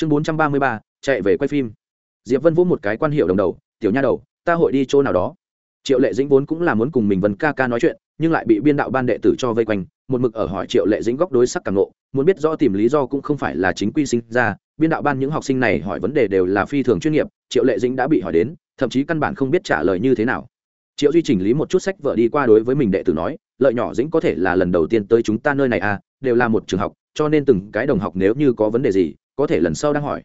chương bốn trăm ba mươi ba, chạy về quay phim. Diệp vân vỗ một cái quan hiệu đồng đầu, tiểu nha đầu, ta hội đi chỗ nào đó. Triệu lệ dĩnh vốn cũng là muốn cùng mình vân ca ca nói chuyện, nhưng lại bị biên đạo ban đệ tử cho vây quanh, một mực ở hỏi triệu lệ dĩnh góc đối sắc càng nộ muốn biết rõ tìm lý do cũng không phải là chính quy sinh ra, biên đạo ban những học sinh này hỏi vấn đề đều là phi thường chuyên nghiệp, triệu lệ dĩnh đã bị hỏi đến, thậm chí căn bản không biết trả lời như thế nào. Triệu duy chỉnh lý một chút sách vợ đi qua đối với mình đệ tử nói, lợi nhỏ dĩnh có thể là lần đầu tiên tới chúng ta nơi này à đều là một trường học, cho nên từng cái đồng học nếu như có vấn đề gì có thể lần sau đang hỏi.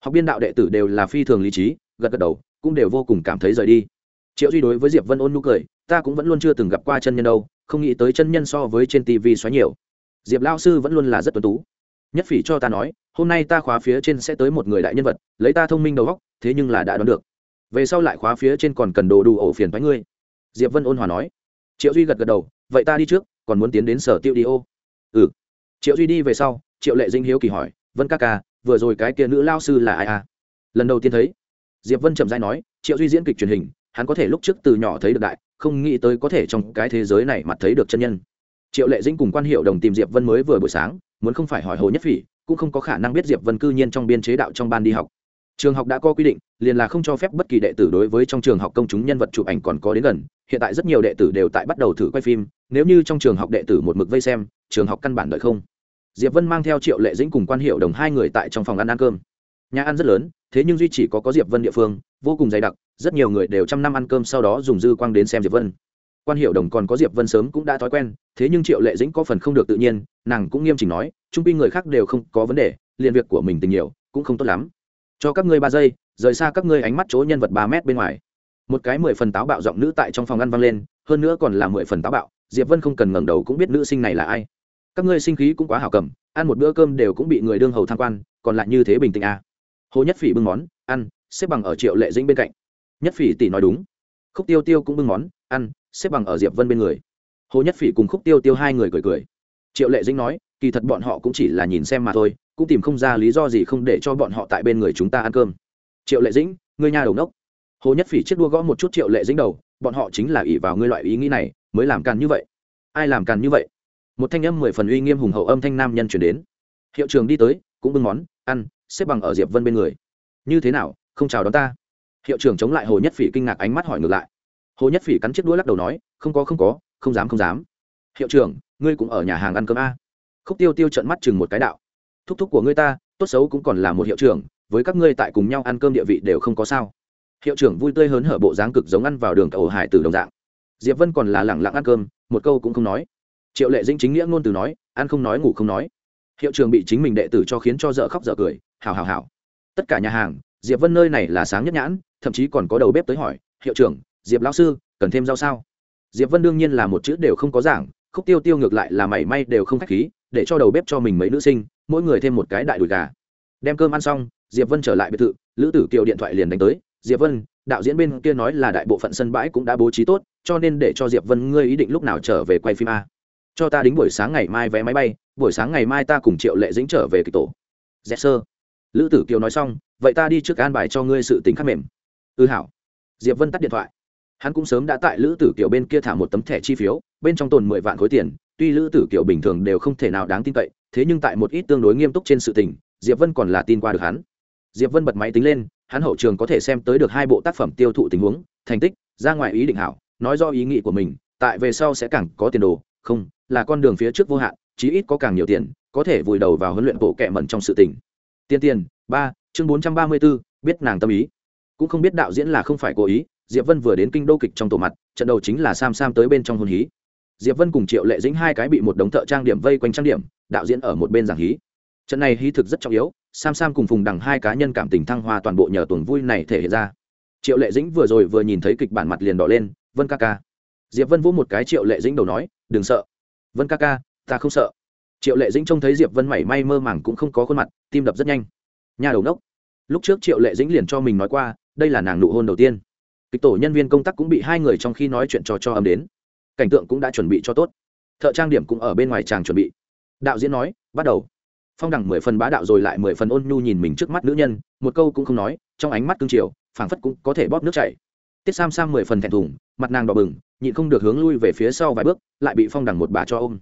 Học biên đạo đệ tử đều là phi thường lý trí, gật gật đầu, cũng đều vô cùng cảm thấy rời đi. Triệu duy đối với diệp vân ôn nụ cười, ta cũng vẫn luôn chưa từng gặp qua chân nhân đâu, không nghĩ tới chân nhân so với trên tv xóa nhiều. Diệp lao sư vẫn luôn là rất tuấn tú. Nhất phỉ cho ta nói, hôm nay ta khóa phía trên sẽ tới một người đại nhân vật, lấy ta thông minh đầu góc thế nhưng là đã đoán được. Về sau lại khóa phía trên còn cần đồ đủ ổ phiền thoái ngươi. Diệp vân ôn hòa nói. Triệu duy gật gật đầu, vậy ta đi trước, còn muốn tiến đến sở tiêu đi ô. Ừ. Triệu duy đi về sau, triệu lệ dinh hiếu kỳ hỏi, vân ca ca vừa rồi cái kia nữ lao sư là ai à? Lần đầu tiên thấy. Diệp vân chậm dai nói, triệu duy diễn kịch truyền hình, hắn có thể lúc trước từ nhỏ thấy được đại, không nghĩ tới có thể trong cái thế giới này mặt thấy được chân nhân. Triệu lệ dĩnh cùng quan hiệu đồng tìm diệp vân mới vừa buổi sáng, muốn không phải hỏi hồ nhất phỉ, cũng không có khả năng biết diệp vân cư nhiên trong biên chế đạo trong ban đi học. Trường học đã có quy định, liền là không cho phép bất kỳ đệ tử đối với trong trường học công chúng nhân vật chụp ảnh còn có đến gần. Hiện tại rất nhiều đệ tử đều tại bắt đầu thử quay phim, nếu như trong trường học đệ tử một mực vây xem, trường học căn bản đợi không diệp vân mang theo triệu lệ dĩnh cùng quan hiệu đồng hai người tại trong phòng ăn ăn cơm. Nhà ăn rất lớn, thế nhưng duy chỉ có có diệp vân địa phương, vô cùng dày đặc, rất nhiều người đều trăm năm ăn cơm sau đó dùng dư quang đến xem diệp vân. Quan hiệu đồng còn có diệp vân sớm cũng đã thói quen, thế nhưng triệu lệ dĩnh có phần không được tự nhiên, nàng cũng nghiêm chỉnh nói trung pi người khác đều không có vấn đề, liền việc của mình tình nhiều, cũng không tốt lắm. Cho các ngươi ba giây, rời xa các ngươi ánh mắt chỗ nhân vật ba mét bên ngoài. Một cái mười phần táo bạo giọng nữ tại trong phòng ăn vang lên, hơn nữa còn là mười phần táo bạo, diệp vân không cần ngẩng đầu cũng biết nữ sinh này là ai các ngươi sinh khí cũng quá hảo cầm, ăn một bữa cơm đều cũng bị người đương hầu tham quan, còn lại như thế bình tĩnh à. hồ nhất phỉ bưng món, ăn, xếp bằng ở triệu lệ dĩnh bên cạnh. Nhất phỉ tỷ nói đúng. Khúc tiêu tiêu cũng bưng món, ăn, xếp bằng ở diệp vân bên người. Hồ nhất phỉ cùng khúc tiêu tiêu hai người cười cười. Triệu lệ dĩnh nói, kỳ thật bọn họ cũng chỉ là nhìn xem mà thôi, cũng tìm không ra lý do gì không để cho bọn họ tại bên người chúng ta ăn cơm. Triệu lệ dĩnh, ngươi nhà đầu nốc hồ nhất phỉ chết đua gõ một chút triệu lệ dĩnh đầu, bọn họ chính là ỷ vào ngươi loại ý nghĩ này, mới làm càn như vậy. Ai làm càn như vậy? Một thanh âm mười phần uy nghiêm hùng hậu âm thanh nam nhân chuyển đến. Hiệu trường đi tới, cũng bưng món, ăn, xếp bằng ở diệp vân bên người. Như thế nào, không chào đón ta? Hiệu trưởng chống lại hồ nhất phỉ kinh ngạc ánh mắt hỏi ngược lại. Hồ nhất phỉ cắn chiếc đuôi lắc đầu nói, không có không có, không dám không dám. Hiệu trưởng, ngươi cũng ở nhà hàng ăn cơm a? Khúc tiêu tiêu trận mắt chừng một cái đạo. Thúc thúc của ngươi ta, tốt xấu cũng còn là một hiệu trưởng, với các ngươi tại cùng nhau ăn cơm địa vị đều không có sao. Hiệu trưởng vui tươi hớn hở bộ dáng cực giống ăn vào đường cậu hải từ đồng dạng. Diệp vân còn là lẳng lặng ăn cơm, một câu cũng không nói triệu lệ dĩnh chính nghĩa ngôn từ nói, ăn không nói, ngủ không nói. Hiệu trưởng bị chính mình đệ tử cho khiến cho dở khóc dở cười hào hào hào tất cả nhà hàng, diệp vân nơi này là sáng nhất nhãn, thậm chí còn có đầu bếp tới hỏi, hiệu trưởng, diệp lão sư, cần thêm rau sao? Diệp vân đương nhiên là một chữ đều không có giảng, khúc tiêu tiêu ngược lại là mảy may đều không khách khí, để cho đầu bếp cho mình mấy nữ sinh, mỗi người thêm một cái đại đùi gà. Đem cơm ăn xong, diệp vân trở lại biệt thự, lữ tử kiều điện thoại liền đánh tới, diệp vân, đạo diễn bên kia nói là đại bộ phận sân bãi cũng đã bố trí tốt, cho nên để cho diệp vân ngươi ý định lúc nào trở về quay phim a? Cho ta đính buổi sáng ngày mai vé máy bay, buổi sáng ngày mai ta cùng triệu lệ dĩnh trở về kịch tổ. Dẹp sơ. Lữ tử kiều nói xong, vậy ta đi trước an bài cho ngươi sự tính khắc mềm. Ư ừ hảo. Diệp vân tắt điện thoại. Hắn cũng sớm đã tại lữ tử kiều bên kia thả một tấm thẻ chi phiếu, bên trong tồn mười vạn khối tiền, tuy lữ tử kiều bình thường đều không thể nào đáng tin cậy, thế nhưng tại một ít tương đối nghiêm túc trên sự tình, diệp vân còn là tin qua được hắn. Diệp vân bật máy tính lên, hắn hậu trường có thể xem tới được hai bộ tác phẩm tiêu thụ tình huống, thành tích, ra ngoài ý định hảo, nói do ý nghĩ của mình, tại về sau sẽ càng có tiền đồ, không là con đường phía trước vô hạn, chí ít có càng nhiều tiền, có thể vùi đầu vào huấn luyện bộ kệ mẩn trong sự tình. Tiên tiền ba, chương bốn trăm ba mươi b ố biết nàng tâm ý. Cũng không biết đạo diễn là không phải cố ý, diệp vân vừa đến kinh đô kịch trong tổ mặt, trận đầu chính là sam sam tới bên trong hôn hí. Diệp vân cùng triệu lệ dĩnh hai cái bị một đống thợ trang điểm vây quanh trang điểm, đạo diễn ở một bên giảng hí. Trận này hí thực rất trọng yếu, sam sam cùng phùng đằng hai cá nhân cảm tình thăng hoa toàn bộ nhờ tuần vui này thể hiện ra. Triệu lệ dĩnh vừa rồi vừa nhìn thấy kịch bản mặt liền đỏ lên, vân ca ca. Diệp vân vỗ một cái triệu lệ dĩnh đầu nói, đừng sợ vân ca ca, ta không sợ. Triệu lệ dĩnh trông thấy diệp vân mảy may mơ màng cũng không có khuôn mặt, tim đập rất nhanh. Nhà đầu nốc lúc trước triệu lệ dĩnh liền cho mình nói qua, đây là nàng nụ hôn đầu tiên. Kịch tổ nhân viên công tác cũng bị hai người trong khi nói chuyện trò cho âm đến. Cảnh tượng cũng đã chuẩn bị cho tốt. Thợ trang điểm cũng ở bên ngoài chàng chuẩn bị. Đạo diễn nói, bắt đầu. Phong đẳng mười phần bá đạo rồi lại mười phần ôn nhu nhìn mình trước mắt nữ nhân, một câu cũng không nói, trong ánh mắt cương triều, phảng phất cũng có thể bóp nước chảy. Tiết sam sam mười phần thẹn thùng, mặt nàng đỏ bừng nhịn không được hướng lui về phía sau vài bước, lại bị phong đằng một bà cho ôm.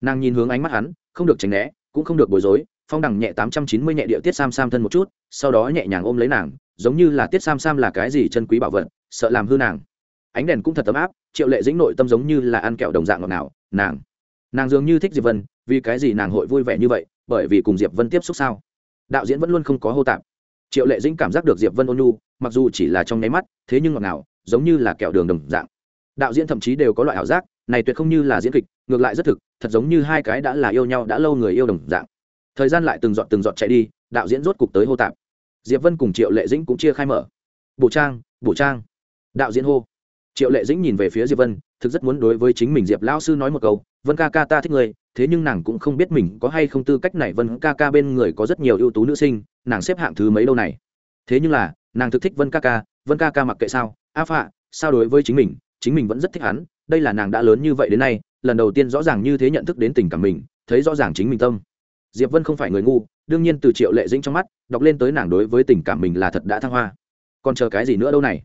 Nàng nhìn hướng ánh mắt hắn, không được tránh né, cũng không được bối rối, phong đằng nhẹ tám trăm chín mươi nhẹ địa tiết sam sam thân một chút, sau đó nhẹ nhàng ôm lấy nàng, giống như là tiết sam sam là cái gì chân quý bảo vật, sợ làm hư nàng. Ánh đèn cũng thật ấm áp, triệu lệ dĩnh nội tâm giống như là ăn kẹo đồng dạng ngọt nào nàng nàng dường như thích diệp vân, vì cái gì nàng hội vui vẻ như vậy, bởi vì cùng diệp vân tiếp xúc sao? Đạo diễn vẫn luôn không có hô tạp. Triệu lệ dĩnh cảm giác được diệp vân ôn nhu, mặc dù chỉ là trong nháy mắt, thế nhưng ngọt nào giống như là kẹo đường đồng dạng đạo diễn thậm chí đều có loại ảo giác, này tuyệt không như là diễn kịch, ngược lại rất thực, thật giống như hai cái đã là yêu nhau đã lâu người yêu đồng dạng. Thời gian lại từng giọt từng giọt chạy đi, đạo diễn rốt cục tới hô tạp. Diệp vân cùng triệu lệ dĩnh cũng chia khai mở. Bổ trang bổ trang. Đạo diễn hô. Triệu lệ dĩnh nhìn về phía diệp vân, thực rất muốn đối với chính mình diệp lão sư nói một câu, vân ca ca ta thích người thế nhưng nàng cũng không biết mình có hay không tư cách này. Vân ca ca bên người có rất nhiều ưu tú nữ sinh, nàng xếp hạng thứ mấy đâu này? Thế nhưng là, nàng thực thích vân ca ca, vân ca ca mặc kệ sao? A phạ, sao đối với chính mình? Chính mình vẫn rất thích hắn, đây là nàng đã lớn như vậy đến nay, lần đầu tiên rõ ràng như thế nhận thức đến tình cảm mình, thấy rõ ràng chính mình tâm. Diệp vân không phải người ngu, đương nhiên từ triệu lệ dĩnh trong mắt, đọc lên tới nàng đối với tình cảm mình là thật đã thăng hoa. Còn chờ cái gì nữa đâu này?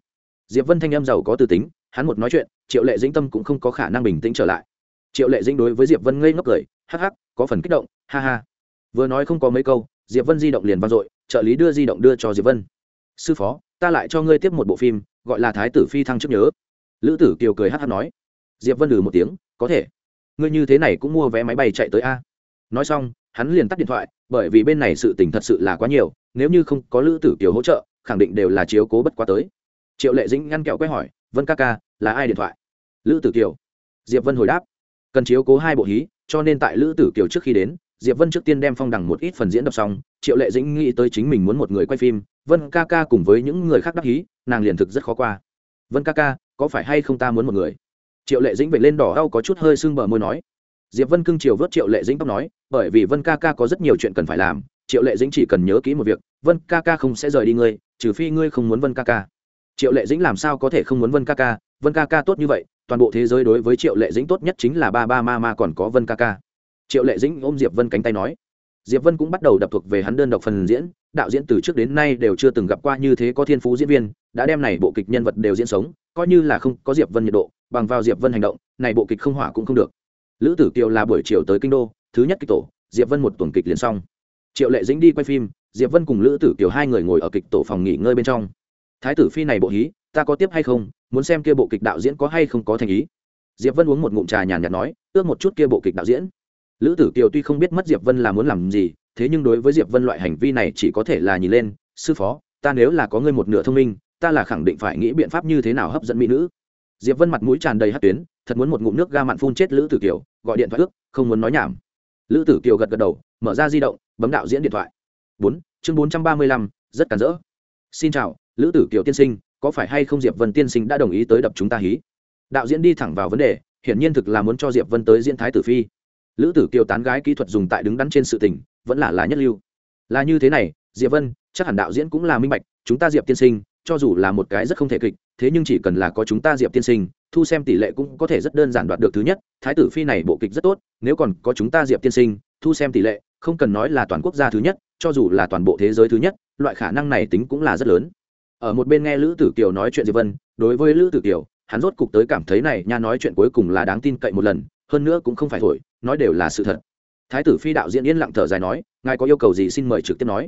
Diệp vân thanh âm giàu có từ tính, hắn một nói chuyện, triệu lệ dĩnh tâm cũng không có khả năng bình tĩnh trở lại. Triệu lệ dĩnh đối với diệp vân ngây ngốc cười, hắc hắc, có phần kích động, ha ha. Vừa nói không có mấy câu, diệp vân di động liền vang dội, trợ lý đưa di động đưa cho diệp vân. Sư phó, ta lại cho ngươi tiếp một bộ phim, gọi là thái tử phi thăng trước nhớ lữ tử kiều cười hát hát nói, diệp vân lừ một tiếng, có thể. Ngươi như thế này cũng mua vé máy bay chạy tới a? Nói xong, hắn liền tắt điện thoại, bởi vì bên này sự tình thật sự là quá nhiều, nếu như không có lữ tử kiều hỗ trợ, khẳng định đều là chiếu cố bất quá tới. Triệu lệ dĩnh ngăn kẹo quét hỏi, vân ca ca, là ai điện thoại? Lữ tử kiều. Diệp vân hồi đáp, cần chiếu cố hai bộ hí, cho nên tại lữ tử kiều trước khi đến, diệp vân trước tiên đem phong đằng một ít phần diễn đọc xong, triệu lệ dĩnh nghĩ tới chính mình muốn một người quay phim, vân ca ca cùng với những người khác đắc hí, nàng liền thực rất khó qua. Vân ca ca có phải hay không ta muốn một người? Triệu lệ dĩnh vậy lên đỏ đau có chút hơi sưng bờ môi nói. Diệp vân cưng chiều vớt triệu lệ dĩnh tóc nói, bởi vì vân ca ca có rất nhiều chuyện cần phải làm, triệu lệ dĩnh chỉ cần nhớ kỹ một việc, vân ca ca không sẽ rời đi ngươi, trừ phi ngươi không muốn vân ca ca. Triệu lệ dĩnh làm sao có thể không muốn vân ca ca? Vân ca ca tốt như vậy, toàn bộ thế giới đối với triệu lệ dĩnh tốt nhất chính là ba ba ma ma còn có vân ca ca. Triệu lệ dĩnh ôm diệp vân cánh tay nói. Diệp vân cũng bắt đầu đập thuộc về hắn đơn độc phần diễn đạo diễn từ trước đến nay đều chưa từng gặp qua như thế có thiên phú diễn viên, đã đem này bộ kịch nhân vật đều diễn sống, coi như là không có diệp vân nhiệt độ, bằng vào diệp vân hành động, này bộ kịch không hỏa cũng không được. Lữ tử kiều là buổi chiều tới kinh đô, thứ nhất kịch tổ, diệp vân một tuần kịch liền xong. Triệu lệ dĩnh đi quay phim, diệp vân cùng lữ tử kiều hai người ngồi ở kịch tổ phòng nghỉ ngơi bên trong. Thái tử phi này bộ hí, ta có tiếp hay không, muốn xem kia bộ kịch đạo diễn có hay không có thành ý. Diệp vân uống một ngụm trà nhàn nhạt nói, ước một chút kia bộ kịch đạo diễn. Lữ tử kiều tuy không biết mất diệp vân là muốn làm gì thế nhưng đối với diệp vân loại hành vi này chỉ có thể là nhìn lên, sư phó, ta nếu là có ngươi một nửa thông minh, ta là khẳng định phải nghĩ biện pháp như thế nào hấp dẫn mỹ nữ. Diệp vân mặt mũi tràn đầy hát tuyến, thật muốn một ngụm nước ga mặn phun chết lữ tử kiều, gọi điện thoại ước, không muốn nói nhảm. Lữ tử kiều gật gật đầu, mở ra di động, bấm đạo diễn điện thoại. Bốn, chương bốn trăm ba mươi lăm, rất cản rỡ. Xin chào, lữ tử kiều tiên sinh, có phải hay không diệp vân tiên sinh đã đồng ý tới đập chúng ta hí? Đạo diễn đi thẳng vào vấn đề, hiển nhiên thực là muốn cho diệp vân tới diễn thái tử phi lữ tử kiều tán gái kỹ thuật dùng tại đứng đắn trên sự tình, vẫn là là nhất lưu. Là như thế này, diệp vân, chắc hẳn đạo diễn cũng là minh bạch, chúng ta diệp tiên sinh, cho dù là một cái rất không thể kịch, thế nhưng chỉ cần là có chúng ta diệp tiên sinh, thu xem tỷ lệ cũng có thể rất đơn giản đoạt được thứ nhất, thái tử phi này bộ kịch rất tốt, nếu còn có chúng ta diệp tiên sinh, thu xem tỷ lệ, không cần nói là toàn quốc gia thứ nhất, cho dù là toàn bộ thế giới thứ nhất, loại khả năng này tính cũng là rất lớn. Ở một bên nghe lữ tử kiều nói chuyện diệp vân, đối với lữ tử kiều, hắn rốt cục tới cảm thấy này, nha nói chuyện cuối cùng là đáng tin cậy một lần, hơn nữa cũng không phải thổi nói đều là sự thật. Thái tử phi đạo diễn yên lặng thở dài nói, ngài có yêu cầu gì xin mời trực tiếp nói.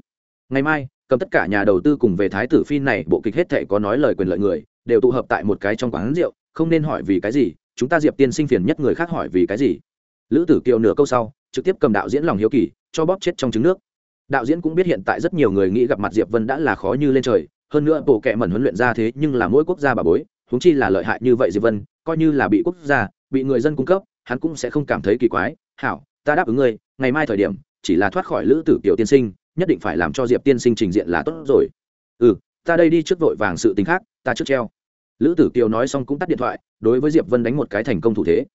Ngày mai, cầm tất cả nhà đầu tư cùng về thái tử phi này, bộ kịch hết thể có nói lời quyền lợi người, đều tụ hợp tại một cái trong quán rượu, không nên hỏi vì cái gì, chúng ta diệp tiên sinh phiền nhất người khác hỏi vì cái gì. Lữ tử kiều nửa câu sau, trực tiếp cầm đạo diễn lòng hiếu kỳ, cho bóp chết trong trứng nước. Đạo diễn cũng biết hiện tại rất nhiều người nghĩ gặp mặt diệp vân đã là khó như lên trời, hơn nữa bộ kệ mẩn huấn luyện ra thế nhưng là mỗi quốc gia bà bối, huống chi là lợi hại như vậy diệp vân, coi như là bị quốc gia, bị người dân cung cấp hắn cũng sẽ không cảm thấy kỳ quái. Hảo, ta đáp ứng ngươi, ngày mai thời điểm, chỉ là thoát khỏi lữ tử kiều tiên sinh, nhất định phải làm cho diệp tiên sinh trình diện là tốt rồi. Ừ ta đây đi trước vội vàng sự tính khác, ta trước treo. Lữ tử kiều nói xong cũng tắt điện thoại, đối với diệp vân đánh một cái thành công thủ thế.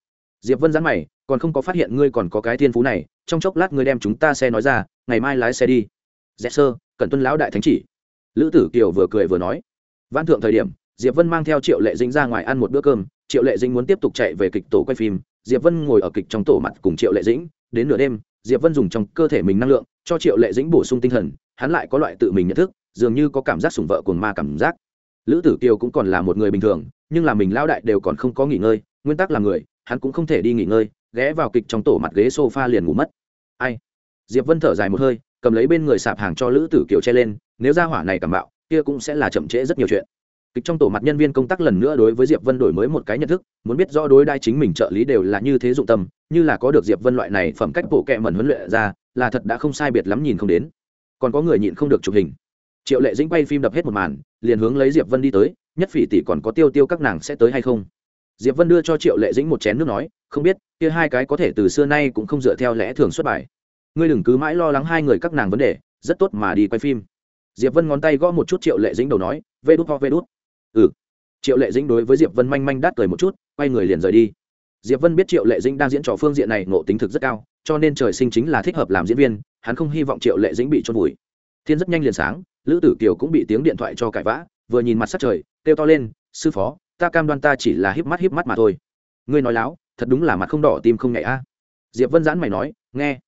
Diệp vân dán mày, còn không có phát hiện ngươi còn có cái thiên phú này, trong chốc lát ngươi đem chúng ta xe nói ra, ngày mai lái xe đi. Dẹp sơ cần tuân lão đại thánh chỉ. Lữ tử kiều vừa cười vừa nói. Văn thượng thời điểm, diệp vân mang theo triệu lệ dĩnh ra ngoài ăn một bữa cơm, triệu lệ dĩnh muốn tiếp tục chạy về kịch tổ quay phim diệp vân ngồi ở kịch trong tổ mặt cùng triệu lệ dĩnh. Đến nửa đêm, diệp vân dùng trong cơ thể mình năng lượng cho triệu lệ dĩnh bổ sung tinh thần. Hắn lại có loại tự mình nhận thức, dường như có cảm giác sủng vợ cuồng ma cảm giác. Lữ tử kiều cũng còn là một người bình thường, nhưng là mình lao đại đều còn không có nghỉ ngơi. Nguyên tắc là người, hắn cũng không thể đi nghỉ ngơi, ghé vào kịch trong tổ mặt ghế sofa liền ngủ mất. Ai? Diệp vân thở dài một hơi, cầm lấy bên người sạp hàng cho lữ tử kiều che lên. Nếu ra hỏa này cảm bạo, kia cũng sẽ là chậm trễ rất nhiều chuyện kịch trong tổ mặt nhân viên công tác lần nữa đối với diệp vân đổi mới một cái nhận thức, muốn biết rõ đối đai chính mình trợ lý đều là như thế dụng tâm, như là có được diệp vân loại này phẩm cách bộ kệ mẩn huấn luyện ra, là thật đã không sai biệt lắm nhìn không đến. Còn có người nhịn không được chụp hình. Triệu lệ dĩnh quay phim đập hết một màn, liền hướng lấy diệp vân đi tới, nhất phỉ tỷ còn có tiêu tiêu các nàng sẽ tới hay không? Diệp vân đưa cho triệu lệ dĩnh một chén nước nói, không biết, kia hai cái có thể từ xưa nay cũng không dựa theo lẽ thường xuất bài. Ngươi đừng cứ mãi lo lắng hai người các nàng vấn đề, rất tốt mà đi quay phim. Diệp vân ngón tay gõ một chút triệu lệ dĩnh đầu nói, vê đút ho, vê đút ừ. Triệu lệ dĩnh đối với diệp vân manh manh đắt cười một chút, quay người liền rời đi. Diệp vân biết triệu lệ dĩnh đang diễn trò phương diện này ngộ tính thực rất cao, cho nên trời sinh chính là thích hợp làm diễn viên, hắn không hy vọng triệu lệ dĩnh bị trôn vùi. Thiên rất nhanh liền sáng, lữ tử kiều cũng bị tiếng điện thoại cho cãi vã, vừa nhìn mặt sắt trời, kêu to lên, sư phó, ta cam đoan ta chỉ là híp mắt híp mắt mà thôi. Ngươi nói láo, thật đúng là mặt không đỏ tim không nhảy a. Diệp vân giãn mày nói, nghe.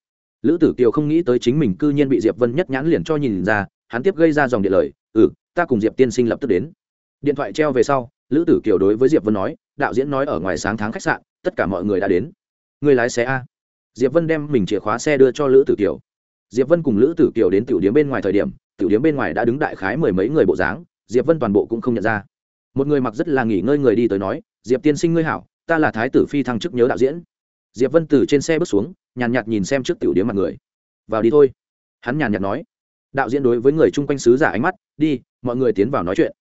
Lữ tử kiều không nghĩ tới chính mình cư nhiên bị diệp vân nhất nhãn liền cho nhìn ra, hắn tiếp gây ra dòng điện lời ừ ta cùng diệp tiên sinh lập tức đến điện thoại treo về sau, lữ tử kiều đối với diệp vân nói, đạo diễn nói ở ngoài sáng tháng khách sạn, tất cả mọi người đã đến. Người lái xe a. Diệp vân đem mình chìa khóa xe đưa cho lữ tử kiều. Diệp vân cùng lữ tử kiều đến tiểu điếm bên ngoài thời điểm, tiểu điếm bên ngoài đã đứng đại khái mười mấy người bộ dáng, diệp vân toàn bộ cũng không nhận ra. Một người mặc rất là nghỉ ngơi người đi tới nói, diệp tiên sinh ngươi hảo, ta là thái tử phi thăng chức nhớ đạo diễn. Diệp vân từ trên xe bước xuống, nhàn nhạt nhìn xem trước tiểu điếm mặt người. Vào đi thôi. Hắn nhàn nhạt nói. Đạo diễn đối với người chung quanh sứ giả ánh mắt, đi, mọi người tiến vào nói chuyện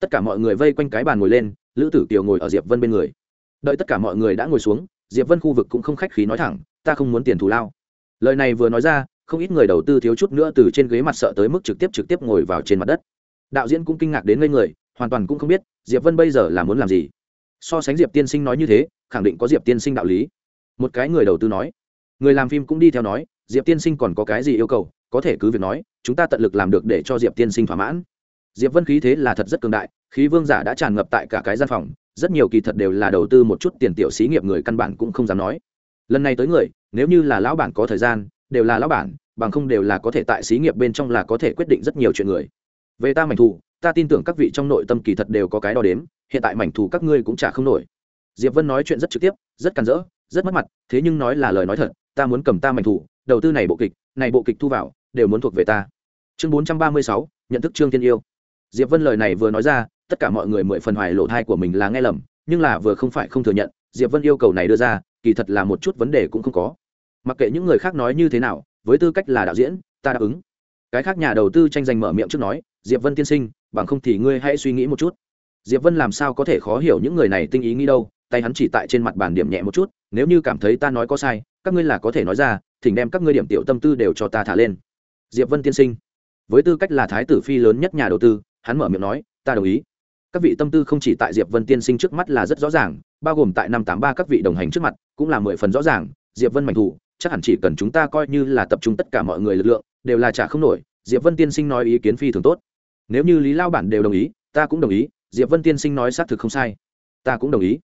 tất cả mọi người vây quanh cái bàn ngồi lên, lữ tử kiều ngồi ở diệp vân bên người. Đợi tất cả mọi người đã ngồi xuống, diệp vân khu vực cũng không khách khí nói thẳng, ta không muốn tiền thù lao. Lời này vừa nói ra, không ít người đầu tư thiếu chút nữa từ trên ghế mặt sợ tới mức trực tiếp trực tiếp ngồi vào trên mặt đất. Đạo diễn cũng kinh ngạc đến ngây người, hoàn toàn cũng không biết, diệp vân bây giờ là muốn làm gì. So sánh diệp tiên sinh nói như thế, khẳng định có diệp tiên sinh đạo lý. Một cái người đầu tư nói, người làm phim cũng đi theo nói, diệp tiên sinh còn có cái gì yêu cầu, có thể cứ việc nói, chúng ta tận lực làm được để cho diệp tiên sinh thỏa mãn diệp vân khí thế là thật rất cường đại, khí vương giả đã tràn ngập tại cả cái gian phòng, rất nhiều kỳ thật đều là đầu tư một chút tiền tiểu xí nghiệp người căn bản cũng không dám nói. Lần này tới người, nếu như là lão bản có thời gian, đều là lão bản, bằng không đều là có thể tại xí nghiệp bên trong là có thể quyết định rất nhiều chuyện người. Về ta mảnh thù ta tin tưởng các vị trong nội tâm kỳ thật đều có cái đo đếm, hiện tại mảnh thù các ngươi cũng trả không nổi. Diệp vân nói chuyện rất trực tiếp, rất càn rỡ, rất mất mặt, thế nhưng nói là lời nói thật, ta muốn cầm ta mảnh thù đầu tư này bộ kịch, này bộ kịch thu vào, đều muốn thuộc về ta. Chương bốn trăm ba mươi sáu, nhận thức trương thiên yêu diệp vân lời này vừa nói ra, tất cả mọi người mười phần hoài lộ thai của mình là nghe lầm, nhưng là vừa không phải không thừa nhận, diệp vân yêu cầu này đưa ra, kỳ thật là một chút vấn đề cũng không có. Mặc kệ những người khác nói như thế nào, với tư cách là đạo diễn, ta đáp ứng. Cái khác nhà đầu tư tranh giành mở miệng trước nói, diệp vân tiên sinh, bằng không thì ngươi hãy suy nghĩ một chút. Diệp vân làm sao có thể khó hiểu những người này tinh ý nghĩ đâu, tay hắn chỉ tại trên mặt bàn điểm nhẹ một chút, nếu như cảm thấy ta nói có sai, các ngươi là có thể nói ra, thỉnh đem các ngươi điểm tiểu tâm tư đều cho ta thả lên. Diệp vân tiên sinh, với tư cách là thái tử phi lớn nhất nhà đầu tư hắn mở miệng nói, ta đồng ý. Các vị tâm tư không chỉ tại diệp vân tiên sinh trước mắt là rất rõ ràng, bao gồm tại năm tám ba các vị đồng hành trước mặt, cũng là mười phần rõ ràng, diệp vân mạnh thủ, chắc hẳn chỉ cần chúng ta coi như là tập trung tất cả mọi người lực lượng, đều là trả không nổi, diệp vân tiên sinh nói ý kiến phi thường tốt. Nếu như lý lao bản đều đồng ý, ta cũng đồng ý, diệp vân tiên sinh nói xác thực không sai. Ta cũng đồng ý.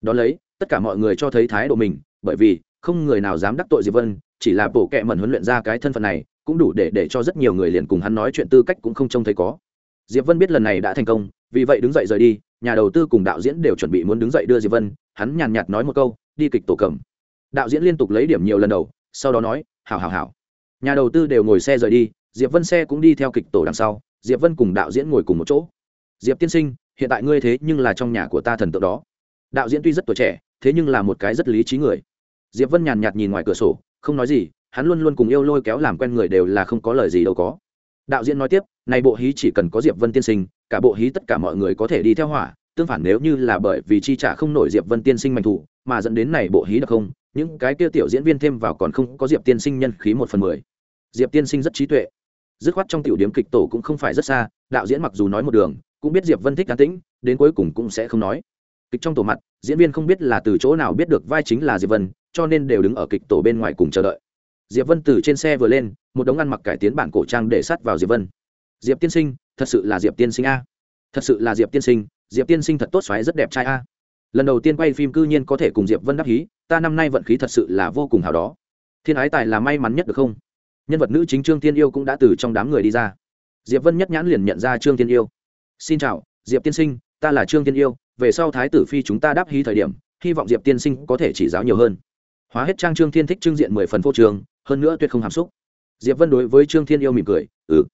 Đón lấy, tất cả mọi người cho thấy thái độ mình, bởi vì không người nào dám đắc tội diệp vân, chỉ là bổ kệ mẩn huấn luyện ra cái thân phận này, cũng đủ để để cho rất nhiều người liền cùng hắn nói chuyện tư cách cũng không trông thấy có diệp vân biết lần này đã thành công, vì vậy đứng dậy rời đi, nhà đầu tư cùng đạo diễn đều chuẩn bị muốn đứng dậy đưa diệp vân, hắn nhàn nhạt nói một câu, đi kịch tổ cầm. Đạo diễn liên tục lấy điểm nhiều lần đầu, sau đó nói, hảo hảo hảo. Nhà đầu tư đều ngồi xe rời đi, diệp vân xe cũng đi theo kịch tổ đằng sau, diệp vân cùng đạo diễn ngồi cùng một chỗ. Diệp tiên sinh, hiện tại ngươi thế nhưng là trong nhà của ta thần tượng đó. Đạo diễn tuy rất tuổi trẻ, thế nhưng là một cái rất lý trí người. Diệp vân nhàn nhạt nhìn ngoài cửa sổ, không nói gì, hắn luôn luôn cùng yêu lôi kéo làm quen người đều là không có lời gì đâu có. Đạo diễn nói tiếp này bộ hí chỉ cần có diệp vân tiên sinh, cả bộ hí tất cả mọi người có thể đi theo hỏa, tương phản nếu như là bởi vì chi trả không nổi diệp vân tiên sinh mạnh thủ mà dẫn đến này bộ hí được không, những cái kia tiểu diễn viên thêm vào còn không có diệp tiên sinh nhân khí một phần mười. Diệp tiên sinh rất trí tuệ. Dứt khoát trong tiểu điểm kịch tổ cũng không phải rất xa, đạo diễn mặc dù nói một đường, cũng biết diệp vân thích cá tĩnh, đến cuối cùng cũng sẽ không nói. Kịch trong tổ mặt, diễn viên không biết là từ chỗ nào biết được vai chính là diệp vân, cho nên đều đứng ở kịch tổ bên ngoài cùng chờ đợi. Diệp vân từ trên xe vừa lên, một đống ăn mặc cải tiến bản cổ trang để sát vào diệp vân diệp tiên sinh, thật sự là diệp tiên sinh a. Thật sự là diệp tiên sinh, diệp tiên sinh thật tốt xoáy rất đẹp trai a. Lần đầu tiên quay phim cư nhiên có thể cùng diệp vân đắc hí, ta năm nay vận khí thật sự là vô cùng hào đó. Thiên ái tài là may mắn nhất được không? Nhân vật nữ chính trương tiên yêu cũng đã từ trong đám người đi ra. Diệp vân nhất nhãn liền nhận ra trương tiên yêu. Xin chào, diệp tiên sinh, ta là trương tiên yêu, về sau thái tử phi chúng ta đáp hí thời điểm, hy vọng diệp tiên sinh có thể chỉ giáo nhiều hơn. Hóa hết trang trương thiên thích trương diện mười phần vô trường hơn nữa tuyệt không hàm xúc. Diệp vân đối với trương thiên yêu mỉm cười ừ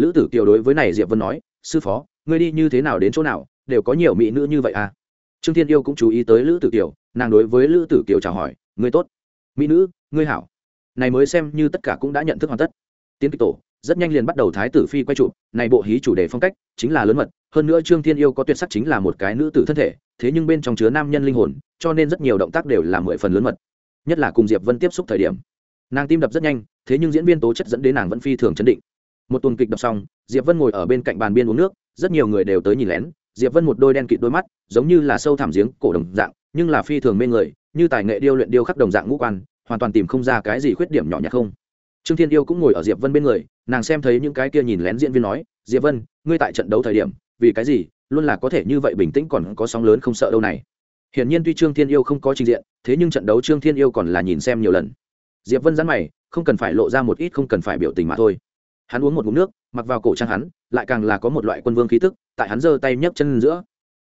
lữ tử kiều đối với này diệp vân nói, sư phó, ngươi đi như thế nào đến chỗ nào, đều có nhiều mỹ nữ như vậy à? Trương thiên yêu cũng chú ý tới lữ tử kiều, nàng đối với lữ tử kiều chào hỏi, ngươi tốt. Mỹ nữ, ngươi hảo. Này mới xem như tất cả cũng đã nhận thức hoàn tất. Tiến kịch tổ, rất nhanh liền bắt đầu thái tử phi quay trụ, này bộ hí chủ đề phong cách chính là lớn mật, hơn nữa trương thiên yêu có tuyệt sắc chính là một cái nữ tử thân thể, thế nhưng bên trong chứa nam nhân linh hồn, cho nên rất nhiều động tác đều là mười phần lớn mật. Nhất là cùng diệp vân tiếp xúc thời điểm, nàng tim đập rất nhanh, thế nhưng diễn viên tố chất dẫn đến nàng vẫn phi thường chấn định một tuần kịch đọc xong, diệp vân ngồi ở bên cạnh bàn biên uống nước, rất nhiều người đều tới nhìn lén. Diệp vân một đôi đen kịt đôi mắt, giống như là sâu thảm giếng cổ đồng dạng, nhưng là phi thường mê người, như tài nghệ điêu luyện điêu khắc đồng dạng ngũ quan, hoàn toàn tìm không ra cái gì khuyết điểm nhỏ nhặt không. Trương thiên yêu cũng ngồi ở diệp vân bên người, nàng xem thấy những cái kia nhìn lén diễn viên nói, diệp vân, ngươi tại trận đấu thời điểm, vì cái gì, luôn là có thể như vậy bình tĩnh còn có sóng lớn không sợ đâu này? Hiển nhiên tuy trương thiên yêu không có trình diện, thế nhưng trận đấu trương thiên yêu còn là nhìn xem nhiều lần. Diệp vân dán mày, không cần phải lộ ra một ít không cần phải biểu tình mà thôi hắn uống một ngụm nước, mặc vào cổ trang hắn, lại càng là có một loại quân vương khí tức, tại hắn giơ tay nhấc chân giữa.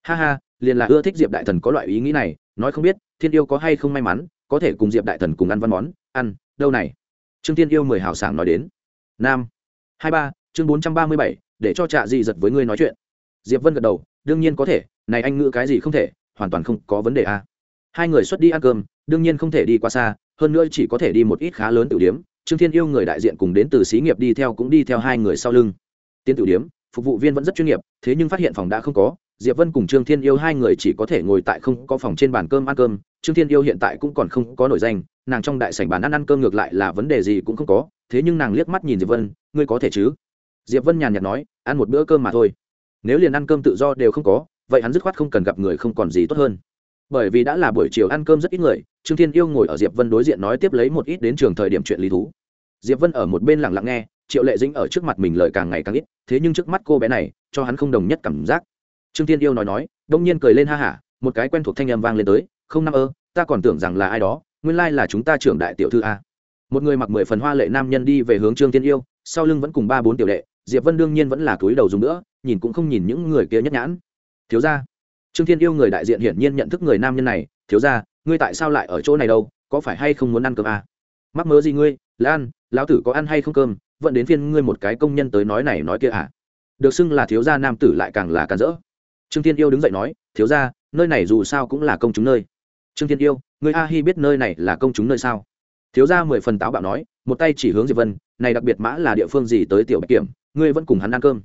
Ha ha, liền là ưa thích diệp đại thần có loại ý nghĩ này, nói không biết, thiên yêu có hay không may mắn, có thể cùng diệp đại thần cùng ăn văn món, ăn, đâu này. Trương thiên yêu mười hào sảng nói đến. Nam. Hai ba, chương bốn trăm ba mươi bảy, để cho trạ dị giật với ngươi nói chuyện. Diệp vân gật đầu, đương nhiên có thể, này anh ngữ cái gì không thể, hoàn toàn không có vấn đề a à. hai người xuất đi ăn cơm, đương nhiên không thể đi quá xa, hơn nữa chỉ có thể đi một ít khá lớn tử điếm trương thiên yêu người đại diện cùng đến từ xí nghiệp đi theo cũng đi theo hai người sau lưng. Tiến tử điếm, phục vụ viên vẫn rất chuyên nghiệp, thế nhưng phát hiện phòng đã không có, diệp vân cùng trương thiên yêu hai người chỉ có thể ngồi tại không có phòng trên bàn cơm ăn cơm, trương thiên yêu hiện tại cũng còn không có nổi danh, nàng trong đại sảnh bàn ăn ăn cơm ngược lại là vấn đề gì cũng không có, thế nhưng nàng liếc mắt nhìn diệp vân, ngươi có thể chứ? Diệp vân nhàn nhạt nói, ăn một bữa cơm mà thôi. Nếu liền ăn cơm tự do đều không có, vậy hắn dứt khoát không cần gặp người không còn gì tốt hơn bởi vì đã là buổi chiều ăn cơm rất ít người, trương thiên yêu ngồi ở diệp vân đối diện nói tiếp lấy một ít đến trường thời điểm chuyện lý thú. Diệp vân ở một bên lặng lặng nghe, triệu lệ dĩnh ở trước mặt mình lời càng ngày càng ít, thế nhưng trước mắt cô bé này, cho hắn không đồng nhất cảm giác. Trương thiên yêu nói nói, đông nhiên cười lên ha hả, một cái quen thuộc thanh âm vang lên tới, không năm ơ, ta còn tưởng rằng là ai đó, nguyên lai là chúng ta trưởng đại tiểu thư a. Một người mặc mười phần hoa lệ nam nhân đi về hướng trương thiên yêu, sau lưng vẫn cùng ba bốn tiểu đệ, diệp vân đương nhiên vẫn là túi đầu dùng nữa, nhìn cũng không nhìn những người kia nhất nhãn. Thiếu ra trương thiên yêu người đại diện hiển nhiên nhận thức người nam nhân này, thiếu ra ngươi tại sao lại ở chỗ này đâu, có phải hay không muốn ăn cơm à? mắc mớ gì ngươi, lan, lão tử có ăn hay không cơm, vẫn đến phiên ngươi một cái công nhân tới nói này nói kia à? Được xưng là thiếu gia nam tử lại càng là càng rỡ. Trương thiên yêu đứng dậy nói, thiếu gia, nơi này dù sao cũng là công chúng nơi. Trương thiên yêu người a hi biết nơi này là công chúng nơi sao? Thiếu gia mười phần táo bạo nói, một tay chỉ hướng diệp vân, này đặc biệt mã là địa phương gì tới tiểu bạch kiểm, ngươi vẫn cùng hắn ăn cơm.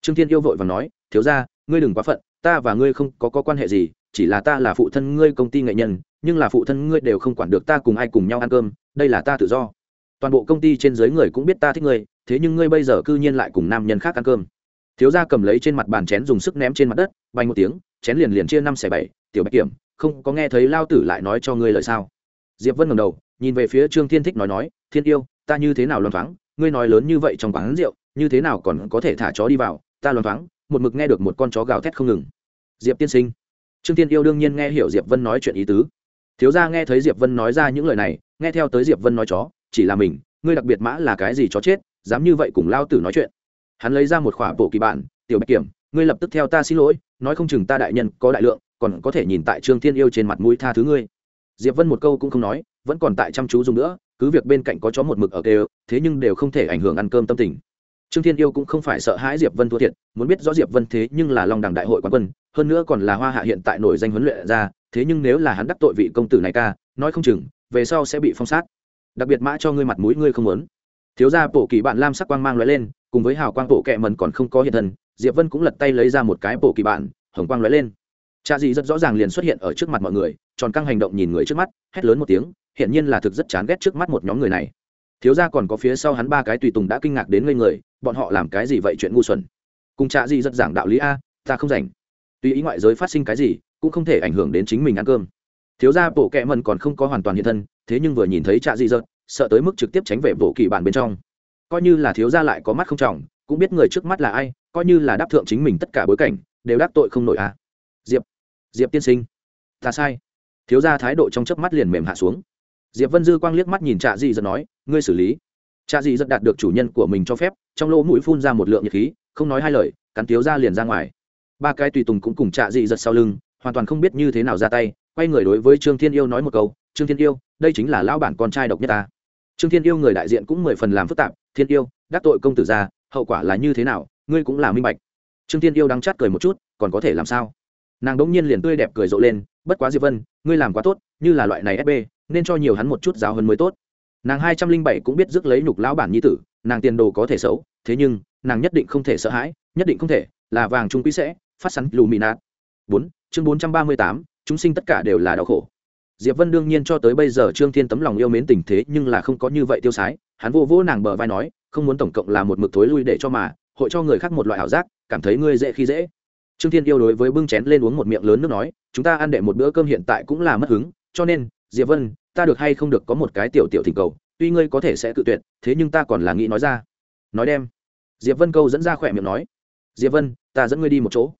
Trương thiên yêu vội và nói, thiếu gia, ngươi đừng quá phận ta và ngươi không có, có quan hệ gì chỉ là ta là phụ thân ngươi công ty nghệ nhân nhưng là phụ thân ngươi đều không quản được ta cùng ai cùng nhau ăn cơm đây là ta tự do. Toàn bộ công ty trên dưới người cũng biết ta thích ngươi thế nhưng ngươi bây giờ cư nhiên lại cùng nam nhân khác ăn cơm. Thiếu gia cầm lấy trên mặt bàn chén dùng sức ném trên mặt đất bay một tiếng chén liền liền chia năm xẻ bảy tiểu bạch kiểm không có nghe thấy lao tử lại nói cho ngươi lời sao? Diệp vân ngẩng đầu nhìn về phía trương thiên thích nói nói thiên yêu ta như thế nào loan thoáng ngươi nói lớn như vậy trong quán rượu như thế nào còn có thể thả chó đi vào ta loan thoáng một mực nghe được một con chó gào thét không ngừng. Diệp tiên sinh. Trương tiên yêu đương nhiên nghe hiểu diệp vân nói chuyện ý tứ. Thiếu gia nghe thấy diệp vân nói ra những lời này, nghe theo tới diệp vân nói chó, chỉ là mình, ngươi đặc biệt mã là cái gì chó chết, dám như vậy cùng lao tử nói chuyện. Hắn lấy ra một khỏa bộ kỳ bản, tiểu bạch kiểm, ngươi lập tức theo ta xin lỗi, nói không chừng ta đại nhân có đại lượng, còn có thể nhìn tại trương thiên yêu trên mặt mũi tha thứ ngươi. Diệp vân một câu cũng không nói, vẫn còn tại chăm chú dùng nữa, cứ việc bên cạnh có chó một mực ở kêu, thế nhưng đều không thể ảnh hưởng ăn cơm tâm tình trương thiên yêu cũng không phải sợ hãi diệp vân thua thiệt, muốn biết rõ diệp vân thế nhưng là long đẳng đại hội quán quân, hơn nữa còn là hoa hạ hiện tại nổi danh huấn luyện ra thế nhưng nếu là hắn đắc tội vị công tử này ca, nói không chừng, về sau sẽ bị phong sát. Đặc biệt mã cho ngươi mặt mũi ngươi không muốn. Thiếu gia bộ kỳ bạn lam sắc quang mang lóe lên, cùng với hào quang bộ kẹ mần còn không có hiện thân, diệp vân cũng lật tay lấy ra một cái bộ kỳ bạn, hồng quang lóe lên. Cha dị rất rõ ràng liền xuất hiện ở trước mặt mọi người, tròn căng hành động nhìn người trước mắt, hét lớn một tiếng hiện nhiên là thực rất chán ghét trước mắt một nhóm người này thiếu gia còn có phía sau hắn ba cái tùy tùng đã kinh ngạc đến ngây người, bọn họ làm cái gì vậy chuyện ngu xuẩn? Cùng trạ gì rất giảng đạo lý a, ta không rảnh. Tuy ý ngoại giới phát sinh cái gì, cũng không thể ảnh hưởng đến chính mình ăn cơm. Thiếu gia bộ kẹ mần còn không có hoàn toàn hiện thân, thế nhưng vừa nhìn thấy trạ gì rợt sợ tới mức trực tiếp tránh về bộ kỳ bản bên trong. Coi như là thiếu gia lại có mắt không trọng, cũng biết người trước mắt là ai, coi như là đáp thượng chính mình tất cả bối cảnh, đều đáp tội không nổi à diệp diệp tiên sinh, ta sai. Thiếu gia thái độ trong chớp mắt liền mềm hạ xuống diệp vân dư quang liếc mắt nhìn trạ dị giật nói, ngươi xử lý. Trạ dị giật đạt được chủ nhân của mình cho phép, trong lỗ mũi phun ra một lượng nhiệt khí, không nói hai lời, cắn thiếu gia liền ra ngoài. Ba cái tùy tùng cũng cùng trạ dị giật sau lưng, hoàn toàn không biết như thế nào ra tay, quay người đối với trương thiên yêu nói một câu, trương thiên yêu, đây chính là lão bản con trai độc nhất ta. Trương thiên yêu người đại diện cũng mười phần làm phức tạp, thiên yêu, đắc tội công tử ra, hậu quả là như thế nào, ngươi cũng là minh bạch. Trương thiên yêu đang chát cười một chút, còn có thể làm sao? Nàng đ ỗ n g nhiên liền tươi đẹp cười rộ lên, bất quá diệp vân, ngươi làm quá tốt, như là loại này fb nên cho nhiều hắn một chút giáo hơn mới tốt. Nàng hai trăm linh bảy cũng biết rước lấy nhục lão bản nhi tử, nàng tiền đồ có thể xấu, thế nhưng, nàng nhất định không thể sợ hãi, nhất định không thể là vàng trung quý sẽ phát sắn lù mì nạt bốn, chương bốn trăm ba mươi tám, chúng sinh tất cả đều là đau khổ. Diệp vân đương nhiên cho tới bây giờ trương thiên tấm lòng yêu mến tình thế nhưng là không có như vậy tiêu sái, hắn vô vô nàng bờ vai nói, không muốn tổng cộng là một mực thối lui để cho mà, hội cho người khác một loại ảo giác, cảm thấy ngươi dễ khi dễ. Trương thiên yêu đối với bưng chén lên uống một miệng lớn nước nói, chúng ta ăn đệ một bữa cơm hiện tại cũng là mất hứng, cho nên diệp vân, ta được hay không được có một cái tiểu tiểu thỉnh cầu, tuy ngươi có thể sẽ cự tuyệt, thế nhưng ta còn là nghĩ nói ra. Nói đem. Diệp vân câu dẫn ra khỏe miệng nói. Diệp vân, ta dẫn ngươi đi một chỗ.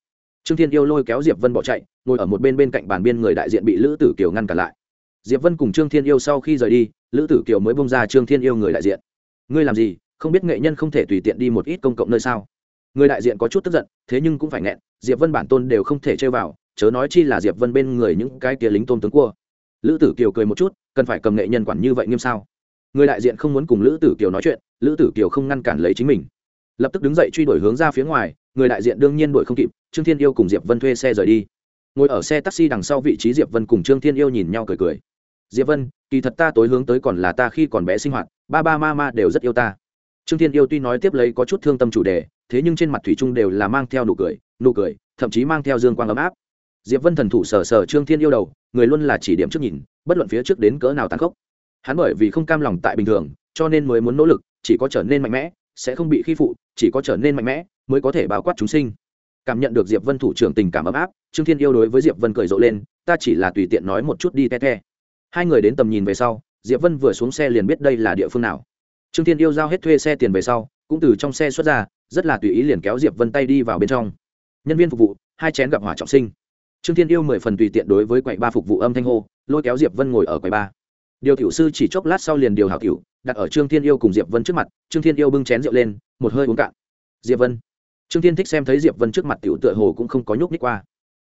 Trương thiên yêu lôi kéo diệp vân bỏ chạy, ngồi ở một bên bên cạnh bàn biên người đại diện bị lữ tử kiều ngăn cản lại. Diệp vân cùng trương thiên yêu sau khi rời đi, lữ tử kiều mới bông ra trương thiên yêu người đại diện. Ngươi làm gì? Không biết nghệ nhân không thể tùy tiện đi một ít công cộng nơi sao? Người đại diện có chút tức giận, thế nhưng cũng phải nghẹn, diệp vân bản tôn đều không thể chơi vào, chớ nói chi là diệp vân bên người những cái kia lính tôn tướng cua lữ tử kiều cười một chút, cần phải cầm nghệ nhân quản như vậy nghiêm sao? Người đại diện không muốn cùng lữ tử kiều nói chuyện, lữ tử kiều không ngăn cản lấy chính mình. Lập tức đứng dậy truy đuổi hướng ra phía ngoài, người đại diện đương nhiên đuổi không kịp, trương thiên yêu cùng diệp vân thuê xe rời đi. Ngồi ở xe taxi đằng sau vị trí diệp vân cùng trương thiên yêu nhìn nhau cười cười. Diệp vân, kỳ thật ta tối hướng tới còn là ta khi còn bé sinh hoạt, ba ba ma ma đều rất yêu ta. Trương thiên yêu tuy nói tiếp lấy có chút thương tâm chủ đề, thế nhưng trên mặt thủy trung đều là mang theo nụ cười nụ cười, thậm chí mang theo dương quang ấm áp diệp vân thần thủ sở sở trương thiên yêu đầu, người luôn là chỉ điểm trước nhìn, bất luận phía trước đến cỡ nào tàn khốc. Hắn bởi vì không cam lòng tại bình thường, cho nên mới muốn nỗ lực, chỉ có trở nên mạnh mẽ, sẽ không bị khi phụ, chỉ có trở nên mạnh mẽ, mới có thể bao quát chúng sinh. Cảm nhận được diệp vân thủ trưởng tình cảm ấm áp, trương thiên yêu đối với diệp vân cười rộ lên, ta chỉ là tùy tiện nói một chút đi te te hai người đến tầm nhìn về sau, diệp vân vừa xuống xe liền biết đây là địa phương nào. Trương thiên yêu giao hết thuê xe tiền về sau, cũng từ trong xe xuất ra, rất là tùy ý liền kéo diệp vân tay đi vào bên trong. Nhân viên phục vụ, hai chén gặp hỏa trọng sinh trương thiên yêu mười phần tùy tiện đối với quầy ba phục vụ âm thanh hô, lôi kéo diệp vân ngồi ở quầy ba. Điều tiểu sư chỉ chốc lát sau liền điều hảo tiểu, đặt ở trương thiên yêu cùng diệp vân trước mặt, trương thiên yêu bưng chén rượu lên, một hơi uống cạn. Diệp vân. Trương thiên thích xem thấy diệp vân trước mặt tiểu tựa hồ cũng không có nhúc nhích qua.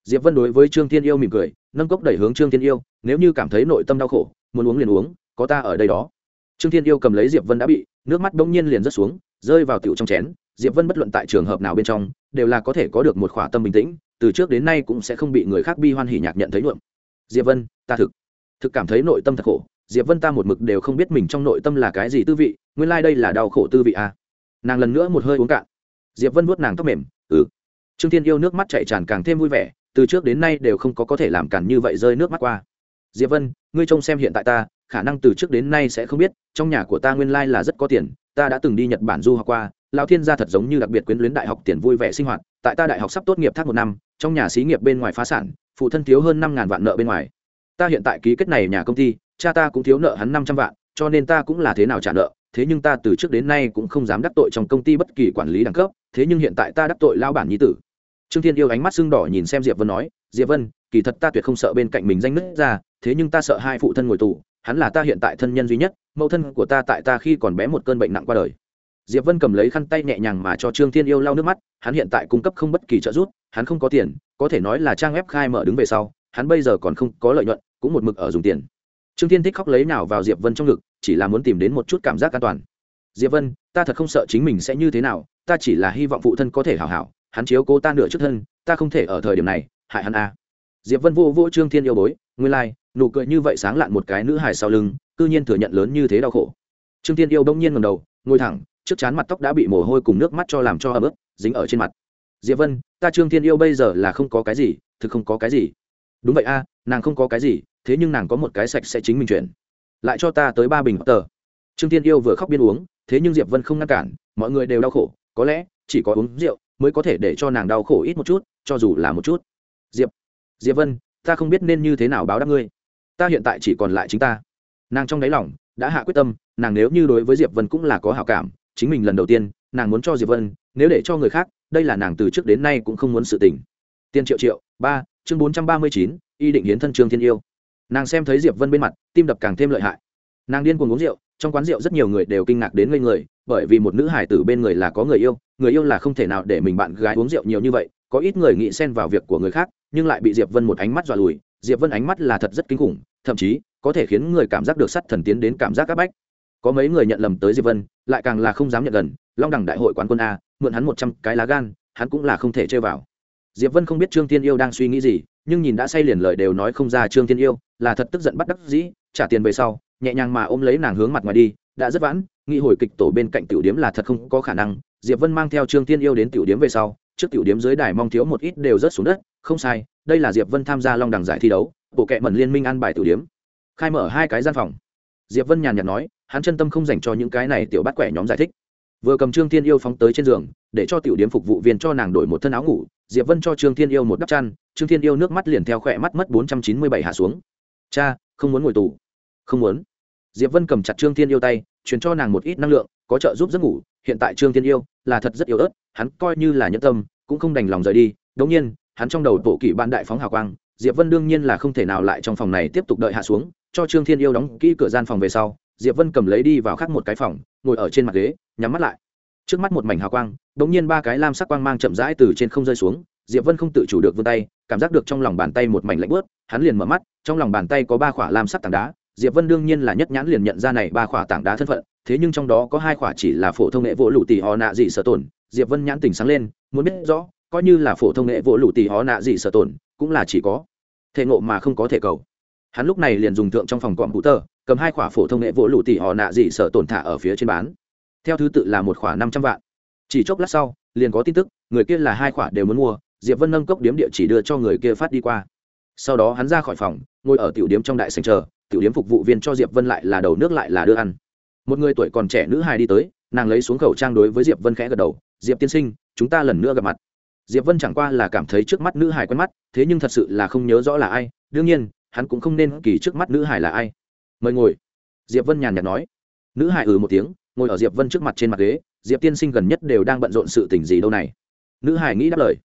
Diệp vân đối với trương thiên yêu mỉm cười, nâng cốc đẩy hướng trương thiên yêu, nếu như cảm thấy nội tâm đau khổ, muốn uống liền uống, có ta ở đây đó. Trương thiên yêu cầm lấy diệp vân đã bị, nước mắt bỗng nhiên liền rớt xuống, rơi vào tiểu trong chén, diệp vân bất luận tại trường hợp nào bên trong, đều là có thể có được một khỏa tâm bình tĩnh từ trước đến nay cũng sẽ không bị người khác bi hoan hỉ nhạc nhận thấy nhuộm. Diệp vân, ta thực thực cảm thấy nội tâm thật khổ. Diệp vân ta một mực đều không biết mình trong nội tâm là cái gì tư vị, nguyên lai、like、đây là đau khổ tư vị à. nàng lần nữa một hơi uống cạn. Diệp vân vuốt nàng tóc mềm ừ. Trương thiên yêu nước mắt chạy tràn càng thêm vui vẻ, từ trước đến nay đều không có có thể làm cản như vậy rơi nước mắt qua. Diệp vân, ngươi trông xem hiện tại ta, khả năng từ trước đến nay sẽ không biết, trong nhà của ta nguyên lai là rất có tiền, ta đã từng đi nhật bản du học qua lao thiên gia thật giống như đặc biệt quyến luyến đại học tiền vui vẻ sinh hoạt, tại ta đại học sắp tốt nghiệp thác một năm trong nhà xí nghiệp bên ngoài phá sản, phụ thân thiếu hơn năm ngàn vạn nợ bên ngoài. Ta hiện tại ký kết này nhà công ty, cha ta cũng thiếu nợ hắn năm trăm vạn, cho nên ta cũng là thế nào trả nợ, thế nhưng ta từ trước đến nay cũng không dám đắc tội trong công ty bất kỳ quản lý đẳng cấp, thế nhưng hiện tại ta đắc tội lao bản nhi tử. Trương thiên yêu ánh mắt sưng đỏ nhìn xem diệp vân nói, diệp vân, kỳ thật ta tuyệt không sợ bên cạnh mình danh nứt ra, thế nhưng ta sợ hai phụ thân ngồi tù, hắn là ta hiện tại thân nhân duy nhất, mẫu thân của ta tại ta khi còn bé một cơn bệnh nặng qua đời. Diệp vân cầm lấy khăn tay nhẹ nhàng mà cho trương thiên yêu lau nước mắt, hắn hiện tại cung cấp không bất kỳ trợ giúp hắn không có tiền có thể nói là trang web khai mở đứng về sau hắn bây giờ còn không có lợi nhuận cũng một mực ở dùng tiền. Trương thiên thích khóc lấy nào vào diệp vân trong ngực chỉ là muốn tìm đến một chút cảm giác an toàn. Diệp vân ta thật không sợ chính mình sẽ như thế nào ta chỉ là hy vọng phụ thân có thể hảo hảo hắn chiếu cố ta nửa trước thân ta không thể ở thời điểm này hại hắn a. À. diệp vân vô vô trương thiên yêu bối nguyên lai、like, nụ cười như vậy sáng lạn một cái nữ hài sau lưng cư nhiên thừa nhận lớn như thế đau khổ. Trương thiên yêu bỗng nhiên ngầm đầu ngồi thẳng trước chán mặt tóc đã bị mồ hôi cùng nước mắt cho làm cho ấm ướt dính ở trên mặt diệp vân, ta trương thiên yêu bây giờ là không có cái gì, thực không có cái gì. Đúng vậy a, nàng không có cái gì, thế nhưng nàng có một cái sạch sẽ chính mình chuyển lại cho ta tới ba bình tờ. Trương thiên yêu vừa khóc biên uống, thế nhưng diệp vân không ngăn cản, mọi người đều đau khổ, có lẽ chỉ có uống rượu mới có thể để cho nàng đau khổ ít một chút, cho dù là một chút. Diệp diệp vân, ta không biết nên như thế nào báo đáp ngươi. Ta hiện tại chỉ còn lại chính ta. Nàng trong đáy lòng đã hạ quyết tâm, nàng nếu như đối với diệp vân cũng là có hảo cảm, chính mình lần đầu tiên, nàng muốn cho diệp vân, nếu để cho người khác đây là nàng từ trước đến nay cũng không muốn sự tình. Tiên triệu triệu, ba, chương bốn trăm ba mươi chín, y định hiến thân trương thiên yêu. Nàng xem thấy diệp vân bên mặt, tim đập càng thêm lợi hại. Nàng điên cuồng uống rượu, trong quán rượu rất nhiều người đều kinh ngạc đến ngây người, bởi vì một nữ hải tử bên người là có người yêu người yêu là không thể nào để mình bạn gái uống rượu nhiều như vậy, có ít người nghĩ xen vào việc của người khác, nhưng lại bị diệp vân một ánh mắt dọa lùi. Diệp vân ánh mắt là thật rất kinh khủng, thậm chí, có thể khiến người cảm giác được sắt thần tiến đến cảm giác áp bách. Có mấy người nhận lầm tới diệp vân, lại càng là không dám nhận gần. Long đẳng đại hội quán quân a mượn hắn một trăm cái lá gan, hắn cũng là không thể chơi vào. Diệp vân không biết trương tiên yêu đang suy nghĩ gì, nhưng nhìn đã say liền lời đều nói không ra trương tiên yêu, là thật tức giận bắt đắc dĩ, trả tiền về sau, nhẹ nhàng mà ôm lấy nàng hướng mặt ngoài đi, đã rất vãn, nghĩ hồi kịch tổ bên cạnh tiểu điếm là thật không có khả năng. Diệp vân mang theo trương tiên yêu đến tiểu điếm về sau, trước tiểu điếm dưới đài mong thiếu một ít đều rớt xuống đất, không sai, đây là diệp vân tham gia long đẳng giải thi đấu, bộ kệ mẩn liên minh ăn bài tiểu điếm. Khai mở hai cái gian phòng. Diệp vân nhàn nhạt nói, hắn chân tâm không dành cho những cái này tiểu bắt quẻ nhóm giải thích vừa cầm trương thiên yêu phóng tới trên giường để cho tiểu điếm phục vụ viên cho nàng đổi một thân áo ngủ diệp vân cho trương thiên yêu một đắp chăn trương thiên yêu nước mắt liền theo khỏe mắt mất bốn trăm chín mươi bảy hạ xuống cha không muốn ngồi tù không muốn diệp vân cầm chặt trương thiên yêu tay truyền cho nàng một ít năng lượng có trợ giúp giấc ngủ hiện tại trương thiên yêu là thật rất yếu ớt hắn coi như là nhẫn tâm cũng không đành lòng rời đi đống nhiên hắn trong đầu bộ kỷ ban đại phóng hào quang diệp vân đương nhiên là không thể nào lại trong phòng này tiếp tục đợi hạ xuống cho trương thiên yêu đóng kỹ cửa gian phòng về sau diệp vân cầm lấy đi vào khác một cái phòng, ngồi ở trên mặt ghế, nhắm mắt lại. Trước mắt một mảnh hào quang đ ỗ n g nhiên ba cái lam sắc quang mang chậm rãi từ trên không rơi xuống, diệp vân không tự chủ được vươn tay, cảm giác được trong lòng bàn tay một mảnh lạnh bớt hắn liền mở mắt, trong lòng bàn tay có ba khỏa lam sắc tảng đá, diệp vân đương nhiên là nhất nhãn liền nhận ra này ba khỏa tảng đá thân phận, thế nhưng trong đó có hai khỏa chỉ là phổ thông nghệ vỗ lụ tỷ họ nạ dị sở tổn, diệp vân nhãn tỉnh sáng lên, muốn biết rõ, coi như là phổ thông nghệ vỗ lụ tỷ họ nạ dị sở tổn, cũng là chỉ có thể ngộ mà không có thể cầu. Hắn lúc này liền dùng thượng trong phòng cọm hữu tờ cầm hai khỏa phổ thông nghệ vỗ lụ tỷ họ nạ dị sở tổn thả ở phía trên bán. Theo thứ tự là một khỏa năm trăm vạn. Chỉ chốc lát sau, liền có tin tức, người kia là hai khỏa đều muốn mua, diệp vân nâng cốc điếm địa chỉ đưa cho người kia phát đi qua. Sau đó hắn ra khỏi phòng, ngồi ở tiểu điếm trong đại sành chờ, tiểu điếm phục vụ viên cho diệp vân lại là đầu nước lại là đưa ăn. Một người tuổi còn trẻ nữ hài đi tới, nàng lấy xuống khẩu trang đối với diệp vân khẽ gật đầu, diệp tiên sinh, chúng ta lần nữa gặp mặt. Diệp vân chẳng qua là cảm thấy trước mắt nữ hài quen mắt, thế nhưng thật sự là không nhớ rõ là ai, đương nhiên, hắn cũng không nên kỳ trước mắt nữ hài là ai mời ngồi. Diệp vân nhàn nhạt nói. Nữ Hải ừ một tiếng, ngồi ở diệp vân trước mặt trên mặt ghế, diệp tiên sinh gần nhất đều đang bận rộn sự tình gì đâu này? Nữ hải nghĩ đáp lời.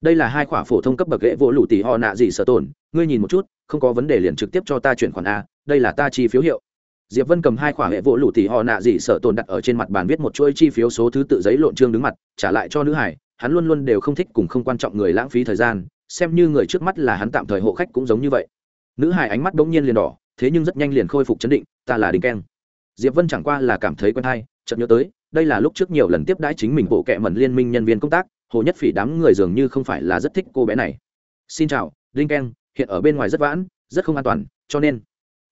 Đây là hai khoả phổ thông cấp bậc ghế vỗ lụ tỷ họ nạ gì sở tổn, ngươi nhìn một chút, không có vấn đề liền trực tiếp cho ta chuyển khoản a, đây là ta chi phiếu hiệu. Diệp vân cầm hai khoả hệ vỗ lụ tỷ họ nạ gì sở tổn đặt ở trên mặt bàn viết một chuỗi chi phiếu số thứ tự giấy lộn trương đứng mặt, trả lại cho nữ hải hắn luôn luôn đều không thích cùng không quan trọng người lãng phí thời gian, xem như người trước mắt là hắn tạm thời hộ khách cũng giống như vậy. Nữ hải ánh mắt bỗng nhiên liền đỏ thế nhưng rất nhanh liền khôi phục chấn định, ta là đinh keng. Diệp vân chẳng qua là cảm thấy quen hay, chợt nhớ tới, đây là lúc trước nhiều lần tiếp đãi chính mình bộ kệ mẩn liên minh nhân viên công tác, hồ nhất phỉ đám người dường như không phải là rất thích cô bé này. Xin chào đinh keng, hiện ở bên ngoài rất vãn, rất không an toàn, cho nên.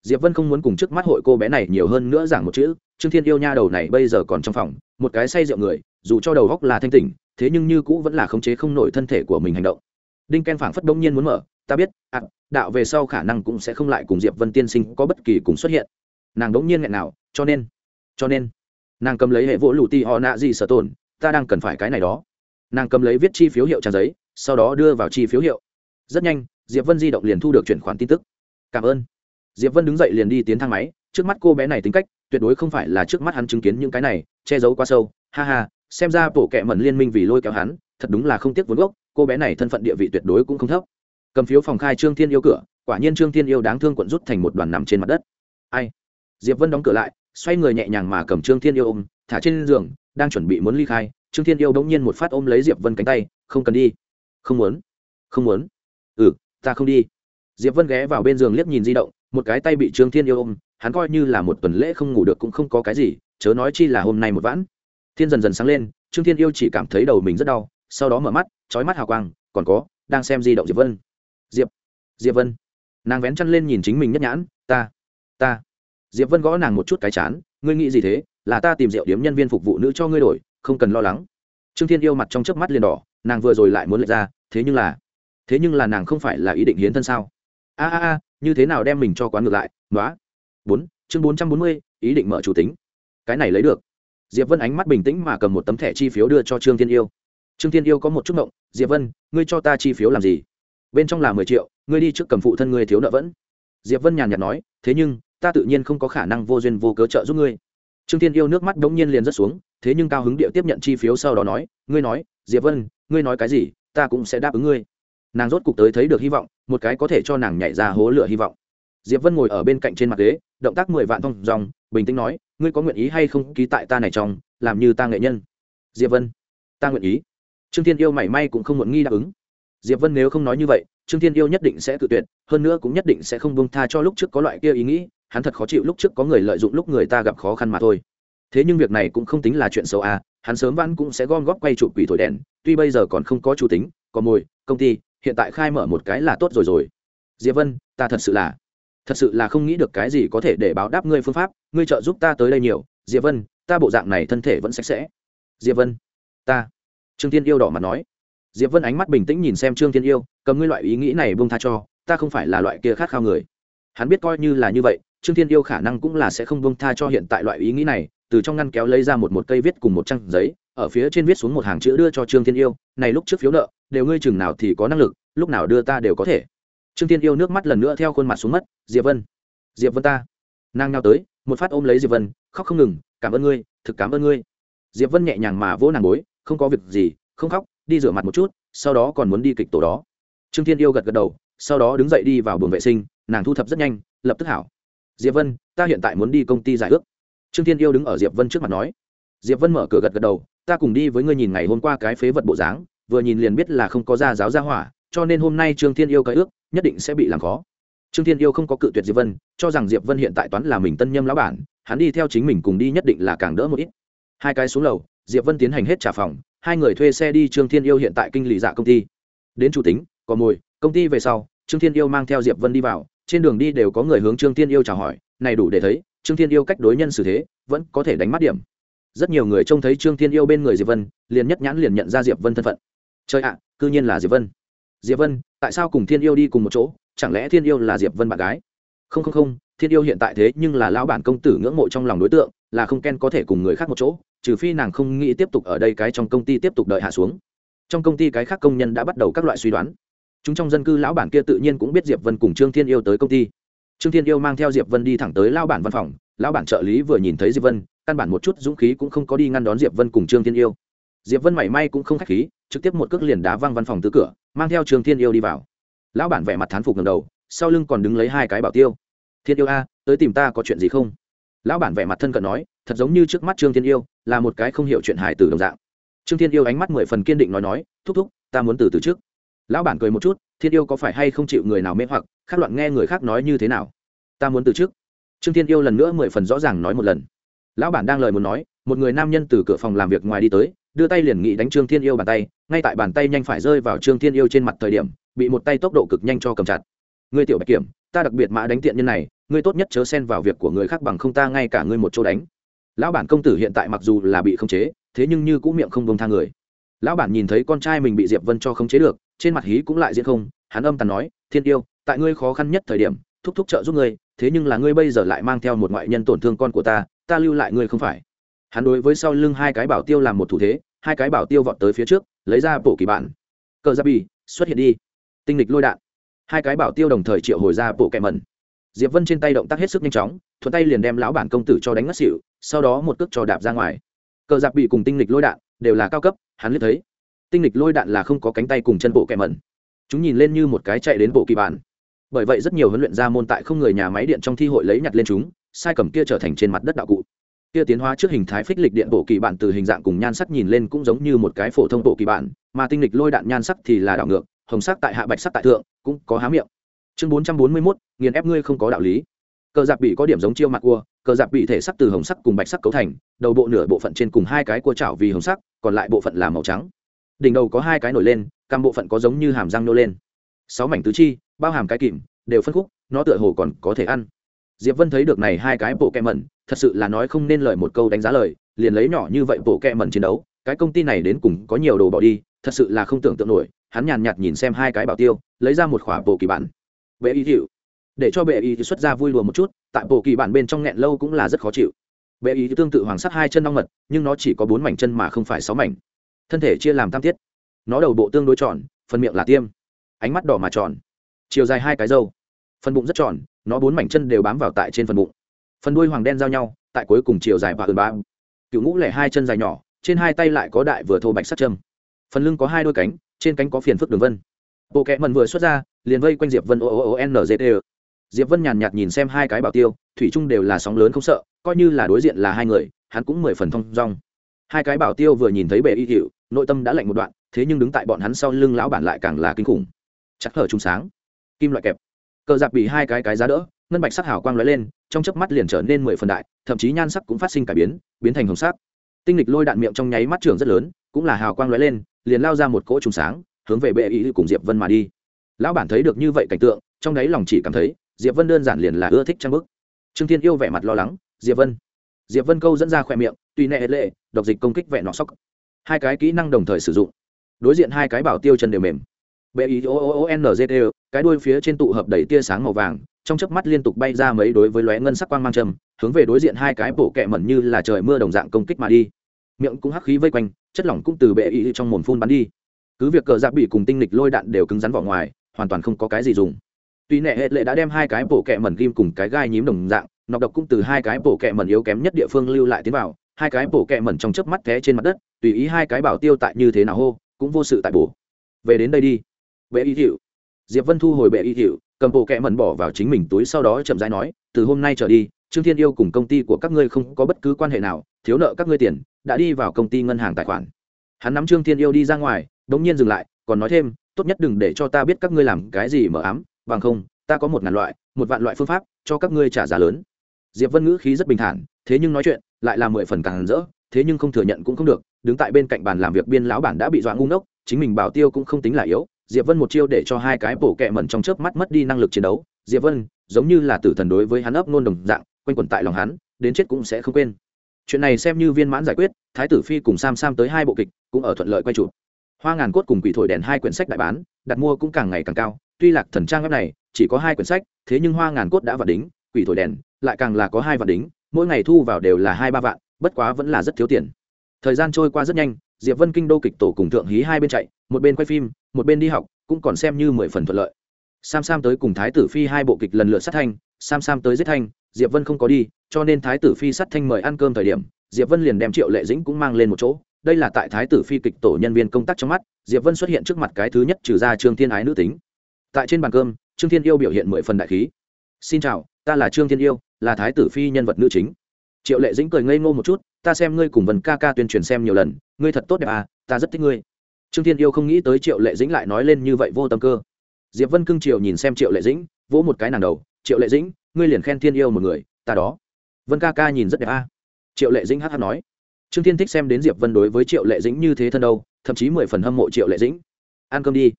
Diệp vân không muốn cùng trước mắt hội cô bé này nhiều hơn nữa giảng một chữ, trương thiên yêu nha đầu này bây giờ còn trong phòng, một cái say rượu người, dù cho đầu góc là thanh tỉnh, thế nhưng như cũ vẫn là khống chế không nổi thân thể của mình hành động. Đinh ken phảng phất đông nhiên muốn mở ta biết, ạ, đạo về sau khả năng cũng sẽ không lại cùng diệp vân tiên sinh có bất kỳ cùng xuất hiện. Nàng đống nhiên nghẹn nào, cho nên cho nên, nàng cầm lấy hệ vỗ lù ti họ nạ gì sở tồn, ta đang cần phải cái này đó. Nàng cầm lấy viết chi phiếu hiệu trang giấy, sau đó đưa vào chi phiếu hiệu. Rất nhanh, diệp vân di động liền thu được chuyển khoản tin tức. Cảm ơn. Diệp vân đứng dậy liền đi tiến thang máy, trước mắt cô bé này tính cách, tuyệt đối không phải là trước mắt hắn chứng kiến những cái này, che giấu quá sâu. Ha ha, xem ra bộ kệ mẩn liên minh vì lôi kéo hắn, thật đúng là không tiếc vốn gốc, cô bé này thân phận địa vị tuyệt đối cũng không thấp cầm phiếu phòng khai trương thiên yêu cửa, quả nhiên trương thiên yêu đáng thương quận rút thành một đoàn nằm trên mặt đất. Ai? Diệp vân đóng cửa lại, xoay người nhẹ nhàng mà cầm trương thiên yêu ôm, thả trên giường, đang chuẩn bị muốn ly khai, trương thiên yêu đống nhiên một phát ôm lấy diệp vân cánh tay, không cần đi. Không muốn. Không muốn. Ừ ta không đi. Diệp vân ghé vào bên giường liếc nhìn di động, một cái tay bị trương thiên yêu ôm, hắn coi như là một tuần lễ không ngủ được cũng không có cái gì, chớ nói chi là hôm nay một vãn. Thiên dần dần sáng lên, trương thiên yêu chỉ cảm thấy đầu mình rất đau, sau đó mở mắt, trói mắt hào quang, còn có, đang xem di động diệp vân diệp diệp vân. Nàng vén chăn lên nhìn chính mình nhất nhãn, ta ta. Diệp vân gõ nàng một chút cái chán, ngươi nghĩ gì thế? Là ta tìm rượu điếm nhân viên phục vụ nữ cho ngươi đổi, không cần lo lắng. Trương thiên yêu mặt trong chớp mắt liền đỏ, nàng vừa rồi lại muốn lệch ra, thế nhưng là, thế nhưng là nàng không phải là ý định hiến thân sao? A a a, như thế nào đem mình cho quán ngược lại nói bốn, chương bốn trăm bốn mươi, ý định mở chủ tính. Cái này lấy được. Diệp vân ánh mắt bình tĩnh mà cầm một tấm thẻ chi phiếu đưa cho trương thiên yêu. Trương thiên yêu có một chút ngộng, diệp vân, ngươi cho ta chi phiếu làm gì? Bên trong là mười triệu, ngươi đi trước cầm phụ thân ngươi thiếu nợ vẫn. Diệp vân nhàn nhạt nói, thế nhưng, ta tự nhiên không có khả năng vô duyên vô cớ trợ giúp ngươi. Trương thiên yêu nước mắt bỗng nhiên liền rất xuống, thế nhưng cao hứng địa tiếp nhận chi phiếu sau đó nói, ngươi nói, diệp vân, ngươi nói cái gì, ta cũng sẽ đáp ứng ngươi. Nàng rốt cục tới thấy được hy vọng, một cái có thể cho nàng nhảy ra hố lửa hy vọng. Diệp vân ngồi ở bên cạnh trên mặt ghế, động tác mười vạn thông dòng, bình tĩnh nói, ngươi có nguyện ý hay không ký tại ta này trong, làm như ta nghệ nhân? Diệp vân, ta nguyện ý. Trương thiên yêu mảy may cũng không muộn nghi đáp ứng diệp vân nếu không nói như vậy, trương thiên yêu nhất định sẽ tự tuyệt, hơn nữa cũng nhất định sẽ không bông tha cho lúc trước có loại kia ý nghĩ, hắn thật khó chịu lúc trước có người lợi dụng lúc người ta gặp khó khăn mà thôi. Thế nhưng việc này cũng không tính là chuyện xấu à hắn sớm văn cũng sẽ gom góp quay chụp quỷ thổi đèn, tuy bây giờ còn không có chủ tính, có mồi, công ty, hiện tại khai mở một cái là tốt rồi rồi. Diệp vân, ta thật sự là, thật sự là không nghĩ được cái gì có thể để báo đáp ngươi phương pháp, ngươi trợ giúp ta tới đây nhiều. Diệp vân, ta bộ dạng này thân thể vẫn sạch sẽ. Diệp vân, ta. Trương tiên yêu đỏ mặt nói diệp vân ánh mắt bình tĩnh nhìn xem trương Thiên yêu, cầm ngươi loại ý nghĩ này buông tha cho, ta không phải là loại kia khát khao người. Hắn biết coi như là như vậy, trương Thiên yêu khả năng cũng là sẽ không buông tha cho hiện tại loại ý nghĩ này, từ trong ngăn kéo lấy ra một một cây viết cùng một trang giấy, ở phía trên viết xuống một hàng chữ đưa cho trương Thiên yêu, này lúc trước phiếu nợ, đều ngươi chừng nào thì có năng lực, lúc nào đưa ta đều có thể. Trương Thiên yêu nước mắt lần nữa theo khuôn mặt xuống mất, diệp vân diệp vân ta. Nàng nhau tới, một phát ôm lấy diệp vân, khóc không ngừng, cảm ơn ngươi, thực cảm ơn ngươi. Diệp vân nhẹ nhàng mà vỗ nàng bối không có việc gì, không khóc đi rửa mặt một chút, sau đó còn muốn đi kịch tổ đó. Trương thiên yêu gật gật đầu, sau đó đứng dậy đi vào buồng vệ sinh, nàng thu thập rất nhanh, lập tức hảo. Diệp vân, ta hiện tại muốn đi công ty giải ước. Trương thiên yêu đứng ở diệp vân trước mặt nói. Diệp vân mở cửa gật gật đầu, ta cùng đi với ngươi nhìn ngày hôm qua cái phế vật bộ dáng, vừa nhìn liền biết là không có ra giáo ra hỏa, cho nên hôm nay trương thiên yêu cái ước, nhất định sẽ bị làm khó. Trương thiên yêu không có cự tuyệt diệp vân, cho rằng diệp vân hiện tại toán là mình tân nhâm lão bản, hắn đi theo chính mình cùng đi nhất định là càng đỡ một ít. Hai cái xuống lầu, diệp vân tiến hành hết trả phòng hai người thuê xe đi trương thiên yêu hiện tại kinh lý dạ công ty. Đến chủ tính, có mồi, công ty về sau, trương thiên yêu mang theo diệp vân đi vào, trên đường đi đều có người hướng trương thiên yêu chào hỏi, này đủ để thấy, trương thiên yêu cách đối nhân xử thế, vẫn có thể đánh mắt điểm. Rất nhiều người trông thấy trương thiên yêu bên người diệp vân, liền nhất nhãn liền nhận ra diệp vân thân phận. Chơi ạ, cư nhiên là diệp vân. Diệp vân, tại sao cùng thiên yêu đi cùng một chỗ? Chẳng lẽ thiên yêu là diệp vân bạn gái? Không không không, thiên yêu hiện tại thế nhưng là lão bản công tử ngưỡng mộ trong lòng đối tượng, là không ken có thể cùng người khác một chỗ trừ phi nàng không nghĩ tiếp tục ở đây cái trong công ty tiếp tục đợi hạ xuống. Trong công ty cái khác công nhân đã bắt đầu các loại suy đoán. Chúng trong dân cư lão bản kia tự nhiên cũng biết diệp vân cùng trương thiên yêu tới công ty. Trương thiên yêu mang theo diệp vân đi thẳng tới lao bản văn phòng. Lão bản trợ lý vừa nhìn thấy diệp vân, căn bản một chút dũng khí cũng không có đi ngăn đón diệp vân cùng trương thiên yêu. Diệp vân mảy may cũng không khách khí, trực tiếp một cước liền đá văng văn phòng tứ cửa, mang theo trương thiên yêu đi vào. Lão bản vẻ mặt thán phục ngầm đầu, sau lưng còn đứng lấy hai cái bảo tiêu. Thiên yêu a, tới tìm ta có chuyện gì không? Lão bản vẻ mặt thân cận nói, thật giống như trước mắt trương thiên yêu, là một cái không hiểu chuyện hài tử đồng dạng. Trương thiên yêu ánh mắt mười phần kiên định nói nói, thúc thúc, ta muốn từ từ trước. Lão bản cười một chút, thiên yêu có phải hay không chịu người nào mê hoặc, khác loạn nghe người khác nói như thế nào? Ta muốn từ trước. Trương thiên yêu lần nữa mười phần rõ ràng nói một lần. Lão bản đang lời muốn nói, một người nam nhân từ cửa phòng làm việc ngoài đi tới, đưa tay liền nghị đánh trương thiên yêu bàn tay, ngay tại bàn tay nhanh phải rơi vào trương thiên yêu trên mặt thời điểm, bị một tay tốc độ cực nhanh cho cầm chặt. Người tiểu bạch kiểm ta đặc biệt mã đánh tiện nhân này, ngươi tốt nhất chớ xen vào việc của người khác bằng không ta ngay cả ngươi một chỗ đánh. Lão bản công tử hiện tại mặc dù là bị khống chế, thế nhưng như cũng miệng không bông tha người. Lão bản nhìn thấy con trai mình bị diệp vân cho khống chế được, trên mặt hí cũng lại diễn không, hắn âm tàn nói, thiên yêu, tại ngươi khó khăn nhất thời điểm, thúc thúc trợ giúp ngươi, thế nhưng là ngươi bây giờ lại mang theo một ngoại nhân tổn thương con của ta ta lưu lại ngươi không phải. Hắn đối với sau lưng hai cái bảo tiêu làm một thủ thế, hai cái bảo tiêu vọt tới phía trước, lấy ra bộ kỳ bản cờ ra bì, xuất hiện đi. Tinh lịch lôi đạn hai cái bảo tiêu đồng thời triệu hồi ra bộ kẹ mẩn. Diệp vân trên tay động tác hết sức nhanh chóng, thuận tay liền đem lão bản công tử cho đánh ngất xỉu, sau đó một cước cho đạp ra ngoài. Cờ giặc bị cùng tinh lịch lôi đạn, đều là cao cấp, hắn liếc thấy. Tinh lịch lôi đạn là không có cánh tay cùng chân bộ kẹ mẩn. Chúng nhìn lên như một cái chạy đến bộ kỳ bản. Bởi vậy rất nhiều huấn luyện gia môn tại không người nhà máy điện trong thi hội lấy nhặt lên chúng, sai cầm kia trở thành trên mặt đất đạo cụ. Kia tiến hóa trước hình thái phích lịch điện bộ kỳ bản từ hình dạng cùng nhan sắc nhìn lên cũng giống như một cái phổ thông bộ kỳ bản, mà tinh lịch lôi đạn nhan sắc thì là đảo ngược, hồng sắc tại hạ bạch sắc tại thượng cũng có há miệng. Chương bốn trăm bốn mươi mốt, nghiền ép ngươi không có đạo lý. Cờ giặc bị có điểm giống chiêu mặt cua, cờ giặc bị thể sắc từ hồng sắc cùng bạch sắc cấu thành, đầu bộ nửa bộ phận trên cùng hai cái cua chảo vì hồng sắc, còn lại bộ phận là màu trắng. Đỉnh đầu có hai cái nổi lên cam bộ phận có giống như hàm răng nô lên. Sáu mảnh tứ chi, bao hàm cái kìm, đều phân khúc, nó tựa hồ còn có thể ăn. Diệp vân thấy được này hai cái bộ kẹ mẩn, thật sự là nói không nên lời một câu đánh giá lời, liền lấy nhỏ như vậy bộ kẹ mẩn chiến đấu, cái công ty này đến cùng có nhiều đồ bỏ đi, thật sự là không tưởng tượng nổi hắn nhàn nhạt nhìn xem hai cái bảo tiêu, lấy ra một khỏa bộ kỳ bản. Bệ y hiệu để cho bệ y xuất ra vui lùa một chút, tại bộ kỳ bản bên trong nghẹn lâu cũng là rất khó chịu. Bệ y tương tự hoàng sắt hai chân đong mật nhưng nó chỉ có bốn mảnh chân mà không phải sáu mảnh. Thân thể chia làm tam tiết. Nó đầu bộ tương đối tròn, phần miệng là tiêm. Ánh mắt đỏ mà tròn. Chiều dài hai cái râu. Phần bụng rất tròn, nó bốn mảnh chân đều bám vào tại trên phần bụng. Phần đuôi hoàng đen giao nhau, tại cuối cùng chiều dài và ườn ba cựu ngũ lẻ hai chân dài nhỏ, trên hai tay lại có đại vừa thô bạch sắt châm. Phần lưng có hai đôi cánh trên cánh có phiền phức đường vân. Bộ kẹ mần vừa xuất ra, liền vây quanh diệp vân o o n g t diệp vân nhàn nhạt nhìn xem hai cái bảo tiêu, thủy chung đều là sóng lớn không sợ, coi như là đối diện là hai người, hắn cũng mười phần thông rong hai cái bảo tiêu vừa nhìn thấy bệ y hiệu nội tâm đã lạnh một đoạn, thế nhưng đứng tại bọn hắn sau lưng lão bản lại càng là kinh khủng. Chắc hở trung sáng. Kim loại kẹp. Cờ giặc bị hai cái cái giá đỡ, ngân bạch sắc hảo quang lóe lên, trong chớp mắt liền trở nên mười phần đại, thậm chí nhan sắc cũng phát sinh cải biến biến thành hồng sắc. Tinh lịch lôi đạn miệng trong nháy mắt trường rất lớn cũng là hào quang lóe lên, liền lao ra một cỗ trùng sáng, hướng về bệ ý cùng diệp vân mà đi. Lão bản thấy được như vậy cảnh tượng, trong đáy lòng chỉ cảm thấy, diệp vân đơn giản liền là ưa thích trang bức. Trương thiên yêu vẻ mặt lo lắng, diệp vân. Diệp vân câu dẫn ra khỏe miệng tùy nệ lệ, độc dịch công kích vẹn nọ sóc hai cái kỹ năng đồng thời sử dụng, đối diện hai cái bảo tiêu chân đều mềm. Bệ ý o o n g t, cái đuôi phía trên tụ hợp đẩy tia sáng màu vàng, trong chớp mắt liên tục bay ra mấy đối với lóe ngân sắc quang mang trầm, hướng về đối diện hai cái bổ kẹ mẩn như là trời mưa đồng dạng công kích mà đi. Miệng cũng hắc khí vây quanh chất lỏng cũng từ bệ y trong mồm phun bắn đi. Cứ việc cờ giáp bị cùng tinh lịch lôi đạn đều cứng rắn vỏ ngoài, hoàn toàn không có cái gì dùng. Tuy nệ hệ lệ đã đem hai cái bộ kẹ mẩn kim cùng cái gai nhím đồng dạng, nọc độc cũng từ hai cái bộ kẹ mẩn yếu kém nhất địa phương lưu lại tiến vào, hai cái bộ kẹ mẩn trong chớp mắt té trên mặt đất, tùy ý hai cái bảo tiêu tại như thế nào hô, cũng vô sự tại bổ. Về đến đây đi. Bệ y hiệu diệp vân thu hồi bệ y hiệu cầm bộ kẹ mẩn bỏ vào chính mình túi sau đó chậm rãi nói, từ hôm nay trở đi, trương thiên yêu cùng công ty của các ngươi không có bất cứ quan hệ nào, thiếu nợ các ngươi tiền đã đi vào công ty ngân hàng tài khoản. Hắn nắm trương thiên yêu đi ra ngoài, đống nhiên dừng lại, còn nói thêm, tốt nhất đừng để cho ta biết các ngươi làm cái gì mờ ám, bằng không, ta có một ngàn loại, một vạn loại phương pháp cho các ngươi trả giá lớn. Diệp vân ngữ khí rất bình thản, thế nhưng nói chuyện, lại là mười phần càng rỡ, thế nhưng không thừa nhận cũng không được, đứng tại bên cạnh bàn làm việc biên lão bản đã bị dọa ngu ngốc, chính mình bảo tiêu cũng không tính là yếu. Diệp vân một chiêu để cho hai cái bổ kẹ mẩn trong chớp mắt mất đi năng lực chiến đấu. Diệp vân, giống như là tử thần đối với hắn ấp nôn đồng dạng, quanh quẩn tại lòng hắn, đến chết cũng sẽ không quên chuyện này xem như viên mãn giải quyết, thái tử phi cùng sam sam tới hai bộ kịch cũng ở thuận lợi quay chụp. Hoa ngàn cốt cùng quỷ thổi đèn hai quyển sách đại bán, đặt mua cũng càng ngày càng cao. Tuy lạc thần trang web này chỉ có hai quyển sách, thế nhưng hoa ngàn cốt đã vạn đính, quỷ thổi đèn lại càng là có hai vạn đính, mỗi ngày thu vào đều là hai ba vạn, bất quá vẫn là rất thiếu tiền. Thời gian trôi qua rất nhanh, diệp vân kinh đô kịch tổ cùng thượng hí hai bên chạy, một bên quay phim, một bên đi học, cũng còn xem như mười phần thuận lợi. Sam sam tới cùng thái tử phi hai bộ kịch lần lượt sát thanh, sam sam tới giết thanh diệp vân không có đi, cho nên thái tử phi sắt thanh mời ăn cơm thời điểm, diệp vân liền đem triệu lệ dĩnh cũng mang lên một chỗ. Đây là tại thái tử phi kịch tổ nhân viên công tác trong mắt, diệp vân xuất hiện trước mặt cái thứ nhất trừ ra trương thiên ái nữ tính. Tại trên bàn cơm, trương thiên yêu biểu hiện mười phần đại khí. Xin chào, ta là trương thiên yêu, là thái tử phi nhân vật nữ chính. Triệu lệ dĩnh cười ngây ngô một chút, ta xem ngươi cùng vần ca ca tuyên truyền xem nhiều lần, ngươi thật tốt đẹp à ta rất thích ngươi. Trương thiên yêu không nghĩ tới triệu lệ dĩnh lại nói lên như vậy vô tâm cơ. Diệp vân cưng triều nhìn xem triệu lệ dĩnh, vỗ một cái nàng đầu, triệu lệ dĩnh ngươi liền khen thiên yêu một người, ta đó. Vân ca ca nhìn rất đẹp a. Triệu lệ dĩnh hh nói. Trương thiên thích xem đến diệp vân đối với triệu lệ dĩnh như thế thân đâu, thậm chí mười phần hâm mộ triệu lệ dĩnh. Ăn cơm đi.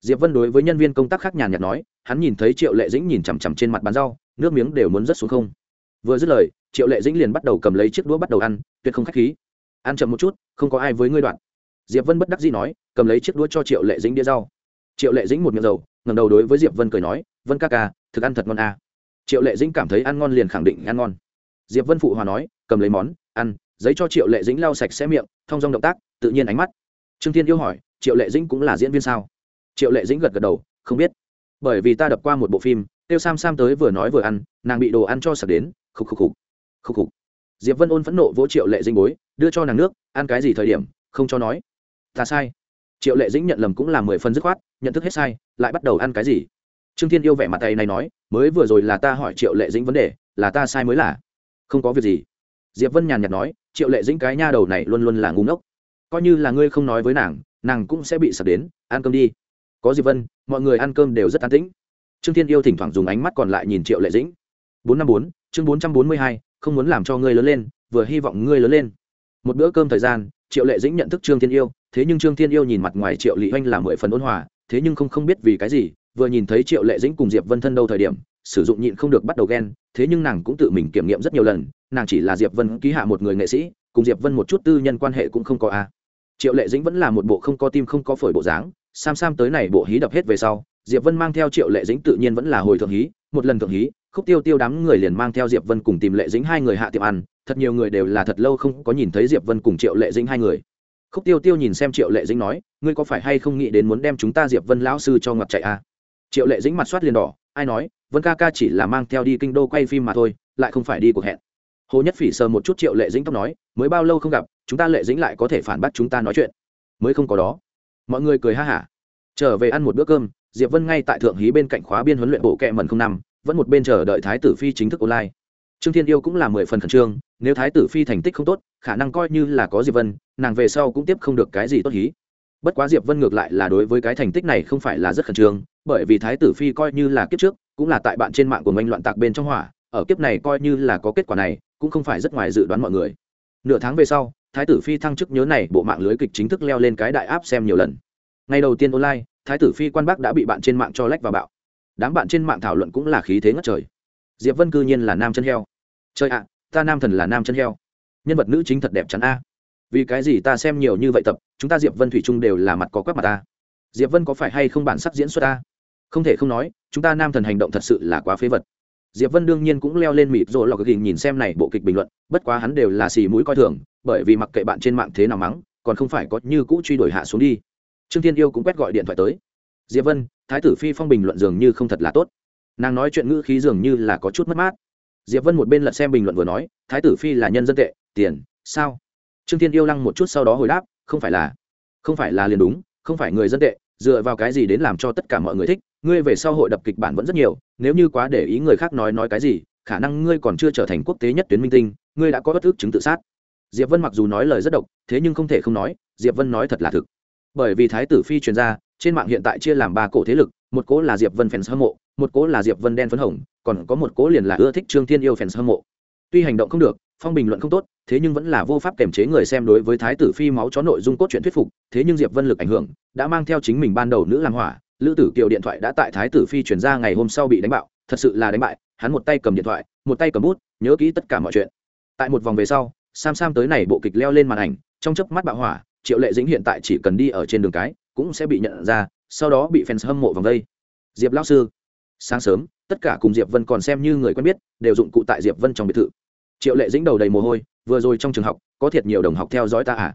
Diệp vân đối với nhân viên công tác khác nhàn nhạt nói, hắn nhìn thấy triệu lệ dĩnh nhìn chằm chằm trên mặt bán rau, nước miếng đều muốn rớt xuống không. Vừa dứt lời, triệu lệ dĩnh liền bắt đầu cầm lấy chiếc đũa bắt đầu ăn, tuyệt không k h á c h khí. Ăn chậm một chút, không có ai với ngươi đoạn. Diệp vân bất đắc dĩ nói, cầm lấy chiếc đũa cho triệu lệ dĩnh đĩa rau. Triệu lệ dĩnh một miệng dầu ngầm đầu đối với diệp vân cười nói, vân ca ca, thực ăn thật ngon à triệu lệ dĩnh cảm thấy ăn ngon liền khẳng định ăn ngon. Diệp vân phụ hòa nói, cầm lấy món, ăn, giấy cho triệu lệ dĩnh lau sạch sẽ miệng thong dong động tác, tự nhiên ánh mắt. Trương thiên yêu hỏi, triệu lệ dĩnh cũng là diễn viên sao? Triệu lệ dĩnh gật gật đầu, không biết. Bởi vì ta đập qua một bộ phim, tiêu sam sam tới vừa nói vừa ăn, nàng bị đồ ăn cho sặc đến khúc khúc khúc khúc khúc diệp vân ôn phẫn nộ vỗ triệu lệ dĩnh bối, đưa cho nàng nước, ăn cái gì thời điểm, không cho nói. Ta sai. Triệu lệ dĩnh nhận lầm cũng là mười phần dứt khoát, nhận thức hết sai, lại bắt đầu ăn cái gì? Trương thiên yêu vẻ mặt tay này nói, mới vừa rồi là ta hỏi triệu lệ dĩnh vấn đề, là ta sai mới là. Không có việc gì. Diệp vân nhàn nhạt nói, triệu lệ dĩnh cái nha đầu này luôn luôn là ngu ngốc. Coi như là ngươi không nói với nàng nàng cũng sẽ bị sập đến. Ăn cơm đi. Có diệp vân, mọi người ăn cơm đều rất an tĩnh. Trương thiên yêu thỉnh thoảng dùng ánh mắt còn lại nhìn triệu lệ dĩnh. Bốn năm bốn, chương bốn trăm bốn mươi hai, không muốn làm cho ngươi lớn lên, vừa hy vọng ngươi lớn lên. Một bữa cơm thời gian, triệu lệ dĩnh nhận thức trương thiên yêu, thế nhưng trương thiên yêu nhìn mặt ngoài triệu lị oanh là mười phần ôn hòa, thế nhưng không không biết vì cái gì vừa nhìn thấy triệu lệ dĩnh cùng diệp vân thân đâu thời điểm, sử dụng nhịn không được bắt đầu ghen, thế nhưng nàng cũng tự mình kiểm nghiệm rất nhiều lần, nàng chỉ là diệp vân ký hạ một người nghệ sĩ, cùng diệp vân một chút tư nhân quan hệ cũng không có a triệu lệ dĩnh vẫn là một bộ không có tim không có phổi bộ dáng, sam sam tới này bộ hí đập hết về sau, diệp vân mang theo triệu lệ dĩnh tự nhiên vẫn là hồi thượng hí, một lần thượng hí, khúc tiêu tiêu đám người liền mang theo diệp vân cùng tìm lệ dĩnh hai người hạ tiệm ăn, thật nhiều người đều là thật lâu không có nhìn thấy diệp vân cùng triệu lệ dĩnh hai người khúc tiêu tiêu nhìn xem triệu lệ dĩnh nói, ngươi có phải hay không nghĩ đến muốn đem chúng ta diệp vân lão sư cho ngập chạy à? Triệu lệ dĩnh mặt soát liền đỏ, ai nói, vân ca ca chỉ là mang theo đi kinh đô quay phim mà thôi, lại không phải đi cuộc hẹn. Hồ nhất phỉ sờ một chút triệu lệ dĩnh tóc nói, mới bao lâu không gặp, chúng ta lệ dĩnh lại có thể phản bác chúng ta nói chuyện. Mới không có đó. Mọi người cười ha hả. Trở về ăn một bữa cơm, diệp vân ngay tại thượng hí bên cạnh khóa biên huấn luyện bộ kệ mần không năm, vẫn một bên chờ đợi thái tử phi chính thức online. Trương thiên yêu cũng là mười phần khẩn trương, nếu thái tử phi thành tích không tốt, khả năng coi như là có diệp vân, nàng về sau cũng tiếp không được cái gì tốt hí. Bất quá diệp vân ngược lại là đối với cái thành tích này không phải là rất khẩn trương bởi vì thái tử phi coi như là kiếp trước, cũng là tại bạn trên mạng của ngành loạn tạc bên trong hỏa ở kiếp này coi như là có kết quả này, cũng không phải rất ngoài dự đoán mọi người. Nửa tháng về sau, thái tử phi thăng chức nhớ này, bộ mạng lưới kịch chính thức leo lên cái đại áp xem nhiều lần. Ngày đầu tiên online, thái tử phi quan bắc đã bị bạn trên mạng cho lách vào bạo. Đám bạn trên mạng thảo luận cũng là khí thế ngất trời. Diệp vân cư nhiên là nam chân heo. Trời ạ, ta nam thần là nam chân heo. Nhân vật nữ chính thật đẹp chắn a. Vì cái gì ta xem nhiều như vậy tập, chúng ta diệp vân thủy trung đều là mặt có quắc mặt ta diệp vân có phải hay không bản sắc diễn xuất ta không thể không nói, chúng ta nam thần hành động thật sự là quá phế vật. Diệp vân đương nhiên cũng leo lên mịp rồi lọc gỉnh nhìn xem này bộ kịch bình luận, bất quá hắn đều là xì mũi coi thường, bởi vì mặc kệ bạn trên mạng thế nào mắng, còn không phải có như cũ truy đuổi hạ xuống đi. Trương thiên yêu cũng quét gọi điện thoại tới. Diệp vân, thái tử phi phong bình luận dường như không thật là tốt. Nàng nói chuyện ngữ khí dường như là có chút mất mát. Diệp vân một bên lật xem bình luận vừa nói, thái tử phi là nhân dân tệ, tiền, sao? Trương thiên yêu lăng một chút sau đó hồi đáp, không phải là, không phải là liền đúng, không phải người dân tệ, dựa vào cái gì đến làm cho tất cả mọi người thích ngươi về sau hội đập kịch bản vẫn rất nhiều, nếu như quá để ý người khác nói nói cái gì, khả năng ngươi còn chưa trở thành quốc tế nhất tuyến minh tinh, ngươi đã có bất ước chứng tự sát. Diệp vân mặc dù nói lời rất độc, thế nhưng không thể không nói, diệp vân nói thật là thực. Bởi vì thái tử phi truyền ra trên mạng hiện tại chia làm ba cổ thế lực, một cỗ là diệp vân fans hâm mộ, một cỗ là diệp vân đen phấn hồng, còn có một cỗ liền là ưa thích trương thiên yêu fans hâm mộ. Tuy hành động không được, phong bình luận không tốt, thế nhưng vẫn là vô pháp kềm chế người xem đối với thái tử phi máu chó nội dung cốt truyện thuyết phục, thế nhưng diệp vân lực ảnh hưởng, đã mang theo chính mình ban đầu nữ làm hỏa lữ tử kiều điện thoại đã tại thái tử phi chuyển ra ngày hôm sau bị đánh bạo thật sự là đánh bại, hắn một tay cầm điện thoại, một tay cầm bút, nhớ kỹ tất cả mọi chuyện. Tại một vòng về sau, sam sam tới này bộ kịch leo lên màn ảnh, trong chớp mắt bạo hỏa, triệu lệ dĩnh hiện tại chỉ cần đi ở trên đường cái, cũng sẽ bị nhận ra, sau đó bị fans hâm mộ vòng đây. Diệp lão sư, sáng sớm, tất cả cùng diệp vân còn xem như người quen biết, đều dụng cụ tại diệp vân trong biệt thự. Triệu lệ dĩnh đầu đầy mồ hôi, vừa rồi trong trường học, có thiệt nhiều đồng học theo dõi ta à?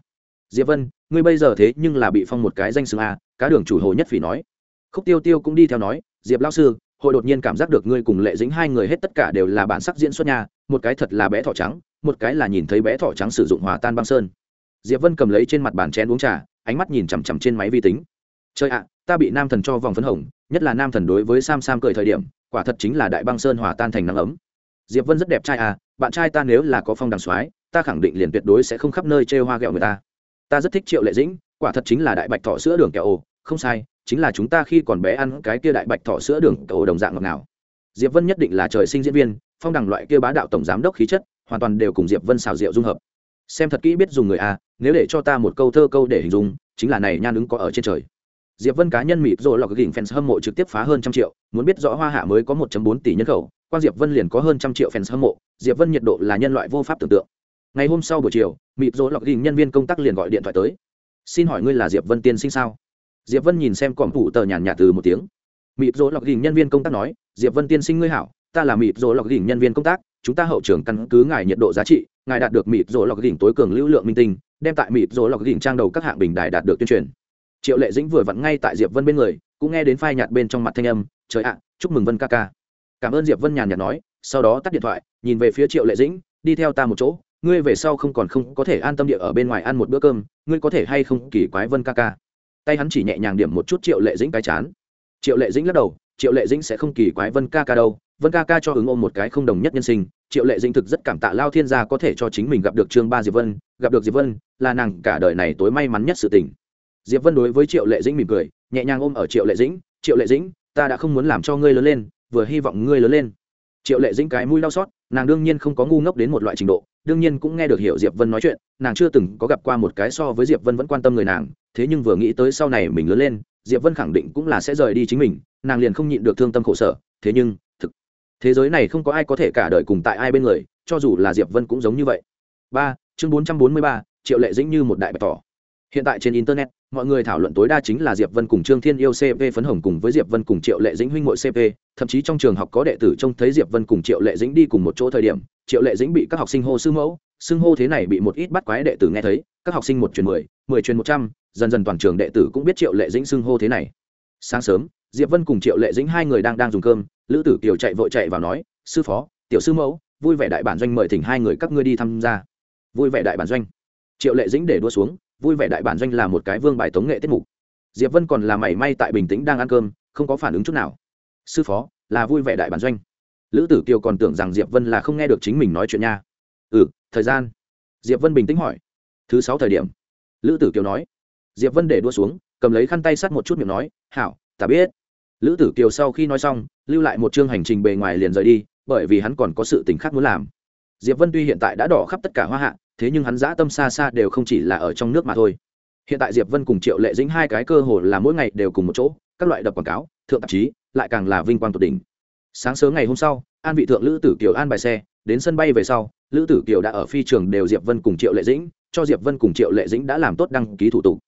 Diệp vân, ngươi bây giờ thế nhưng là bị phong một cái danh xưng a, cá đường chủ hồ nhất phỉ nói khúc tiêu tiêu cũng đi theo nói diệp lão sư hội đột nhiên cảm giác được ngươi cùng lệ dính hai người hết tất cả đều là bản sắc diễn xuất nhà, một cái thật là bé thỏ trắng một cái là nhìn thấy bé thỏ trắng sử dụng hòa tan băng sơn. Diệp vân cầm lấy trên mặt bàn chén uống trà ánh mắt nhìn chằm chằm trên máy vi tính. Chơi ạ ta bị nam thần cho vòng phấn hồng nhất là nam thần đối với sam sam cười thời điểm quả thật chính là đại băng sơn hòa tan thành nắng ấm. Diệp vân rất đẹp trai à bạn trai ta nếu là có phong đằng soái ta khẳng định liền tuyệt đối sẽ không khắp nơi chê hoa ghẹo người ta. Ta rất thích triệu lệ dĩnh quả thật chính là đại bạch thọ sữa đường kẹo ồ không sai chính là chúng ta khi còn bé ăn cái kia đại bạch thọ sữa đường cầu đồng dạng ngọt nào diệp vân nhất định là trời sinh diễn viên, phong đẳng loại kia bá đạo tổng giám đốc khí chất, hoàn toàn đều cùng diệp vân xào rượu dung hợp. Xem thật kỹ biết dùng người a, nếu để cho ta một câu thơ câu để hình dung, chính là này nhan ứng có ở trên trời. Diệp vân cá nhân mịt rồi lọc gỉnh fans hâm mộ trực tiếp phá hơn trăm triệu, muốn biết rõ hoa hạ mới có 1.4 tỷ nhân khẩu, quan diệp vân liền có hơn trăm triệu fans hâm mộ, diệp vân nhiệt độ là nhân loại vô pháp tưởng tượng. Ngày hôm sau buổi chiều, mịt rồi lọc gỉnh nhân viên công tác liền gọi điện thoại tới. Xin hỏi ngươi là diệp vân tiên sinh sao? Diệp vân nhìn xem còm thủ tờ nhàn nhạt từ một tiếng. Mịp rỗ lọc gỉnh nhân viên công tác nói, diệp vân tiên sinh ngươi hảo, ta là mịp rỗ lọc gỉnh nhân viên công tác, chúng ta hậu trưởng căn cứ ngài nhiệt độ giá trị, ngài đạt được mịp rỗ lọc gỉnh tối cường lưu lượng minh tinh, đem tại mịp rỗ lọc gỉnh trang đầu các hạng bình đài đạt được tuyên truyền. Triệu lệ dĩnh vừa vặn ngay tại diệp vân bên người, cũng nghe đến phai nhạt bên trong mặt thanh âm, trời ạ, chúc mừng vân ca ca. Cảm ơn diệp vân nhàn nhạt nói. Sau đó tắt điện thoại, nhìn về phía triệu lệ dĩnh, đi theo ta một chỗ, ngươi về sau không còn không có thể an tâm địa ở bên ngoài ăn một bữa cơm, ngươi có thể hay không kỳ quái vân ca ca? Tay hắn chỉ nhẹ nhàng điểm một chút triệu lệ dĩnh cái chán. Triệu lệ dĩnh lắc đầu, triệu lệ dĩnh sẽ không kỳ quái vân ca ca đâu. Vân ca ca cho ứng ôm một cái không đồng nhất nhân sinh. Triệu lệ dĩnh thực rất cảm tạ lao thiên gia có thể cho chính mình gặp được trương ba diệp vân, gặp được diệp vân là nàng cả đời này tối may mắn nhất sự tình. Diệp vân đối với triệu lệ dĩnh mỉm cười, nhẹ nhàng ôm ở triệu lệ dĩnh. Triệu lệ dĩnh, ta đã không muốn làm cho ngươi lớn lên, vừa hy vọng ngươi lớn lên. Triệu lệ dĩnh cái mũi đau xót, nàng đương nhiên không có ngu ngốc đến một loại trình độ đương nhiên cũng nghe được hiểu diệp vân nói chuyện nàng chưa từng có gặp qua một cái so với diệp vân vẫn quan tâm người nàng thế nhưng vừa nghĩ tới sau này mình lớn lên diệp vân khẳng định cũng là sẽ rời đi chính mình nàng liền không nhịn được thương tâm khổ sở thế nhưng thực thế giới này không có ai có thể cả đời cùng tại ai bên người cho dù là diệp vân cũng giống như vậy ba chương bốn trăm bốn mươi ba triệu lệ dĩnh như một đại bày tỏ hiện tại trên internet, mọi người thảo luận tối đa chính là diệp vân cùng trương thiên yêu cp phấn hồng cùng với diệp vân cùng triệu lệ dĩnh huynh hội cp thậm chí trong trường học có đệ tử trông thấy diệp vân cùng triệu lệ dĩnh đi cùng một chỗ thời điểm, triệu lệ dĩnh bị các học sinh hô sư mẫu, xưng hô thế này bị một ít bắt quái đệ tử nghe thấy, các học sinh một truyền mười mười truyền một trăm, dần dần toàn trường đệ tử cũng biết triệu lệ dĩnh xưng hô thế này. Sáng sớm, diệp vân cùng triệu lệ dĩnh hai người đang đang dùng cơm, lữ tử kiều chạy vội chạy vào nói, sư phó, tiểu sư mẫu, vui vẻ đại bản doanh mời thỉnh hai người các ngươi đi tham gia. Vui vẻ đại bản doanh. Triệu lệ dĩnh để đua xuống vui vẻ đại bản doanh là một cái vương bài tống nghệ tiết mục. Diệp vân còn là mảy may tại bình tĩnh đang ăn cơm, không có phản ứng chút nào. Sư phó, là vui vẻ đại bản doanh. Lữ tử kiều còn tưởng rằng diệp vân là không nghe được chính mình nói chuyện nha. Ừ thời gian. Diệp vân bình tĩnh hỏi. Thứ sáu thời điểm. Lữ tử kiều nói. Diệp vân để đua xuống, cầm lấy khăn tay sắt một chút miệng nói, hảo, ta biết. Lữ tử kiều sau khi nói xong, lưu lại một chương hành trình bề ngoài liền rời đi, bởi vì hắn còn có sự tình khác muốn làm. Diệp vân tuy hiện tại đã đỏ khắp tất cả hoa hạ thế nhưng hắn dã tâm xa xa đều không chỉ là ở trong nước mà thôi. Hiện tại diệp vân cùng triệu lệ dĩnh hai cái cơ hồ là mỗi ngày đều cùng một chỗ, các loại đập quảng cáo, thượng tạp chí, lại càng là vinh quang tột đỉnh. Sáng sớm ngày hôm sau, an vị thượng lữ tử kiều an bài xe, đến sân bay về sau, lữ tử kiều đã ở phi trường đều diệp vân cùng triệu lệ dĩnh, cho diệp vân cùng triệu lệ dĩnh đã làm tốt đăng ký thủ tục.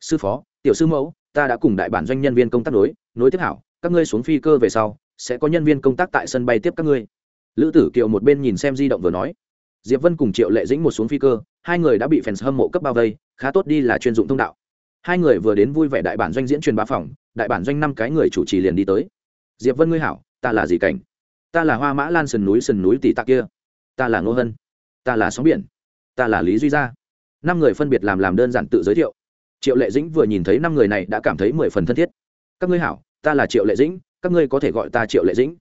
Sư phó, tiểu sư mẫu, ta đã cùng đại bản doanh nhân viên công tác nối nối tiếp hảo, các ngươi xuống phi cơ về sau, sẽ có nhân viên công tác tại sân bay tiếp các ngươi. Lữ tử kiều một bên nhìn xem di động vừa nói diệp vân cùng triệu lệ dĩnh một xuống phi cơ, hai người đã bị fans hâm mộ cấp bao vây, khá tốt đi là chuyên dụng thông đạo. Hai người vừa đến vui vẻ đại bản doanh diễn truyền bá phòng, đại bản doanh năm cái người chủ trì liền đi tới. Diệp vân ngươi hảo, ta là gì cảnh? Ta là hoa mã lan sườn núi sườn núi tỷ tạc kia. Ta là ngô hân. Ta là sóng biển. Ta là lý duy gia. Năm người phân biệt làm làm đơn giản tự giới thiệu. Triệu lệ dĩnh vừa nhìn thấy năm người này đã cảm thấy mười phần thân thiết. Các ngươi hảo, ta là triệu lệ dĩnh, các ngươi có thể gọi ta triệu lệ dĩnh.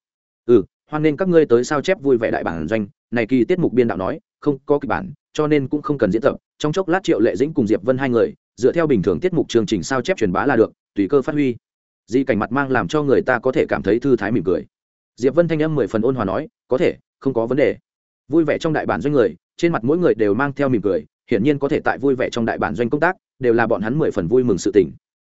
Ừ hoan nên các ngươi tới sao chép vui vẻ đại bản doanh này kỳ tiết mục biên đạo nói, không có kịch bản, cho nên cũng không cần diễn tập, trong chốc lát triệu lệ dĩnh cùng diệp vân hai người, dựa theo bình thường tiết mục chương trình sao chép truyền bá là được, tùy cơ phát huy. Di cảnh mặt mang làm cho người ta có thể cảm thấy thư thái mỉm cười. Diệp vân thanh âm mười phần ôn hòa nói, có thể, không có vấn đề. Vui vẻ trong đại bản doanh người, trên mặt mỗi người đều mang theo mỉm cười, hiển nhiên có thể tại vui vẻ trong đại bản doanh công tác, đều là bọn hắn mười phần vui mừng sự tình.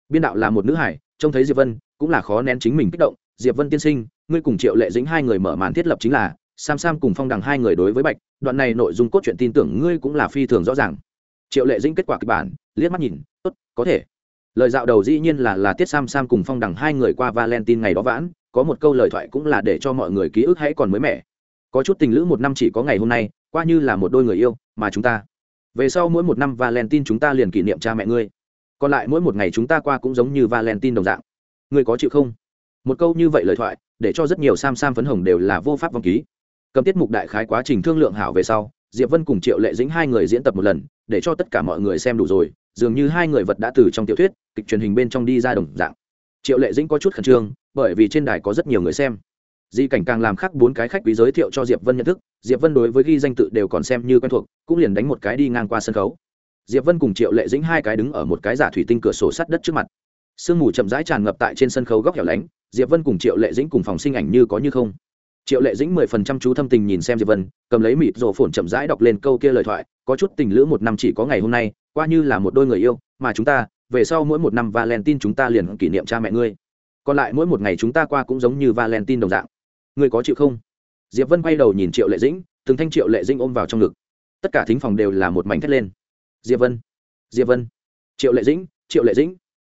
Biên đạo là một nữ hải, trông thấy diệp vân, cũng là khó nén chính mình kích động. Diệp vân tiên sinh, ngươi cùng triệu lệ dính hai người mở màn thiết lập chính là sam sam cùng phong đằng hai người đối với bạch, đoạn này nội dung cốt truyện tin tưởng ngươi cũng là phi thường rõ ràng. Triệu lệ dĩnh kết quả kịch bản, liếc mắt nhìn, tốt, có thể. Lời dạo đầu dĩ nhiên là là tiết sam sam cùng phong đằng hai người qua valentine ngày đó vãn, có một câu lời thoại cũng là để cho mọi người ký ức hãy còn mới mẻ. Có chút tình lữ một năm chỉ có ngày hôm nay, qua như là một đôi người yêu mà chúng ta. Về sau mỗi một năm valentine chúng ta liền kỷ niệm cha mẹ ngươi. Còn lại mỗi một ngày chúng ta qua cũng giống như valentine đồng dạng. Ngươi có chịu không? Một câu như vậy lời thoại, để cho rất nhiều sam sam phấn hồng đều là vô pháp vong ký cầm tiết mục đại khái quá trình thương lượng hảo về sau, diệp vân cùng triệu lệ dĩnh hai người diễn tập một lần, để cho tất cả mọi người xem đủ rồi, dường như hai người vật đã từ trong tiểu thuyết, kịch truyền hình bên trong đi ra đồng dạng. Triệu lệ dĩnh có chút khẩn trương, bởi vì trên đài có rất nhiều người xem. Di cảnh càng làm khác bốn cái khách quý giới thiệu cho diệp vân nhận thức, diệp vân đối với ghi danh tự đều còn xem như quen thuộc, cũng liền đánh một cái đi ngang qua sân khấu. Diệp vân cùng triệu lệ dĩnh hai cái đứng ở một cái giả thủy tinh cửa sổ sắt đất trước mặt. Sương mù chậm rãi tràn ngập tại trên sân khấu góc hẻo lánh, diệp vân cùng triệu lệ dĩnh cùng phòng sinh ảnh như có như không triệu lệ dĩnh mười phần trăm chú thâm tình nhìn xem diệp vân, cầm lấy mịt rổ phồn chậm rãi đọc lên câu kia lời thoại, có chút tình lữ một năm chỉ có ngày hôm nay, qua như là một đôi người yêu, mà chúng ta, về sau mỗi một năm valentine chúng ta liền kỷ niệm cha mẹ ngươi. Còn lại mỗi một ngày chúng ta qua cũng giống như valentine đồng dạng. Ngươi có chịu không? Diệp vân quay đầu nhìn triệu lệ dĩnh, từng thanh triệu lệ dĩnh ôm vào trong ngực. Tất cả thính phòng đều là một mảnh thét lên. Diệp vân diệp vân. Triệu lệ dĩnh, triệu lệ dĩnh.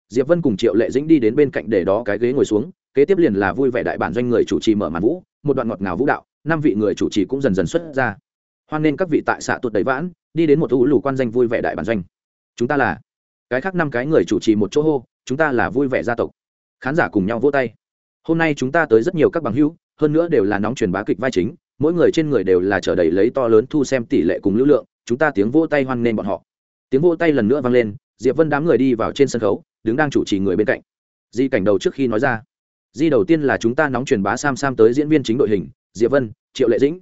Diệp vân cùng triệu lệ dĩnh đi đến bên cạnh để đó cái ghế ngồi xuống, kế tiếp liền là vui vẻ đại bản doanh người chủ trì mở màn vũ một đoạn ngọt ngào vũ đạo, năm vị người chủ trì cũng dần dần xuất ra. Hoan nên các vị tại xạ tuột đầy vãn, đi đến một thú lù quan danh vui vẻ đại bản doanh. Chúng ta là, cái khác năm cái người chủ trì một chỗ hô, chúng ta là vui vẻ gia tộc. Khán giả cùng nhau vỗ tay. Hôm nay chúng ta tới rất nhiều các bằng hữu, hơn nữa đều là nóng truyền bá kịch vai chính, mỗi người trên người đều là trở đầy lấy to lớn thu xem tỷ lệ cùng lưu lượng, chúng ta tiếng vỗ tay hoan nên bọn họ. Tiếng vỗ tay lần nữa vang lên, diệp vân đám người đi vào trên sân khấu, đứng đang chủ trì người bên cạnh. Di cảnh đầu trước khi nói ra di đầu tiên là chúng ta nóng truyền bá sam sam tới diễn viên chính đội hình, diệp vân, triệu lệ dĩnh.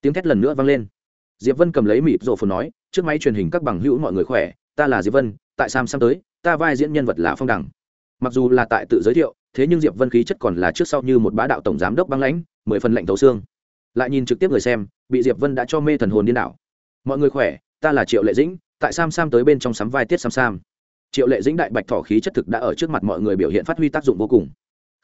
Tiếng thét lần nữa vang lên. Diệp vân cầm lấy mịp rổ phồn nói, trước máy truyền hình các bằng hữu mọi người khỏe, ta là diệp vân, tại sam sam tới, ta vai diễn nhân vật là phong đẳng mặc dù là tại tự giới thiệu, thế nhưng diệp vân khí chất còn là trước sau như một bá đạo tổng giám đốc băng lãnh, mười phần lệnh thấu xương. Lại nhìn trực tiếp người xem, bị diệp vân đã cho mê thần hồn điên đảo. Mọi người khỏe, ta là triệu lệ dĩnh, tại sam sam tới bên trong sắm vai tiết sam sam. Triệu lệ dĩnh đại bạch thỏ khí chất thực đã ở trước mặt mọi người biểu hiện phát huy tác dụng vô cùng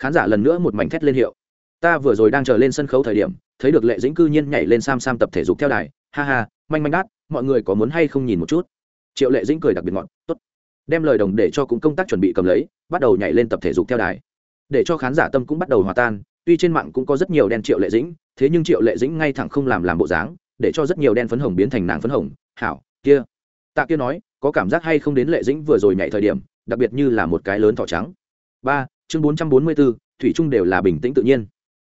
khán giả lần nữa một mảnh thét lên hiệu. Ta vừa rồi đang chờ lên sân khấu thời điểm, thấy được lệ dĩnh cư nhiên nhảy lên sam sam tập thể dục theo đài. Ha ha, manh manh đát, mọi người có muốn hay không nhìn một chút? Triệu lệ dĩnh cười đặc biệt ngọt, tốt. Đem lời đồng để cho cũng công tác chuẩn bị cầm lấy, bắt đầu nhảy lên tập thể dục theo đài. Để cho khán giả tâm cũng bắt đầu hòa tan, tuy trên mạng cũng có rất nhiều đen triệu lệ dĩnh, thế nhưng triệu lệ dĩnh ngay thẳng không làm làm bộ dáng, để cho rất nhiều đen phấn hồng biến thành nàng phấn hồng. Hảo, kia. Tạ kia nói, có cảm giác hay không đến lệ dĩnh vừa rồi nhảy thời điểm, đặc biệt như là một cái lớn thỏ trắng. Ba chương bốn trăm bốn mươi bốn thủy trung đều là bình tĩnh tự nhiên.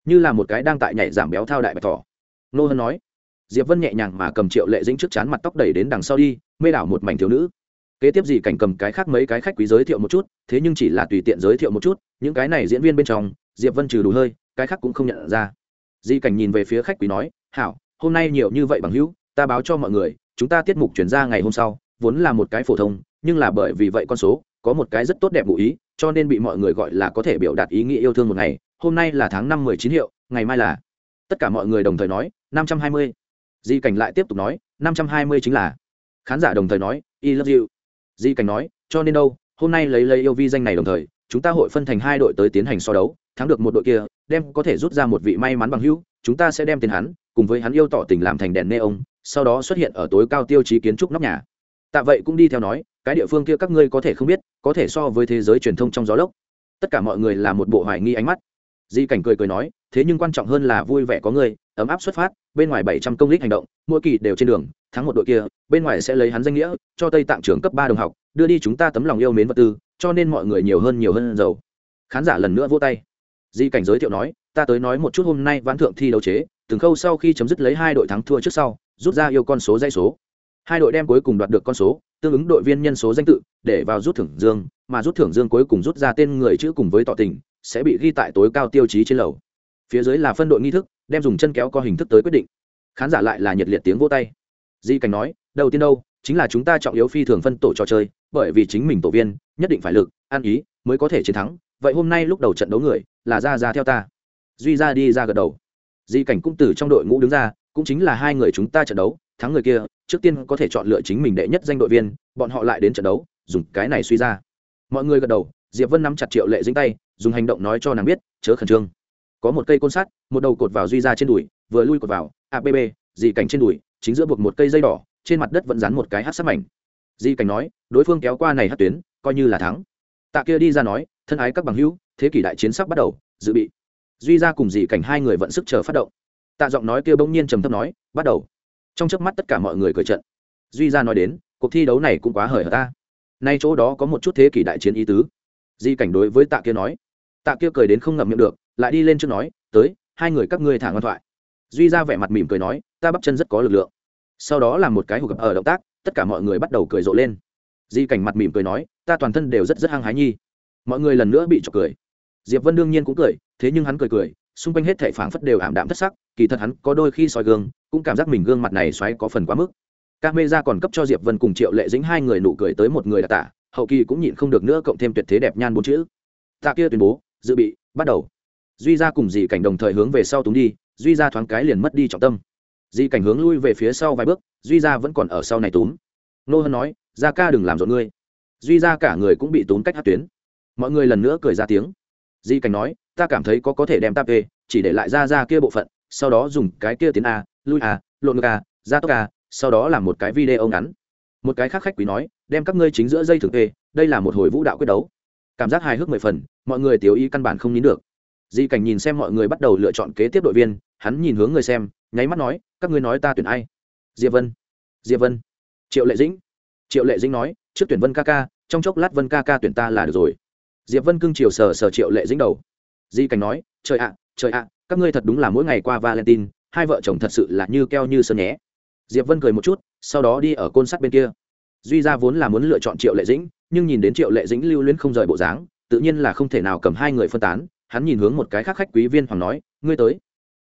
Như là một cái đang tại nhảy giảm béo thao đại bạch thỏ. Nô hân nói. Diệp vân nhẹ nhàng mà cầm triệu lệ dĩnh trước chán mặt tóc đẩy đến đằng sau đi, mê đảo một mảnh thiếu nữ. Kế tiếp gì cảnh cầm cái khác mấy cái khách quý giới thiệu một chút, thế nhưng chỉ là tùy tiện giới thiệu một chút, những cái này diễn viên bên trong, diệp vân trừ đủ hơi, cái khác cũng không nhận ra. Di cảnh nhìn về phía khách quý nói, hảo, hôm nay nhiều như vậy bằng hữu, ta báo cho mọi người, chúng ta tiết mục chuyển ra ngày hôm sau, vốn là một cái phổ thông, nhưng là bởi vì vậy con số, có một cái rất tốt đẹp ngụ ý cho nên bị mọi người gọi là có thể biểu đạt ý nghĩa yêu thương một ngày. Hôm nay là tháng năm mười chín hiệu, ngày mai là. Tất cả mọi người đồng thời nói, năm trăm hai mươi. Di cảnh lại tiếp tục nói, năm trăm hai mươi chính là. Khán giả đồng thời nói, i love you. Di cảnh nói, cho nên đâu, hôm nay lấy lấy yêu vi danh này đồng thời, chúng ta hội phân thành hai đội tới tiến hành so đấu, thắng được một đội kia, đem có thể rút ra một vị may mắn bằng hữu, chúng ta sẽ đem tiền hắn, cùng với hắn yêu tỏ tình làm thành đèn neon, sau đó xuất hiện ở tối cao tiêu chí kiến trúc nóc nhà. Tạ vậy cũng đi theo nói cái địa phương kia các ngươi có thể không biết, có thể so với thế giới truyền thông trong gió lốc. Tất cả mọi người là một bộ hoài nghi ánh mắt. Di cảnh cười cười nói, thế nhưng quan trọng hơn là vui vẻ có người, ấm áp xuất phát, bên ngoài bảy trăm công lích hành động, mỗi kỳ đều trên đường, thắng một đội kia, bên ngoài sẽ lấy hắn danh nghĩa, cho tây tạng trưởng cấp ba đồng học, đưa đi chúng ta tấm lòng yêu mến vật tư, cho nên mọi người nhiều hơn nhiều hơn giàu. Khán giả lần nữa vô tay. Di cảnh giới thiệu nói, ta tới nói một chút hôm nay ván thượng thi đấu chế, từng khâu sau khi chấm dứt lấy hai đội thắng thua trước sau, rút ra yêu con số dây số hai đội đem cuối cùng đoạt được con số, tương ứng đội viên nhân số danh tự, để vào rút thưởng dương, mà rút thưởng dương cuối cùng rút ra tên người chữ cùng với tỏ tình, sẽ bị ghi tại tối cao tiêu chí trên lầu. Phía dưới là phân đội nghi thức, đem dùng chân kéo co hình thức tới quyết định. Khán giả lại là nhiệt liệt tiếng vô tay. Di cảnh nói, đầu tiên đâu, chính là chúng ta trọng yếu phi thường phân tổ trò chơi, bởi vì chính mình tổ viên, nhất định phải lực, ăn ý, mới có thể chiến thắng. Vậy hôm nay lúc đầu trận đấu người, là ra ra theo ta. Duy ra đi ra gật đầu. Di cảnh cũng từ trong đội ngũ đứng ra, cũng chính là hai người chúng ta trận đấu thắng người kia, trước tiên có thể chọn lựa chính mình đệ nhất danh đội viên, bọn họ lại đến trận đấu, dùng cái này suy ra. Mọi người gật đầu, diệp vân nắm chặt triệu lệ dính tay, dùng hành động nói cho nàng biết, chớ khẩn trương. Có một cây côn sắt, một đầu cột vào duy ra trên đùi, vừa lui cột vào abb dì cảnh trên đùi, chính giữa buộc một cây dây đỏ, trên mặt đất vẫn dán một cái hát sát mảnh. Di cảnh nói, đối phương kéo qua này hát tuyến, coi như là thắng. Tạ kia đi ra nói, thân ái các bằng hữu, thế kỷ đại chiến sắp bắt đầu, dự bị. Duy ra cùng dì cảnh hai người vẫn sức chờ phát động. Tạ giọng nói kia bỗng nhiên trầm thấp nói, bắt đầu trong chớp mắt tất cả mọi người cởi trận. Duy ra nói đến, cuộc thi đấu này cũng quá hời hợt ta. Nay chỗ đó có một chút thế kỷ đại chiến ý tứ. Di cảnh đối với tạ kia nói. Tạ kia cười đến không ngậm miệng được, lại đi lên trước nói, tới, hai người các ngươi thả ngoan thoại. Duy ra vẻ mặt mỉm cười nói, ta bắp chân rất có lực lượng. Sau đó là một cái hụt ở động tác, tất cả mọi người bắt đầu cười rộ lên. Di cảnh mặt mỉm cười nói, ta toàn thân đều rất rất hăng hái nhi. Mọi người lần nữa bị trọc cười. Diệp vân đương nhiên cũng cười, thế nhưng hắn cười cười, xung quanh hết thảy phảng phất đều ảm đạm thất sắc, kỳ thật hắn có đôi khi soi gương cũng cảm giác mình gương mặt này xoáy có phần quá mức. Các mê ra còn cấp cho diệp vân cùng triệu lệ dính hai người nụ cười tới một người đặc tả, hậu kỳ cũng nhịn không được nữa cộng thêm tuyệt thế đẹp nhan bốn chữ. Tạ kia tuyên bố, dự bị, bắt đầu. Duy ra cùng dì cảnh đồng thời hướng về sau túng đi, duy ra thoáng cái liền mất đi trọng tâm. Dì cảnh hướng lui về phía sau vài bước, duy ra vẫn còn ở sau này túm. Nô hân nói ra ca đừng làm rộn ngươi. Duy ra cả người cũng bị túm cách hát tuyến. Mọi người lần nữa cười ra tiếng. Dì cảnh nói, ta cảm thấy có có thể đem ta về, chỉ để lại ra ra kia bộ phận, sau đó dùng cái kia tiến a lui à, lộn ngược à ra tốc à sau đó làm một cái video ngắn. Một cái khác khách quý nói đem các ngươi chính giữa dây thực kê đây là một hồi vũ đạo quyết đấu. Cảm giác hài hước mười phần mọi người tiểu ý căn bản không nín được. Di cảnh nhìn xem mọi người bắt đầu lựa chọn kế tiếp đội viên hắn nhìn hướng người xem nháy mắt nói các ngươi nói ta tuyển ai? Diệp vân. Diệp vân. Triệu lệ dĩnh. Triệu lệ dĩnh nói trước tuyển vân ca ca trong chốc lát vân ca ca tuyển ta là được rồi. Diệp vân cưng chiều sờ sờ triệu lệ dĩnh đầu. Di cảnh nói trời ạ trời ạ các ngươi thật đúng là mỗi ngày qua valentine hai vợ chồng thật sự là như keo như sơn nhé. Diệp vân cười một chút, sau đó đi ở côn sắt bên kia. Duy ra vốn là muốn lựa chọn triệu lệ dĩnh, nhưng nhìn đến triệu lệ dĩnh lưu luyến không rời bộ dáng, tự nhiên là không thể nào cầm hai người phân tán. Hắn nhìn hướng một cái khác khách quý viên hoàng nói, ngươi tới.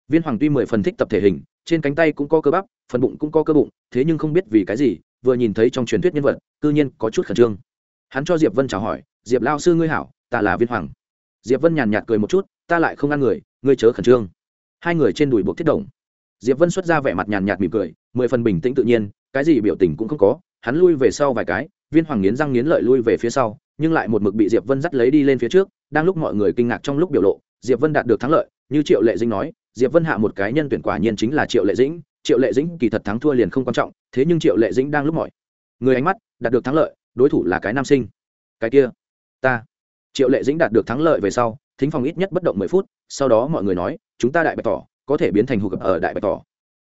Viên hoàng tuy mười phần thích tập thể hình, trên cánh tay cũng có cơ bắp, phần bụng cũng có cơ bụng, thế nhưng không biết vì cái gì, vừa nhìn thấy trong truyền thuyết nhân vật, cư nhiên có chút khẩn trương. Hắn cho diệp vân chào hỏi, diệp lao sư ngươi hảo, ta là viên hoàng. Diệp vân nhàn nhạt cười một chút, ta lại không ăn người, ngươi chớ khẩn trương. Hai người trên đùi buộc thiết đồng diệp vân xuất ra vẻ mặt nhàn nhạt mỉm cười, mười phần bình tĩnh tự nhiên, cái gì biểu tình cũng không có, hắn lui về sau vài cái, viên hoàng nghiến răng nghiến lợi lui về phía sau, nhưng lại một mực bị diệp vân dắt lấy đi lên phía trước, đang lúc mọi người kinh ngạc trong lúc biểu lộ, diệp vân đạt được thắng lợi, như triệu lệ dĩnh nói, diệp vân hạ một cái nhân tuyển quả nhiên chính là triệu lệ dĩnh, triệu lệ dĩnh kỳ thật thắng thua liền không quan trọng, thế nhưng triệu lệ dĩnh đang lúc mọi người ánh mắt đạt được thắng lợi, đối thủ là cái nam sinh. Cái kia, ta. Triệu lệ dĩnh đạt được thắng lợi về sau, thính phòng ít nhất bất động mười phút, sau đó mọi người nói, chúng ta đại bày tỏ có thể biến thành hụt ở đại bạch tỏ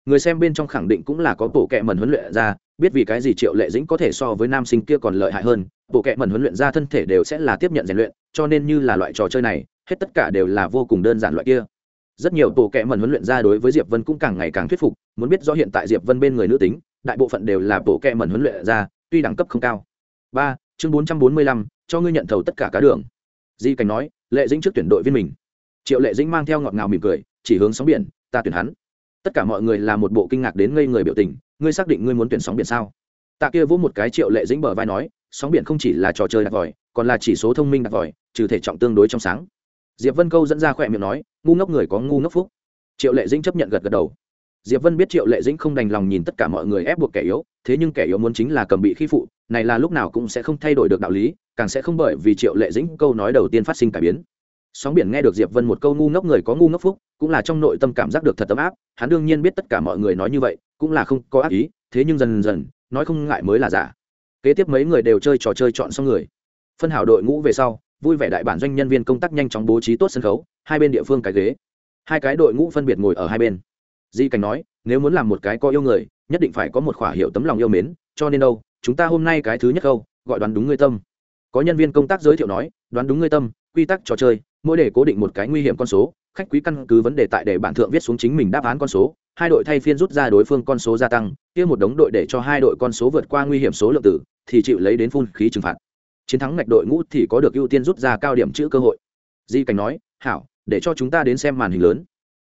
người xem bên trong khẳng định cũng là có bộ kệ mần huấn luyện ra, biết vì cái gì triệu lệ dĩnh có thể so với nam sinh kia còn lợi hại hơn, bộ kệ mần huấn luyện ra thân thể đều sẽ là tiếp nhận rèn luyện, cho nên như là loại trò chơi này, hết tất cả đều là vô cùng đơn giản loại kia. Rất nhiều bộ kệ mần huấn luyện ra đối với diệp vân cũng càng ngày càng thuyết phục, muốn biết do hiện tại diệp vân bên người nữ tính, đại bộ phận đều là bộ kệ mần huấn luyện ra, tuy đẳng cấp không cao. Ba, chương bốn trăm bốn mươi lăm, cho ngươi nhận thầu tất cả cá đường. Di cảnh nói, lệ dĩnh trước tuyển đội viên mình. Triệu lệ dĩnh mang theo ngọt ngào mỉm cười chỉ hướng sóng biển, ta tuyển hắn. Tất cả mọi người là một bộ kinh ngạc đến ngây người biểu tình, ngươi xác định ngươi muốn tuyển sóng biển sao? Tạ kia vỗ một cái triệu lệ dĩnh bờ vai nói, sóng biển không chỉ là trò chơi đặt vòi, còn là chỉ số thông minh đặt vòi, trừ thể trọng tương đối trong sáng. Diệp vân câu dẫn ra khỏe miệng nói, ngu ngốc người có ngu ngốc phúc. Triệu lệ dĩnh chấp nhận gật gật đầu. Diệp vân biết triệu lệ dĩnh không đành lòng nhìn tất cả mọi người ép buộc kẻ yếu, thế nhưng kẻ yếu muốn chính là cầm bị khi phụ, này là lúc nào cũng sẽ không thay đổi được đạo lý, càng sẽ không bởi vì triệu lệ dĩnh câu nói đầu tiên phát sinh cải biến sóng biển nghe được diệp vân một câu ngu ngốc người có ngu ngốc phúc, cũng là trong nội tâm cảm giác được thật tấm áp, hắn đương nhiên biết tất cả mọi người nói như vậy, cũng là không có ác ý, thế nhưng dần dần, nói không ngại mới là giả. Kế tiếp mấy người đều chơi trò chơi chọn xong người. Phân hảo đội ngũ về sau, vui vẻ đại bản doanh nhân viên công tác nhanh chóng bố trí tốt sân khấu, hai bên địa phương cái ghế. Hai cái đội ngũ phân biệt ngồi ở hai bên. Di cảnh nói, nếu muốn làm một cái có yêu người, nhất định phải có một khỏa hiệu tấm lòng yêu mến, cho nên đâu, chúng ta hôm nay cái thứ nhất câu, gọi đoán đúng ngươi tâm. Có nhân viên công tác giới thiệu nói, đoán đúng ngươi tâm, quy tắc trò chơi mỗi đề cố định một cái nguy hiểm con số, khách quý căn cứ vấn đề tại để bản thượng viết xuống chính mình đáp án con số, hai đội thay phiên rút ra đối phương con số gia tăng, kia một đống đội để cho hai đội con số vượt qua nguy hiểm số lượng tử, thì chịu lấy đến phun khí trừng phạt. Chiến thắng ngạch đội ngũ thì có được ưu tiên rút ra cao điểm chữ cơ hội. Di cảnh nói, hảo, để cho chúng ta đến xem màn hình lớn.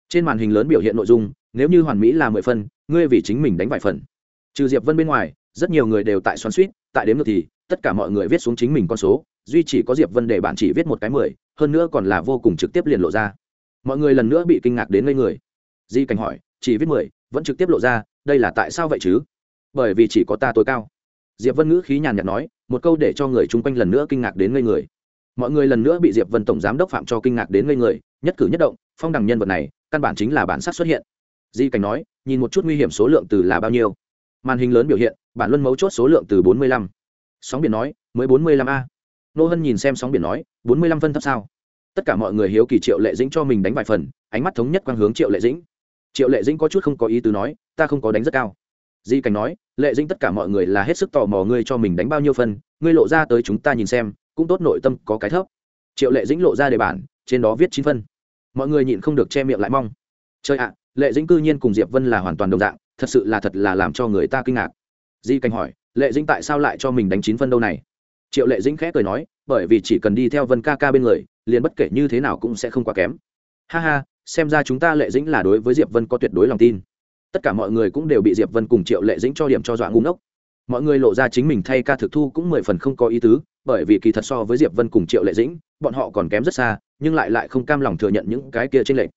Trên màn hình lớn biểu hiện nội dung, nếu như hoàn mỹ là mười phân ngươi vì chính mình đánh vài phần. Trừ diệp vân bên ngoài, rất nhiều người đều tại xoắn suýt, tại đếm ngược thì, tất cả mọi người viết xuống chính mình con số duy chỉ có diệp vân để bạn chỉ viết một cái mười, hơn nữa còn là vô cùng trực tiếp liền lộ ra. Mọi người lần nữa bị kinh ngạc đến ngây người. Di cảnh hỏi, chỉ viết mười, vẫn trực tiếp lộ ra, đây là tại sao vậy chứ? Bởi vì chỉ có ta tối cao. Diệp vân ngữ khí nhàn nhạt nói, một câu để cho người chung quanh lần nữa kinh ngạc đến ngây người. Mọi người lần nữa bị diệp vân tổng giám đốc phạm cho kinh ngạc đến ngây người, nhất cử nhất động, phong đẳng nhân vật này, căn bản chính là bản sắc xuất hiện. Di cảnh nói, nhìn một chút nguy hiểm số lượng từ là bao nhiêu. Màn hình lớn biểu hiện, bản luân mấu chốt số lượng từ bốn mươi lăm. Sóng biển nói, mới bốn mươi lăm a nô hân nhìn xem sóng biển nói, bốn mươi lăm phân thấp sao? Tất cả mọi người hiếu kỳ triệu lệ dĩnh cho mình đánh vài phần, ánh mắt thống nhất quang hướng triệu lệ dĩnh. Triệu lệ dĩnh có chút không có ý tứ nói, ta không có đánh rất cao. Di cảnh nói, lệ dĩnh tất cả mọi người là hết sức tò mò ngươi cho mình đánh bao nhiêu phân, ngươi lộ ra tới chúng ta nhìn xem, cũng tốt nội tâm có cái thấp. Triệu lệ dĩnh lộ ra đề bản, trên đó viết chín phân. Mọi người nhịn không được che miệng lại mong. Chơi ạ, lệ dĩnh cư nhiên cùng diệp vân là hoàn toàn đồng dạng, thật sự là thật là làm cho người ta kinh ngạc. Di cảnh hỏi, lệ dĩnh tại sao lại cho mình đánh chín phân đâu này? Triệu lệ dĩnh khẽ cười nói, bởi vì chỉ cần đi theo vân ca ca bên người, liền bất kể như thế nào cũng sẽ không quá kém. Ha ha, xem ra chúng ta lệ dĩnh là đối với diệp vân có tuyệt đối lòng tin. Tất cả mọi người cũng đều bị diệp vân cùng triệu lệ dĩnh cho điểm cho dọa ngu ngốc. Mọi người lộ ra chính mình thay ca thực thu cũng mười phần không có ý tứ, bởi vì kỳ thật so với diệp vân cùng triệu lệ dĩnh, bọn họ còn kém rất xa, nhưng lại lại không cam lòng thừa nhận những cái kia trên lệ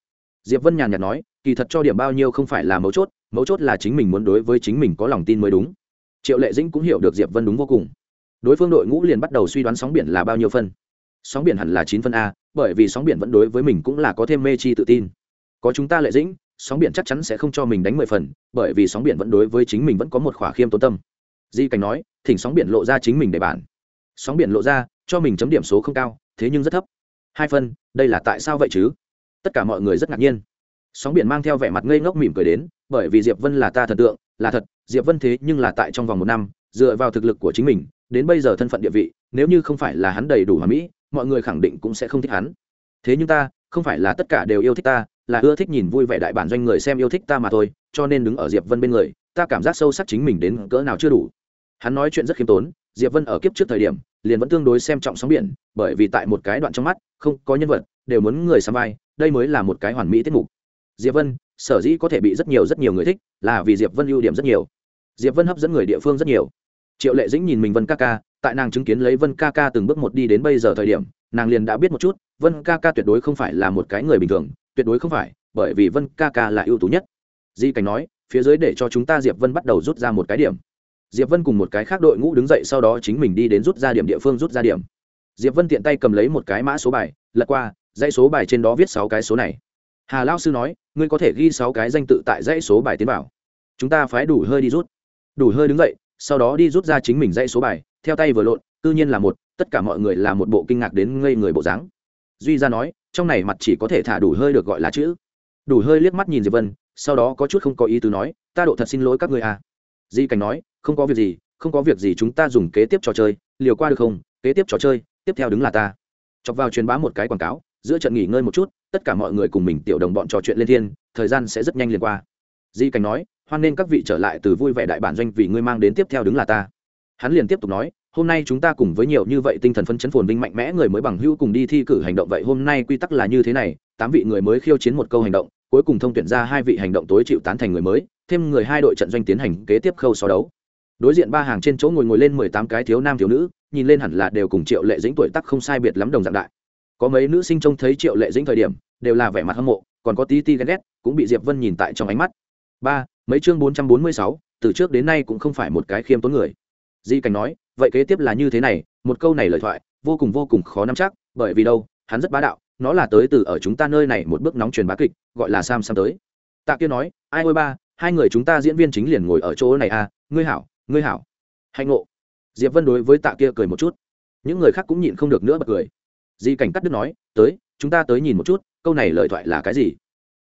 diệp vân nhàn nhạt nói, kỳ thật cho điểm bao nhiêu không phải là mấu chốt mấu chốt là chính mình muốn đối với chính mình có lòng tin mới đúng. Triệu lệ dĩnh cũng hiểu được diệp vân đúng vô cùng đối phương đội ngũ liền bắt đầu suy đoán sóng biển là bao nhiêu phân. Sóng biển hẳn là chín phân a, bởi vì sóng biển vẫn đối với mình cũng là có thêm mê chi tự tin. Có chúng ta lệ dĩnh, sóng biển chắc chắn sẽ không cho mình đánh mười phần, bởi vì sóng biển vẫn đối với chính mình vẫn có một khỏa khiêm tốn tâm. Di cảnh nói, thỉnh sóng biển lộ ra chính mình để bản. Sóng biển lộ ra, cho mình chấm điểm số không cao, thế nhưng rất thấp. Hai phân, đây là tại sao vậy chứ? Tất cả mọi người rất ngạc nhiên. Sóng biển mang theo vẻ mặt ngây ngốc mỉm cười đến, bởi vì diệp vân là ta thần tượng, là thật, diệp vân thế nhưng là tại trong vòng một năm, dựa vào thực lực của chính mình đến bây giờ thân phận địa vị, nếu như không phải là hắn đầy đủ hoàn mỹ, mọi người khẳng định cũng sẽ không thích hắn. Thế nhưng ta, không phải là tất cả đều yêu thích ta, là ưa thích nhìn vui vẻ đại bản doanh người xem yêu thích ta mà thôi, cho nên đứng ở diệp vân bên người, ta cảm giác sâu sắc chính mình đến cỡ nào chưa đủ. Hắn nói chuyện rất khiêm tốn, diệp vân ở kiếp trước thời điểm, liền vẫn tương đối xem trọng sóng biển, bởi vì tại một cái đoạn trong mắt, không có nhân vật, đều muốn người sắm vai, đây mới là một cái hoàn mỹ tiết mục. Diệp vân, sở dĩ có thể bị rất nhiều rất nhiều người thích, là vì diệp vân ưu điểm rất nhiều. Diệp vân hấp dẫn người địa phương rất nhiều triệu lệ dĩnh nhìn mình vân ca ca, tại nàng chứng kiến lấy vân ca ca từng bước một đi đến bây giờ thời điểm, nàng liền đã biết một chút, vân ca ca tuyệt đối không phải là một cái người bình thường, tuyệt đối không phải, bởi vì vân ca ca là ưu tú nhất. Di cảnh nói, phía dưới để cho chúng ta diệp vân bắt đầu rút ra một cái điểm. Diệp vân cùng một cái khác đội ngũ đứng dậy sau đó chính mình đi đến rút ra điểm địa phương rút ra điểm. Diệp vân tiện tay cầm lấy một cái mã số bài, lật qua, dãy số bài trên đó viết sáu cái số này. Hà lao sư nói, ngươi có thể ghi sáu cái danh tự tại dãy số bài tiến vào. Chúng ta phải đủ hơi đi rút. Đủ hơi đứng dậy sau đó đi rút ra chính mình dãy số bài, theo tay vừa lộn tự nhiên là một, tất cả mọi người là một bộ kinh ngạc đến ngây người bộ dáng. Duy ra nói, trong này mặt chỉ có thể thả đủ hơi được gọi là chữ. Đủ hơi liếc mắt nhìn diệp vân, sau đó có chút không có ý tứ nói, ta độ thật xin lỗi các người à. Di cảnh nói, không có việc gì, không có việc gì chúng ta dùng kế tiếp trò chơi, liều qua được không? Kế tiếp trò chơi, tiếp theo đứng là ta. Chọc vào truyền bá một cái quảng cáo, giữa trận nghỉ ngơi một chút, tất cả mọi người cùng mình tiểu đồng bọn trò chuyện lên thiên, thời gian sẽ rất nhanh liền qua. Di cảnh nói hoan nên các vị trở lại từ vui vẻ đại bản doanh vì ngươi mang đến tiếp theo đứng là ta. Hắn liền tiếp tục nói, hôm nay chúng ta cùng với nhiều như vậy tinh thần phân chấn phồn vinh mạnh mẽ người mới bằng hữu cùng đi thi cử hành động vậy hôm nay quy tắc là như thế này, tám vị người mới khiêu chiến một câu hành động, cuối cùng thông tuyển ra hai vị hành động tối chịu tán thành người mới, thêm người hai đội trận doanh tiến hành kế tiếp khâu so đấu. Đối diện ba hàng trên chỗ ngồi ngồi lên mười tám cái thiếu nam thiếu nữ, nhìn lên hẳn là đều cùng triệu lệ dĩnh tuổi tắc không sai biệt lắm đồng dạng đại. Có mấy nữ sinh trông thấy triệu lệ dĩnh thời điểm, đều là vẻ mặt hâm mộ, còn có tí ti ghen ghét, cũng bị diệp vân nhìn tại trong ánh mắt. Ba mấy chương bốn trăm bốn mươi sáu, từ trước đến nay cũng không phải một cái khiêm tốn người. Di cảnh nói, vậy kế tiếp là như thế này, một câu này lời thoại, vô cùng vô cùng khó nắm chắc, bởi vì đâu, hắn rất bá đạo, nó là tới từ ở chúng ta nơi này một bước nóng truyền bá kịch, gọi là sam sam tới. Tạ kia nói, ai ôi ba, hai người chúng ta diễn viên chính liền ngồi ở chỗ này à ngươi hảo ngươi hảo. Hạnh ngộ. Diệp vân đối với tạ kia cười một chút. Những người khác cũng nhịn không được nữa bật cười. Di cảnh cắt đứt nói, tới, chúng ta tới nhìn một chút, câu này lời thoại là cái gì?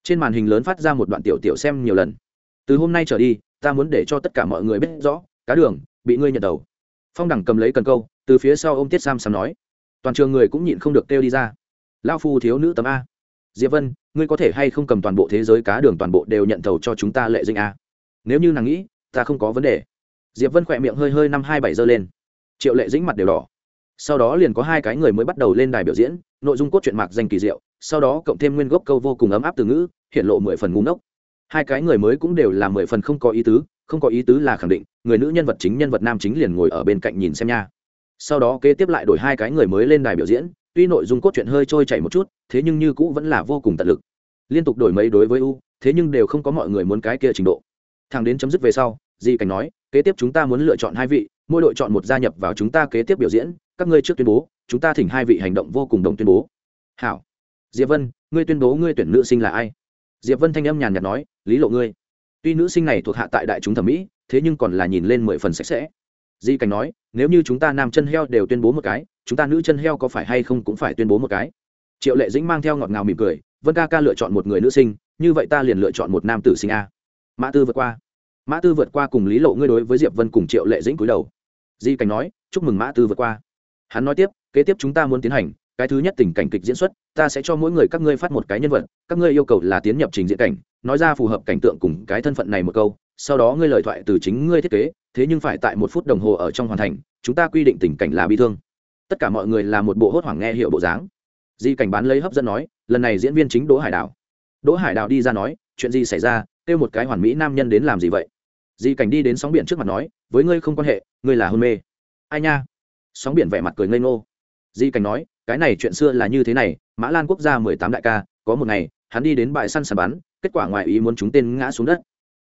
Trên màn hình lớn phát ra một đoạn tiểu tiểu xem nhiều lần từ hôm nay trở đi, ta muốn để cho tất cả mọi người biết rõ, cá đường, bị ngươi nhận đầu. Phong đẳng cầm lấy cần câu, từ phía sau ô m tiết sam sam nói. Toàn trường người cũng nhịn không được kêu đi ra. Lao phu thiếu nữ tấm a. Diệp vân, ngươi có thể hay không cầm toàn bộ thế giới cá đường toàn bộ đều nhận thầu cho chúng ta lệ dinh a? Nếu như nàng nghĩ, ta không có vấn đề. Diệp vân khỏe miệng hơi hơi năm hai bảy giơ lên. Triệu lệ dĩnh mặt đều đỏ. Sau đó liền có hai cái người mới bắt đầu lên đài biểu diễn, nội dung cốt truyện mạc danh kỳ diệu, sau đó cộng thêm nguyên gốc câu vô cùng ấm áp từ ngữ, hiện lộ mười phần ngu ngốc hai cái người mới cũng đều là mười phần không có ý tứ, không có ý tứ là khẳng định, người nữ nhân vật chính nhân vật nam chính liền ngồi ở bên cạnh nhìn xem nha. Sau đó kế tiếp lại đổi hai cái người mới lên đài biểu diễn, tuy nội dung cốt truyện hơi trôi chảy một chút, thế nhưng như cũ vẫn là vô cùng tận lực. Liên tục đổi mấy đối với u, thế nhưng đều không có mọi người muốn cái kia trình độ. Thằng đến chấm dứt về sau, di cảnh nói, kế tiếp chúng ta muốn lựa chọn hai vị, mỗi đội chọn một gia nhập vào chúng ta kế tiếp biểu diễn, các ngươi trước tuyên bố, chúng ta thỉnh hai vị hành động vô cùng đồng tuyên bố. Hảo. Diệp vân, ngươi tuyên bố ngươi tuyển nữ sinh là ai? Diệp vân thanh âm nhàn nhạt nói, lý lộ ngươi, tuy nữ sinh này thuộc hạ tại đại chúng thẩm mỹ, thế nhưng còn là nhìn lên mười phần sạch sẽ. Di cảnh nói, nếu như chúng ta nam chân heo đều tuyên bố một cái, chúng ta nữ chân heo có phải hay không cũng phải tuyên bố một cái? Triệu lệ dĩnh mang theo ngọt ngào mỉm cười, vân ca ca lựa chọn một người nữ sinh, như vậy ta liền lựa chọn một nam tử sinh a. Mã tư vượt qua. Mã tư vượt qua cùng lý lộ ngươi đối với diệp vân cùng triệu lệ dĩnh cúi đầu. Di cảnh nói, chúc mừng mã tư vượt qua. Hắn nói tiếp, kế tiếp chúng ta muốn tiến hành cái thứ nhất tình cảnh kịch diễn xuất, ta sẽ cho mỗi người các ngươi phát một cái nhân vật, các ngươi yêu cầu là tiến nhập trình diễn cảnh, nói ra phù hợp cảnh tượng cùng cái thân phận này một câu, sau đó ngươi lời thoại từ chính ngươi thiết kế, thế nhưng phải tại một phút đồng hồ ở trong hoàn thành, chúng ta quy định tình cảnh là bi thương. Tất cả mọi người là một bộ hốt hoảng nghe hiệu bộ dáng. Di cảnh bán lấy hấp dẫn nói, lần này diễn viên chính đỗ hải đào. Đỗ hải đào đi ra nói, chuyện gì xảy ra, kêu một cái hoàn mỹ nam nhân đến làm gì vậy? Di cảnh đi đến sóng biển trước mặt nói, với ngươi không quan hệ, ngươi là hôn mê. Ai nha? Sóng biển vẻ mặt cười ngây ngô. Di cảnh nói cái này chuyện xưa là như thế này, mã lan quốc gia mười tám đại ca, có một ngày, hắn đi đến bãi săn sàn bắn, kết quả ngoài ý muốn chúng tên ngã xuống đất.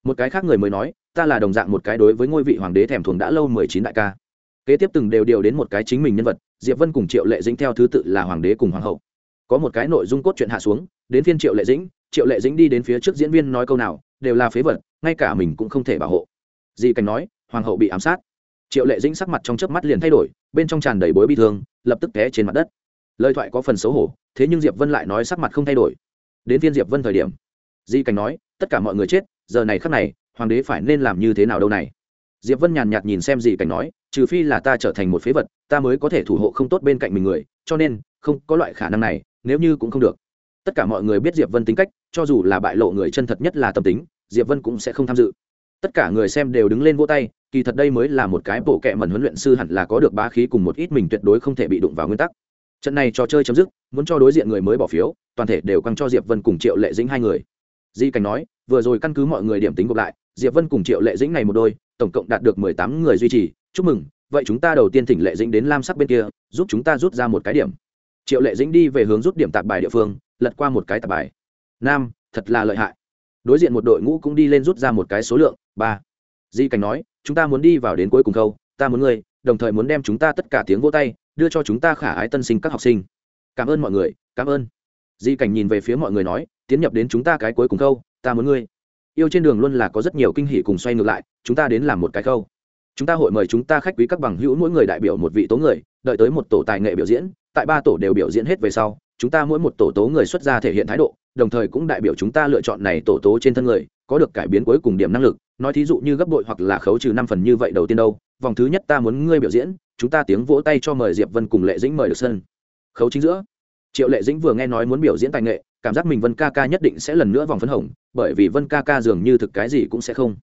Một cái khác người mới nói, ta là đồng dạng một cái đối với ngôi vị hoàng đế thèm thuồng đã lâu mười chín đại ca. Kế tiếp từng đều điều đến một cái chính mình nhân vật, diệp vân cùng triệu lệ dĩnh theo thứ tự là hoàng đế cùng hoàng hậu. Có một cái nội dung cốt truyện hạ xuống, đến phiên triệu lệ dĩnh, triệu lệ dĩnh đi đến phía trước diễn viên nói câu nào, đều là phế vật, ngay cả mình cũng không thể bảo hộ. Di cảnh nói, hoàng hậu bị ám sát. Triệu lệ dĩnh sắc mặt trong chớp mắt liền thay đổi, bên trong tràn đầy bối bi thương, lập tức té trên mặt đất lời thoại có phần xấu hổ, thế nhưng diệp vân lại nói sắc mặt không thay đổi. Đến tiên diệp vân thời điểm, di cảnh nói, tất cả mọi người chết, giờ này khắc này, hoàng đế phải nên làm như thế nào đâu này? Diệp vân nhàn nhạt nhìn xem Di cảnh nói, trừ phi là ta trở thành một phế vật, ta mới có thể thủ hộ không tốt bên cạnh mình người, cho nên, không có loại khả năng này, nếu như cũng không được. Tất cả mọi người biết diệp vân tính cách, cho dù là bại lộ người chân thật nhất là tâm tính, diệp vân cũng sẽ không tham dự. Tất cả người xem đều đứng lên vỗ tay, kỳ thật đây mới là một cái bộ kệ mẩn huấn luyện sư hẳn là có được bá khí cùng một ít mình tuyệt đối không thể bị đụng vào nguyên tắc trận này trò chơi chấm dứt, muốn cho đối diện người mới bỏ phiếu, toàn thể đều căng cho diệp vân cùng triệu lệ dĩnh hai người. Di cảnh nói, vừa rồi căn cứ mọi người điểm tính gộp lại, diệp vân cùng triệu lệ dĩnh này một đôi, tổng cộng đạt được mười tám người duy trì. Chúc mừng, vậy chúng ta đầu tiên thỉnh lệ dĩnh đến lam sắc bên kia, giúp chúng ta rút ra một cái điểm. Triệu lệ dĩnh đi về hướng rút điểm tạp bài địa phương, lật qua một cái tạp bài. Nam, thật là lợi hại. Đối diện một đội ngũ cũng đi lên rút ra một cái số lượng, ba. Di cảnh nói, chúng ta muốn đi vào đến cuối cùng câu ta muốn ngươi, đồng thời muốn đem chúng ta tất cả tiếng vô tay đưa cho chúng ta khả ái tân sinh các học sinh. Cảm ơn mọi người, cảm ơn. Di cảnh nhìn về phía mọi người nói, tiến nhập đến chúng ta cái cuối cùng câu ta muốn ngươi. Yêu trên đường luôn là có rất nhiều kinh hỷ cùng xoay ngược lại, chúng ta đến làm một cái câu chúng ta hội mời chúng ta khách quý các bằng hữu mỗi người đại biểu một vị tố người, đợi tới một tổ tài nghệ biểu diễn, tại ba tổ đều biểu diễn hết về sau, chúng ta mỗi một tổ tố người xuất ra thể hiện thái độ, đồng thời cũng đại biểu chúng ta lựa chọn này tổ tố trên thân người, có được cải biến cuối cùng điểm năng lực. Nói thí dụ như gấp bội hoặc là khấu trừ năm phần như vậy đầu tiên đâu vòng thứ nhất ta muốn ngươi biểu diễn, chúng ta tiếng vỗ tay cho mời diệp vân cùng lệ dĩnh mời được sân. Khấu chính giữa. Triệu lệ dĩnh vừa nghe nói muốn biểu diễn tài nghệ, cảm giác mình vân ca ca nhất định sẽ lần nữa vòng phấn hồng, bởi vì vân ca ca dường như thực cái gì cũng sẽ không.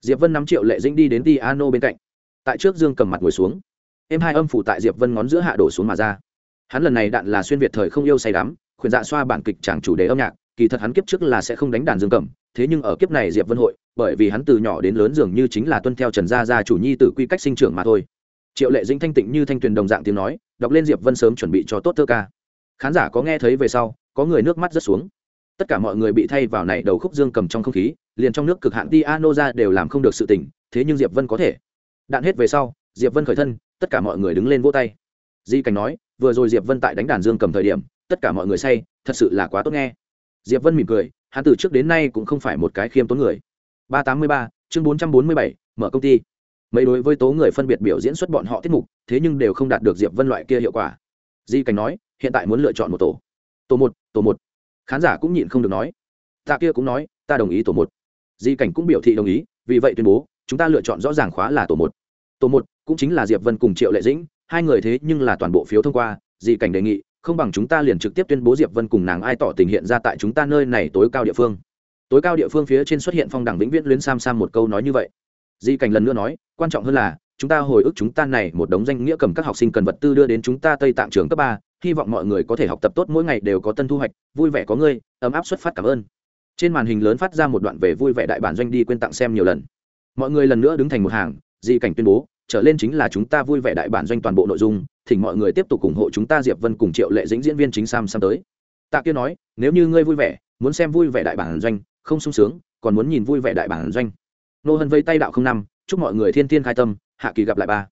Diệp vân nắm triệu lệ dĩnh đi đến piano bên cạnh. Tại trước dương cầm mặt ngồi xuống. Em hai âm phủ tại diệp vân ngón giữa hạ đổ xuống mà ra. Hắn lần này đạn là xuyên việt thời không yêu say đắm khuyên dạ xoa bản kịch chẳng chủ đề âm nhạc, kỳ thật hắn kiếp trước là sẽ không đánh đàn dương cầm thế nhưng ở kiếp này diệp vân hội, bởi vì hắn từ nhỏ đến lớn dường như chính là tuân theo trần gia gia chủ nhi tử quy cách sinh trưởng mà thôi. Triệu lệ dĩnh thanh tịnh như thanh tuyền đồng dạng tiếng nói, đọc lên diệp vân sớm chuẩn bị cho tốt thơ ca. Khán giả có nghe thấy về sau, có người nước mắt rớt xuống. Tất cả mọi người bị thay vào này đầu khúc dương cầm trong không khí, liền trong nước cực hạn ti ano ra đều làm không được sự tỉnh, thế nhưng diệp vân có thể. Đạn hết về sau, diệp vân khởi thân, tất cả mọi người đứng lên vỗ tay. Di cảnh nói, vừa rồi diệp vân tại đánh đàn dương cầm thời điểm, tất cả mọi người say, thật sự là quá tốt nghe diệp vân mỉm cười, hắn từ trước đến nay cũng không phải một cái khiêm tốn người. ba tám mươi ba, chương bốn trăm bốn mươi bảy, mở công ty. Mấy đối với tố người phân biệt biểu diễn xuất bọn họ tiết mục, thế nhưng đều không đạt được diệp vân loại kia hiệu quả. Di cảnh nói, hiện tại muốn lựa chọn một tổ. Tổ một tổ một. Khán giả cũng nhịn không được nói. Tạ kia cũng nói, ta đồng ý tổ một. Di cảnh cũng biểu thị đồng ý, vì vậy tuyên bố, chúng ta lựa chọn rõ ràng khóa là tổ một. Tổ một cũng chính là diệp vân cùng triệu lệ dĩnh, hai người thế nhưng là toàn bộ phiếu thông qua, di cảnh đề nghị không bằng chúng ta liền trực tiếp tuyên bố diệp vân cùng nàng ai tỏ tình hiện ra tại chúng ta nơi này tối cao địa phương. Tối cao địa phương phía trên xuất hiện phong đẳng vĩnh viễn luyến sam sam một câu nói như vậy. Di cảnh lần nữa nói, quan trọng hơn là, chúng ta hồi ức chúng ta này một đống danh nghĩa cầm các học sinh cần vật tư đưa đến chúng ta tây tạng trường cấp ba, hy vọng mọi người có thể học tập tốt mỗi ngày đều có tân thu hoạch, vui vẻ có ngươi, ấm áp xuất phát cảm ơn. Trên màn hình lớn phát ra một đoạn về vui vẻ đại bản doanh đi quên tặng xem nhiều lần. Mọi người lần nữa đứng thành một hàng, di cảnh tuyên bố, trở lên chính là chúng ta vui vẻ đại bản doanh toàn bộ nội dung thỉnh mọi người tiếp tục ủng hộ chúng ta diệp vân cùng triệu lệ dĩnh diễn viên chính sam sam tới. Tạ kia nói, nếu như ngươi vui vẻ, muốn xem vui vẻ đại bản doanh, không sung sướng, còn muốn nhìn vui vẻ đại bản doanh. Nô hân vây tay đạo không năm, chúc mọi người thiên thiên khai tâm, hạ kỳ gặp lại ba.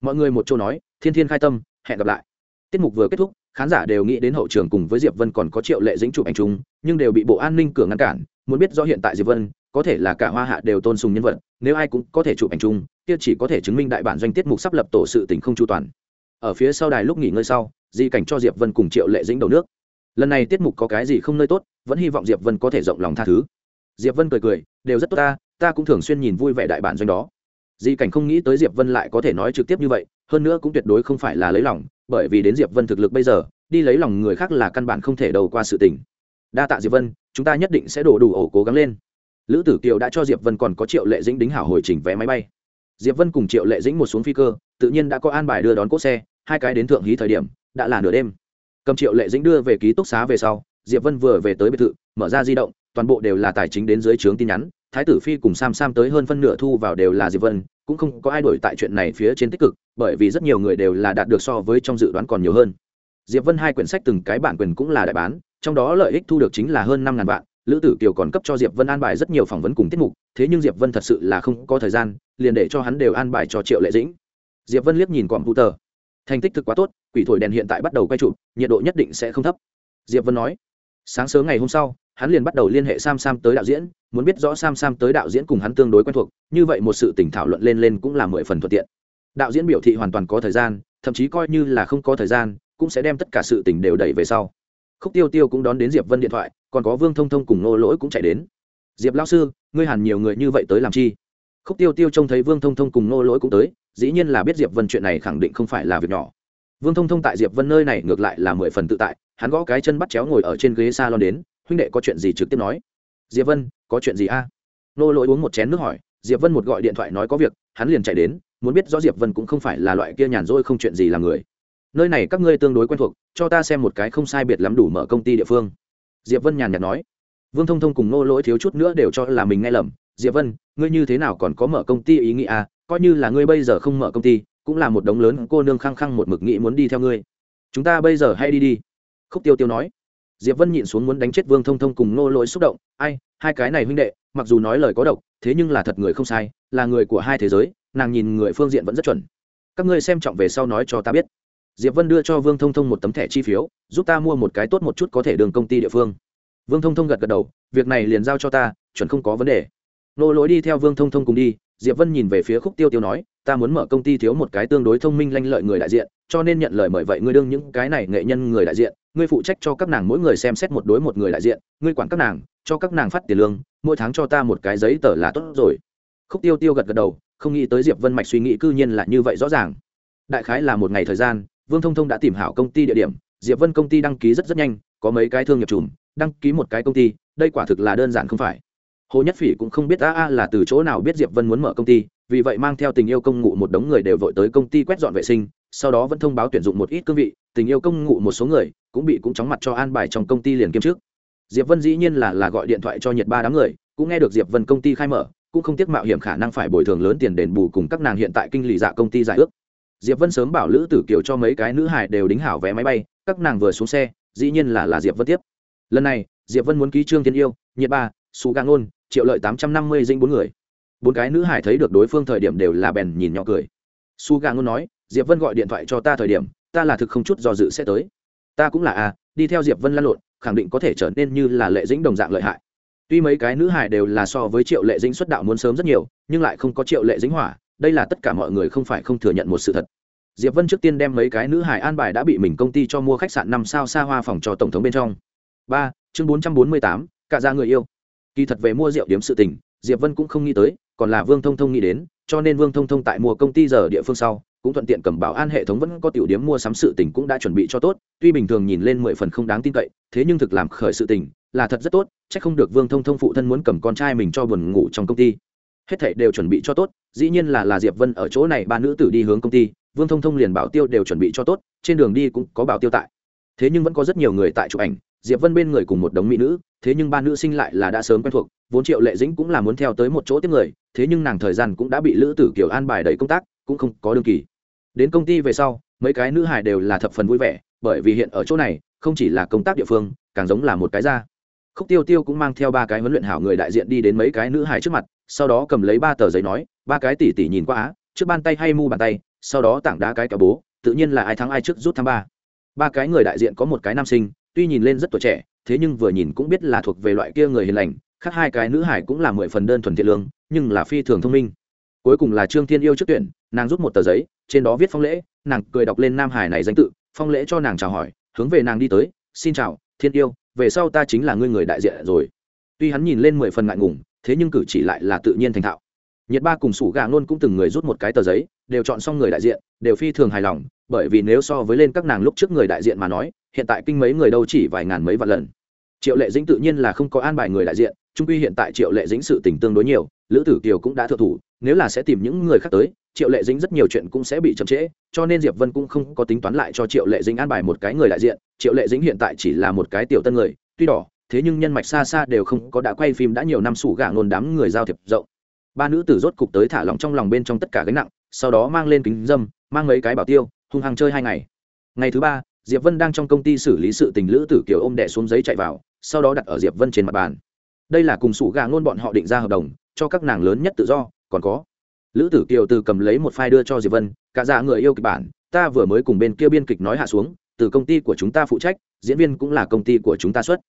Mọi người một chỗ nói, thiên thiên khai tâm, hẹn gặp lại. Tiết mục vừa kết thúc, khán giả đều nghĩ đến hậu trường cùng với diệp vân còn có triệu lệ dĩnh chụp ảnh chung, nhưng đều bị bộ an ninh cửa ngăn cản, muốn biết do hiện tại diệp vân, có thể là cả hoa hạ đều tôn sùng nhân vật, nếu ai cũng có thể chụp ảnh chung, kia chỉ có thể chứng minh đại bản doanh tiết mục sắp lập tổ sự tình không chu toàn ở phía sau đài lúc nghỉ ngơi sau, di cảnh cho diệp vân cùng triệu lệ dĩnh đầu nước. Lần này tiết mục có cái gì không nơi tốt, vẫn hy vọng diệp vân có thể rộng lòng tha thứ. Diệp vân cười cười, đều rất tốt ta ta cũng thường xuyên nhìn vui vẻ đại bản doanh đó. Di cảnh không nghĩ tới diệp vân lại có thể nói trực tiếp như vậy, hơn nữa cũng tuyệt đối không phải là lấy lòng, bởi vì đến diệp vân thực lực bây giờ, đi lấy lòng người khác là căn bản không thể đầu qua sự tình. Đa tạ diệp vân, chúng ta nhất định sẽ đổ đủ ổ cố gắng lên. Lữ tử kiều đã cho diệp vân còn có triệu lệ dĩnh đính hảo hồi chỉnh vé máy bay diệp vân cùng triệu lệ dĩnh một xuống phi cơ, tự nhiên đã có an bài đưa đón cỗ xe, hai cái đến thượng hí thời điểm, đã là nửa đêm. Cầm triệu lệ dĩnh đưa về ký túc xá về sau, diệp vân vừa về tới biệt thự, mở ra di động, toàn bộ đều là tài chính đến dưới trướng tin nhắn, thái tử phi cùng sam sam tới hơn phân nửa thu vào đều là diệp vân, cũng không có ai đổi tại chuyện này phía trên tích cực, bởi vì rất nhiều người đều là đạt được so với trong dự đoán còn nhiều hơn. Diệp vân hai quyển sách từng cái bản quyền cũng là đại bán, trong đó lợi ích thu được chính là hơn năm ngàn vạn lữ tử kiều còn cấp cho diệp vân an bài rất nhiều phỏng vấn cùng tiết mục, thế nhưng diệp vân thật sự là không có thời gian, liền để cho hắn đều an bài cho triệu lệ dĩnh. Diệp vân liếc nhìn còm tờ thành tích thực quá tốt, quỷ thổi đèn hiện tại bắt đầu quay chụp, nhiệt độ nhất định sẽ không thấp. Diệp vân nói, sáng sớm ngày hôm sau, hắn liền bắt đầu liên hệ sam sam tới đạo diễn, muốn biết rõ sam sam tới đạo diễn cùng hắn tương đối quen thuộc, như vậy một sự tỉnh thảo luận lên lên cũng là mười phần thuận tiện. Đạo diễn biểu thị hoàn toàn có thời gian, thậm chí coi như là không có thời gian, cũng sẽ đem tất cả sự tình đều đẩy về sau. Khúc tiêu tiêu cũng đón đến diệp vân điện thoại còn có vương thông thông cùng nô lỗi cũng chạy đến. Diệp lao sư, ngươi hẳn nhiều người như vậy tới làm chi? Khúc tiêu tiêu trông thấy vương thông thông cùng nô lỗi cũng tới, dĩ nhiên là biết diệp vân chuyện này khẳng định không phải là việc nhỏ. Vương thông thông tại diệp vân nơi này ngược lại là mười phần tự tại, hắn gõ cái chân bắt chéo ngồi ở trên ghế s a lon đến, huynh đệ có chuyện gì trực tiếp nói. Diệp vân, có chuyện gì a? Nô lỗi uống một chén nước hỏi, diệp vân một gọi điện thoại nói có việc, hắn liền chạy đến, muốn biết rõ diệp vân cũng không phải là loại kia nhàn rỗi không chuyện gì làm người. Nơi này các ngươi tương đối quen thuộc, cho ta xem một cái không sai biệt lắm đủ mở công ty địa phương diệp vân nhàn nhạt nói. Vương thông thông cùng nô lỗi thiếu chút nữa đều cho là mình nghe lầm. Diệp vân, ngươi như thế nào còn có mở công ty ý nghĩa à? Coi như là ngươi bây giờ không mở công ty, cũng là một đống lớn cô nương khăng khăng một mực nghĩ muốn đi theo ngươi. Chúng ta bây giờ hay đi đi. Khúc tiêu tiêu nói. Diệp vân nhịn xuống muốn đánh chết vương thông thông cùng nô lỗi xúc động. Ai, hai cái này huynh đệ, mặc dù nói lời có độc, thế nhưng là thật người không sai, là người của hai thế giới, nàng nhìn người phương diện vẫn rất chuẩn. Các ngươi xem trọng về sau nói cho ta biết diệp vân đưa cho vương thông thông một tấm thẻ chi phiếu, giúp ta mua một cái tốt một chút có thể đường công ty địa phương. Vương thông thông gật gật đầu, việc này liền giao cho ta, chuẩn không có vấn đề. Nô lỗi đi theo vương thông thông cùng đi, diệp vân nhìn về phía khúc tiêu tiêu nói, ta muốn mở công ty thiếu một cái tương đối thông minh lanh lợi người đại diện, cho nên nhận lời mời vậy ngươi đương những cái này nghệ nhân người đại diện, ngươi phụ trách cho các nàng mỗi người xem xét một đối một người đại diện, ngươi quản các nàng, cho các nàng phát tiền lương, mỗi tháng cho ta một cái giấy tờ là tốt rồi. Khúc tiêu tiêu gật gật đầu, không nghĩ tới diệp vân mạch suy nghĩ cư nhiên là như vậy rõ ràng. Đại khái là một ngày thời gian vương thông thông đã tìm hảo công ty địa điểm, diệp vân công ty đăng ký rất rất nhanh, có mấy cái thương nghiệp chùm, đăng ký một cái công ty, đây quả thực là đơn giản không phải. Hồ nhất phỉ cũng không biết a a là từ chỗ nào biết diệp vân muốn mở công ty, vì vậy mang theo tình yêu công ngụ một đống người đều vội tới công ty quét dọn vệ sinh, sau đó vẫn thông báo tuyển dụng một ít cương vị, tình yêu công ngụ một số người, cũng bị cũng chóng mặt cho an bài trong công ty liền kiêm trước diệp vân dĩ nhiên là là gọi điện thoại cho nhiệt ba đám người, cũng nghe được diệp vân công ty khai mở, cũng không tiếc mạo hiểm khả năng phải bồi thường lớn tiền đền bù cùng các nàng hiện tại kinh lý dạ công ty giải ước diệp vân sớm bảo lữ tử kiều cho mấy cái nữ hải đều đính hảo vé máy bay, các nàng vừa xuống xe, dĩ nhiên là là diệp vân tiếp. Lần này, diệp vân muốn ký trương thiên yêu, nhiệt ba su gang ôn triệu lợi tám trăm năm mươi dinh bốn người. Bốn cái nữ hải thấy được đối phương thời điểm đều là bèn nhìn nhỏ cười. Su gà ngôn nói, diệp vân gọi điện thoại cho ta thời điểm, ta là thực không chút do dự sẽ tới. Ta cũng là a đi theo diệp vân lăn lộn, khẳng định có thể trở nên như là lệ dĩnh đồng dạng lợi hại. Tuy mấy cái nữ hải đều là so với triệu lệ dĩnh xuất đạo muốn sớm rất nhiều, nhưng lại không có triệu lệ dĩnh hỏa đây là tất cả mọi người không phải không thừa nhận một sự thật. Diệp vân trước tiên đem mấy cái nữ hải an bài đã bị mình công ty cho mua khách sạn năm sao xa hoa phòng cho tổng thống bên trong. Ba, chương bốn trăm bốn mươi tám, cả ra người yêu. Kỳ thật về mua rượu điếm sự tình, diệp vân cũng không nghĩ tới, còn là vương thông thông nghĩ đến, cho nên vương thông thông tại mua công ty giờ địa phương sau, cũng thuận tiện cầm bảo an hệ thống vẫn có tiểu điểm mua sắm sự tình cũng đã chuẩn bị cho tốt, tuy bình thường nhìn lên mười phần không đáng tin cậy, thế nhưng thực làm khởi sự tình, là thật rất tốt, chắc không được vương thông thông phụ thân muốn cầm con trai mình cho buồn ngủ trong công ty hết thảy đều chuẩn bị cho tốt, dĩ nhiên là là diệp vân ở chỗ này, ba nữ tử đi hướng công ty, vương thông thông liền bảo tiêu đều chuẩn bị cho tốt, trên đường đi cũng có bảo tiêu tại. Thế nhưng vẫn có rất nhiều người tại chụp ảnh, diệp vân bên người cùng một đống mỹ nữ, thế nhưng ba nữ sinh lại là đã sớm quen thuộc, vốn triệu lệ dĩnh cũng là muốn theo tới một chỗ tiếp người, thế nhưng nàng thời gian cũng đã bị lữ tử kiều an bài đầy công tác, cũng không có đương kỳ. Đến công ty về sau, mấy cái nữ hài đều là thập phần vui vẻ, bởi vì hiện ở chỗ này, không chỉ là công tác địa phương, càng giống là một cái ra khúc tiêu tiêu cũng mang theo ba cái huấn luyện hảo người đại diện đi đến mấy cái nữ hài trước mặt sau đó cầm lấy ba tờ giấy nói, ba cái tỉ tỉ nhìn qua á, trước ban tay hay mu bàn tay, sau đó tảng đá cái cả bố, tự nhiên là ai thắng ai trước rút thăm ba. Ba cái người đại diện có một cái nam sinh, tuy nhìn lên rất tuổi trẻ, thế nhưng vừa nhìn cũng biết là thuộc về loại kia người hiền lành, khác hai cái nữ hải cũng là mười phần đơn thuần thiện lương, nhưng là phi thường thông minh. Cuối cùng là trương thiên yêu trước tuyển, nàng rút một tờ giấy, trên đó viết phong lễ, nàng cười đọc lên nam hải này danh tự, phong lễ cho nàng chào hỏi, hướng về nàng đi tới, xin chào, thiên yêu, về sau ta chính là ngươi người đại diện rồi. Tuy hắn nhìn lên mười phần ngại ngùng thế nhưng cử chỉ lại là tự nhiên thành thạo. Nhiệt ba cùng sủ gà luôn cũng từng người rút một cái tờ giấy, đều chọn xong người đại diện, đều phi thường hài lòng, bởi vì nếu so với lên các nàng lúc trước người đại diện mà nói, hiện tại kinh mấy người đâu chỉ vài ngàn mấy vạn lần. Triệu lệ dĩnh tự nhiên là không có an bài người đại diện, trung quy hiện tại triệu lệ dĩnh sự tình tương đối nhiều, lữ tử kiều cũng đã thừa thủ, nếu là sẽ tìm những người khác tới, triệu lệ dĩnh rất nhiều chuyện cũng sẽ bị chậm trễ, cho nên diệp vân cũng không có tính toán lại cho triệu lệ dĩnh an bài một cái người đại diện. Triệu lệ dĩnh hiện tại chỉ là một cái tiểu tân người, tuy đỏ thế nhưng nhân mạch xa xa đều không có đã quay phim đã nhiều năm sủ gà ngôn đám người giao thiệp rộng. Ba nữ tử rốt cục tới thả lỏng trong lòng bên trong tất cả gánh nặng, sau đó mang lên kính dâm, mang mấy cái bảo tiêu, hung hăng chơi hai ngày. Ngày thứ ba, diệp vân đang trong công ty xử lý sự tình lữ tử kiều ôm đẻ xuống giấy chạy vào, sau đó đặt ở diệp vân trên mặt bàn. Đây là cùng sủ gà ngôn bọn họ định ra hợp đồng, cho các nàng lớn nhất tự do, còn có. Lữ tử kiều từ cầm lấy một file đưa cho diệp vân, cả già người yêu kịch bản, ta vừa mới cùng bên kia biên kịch nói hạ xuống, từ công ty của chúng ta phụ trách, diễn viên cũng là công ty của chúng ta xuất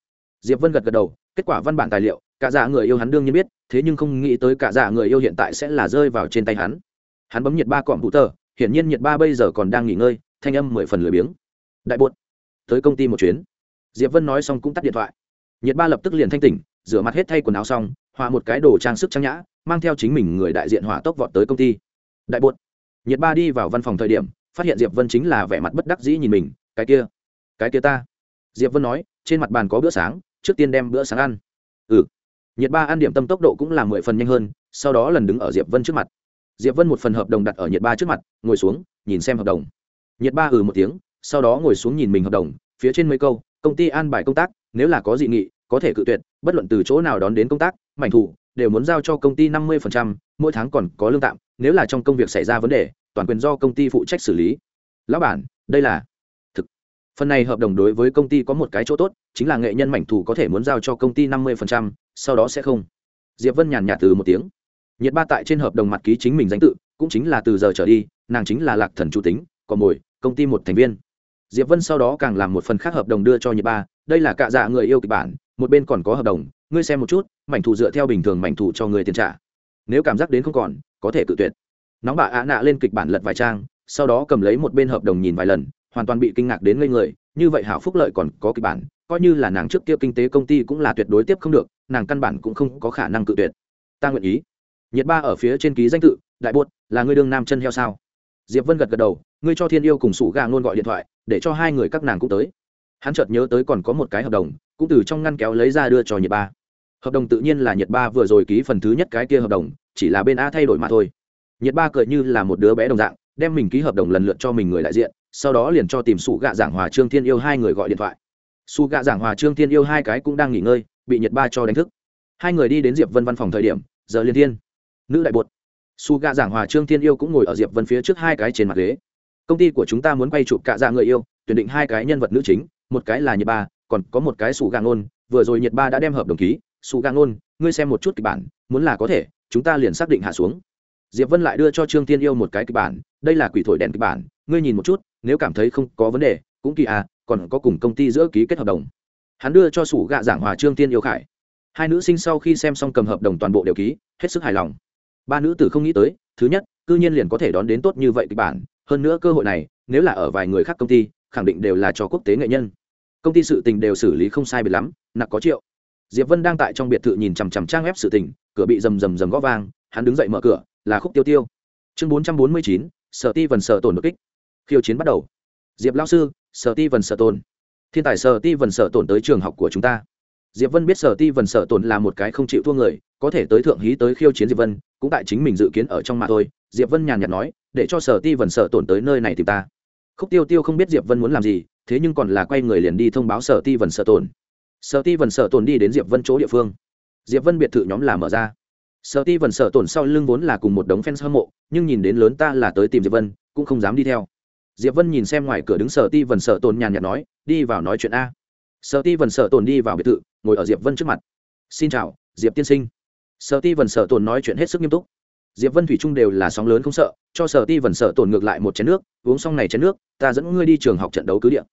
diệp vân gật gật đầu, kết quả văn bản tài liệu, cả dạ người yêu hắn đương nhiên biết, thế nhưng không nghĩ tới cả dạ người yêu hiện tại sẽ là rơi vào trên tay hắn. Hắn bấm nhiệt ba cọm hụ tờ, hiển nhiên nhiệt ba bây giờ còn đang nghỉ ngơi, thanh âm mười phần lười biếng. Đại bột tới công ty một chuyến. Diệp vân nói xong cũng tắt điện thoại. Nhiệt ba lập tức liền thanh tỉnh, rửa mặt hết thay quần áo xong hòa một cái đồ trang sức trang nhã, mang theo chính mình người đại diện hỏa tốc vọt tới công ty. Đại bột nhiệt ba đi vào văn phòng thời điểm, phát hiện diệp vân chính là vẻ mặt bất đắc dĩ nhìn mình, cái kia cái kia ta. Diệp vân nói trên mặt bàn có bữa sáng, trước tiên đem bữa sáng ăn. Ừ. Nhiệt ba ăn điểm tâm tốc độ cũng là mười phần nhanh hơn, sau đó lần đứng ở diệp vân trước mặt. Diệp vân một phần hợp đồng đặt ở nhiệt ba trước mặt, ngồi xuống, nhìn xem hợp đồng. Nhiệt ba ừ một tiếng, sau đó ngồi xuống nhìn mình hợp đồng, phía trên mấy câu, công ty an bài công tác, nếu là có dị nghị, có thể cự tuyệt, bất luận từ chỗ nào đón đến công tác, mảnh thủ, đều muốn giao cho công ty năm mươi mỗi tháng còn có lương tạm, nếu là trong công việc xảy ra vấn đề, toàn quyền do công ty phụ trách xử lý. Lão bản, đây là phần này hợp đồng đối với công ty có một cái chỗ tốt, chính là nghệ nhân mảnh thủ có thể muốn giao cho công ty năm mươi sau đó sẽ không. Diệp vân nhàn nhạt từ một tiếng. Nhiệt ba tại trên hợp đồng mặt ký chính mình danh tự, cũng chính là từ giờ trở đi, nàng chính là lạc thần chủ tính còn mồi, công ty một thành viên. Diệp vân sau đó càng làm một phần khác hợp đồng đưa cho nhiệt ba, đây là cạ dạ người yêu kịch bản, một bên còn có hợp đồng, ngươi xem một chút, mảnh thủ dựa theo bình thường mảnh thủ cho người tiền trả. Nếu cảm giác đến không còn, có thể tự tuyệt. Nóng bà ạ nạ lên kịch bản lật vài trang, sau đó cầm lấy một bên hợp đồng nhìn vài lần hoàn toàn bị kinh ngạc đến ngây người, như vậy hảo phúc lợi còn có kịch bản, coi như là nàng trước kia kinh tế công ty cũng là tuyệt đối tiếp không được, nàng căn bản cũng không có khả năng cự tuyệt. Ta nguyện ý. Nhiệt ba ở phía trên ký danh tự, đại bột, là ngươi đương nam chân heo sao? Diệp vân gật gật đầu, ngươi cho thiên yêu cùng sủ gà ngôn gọi điện thoại, để cho hai người các nàng cũng tới. Hắn chợt nhớ tới còn có một cái hợp đồng, cũng từ trong ngăn kéo lấy ra đưa cho nhiệt ba. Hợp đồng tự nhiên là nhiệt ba vừa rồi ký phần thứ nhất cái kia hợp đồng, chỉ là bên a thay đổi mà thôi. Nhiệt ba cười như là một đứa bé đồng dạng, đem mình ký hợp đồng lần lượt cho mình người đại diện sau đó liền cho tìm sủ gạ giảng hòa trương thiên yêu hai người gọi điện thoại. Su gạ giảng hòa trương thiên yêu hai cái cũng đang nghỉ ngơi, bị nhiệt ba cho đánh thức. Hai người đi đến diệp vân văn phòng thời điểm, giờ liên thiên. Nữ đại bột su gạ giảng hòa trương thiên yêu cũng ngồi ở diệp vân phía trước hai cái trên mặt ghế. Công ty của chúng ta muốn quay chụp cạ dạ người yêu, tuyển định hai cái nhân vật nữ chính, một cái là nhiệt ba, còn có một cái sủ gạ ngôn. Vừa rồi nhiệt ba đã đem hợp đồng ký. Sủ gạ ngôn, ngươi xem một chút kịch bản, muốn là có thể, chúng ta liền xác định hạ xuống. Diệp vân lại đưa cho trương Thiên yêu một cái kịch bản, đây là quỷ thổi đèn kịch bản ngươi nhìn một chút, nếu cảm thấy không có vấn đề, cũng kỳ à còn có cùng công ty giữa ký kết hợp đồng. Hắn đưa cho sủ gạ giảng hòa trương tiên yêu khải. Hai nữ sinh sau khi xem xong cầm hợp đồng toàn bộ đều ký, hết sức hài lòng. Ba nữ tử không nghĩ tới, thứ nhất, cư nhiên liền có thể đón đến tốt như vậy kịch bản. Hơn nữa cơ hội này, nếu là ở vài người khác công ty, khẳng định đều là cho quốc tế nghệ nhân. Công ty sự tình đều xử lý không sai biệt lắm, nặng có triệu. Diệp vân đang tại trong biệt thự nhìn chằm chằm trang web sự tình, cửa bị rầm rầm rầm gõ vang, hắn đứng dậy mở cửa, là khúc tiêu tiêu. Chương bốn trăm bốn mươi chín, sở ti vần sở tổn đột kích khiêu chiến bắt đầu. Diệp lao sư, sở ti vần sở tổn thiên tài sở ti vần sở tổn tới trường học của chúng ta. Diệp vân biết sở ti vần sở tổn là một cái không chịu thua người, có thể tới thượng hí tới khiêu chiến diệp vân, cũng tại chính mình dự kiến ở trong mà thôi. Diệp vân nhàn nhạt nói, để cho sở ti vần sở tổn tới nơi này tìm ta. Khúc tiêu tiêu không biết diệp vân muốn làm gì, thế nhưng còn là quay người liền đi thông báo sở ti vần sở tổn sở ti vần sở tổn đi đến diệp vân chỗ địa phương. Diệp vân biệt thự nhóm là mở ra. Sở ti vần sở tổn sau lưng vốn là cùng một đống fans hâm mộ, nhưng nhìn đến lớn ta là tới tìm diệp vân, cũng không dám đi theo diệp vân nhìn xem ngoài cửa đứng sở ti vần sở tồn nhàn nhạt nói, đi vào nói chuyện a. Sở ti vần sở tồn đi vào biệt thự, ngồi ở diệp vân trước mặt. Xin chào, diệp tiên sinh. Sở ti vần sở tồn nói chuyện hết sức nghiêm túc. Diệp vân thủy trung đều là sóng lớn không sợ, cho sở ti vần sở tồn ngược lại một chén nước, uống xong này chén nước, ta dẫn ngươi đi trường học trận đấu cứ địa.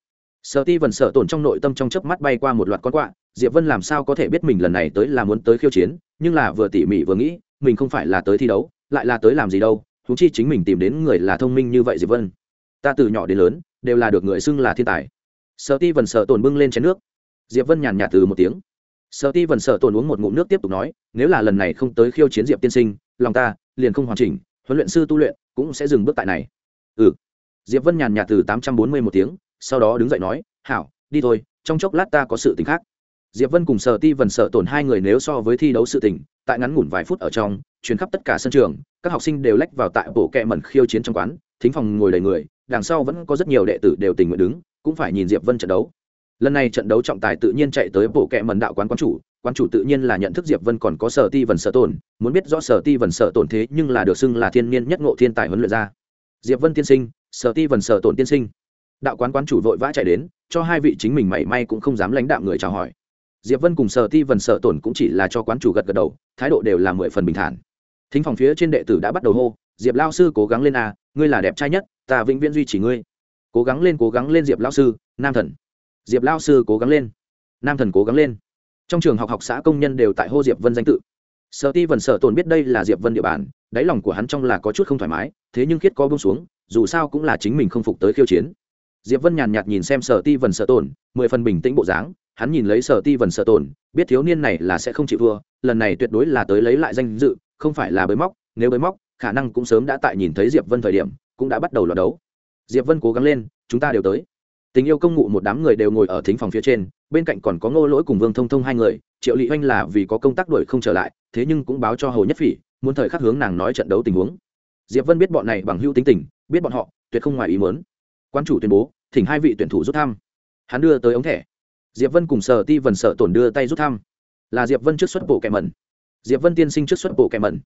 Sở ti vần sở tồn trong nội tâm trong chớp mắt bay qua một loạt con quạ, diệp vân làm sao có thể biết mình lần này tới là muốn tới khiêu chiến, nhưng là vừa tỉ mỉ vừa nghĩ, mình không phải là tới thi đấu, lại là tới làm gì đâu thú chi chính mình tìm đến người là thông minh như vậy diệp vân ta từ nhỏ đến lớn đều là được người xưng là thiên tài. Sở ti vần sở tồn bưng lên chén nước. Diệp vân nhàn nhạt từ một tiếng. Sở ti vần sở tồn uống một ngụm nước tiếp tục nói, nếu là lần này không tới khiêu chiến diệp tiên sinh, lòng ta liền không hoàn chỉnh, huấn luyện sư tu luyện cũng sẽ dừng bước tại này. Ừ. Diệp vân nhàn nhạt từ tám trăm bốn mươi một tiếng, sau đó đứng dậy nói, hảo, đi thôi, trong chốc lát ta có sự tình khác. Diệp vân cùng sở ti vần sở tổn hai người nếu so với thi đấu sự tình, tại ngắn ngủn vài phút ở trong, chuyến khắp tất cả sân trường, các học sinh đều lách vào tại bộ kẹ mẩn khiêu chiến trong quán, thính phòng ngồi đầy người đằng sau vẫn có rất nhiều đệ tử đều tình nguyện đứng, cũng phải nhìn diệp vân trận đấu. Lần này trận đấu trọng tài tự nhiên chạy tới bộ kệ mần đạo quán quán chủ quán chủ tự nhiên là nhận thức diệp vân còn có sở ti vần sở tổn muốn biết rõ sở ti vần sở tổn thế nhưng là được xưng là thiên niên nhất ngộ thiên tài huấn luyện ra diệp vân tiên sinh, sở ti vần sở tổn tiên sinh. Đạo quán quán chủ vội vã chạy đến, cho hai vị chính mình mảy may cũng không dám lãnh đạo người chào hỏi. Diệp vân cùng sở ti vần sở tổn cũng chỉ là cho quán chủ gật gật đầu, thái độ đều là mười phần bình thản. Thính phòng phía trên đệ tử đã bắt đầu hô, diệp lao sư cố gắng lên a, ngươi là đẹp trai nhất ta vĩnh viễn duy trì ngươi. Cố gắng lên, cố gắng lên, diệp lao sư, nam thần. Diệp lao sư cố gắng lên. Nam thần cố gắng lên. Trong trường học học xã công nhân đều tại hô diệp vân danh tự. Sở ti vần sở tồn biết đây là diệp vân địa bàn, đáy lòng của hắn trong là có chút không thoải mái, thế nhưng khiết có bông xuống, dù sao cũng là chính mình không phục tới khiêu chiến. Diệp vân nhàn nhạt nhìn xem sở ti vần sở tồn, mười phần bình tĩnh bộ dáng, hắn nhìn lấy sở ti vần sở tồn, biết thiếu niên này là sẽ không chịu thua, lần này tuyệt đối là tới lấy lại danh dự, không phải là bới móc, nếu bới móc, khả năng cũng sớm đã tại nhìn thấy diệp vân thời điểm cũng đã bắt đầu loạt đấu. Diệp vân cố gắng lên, chúng ta đều tới. Tình yêu công ngụ một đám người đều ngồi ở thính phòng phía trên, bên cạnh còn có ngô lỗi cùng vương thông thông hai người, triệu lị oanh là vì có công tác đuổi không trở lại, thế nhưng cũng báo cho hồ nhất phỉ, muốn thời khắc hướng nàng nói trận đấu tình huống. Diệp vân biết bọn này bằng hữu tính tình, biết bọn họ tuyệt không ngoài ý muốn. Quan chủ tuyên bố, thỉnh hai vị tuyển thủ rút thăm. Hắn đưa tới ống thẻ. Diệp vân cùng sở ti vần sở tổn đưa tay rút thăm. Là diệp vân trước xuất bộ kẻ mẩn. Diệp vân tiên sinh trước xuất bộ kẻ mẩn.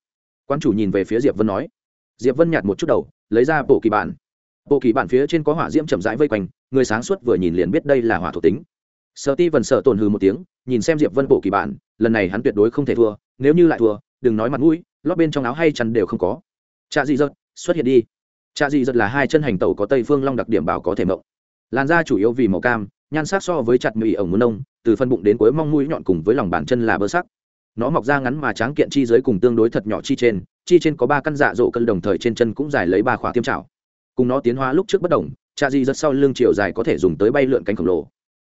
Quan chủ nhìn về phía diệp vân nói diệp vân nhạt một chút đầu, lấy ra bộ kỳ bản. Bộ kỳ bản phía trên có hỏa diễm chậm rãi vây quanh, người sáng suốt vừa nhìn liền biết đây là hỏa thuộc tính. Sở ti vần sợ tổn hừ một tiếng, nhìn xem diệp vân bộ kỳ bản, lần này hắn tuyệt đối không thể thua, nếu như lại thua, đừng nói mặt mũi, lót bên trong áo hay chăn đều không có. Trạ dị dật, xuất hiện đi. Trạ dị dật là hai chân hành tẩu có tây phương long đặc điểm bảo có thể mộng. Làn da chủ yếu vì màu cam, nhan sắc so với chặt mì ổng muốn nông, từ phân bụng đến cuối mong mũi nhọn cùng với lòng bàn chân là bơ sắc. Nó mọc ra ngắn mà tráng kiện chi dưới cùng tương đối thật nhỏ chi trên chi trên có ba căn dạ dỗ cân đồng thời trên chân cũng dài lấy ba khỏa tiêm trào cùng nó tiến hóa lúc trước bất đồng trà di rất sau lưng chiều dài có thể dùng tới bay lượn cánh khổng lồ.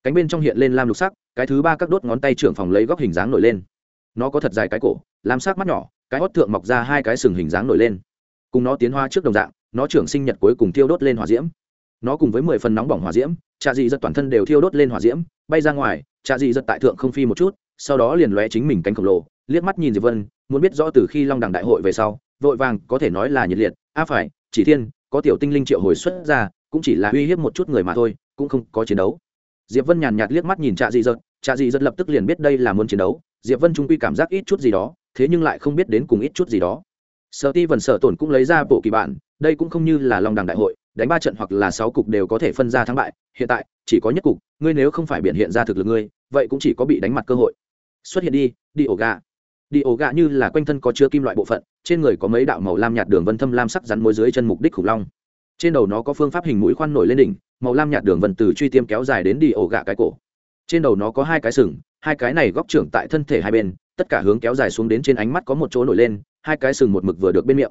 Cánh bên trong hiện lên lam lục sắc, cái thứ ba các đốt ngón tay trưởng phòng lấy góc hình dáng nổi lên. Nó có thật dài cái cổ, lam sắc mắt nhỏ, cái hót thượng mọc ra hai cái sừng hình dáng nổi lên. Cùng nó tiến hóa trước đồng dạng, nó trưởng sinh nhật cuối cùng thiêu đốt lên hỏa diễm. Nó cùng với mười phần nóng bỏng hỏa diễm trà dị giật toàn thân đều thiêu đốt lên hỏa diễm, bay ra ngoài trà dị giật tại thượng không phi một chút, sau đó liền lóe chính mình cánh khổng lồ, liếc mắt nhìn diệp vân muốn biết rõ từ khi long đẳng đại hội về sau, vội vàng có thể nói là nhiệt liệt. A phải, chỉ thiên, có tiểu tinh linh triệu hồi xuất ra, cũng chỉ là uy hiếp một chút người mà thôi, cũng không có chiến đấu. Diệp vân nhàn nhạt liếc mắt nhìn trạ dị dật, trạ dị dật lập tức liền biết đây là muốn chiến đấu. Diệp vân trung quy cảm giác ít chút gì đó, thế nhưng lại không biết đến cùng ít chút gì đó. Sở ti vần sở tổn cũng lấy ra bộ kỳ bản, đây cũng không như là long đẳng đại hội, đánh ba trận hoặc là sáu cục đều có thể phân ra thắng bại. Hiện tại, chỉ có nhất cục, ngươi nếu không phải biển hiện ra thực lực ngươi, vậy cũng chỉ có bị đánh mặt cơ hội. Xuất hiện đi đi ổ gà đi ổ gạ như là quanh thân có chứa kim loại bộ phận, trên người có mấy đạo màu lam nhạt đường vân thâm lam sắc rắn môi dưới chân mục đích khủng long. Trên đầu nó có phương pháp hình mũi khoan nổi lên đỉnh, màu lam nhạt đường vân từ truy tiêm kéo dài đến đi ổ gạ cái cổ. Trên đầu nó có hai cái sừng, hai cái này góc trưởng tại thân thể hai bên, tất cả hướng kéo dài xuống đến trên ánh mắt có một chỗ nổi lên, hai cái sừng một mực vừa được bên miệng.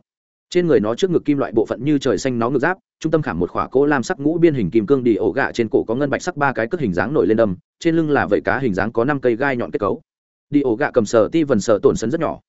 Trên người nó trước ngực kim loại bộ phận như trời xanh nó ngực giáp, trung tâm khảm một khỏa cỗ lam sắc ngũ biên hình kim cương đi ổ gạ trên cổ có ngân bạch sắc ba cái cất hình dáng nổi lên đâm trên lưng là vẩy cá hình dáng có năm cây gai nhọn kết cấu đi ổ gạ cầm sờ ti vần sở tổn sấn rất nhỏ.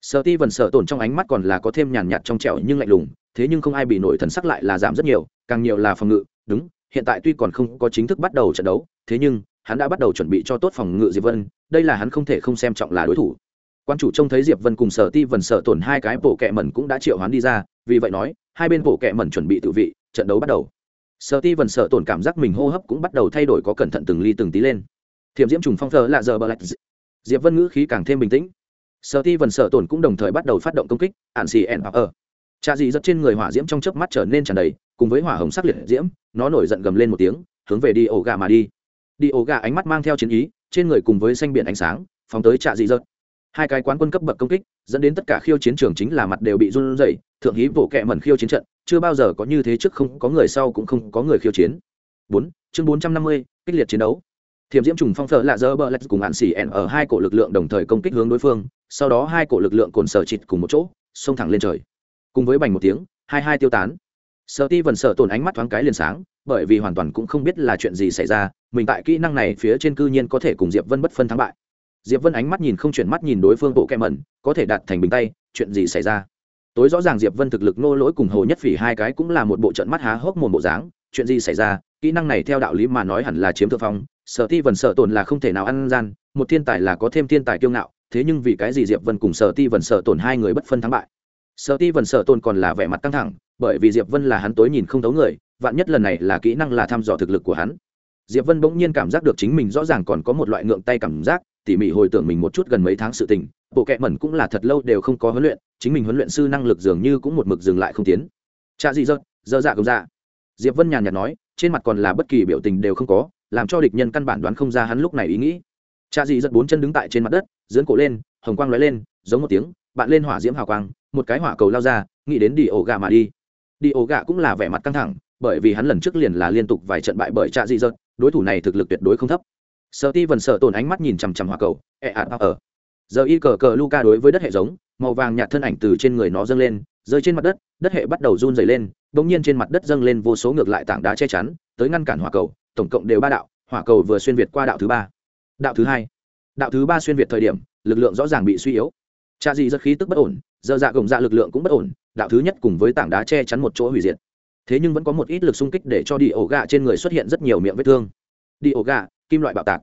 Sờ ti vần sở tổn trong ánh mắt còn là có thêm nhàn nhạt trong trẻo nhưng lạnh lùng, thế nhưng không ai bị nổi thần sắc lại là giảm rất nhiều, càng nhiều là phòng ngự. Đúng, hiện tại tuy còn không có chính thức bắt đầu trận đấu, thế nhưng, hắn đã bắt đầu chuẩn bị cho tốt phòng ngự diệp vân, đây là hắn không thể không xem trọng là đối thủ. Quan chủ trông thấy diệp vân cùng sở ti vần sở tổn hai cái bộ kẹ mẩn cũng đã triệu hắn đi ra, vì vậy nói, hai bên bộ kẹ mẩn chuẩn bị tự vị, trận đấu bắt đầu. Sở ti vần sở tổn cảm giác mình hô hấp cũng bắt đầu thay đổi có cẩn thận từng ly từng tí lên. Thiểm diễm trùng phong thờ là giờ bờ lạch diệp vân ngữ khí càng thêm bình tĩnh. Sở ti vần sở tổn cũng đồng thời bắt đầu phát động công kích ạn xì ẻn hoặc ở. Cha dị giật trên người hỏa diễm trong chớp mắt trở nên tràn đầy, cùng với hỏa hồng sắc liệt diễm, nó nổi giận gầm lên một tiếng, hướng về đi ổ gà mà đi. Đi ổ gà ánh mắt mang theo chiến ý, trên người cùng với xanh biển ánh sáng, phóng tới trạ dị giật. Hai cái quán quân cấp bậc công kích, dẫn đến tất cả khiêu chiến trường chính là mặt đều bị run rẩy, thượng hí bộ kệ mẩn khiêu chiến trận, chưa bao giờ có như thế trước không có người sau cũng không có người khiêu chiến. Bốn, chương bốn trăm năm mươi, kích liệt chiến đấu thiểm diễm trùng phong phở lạ dơ bờ lạch cùng hạn xỉ ẻn ở hai cổ lực lượng đồng thời công kích hướng đối phương, sau đó hai cổ lực lượng cồn sở chịt cùng một chỗ, xông thẳng lên trời. Cùng với bành một tiếng, hai hai tiêu tán. Sợ ti vần sợ tổn ánh mắt thoáng cái liền sáng, bởi vì hoàn toàn cũng không biết là chuyện gì xảy ra, mình tại kỹ năng này phía trên cư nhiên có thể cùng diệp vân bất phân thắng bại. Diệp vân ánh mắt nhìn không chuyển mắt nhìn đối phương bộ kẹm mẩn có thể đạt thành bình tay, chuyện gì xảy ra? Tối rõ ràng diệp vân thực lực nô lỗi cùng hồ nhất phỉ hai cái cũng là một bộ trận mắt há hốc một bộ dáng, chuyện gì xảy ra? Kỹ năng này theo đạo lý mà nói hẳn là chiếm thượng phong sở ti vần sợ tổn là không thể nào ăn gian, một thiên tài là có thêm thiên tài kiêu ngạo, thế nhưng vì cái gì diệp vân cùng sở ti vần sợ tổn hai người bất phân thắng bại? Sở ti vần sợ tổn còn là vẻ mặt căng thẳng, bởi vì diệp vân là hắn tối nhìn không thấu người, vạn nhất lần này là kỹ năng là thăm dò thực lực của hắn. Diệp vân bỗng nhiên cảm giác được chính mình rõ ràng còn có một loại ngượng tay cảm giác, tỉ mỉ hồi tưởng mình một chút gần mấy tháng sự tình, bộ kệ mẩn cũng là thật lâu đều không có huấn luyện, chính mình huấn luyện sư năng lực dường như cũng một mực dừng lại không tiến. Cha gì dơ dơ dạ công dạ. Diệp vân nhàn nhạt nói, trên mặt còn là bất kỳ biểu tình đều không có làm cho địch nhân căn bản đoán không ra hắn lúc này ý nghĩ. Cha Dị giật bốn chân đứng tại trên mặt đất dưỡng cổ lên, hồng quang lóe lên, giống một tiếng, bạn lên hỏa diễm hào quang, một cái hỏa cầu lao ra, nghĩ đến đi ổ gà mà đi. Đi ổ gà cũng là vẻ mặt căng thẳng, bởi vì hắn lần trước liền là liên tục vài trận bại bởi cha dị giật, đối thủ này thực lực tuyệt đối không thấp. Sợ ti vần sợ tổn ánh mắt nhìn chằm chằm hỏa cầu ẹ ạt ở giờ y cờ cờ luca đối với đất hệ giống, màu vàng nhạt thân ảnh từ trên người nó dâng lên, rơi trên mặt đất đất hệ bắt đầu run dày lên đ ỗ n g nhiên trên mặt đất dâng lên vô số ngược lại tảng đá che chắn, tới ngăn cản hỏa cầu tổng cộng đều ba đạo, hỏa cầu vừa xuyên việt qua đạo thứ ba. Đạo thứ hai. Đạo thứ ba xuyên việt thời điểm, lực lượng rõ ràng bị suy yếu. Cha dị rất khí tức bất ổn, giờ dạ gồng dạ lực lượng cũng bất ổn, đạo thứ nhất cùng với tảng đá che chắn một chỗ hủy diệt. Thế nhưng vẫn có một ít lực xung kích để cho đi ổ gà trên người xuất hiện rất nhiều miệng vết thương. Đi ổ gà, kim loại bạo tạc.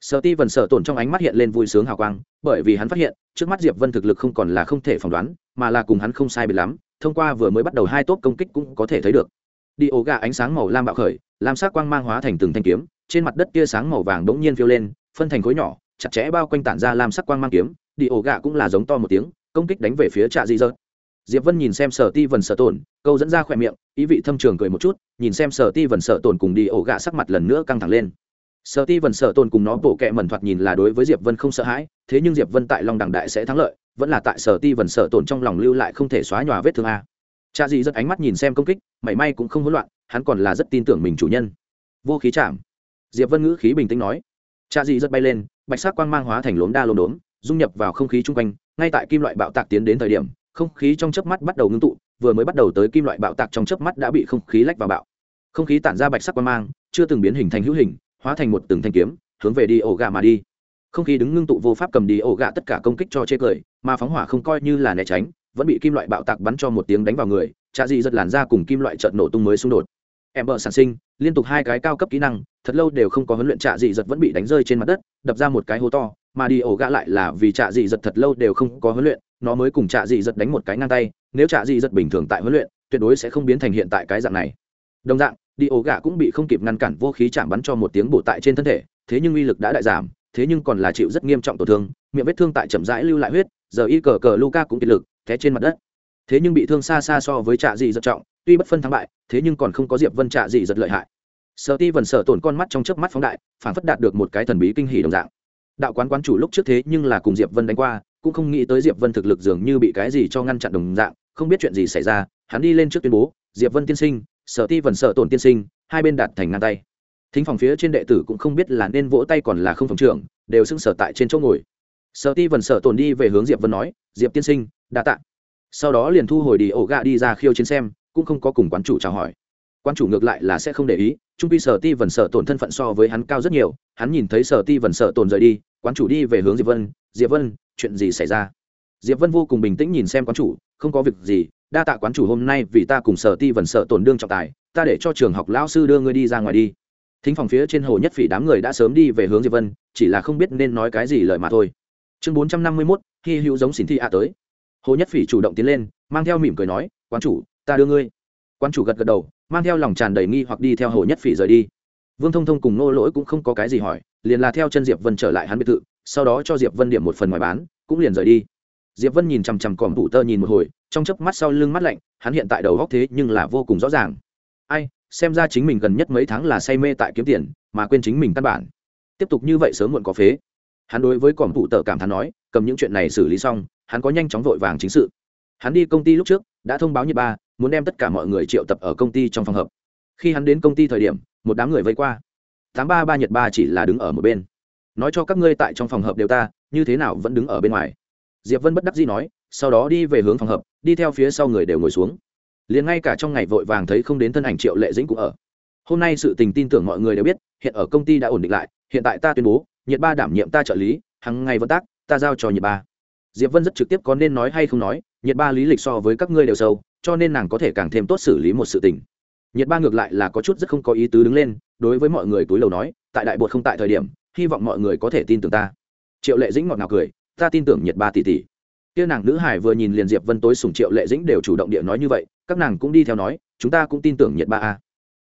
Sở ti vần sở tổn trong ánh mắt hiện lên vui sướng hào quang, bởi vì hắn phát hiện, trước mắt diệp vân thực lực không còn là không thể phỏng đoán, mà là cùng hắn không sai biệt lắm, thông qua vừa mới bắt đầu hai tốt công kích cũng có thể thấy được đi ổ gà ánh sáng màu lam bạo khởi, lam sắc quang mang hóa thành từng thanh kiếm, trên mặt đất tia sáng màu vàng bỗng nhiên phiêu lên, phân thành khối nhỏ, chặt chẽ bao quanh tản ra lam sắc quang mang kiếm. Đi ổ gà cũng là giống to một tiếng, công kích đánh về phía trạ di dợt. Diệp vân nhìn xem sở ti vần sở tổn câu dẫn ra khỏe miệng, ý vị thâm trường cười một chút, nhìn xem sở ti vần sở tổn cùng đi ổ gà sắc mặt lần nữa căng thẳng lên. Sở ti vần sở tổn cùng nó bộ kệ mẩn thoạt nhìn là đối với diệp vân không sợ hãi, thế nhưng diệp vân tại long đẳng đại sẽ thắng lợi, vẫn là tại sở ti vần sở tổn trong lòng lưu lại không thể xóa nhòa vết thương a cha dị rất ánh mắt nhìn xem công kích, mảy may cũng không hỗn loạn, hắn còn là rất tin tưởng mình chủ nhân. Vô khí chạm. Diệp vân ngữ khí bình tĩnh nói. Cha dị rất bay lên, bạch sắc quang mang hóa thành lốm đa lốm đốm, dung nhập vào không khí chung quanh, ngay tại kim loại bạo tạc tiến đến thời điểm, không khí trong chớp mắt bắt đầu ngưng tụ, vừa mới bắt đầu tới kim loại bạo tạc trong chớp mắt đã bị không khí lách vào bạo. Không khí tản ra bạch sắc quang mang, chưa từng biến hình thành hữu hình, hóa thành một từng thanh kiếm, hướng về đi ổ gà mà đi. Không khí đứng ngưng tụ vô pháp cầm đi ổ gà tất cả công kích cho chê cười, mà phóng hỏa không coi như là né tránh vẫn bị kim loại bạo tạc bắn cho một tiếng đánh vào người trạ dị giật làn ra cùng kim loại trận nổ tung mới xung đột. Em bờ sản sinh, liên tục hai cái cao cấp kỹ năng, thật lâu đều không có huấn luyện trạ dị giật vẫn bị đánh rơi trên mặt đất, đập ra một cái hố to, mà đi ổ gã lại là vì trạ dị giật thật lâu đều không có huấn luyện, nó mới cùng trạ dị giật đánh một cái ngang tay, nếu trạ dị giật bình thường tại huấn luyện, tuyệt đối sẽ không biến thành hiện tại cái dạng này. Đồng dạng, đi ổ gã cũng bị không kịp ngăn cản, vô khí chạm bắn cho một tiếng bổ tại trên thân thể, thế nhưng uy lực đã đại giảm, thế nhưng còn là chịu rất nghiêm trọng tổn thương, miệng vết thương tại chậm rãi lưu lại huyết, giờ y cờ cờ luca cũng kiệt lực té trên mặt đất. Thế nhưng bị thương xa xa so với trạ dị giật trọng, tuy bất phân thắng bại, thế nhưng còn không có diệp vân trạ gì giật lợi hại. Sợ ti vần sợ tổn con mắt trong chớp mắt phóng đại, phản phất đạt được một cái thần bí kinh hỉ đồng dạng. Đạo quán quán chủ lúc trước thế nhưng là cùng diệp vân đánh qua, cũng không nghĩ tới diệp vân thực lực dường như bị cái gì cho ngăn chặn đồng dạng, không biết chuyện gì xảy ra, hắn đi lên trước tuyên bố, diệp vân tiên sinh, sở ti vần sợ tổn tiên sinh, hai bên đạt thành ngang tay. Thính phòng phía trên đệ tử cũng không biết là nên vỗ tay còn là không phòng trưởng, đều sưng sở tại trên chỗ ngồi. Sở ti vần sở tổn đi về hướng diệp vân nói, diệp tiên sinh đa tạ. Sau đó liền thu hồi đi ổ gạ đi ra khiêu chiến xem, cũng không có cùng quán chủ chào hỏi. Quan chủ ngược lại là sẽ không để ý trung pi sở ti vần sợ tổn thân phận so với hắn cao rất nhiều, hắn nhìn thấy sở ti vần sợ tổn rời đi, quán chủ đi về hướng diệp vân diệp vân, chuyện gì xảy ra? Diệp vân vô cùng bình tĩnh nhìn xem quán chủ, không có việc gì, đa tạ quán chủ hôm nay vì ta cùng sở ti vần sợ tổn đương trọng tài, ta để cho trường học lão sư đưa ngươi đi ra ngoài đi. Thính phòng phía trên hồ nhất phỉ đám người đã sớm đi về hướng diệp vân, chỉ là không biết nên nói cái gì lời mà thôi. Chương bốn trăm năm mươi mốt khi hữu giống xin thi ạ tới hồ nhất phỉ chủ động tiến lên, mang theo mỉm cười nói, quán chủ, ta đưa ngươi. Quán chủ gật gật đầu, mang theo lòng tràn đầy nghi hoặc đi theo hồ nhất phỉ rời đi. Vương thông thông cùng nô lỗi cũng không có cái gì hỏi, liền là theo chân diệp vân trở lại hắn biệt thự, sau đó cho diệp vân điểm một phần ngoài bán, cũng liền rời đi. Diệp vân nhìn chằm chằm còm thủ tơ nhìn một hồi, trong chớp mắt sau lưng mắt lạnh, hắn hiện tại đầu góc thế nhưng là vô cùng rõ ràng. Ai, xem ra chính mình gần nhất mấy tháng là say mê tại kiếm tiền, mà quên chính mình căn bản. Tiếp tục như vậy sớm muộn có phế. Hắn đối với còm thủ tơ cảm thán nói, cầm những chuyện này xử lý xong hắn có nhanh chóng vội vàng chính sự. Hắn đi công ty lúc trước, đã thông báo nhiệt ba, muốn đem tất cả mọi người triệu tập ở công ty trong phòng hợp khi hắn đến công ty thời điểm, một đám người vây qua. Tám ba ba nhật ba chỉ là đứng ở một bên. Nói cho các ngươi tại trong phòng hợp đều ta, như thế nào vẫn đứng ở bên ngoài. Diệp vân bất đắc dĩ nói, sau đó đi về hướng phòng hợp đi theo phía sau người đều ngồi xuống. Liền ngay cả trong ngày vội vàng thấy không đến thân ảnh triệu lệ dĩnh cũng ở. Hôm nay sự tình tin tưởng mọi người đều biết, hiện ở công ty đã ổn định lại, hiện tại ta tuyên bố nhiệt ba đảm nhiệm ta trợ lý hàng ngày vận tác, ta giao cho nhiệt ba diệp vân rất trực tiếp có nên nói hay không nói nhiệt ba lý lịch so với các ngươi đều sâu, cho nên nàng có thể càng thêm tốt xử lý một sự tình. Nhiệt ba ngược lại là có chút rất không có ý tứ đứng lên, đối với mọi người túi lầu nói, tại đại bột không tại thời điểm, hy vọng mọi người có thể tin tưởng ta. Triệu lệ dĩnh ngọt ngào cười, ta tin tưởng nhiệt ba tỷ tỷ. Kia nàng nữ hải vừa nhìn liền diệp vân tối sùng triệu lệ dĩnh đều chủ động địa nói như vậy, các nàng cũng đi theo nói, chúng ta cũng tin tưởng nhiệt ba a.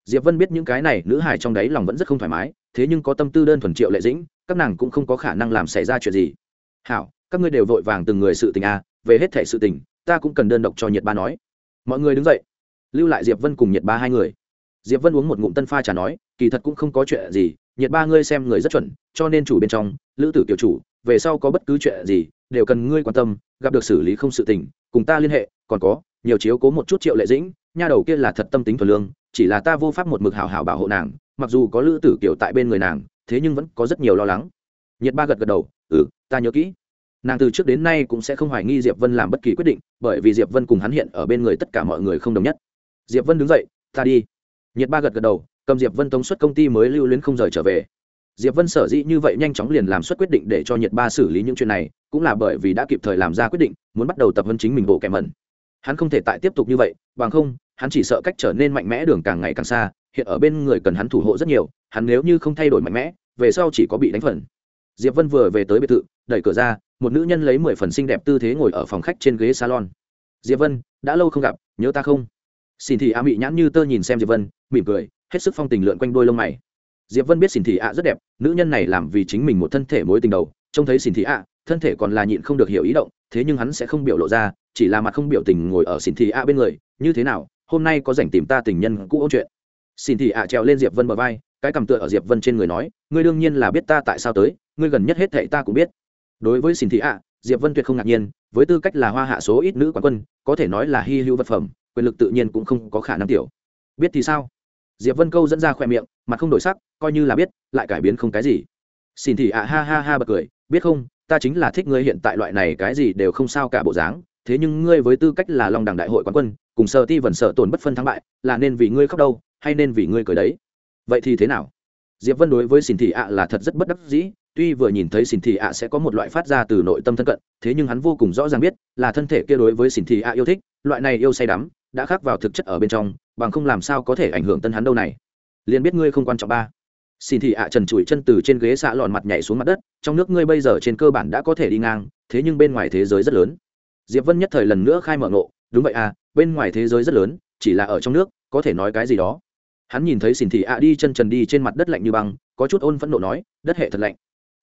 Diệp vân biết những cái này nữ hải trong đấy lòng vẫn rất không thoải mái, thế nhưng có tâm tư đơn thuần triệu lệ dĩnh, các nàng cũng không có khả năng làm xảy ra chuyện gì. Hảo các ngươi đều vội vàng từng người sự tình a về hết thể sự tình, ta cũng cần đơn độc cho nhiệt ba nói. Mọi người đứng dậy, lưu lại diệp vân cùng nhiệt ba hai người. Diệp vân uống một ngụm tân pha trà nói, kỳ thật cũng không có chuyện gì nhiệt ba ngươi xem người rất chuẩn, cho nên chủ bên trong, lữ tử tiểu chủ, về sau có bất cứ chuyện gì, đều cần ngươi quan tâm, gặp được xử lý không sự tình, cùng ta liên hệ, còn có, nhiều chiếu cố một chút triệu lệ dĩnh, nha đầu kia là thật tâm tính thuần lương, chỉ là ta vô pháp một mực hảo hảo bảo hộ nàng, mặc dù có lữ tử kiểu tại bên người nàng, thế nhưng vẫn có rất nhiều lo lắng. Nhiệt ba gật gật đầu ừ ta nhớ kỹ nàng từ trước đến nay cũng sẽ không hoài nghi diệp vân làm bất kỳ quyết định, bởi vì diệp vân cùng hắn hiện ở bên người tất cả mọi người không đồng nhất. Diệp vân đứng dậy, ta đi. Nhiệt ba gật gật đầu, cầm diệp vân tống xuất công ty mới lưu luyến không rời trở về. Diệp vân sở dĩ như vậy nhanh chóng liền làm xuất quyết định để cho nhiệt ba xử lý những chuyện này, cũng là bởi vì đã kịp thời làm ra quyết định, muốn bắt đầu tập huấn chính mình bộ kẻ mẩn. Hắn không thể tại tiếp tục như vậy, bằng không, hắn chỉ sợ cách trở nên mạnh mẽ đường càng ngày càng xa, hiện ở bên người cần hắn thủ hộ rất nhiều, hắn nếu như không thay đổi mạnh mẽ, về sau chỉ có bị đánh phần. Diệp vân vừa về tới biệt thự đẩy cửa ra, một nữ nhân lấy mười phần xinh đẹp tư thế ngồi ở phòng khách trên ghế salon. Diệp vân, đã lâu không gặp, nhớ ta không? Xin thị a mị nhãn như tơ nhìn xem diệp vân, mỉm cười, hết sức phong tình lượn quanh đôi lông mày. Diệp vân biết xin thị a rất đẹp, nữ nhân này làm vì chính mình một thân thể mối tình đầu, trông thấy xin thị a, thân thể còn là nhịn không được hiểu ý động, thế nhưng hắn sẽ không biểu lộ ra, chỉ là mặt không biểu tình ngồi ở xin thị a bên người, như thế nào, hôm nay có rảnh tìm ta tình nhân cũ ôn chuyện? Xin thị a trèo lên diệp vân bờ vai, cái cầm tựa ở diệp vân trên người nói, ngươi đương nhiên là biết ta tại sao tới, ngươi gần nhất hết thệ ta cũng biết đối với xin thị ạ, diệp vân tuyệt không ngạc nhiên, với tư cách là hoa hạ số ít nữ quán quân, có thể nói là hy hữu vật phẩm, quyền lực tự nhiên cũng không có khả năng tiểu. Biết thì sao? Diệp vân câu dẫn ra khoe miệng, mặt không đổi sắc, coi như là biết, lại cải biến không cái gì. Xin thị ạ ha ha ha bật cười, biết không, ta chính là thích ngươi hiện tại loại này cái gì đều không sao cả bộ dáng, thế nhưng ngươi với tư cách là long đẳng đại hội quán quân, cùng sở ti vần sở tổn bất phân thắng bại, là nên vì ngươi khóc đâu, hay nên vì ngươi cười đấy? Vậy thì thế nào? Diệp vân đối với xin thị ạ là thật rất bất đắc dĩ tuy vừa nhìn thấy xin thị ạ sẽ có một loại phát ra từ nội tâm thân cận, thế nhưng hắn vô cùng rõ ràng biết là thân thể kia đối với xin thị ạ yêu thích, loại này yêu say đắm, đã khắc vào thực chất ở bên trong, bằng không làm sao có thể ảnh hưởng tân hắn đâu này. Liền biết ngươi không quan trọng ba. Xin thị ạ trần trụi chân từ trên ghế xạ lòn mặt nhảy xuống mặt đất, trong nước ngươi bây giờ trên cơ bản đã có thể đi ngang, thế nhưng bên ngoài thế giới rất lớn. Diệp vân nhất thời lần nữa khai mở ngộ, đúng vậy à bên ngoài thế giới rất lớn, chỉ là ở trong nước, có thể nói cái gì đó. Hắn nhìn thấy xin thị ạ đi chân trần đi trên mặt đất lạnh như băng, có chút ôn phẫn nộ nói, đất hệ thật lạnh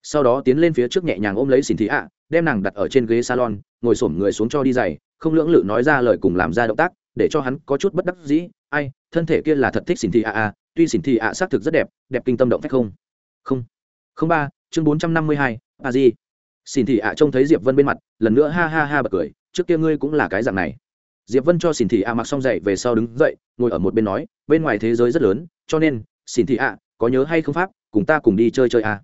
sau đó tiến lên phía trước nhẹ nhàng ôm lấy xin thị ạ đem nàng đặt ở trên ghế salon ngồi xổm người xuống cho đi giày không lưỡng lự nói ra lời cùng làm ra động tác để cho hắn có chút bất đắc dĩ. Ai thân thể kia là thật thích xỉn thị ạ à, tuy xỉn thị ạ xác thực rất đẹp đẹp kinh tâm động phách không? Không. Không ba chương bốn trăm năm mươi hai a di. Xỉn thị ạ trông thấy diệp vân bên mặt lần nữa ha ha ha bật cười trước kia ngươi cũng là cái dạng này. Diệp vân cho xỉn thị ạ mặc xong dậy về sau đứng dậy ngồi ở một bên nói bên ngoài thế giới rất lớn cho nên xỉn thị ạ có nhớ hay không pháp cùng ta cùng đi chơi chơi à.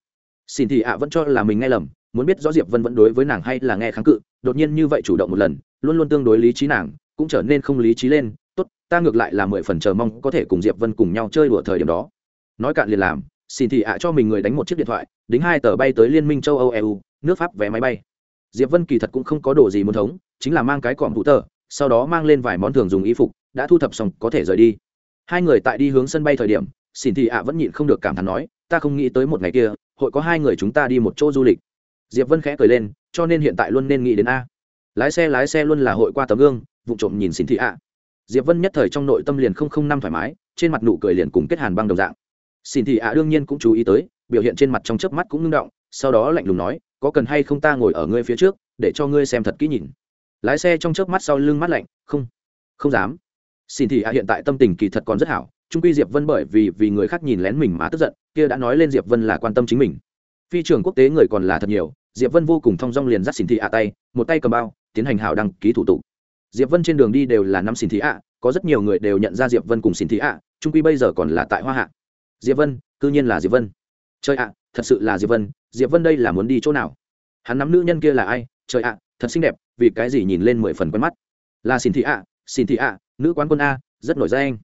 Xin thị ạ vẫn cho là mình nghe lầm, muốn biết rõ diệp vân vẫn đối với nàng hay là nghe kháng cự, đột nhiên như vậy chủ động một lần, luôn luôn tương đối lý trí nàng, cũng trở nên không lý trí lên, tốt, ta ngược lại là mười phần chờ mong có thể cùng diệp vân cùng nhau chơi đùa thời điểm đó. Nói cạn liền làm, xin thị ạ cho mình người đánh một chiếc điện thoại, đính hai tờ bay tới liên minh châu âu eu nước pháp vé máy bay. Diệp vân kỳ thật cũng không có đồ gì muốn thống, chính là mang cái cọm hữu tờ, sau đó mang lên vài món thường dùng y phục, đã thu thập xong có thể rời đi. Hai người tại đi hướng sân bay thời điểm, xin thị ạ vẫn nhịn không được cảm thán nói ta không nghĩ tới một ngày kia, hội có hai người chúng ta đi một chỗ du lịch. Diệp vân khẽ cười lên, cho nên hiện tại luôn nên nghĩ đến a. Lái xe lái xe luôn là hội qua tấm gương, vụ trộm nhìn xin thị ạ diệp vân nhất thời trong nội tâm liền không không năm thoải mái, trên mặt nụ cười liền cùng kết hàn băng đồng dạng. Xin thị ạ đương nhiên cũng chú ý tới, biểu hiện trên mặt trong chớp mắt cũng ngưng động, sau đó lạnh lùng nói, có cần hay không ta ngồi ở ngươi phía trước, để cho ngươi xem thật kỹ nhìn? Lái xe trong chớp mắt sau lưng mắt lạnh, không không dám. Xin thị ạ hiện tại tâm tình kỳ thật còn rất hảo trung quy diệp vân bởi vì vì người khác nhìn lén mình mà tức giận, kia đã nói lên diệp vân là quan tâm chính mình. Phi trường quốc tế người còn là thật nhiều, diệp vân vô cùng thong dong liền dắt xin thị ạ tay, một tay cầm bao, tiến hành hào đăng ký thủ tục. Diệp vân trên đường đi đều là năm xin thị ạ, có rất nhiều người đều nhận ra diệp vân cùng xin thị ạ, trung quy bây giờ còn là tại hoa hạ. Diệp vân, cư nhiên là diệp vân. Trời ạ, thật sự là diệp vân diệp vân đây là muốn đi chỗ nào? Hắn nắm nữ nhân kia là ai? Trời ạ, thật xinh đẹp, vì cái gì nhìn lên mười phần quen mắt? Là xin thị ạ xin thị ạ, nữ quán quân a, rất nổi danh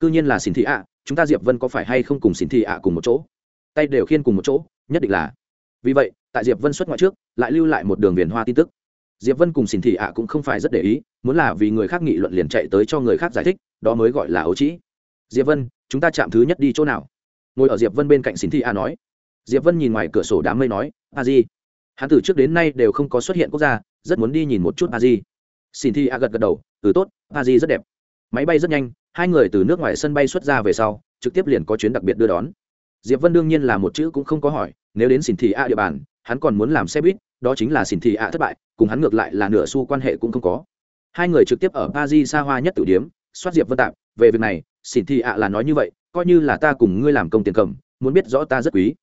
cư nhiên là xin thị ạ, chúng ta diệp vân có phải hay không cùng xin thị ạ cùng một chỗ? Tay đều khiên cùng một chỗ, nhất định là. Vì vậy, tại diệp vân xuất ngoại trước, lại lưu lại một đường viền hoa tin tức. Diệp vân cùng xin thị ạ cũng không phải rất để ý, muốn là vì người khác nghị luận liền chạy tới cho người khác giải thích, đó mới gọi là ấu trĩ. Diệp vân, chúng ta chạm thứ nhất đi chỗ nào? Ngồi ở diệp vân bên cạnh xin thị ạ nói. Diệp vân nhìn ngoài cửa sổ đám mây nói, a di. Hắn từ trước đến nay đều không có xuất hiện quốc gia, rất muốn đi nhìn một chút a di. Xin thị ạ gật gật đầu từ tốt, a di rất đẹp. Máy bay rất nhanh hai người từ nước ngoài sân bay xuất ra về sau, trực tiếp liền có chuyến đặc biệt đưa đón. Diệp vân đương nhiên là một chữ cũng không có hỏi, nếu đến xin thị a địa bàn, hắn còn muốn làm xe buýt, đó chính là xin thị a thất bại, cùng hắn ngược lại là nửa xu quan hệ cũng không có. Hai người trực tiếp ở paris xa hoa nhất tử điếm, soát diệp vân tạm, về việc này xin thị a là nói như vậy, coi như là ta cùng ngươi làm công tiền cầm, muốn biết rõ ta rất quý.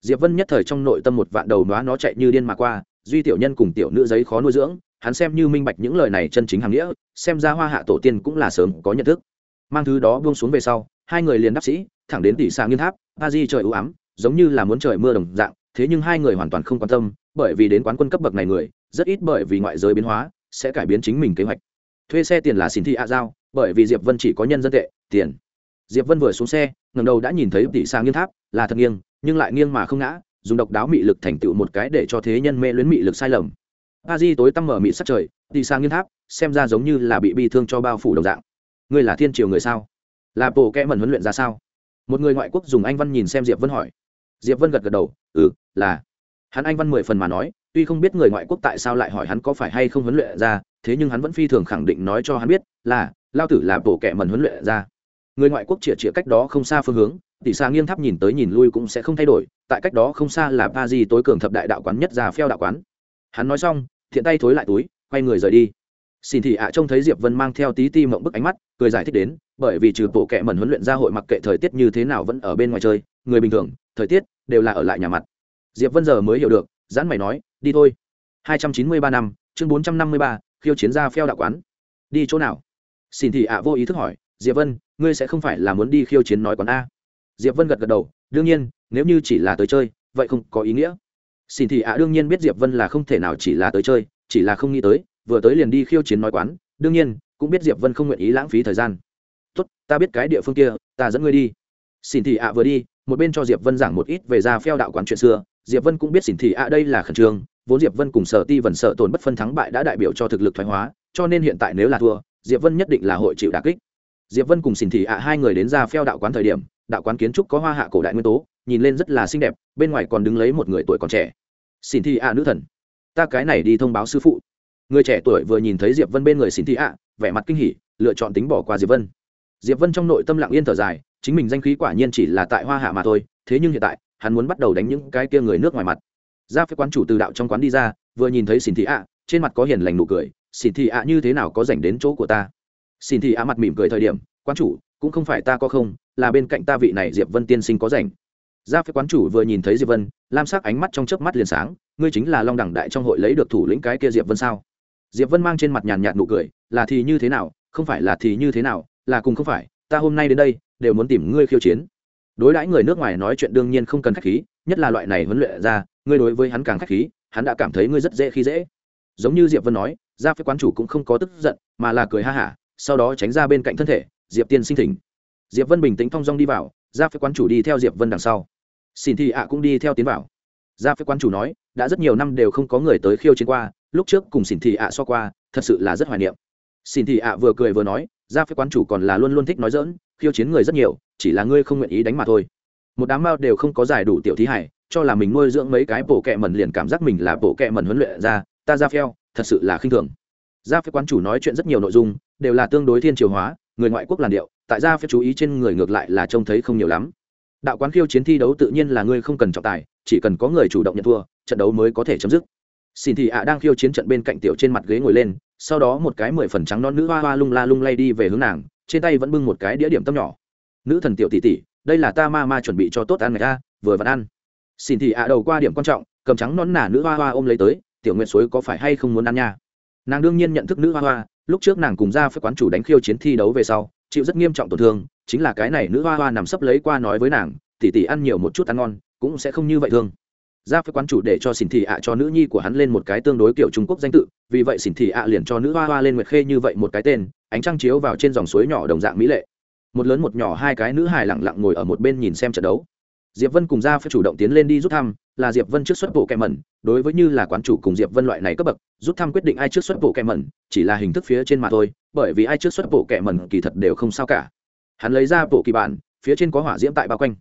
Diệp vân nhất thời trong nội tâm một vạn đầu nó nó chạy như điên mà qua, duy tiểu nhân cùng tiểu nữ giấy khó nuôi dưỡng, hắn xem như minh bạch những lời này chân chính hàng nghĩa, xem ra hoa hạ tổ tiên cũng là sớm có nhận thức mang thứ đó buông xuống về sau, hai người liền đáp sĩ, thẳng đến tỷ xà nghiên tháp a di trời ưu ám, giống như là muốn trời mưa đồng dạng, thế nhưng hai người hoàn toàn không quan tâm, bởi vì đến quán quân cấp bậc này người, rất ít bởi vì ngoại giới biến hóa, sẽ cải biến chính mình kế hoạch. Thuê xe tiền là xin thị a giao, bởi vì diệp vân chỉ có nhân dân tệ, tiền. Diệp vân vừa xuống xe ngầm đầu đã nhìn thấy tỷ xa nghiên tháp, là thật nghiêng, nhưng lại nghiêng mà không ngã, dùng độc đáo mị lực thành tựu một cái để cho thế nhân mê luyến mị lực sai lầm. A di tối tăm mở mị sắc trời, tỷ sang nghiên tháp, xem ra giống như là bị bi thương cho bao phủ đồng dạng ngươi là thiên triều người sao? Là bộ kẽ mần huấn luyện ra sao? Một người ngoại quốc dùng anh văn nhìn xem diệp vân hỏi. Diệp vân gật gật đầu ừ là. Hắn anh văn mười phần mà nói, tuy không biết người ngoại quốc tại sao lại hỏi hắn có phải hay không huấn luyện ra, thế nhưng hắn vẫn phi thường khẳng định nói cho hắn biết, là, lao tử là bộ kẻ mần huấn luyện ra. Người ngoại quốc chĩa chĩa cách đó không xa phương hướng tỷ xa nghiêng tháp nhìn tới nhìn lui cũng sẽ không thay đổi, tại cách đó không xa là ba di tối cường thập đại đạo quán nhất già phèo đạo quán. Hắn nói xong, thiện tay thối lại túi, quay người rời đi. Xin thị ạ trông thấy diệp vân mang theo tí ti mộng bức ánh mắt cười giải thích đến bởi vì trừ bộ kệ mẩn huấn luyện ra hội mặc kệ thời tiết như thế nào vẫn ở bên ngoài chơi người bình thường thời tiết đều là ở lại nhà mặt. Diệp vân giờ mới hiểu được giãn mày nói đi thôi. 293 năm chương 453, khiêu chiến ra phèo đạo quán. Đi chỗ nào? Xin thị ạ vô ý thức hỏi diệp vân ngươi sẽ không phải là muốn đi khiêu chiến nói quán a? Diệp vân gật gật đầu đương nhiên nếu như chỉ là tới chơi vậy không có ý nghĩa. Xin thị ạ đương nhiên biết diệp vân là không thể nào chỉ là tới chơi chỉ là không nghĩ tới vừa tới liền đi khiêu chiến nói quán. Đương nhiên cũng biết diệp vân không nguyện ý lãng phí thời gian. Tốt, ta biết cái địa phương kia, ta dẫn ngươi đi. Xin thị ạ vừa đi, một bên cho diệp vân giảng một ít về ra phèo đạo quán chuyện xưa. Diệp vân cũng biết xin thị ạ đây là khẩn trương, vốn diệp vân cùng sở ti vần sợ tổn bất phân thắng bại đã đại biểu cho thực lực thoái hóa, cho nên hiện tại nếu là thua, diệp vân nhất định là hội chịu đà kích. Diệp vân cùng xin thị ạ hai người đến ra phèo đạo quán thời điểm, đạo quán kiến trúc có hoa hạ cổ đại nguyên tố, nhìn lên rất là xinh đẹp, bên ngoài còn đứng lấy một người tuổi còn trẻ. Xin thị ạ nữ thần, ta cái này đi thông báo sư phụ người trẻ tuổi vừa nhìn thấy diệp vân bên người xin thị ạ, vẻ mặt kinh hỉ, lựa chọn tính bỏ qua diệp vân. Diệp vân trong nội tâm lặng yên thở dài, chính mình danh khí quả nhiên chỉ là tại hoa hạ mà thôi, thế nhưng hiện tại, hắn muốn bắt đầu đánh những cái kia người nước ngoài mặt. Ra phía quán chủ từ đạo trong quán đi ra, vừa nhìn thấy xin thị ạ, trên mặt có hiền lành nụ cười xin thị ạ, như thế nào có dành đến chỗ của ta? Xin thị ạ mặt mỉm cười thời điểm, quán chủ, cũng không phải ta có không, là bên cạnh ta vị này diệp vân tiên sinh có rảnh. Ra phía quán chủ vừa nhìn thấy diệp vân, lam sắc ánh mắt trong chớp mắt liền sáng, ngươi chính là long đẳng đại trong hội lấy được thủ lĩnh cái kia diệp vân sao? Diệp vân mang trên mặt nhàn nhạt nụ cười, là thì như thế nào, không phải là thì như thế nào, là cùng không phải, ta hôm nay đến đây, đều muốn tìm ngươi khiêu chiến. Đối đãi người nước ngoài nói chuyện đương nhiên không cần khách khí, nhất là loại này huấn luyện ra, ngươi đối với hắn càng khách khí, hắn đã cảm thấy ngươi rất dễ khi dễ. Giống như diệp vân nói, ra phía quán chủ cũng không có tức giận, mà là cười ha hả, sau đó tránh ra bên cạnh thân thể, diệp tiên sinh thỉnh. Diệp vân bình tĩnh thong dong đi vào, ra phía quán chủ đi theo diệp vân đằng sau. Xin thị ạ cũng đi theo tiến vào. Ra phía quán chủ nói, đã rất nhiều năm đều không có người tới khiêu chiến qua lúc trước cùng xin thị ạ so qua, thật sự là rất hoài niệm. Xin thị ạ vừa cười vừa nói ra phía quán chủ còn là luôn luôn thích nói dỡn khiêu chiến người rất nhiều, chỉ là ngươi không nguyện ý đánh mà thôi. Một đám mao đều không có giải đủ tiểu thí hải, cho là mình nuôi dưỡng mấy cái bộ kẹ mẩn liền cảm giác mình là bộ kẹ mẩn huấn luyện ra, ta ra phèo, thật sự là khinh thường. Ra phía quán chủ nói chuyện rất nhiều nội dung, đều là tương đối thiên triều hóa, người ngoại quốc làn điệu, tại ra phía chú ý trên người ngược lại là trông thấy không nhiều lắm. Đạo quán khiêu chiến thi đấu tự nhiên là ngươi không cần trọng tài, chỉ cần có người chủ động nhận thua, trận đấu mới có thể chấm dứt xin thì ạ đang khiêu chiến trận bên cạnh tiểu trên mặt ghế ngồi lên, sau đó một cái mười phần trắng non nữ hoa hoa lung la lung lay đi về hướng nàng, trên tay vẫn bưng một cái đĩa điểm tâm nhỏ. Nữ thần tiểu tỷ tỷ, đây là ta ma ma chuẩn bị cho tốt ăn người ta, vừa vặn ăn. Xin thì ạ đầu qua điểm quan trọng, cầm trắng non nả nữ hoa hoa ôm lấy tới, tiểu nguyện suối có phải hay không muốn ăn nha? Nàng đương nhiên nhận thức nữ hoa hoa, lúc trước nàng cùng ra với quán chủ đánh khiêu chiến thi đấu về sau, chịu rất nghiêm trọng tổn thương, chính là cái này nữ hoa hoa nằm sấp lấy qua nói với nàng tỉ tỉ ăn nhiều một chút ăn ngon, cũng sẽ không như vậy thương ra với quán chủ để cho xỉn thị ạ cho nữ nhi của hắn lên một cái tương đối kiểu trung quốc danh tự, vì vậy xỉn thị ạ liền cho nữ hoa hoa lên nguyệt khê như vậy một cái tên, ánh trăng chiếu vào trên dòng suối nhỏ đồng dạng mỹ lệ. Một lớn một nhỏ hai cái nữ hài lặng lặng ngồi ở một bên nhìn xem trận đấu. Diệp vân cùng ra phải chủ động tiến lên đi rút thăm, là diệp vân trước xuất bộ kẹ mẩn, đối với như là quán chủ cùng diệp vân loại này cấp bậc, rút thăm quyết định ai trước xuất bộ kẹ mẩn, chỉ là hình thức phía trên mà thôi, bởi vì ai trước xuất bộ kẹ mẩn kỳ thật đều không sao cả. Hắn lấy ra bộ kỳ bản, phía trên có hỏa diễm tại bao quanh.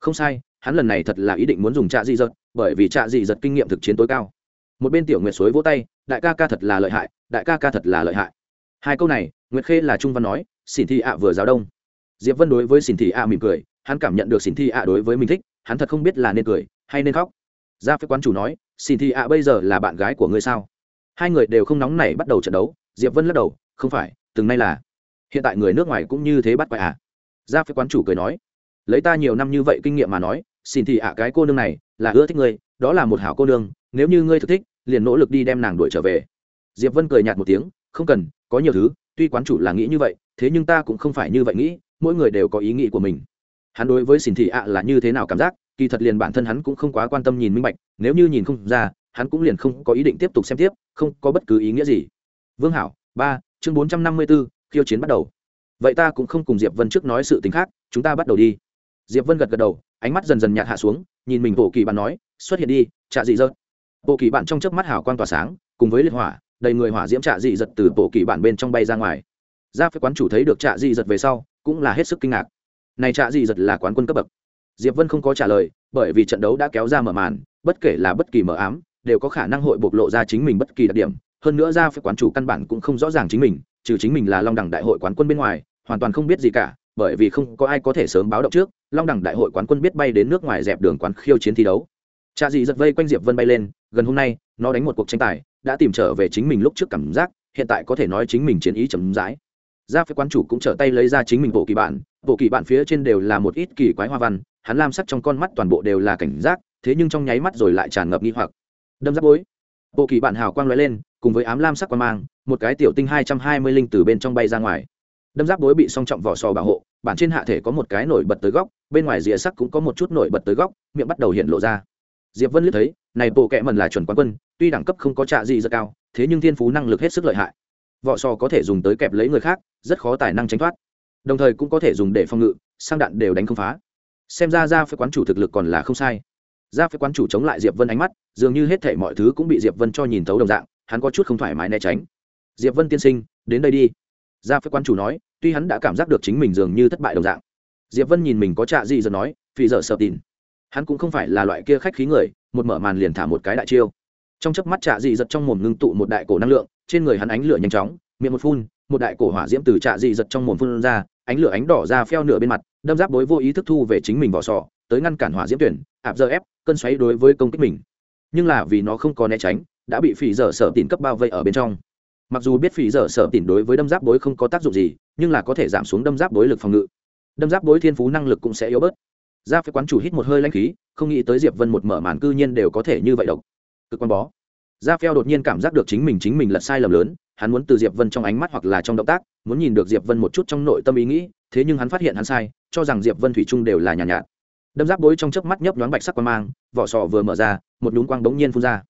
Không sai, hắn lần này thật là ý định muốn dùng trạ di giật bởi vì trạ dị giật kinh nghiệm thực chiến tối cao. Một bên tiểu nguyệt suối vỗ tay, đại ca ca thật là lợi hại, đại ca ca thật là lợi hại. Hai câu này, nguyệt khê là trung văn nói, xỉn thị ạ vừa giáo đông. Diệp vân đối với xỉn thị ạ mỉm cười, hắn cảm nhận được xỉn thị ạ đối với mình thích, hắn thật không biết là nên cười hay nên khóc. Ra phía quán chủ nói, xỉn thị ạ bây giờ là bạn gái của ngươi sao? Hai người đều không nóng nảy bắt đầu trận đấu, diệp vân lắc đầu, không phải, từng nay là. Hiện tại người nước ngoài cũng như thế bắt quại ạ. À? ra phía quán chủ cười nói, lấy ta nhiều năm như vậy kinh nghiệm mà nói, xỉn thị ạ cái cô nương này là ưa thích ngươi, đó là một hảo cô nương, nếu như ngươi thực thích, liền nỗ lực đi đem nàng đuổi trở về. Diệp vân cười nhạt một tiếng, không cần, có nhiều thứ, tuy quán chủ là nghĩ như vậy, thế nhưng ta cũng không phải như vậy nghĩ, mỗi người đều có ý nghĩ của mình. Hắn đối với xin thị ạ là như thế nào cảm giác, kỳ thật liền bản thân hắn cũng không quá quan tâm nhìn minh bạch, nếu như nhìn không ra, hắn cũng liền không có ý định tiếp tục xem tiếp, không có bất cứ ý nghĩa gì. Vương hảo, ba, chương bốn trăm năm mươi b ố khiêu chiến bắt đầu. Vậy ta cũng không cùng diệp vân trước nói sự t ì n h khác, chúng ta bắt đầu đi. Diệp vân gật gật đầu ánh mắt dần dần nhạt hạ xuống, nhìn mình bộ kỳ bạn nói, xuất hiện đi, trạ dị dật. Bộ kỳ bạn trong chớp mắt hào quang tỏa sáng, cùng với liệt hỏa, đầy người hỏa diễm trạ dị dật từ bộ kỳ bạn bên trong bay ra ngoài. Ra phía quán chủ thấy được trạ dị dật về sau, cũng là hết sức kinh ngạc. Này trạ dị dật là quán quân cấp bậc. Diệp vân không có trả lời, bởi vì trận đấu đã kéo ra mở màn, bất kể là bất kỳ mở ám, đều có khả năng hội bộc lộ ra chính mình bất kỳ đặc điểm. Hơn nữa ra phía quán chủ căn bản cũng không rõ ràng chính mình, trừ chính mình là long đẳng đại hội quán quân bên ngoài, hoàn toàn không biết gì cả, bởi vì không có ai có thể sớm báo động trước long đẳng đại hội quán quân biết bay đến nước ngoài dẹp đường quán khiêu chiến thi đấu. Cha dị giật vây quanh diệp vân bay lên, gần hôm nay, nó đánh một cuộc tranh tài, đã tìm trở về chính mình lúc trước cảm giác, hiện tại có thể nói chính mình chiến ý chấm dãi ra phía quán chủ cũng trở tay lấy ra chính mình bộ kỳ bản, bộ kỳ bản phía trên đều là một ít kỳ quái hoa văn, hắn lam sắc trong con mắt toàn bộ đều là cảnh giác, thế nhưng trong nháy mắt rồi lại tràn ngập nghi hoặc. Đâm giáp bối. Bộ kỳ bản hào quang lóe lên, cùng với ám lam sắc quang mang, một cái tiểu tinh hai trăm hai mươi linh từ bên trong bay ra ngoài. Đâm giáp bối bị song trọng vỏ sò bảo hộ bản trên hạ thể có một cái nổi bật tới góc, bên ngoài rìa sắc cũng có một chút nổi bật tới góc, miệng bắt đầu hiện lộ ra. Diệp vân liếc thấy, này bộ kệ mần là chuẩn quán quân, tuy đẳng cấp không có trạ gì rất cao, thế nhưng thiên phú năng lực hết sức lợi hại. Vỏ sò có thể dùng tới kẹp lấy người khác, rất khó tài năng tránh thoát. Đồng thời cũng có thể dùng để phòng ngự, sang đạn đều đánh không phá. Xem ra ra phía quán chủ thực lực còn là không sai. Ra phía quán chủ chống lại diệp vân ánh mắt, dường như hết thể mọi thứ cũng bị diệp vân cho nhìn thấu đồng dạng, hắn có chút không thoải mái né tránh. Diệp vân tiên sinh, đến đây đi ra phía quán chủ nói, tuy hắn đã cảm giác được chính mình dường như thất bại đồng dạng. Diệp vân nhìn mình có trạ gì giờ nói phi giờ sợ tin hắn cũng không phải là loại kia khách khí người, một mở màn liền thả một cái đại chiêu. Trong chớp mắt trạ dị giật trong mồm ngưng tụ một đại cổ năng lượng, trên người hắn ánh lửa nhanh chóng, miệng một phun, một đại cổ hỏa diễm từ trạ dị giật trong mồm phun ra, ánh lửa ánh đỏ ra pheo nửa bên mặt, đâm giáp đối vô ý thức thu về chính mình vỏ sò, tới ngăn cản hỏa diễm tuyển áp giờ ép, cân xoáy đối với công kích mình. Nhưng là vì nó không có né tránh, đã bị phỉ dở sở tìm cấp bao vây ở bên trong mặc dù biết phỉ dở sở tỉn đối với đâm giáp bối không có tác dụng gì nhưng là có thể giảm xuống đâm giáp bối lực phòng ngự. Đâm giáp bối thiên phú năng lực cũng sẽ yếu bớt. Ra phía quán chủ hít một hơi lanh khí không nghĩ tới diệp vân một mở màn cư nhiên đều có thể như vậy độc. Cực quan bó. Ra phèo đột nhiên cảm giác được chính mình chính mình lật sai lầm lớn hắn muốn từ diệp vân trong ánh mắt hoặc là trong động tác muốn nhìn được diệp vân một chút trong nội tâm ý nghĩ thế nhưng hắn phát hiện hắn sai cho rằng diệp vân thủy trung đều là nhàn nhạt, nhạt đâm giáp bối trong chớp mắt nhấp nhoáng bạch sắc quan mang vỏ sò vừa mở ra một nhún quang bỗng nhiên phun ra.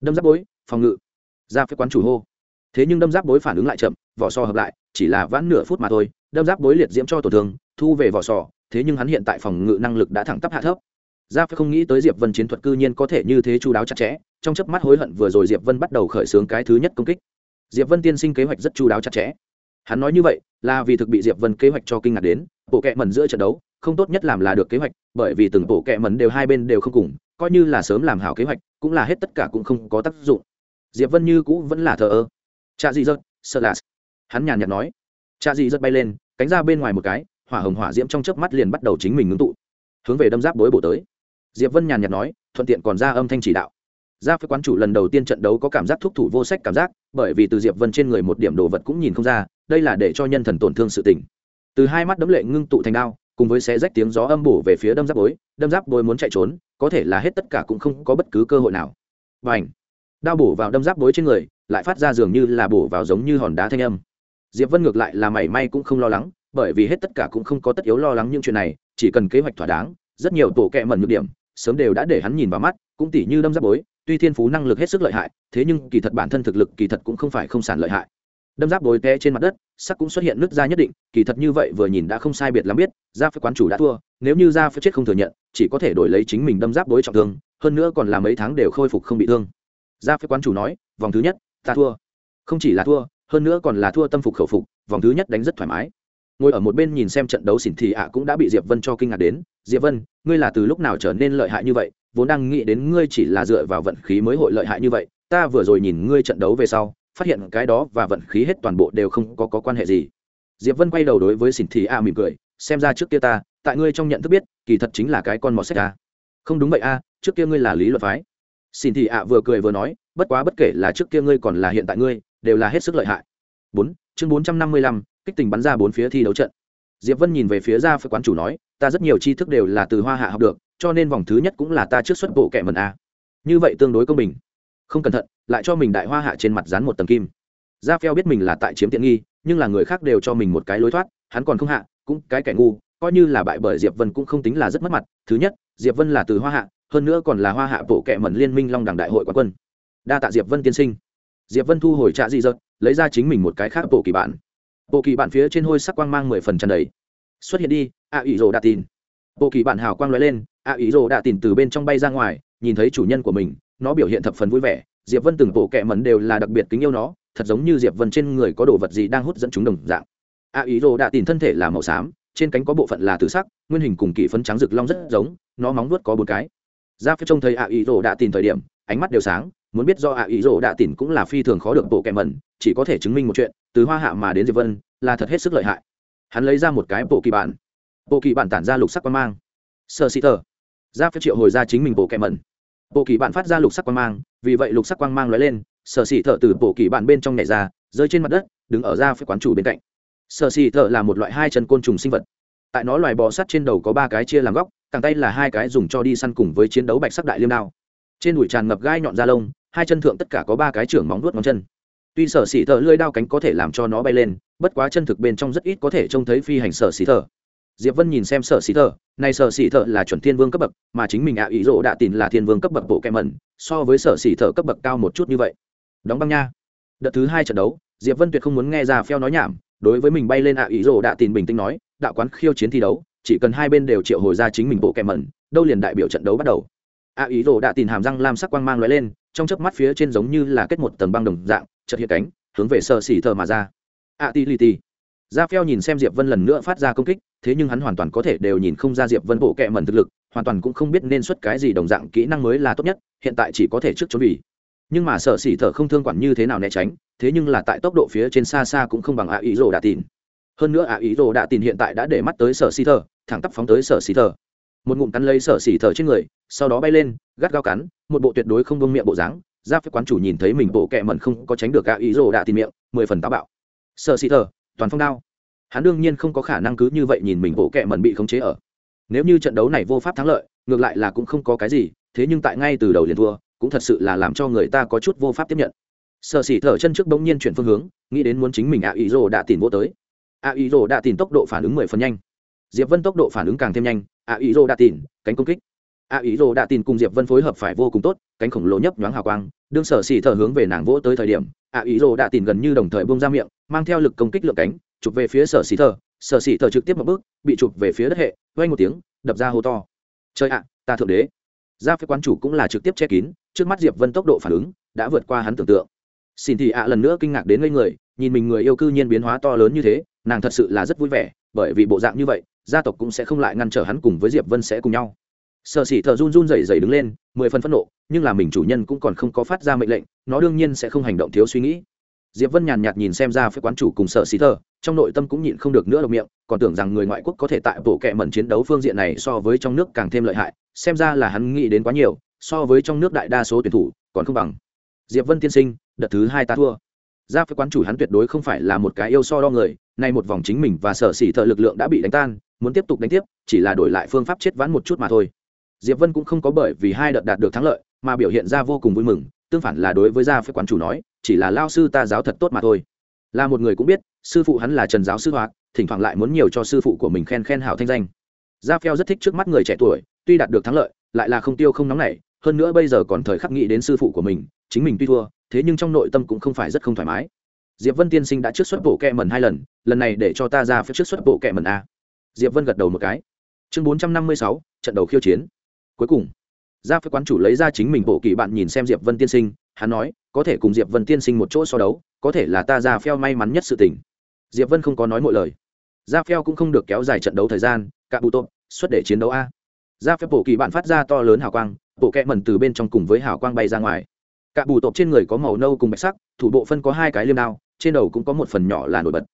Đâm giáp bối phòng ngự. Ra phía quán chủ hô thế nhưng đâm giáp bối phản ứng lại chậm, vỏ sò hợp lại, chỉ là vãn nửa phút mà thôi, đâm giáp bối liệt diễm cho tổn thương, thu về vỏ sò, thế nhưng hắn hiện tại phòng ngự năng lực đã thẳng tắp hạ thấp. Ra phải không nghĩ tới diệp vân chiến thuật cư nhiên có thể như thế chu đáo chặt chẽ, trong chớp mắt hối hận vừa rồi diệp vân bắt đầu khởi xướng cái thứ nhất công kích. Diệp vân tiên sinh kế hoạch rất chu đáo chặt chẽ. Hắn nói như vậy là vì thực bị diệp vân kế hoạch cho kinh ngạc đến, bộ kệ mẩn giữa trận đấu, không tốt nhất làm là được kế hoạch, bởi vì từng bộ kệ mẩn đều hai bên đều không cùng, coi như là sớm làm hảo kế hoạch, cũng là hết tất cả cũng không có tác dụng. Diệp vân như cũ vẫn là thờ ơ cha dị dật, sợ lạt hắn nhàn nhạt nói. Cha dị dật bay lên, cánh ra bên ngoài một cái, hỏa hồng hỏa diễm trong chớp mắt liền bắt đầu chính mình ngưng tụ. Hướng về đâm giáp bối bổ tới. Diệp vân nhàn nhạt nói, thuận tiện còn ra âm thanh chỉ đạo. Ra phía quán chủ lần đầu tiên trận đấu có cảm giác thúc thủ vô sách cảm giác, bởi vì từ diệp vân trên người một điểm đồ vật cũng nhìn không ra, đây là để cho nhân thần tổn thương sự tình. Từ hai mắt đấm lệ ngưng tụ thành đao, cùng với xé rách tiếng gió âm bổ về phía đâm giáp bối, đâm giáp bối muốn chạy trốn, có thể là hết tất cả cũng không có bất cứ cơ hội nào. Và ảnh đao bổ vào đâm giáp bối trên người, lại phát ra dường như là bổ vào giống như hòn đá thanh âm. Diệp vân ngược lại là mảy may cũng không lo lắng, bởi vì hết tất cả cũng không có tất yếu lo lắng những chuyện này, chỉ cần kế hoạch thỏa đáng, rất nhiều tổ kẹ mẩn nhược điểm, sớm đều đã để hắn nhìn vào mắt, cũng tỉ như đâm giáp bối, tuy thiên phú năng lực hết sức lợi hại, thế nhưng kỳ thật bản thân thực lực kỳ thật cũng không phải không sản lợi hại. Đâm giáp bối té trên mặt đất, sắc cũng xuất hiện nước da nhất định, kỳ thật như vậy vừa nhìn đã không sai biệt lắm biết ra phía quán chủ đã thua, nếu như ra phía chết không thừa nhận, chỉ có thể đổi lấy chính mình đâm giáp bối trọng thương, hơn nữa còn là mấy tháng đều khôi phục không bị thương ra phía quán chủ nói vòng thứ nhất ta thua. Không chỉ là thua hơn nữa còn là thua tâm phục khẩu phục vòng thứ nhất đánh rất thoải mái. Ngồi ở một bên nhìn xem trận đấu xỉn thì ạ cũng đã bị diệp vân cho kinh ngạc đến. Diệp vân ngươi là từ lúc nào trở nên lợi hại như vậy? Vốn đang nghĩ đến ngươi chỉ là dựa vào vận khí mới hội lợi hại như vậy ta vừa rồi nhìn ngươi trận đấu về sau phát hiện cái đó và vận khí hết toàn bộ đều không có, có quan hệ gì. Diệp vân quay đầu đối với xỉn thì a mỉm cười xem ra trước kia ta tại ngươi trong nhận thức biết kỳ thật chính là cái con mọt sách a không đúng vậy a trước kia ngươi là lý luật phái xin thì ạ vừa cười vừa nói, bất quá bất kể là trước kia ngươi còn là hiện tại ngươi, đều là hết sức lợi hại. Bốn, chương bốn trăm năm mươi lăm, kích tình bắn ra bốn phía thi đấu trận. Diệp vân nhìn về phía ra phía quán chủ nói, ta rất nhiều tri thức đều là từ hoa hạ học được, cho nên vòng thứ nhất cũng là ta trước xuất bộ kệ mần a. Như vậy tương đối công bình. Không cẩn thận, lại cho mình đại hoa hạ trên mặt dán một tầng kim. Gia phèo biết mình là tại chiếm tiện nghi, nhưng là người khác đều cho mình một cái lối thoát, hắn còn không hạ, cũng cái kẻ ngu, coi như là bại bởi diệp vân cũng không tính là rất mất mặt. Thứ nhất, diệp vân là từ hoa hạ hơn nữa còn là hoa hạ bộ kệ mẩn liên minh long đẳng đại hội quán quân. Đa tạ diệp vân tiên sinh. Diệp vân thu hồi trạ dị dật, lấy ra chính mình một cái khác bộ kỳ bản. Bộ kỳ bản phía trên hôi sắc quang mang mười phần tràn đầy. Xuất hiện đi, a ủy rồ đạ tin bộ kỳ bản hào quang lóe lên, a ủy rồ đạ tin từ bên trong bay ra ngoài, nhìn thấy chủ nhân của mình, nó biểu hiện thập phần vui vẻ. Diệp vân từng bộ kệ mẩn đều là đặc biệt kính yêu nó, thật giống như diệp vân trên người có đồ vật gì đang hút dẫn chúng đồng dạng. A ý rồ đạ tin thân thể là màu xám, trên cánh có bộ phận là tử sắc, nguyên hình cùng kỳ phấn trắng rực long rất giống, nó móng vuốt có bốn cái ra phía trông thấy a ý rồ đã tin thời điểm, ánh mắt đều sáng, muốn biết do a ý rồ đã tin cũng là phi thường khó được bộ kẹ mẩn, chỉ có thể chứng minh một chuyện, từ hoa hạ mà đến diệp vân, là thật hết sức lợi hại. Hắn lấy ra một cái bộ kỳ bản. Bộ kỳ bản tản ra lục sắc quan mang. Sơ sĩ tờ. Ra phía triệu hồi ra chính mình bộ kẹ mẩn. Bộ kỳ bản phát ra lục sắc quang mang, vì vậy lục sắc quang mang lóe lên sở xỉ thợ từ bộ kỳ bản bên trong nhảy ra, rơi trên mặt đất, đứng ở ra phía quán chủ bên cạnh. Sở xỉ thợ là một loại hai chân côn trùng sinh vật tại nó loài bò sắt trên đầu có ba cái chia làm góc càng tay là hai cái dùng cho đi săn cùng với chiến đấu bạch sắc đại liêm đao. Trên đùi tràn ngập gai nhọn da lông, hai chân thượng tất cả có ba cái trưởng móng vuốt ngón chân. Tuy sở xỉ thợ lưỡi đao cánh có thể làm cho nó bay lên, bất quá chân thực bên trong rất ít có thể trông thấy phi hành sở xỉ thợ diệp vân nhìn xem sở xỉ thợ này sở xỉ thợ là chuẩn thiên vương cấp bậc, mà chính mình ạ ý rỗ đã tìm là thiên vương cấp bậc bộ kẹm mẩn, so với sở xỉ thợ cấp bậc cao một chút như vậy. Đóng băng nha. Đợt thứ hai trận đấu, diệp vân tuyệt không muốn nghe ra pheo nói nhảm, đối với mình bay lên ạ ý rỗ đã tìm bình tĩnh nói đạo quán khiêu chiến thi đấu, chỉ cần hai bên đều triệu hồi ra chính mình bộ kẹm mẩn, đâu liền đại biểu trận đấu bắt đầu. Ạ ý đồ đã tìm hàm răng lam sắc quang mang lóe lên, trong chớp mắt phía trên giống như là kết một tầng băng đồng dạng, chợt hiện cánh, hướng về sơ xỉ thờ mà ra. Ạ ti li ti ra phèo nhìn xem diệp vân lần nữa phát ra công kích, thế nhưng hắn hoàn toàn có thể đều nhìn không ra diệp vân bộ kẹm mẩn thực lực, hoàn toàn cũng không biết nên xuất cái gì đồng dạng kỹ năng mới là tốt nhất, hiện tại chỉ có thể trước trốn vì nhưng mà sợ xỉ thở không thương quản như thế nào né tránh, thế nhưng là tại tốc độ phía trên xa xa cũng không bằng ạ ý rồ đã tìm hơn nữa ạ, ý rồ đã tin hiện tại đã để mắt tới sở xì thở thẳng tắp phóng tới sở xì thở một ngụm cắn lấy sở xì thở trên người, sau đó bay lên, gắt gao cắn, một bộ tuyệt đối không vương miệng bộ dáng. Giáp phép quán chủ nhìn thấy mình bộ kẹ mẩn không có tránh được ạ, ý rồ đã tìm miệng, mười phần táo bạo. Sở xì thờ, toàn phong đao. Hắn đương nhiên không có khả năng cứ như vậy nhìn mình bộ kẹ mẩn bị khống chế ở. Nếu như trận đấu này vô pháp thắng lợi, ngược lại là cũng không có cái gì, thế nhưng tại ngay từ đầu liền thua, cũng thật sự là làm cho người ta có chút vô pháp tiếp nhận. Sở xì thở chân trước bỗng nhiên chuyển phương hướng, nghĩ đến muốn chính mình ạ, ý rồ đã tìm vô tới. A ý rồ đã tìm tốc độ phản ứng mười phần nhanh. Diệp vân tốc độ phản ứng càng thêm nhanh. A ý rồ đã tìm cánh công kích. A ý rồ đã tìm cùng diệp vân phối hợp phải vô cùng tốt, cánh khổng lồ nhấp nhoáng hào quang, đương sở xỉ thở hướng về nàng vỗ tới thời điểm, A ý rồ đã tìm gần như đồng thời bông ra miệng, mang theo lực công kích lượng cánh, chụp về phía sở xỉ thở. Sở xỉ thở trực tiếp một bước, bị chụp về phía đất hệ vay một tiếng, đập ra hô to. Chơi ạ, ta thượng đế. Ra phía quán chủ cũng là trực tiếp che kín, trước mắt diệp vân tốc độ phản ứng đã vượt qua hắn tưởng tượng. Xin thì ạ lần nữa kinh ngạc đến ngây người, nhìn mình người yêu cư nhiên biến hóa to lớn như thế nàng thật sự là rất vui vẻ, bởi vì bộ dạng như vậy, gia tộc cũng sẽ không lại ngăn trở hắn cùng với diệp vân sẽ cùng nhau. Sợ xỉ thợ run run rẩy rẩy đứng lên, mười phần phẫn nộ, nhưng là mình chủ nhân cũng còn không có phát ra mệnh lệnh, nó đương nhiên sẽ không hành động thiếu suy nghĩ. Diệp vân nhàn nhạt nhìn xem ra phía quán chủ cùng sợ xỉ thợ trong nội tâm cũng nhịn không được nữa độc miệng, còn tưởng rằng người ngoại quốc có thể tại bộ kệ mẩn chiến đấu phương diện này so với trong nước càng thêm lợi hại, xem ra là hắn nghĩ đến quá nhiều, so với trong nước đại đa số tuyển thủ còn không bằng. Diệp vân tiên sinh, đợt thứ hai ta thua ra phía quán chủ hắn tuyệt đối không phải là một cái yêu so đo người, nay một vòng chính mình và sở xỉ thợ lực lượng đã bị đánh tan, muốn tiếp tục đánh tiếp, chỉ là đổi lại phương pháp chết vãn một chút mà thôi. Diệp vân cũng không có bởi vì hai đợt đạt được thắng lợi, mà biểu hiện ra vô cùng vui mừng, tương phản là đối với gia phía quán chủ nói, chỉ là lao sư ta giáo thật tốt mà thôi. Là một người cũng biết, sư phụ hắn là trần giáo sư hoạt thỉnh thoảng lại muốn nhiều cho sư phụ của mình khen khen hảo thanh danh. Gia phèo rất thích trước mắt người trẻ tuổi, tuy đạt được thắng lợi, lại là không tiêu không nóng nảy hơn nữa bây giờ còn thời khắc nghĩ đến sư phụ của mình, chính mình tuy thua, thế nhưng trong nội tâm cũng không phải rất không thoải mái. Diệp vân tiên sinh đã trước xuất bộ kẹ mần hai lần lần này để cho ta ra phía trước xuất bộ kẹ mần a. Diệp vân gật đầu một cái. Chương bốn trăm năm mươi sáu, trận đầu khiêu chiến. Cuối cùng, ra phía quán chủ lấy ra chính mình bộ kỳ bạn nhìn xem diệp vân tiên sinh, hắn nói, có thể cùng diệp vân tiên sinh một chỗ so đấu, có thể là ta ra phèo may mắn nhất sự tình. Diệp vân không có nói mọi lời. Ra phèo cũng không được kéo dài trận đấu thời gian, cả bụ tộp xuất để chiến đấu a. Ra phép bộ kỳ bạn phát ra to lớn hào quang bộ kẹ mẩn từ bên trong cùng với hào quang bay ra ngoài. Cả bù tộp trên người có màu nâu cùng bạch sắc, thủ bộ phân có hai cái liêm đao, trên đầu cũng có một phần nhỏ là nổi bật.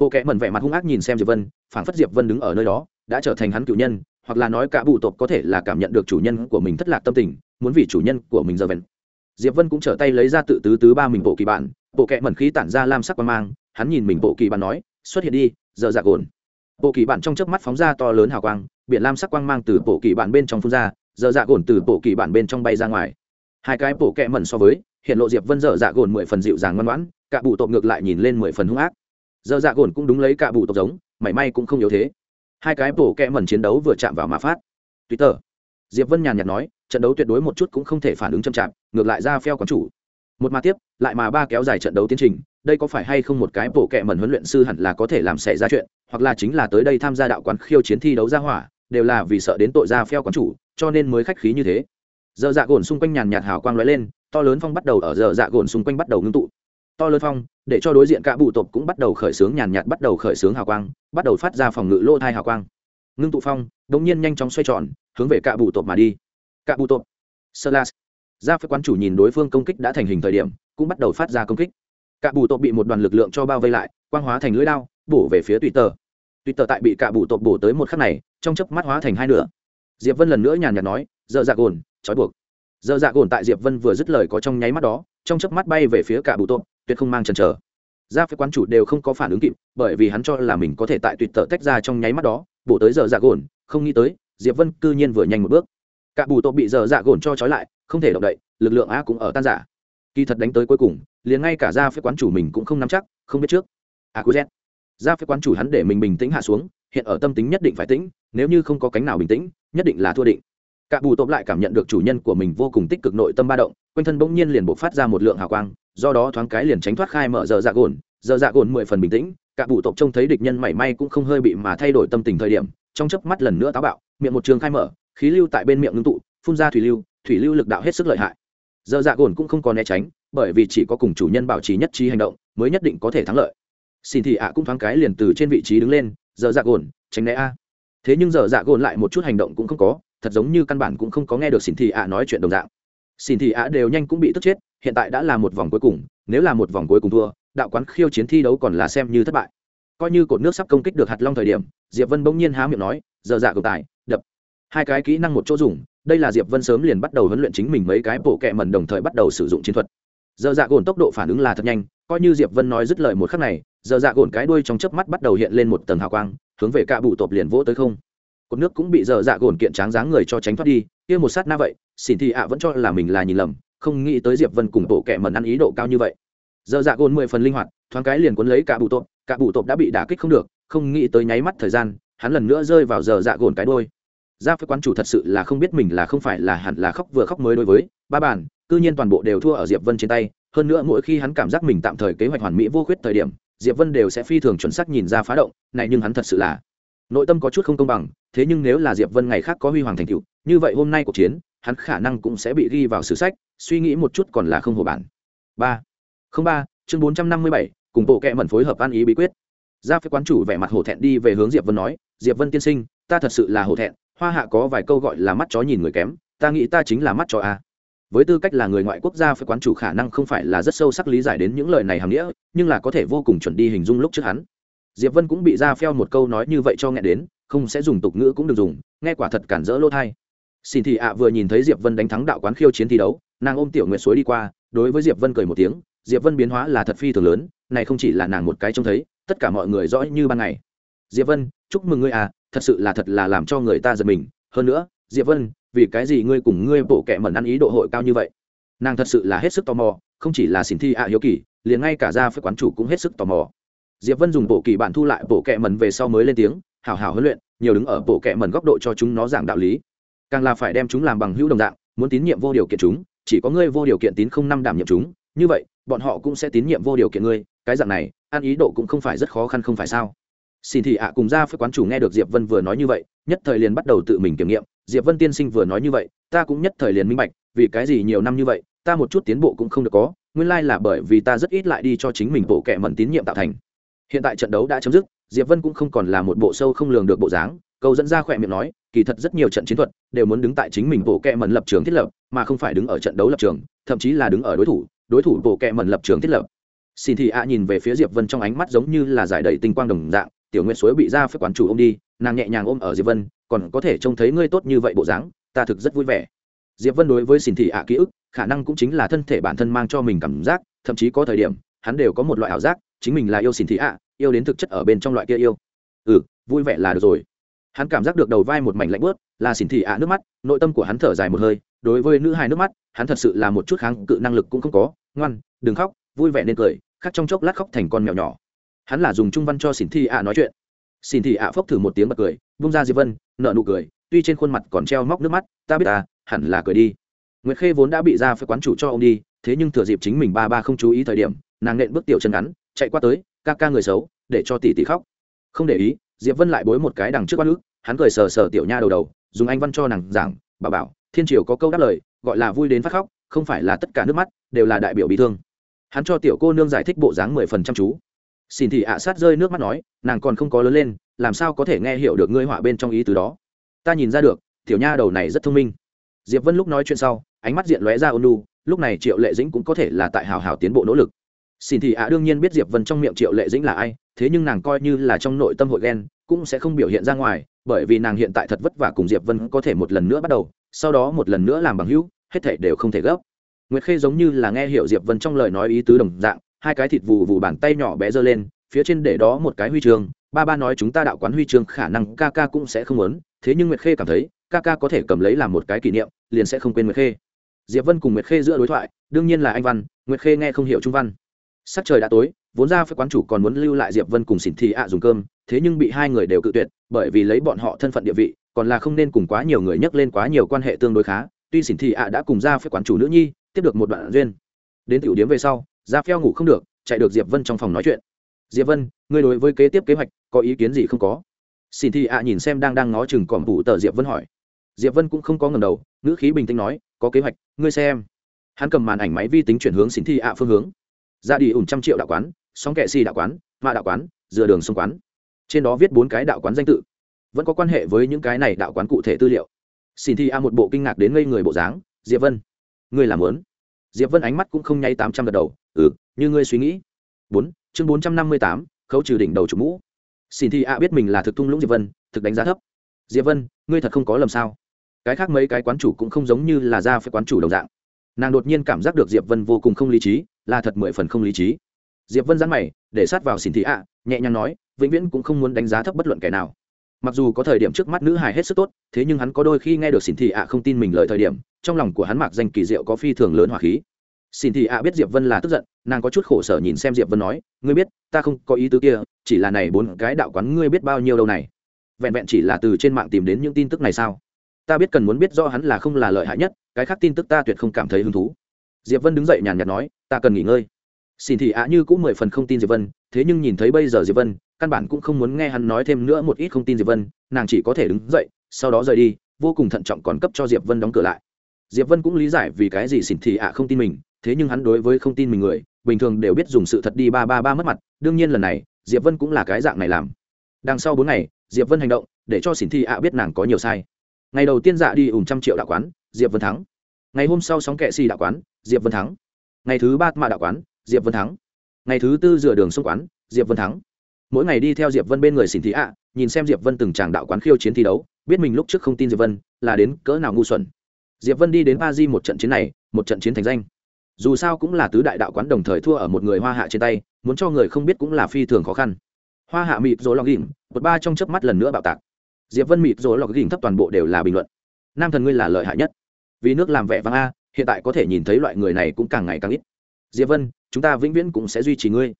Bộ kẹ mẩn vẻ mặt hung ác nhìn xem diệp vân, phảng phất diệp vân đứng ở nơi đó, đã trở thành hắn cựu nhân, hoặc là nói cả bù tộp có thể là cảm nhận được chủ nhân của mình thất lạc tâm tình, muốn vì chủ nhân của mình giờ vẹn. Diệp vân cũng trở tay lấy ra tự tứ tứ ba mình bộ kỳ bản, bộ kẹ mẩn khí tản ra lam sắc quan mang, hắn nhìn mình bộ kỳ bản nói, xuất hiện đi, giờ dạ gồn. Bộ kỳ bản trong chớp mắt phóng ra to lớn hào quang, biển lam sắc quang mang từ bộ kỳ bản bên trong phun ra giờ dạ gồn từ bộ kỳ bản bên trong bay ra ngoài. Hai cái bộ kẹ mẩn so với, hiện lộ diệp vân dở dạ gồn mười phần dịu dàng ngoan ngoãn, cả bụ tộc ngược lại nhìn lên mười phần hung ác. Dở dạ gồn cũng đúng lấy cả bụ tộc giống, mảy may cũng không yếu thế. Hai cái bộ kẹ mẩn chiến đấu vừa chạm vào mà phát. Twitter. Diệp vân nhàn nhạt nói, trận đấu tuyệt đối một chút cũng không thể phản ứng chậm chạp, ngược lại ra phèo quán chủ. Một mà tiếp, lại mà ba kéo dài trận đấu tiến trình, đây có phải hay không một cái bộ kẹ mẩn huấn luyện sư hẳn là có thể làm xảy ra chuyện, hoặc là chính là tới đây tham gia đạo quán khiêu chiến thi đấu ra hỏa, đều là vì sợ đến tội ra phèo quán chủ cho nên mới khách khí như thế. Dở dạ gồn xung quanh nhàn nhạt hào quang lóe lên, to lớn phong bắt đầu ở dở dạ gồn xung quanh bắt đầu ngưng tụ. To lớn phong, để cho đối diện cả bụ tộc cũng bắt đầu khởi sướng nhàn nhạt, bắt đầu khởi sướng hào quang, bắt đầu phát ra phòng ngự lô thai hào quang. Ngưng tụ phong, đột nhiên nhanh chóng xoay tròn, hướng về cả bụ tộc mà đi. Cả bụ tộc. Slash. Gia ra quán chủ nhìn đối phương công kích đã thành hình thời điểm, cũng bắt đầu phát ra công kích. Cả bù tộc bị một đoàn lực lượng cho bao vây lại, quang hóa thành lưỡi đao, bổ về phía tùy tờ. Tùy tờ tại bị cả bù tộc bổ tới một khắc này, trong chớp mắt hóa thành hai nửa diệp vân lần nữa nhàn nhạt nói, dở dạ gồn, trói buộc. Dở dạ gồn tại diệp vân vừa dứt lời có trong nháy mắt đó, trong chớp mắt bay về phía cả bù tộc tuyệt không mang chần chờ. Ra phía quán chủ đều không có phản ứng kịp, bởi vì hắn cho là mình có thể tại tuyệt tờ tách ra trong nháy mắt đó, bổ tới giờ dạ gồn, không nghĩ tới, diệp vân cư nhiên vừa nhanh một bước. Cả bù tộc bị giờ dạ gồn cho trói lại, không thể động đậy, lực lượng a cũng ở tan giả kỳ thật đánh tới cuối cùng, liền ngay cả ra phía quán chủ mình cũng không nắm chắc, không biết trước. A cu z. Ra phía quán chủ hắn để mình bình tĩnh hạ xuống, hiện ở tâm tính nhất định phải tĩnh, nếu như không có cánh nào bình tĩnh nhất định là thua định. Cả bù tộp lại cảm nhận được chủ nhân của mình vô cùng tích cực nội tâm ba động, quanh thân bỗng nhiên liền bộc phát ra một lượng hào quang, do đó thoáng cái liền tránh thoát khai mở giờ dạ gồn, giờ dạ gồn mười phần bình tĩnh, cả bù tộp trông thấy địch nhân mảy may cũng không hơi bị mà thay đổi tâm tình thời điểm, trong chớp mắt lần nữa táo bạo, miệng một trường khai mở, khí lưu tại bên miệng ngưng tụ, phun ra thủy lưu thủy lưu lực đạo hết sức lợi hại. Giờ dạ gồn cũng không còn né tránh, bởi vì chỉ có cùng chủ nhân bảo trì nhất trí hành động, mới nhất định có thể thắng lợi. Xin thì ạ cũng thoáng cái liền từ trên vị trí đứng lên, giờ dạ gồn, tránh né a thế nhưng giờ dạ gồn lại một chút hành động cũng không có, thật giống như căn bản cũng không có nghe được xin thì ạ nói chuyện đồng dạng. Xin thì ạ đều nhanh cũng bị tức chết, hiện tại đã là một vòng cuối cùng, nếu là một vòng cuối cùng thua, đạo quán khiêu chiến thi đấu còn là xem như thất bại. Coi như cột nước sắp công kích được hạt long thời điểm, diệp vân bỗng nhiên há miệng nói, giờ dạ cầu tài, đập. Hai cái kỹ năng một chỗ dùng, đây là diệp vân sớm liền bắt đầu huấn luyện chính mình mấy cái bộ kẹ mần đồng thời bắt đầu sử dụng chiến thuật. Giờ dạ gồn tốc độ phản ứng là thật nhanh coi như diệp vân nói dứt lời một khắc này, giờ dạ gồn cái đuôi trong chớp mắt bắt đầu hiện lên một tầng hào quang, hướng về cả bụ tộp liền vỗ tới không cột nước cũng bị giờ dạ gồn kiện tráng dáng người cho tránh thoát đi, kia một sát na vậy xin thì ạ vẫn cho là mình là nhìn lầm, không nghĩ tới diệp vân cùng bộ kẻ mần ăn ý độ cao như vậy giờ dạ gồn mười phần linh hoạt, thoáng cái liền cuốn lấy cả bụ tộp cả bụ tộp đã bị đả kích không được, không nghĩ tới nháy mắt thời gian, hắn lần nữa rơi vào giờ dạ gồn cái đuôi. ra phía quán chủ thật sự là không biết mình là không phải là hẳn là khóc vừa khóc mới đối với, ba bàn, cư nhiên toàn bộ đều thua ở diệp vân trên tay hơn nữa mỗi khi hắn cảm giác mình tạm thời kế hoạch hoàn mỹ vô khuyết thời điểm, diệp vân đều sẽ phi thường chuẩn xác nhìn ra phá động, này nhưng hắn thật sự là nội tâm có chút không công bằng, thế nhưng nếu là diệp vân ngày khác có huy hoàng thành tựu, như vậy hôm nay cuộc chiến, hắn khả năng cũng sẽ bị ghi vào sử sách, suy nghĩ một chút còn là không hồ bản. Ba, không ba, chương bốn trăm năm mươi bảy, cùng bộ kệ mẩn phối hợp ăn ý bí quyết. Ra phía quán chủ vẻ mặt hổ thẹn đi về hướng diệp vân nói, diệp vân tiên sinh, ta thật sự là hổ thẹn, hoa hạ có vài câu gọi là mắt chó nhìn người kém, ta nghĩ ta chính là mắt chó a với tư cách là người ngoại quốc gia phải quán chủ khả năng không phải là rất sâu sắc lý giải đến những lời này hàm nghĩa, nhưng là có thể vô cùng chuẩn đi hình dung lúc trước hắn. Diệp vân cũng bị ra pheo một câu nói như vậy cho nghe đến, không sẽ dùng tục ngữ cũng được dùng, nghe quả thật cản rỡ lỗ thai. Xin thị ạ vừa nhìn thấy diệp vân đánh thắng đạo quán khiêu chiến thi đấu, nàng ôm tiểu nguyệt suối đi qua, đối với diệp vân cười một tiếng, diệp vân biến hóa là thật phi thường lớn, này không chỉ là nàng một cái trông thấy, tất cả mọi người rõ như ban ngày. Diệp vân, chúc mừng ngươi à thật sự là thật là làm cho người ta giật mình. Hơn nữa, diệp vân vì cái gì ngươi cùng ngươi bộ kệ mẩn ăn ý độ hội cao như vậy? Nàng thật sự là hết sức tò mò, không chỉ là xin thi ạ hiếu kỳ, liền ngay cả ra phía quán chủ cũng hết sức tò mò. Diệp vân dùng bộ kỳ bản thu lại bộ kệ mẩn về sau mới lên tiếng hào hào huấn luyện, nhiều đứng ở bộ kệ mẩn góc độ cho chúng nó giảng đạo lý. Càng là phải đem chúng làm bằng hữu đồng dạng, muốn tín nhiệm vô điều kiện chúng, chỉ có ngươi vô điều kiện tín không năm đảm nhiệm chúng, như vậy, bọn họ cũng sẽ tín nhiệm vô điều kiện ngươi, cái dạng này, ăn ý độ cũng không phải rất khó khăn không phải sao? Xin thị ạ cùng ra phía quán chủ nghe được diệp vân vừa nói như vậy, nhất thời liền bắt đầu tự mình kiểm nghiệm diệp vân tiên sinh vừa nói như vậy, ta cũng nhất thời liền minh bạch, vì cái gì nhiều năm như vậy, ta một chút tiến bộ cũng không được có, nguyên lai là bởi vì ta rất ít lại đi cho chính mình bộ kệ mẩn tín nhiệm tạo thành. Hiện tại trận đấu đã chấm dứt, diệp vân cũng không còn là một bộ sâu không lường được bộ dáng, câu dẫn ra khỏe miệng nói, kỳ thật rất nhiều trận chiến thuật đều muốn đứng tại chính mình bộ kệ mẩn lập trường thiết lập, mà không phải đứng ở trận đấu lập trường, thậm chí là đứng ở đối thủ đối thủ bộ kệ mẩn lập trường thiết lập. Xin thị ạ nhìn về phía diệp vân trong ánh mắt giống như là giải đầy tinh quang đồng dạng, tiểu nguyệt suối bị ra phép quán chủ ôm đi, nàng nhẹ nhàng ôm ở diệp vân còn có thể trông thấy ngươi tốt như vậy bộ dáng, ta thực rất vui vẻ. Diệp vân đối với xin thị ạ ký ức, khả năng cũng chính là thân thể bản thân mang cho mình cảm giác, thậm chí có thời điểm, hắn đều có một loại ảo giác, chính mình là yêu xin thị ạ, yêu đến thực chất ở bên trong loại kia yêu. Ừ vui vẻ là được rồi. Hắn cảm giác được đầu vai một mảnh lạnh bớt là xin thị ạ nước mắt, nội tâm của hắn thở dài một hơi, đối với nữ hài nước mắt, hắn thật sự là một chút kháng cự năng lực cũng không có, ngoan, đừng khóc, vui vẻ nên cười, khắc trong chốc lát khóc thành con mèo nhỏ. Hắn là dùng trung văn cho xin thị ạ nói chuyện. Xin thị ạ phốc thử một tiếng bật cười bung ra diệp vân nợ nụ cười, tuy trên khuôn mặt còn treo móc nước mắt, ta biết ta, hẳn là cười đi. Nguyệt khê vốn đã bị ra phải quán chủ cho ông đi, thế nhưng thừa dịp chính mình ba ba không chú ý thời điểm, nàng nện bước tiểu chân ngắn, chạy qua tới, ca ca người xấu, để cho tỷ tỷ khóc. Không để ý, diệp vân lại bối một cái đằng trước quát nước, hắn cười sờ sờ tiểu nha đầu đầu, dùng anh văn cho nàng giảng, bảo bảo, thiên triều có câu đáp lời, gọi là vui đến phát khóc, không phải là tất cả nước mắt, đều là đại biểu bị thương. Hắn cho tiểu cô nương giải thích bộ dáng mười phần trăm chú xin thị ạ sát rơi nước mắt nói, nàng còn không có lớn lên, làm sao có thể nghe hiểu được ngươi họa bên trong ý từ đó? Ta nhìn ra được, tiểu nha đầu này rất thông minh. Diệp vân lúc nói chuyện sau, ánh mắt diện lóe ra ôn lu lúc này triệu lệ dĩnh cũng có thể là tại hào hào tiến bộ nỗ lực. Xin thị ạ đương nhiên biết diệp vân trong miệng triệu lệ dĩnh là ai, thế nhưng nàng coi như là trong nội tâm hội ghen, cũng sẽ không biểu hiện ra ngoài, bởi vì nàng hiện tại thật vất vả cùng diệp vân có thể một lần nữa bắt đầu, sau đó một lần nữa làm bằng hữu, hết thể đều không thể gấp. Nguyệt khê giống như là nghe hiểu diệp vân trong lời nói ý tứ đồng dạng hai cái thịt vù vù bàn tay nhỏ bé giơ lên, phía trên để đó một cái huy chương. Ba ba nói chúng ta đạo quán huy chương khả năng ca ca cũng sẽ không muốn, thế nhưng nguyệt khê cảm thấy, ca ca có thể cầm lấy làm một cái kỷ niệm, liền sẽ không quên nguyệt khê. Diệp vân cùng nguyệt khê giữa đối thoại, đương nhiên là anh văn, nguyệt khê nghe không hiểu trung văn. Sắc trời đã tối, vốn ra phải quán chủ còn muốn lưu lại diệp vân cùng xỉn thị ạ dùng cơm, thế nhưng bị hai người đều cự tuyệt, bởi vì lấy bọn họ thân phận địa vị, còn là không nên cùng quá nhiều người nhắc lên quá nhiều quan hệ tương đối khá. Tuy xỉn thị ạ đã cùng ra phải quán chủ nữ nhi, tiếp được một đoạn duyên. Đến tiểu điếm về sau ra phèo ngủ không được, chạy được diệp vân trong phòng nói chuyện. Diệp vân, ngươi đối với kế tiếp kế hoạch có ý kiến gì không có? Xin thị ạ à nhìn xem đang đang ngó chừng còm phủ tờ diệp vân hỏi. Diệp vân cũng không có ngầm đầu, ngữ khí bình tĩnh nói, có kế hoạch, ngươi xem. Hắn cầm màn ảnh máy vi tính chuyển hướng xin thị ạ à phương hướng. Ra đi ủn trăm triệu đạo quán, sóng kệ xì đạo quán, mạ đạo quán, dừa đường sông quán. Trên đó viết bốn cái đạo quán danh tự. Vẫn có quan hệ với những cái này đạo quán cụ thể tư liệu. Xin thi a à một bộ kinh ngạc đến ngây người bộ dáng. Diệp vân, ngươi làm lớn diệp vân ánh mắt cũng không nháy tám trăm gật đầu ừ như ngươi suy nghĩ. Bốn, chương bốn trăm năm mươi tám, khấu trừ đỉnh đầu chủ mũ. Xin thị ạ biết mình là thực tung lũng diệp vân, thực đánh giá thấp. Diệp vân, ngươi thật không có lầm sao? Cái khác mấy cái quán chủ cũng không giống như là ra phải quán chủ đồng dạng. Nàng đột nhiên cảm giác được diệp vân vô cùng không lý trí, là thật mười phần không lý trí. Diệp vân dán mày, để sát vào xin thị ạ, nhẹ nhàng nói, vĩnh viễn cũng không muốn đánh giá thấp bất luận kẻ nào. Mặc dù có thời điểm trước mắt nữ hài hết sức tốt, thế nhưng hắn có đôi khi nghe được xin thị ạ không tin mình lời thời điểm trong lòng của hắn mặc danh kỳ diệu có phi thường lớn hỏa khí. Xin thị ạ biết diệp vân là tức giận, nàng có chút khổ sở nhìn xem diệp vân nói, ngươi biết, ta không có ý tứ kia, chỉ là này bốn cái đạo quán ngươi biết bao nhiêu đâu này. Vẹn vẹn chỉ là từ trên mạng tìm đến những tin tức này sao? Ta biết cần muốn biết rõ hắn là không là lợi hại nhất, cái khác tin tức ta tuyệt không cảm thấy hứng thú. Diệp vân đứng dậy nhàn nhạt nói, ta cần nghỉ ngơi. Xin thị ạ như cũng mười phần không tin diệp vân, thế nhưng nhìn thấy bây giờ diệp vân, căn bản cũng không muốn nghe hắn nói thêm nữa một ít không tin diệp vân, nàng chỉ có thể đứng dậy, sau đó rời đi, vô cùng thận trọng còn cấp cho diệp vân đóng cửa lại diệp vân cũng lý giải vì cái gì Xỉn thị ạ không tin mình, thế nhưng hắn đối với không tin mình người, bình thường đều biết dùng sự thật đi ba ba ba mất mặt, đương nhiên lần này, diệp vân cũng là cái dạng này làm. Đằng sau bốn ngày, diệp vân hành động, để cho Xỉn thị ạ biết nàng có nhiều sai. Ngày đầu tiên dạ đi ủng trăm triệu đạo quán, diệp vân thắng. Ngày hôm sau sóng kệ xì đạo quán, diệp vân thắng. Ngày thứ ba mạ đạo quán, diệp vân thắng. Ngày thứ tư rửa đường sông quán, diệp vân thắng. Mỗi ngày đi theo diệp vân bên người Xỉn thị ạ, nhìn xem diệp vân từng tràng đạo quán khiêu chiến thi đấu, biết mình lúc trước không tin diệp vân, là đến cỡ nào ngu xuẩn diệp vân đi đến ba di một trận chiến này, một trận chiến thành danh. Dù sao cũng là tứ đại đạo quán đồng thời thua ở một người hoa hạ trên tay, muốn cho người không biết cũng là phi thường khó khăn. Hoa hạ mịp rồi lọc ghìm một ba trong chớp mắt lần nữa bạo tạc. Diệp vân mịp rồi lọc ghìm thấp toàn bộ đều là bình luận. Nam thần ngươi là lợi hại nhất. Vì nước làm vẻ vang a, hiện tại có thể nhìn thấy loại người này cũng càng ngày càng ít. Diệp vân, chúng ta vĩnh viễn cũng sẽ duy trì ngươi.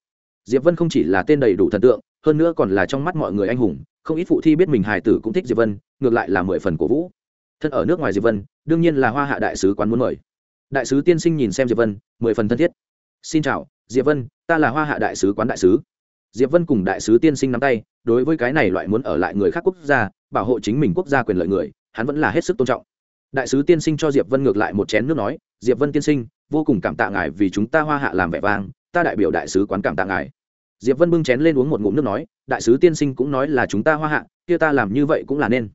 Diệp vân không chỉ là tên đầy đủ thần tượng, hơn nữa còn là trong mắt mọi người anh hùng, không ít phụ thi biết mình hài tử cũng thích diệp vân, ngược lại là mười phần cổ vũ thân ở nước ngoài diệp vân, đương nhiên là hoa hạ đại sứ quán muốn mời. Đại sứ tiên sinh nhìn xem diệp vân, mười phần thân thiết. Xin chào, diệp vân, ta là hoa hạ đại sứ quán đại sứ. Diệp vân cùng đại sứ tiên sinh nắm tay, đối với cái này loại muốn ở lại người khác quốc gia, bảo hộ chính mình quốc gia quyền lợi người, hắn vẫn là hết sức tôn trọng. Đại sứ tiên sinh cho diệp vân ngược lại một chén nước nói, diệp vân tiên sinh, vô cùng cảm tạ ngài vì chúng ta hoa hạ làm vẻ vang, ta đại biểu đại sứ quán cảm tạ ngài. Diệp vân bưng chén lên uống một ngụm nước nói, đại sứ tiên sinh cũng nói là chúng ta hoa hạ, kia ta làm như vậy cũng là nên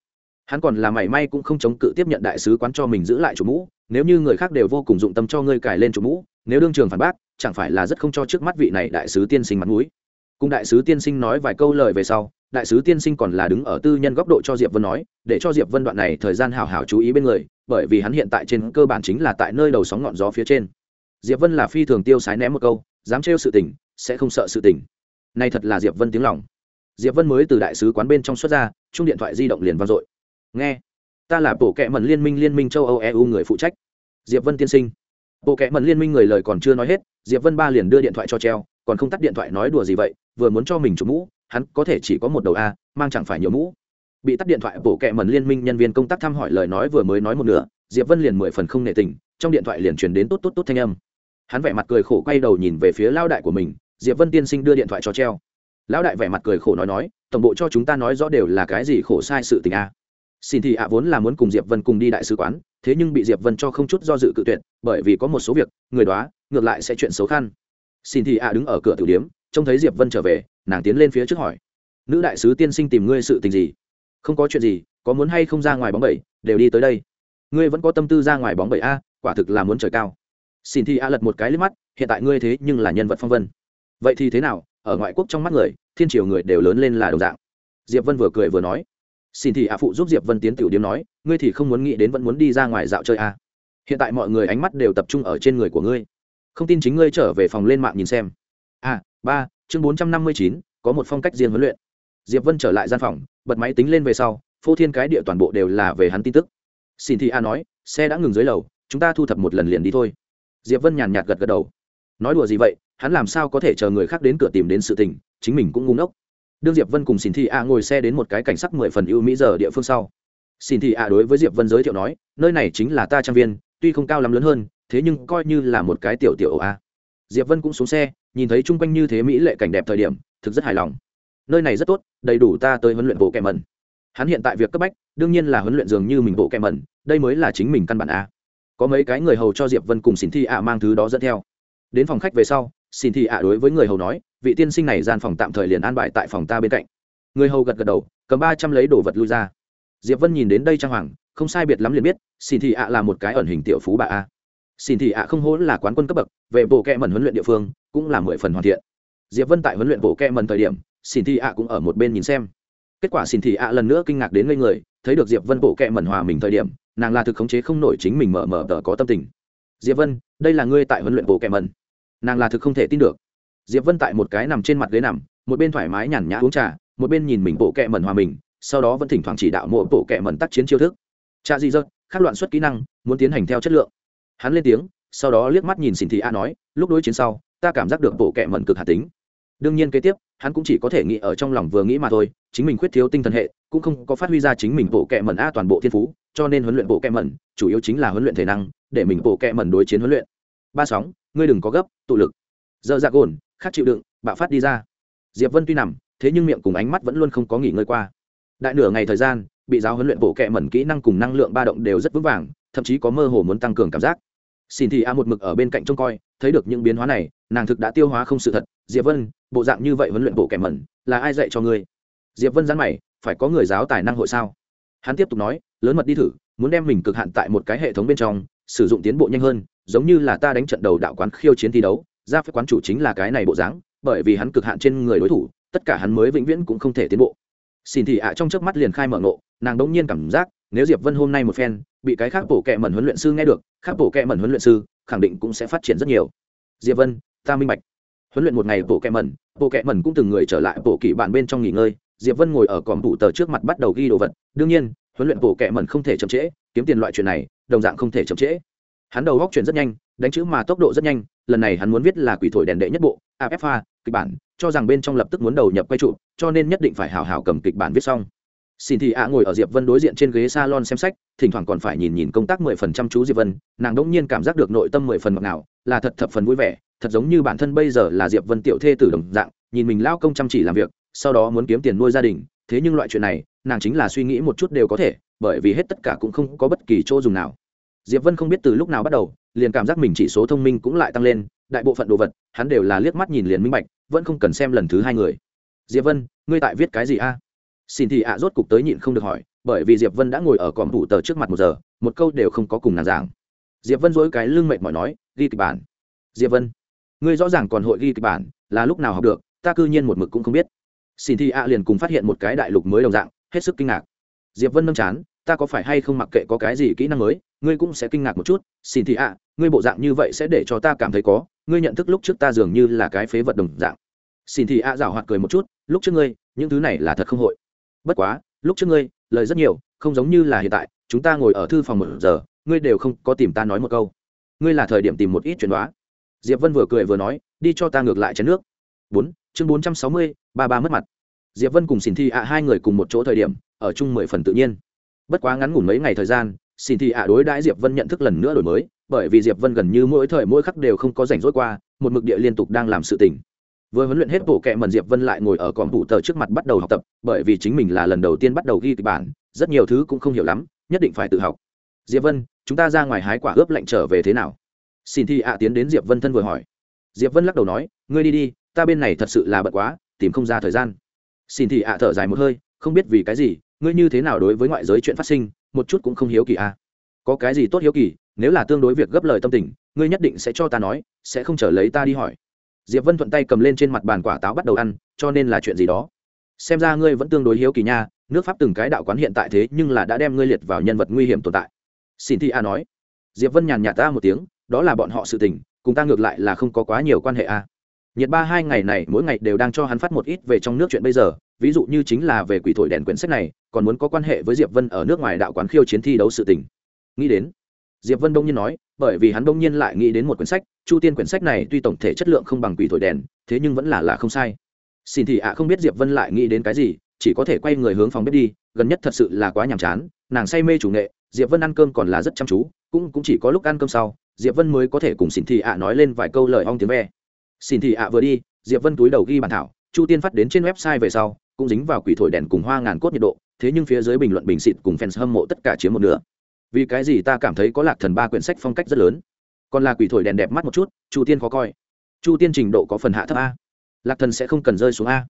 hắn còn là mảy may cũng không chống cự tiếp nhận đại sứ quán cho mình giữ lại chủ mũ, nếu như người khác đều vô cùng dụng tâm cho ngươi cài lên chủ mũ, nếu đương trường phản bác, chẳng phải là rất không cho trước mắt vị này đại sứ tiên sinh mặt mũi. Cùng đại sứ tiên sinh nói vài câu lời về sau, đại sứ tiên sinh còn là đứng ở tư nhân góc độ cho diệp vân nói, để cho diệp vân đoạn này thời gian hào hào chú ý bên người, bởi vì hắn hiện tại trên cơ bản chính là tại nơi đầu sóng ngọn gió phía trên. Diệp vân là phi thường tiêu sái ném một câu, dám trêu sự tình, sẽ không sợ sự tình. Này thật là diệp vân tiếng lòng. Diệp vân mới từ đại sứ quán bên trong xuất ra, chung điện thoại di động liền vang dội nghe. Ta là bộ kệ mẩn liên minh liên minh châu âu eu người phụ trách. Diệp vân tiên sinh. Bộ kệ mẩn liên minh người lời còn chưa nói hết, diệp vân ba liền đưa điện thoại cho treo, còn không tắt điện thoại nói đùa gì vậy, vừa muốn cho mình chụp mũ, hắn có thể chỉ có một đầu a, mang chẳng phải nhiều mũ. Bị tắt điện thoại, bộ kệ mẩn liên minh nhân viên công tác thăm hỏi lời nói vừa mới nói một nửa, diệp vân liền mười phần không nệ tình, trong điện thoại liền truyền đến tốt tốt tốt thanh âm. Hắn vẻ mặt cười khổ quay đầu nhìn về phía lao đại của mình, diệp vân tiên sinh đưa điện thoại cho treo. Lão đại vẻ mặt cười khổ nói nói, tổng bộ cho chúng ta nói rõ đều là cái gì khổ sai sự tình a xin thì ạ vốn là muốn cùng diệp vân cùng đi đại sứ quán, thế nhưng bị diệp vân cho không chút do dự cự tuyệt, bởi vì có một số việc, người đó ngược lại sẽ chuyện xấu khăn. Xin thì ạ đứng ở cửa tử điếm, trông thấy diệp vân trở về, nàng tiến lên phía trước hỏi, nữ đại sứ tiên sinh tìm ngươi sự tình gì? Không có chuyện gì, có muốn hay không ra ngoài bóng bẩy, đều đi tới đây. Ngươi vẫn có tâm tư ra ngoài bóng bẩy a, quả thực là muốn trời cao. Xin thì a lật một cái lên mắt, hiện tại ngươi thế nhưng là nhân vật phong vân. Vậy thì thế nào? Ở ngoại quốc trong mắt người, thiên triều người đều lớn lên là đồng dạng. Diệp vân vừa cười vừa nói xin thì ạ phụ giúp diệp vân tiến tiểu điếm nói ngươi thì không muốn nghĩ đến vẫn muốn đi ra ngoài dạo chơi à? hiện tại mọi người ánh mắt đều tập trung ở trên người của ngươi. Không tin chính ngươi trở về phòng lên mạng nhìn xem. À, ba chương bốn trăm năm mươi chín có một phong cách riêng huấn luyện. Diệp vân trở lại gian phòng bật máy tính lên về sau phô thiên cái địa toàn bộ đều là về hắn tin tức. Xin thì a nói xe đã ngừng dưới lầu chúng ta thu thập một lần liền đi thôi. Diệp vân nhàn nhạt gật gật đầu. Nói đùa gì vậy hắn làm sao có thể chờ người khác đến cửa tìm đến sự tình chính mình cũng ngu ngốc đương diệp vân cùng xin thị a ngồi xe đến một cái cảnh sắc mười phần ưu mỹ giờ địa phương sau. xin thị a đối với diệp vân giới thiệu nói, nơi này chính là ta trang viên, tuy không cao lắm lớn hơn, thế nhưng coi như là một cái tiểu tiểu ổ a. Diệp vân cũng xuống xe, nhìn thấy chung quanh như thế mỹ lệ cảnh đẹp thời điểm, thực rất hài lòng. Nơi này rất tốt, đầy đủ ta tới huấn luyện bộ kẹ mẩn. Hắn hiện tại việc cấp bách, đương nhiên là huấn luyện dường như mình bộ kẹ mẩn, đây mới là chính mình căn bản a. Có mấy cái người hầu cho diệp vân cùng xin thị a mang thứ đó dẫn theo. Đến phòng khách về sau xin thị ạ đối với người hầu nói vị tiên sinh này gian phòng tạm thời liền an bài tại phòng ta bên cạnh. Người hầu gật gật đầu, cầm ba trăm lấy đồ vật lui ra. Diệp vân nhìn đến đây trang hoàng, không sai biệt lắm liền biết xin thị ạ là một cái ẩn hình tiểu phú bà a. Xin thị ạ không hố là quán quân cấp bậc, về bộ kẹ mẩn huấn luyện địa phương, cũng là mười phần hoàn thiện. Diệp vân tại huấn luyện bộ kẹ mẩn thời điểm xin thị ạ cũng ở một bên nhìn xem. Kết quả xin thị ạ lần nữa kinh ngạc đến ngây người, thấy được diệp vân bộ kệ mẩn hòa mình thời điểm, nàng là thực khống chế không nổi chính mình mở mở tờ có tâm tình. Diệp vân, đây là ngươi tại huấn luyện bộ kệ mẩn. Nàng là thực không thể tin được diệp vân tại một cái nằm trên mặt ghế nằm, một bên thoải mái nhàn nhã uống trà, một bên nhìn mình bộ kệ mẩn hòa mình, sau đó vẫn thỉnh thoảng chỉ đạo mộ bộ kệ mẩn tác chiến chiêu thức. Cha di dật khắc loạn xuất kỹ năng, muốn tiến hành theo chất lượng. Hắn lên tiếng, sau đó liếc mắt nhìn xin thị a nói, lúc đối chiến sau, ta cảm giác được bộ kệ mẩn cực hạt tính. Đương nhiên kế tiếp, hắn cũng chỉ có thể nghĩ ở trong lòng vừa nghĩ mà thôi, chính mình khuyết thiếu tinh thần hệ, cũng không có phát huy ra chính mình bộ kệ mẩn a toàn bộ thiên phú, cho nên huấn luyện bộ kệ mẩn, chủ yếu chính là huấn luyện thể năng, để mình bộ kệ mẩn đối chiến huấn luyện. Ba sóng, ngươi đừng có gấp, tụ lực. Giờ ra gồn khát chịu đựng, bạo phát đi ra. Diệp vân tuy nằm, thế nhưng miệng cùng ánh mắt vẫn luôn không có nghỉ ngơi qua. Đại nửa ngày thời gian, bị giáo huấn luyện bộ kệ mẩn kỹ năng cùng năng lượng ba động đều rất vững vàng, thậm chí có mơ hồ muốn tăng cường cảm giác. Xin thì a một mực ở bên cạnh trông coi, thấy được những biến hóa này, nàng thực đã tiêu hóa không sự thật. Diệp vân, bộ dạng như vậy huấn luyện bộ kẻ mẩn, là ai dạy cho ngươi? Diệp vân dán mày, phải có người giáo tài năng hội sao? Hắn tiếp tục nói, lớn mật đi thử, muốn đem mình cực hạn tại một cái hệ thống bên trong, sử dụng tiến bộ nhanh hơn, giống như là ta đánh trận đầu đạo quán khiêu chiến thi đấu ra phép quán chủ chính là cái này bộ dáng, bởi vì hắn cực hạn trên người đối thủ, tất cả hắn mới vĩnh viễn cũng không thể tiến bộ. Xin thì ạ trong trước mắt liền khai mở ngộ, nàng đống nhiên cảm giác, nếu diệp vân hôm nay một phen, bị cái khác bổ kẹ mẩn huấn luyện sư nghe được, khác bổ kẹ mẩn huấn luyện sư, khẳng định cũng sẽ phát triển rất nhiều. Diệp vân, ta minh bạch. Huấn luyện một ngày bổ kẹ mẩn bộ kẹ mẩn cũng từng người trở lại bộ kỷ bản bên trong nghỉ ngơi, diệp vân ngồi ở còm tủ tờ trước mặt bắt đầu ghi đồ vật. Đương nhiên, huấn luyện bộ kẹ mẩn không thể chậm trễ, kiếm tiền loại chuyện này, đồng dạng không thể chậm trễ hắn đầu góc chuyển rất nhanh, đánh chữ mà tốc độ rất nhanh, lần này hắn muốn viết là quỷ thổi đèn đệ nhất bộ afa kịch bản, cho rằng bên trong lập tức muốn đầu nhập quay trụ, cho nên nhất định phải hào hào cầm kịch bản viết xong. Xin thì ạ ngồi ở diệp vân đối diện trên ghế salon xem sách, thỉnh thoảng còn phải nhìn nhìn công tác mười phần trăm chú diệp vân, nàng đỗng nhiên cảm giác được nội tâm mười phần ngọt nào là thật thập phần vui vẻ, thật giống như bản thân bây giờ là diệp vân tiểu thê tử đồng dạng, nhìn mình lao công chăm chỉ làm việc, sau đó muốn kiếm tiền nuôi gia đình, thế nhưng loại chuyện này, nàng chính là suy nghĩ một chút đều có thể, bởi vì hết tất cả cũng không có bất kỳ chỗ dùng nào diệp vân không biết từ lúc nào bắt đầu, liền cảm giác mình chỉ số thông minh cũng lại tăng lên, đại bộ phận đồ vật, hắn đều là liếc mắt nhìn liền minh bạch, vẫn không cần xem lần thứ hai người. Diệp vân, ngươi tại viết cái gì a? Xin thì ạ, rốt cục tới nhịn không được hỏi, bởi vì diệp vân đã ngồi ở còm thủ tờ trước mặt một giờ, một câu đều không có cùng nàng giảng. Diệp vân dỗi cái lưng mệt mỏi nói, ghi kịch bản. Diệp vân, ngươi rõ ràng còn hội ghi kịch bản, là lúc nào học được, ta cư nhiên một mực cũng không biết. Xin thì ạ liền cùng phát hiện một cái đại lục mới đồng dạng, hết sức kinh ngạc. Diệp vân nâng chán ta có phải hay không mặc kệ có cái gì kỹ năng mới, ngươi cũng sẽ kinh ngạc một chút, xin thì ạ, ngươi bộ dạng như vậy sẽ để cho ta cảm thấy có, ngươi nhận thức lúc trước ta dường như là cái phế vật đồng dạng. Xin thì ạ rảo hoạt cười một chút, lúc trước ngươi, những thứ này là thật không hội. Bất quá, lúc trước ngươi, lời rất nhiều, không giống như là hiện tại, chúng ta ngồi ở thư phòng một giờ, ngươi đều không có tìm ta nói một câu. Ngươi là thời điểm tìm một ít chuyện đoá diệp vân vừa cười vừa nói, đi cho ta ngược lại chén nước. Bốn, chương bốn trăm sáu mươi, ba ba mất mặt. Diệp vân cùng xin thi ạ hai người cùng một chỗ thời điểm, ở chung mười phần tự nhiên bất quá ngắn ngủn mấy ngày thời gian, xin thì ạ đối đãi diệp vân nhận thức lần nữa đổi mới, bởi vì diệp vân gần như mỗi thời mỗi khắc đều không có rảnh rỗi qua, một mực địa liên tục đang làm sự tình. Vừa huấn luyện hết bộ kệ mần diệp vân lại ngồi ở còm thủ tờ trước mặt bắt đầu học tập, bởi vì chính mình là lần đầu tiên bắt đầu ghi kịch bản, rất nhiều thứ cũng không hiểu lắm, nhất định phải tự học. Diệp vân, chúng ta ra ngoài hái quả ướp lạnh trở về thế nào? Xin thi ạ tiến đến diệp vân thân vừa hỏi. Diệp vân lắc đầu nói, ngươi đi đi, ta bên này thật sự là bận quá, tìm không ra thời gian. Xin thi ạ thở dài một hơi, không biết vì cái gì ngươi như thế nào đối với ngoại giới chuyện phát sinh, một chút cũng không hiếu kỳ à. có cái gì tốt hiếu kỳ, nếu là tương đối việc gấp lời tâm tình, ngươi nhất định sẽ cho ta nói, sẽ không trở lấy ta đi hỏi. Diệp vân thuận tay cầm lên trên mặt bàn quả táo bắt đầu ăn, cho nên là chuyện gì đó. Xem ra ngươi vẫn tương đối hiếu kỳ nha, nước pháp từng cái đạo quán hiện tại thế nhưng là đã đem ngươi liệt vào nhân vật nguy hiểm tồn tại. Xin thi a nói. Diệp vân nhàn nhạt ta một tiếng, đó là bọn họ sự tình, cùng ta ngược lại là không có quá nhiều quan hệ a nhiệt ba hai ngày này mỗi ngày đều đang cho hắn phát một ít về trong nước chuyện bây giờ, ví dụ như chính là về quỷ thổi đèn quyển sách này, còn muốn có quan hệ với diệp vân ở nước ngoài đạo quán khiêu chiến thi đấu sự tình. Nghĩ đến, diệp vân đông nhiên nói, bởi vì hắn đông nhiên lại nghĩ đến một quyển sách, chu tiên quyển sách này tuy tổng thể chất lượng không bằng quỷ thổi đèn, thế nhưng vẫn là là không sai. Xin thì ạ không biết diệp vân lại nghĩ đến cái gì, chỉ có thể quay người hướng phòng bếp đi, gần nhất thật sự là quá nhàm chán, nàng say mê chủ nghệ, diệp vân ăn cơm còn là rất chăm chú, cũng cũng chỉ có lúc ăn cơm sau, diệp vân mới có thể cùng xin thị ạ nói lên vài câu lời ong tiếng ve xin thị ạ vừa đi, diệp vân túi đầu ghi bản thảo, chu tiên phát đến trên website về sau, cũng dính vào quỷ thổi đèn cùng hoa ngàn cốt nhiệt độ, thế nhưng phía dưới bình luận bình xịt cùng fans hâm mộ tất cả chiếm một nửa. Vì cái gì ta cảm thấy có lạc thần ba quyển sách phong cách rất lớn? Còn là quỷ thổi đèn đẹp mắt một chút, chu tiên khó coi. Chu tiên trình độ có phần hạ thấp a. Lạc thần sẽ không cần rơi xuống a.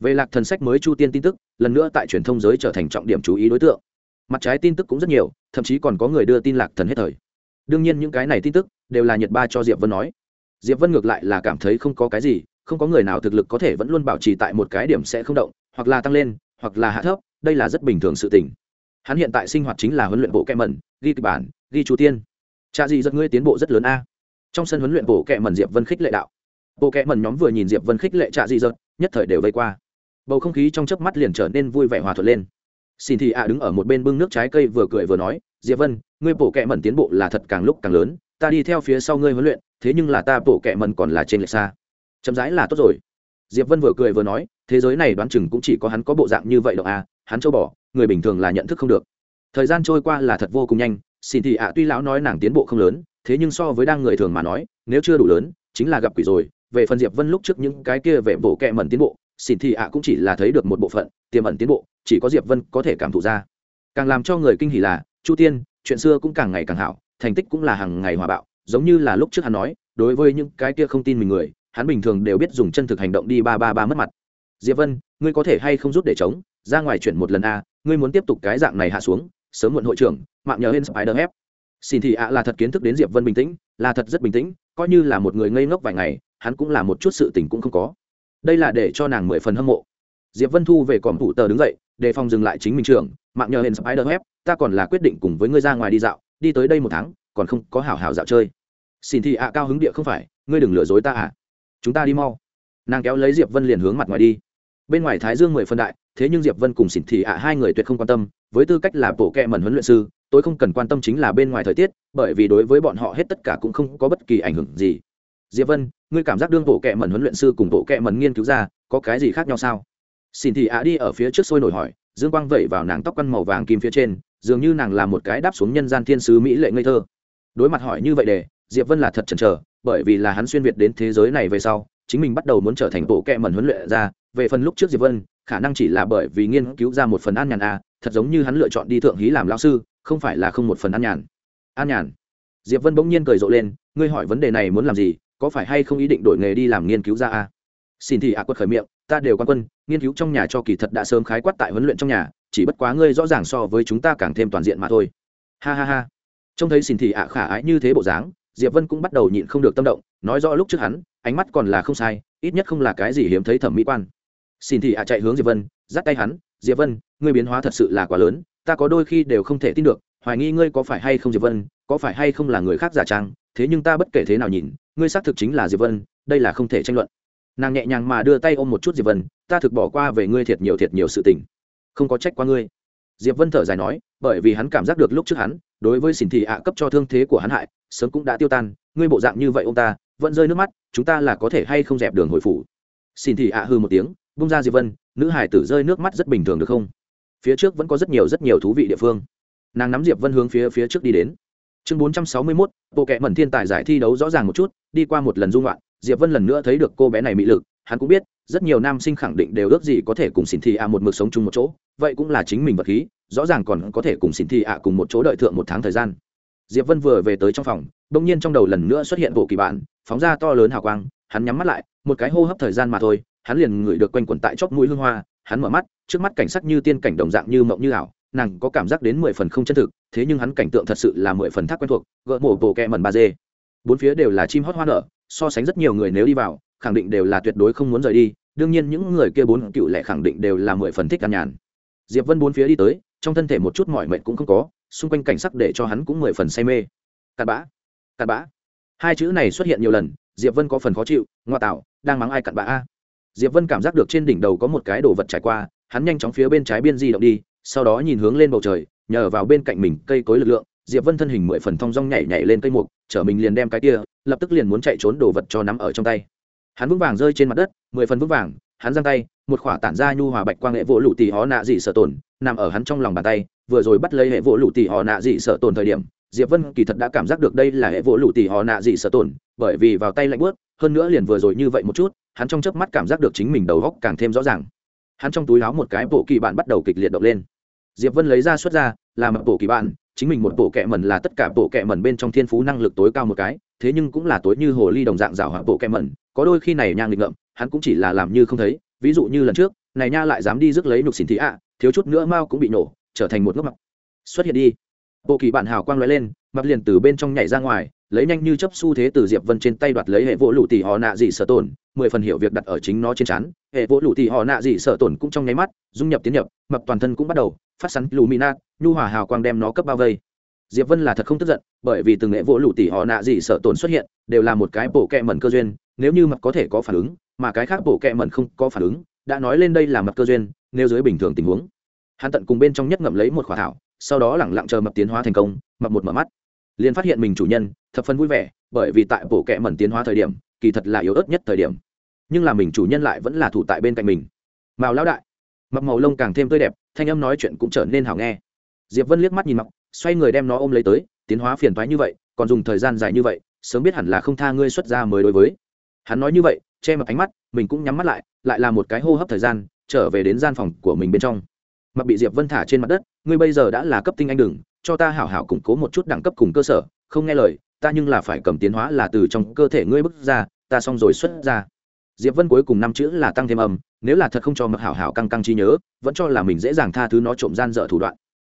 Về lạc thần sách mới chu tiên tin tức, lần nữa tại truyền thông giới trở thành trọng điểm chú ý đối tượng. Mặt trái tin tức cũng rất nhiều, thậm chí còn có người đưa tin lạc thần hết thời. Đương nhiên những cái này tin tức, đều là nhật ba cho diệp vân nói diệp vân ngược lại là cảm thấy không có cái gì, không có người nào thực lực có thể vẫn luôn bảo trì tại một cái điểm sẽ không động, hoặc là tăng lên, hoặc là hạ thấp, đây là rất bình thường sự tình. Hắn hiện tại sinh hoạt chính là huấn luyện bộ kẹ mẩn, ghi kịch bản, ghi chú tiên. Cha gì giật ngươi tiến bộ rất lớn a. Trong sân huấn luyện bộ kẹ mẩn diệp vân khích lệ đạo. Bộ kẹ mẩn nhóm vừa nhìn diệp vân khích lệ cha gì giật, nhất thời đều vây qua. Bầu không khí trong chớp mắt liền trở nên vui vẻ hòa thuận lên. Xin thì ạ đứng ở một bên bưng nước trái cây vừa cười vừa nói, diệp vân, ngươi bộ kẹ mẩn tiến bộ là thật càng lúc càng lớn, ta đi theo phía sau ngươi huấn luyện thế nhưng là ta bộ kệ mần còn là trên lệch xa. Chậm rãi là tốt rồi. Diệp vân vừa cười vừa nói, thế giới này đoán chừng cũng chỉ có hắn có bộ dạng như vậy đâu à hắn châu bỏ người bình thường là nhận thức không được. Thời gian trôi qua là thật vô cùng nhanh, xin thì ạ, tuy lão nói nàng tiến bộ không lớn, thế nhưng so với đang người thường mà nói, nếu chưa đủ lớn, chính là gặp quỷ rồi. Về phần diệp vân lúc trước những cái kia về bộ kệ mẩn tiến bộ, xin thì ạ cũng chỉ là thấy được một bộ phận, tiềm ẩn tiến bộ, chỉ có diệp vân có thể cảm thụ ra. Càng làm cho người kinh hỉ là, chu tiên, chuyện xưa cũng càng ngày càng hảo, thành tích cũng là hàng ngày hòa bạo giống như là lúc trước hắn nói, đối với những cái kia không tin mình người, hắn bình thường đều biết dùng chân thực hành động đi ba ba ba mất mặt. Diệp vân, ngươi có thể hay không rút để chống ra ngoài chuyển một lần a, ngươi muốn tiếp tục cái dạng này hạ xuống, sớm muộn hội trưởng, mạng nhờ hên spider f. Xin thì ạ là thật kiến thức đến diệp vân bình tĩnh, là thật rất bình tĩnh, coi như là một người ngây ngốc vài ngày, hắn cũng là một chút sự tình cũng không có. Đây là để cho nàng mười phần hâm mộ. Diệp vân thu về còm thủ tờ đứng dậy, đề phòng dừng lại chính mình trường mạng nhờ hên spider web ta còn là quyết định cùng với ngươi ra ngoài đi dạo, đi tới đây một tháng, còn không có hảo hảo dạo chơi xin thì ạ, cao hứng địa không phải, ngươi đừng lừa dối ta à chúng ta đi mau. Nàng kéo lấy diệp vân liền hướng mặt ngoài đi. Bên ngoài thái dương mười phân đại, thế nhưng diệp vân cùng xỉn thị ạ, hai người tuyệt không quan tâm. Với tư cách là bộ kệ mẩn huấn luyện sư, tôi không cần quan tâm chính là bên ngoài thời tiết, bởi vì đối với bọn họ hết tất cả cũng không có bất kỳ ảnh hưởng gì. Diệp vân, ngươi cảm giác đương bộ kệ mẩn huấn luyện sư cùng bộ kệ mẩn nghiên cứu ra, có cái gì khác nhau sao? Xin thị ạ, đi ở phía trước sôi nổi hỏi, dương quang vẩy vào nàng tóc quăn màu vàng kim phía trên, dường như nàng là một cái đáp xuống nhân gian thiên sứ mỹ lệ ngây thơ. Đối mặt hỏi như vậy để diệp vân là thật chần chờ, bởi vì là hắn xuyên việt đến thế giới này về sau, chính mình bắt đầu muốn trở thành bộ kệ mẩn huấn luyện ra. Về phần lúc trước diệp vân, khả năng chỉ là bởi vì nghiên cứu ra một phần an nhàn a thật giống như hắn lựa chọn đi thượng hí làm lão sư, không phải là không một phần an nhàn. An nhàn. Diệp vân bỗng nhiên cười rộ lên, ngươi hỏi vấn đề này muốn làm gì, có phải hay không ý định đổi nghề đi làm nghiên cứu ra a xin thì ạ quất khởi miệng, ta đều quan quân, nghiên cứu trong nhà cho kỳ thật đã sớm khái quát tại huấn luyện trong nhà, chỉ bất quá ngươi rõ ràng so với chúng ta càng thêm toàn diện mà thôi. Ha ha ha. Trông thấy xin thì ạ khả ái như thế bộ dáng diệp vân cũng bắt đầu nhịn không được tâm động, nói rõ lúc trước hắn, ánh mắt còn là không sai, ít nhất không là cái gì hiếm thấy thẩm mỹ quan. Xin thì ạ chạy hướng diệp vân dắt tay hắn, diệp vân, ngươi biến hóa thật sự là quá lớn, ta có đôi khi đều không thể tin được, hoài nghi ngươi có phải hay không diệp vân, có phải hay không là người khác giả trang, thế nhưng ta bất kể thế nào nhìn, ngươi xác thực chính là diệp vân, đây là không thể tranh luận. Nàng nhẹ nhàng mà đưa tay ôm một chút diệp vân, ta thực bỏ qua về ngươi thiệt nhiều thiệt nhiều sự tình, không có trách qua ngươi. Diệp vân thở dài nói, bởi vì hắn cảm giác được lúc trước hắn, đối với xin thị ạ cấp cho thương thế của hắn hại sớm cũng đã tiêu tan ngươi bộ dạng như vậy ông ta vẫn rơi nước mắt chúng ta là có thể hay không dẹp đường hồi phủ? Xin thì ạ hư một tiếng bung ra diệp vân nữ hải tử rơi nước mắt rất bình thường được không? Phía trước vẫn có rất nhiều rất nhiều thú vị địa phương. Nàng nắm diệp vân hướng phía phía trước đi đến. Chương bốn trăm sáu mươi 461, bộ kệ mẩn thiên tài giải thi đấu rõ ràng một chút đi qua một lần dung loạn diệp vân lần nữa thấy được cô bé này mỹ lực hắn cũng biết rất nhiều nam sinh khẳng định đều ước gì có thể cùng xin thì ạ một mực sống chung một chỗ vậy cũng là chính mình vật khí rõ ràng còn có thể cùng xin thì ạ cùng một chỗ đợi thượng một tháng thời gian diệp vân vừa về tới trong phòng, bỗng nhiên trong đầu lần nữa xuất hiện bộ kỳ bản phóng ra to lớn hào quang, hắn nhắm mắt lại, một cái hô hấp thời gian mà thôi, hắn liền ngửi được quanh quẩn tại chóp mũi hương hoa, hắn mở mắt, trước mắt cảnh sắc như tiên cảnh đồng dạng như mộng như ảo, nàng có cảm giác đến mười phần không chân thực, thế nhưng hắn cảnh tượng thật sự là mười phần thác quen thuộc, gỡ mổ bộ kẹ mẩn ba dê. Bốn phía đều là chim hót hoa nở, so sánh rất nhiều người nếu đi vào, khẳng định đều là tuyệt đối không muốn rời đi, đương nhiên những người kia bốn cựu lệ khẳng định đều là mười phần thích ăn nhàn. Diệp vân bốn phía đi tới, trong thân thể một chút mỏi mệt cũng không có xung quanh cảnh sắc để cho hắn cũng mười phần say mê. Cặn bã cặn bã. Hai chữ này xuất hiện nhiều lần, diệp vân có phần khó chịu, ngoa tạo, đang mắng ai cặn bã a? Diệp vân cảm giác được trên đỉnh đầu có một cái đồ vật trải qua, hắn nhanh chóng phía bên trái biên di động đi, sau đó nhìn hướng lên bầu trời, nhờ vào bên cạnh mình cây cối lực lượng, diệp vân thân hình mười phần thong dong nhảy nhảy lên cây mục chở mình liền đem cái kia, lập tức liền muốn chạy trốn đồ vật cho nắm ở trong tay. Hắn vững vàng rơi trên mặt đất, mười phần vững vàng, hắn giang tay, một khỏa tản ra nhu hòa bạch quang nghệ vỗ lụ tì hó nạ dị sợ tổn, nằm ở hắn trong lòng bàn tay vừa rồi bắt lấy hệ vỗ lụ tỉ họ nạ dị sợ tồn thời điểm, diệp vân kỳ thật đã cảm giác được đây là hệ vỗ lụ tỉ họ nạ dị sợ tồn, bởi vì vào tay lạnh bớt hơn nữa liền vừa rồi như vậy một chút, hắn trong chớp mắt cảm giác được chính mình đầu góc càng thêm rõ ràng. Hắn trong túi áo một cái bộ kỳ bạn bắt đầu kịch liệt động lên. Diệp vân lấy ra xuất ra làm một bộ kỳ bạn, chính mình một bộ kệ mẩn là tất cả bộ kệ mẩn bên trong thiên phú năng lực tối cao một cái, thế nhưng cũng là tối như hồ ly đồng dạng rào hỏa bộ kệ mẩn, có đôi khi này nhang nghịch ngợm, hắn cũng chỉ là làm như không thấy, ví dụ như lần trước, này nha lại dám đi rước lấy nhục xỉn thị ạ, thiếu chút nữa mao cũng bị nổ trở thành một ngốc mặc xuất hiện đi. Bộ kỳ bạn hào quang loại lên mặc liền từ bên trong nhảy ra ngoài, lấy nhanh như chấp xu thế từ diệp vân trên tay đoạt lấy hệ vỗ lụ tỷ họ nạ dị sợ tổn, mười phần hiểu việc đặt ở chính nó trên chắn hệ vỗ lụ tỷ họ nạ dị sợ tổn cũng trong nháy mắt, dung nhập tiến nhập, mập toàn thân cũng bắt đầu phát sắn lù mina nhu hòa hào quang đem nó cấp bao vây. Diệp vân là thật không tức giận, bởi vì từng hệ vỗ lụ tỷ họ nạ dị sợ tổn xuất hiện, đều là một cái bộ kẹ mẩn cơ duyên, nếu như mập có thể có phản ứng, mà cái khác bộ kẹ mẩn không có phản ứng, đã nói lên đây là mập cơ duyên, nếu dưới bình thường tình huống hắn tận cùng bên trong nhất ngậm lấy một khỏa thảo, sau đó lẳng lặng chờ mập tiến hóa thành công, mập một mở mắt. Liền phát hiện mình chủ nhân, thập phân vui vẻ, bởi vì tại bộ kệ mẩn tiến hóa thời điểm, kỳ thật là yếu ớt nhất thời điểm. Nhưng là mình chủ nhân lại vẫn là thủ tại bên cạnh mình. Màu lão đại. Mập màu lông càng thêm tươi đẹp, thanh âm nói chuyện cũng trở nên hào nghe. Diệp vân liếc mắt nhìn mọc xoay người đem nó ôm lấy tới, tiến hóa phiền toái như vậy, còn dùng thời gian dài như vậy, sớm biết hẳn là không tha ngươi xuất ra mới đối với. Hắn nói như vậy, che mập ánh mắt, mình cũng nhắm mắt lại lại là một cái hô hấp thời gian, trở về đến gian phòng của mình bên trong mà bị diệp vân thả trên mặt đất ngươi bây giờ đã là cấp tinh anh đừng, cho ta hảo hảo củng cố một chút đẳng cấp cùng cơ sở, không nghe lời, ta nhưng là phải cầm tiến hóa là từ trong cơ thể ngươi bước ra, ta xong rồi xuất ra. Diệp vân cuối cùng năm chữ là tăng thêm âm, nếu là thật không cho mập hảo hảo căng căng chi nhớ, vẫn cho là mình dễ dàng tha thứ nó trộm gian dở thủ đoạn.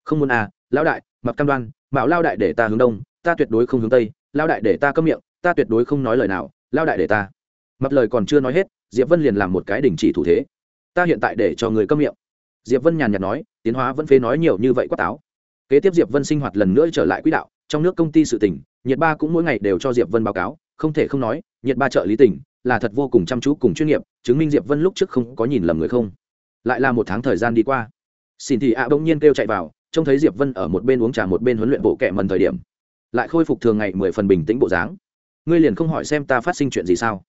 Không muốn à lão đại mập cam đoan mạo lao đại để ta hướng đông, ta tuyệt đối không hướng tây lao đại để ta câm miệng, ta tuyệt đối không nói lời nào lao đại để ta. Mập lời còn chưa nói hết, diệp vân liền làm một cái đình chỉ thủ thế. Ta hiện tại để cho người câm miệng diệp vân nhàn nhạt nói, tiến hóa vẫn phế nói nhiều như vậy quát táo. Kế tiếp diệp vân sinh hoạt lần nữa trở lại quỹ đạo, trong nước công ty sự tỉnh nhiệt ba cũng mỗi ngày đều cho diệp vân báo cáo, không thể không nói nhiệt ba trợ lý tỉnh là thật vô cùng chăm chú cùng chuyên nghiệp, chứng minh diệp vân lúc trước không có nhìn lầm người không. Lại là một tháng thời gian đi qua xin thì ạ bỗng nhiên kêu chạy vào, trông thấy diệp vân ở một bên uống trà một bên huấn luyện bộ kệ mần thời điểm, lại khôi phục thường ngày mười phần bình tĩnh bộ dáng. Ngươi liền không hỏi xem ta phát sinh chuyện gì sao?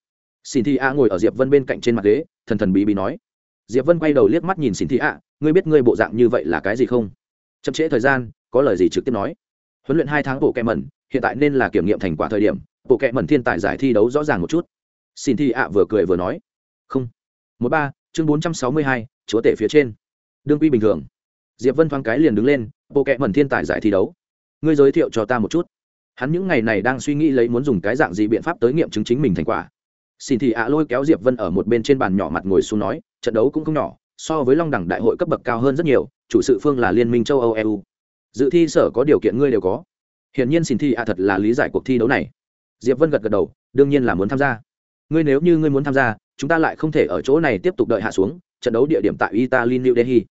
Xin thì ạ ngồi ở diệp vân bên cạnh trên mặt ghế, thần thần bí bí nói diệp vân quay đầu liếc mắt nhìn xin thị ạ, ngươi biết ngươi bộ dạng như vậy là cái gì không? Chậm trễ thời gian, có lời gì trực tiếp nói. Huấn luyện hai tháng bộ kẹ mẩn, hiện tại nên là kiểm nghiệm thành quả thời điểm, bộ kẹ mẩn thiên tài giải thi đấu rõ ràng một chút. Xin thị ạ vừa cười vừa nói. Không. Một ba, chương bốn trăm sáu mươi hai, chúa tể phía trên. Đương quy bình thường. Diệp vân thoáng cái liền đứng lên, bộ kẹ mẩn thiên tài giải thi đấu. Ngươi giới thiệu cho ta một chút. Hắn những ngày này đang suy nghĩ lấy muốn dùng cái dạng gì biện pháp tới nghiệm chứng chính mình thành quả xin thị ạ lôi kéo diệp vân ở một bên trên bàn nhỏ mặt ngồi xuống nói, trận đấu cũng không nhỏ, so với long đẳng đại hội cấp bậc cao hơn rất nhiều, chủ sự phương là liên minh châu âu eu dự thi sở có điều kiện ngươi đều có. Hiển nhiên xin thị ạ thật là lý giải cuộc thi đấu này. Diệp vân gật gật đầu, đương nhiên là muốn tham gia. Ngươi nếu như ngươi muốn tham gia, chúng ta lại không thể ở chỗ này tiếp tục đợi hạ xuống, trận đấu địa điểm tại italy, new delhi.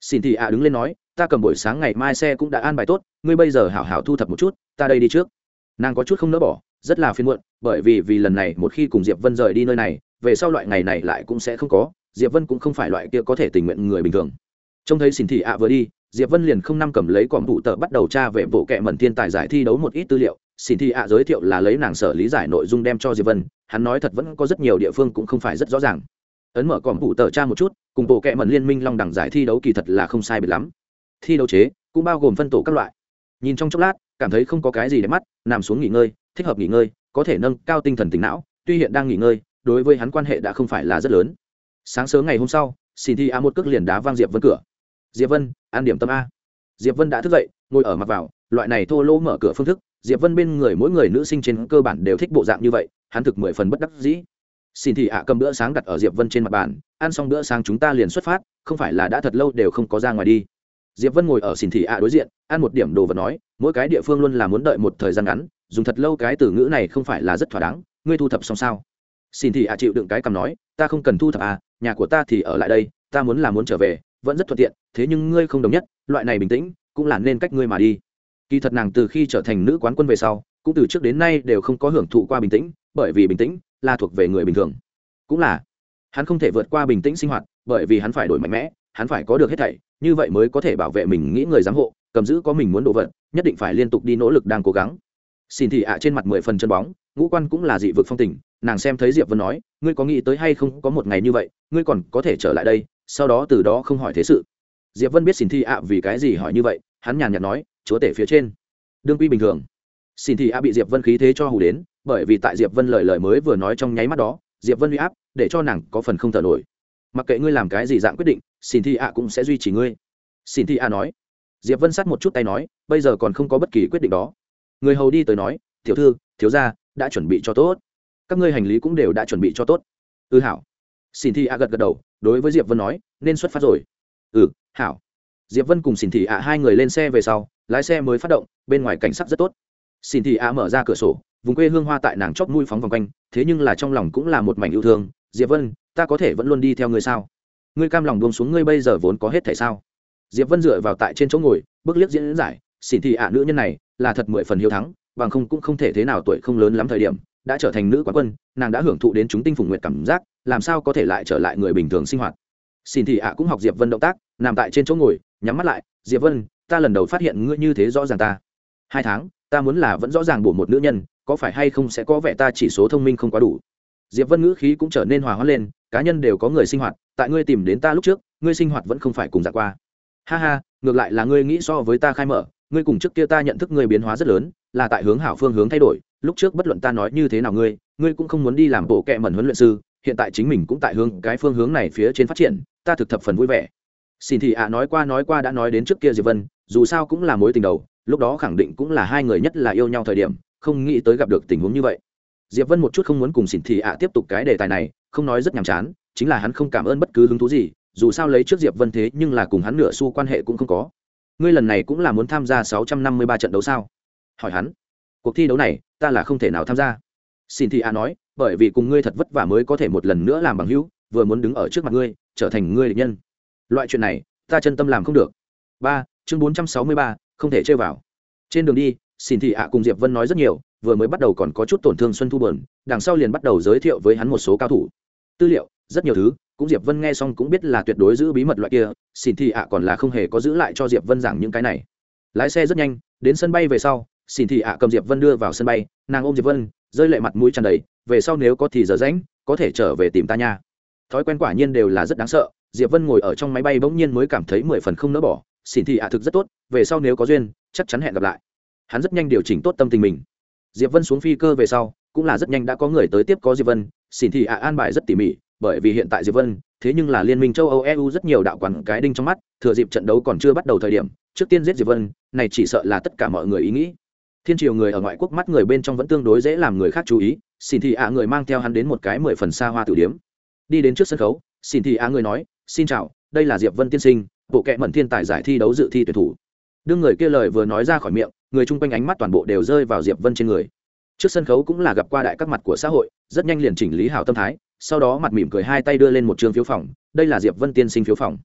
Xin thị ạ đứng lên nói, ta cầm buổi sáng ngày mai xe cũng đã an bài tốt, ngươi bây giờ hảo hảo thu thập một chút, ta đây đi trước. Nàng có chút không nỡ bỏ rất là phiền muộn, bởi vì vì lần này một khi cùng diệp vân rời đi nơi này, về sau loại ngày này lại cũng sẽ không có, diệp vân cũng không phải loại kia có thể tình nguyện người bình thường. Trông thấy xin thị ạ vừa đi, diệp vân liền không năm cầm lấy còm phụ tờ bắt đầu tra về bộ kệ mẩn thiên tài giải thi đấu một ít tư liệu. Xin thị ạ giới thiệu là lấy nàng sở lý giải nội dung đem cho diệp vân, hắn nói thật vẫn có rất nhiều địa phương cũng không phải rất rõ ràng. Ấn mở còm phụ tờ tra một chút, cùng bộ kệ mẩn liên minh long đẳng giải thi đấu kỳ thật là không sai biệt lắm. Thi đấu chế cũng bao gồm phân tổ các loại. Nhìn trong chốc lát, cảm thấy không có cái gì để mắt, nằm xuống nghỉ ngơi thích hợp nghỉ ngơi, có thể nâng cao tinh thần tỉnh não, tuy hiện đang nghỉ ngơi, đối với hắn quan hệ đã không phải là rất lớn. Sáng sớm ngày hôm sau, xin thi a một cước liền đá vang diệp vân cửa. Diệp vân an điểm tâm a. Diệp vân đã thức dậy, ngồi ở mặt vào, loại này thô lỗ mở cửa phương thức, diệp vân bên người mỗi người nữ sinh trên cơ bản đều thích bộ dạng như vậy, hắn thực mười phần bất đắc dĩ. Xin thị ạ cầm bữa sáng đặt ở diệp vân trên mặt bàn, ăn xong bữa sáng chúng ta liền xuất phát, không phải là đã thật lâu đều không có ra ngoài đi. Diệp vân ngồi ở xin thị ạ đối diện, ăn một điểm đồ vật nói, mỗi cái địa phương luôn là muốn đợi một thời gian ngắn dùng thật lâu cái từ ngữ này không phải là rất thỏa đáng, ngươi thu thập xong sao? Xin thì ạ chịu đựng cái cầm nói, ta không cần thu thập à nhà của ta thì ở lại đây, ta muốn là muốn trở về, vẫn rất thuận tiện, thế nhưng ngươi không đồng nhất, loại này bình tĩnh cũng là nên cách ngươi mà đi. Kỳ thật nàng từ khi trở thành nữ quán quân về sau, cũng từ trước đến nay đều không có hưởng thụ qua bình tĩnh, bởi vì bình tĩnh là thuộc về người bình thường. Cũng là, hắn không thể vượt qua bình tĩnh sinh hoạt, bởi vì hắn phải đổi mạnh mẽ, hắn phải có được hết thảy, như vậy mới có thể bảo vệ mình, nghĩ người giám hộ, cầm giữ có mình muốn đồ vật nhất định phải liên tục đi nỗ lực đang cố gắng xin thị ạ à, trên mặt mười phần chân bóng, ngũ quan cũng là dị vực phong tình. Nàng xem thấy diệp vân nói, ngươi có nghĩ tới hay không, có một ngày như vậy, ngươi còn có thể trở lại đây, sau đó từ đó không hỏi thế sự. Diệp vân biết xin thị ạ à, vì cái gì hỏi như vậy, hắn nhàn nhạt nói, chúa tể phía trên. Đương quy bình thường. Xin thị ạ à, bị diệp vân khí thế cho hù đến, bởi vì tại diệp vân lời lời mới vừa nói trong nháy mắt đó, diệp vân uy áp, để cho nàng có phần không thở nổi. Mặc kệ ngươi làm cái gì dạng quyết định, xin thị ạ cũng sẽ duy trì ngươi. Xin thị ạ nói. Diệp vân sát một chút tay nói, bây giờ còn không có bất kỳ quyết định đó người hầu đi tới nói, tiểu thư, thiếu gia đã chuẩn bị cho tốt. Các ngươi hành lý cũng đều đã chuẩn bị cho tốt. Ừ hảo. Xin thị a gật gật đầu, đối với diệp vân nói, nên xuất phát rồi. Ừ hảo. Diệp vân cùng xin thị a hai người lên xe về sau, lái xe mới phát động, bên ngoài cảnh sắc rất tốt. Xin thị a mở ra cửa sổ, vùng quê hương hoa tại nàng chóp mũi phóng vòng quanh, thế nhưng là trong lòng cũng là một mảnh yêu thương. Diệp vân, ta có thể vẫn luôn đi theo ngươi sao? Ngươi cam lòng buông xuống ngươi bây giờ vốn có hết thể sao? Diệp vân dựa vào tại trên chỗ ngồi, bước liếc diễn giải xỉn thị ạ nữ nhân này là thật mười phần hiếu thắng, bằng không cũng không thể thế nào tuổi không lớn lắm thời điểm, đã trở thành nữ quán quân, nàng đã hưởng thụ đến chúng tinh phùng nguyện cảm giác, làm sao có thể lại trở lại người bình thường sinh hoạt. Xin thị ạ cũng học diệp vân động tác, nằm tại trên chỗ ngồi, nhắm mắt lại, diệp vân, ta lần đầu phát hiện ngươi như thế rõ ràng ta. Hai tháng, ta muốn là vẫn rõ ràng bổ một nữ nhân, có phải hay không sẽ có vẻ ta chỉ số thông minh không quá đủ? Diệp vân ngữ khí cũng trở nên hòa hoãn lên, cá nhân đều có người sinh hoạt, tại ngươi tìm đến ta lúc trước, ngươi sinh hoạt vẫn không phải cùng dạng qua. Ha ha, ngược lại là ngươi nghĩ so với ta khai mở ngươi cùng trước kia ta nhận thức ngươi biến hóa rất lớn, là tại hướng hảo phương hướng thay đổi, lúc trước bất luận ta nói như thế nào ngươi ngươi cũng không muốn đi làm bộ kệ mẩn huấn luyện sư, hiện tại chính mình cũng tại hướng cái phương hướng này phía trên phát triển, ta thực thập phần vui vẻ. Xin thị ạ à nói qua nói qua đã nói đến trước kia diệp vân, dù sao cũng là mối tình đầu, lúc đó khẳng định cũng là hai người nhất là yêu nhau thời điểm, không nghĩ tới gặp được tình huống như vậy. Diệp vân một chút không muốn cùng xin thị ạ à tiếp tục cái đề tài này, không nói rất nhàm chán, chính là hắn không cảm ơn bất cứ hứng thú gì, dù sao lấy trước diệp vân thế nhưng là cùng hắn nửa xu quan hệ cũng không có ngươi lần này cũng là muốn tham gia sáu trăm năm mươi ba trận đấu sao? Hỏi hắn. Cuộc thi đấu này, ta là không thể nào tham gia. Xin thị a nói, bởi vì cùng ngươi thật vất vả mới có thể một lần nữa làm bằng hữu, vừa muốn đứng ở trước mặt ngươi, trở thành ngươi địch nhân. Loại chuyện này, ta chân tâm làm không được. Ba, chương bốn trăm sáu mươi ba, không thể chơi vào. Trên đường đi, xin thị ạ cùng diệp vân nói rất nhiều, vừa mới bắt đầu còn có chút tổn thương xuân thu bờn, đằng sau liền bắt đầu giới thiệu với hắn một số cao thủ. Tư liệu rất nhiều thứ, cũng diệp vân nghe xong cũng biết là tuyệt đối giữ bí mật loại kia xin thị ạ còn là không hề có giữ lại cho diệp vân giảng những cái này. Lái xe rất nhanh, đến sân bay về sau xin thị ạ cầm diệp vân đưa vào sân bay, nàng ôm diệp vân, rơi lệ mặt mũi tràn đầy, về sau nếu có thì giờ rãnh có thể trở về tìm ta nha. Thói quen quả nhiên đều là rất đáng sợ, diệp vân ngồi ở trong máy bay bỗng nhiên mới cảm thấy mười phần không nỡ bỏ xin thị ạ thực rất tốt, về sau nếu có duyên, chắc chắn hẹn gặp lại. Hắn rất nhanh điều chỉnh tốt tâm tình mình. Diệp vân xuống phi cơ về sau, cũng là rất nhanh đã có người tới tiếp có diệp vân xin thị ạ an bài rất tỉ mỉ bởi vì hiện tại diệp vân, thế nhưng là liên minh châu âu eu rất nhiều đạo quản cái đinh trong mắt, thừa dịp trận đấu còn chưa bắt đầu thời điểm, trước tiên giết diệp vân, này chỉ sợ là tất cả mọi người ý nghĩ. Thiên triều người ở ngoại quốc mắt người bên trong vẫn tương đối dễ làm người khác chú ý xin thị ạ người mang theo hắn đến một cái mười phần xa hoa tử điểm. đi đến trước sân khấu xin thị ạ người nói, xin chào, đây là diệp vân tiên sinh, bộ kệ mẩn thiên tài giải thi đấu dự thi tuyển thủ. Đương người kia lời vừa nói ra khỏi miệng, người chung quanh ánh mắt toàn bộ đều rơi vào diệp vân trên người. Trước sân khấu cũng là gặp qua đại các mặt của xã hội, rất nhanh liền chỉnh lý hảo tâm thái sau đó mặt mỉm cười hai tay đưa lên một trường phiếu phòng, đây là diệp vân tiên sinh phiếu phòng.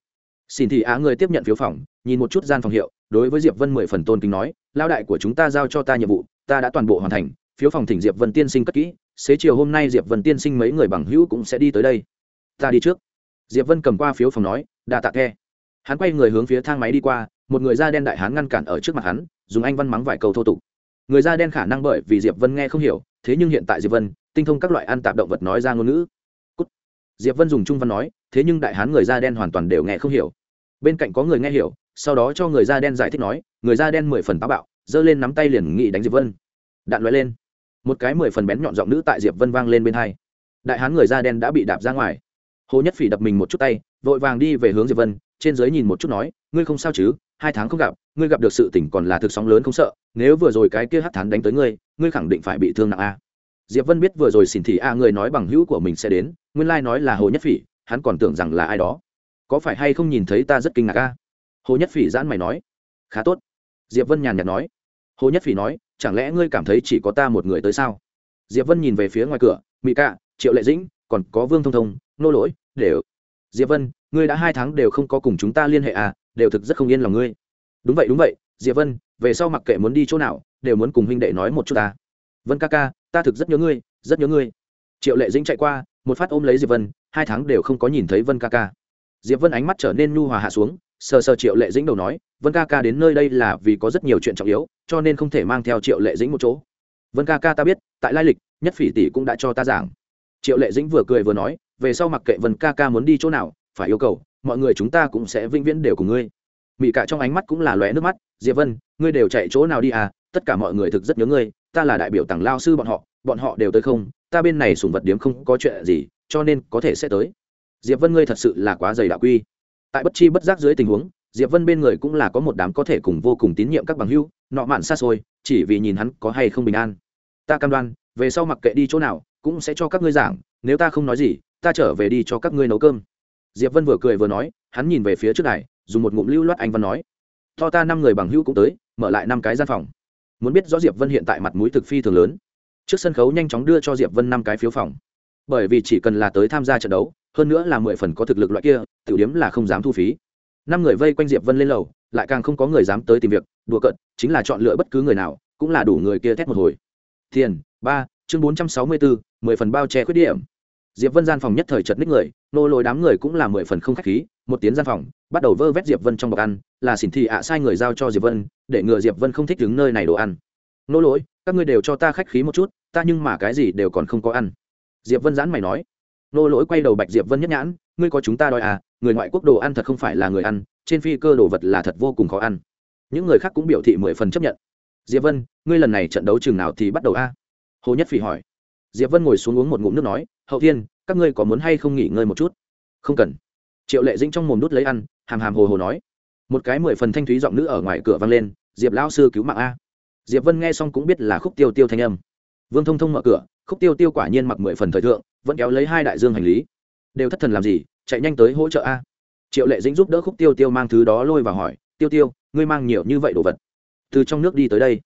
Xin thị á người tiếp nhận phiếu phòng, nhìn một chút gian phòng hiệu, đối với diệp vân mười phần tôn kính nói lao đại của chúng ta giao cho ta nhiệm vụ, ta đã toàn bộ hoàn thành, phiếu phòng thỉnh diệp vân tiên sinh cất kỹ, xế chiều hôm nay diệp vân tiên sinh mấy người bằng hữu cũng sẽ đi tới đây. Ta đi trước. Diệp vân cầm qua phiếu phòng nói, đa tạ khe. Hắn quay người hướng phía thang máy đi qua, một người da đen đại hán ngăn cản ở trước mặt hắn, dùng anh văn mắng vài câu thô tục. Người da đen khả năng bởi vì diệp vân nghe không hiểu, thế nhưng hiện tại diệp vân, tinh thông các loại ăn tạp động vật nói ra ngôn ngữ diệp vân dùng trung văn nói, thế nhưng đại hán người da đen hoàn toàn đều nghe không hiểu. Bên cạnh có người nghe hiểu, sau đó cho người da đen giải thích nói, người da đen mười phần táo bạo, giơ lên nắm tay liền nghị đánh diệp vân. Đạn loại lên. Một cái mười phần bén nhọn giọng nữ tại diệp vân vang lên bên hai. Đại hán người da đen đã bị đạp ra ngoài. Hồ nhất phỉ đập mình một chút tay, vội vàng đi về hướng diệp vân, trên dưới nhìn một chút nói, ngươi không sao chứ, hai tháng không gặp, ngươi gặp được sự tỉnh còn là thực sóng lớn không sợ, nếu vừa rồi cái kia hắt thán đánh tới ngươi ngươi khẳng định phải bị thương nặng a diệp vân biết vừa rồi xỉn thị a người nói bằng hữu của mình sẽ đến, nguyên lai nói là hồ nhất phỉ, hắn còn tưởng rằng là ai đó. Có phải hay không nhìn thấy ta rất kinh ngạc a? Hồ nhất phỉ giãn mày nói. Khá tốt. Diệp vân nhàn nhạt nói. Hồ nhất phỉ nói, chẳng lẽ ngươi cảm thấy chỉ có ta một người tới sao? Diệp vân nhìn về phía ngoài cửa mỹ cạ, triệu lệ dĩnh, còn có vương thông thông, nô lỗi, đều. Diệp vân, ngươi đã hai tháng đều không có cùng chúng ta liên hệ à đều thực rất không yên lòng ngươi. Đúng vậy đúng vậy, diệp vân, về sau mặc kệ muốn đi chỗ nào, đều muốn cùng huynh đệ nói một chút ta. Vân ca ca ta thực rất nhớ ngươi, rất nhớ ngươi. Triệu lệ dĩnh chạy qua, một phát ôm lấy diệp vân, hai tháng đều không có nhìn thấy vân ca ca. Diệp vân ánh mắt trở nên nhu hòa hạ xuống, sờ sờ triệu lệ dĩnh đầu nói, vân ca ca đến nơi đây là vì có rất nhiều chuyện trọng yếu, cho nên không thể mang theo triệu lệ dĩnh một chỗ. Vân ca ca ta biết, tại lai lịch, nhất phỉ tỷ cũng đã cho ta giảng. Triệu lệ dĩnh vừa cười vừa nói, về sau mặc kệ vân ca ca muốn đi chỗ nào, phải yêu cầu, mọi người chúng ta cũng sẽ vĩnh viễn đều cùng ngươi. Mỹ cả trong ánh mắt cũng là lóe nước mắt, diệp vân, ngươi đều chạy chỗ nào đi à? Tất cả mọi người thực rất nhớ ngươi ta là đại biểu tàng lao sư bọn họ bọn họ đều tới không, ta bên này sùng vật điếm không có chuyện gì, cho nên có thể sẽ tới. Diệp vân ngươi thật sự là quá dày đạo quy. Tại bất chi bất giác dưới tình huống, diệp vân bên người cũng là có một đám có thể cùng vô cùng tín nhiệm các bằng hữu, nọ mạn xa xôi, chỉ vì nhìn hắn có hay không bình an. Ta cam đoan, về sau mặc kệ đi chỗ nào, cũng sẽ cho các ngươi giảng, nếu ta không nói gì, ta trở về đi cho các ngươi nấu cơm. Diệp vân vừa cười vừa nói, hắn nhìn về phía trước này, dùng một ngụm lưu loát anh văn nói, to ta năm người bằng hữu cũng tới, mở lại năm cái gian phòng muốn biết rõ diệp vân hiện tại mặt mũi thực phi thường lớn. Trước sân khấu nhanh chóng đưa cho diệp vân năm cái phiếu phòng. Bởi vì chỉ cần là tới tham gia trận đấu, hơn nữa là mười phần có thực lực loại kia, tiểu điếm là không dám thu phí. Năm người vây quanh diệp vân lên lầu, lại càng không có người dám tới tìm việc, đùa cận chính là chọn lựa bất cứ người nào, cũng là đủ người kia thét một hồi. Tiền, ba, chương bốn trăm sáu mươi bốn, mười phần bao che khuyết điểm diệp vân gian phòng nhất thời chật ních người, nô lối đám người cũng là mười phần không khách khí, một tiếng gian phòng, bắt đầu vơ vét diệp vân trong bọc ăn, là xỉn thị ạ sai người giao cho diệp vân, để ngừa diệp vân không thích đứng nơi này đồ ăn. Nô lỗi các ngươi đều cho ta khách khí một chút, ta nhưng mà cái gì đều còn không có ăn. Diệp vân giãn mày nói. Nô lỗi quay đầu bạch diệp vân nhất nhãn, ngươi có chúng ta đòi à người ngoại quốc đồ ăn thật không phải là người ăn, trên phi cơ đồ vật là thật vô cùng khó ăn. Những người khác cũng biểu thị mười phần chấp nhận. Diệp vân, ngươi lần này trận đấu chừng nào thì bắt đầu a? Hồ nhất phỉ hỏi. Diệp vân ngồi xuống uống một ngụm nước nói hậu thiên, các ngươi có muốn hay không nghỉ ngơi một chút? Không cần. Triệu lệ dĩnh trong mồm đút lấy ăn, hàm hàm hồ hồ nói. Một cái mười phần thanh thúy giọng nữ ở ngoài cửa vang lên, diệp lão sư cứu mạng a. Diệp vân nghe xong cũng biết là khúc tiêu tiêu thanh âm. Vương thông thông mở cửa, khúc tiêu tiêu quả nhiên mặc mười phần thời thượng, vẫn kéo lấy hai đại dương hành lý. Đều thất thần làm gì, chạy nhanh tới hỗ trợ a. Triệu lệ dĩnh giúp đỡ khúc tiêu tiêu mang thứ đó lôi và hỏi, tiêu tiêu, ngươi mang nhiều như vậy đồ vật? Từ trong nước đi tới đây.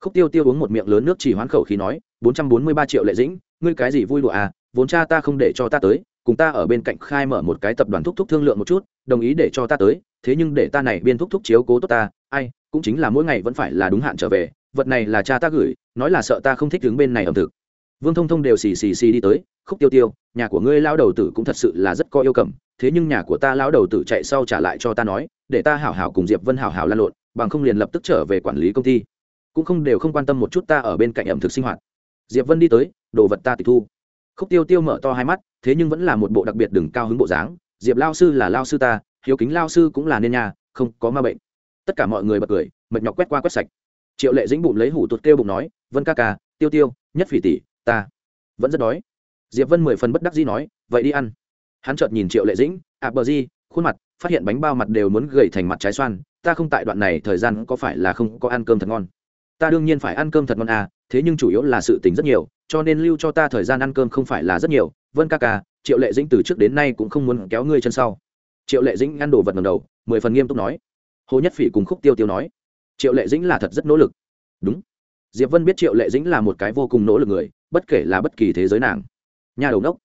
Khúc tiêu tiêu uống một miệng lớn nước chỉ hoán khẩu khí nói, bốn trăm bốn mươi ba triệu lệ dĩnh, ngươi cái gì vui đùa à vốn cha ta không để cho ta tới, cùng ta ở bên cạnh khai mở một cái tập đoàn thúc thúc thương lượng một chút, đồng ý để cho ta tới, thế nhưng để ta này biên thúc thúc chiếu cố tốt ta, ai, cũng chính là mỗi ngày vẫn phải là đúng hạn trở về, vật này là cha ta gửi, nói là sợ ta không thích đứng bên này ẩm thực. Vương thông thông đều xì xì xì đi tới, khúc tiêu tiêu, nhà của ngươi lao đầu tử cũng thật sự là rất có yêu cầm, thế nhưng nhà của ta lao đầu tử chạy sau trả lại cho ta nói, để ta hảo hảo cùng diệp vân hảo hảo lan lộn, bằng không liền lập tức trở về quản lý công ty. Cũng không đều không quan tâm một chút ta ở bên cạnh ẩm thực sinh hoạt. Diệp vân đi tới, đồ vật ta tịch thu khúc tiêu tiêu mở to hai mắt, thế nhưng vẫn là một bộ đặc biệt đừng cao hứng bộ dáng. Diệp lao sư là lao sư ta, hiếu kính lao sư cũng là nên nhà không có ma bệnh. Tất cả mọi người bật cười, mệt nhọc quét qua quét sạch. Triệu lệ dĩnh bụng lấy hủ tuột kêu bụng nói, vân ca ca, tiêu tiêu, nhất phỉ tỷ, ta vẫn rất đói. Diệp vân mười phần bất đắc dĩ nói, vậy đi ăn. Hắn chợt nhìn triệu lệ dĩnh ạ bờ di khuôn mặt, phát hiện bánh bao mặt đều muốn gầy thành mặt trái xoan, ta không tại đoạn này, thời gian có phải là không có ăn cơm thật ngon? Ta đương nhiên phải ăn cơm thật ngon à thế nhưng chủ yếu là sự tình rất nhiều cho nên lưu cho ta thời gian ăn cơm không phải là rất nhiều. Vân ca ca, triệu lệ dĩnh từ trước đến nay cũng không muốn kéo ngươi chân sau. Triệu lệ dĩnh ăn đồ vật ngầm đầu, mười phần nghiêm túc nói. Hồ nhất phỉ cùng khúc tiêu tiêu nói. Triệu lệ dĩnh là thật rất nỗ lực. Đúng. Diệp vân biết triệu lệ dĩnh là một cái vô cùng nỗ lực người, bất kể là bất kỳ thế giới nàng. Nha đầu nốc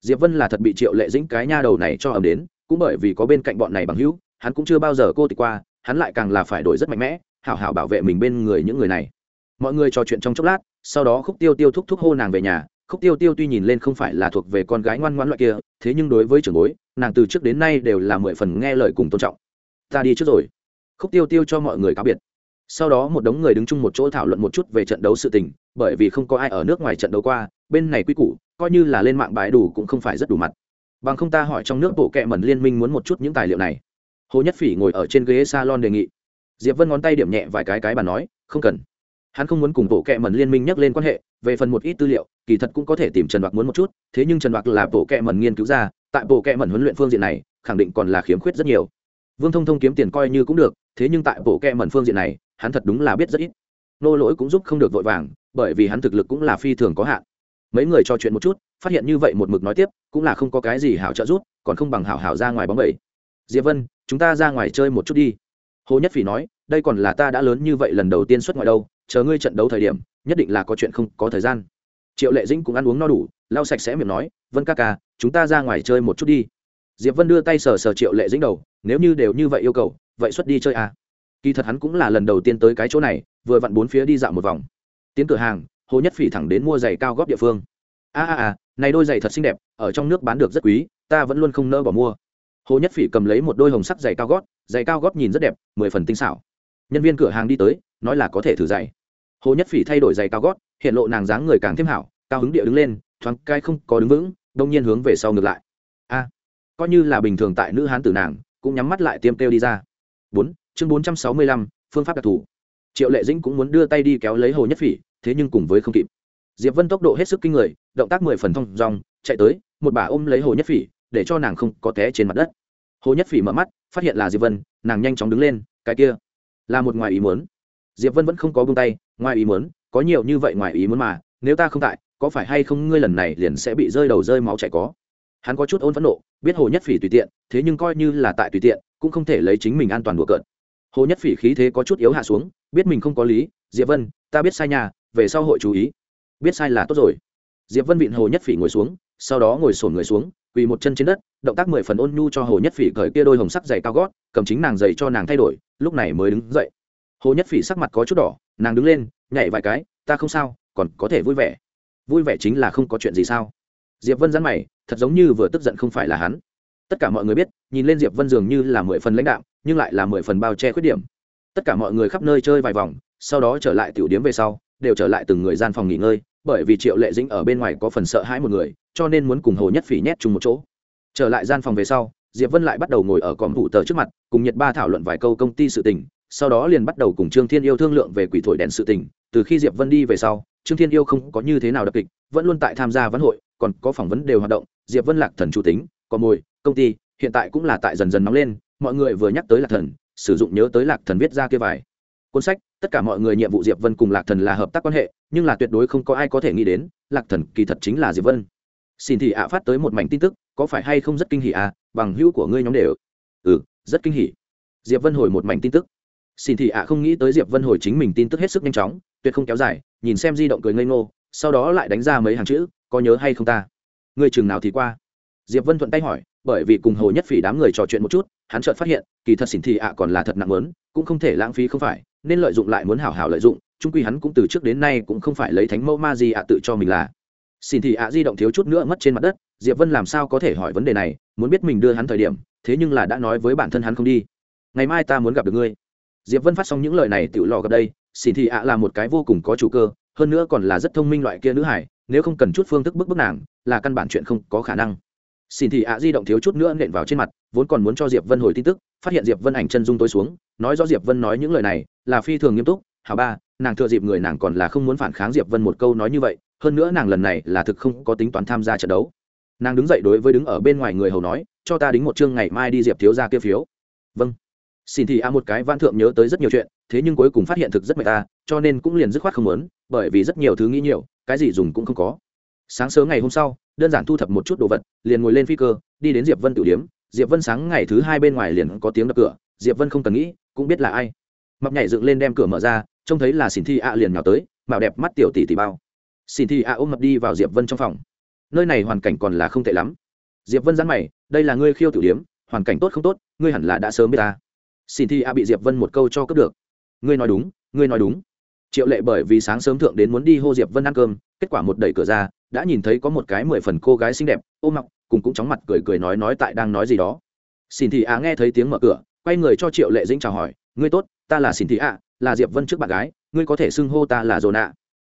diệp vân là thật bị triệu lệ dĩnh cái nha đầu này cho ầm đến, cũng bởi vì có bên cạnh bọn này bằng hữu, hắn cũng chưa bao giờ cô tịch qua, hắn lại càng là phải đổi rất mạnh mẽ, hảo hảo bảo vệ mình bên người những người này mọi người trò chuyện trong chốc lát, sau đó khúc tiêu tiêu thúc thúc hô nàng về nhà. Khúc tiêu tiêu tuy nhìn lên không phải là thuộc về con gái ngoan ngoãn loại kia, thế nhưng đối với trưởng bối, nàng từ trước đến nay đều là mười phần nghe lời cùng tôn trọng. Ta đi trước rồi. Khúc tiêu tiêu cho mọi người cáo biệt. Sau đó một đống người đứng chung một chỗ thảo luận một chút về trận đấu sự tình, bởi vì không có ai ở nước ngoài trận đấu qua, bên này quy củ, coi như là lên mạng bài đủ cũng không phải rất đủ mặt. Bằng không ta hỏi trong nước bộ kệ mẩn liên minh muốn một chút những tài liệu này. Hồ nhất phỉ ngồi ở trên ghế salon đề nghị. Diệp vân ngón tay điểm nhẹ vài cái cái bà nói, không cần hắn không muốn cùng bộ kệ mẩn liên minh nhắc lên quan hệ, về phần một ít tư liệu, kỳ thật cũng có thể tìm trần đoạc muốn một chút, thế nhưng trần đoạc là bộ kệ mẩn nghiên cứu ra, tại bộ kệ mẩn huấn luyện phương diện này, khẳng định còn là khiếm khuyết rất nhiều. Vương thông thông kiếm tiền coi như cũng được, thế nhưng tại bộ kệ mẩn phương diện này, hắn thật đúng là biết rất ít. Nô lỗi cũng giúp không được vội vàng, bởi vì hắn thực lực cũng là phi thường có hạn. Mấy người trò chuyện một chút, phát hiện như vậy một mực nói tiếp, cũng là không có cái gì hảo trợ giúp, còn không bằng hảo hảo ra ngoài bóng bẩy. Diệp vân, chúng ta ra ngoài chơi một chút đi. Hồ nhất phỉ nói, đây còn là ta đã lớn như vậy lần đầu tiên xuất ngoại đâu chờ ngươi trận đấu thời điểm, nhất định là có chuyện không có thời gian. Triệu lệ dĩnh cũng ăn uống no đủ, lau sạch sẽ miệng nói, vân ca ca, chúng ta ra ngoài chơi một chút đi. Diệp vân đưa tay sờ sờ triệu lệ dĩnh đầu, nếu như đều như vậy yêu cầu, vậy xuất đi chơi à? Kỳ thật hắn cũng là lần đầu tiên tới cái chỗ này, vừa vặn bốn phía đi dạo một vòng. Tiến cửa hàng, hồ nhất phỉ thẳng đến mua giày cao góp địa phương. A a a, này đôi giày thật xinh đẹp, ở trong nước bán được rất quý, ta vẫn luôn không nỡ bỏ mua. Hồ nhất phỉ cầm lấy một đôi hồng sắc giày cao gót, giày cao gót nhìn rất đẹp, mười phần tinh xảo. Nhân viên cửa hàng đi tới nói là có thể thử dạy hồ nhất phỉ thay đổi giày cao gót, hiện lộ nàng dáng người càng thêm hảo, cao hứng địa đứng lên, thoáng cai không có đứng vững, đông nhiên hướng về sau ngược lại. A, coi như là bình thường tại nữ hán tử nàng, cũng nhắm mắt lại tiêm kêu đi ra. Bốn, chương bốn trăm sáu mươi lăm, phương pháp đặc thù. Triệu lệ dĩnh cũng muốn đưa tay đi kéo lấy hồ nhất phỉ, thế nhưng cùng với không kịp. Diệp vân tốc độ hết sức kinh người, động tác mười phần thông rong chạy tới, một bà ôm lấy hồ nhất phỉ, để cho nàng không có té trên mặt đất. Hồ nhất phỉ mở mắt, phát hiện là diệp vân, nàng nhanh chóng đứng lên, cái kia, là một ngoài ý muốn diệp vân vẫn không có buông tay, ngoài ý muốn, có nhiều như vậy ngoài ý muốn mà, nếu ta không tại, có phải hay không ngươi lần này liền sẽ bị rơi đầu rơi máu chảy có? Hắn có chút ôn phẫn nộ, biết hồ nhất phỉ tùy tiện, thế nhưng coi như là tại tùy tiện, cũng không thể lấy chính mình an toàn đùa cợt. Hồ nhất phỉ khí thế có chút yếu hạ xuống, biết mình không có lý, diệp vân, ta biết sai nhà về sau hội chú ý. Biết sai là tốt rồi. Diệp vân vịn hồ nhất phỉ ngồi xuống, sau đó ngồi sổn người xuống, quỳ một chân trên đất, động tác mười phần ôn nhu cho hồ nhất phỉ cởi kia đôi hồng sắc giày cao gót, cầm chính nàng giày cho nàng thay đổi, lúc này mới đứng dậy hồ nhất phỉ sắc mặt có chút đỏ, nàng đứng lên, nhảy vài cái, ta không sao, còn có thể vui vẻ. Vui vẻ chính là không có chuyện gì sao? Diệp vân dán mày, thật giống như vừa tức giận không phải là hắn. Tất cả mọi người biết, nhìn lên diệp vân dường như là mười phần lãnh đạo nhưng lại là mười phần bao che khuyết điểm. Tất cả mọi người khắp nơi chơi vài vòng, sau đó trở lại tiểu điếm về sau, đều trở lại từng người gian phòng nghỉ ngơi, bởi vì triệu lệ dĩnh ở bên ngoài có phần sợ hãi một người, cho nên muốn cùng hồ nhất phỉ nhét chung một chỗ. Trở lại gian phòng về sau, diệp vân lại bắt đầu ngồi ở còm thủ tờ trước mặt, cùng nhật ba thảo luận vài câu công ty sự tình sau đó liền bắt đầu cùng trương thiên yêu thương lượng về quỷ thổi đèn sự tình, từ khi diệp vân đi về sau, trương thiên yêu không có như thế nào đập kịch, vẫn luôn tại tham gia vấn hội, còn có phỏng vấn đều hoạt động, diệp vân lạc thần chủ tính, có mồi, công ty, hiện tại cũng là tại dần dần nóng lên, mọi người vừa nhắc tới lạc thần, sử dụng nhớ tới lạc thần viết ra kia vài cuốn sách, tất cả mọi người nhiệm vụ diệp vân cùng lạc thần là hợp tác quan hệ, nhưng là tuyệt đối không có ai có thể nghĩ đến, lạc thần kỳ thật chính là diệp vân. Xin thì ạ, phát tới một mảnh tin tức, có phải hay không rất kinh hỉ à bằng hữu của ngươi nhóm đều. Ừ rất kinh hỉ. Diệp vân hồi một mảnh tin tức xin thì ạ không nghĩ tới diệp vân hồi chính mình tin tức hết sức nhanh chóng, tuyệt không kéo dài, nhìn xem di động cười ngây ngô, sau đó lại đánh ra mấy hàng chữ, có nhớ hay không ta? Người chừng nào thì qua? Diệp vân thuận tay hỏi, bởi vì cùng hồ nhất phỉ đám người trò chuyện một chút, hắn chợt phát hiện, kỳ thật xỉn thị ạ còn là thật nặng lớn, cũng không thể lãng phí không phải, nên lợi dụng lại muốn hảo hảo lợi dụng trung quy hắn cũng từ trước đến nay cũng không phải lấy thánh mẫu ma gì ạ tự cho mình là. Xỉn thị ạ di động thiếu chút nữa mất trên mặt đất, diệp vân làm sao có thể hỏi vấn đề này, muốn biết mình đưa hắn thời điểm, thế nhưng là đã nói với bản thân hắn không đi. Ngày mai ta muốn gặp được ngươi diệp vân phát xong những lời này tự lò gặp đây xin thị ạ là một cái vô cùng có chủ cơ, hơn nữa còn là rất thông minh loại kia nữ hải nếu không cần chút phương thức bức bức nàng, là căn bản chuyện không có khả năng. Xin thì ạ di động thiếu chút nữa nện vào trên mặt, vốn còn muốn cho diệp vân hồi tin tức, phát hiện diệp vân ảnh chân dung tối xuống, nói do diệp vân nói những lời này, là phi thường nghiêm túc, hảo ba, nàng thừa dịp người nàng còn là không muốn phản kháng diệp vân một câu nói như vậy, hơn nữa nàng lần này là thực không có tính toán tham gia trận đấu. Nàng đứng dậy đối với đứng ở bên ngoài người hầu nói, cho ta đính một chương ngày mai đi diệp thiếu ra kia phiếu. Vâng xin thì a một cái văn thượng nhớ tới rất nhiều chuyện, thế nhưng cuối cùng phát hiện thực rất mệt ta cho nên cũng liền dứt khoát không muốn, bởi vì rất nhiều thứ nghĩ nhiều, cái gì dùng cũng không có. Sáng sớm ngày hôm sau, đơn giản thu thập một chút đồ vật, liền ngồi lên phi cơ, đi đến diệp vân tử điếm diệp vân sáng ngày thứ hai bên ngoài liền có tiếng đập cửa, diệp vân không cần nghĩ, cũng biết là ai. Mập nhảy dựng lên đem cửa mở ra, trông thấy là xin thi ạ à liền nhào tới, mạo đẹp mắt tiểu tỷ tỷ bao. Xin thi ạ ôm mập đi vào diệp vân trong phòng. Nơi này hoàn cảnh còn là không tệ lắm. Diệp vân dán mày, đây là ngươi khiêu tử điếm hoàn cảnh tốt không tốt, ngươi hẳn là đã sớm biết ta xin thi a bị diệp vân một câu cho cướp được. Ngươi nói đúng, ngươi nói đúng. Triệu lệ bởi vì sáng sớm thượng đến muốn đi hô diệp vân ăn cơm, kết quả một đẩy cửa ra, đã nhìn thấy có một cái mười phần cô gái xinh đẹp, ôm mặc, cùng cũng chóng mặt cười cười nói nói tại đang nói gì đó. Xin thị a nghe thấy tiếng mở cửa, quay người cho triệu lệ dĩnh chào hỏi, ngươi tốt, ta là xin thị a, là diệp vân trước bạn gái, ngươi có thể xưng hô ta là dồ nạ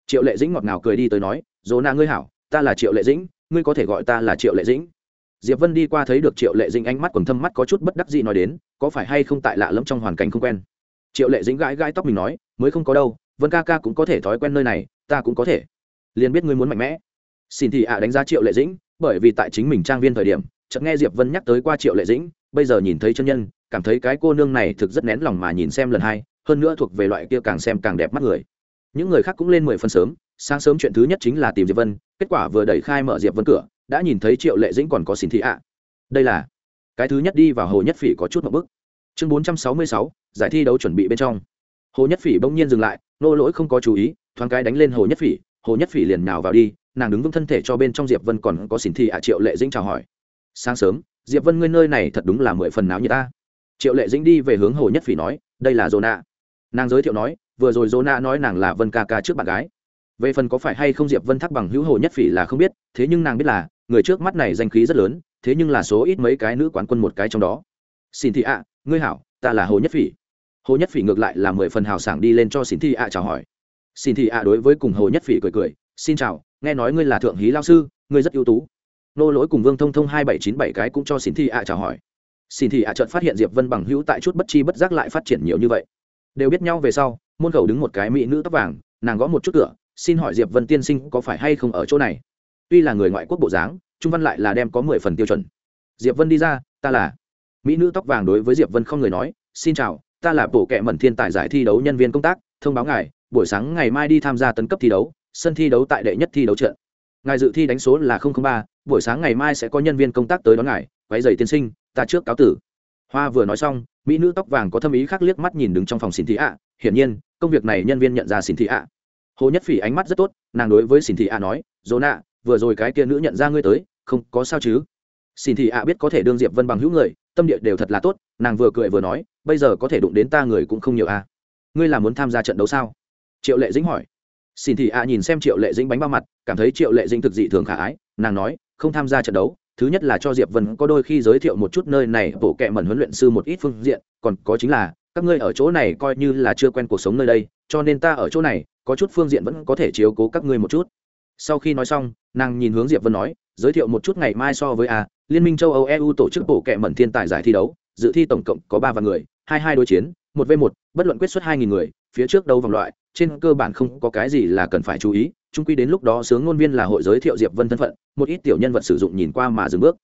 triệu lệ dĩnh ngọt ngào cười đi tới nói dồ nạ ngươi hảo, ta là triệu lệ dĩnh, ngươi có thể gọi ta là triệu lệ dĩnh diệp vân đi qua thấy được triệu lệ dĩnh ánh mắt quần thâm mắt có chút bất đắc gì nói đến, có phải hay không tại lạ lẫm trong hoàn cảnh không quen? Triệu lệ dĩnh gãi gãi tóc mình nói, mới không có đâu, vân ca ca cũng có thể thói quen nơi này, ta cũng có thể. Liền biết ngươi muốn mạnh mẽ. Xin thì ạ đánh giá triệu lệ dĩnh, bởi vì tại chính mình trang viên thời điểm, chợt nghe diệp vân nhắc tới qua triệu lệ dĩnh, bây giờ nhìn thấy chân nhân, cảm thấy cái cô nương này thực rất nén lòng mà nhìn xem lần hai, hơn nữa thuộc về loại kia càng xem càng đẹp mắt người. Những người khác cũng lên mười phân sớm, sáng sớm chuyện thứ nhất chính là tìm diệp vân, kết quả vừa đẩy khai mở diệp vân cửa đã nhìn thấy triệu lệ dĩnh còn có xin thị ạ. Đây là cái thứ nhất đi vào hồ nhất phỉ có chút một bức chương bốn trăm sáu mươi sáu, giải thi đấu chuẩn bị bên trong. Hồ nhất phỉ bỗng nhiên dừng lại, nô lỗi không có chú ý, thoáng cái đánh lên hồ nhất phỉ, hồ nhất phỉ liền nào vào đi, nàng đứng vững thân thể cho bên trong diệp vân còn có xỉn thị ạ triệu lệ dĩnh chào hỏi. Sáng sớm, diệp vân ngươi nơi này thật đúng là mười phần náo như ta. Triệu lệ dĩnh đi về hướng hồ nhất phỉ nói, đây là dô nạ nàng giới thiệu nói, vừa rồi dô nạ nói nàng là vân ca ca trước bạn gái. Về phần có phải hay không diệp vân thắc bằng hữu hồ nhất phỉ là không biết, thế nhưng nàng biết là người trước mắt này danh khí rất lớn, thế nhưng là số ít mấy cái nữ quán quân một cái trong đó. Xin thị ạ, ngươi hảo, ta là hồ nhất phỉ. Hồ nhất phỉ ngược lại là mười phần hào sảng đi lên cho xin thị ạ chào hỏi. Xin thị ạ đối với cùng hồ nhất phỉ cười cười, xin chào, nghe nói ngươi là thượng hí lao sư, ngươi rất ưu tú. Nô lỗi cùng vương thông thông hai bảy chín bảy cái cũng cho xin thị ạ chào hỏi. Xin thị ạ chợt phát hiện diệp vân bằng hữu tại chút bất chi bất giác lại phát triển nhiều như vậy. Đều biết nhau về sau, môn khẩu đứng một cái mỹ nữ tóc vàng, nàng gõ một chút cửa, xin hỏi diệp vân tiên sinh có phải hay không ở chỗ này? Tuy là người ngoại quốc bộ dáng, trung văn lại là đem có mười phần tiêu chuẩn. Diệp vân đi ra, ta là. Mỹ nữ tóc vàng đối với diệp vân không người nói, xin chào, ta là bộ kệ mẩn thiên tài giải thi đấu nhân viên công tác, thông báo ngài, buổi sáng ngày mai đi tham gia tấn cấp thi đấu, sân thi đấu tại đệ nhất thi đấu trận. Ngài dự thi đánh số là ba, buổi sáng ngày mai sẽ có nhân viên công tác tới đón ngài quay giày tiên sinh, ta trước cáo tử. Hoa vừa nói xong, mỹ nữ tóc vàng có thâm ý khác liếc mắt nhìn đứng trong phòng xin thị ạ, hiển nhiên, công việc này nhân viên nhận ra xin thị ạ. Hồ nhất phỉ ánh mắt rất tốt, nàng đối với xin thị ạ nói, dỗ nạ vừa rồi cái kia nữ nhận ra ngươi tới, không, có sao chứ? Xin thì ạ biết có thể đương diệp vân bằng hữu người, tâm địa đều thật là tốt, nàng vừa cười vừa nói, bây giờ có thể đụng đến ta người cũng không nhiều a à. ngươi là muốn tham gia trận đấu sao? Triệu lệ dĩnh hỏi. Xin thì ạ nhìn xem triệu lệ dĩnh bánh bao mặt, cảm thấy triệu lệ dĩnh thực dị thường khả ái, nàng nói, không tham gia trận đấu, thứ nhất là cho diệp vân có đôi khi giới thiệu một chút nơi này, bổ kẹ mẩn huấn luyện sư một ít phương diện, còn có chính là, các ngươi ở chỗ này coi như là chưa quen cuộc sống nơi đây, cho nên ta ở chỗ này, có chút phương diện vẫn có thể chiếu cố các ngươi một chút sau khi nói xong, nàng nhìn hướng diệp vân nói, giới thiệu một chút ngày mai so với a, liên minh châu âu eu tổ chức bộ kệ mẩn thiên tài giải thi đấu, dự thi tổng cộng có ba vạn người, hai hai đối chiến, một v một, bất luận quyết xuất hai nghìn người, phía trước đấu vòng loại, trên cơ bản không có cái gì là cần phải chú ý trung quy đến lúc đó sướng ngôn viên là hội giới thiệu diệp vân thân phận, một ít tiểu nhân vật sử dụng nhìn qua mà dừng bước.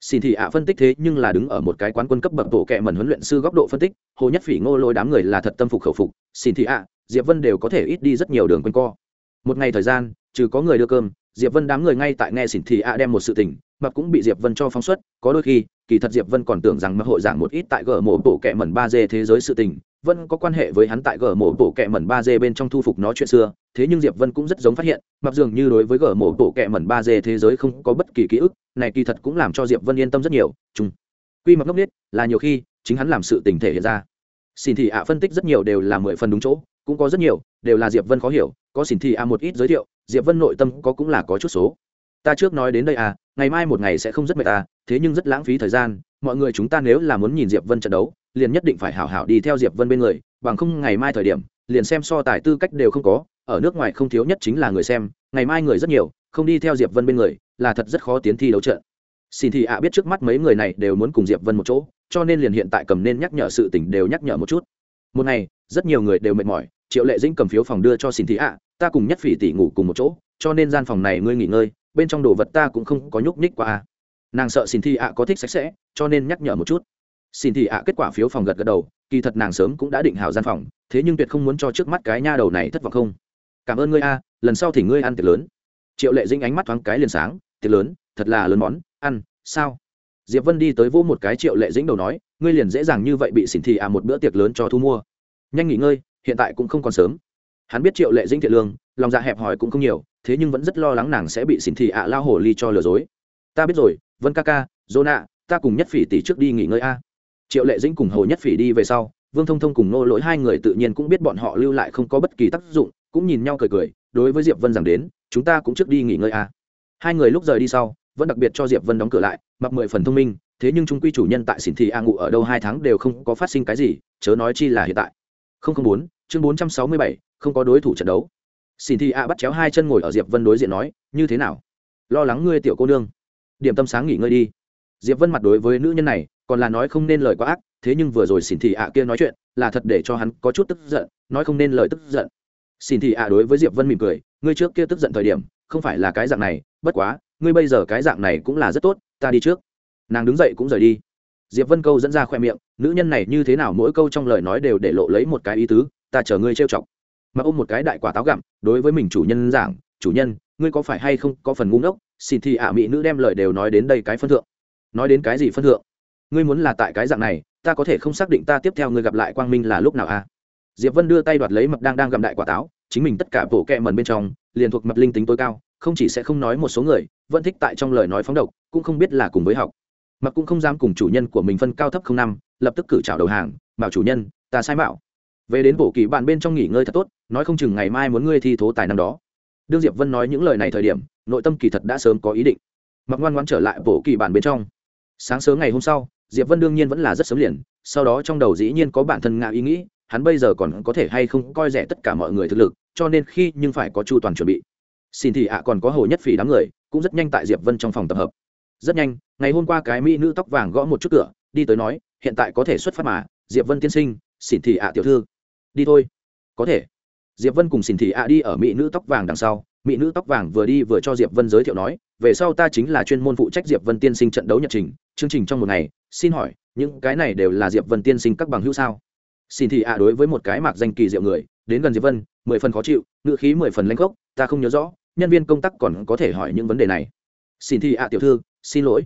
Xin thị ạ phân tích thế nhưng là đứng ở một cái quán quân cấp bậc bộ kệ mẩn huấn luyện sư góc độ phân tích, hồ nhất phỉ ngô lôi đám người là thật tâm phục khẩu phục, xin thị ạ, diệp vân đều có thể ít đi rất nhiều đường quanh co một ngày thời gian, trừ có người đưa cơm, diệp vân đám người ngay tại nghe xỉn thì a đem một sự tình, mặc cũng bị diệp vân cho phóng xuất, có đôi khi, kỳ thật diệp vân còn tưởng rằng mặc hội giảng một ít tại gở mổ bộ kệ mẩn ba d thế giới sự tình, vẫn có quan hệ với hắn tại gở mổ bộ kệ mẩn ba d bên trong thu phục nó chuyện xưa, thế nhưng diệp vân cũng rất giống phát hiện, mặc dường như đối với gở mổ bộ kệ mẩn ba d thế giới không có bất kỳ ký ức, này kỳ thật cũng làm cho diệp vân yên tâm rất nhiều, chung. Quy mặc ngốc biết là nhiều khi, chính hắn làm sự tình thể hiện ra. Xin thị ạ phân tích rất nhiều đều là mười phần đúng chỗ cũng có rất nhiều, đều là diệp vân khó hiểu, có xin thì à một ít giới thiệu, diệp vân nội tâm có cũng là có chút số. Ta trước nói đến đây à ngày mai một ngày sẽ không rất mệt ta thế nhưng rất lãng phí thời gian, mọi người chúng ta nếu là muốn nhìn diệp vân trận đấu, liền nhất định phải hảo hảo đi theo diệp vân bên người, bằng không ngày mai thời điểm, liền xem so tài tư cách đều không có, ở nước ngoài không thiếu nhất chính là người xem, ngày mai người rất nhiều, không đi theo diệp vân bên người, là thật rất khó tiến thi đấu trận. Xin thì ạ biết trước mắt mấy người này đều muốn cùng diệp vân một chỗ, cho nên liền hiện tại cầm nên nhắc nhở sự tình đều nhắc nhở một chút một ngày, rất nhiều người đều mệt mỏi, triệu lệ dĩnh cầm phiếu phòng đưa cho xin thị ạ, ta cùng nhất phỉ tỷ ngủ cùng một chỗ, cho nên gian phòng này ngươi nghỉ ngơi, bên trong đồ vật ta cũng không có nhúc nhích qua à. nàng sợ xin thị ạ có thích sạch sẽ, cho nên nhắc nhở một chút. Xin thị ạ kết quả phiếu phòng gật gật đầu, kỳ thật nàng sớm cũng đã định hào gian phòng, thế nhưng tuyệt không muốn cho trước mắt cái nha đầu này thất vọng không. Cảm ơn ngươi a, lần sau thì ngươi ăn tiệc lớn. Triệu lệ dĩnh ánh mắt thoáng cái liền sáng, tiệc lớn, thật là lớn món, ăn, sao? Diệp vân đi tới vô một cái triệu lệ dĩnh đầu nói ngươi liền dễ dàng như vậy bị xỉn thị à một bữa tiệc lớn cho thu mua. Nhanh nghỉ ngơi, hiện tại cũng không còn sớm. Hắn biết triệu lệ dĩnh thiện lương, lòng dạ hẹp hòi cũng không nhiều, thế nhưng vẫn rất lo lắng nàng sẽ bị xỉn thị ạ à lao hổ ly cho lừa dối. Ta biết rồi, vân ca ca dô nạ ta cùng nhất phỉ tỷ trước đi nghỉ ngơi a. Triệu lệ dĩnh cùng hồ nhất phỉ đi về sau, vương thông thông cùng nô lỗi hai người tự nhiên cũng biết bọn họ lưu lại không có bất kỳ tác dụng, cũng nhìn nhau cười cười, đối với diệp vân rằng đến, chúng ta cũng trước đi nghỉ ngơi a. Hai người lúc rời đi sau, vẫn đặc biệt cho diệp vân đóng cửa lại, mặc mười phần thông minh thế nhưng chúng quy chủ nhân tại xỉn thị a ngụ ở đâu hai tháng đều không có phát sinh cái gì, chớ nói chi là hiện tại. Không không bốn, chương bốn trăm sáu mươi bảy, không có đối thủ trận đấu. Xỉn thị a bắt chéo hai chân ngồi ở diệp vân đối diện nói, như thế nào? Lo lắng ngươi tiểu cô nương. Điểm tâm sáng nghỉ ngơi đi. Diệp vân mặt đối với nữ nhân này, còn là nói không nên lời quá ác, thế nhưng vừa rồi xỉn thị ạ kia nói chuyện, là thật để cho hắn có chút tức giận, nói không nên lời tức giận. Xỉn thị ạ đối với diệp vân mỉm cười, ngươi trước kia tức giận thời điểm, không phải là cái dạng này, bất quá, ngươi bây giờ cái dạng này cũng là rất tốt, ta đi trước nàng đứng dậy cũng rời đi. Diệp vân câu dẫn ra khoe miệng, nữ nhân này như thế nào mỗi câu trong lời nói đều để lộ lấy một cái ý tứ, ta chờ ngươi trêu chọc. Mà ôm một cái đại quả táo gặm, đối với mình chủ nhân giảng, chủ nhân, ngươi có phải hay không có phần ngu ngốc? Xin thì ả mỹ nữ đem lời đều nói đến đây cái phân thượng. Nói đến cái gì phân thượng? Ngươi muốn là tại cái dạng này, ta có thể không xác định ta tiếp theo ngươi gặp lại quang minh là lúc nào a à? diệp vân đưa tay đoạt lấy mập đang đang gặm đại quả táo, chính mình tất cả bộ kẹ mần bên trong, liền thuộc mập linh tính tối cao, không chỉ sẽ không nói một số người, vẫn thích tại trong lời nói phóng độc, cũng không biết là cùng với học mà cũng không dám cùng chủ nhân của mình phân cao thấp không năm, lập tức cử trào đầu hàng, bảo chủ nhân, ta sai bảo về đến bộ kỳ bạn bên trong nghỉ ngơi thật tốt, nói không chừng ngày mai muốn ngươi thi thố tài năm đó. Đương diệp vân nói những lời này thời điểm, nội tâm kỳ thật đã sớm có ý định. Mặc ngoan ngoan trở lại bộ kỳ bản bên trong. Sáng sớm ngày hôm sau, diệp vân đương nhiên vẫn là rất sớm liền, sau đó trong đầu dĩ nhiên có bản thân ngạ ý nghĩ, hắn bây giờ còn có thể hay không coi rẻ tất cả mọi người thực lực, cho nên khi nhưng phải có chu toàn chuẩn bị. Xin thì ạ còn có hồ nhất phỉ đám người, cũng rất nhanh tại diệp vân trong phòng tập hợp rất nhanh, ngày hôm qua cái mỹ nữ tóc vàng gõ một chút cửa, đi tới nói, hiện tại có thể xuất phát mà, diệp vân tiên sinh xin thị ạ tiểu thư. Đi thôi. Có thể. Diệp vân cùng xin thị ạ đi ở mỹ nữ tóc vàng đằng sau, mỹ nữ tóc vàng vừa đi vừa cho diệp vân giới thiệu nói, về sau ta chính là chuyên môn phụ trách diệp vân tiên sinh trận đấu nhật trình, chương trình trong một ngày, xin hỏi, những cái này đều là diệp vân tiên sinh các bằng hữu sao? Xin thị ạ đối với một cái mạc danh kỳ diệu người, đến gần diệp vân, mười phần khó chịu ngựa khí mười phần lanh gốc ta không nhớ rõ, nhân viên công tác còn có thể hỏi những vấn đề này. Xin thị ạ tiểu thư xin lỗi.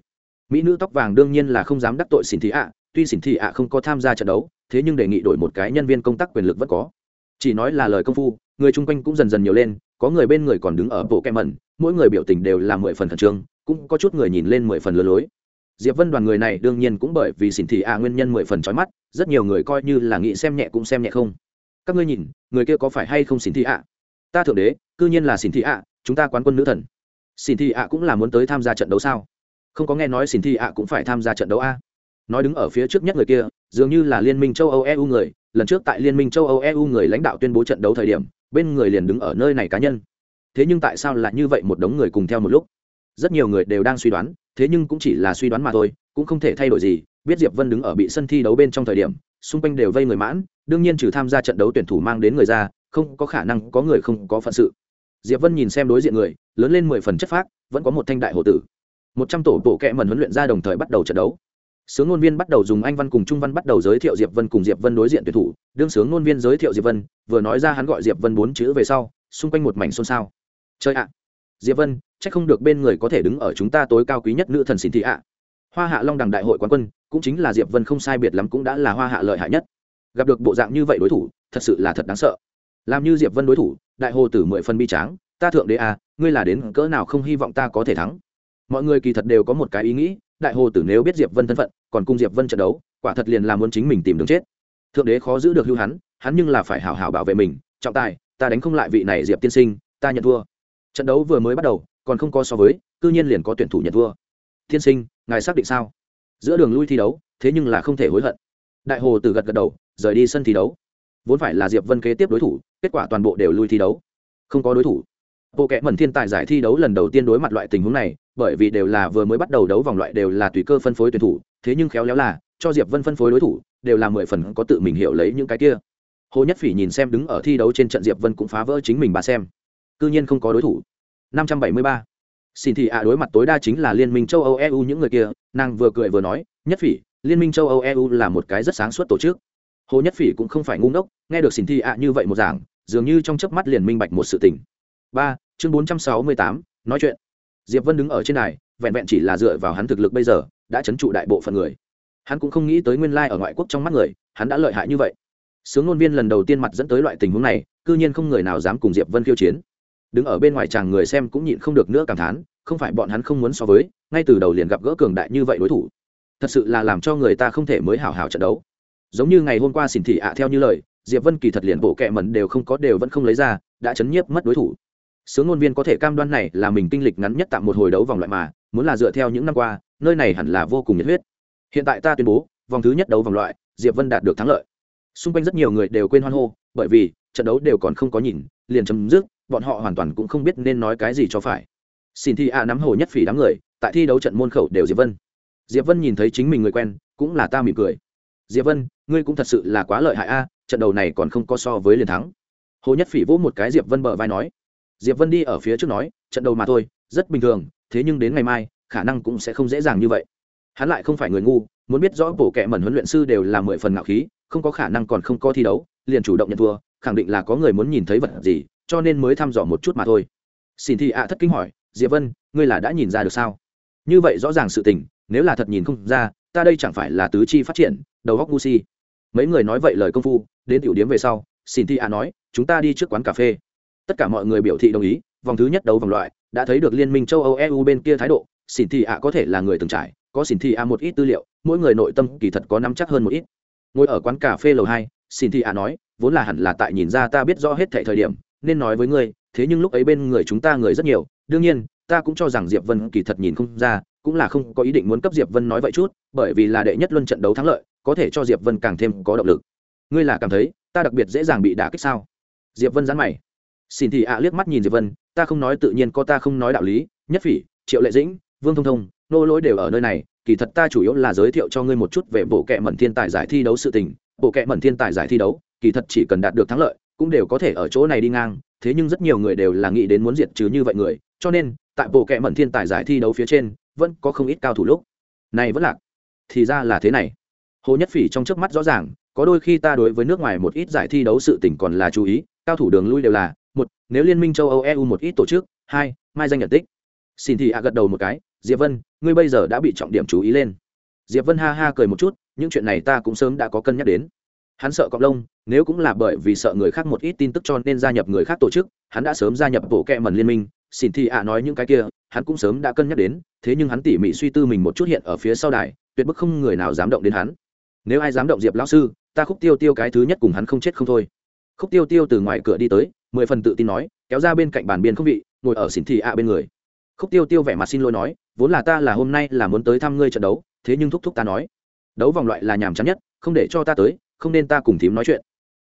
Mỹ nữ tóc vàng đương nhiên là không dám đắc tội xin thị ạ, tuy xin thị ạ không có tham gia trận đấu, thế nhưng đề nghị đổi một cái nhân viên công tác quyền lực vẫn có. Chỉ nói là lời công phu, người chung quanh cũng dần dần nhiều lên, có người bên người còn đứng ở bộ kem mẩn, mỗi người biểu tình đều là mười phần khẩn trương, cũng có chút người nhìn lên mười phần lừa lối. Diệp vân đoàn người này đương nhiên cũng bởi vì xỉn thị ạ nguyên nhân mười phần trói mắt, rất nhiều người coi như là nghĩ xem nhẹ cũng xem nhẹ không. Các ngươi nhìn, người kia có phải hay không xỉn thị ạ? Ta thượng đế, cư nhiên là xỉn thị ạ, chúng ta quán quân nữ thần. Xỉn thị ạ cũng là muốn tới tham gia trận đấu sao? Không có nghe nói xin thi ạ cũng phải tham gia trận đấu a. Nói đứng ở phía trước nhất người kia, dường như là liên minh châu âu eu người, lần trước tại liên minh châu âu eu người lãnh đạo tuyên bố trận đấu thời điểm, bên người liền đứng ở nơi này cá nhân. Thế nhưng tại sao lại như vậy một đống người cùng theo một lúc? Rất nhiều người đều đang suy đoán, thế nhưng cũng chỉ là suy đoán mà thôi, cũng không thể thay đổi gì. Biết diệp vân đứng ở bị sân thi đấu bên trong thời điểm, xung quanh đều vây người mãn, đương nhiên trừ tham gia trận đấu tuyển thủ mang đến người ra, không có khả năng có người không có phận sự. Diệp vân nhìn xem đối diện người, lớn lên mười phần chất phác, vẫn có một thanh đại hộ tử một trăm tổ bộ kệ mần huấn luyện ra đồng thời bắt đầu trận đấu. Sướng ngôn viên bắt đầu dùng anh văn cùng trung văn bắt đầu giới thiệu diệp vân cùng diệp vân đối diện tuyển thủ. Đương sướng ngôn viên giới thiệu diệp vân, vừa nói ra hắn gọi diệp vân bốn chữ về sau, xung quanh một mảnh xôn xao. Chơi ạ! Diệp vân, chắc không được bên người có thể đứng ở chúng ta tối cao quý nhất nữ thần xin thị ạ. Hoa hạ long đằng đại hội quán quân, cũng chính là diệp vân không sai biệt lắm cũng đã là hoa hạ lợi hại nhất. Gặp được bộ dạng như vậy đối thủ, thật sự là thật đáng sợ. Làm như diệp vân đối thủ, đại hồ tử mười phân bi tráng, ta thượng đế à ngươi là đến cỡ nào không hy vọng ta có thể thắng? Mọi người kỳ thật đều có một cái ý nghĩ, đại hồ tử nếu biết diệp vân thân phận, còn cung diệp vân trận đấu, quả thật liền là muốn chính mình tìm đường chết. Thượng đế khó giữ được hưu hắn hắn nhưng là phải hảo hảo bảo vệ mình, trọng tài, ta đánh không lại vị này diệp tiên sinh, ta nhận thua. Trận đấu vừa mới bắt đầu, còn không có so với, cư nhiên liền có tuyển thủ nhận thua. Tiên sinh, ngài xác định sao? Giữa đường lui thi đấu, thế nhưng là không thể hối hận. Đại hồ tử gật gật đầu, rời đi sân thi đấu. Vốn phải là diệp vân kế tiếp đối thủ, kết quả toàn bộ đều lui thi đấu. Không có đối thủ. Bộ kẽ mẩn thiên tài giải thi đấu lần đầu tiên đối mặt loại tình huống này bởi vì đều là vừa mới bắt đầu đấu vòng loại đều là tùy cơ phân phối tuyển thủ thế nhưng khéo léo là cho diệp vân phân phối đối thủ đều là mười phần có tự mình hiểu lấy những cái kia. Hồ nhất phỉ nhìn xem đứng ở thi đấu trên trận diệp vân cũng phá vỡ chính mình bà xem. Cư nhiên không có đối thủ. 573. xin thị ạ đối mặt tối đa chính là liên minh châu âu eu những người kia nàng vừa cười vừa nói nhất phỉ liên minh châu âu eu là một cái rất sáng suốt tổ chức. Hồ nhất phỉ cũng không phải ngu ngốc nghe được xin thị ạ như vậy một giảng dường như trong chớp mắt liền minh bạch một sự tình. Ba chương 468, nói chuyện diệp vân đứng ở trên này vẹn vẹn chỉ là dựa vào hắn thực lực bây giờ, đã chấn trụ đại bộ phận người. Hắn cũng không nghĩ tới nguyên lai ở ngoại quốc trong mắt người, hắn đã lợi hại như vậy. Sướng ngôn viên lần đầu tiên mặt dẫn tới loại tình huống này, cư nhiên không người nào dám cùng diệp vân khiêu chiến. Đứng ở bên ngoài chàng người xem cũng nhịn không được nữa cảm thán, không phải bọn hắn không muốn so với, ngay từ đầu liền gặp gỡ cường đại như vậy đối thủ. Thật sự là làm cho người ta không thể mới hào hào trận đấu. Giống như ngày hôm qua xỉn thị ạ theo như lời, diệp vân kỳ thật liền bộ kẹ mẩn đều không có đều vẫn không lấy ra, đã chấn nhiếp mất đối thủ sướng ngôn viên có thể cam đoan này là mình kinh lịch ngắn nhất tạm một hồi đấu vòng loại mà, muốn là dựa theo những năm qua, nơi này hẳn là vô cùng nhiệt huyết. Hiện tại ta tuyên bố, vòng thứ nhất đấu vòng loại, diệp vân đạt được thắng lợi. Xung quanh rất nhiều người đều quên hoan hô, bởi vì, trận đấu đều còn không có nhìn, liền chấm dứt, bọn họ hoàn toàn cũng không biết nên nói cái gì cho phải. Xin thi a nắm hồ nhất phỉ đám người, tại thi đấu trận môn khẩu đều diệp vân. Diệp vân nhìn thấy chính mình người quen, cũng là ta mỉm cười. Diệp vân, ngươi cũng thật sự là quá lợi hại a, trận đầu này còn không có so với liền thắng. Hồ nhất phỉ vỗ một cái diệp vân bờ vai nói diệp vân đi ở phía trước nói, trận đầu mà thôi, rất bình thường, thế nhưng đến ngày mai, khả năng cũng sẽ không dễ dàng như vậy. Hắn lại không phải người ngu, muốn biết rõ bổ kệ mẩn huấn luyện sư đều là mười phần ngạo khí, không có khả năng còn không có thi đấu, liền chủ động nhận thua, khẳng định là có người muốn nhìn thấy vật gì, cho nên mới thăm dò một chút mà thôi. Xin thị ạ thất kinh hỏi, diệp vân, ngươi là đã nhìn ra được sao? Như vậy rõ ràng sự tình, nếu là thật nhìn không ra, ta đây chẳng phải là tứ chi phát triển, đầu góc ngu si. Mấy người nói vậy lời công phu, đến tiểu điếm về sau, xin thị ạ nói, chúng ta đi trước quán cà phê tất cả mọi người biểu thị đồng ý, vòng thứ nhất đấu vòng loại, đã thấy được liên minh châu âu eu bên kia thái độ xin thị ạ có thể là người từng trải, có xin thị ạ một ít tư liệu, mỗi người nội tâm kỳ thật có nắm chắc hơn một ít. Ngồi ở quán cà phê lầu hai xin thị ạ nói, vốn là hẳn là tại nhìn ra ta biết rõ hết thệ thời điểm, nên nói với ngươi, thế nhưng lúc ấy bên người chúng ta người rất nhiều, đương nhiên, ta cũng cho rằng diệp vân kỳ thật nhìn không ra, cũng là không có ý định muốn cấp diệp vân nói vậy chút, bởi vì là đệ nhất luân trận đấu thắng lợi, có thể cho diệp vân càng thêm có động lực. Ngươi là cảm thấy ta đặc biệt dễ dàng bị đả kích sao? Diệp vân dán mày xin thì ạ liếc mắt nhìn diệp vân, ta không nói tự nhiên có ta không nói đạo lý, nhất phỉ, triệu lệ dĩnh, vương thông thông, nô lỗi đều ở nơi này, kỳ thật ta chủ yếu là giới thiệu cho ngươi một chút về bộ kệ mẩn thiên tài giải thi đấu sự tình. Bộ kệ mẩn thiên tài giải thi đấu, kỳ thật chỉ cần đạt được thắng lợi, cũng đều có thể ở chỗ này đi ngang, thế nhưng rất nhiều người đều là nghĩ đến muốn diệt trừ như vậy người, cho nên, tại bộ kệ mẩn thiên tài giải thi đấu phía trên, vẫn có không ít cao thủ lúc. Này vẫn lạc, thì ra là thế này. Hồ nhất phỉ trong trước mắt rõ ràng, có đôi khi ta đối với nước ngoài một ít giải thi đấu sự tình còn là chú ý, cao thủ đường lui đều là một, nếu liên minh châu âu eu một ít tổ chức. Hai, mai danh nhận tích. Xin thì ạ gật đầu một cái. Diệp vân, ngươi bây giờ đã bị trọng điểm chú ý lên. Diệp vân ha ha cười một chút. Những chuyện này ta cũng sớm đã có cân nhắc đến. Hắn sợ cọc lông, nếu cũng là bởi vì sợ người khác một ít tin tức cho nên gia nhập người khác tổ chức, hắn đã sớm gia nhập bộ kẹ mần liên minh. Xin thị ạ nói những cái kia, hắn cũng sớm đã cân nhắc đến. Thế nhưng hắn tỉ mỉ suy tư mình một chút hiện ở phía sau đài, tuyệt bức không người nào dám động đến hắn. Nếu ai dám động diệp lão sư, ta khúc tiêu tiêu cái thứ nhất cùng hắn không chết không thôi. Khúc tiêu tiêu từ ngoài cửa đi tới mười phần tự tin nói, kéo ra bên cạnh bàn biên không vị, ngồi ở xỉn thị ạ bên người khúc tiêu tiêu vẻ mặt xin lỗi nói, vốn là ta là hôm nay là muốn tới thăm ngươi trận đấu, thế nhưng thúc thúc ta nói, đấu vòng loại là nhàm chán nhất, không để cho ta tới, không nên ta cùng thím nói chuyện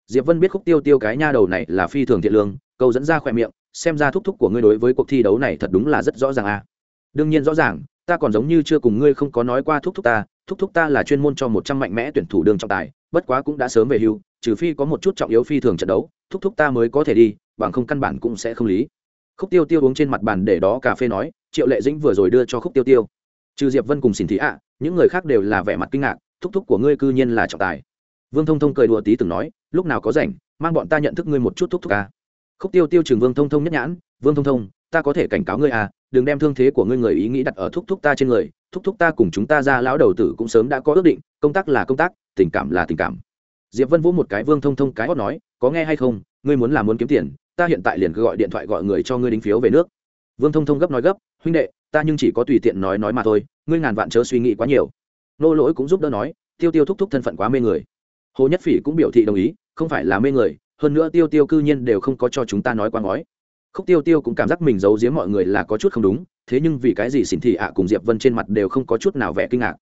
diệp vân biết khúc tiêu tiêu cái nha đầu này là phi thường thiện lương, câu dẫn ra khỏe miệng, xem ra thúc thúc của ngươi đối với cuộc thi đấu này thật đúng là rất rõ ràng à. đương nhiên rõ ràng, ta còn giống như chưa cùng ngươi không có nói qua thúc thúc ta, thúc thúc ta là chuyên môn cho một trăm mạnh mẽ tuyển thủ đường trọng tài, bất quá cũng đã sớm về hưu, trừ phi có một chút trọng yếu phi thường trận đấu, thúc thúc ta mới có thể đi bằng không căn bản cũng sẽ không lý. Khúc tiêu tiêu uống trên mặt bàn để đó cà phê nói, triệu lệ dĩnh vừa rồi đưa cho khúc tiêu tiêu. Trừ diệp vân cùng xin thị ạ, những người khác đều là vẻ mặt kinh ngạc, thúc thúc của ngươi cư nhiên là trọng tài. Vương thông thông cười đùa tí từng nói, lúc nào có rảnh, mang bọn ta nhận thức ngươi một chút thúc thúc à. khúc tiêu tiêu trường vương thông thông nhất nhãn, vương thông thông, ta có thể cảnh cáo ngươi à đừng đem thương thế của ngươi người ý nghĩ đặt ở thúc thúc ta trên người, thúc thúc ta cùng chúng ta ra lão đầu tử cũng sớm đã có ước định, công tác là công tác, tình cảm là tình cảm. Diệp vân vũ một cái vương thông thông cái hót nói, có nghe hay không, ngươi muốn là muốn kiếm tiền ta hiện tại liền gọi điện thoại gọi người cho ngươi đính phiếu về nước. Vương thông thông gấp nói gấp, huynh đệ, ta nhưng chỉ có tùy tiện nói nói mà thôi, ngươi ngàn vạn chớ suy nghĩ quá nhiều. Nô lỗi cũng giúp đỡ nói, tiêu tiêu thúc thúc thân phận quá mê người. Hồ nhất phỉ cũng biểu thị đồng ý, không phải là mê người, hơn nữa tiêu tiêu cư nhiên đều không có cho chúng ta nói quá ngói. Khúc tiêu tiêu cũng cảm giác mình giấu giếm mọi người là có chút không đúng, thế nhưng vì cái gì xỉn thị ạ cùng diệp vân trên mặt đều không có chút nào vẻ kinh ngạc.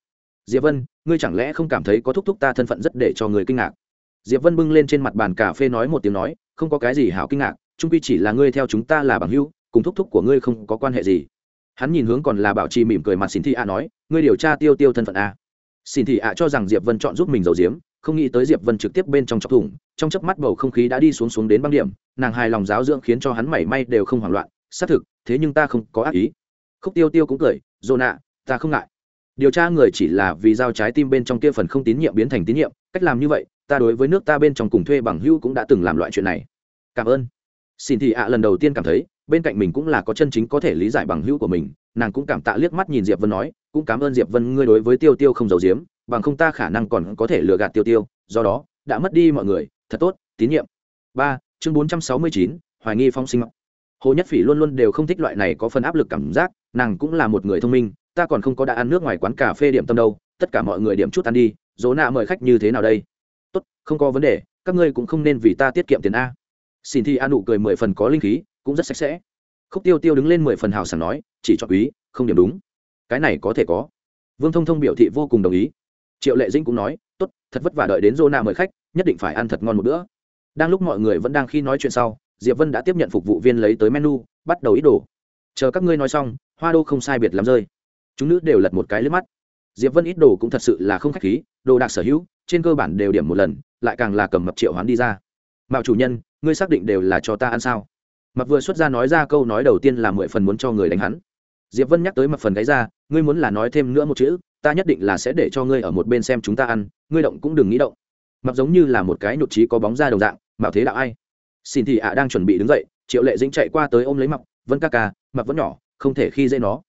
Diệp vân, ngươi chẳng lẽ không cảm thấy có thúc thúc ta thân phận rất để cho người kinh ngạc? Diệp vân bưng lên trên mặt bàn cà phê nói một tiếng nói, không có cái gì hảo kinh ngạc, trung quy chỉ là ngươi theo chúng ta là bằng hữu, cùng thúc thúc của ngươi không có quan hệ gì. Hắn nhìn hướng còn là bảo trì mỉm cười mặt xin thị ạ nói, ngươi điều tra tiêu tiêu thân phận a. Xin thị ạ cho rằng diệp vân chọn giúp mình giấu giếm, không nghĩ tới diệp vân trực tiếp bên trong chọc thủng, trong chớp mắt bầu không khí đã đi xuống xuống đến băng điểm, nàng hài lòng giáo dưỡng khiến cho hắn mảy may đều không hoảng loạn, xác thực, thế nhưng ta không có ác ý. Khúc tiêu tiêu cũng cười, dồ nạ, ta không ngại. Điều tra người chỉ là vì giao trái tim bên trong kia phần không tín nhiệm biến thành tín nhiệm, cách làm như vậy ta đối với nước ta bên trong cùng thuê bằng hữu cũng đã từng làm loại chuyện này. Cảm ơn. Xin thị ạ, lần đầu tiên cảm thấy, bên cạnh mình cũng là có chân chính có thể lý giải bằng hữu của mình. Nàng cũng cảm tạ liếc mắt nhìn diệp vân nói, cũng cảm ơn diệp vân, ngươi đối với tiêu tiêu không giấu giếm, bằng không ta khả năng còn có thể lừa gạt tiêu tiêu, do đó, đã mất đi mọi người. Thật tốt, tín nhiệm. Ba, chương bốn trăm sáu mươi chín, hoài nghi phong sinh. Hồ nhất phỉ luôn luôn đều không thích loại này có phần áp lực cảm giác, nàng cũng là một người thông minh, ta còn không có đã ăn nước ngoài quán cà phê điểm tâm đâu, tất cả mọi người điểm chút ăn đi, dỗ nạ mời khách như thế nào đây? Tốt, không có vấn đề, các ngươi cũng không nên vì ta tiết kiệm tiền a. Xin thi a nụ cười mười phần có linh khí, cũng rất sạch sẽ. Khúc tiêu tiêu đứng lên mười phần hào sảng nói, chỉ cho quý, không điểm đúng. Cái này có thể có. Vương thông thông biểu thị vô cùng đồng ý. Triệu lệ dĩnh cũng nói, tốt, thật vất vả đợi đến zona mời khách, nhất định phải ăn thật ngon một bữa. Đang lúc mọi người vẫn đang khi nói chuyện sau, diệp vân đã tiếp nhận phục vụ viên lấy tới menu, bắt đầu ít đồ. Chờ các ngươi nói xong, hoa đô không sai biệt làm rơi. Chúng nữ đều lật một cái lướt mắt. Diệp vân ít đồ cũng thật sự là không khách khí, đồ đạc sở hữu trên cơ bản đều điểm một lần, lại càng là cầm mập triệu hoán đi ra. Mạo chủ nhân, ngươi xác định đều là cho ta ăn sao? Mập vừa xuất ra nói ra câu nói đầu tiên là mười phần muốn cho người đánh hắn. Diệp vân nhắc tới mập phần gáy ra, ngươi muốn là nói thêm nữa một chữ, ta nhất định là sẽ để cho ngươi ở một bên xem chúng ta ăn, ngươi động cũng đừng nghĩ động. Mập giống như là một cái nhụt trí có bóng ra đồng dạng, mạo thế đạo ai? Xin thì ạ đang chuẩn bị đứng dậy, triệu lệ dĩnh chạy qua tới ôm lấy mập, vân ca ca, mập vẫn nhỏ, không thể khi dễ nó.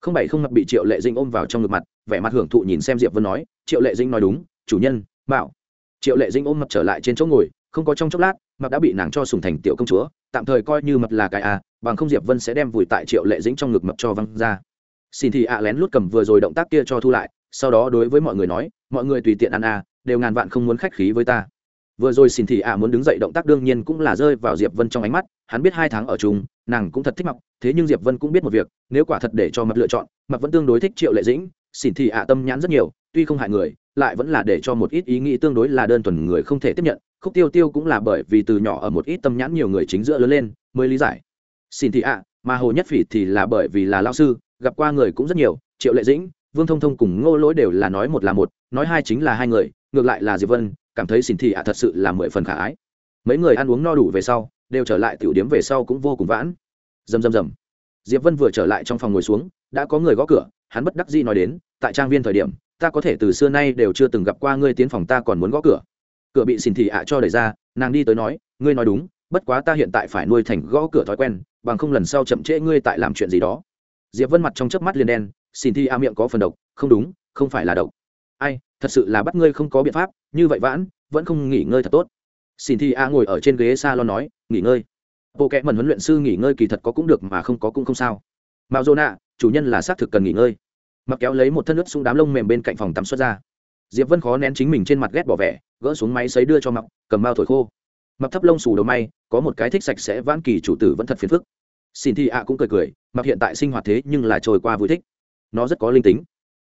Không bảy không mập bị triệu lệ dĩnh ôm vào trong ngực mặt, vẻ mặt hưởng thụ nhìn xem diệp vân nói, triệu lệ dĩnh nói đúng chủ nhân bảo triệu lệ dĩnh ôm mập trở lại trên chỗ ngồi không có trong chốc lát mập đã bị nàng cho sùng thành tiểu công chúa tạm thời coi như mập là cái à. bằng không diệp vân sẽ đem vùi tại triệu lệ dĩnh trong ngực mập cho văng ra xin thì ạ lén lút cầm vừa rồi động tác kia cho thu lại sau đó đối với mọi người nói mọi người tùy tiện ăn à, đều ngàn vạn không muốn khách khí với ta vừa rồi xin thì ạ muốn đứng dậy động tác đương nhiên cũng là rơi vào diệp vân trong ánh mắt hắn biết hai tháng ở chung nàng cũng thật thích mập thế nhưng diệp vân cũng biết một việc nếu quả thật để cho mập lựa chọn mập vẫn tương đối thích triệu lệ dĩnh xin thì ạ tâm nhãn rất nhiều tuy không hại người, lại vẫn là để cho một ít ý nghĩ tương đối là đơn thuần người không thể tiếp nhận. Khúc tiêu tiêu cũng là bởi vì từ nhỏ ở một ít tâm nhãn nhiều người chính giữa lớn lên mới lý giải. Xin thị ạ, mà hồ nhất phỉ thì là bởi vì là lao sư, gặp qua người cũng rất nhiều, triệu lệ dĩnh, vương thông thông cùng ngô lỗi đều là nói một là một, nói hai chính là hai người, ngược lại là diệp vân, cảm thấy xin thị ạ thật sự là mười phần khả ái. Mấy người ăn uống no đủ về sau, đều trở lại tiểu điếm về sau cũng vô cùng vãn. Dầm dầm dầm. diệp vân vừa trở lại trong phòng ngồi xuống, đã có người gõ cửa, hắn bất đắc dĩ nói đến, tại trang viên thời điểm ta có thể từ xưa nay đều chưa từng gặp qua ngươi tiến phòng ta còn muốn gõ cửa. Cửa bị xin thị ạ cho đẩy ra, nàng đi tới nói, ngươi nói đúng, bất quá ta hiện tại phải nuôi thành gõ cửa thói quen, bằng không lần sau chậm trễ ngươi tại làm chuyện gì đó. Diệp vân mặt trong chớp mắt liền đen xin thi a miệng có phần độc, không đúng, không phải là độc. Ai, thật sự là bắt ngươi không có biện pháp, như vậy vãn, vẫn không nghỉ ngơi thật tốt. Xin thi a ngồi ở trên ghế s a lon nói, nghỉ ngơi. Bộ kệ mần huấn luyện sư nghỉ ngơi kỳ thật có cũng được mà không có cũng không sao. Mạo dô nạ, chủ nhân là xác thực cần nghỉ ngơi mặc kéo lấy một thân ướt xuống đám lông mềm bên cạnh phòng tắm xuất ra. Diệp vân khó nén chính mình trên mặt ghét bỏ vẻ, gỡ xuống máy xấy đưa cho mặc cầm bao thổi khô. Mặc thấp lông xù đầu may, có một cái thích sạch sẽ vãn kỳ chủ tử vẫn thật phiền phức. Xin thi ạ cũng cười cười mặc hiện tại sinh hoạt thế nhưng là trôi qua vui thích. Nó rất có linh tính.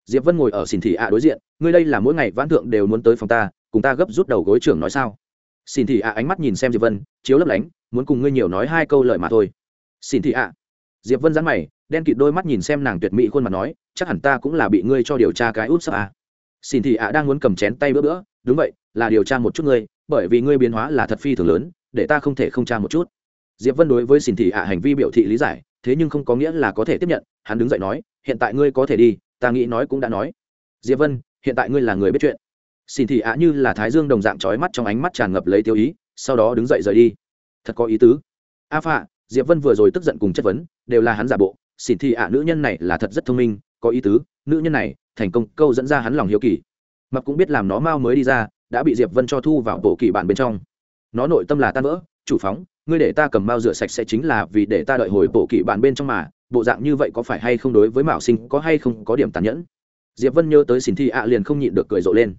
Diệp vân ngồi ở xin thị ạ đối diện, ngươi đây là mỗi ngày vãn thượng đều muốn tới phòng ta, cùng ta gấp rút đầu gối trưởng nói sao? Xin thị ạ ánh mắt nhìn xem diệp vân, chiếu lấp lánh, muốn cùng ngươi nhiều nói hai câu lời mà thôi. Xin thị ạ. Diệp vân dán mày đen kịt đôi mắt nhìn xem nàng tuyệt mỹ khuôn mặt nói, chắc hẳn ta cũng là bị ngươi cho điều tra cái út sắp à. xin thị ạ đang muốn cầm chén tay bữa bữa, đúng vậy, là điều tra một chút ngươi, bởi vì ngươi biến hóa là thật phi thường lớn, để ta không thể không tra một chút. Diệp vân đối với xin thị ạ hành vi biểu thị lý giải, thế nhưng không có nghĩa là có thể tiếp nhận, hắn đứng dậy nói, hiện tại ngươi có thể đi, ta nghĩ nói cũng đã nói. Diệp vân, hiện tại ngươi là người biết chuyện. Xin thị ạ như là thái dương đồng dạng trói mắt trong ánh mắt tràn ngập lấy tiêu ý, sau đó đứng dậy rời đi. Thật có ý tứ. A phạ, diệp vân vừa rồi tức giận cùng chất vấn, đều là hắn giả bộ Xỉn thị ạ, nữ nhân này là thật rất thông minh, có ý tứ, nữ nhân này, thành công, câu dẫn ra hắn lòng hiếu kỳ. Mập cũng biết làm nó mau mới đi ra, đã bị diệp vân cho thu vào bộ kỳ bản bên trong. Nó nội tâm là tan vỡ, chủ phóng, ngươi để ta cầm bao rửa sạch sẽ chính là vì để ta đợi hồi bộ kỳ bản bên trong mà, bộ dạng như vậy có phải hay không đối với mạo sinh có hay không có điểm tàn nhẫn? Diệp vân nhớ tới xỉn thi ạ liền không nhịn được cười rộ lên.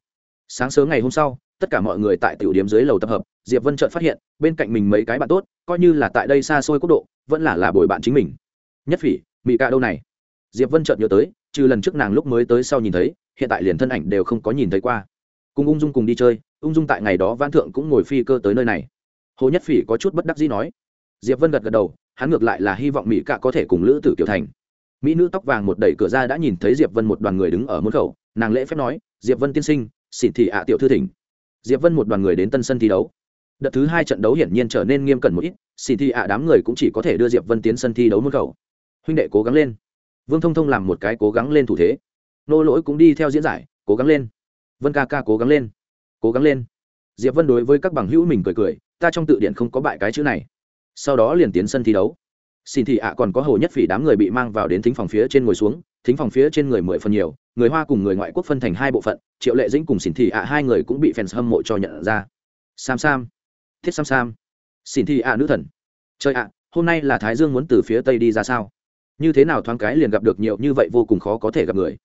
Sáng sớm ngày hôm sau, tất cả mọi người tại tiểu điểm dưới lầu tập hợp, diệp vân chợt phát hiện, bên cạnh mình mấy cái bạn tốt, coi như là tại đây xa xôi quốc độ, vẫn là là bồi bạn chính mình nhất phỉ mỹ ca đâu này? Diệp vân chợt nhớ tới, trừ lần trước nàng lúc mới tới sau nhìn thấy, hiện tại liền thân ảnh đều không có nhìn thấy qua. Cùng ung dung cùng đi chơi, ung dung tại ngày đó văn thượng cũng ngồi phi cơ tới nơi này. Hồ nhất phỉ có chút bất đắc dĩ nói. Diệp vân gật gật đầu, hắn ngược lại là hy vọng mỹ cạ có thể cùng lữ tử kiều thành. Mỹ nữ tóc vàng một đẩy cửa ra đã nhìn thấy diệp vân một đoàn người đứng ở môn khẩu, nàng lễ phép nói, diệp vân tiên sinh, xỉn thị ạ tiểu thư thỉnh. Diệp vân một đoàn người đến tân sân thi đấu. Đợt thứ hai trận đấu hiển nhiên trở nên nghiêm cẩn một ít, xỉn thị ạ đám người cũng chỉ có thể đưa diệp vân tiến sân thi đấu môn khẩu huynh đệ cố gắng lên. Vương thông thông làm một cái cố gắng lên thủ thế. Nô lỗi cũng đi theo diễn giải, cố gắng lên. Vân ca ca cố gắng lên. Cố gắng lên. Diệp vân đối với các bằng hữu mình cười cười, ta trong tự điện không có bại cái chữ này. Sau đó liền tiến sân thi đấu. Xin thị ạ còn có hồ nhất phỉ đám người bị mang vào đến thính phòng phía trên ngồi xuống, thính phòng phía trên người mười phần nhiều, người hoa cùng người ngoại quốc phân thành hai bộ phận, triệu lệ dĩnh cùng xin thị ạ hai người cũng bị fans hâm mộ cho nhận ra. Sam sam. Thiết sam sam. Xin thị ạ nữ thần. Trời ạ, hôm nay là thái dương muốn từ phía tây đi ra sao? Như thế nào thoáng cái liền gặp được nhiều như vậy vô cùng khó có thể gặp người.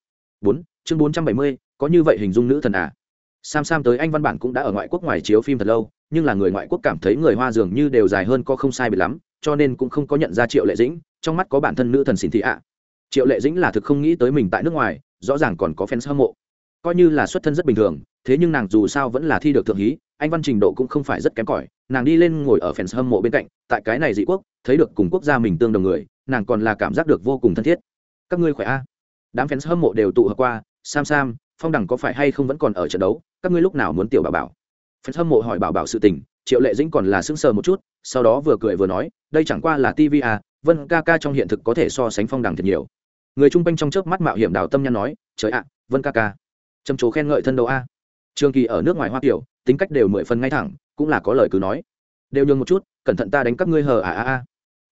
Bốn, chương bốn trăm bảy mươi, có như vậy hình dung nữ thần à? Sam sam tới anh văn bản cũng đã ở ngoại quốc ngoài chiếu phim thật lâu, nhưng là người ngoại quốc cảm thấy người hoa dường như đều dài hơn có không sai bị lắm, cho nên cũng không có nhận ra triệu lệ dĩnh, trong mắt có bản thân nữ thần xin thị ạ. Triệu lệ dĩnh là thực không nghĩ tới mình tại nước ngoài, rõ ràng còn có fans hâm mộ. Coi như là xuất thân rất bình thường, thế nhưng nàng dù sao vẫn là thi được thượng hí, anh văn trình độ cũng không phải rất kém cỏi, nàng đi lên ngồi ở fans hâm mộ bên cạnh, tại cái này dị quốc, thấy được cùng quốc gia mình tương đồng người nàng còn là cảm giác được vô cùng thân thiết. Các ngươi khỏe a? Đám fans hâm mộ đều tụ hợp qua, sam sam, phong đẳng có phải hay không vẫn còn ở trận đấu? Các ngươi lúc nào muốn tiểu bảo bảo? Fans hâm mộ hỏi bảo bảo sự tình, triệu lệ dĩnh còn là sững sờ một chút, sau đó vừa cười vừa nói, đây chẳng qua là tv à vân ca ca trong hiện thực có thể so sánh phong đẳng thật nhiều. Người chung quanh trong chớp mắt mạo hiểm đào tâm nhăn nói, trời ạ, vân ca ca. Trầm trồ khen ngợi thân đấu a? Trường kỳ ở nước ngoài hoa kiểu tính cách đều mười phần ngay thẳng, cũng là có lời cứ nói. Đều nhường một chút, cẩn thận ta đánh các ngươi hờ à à à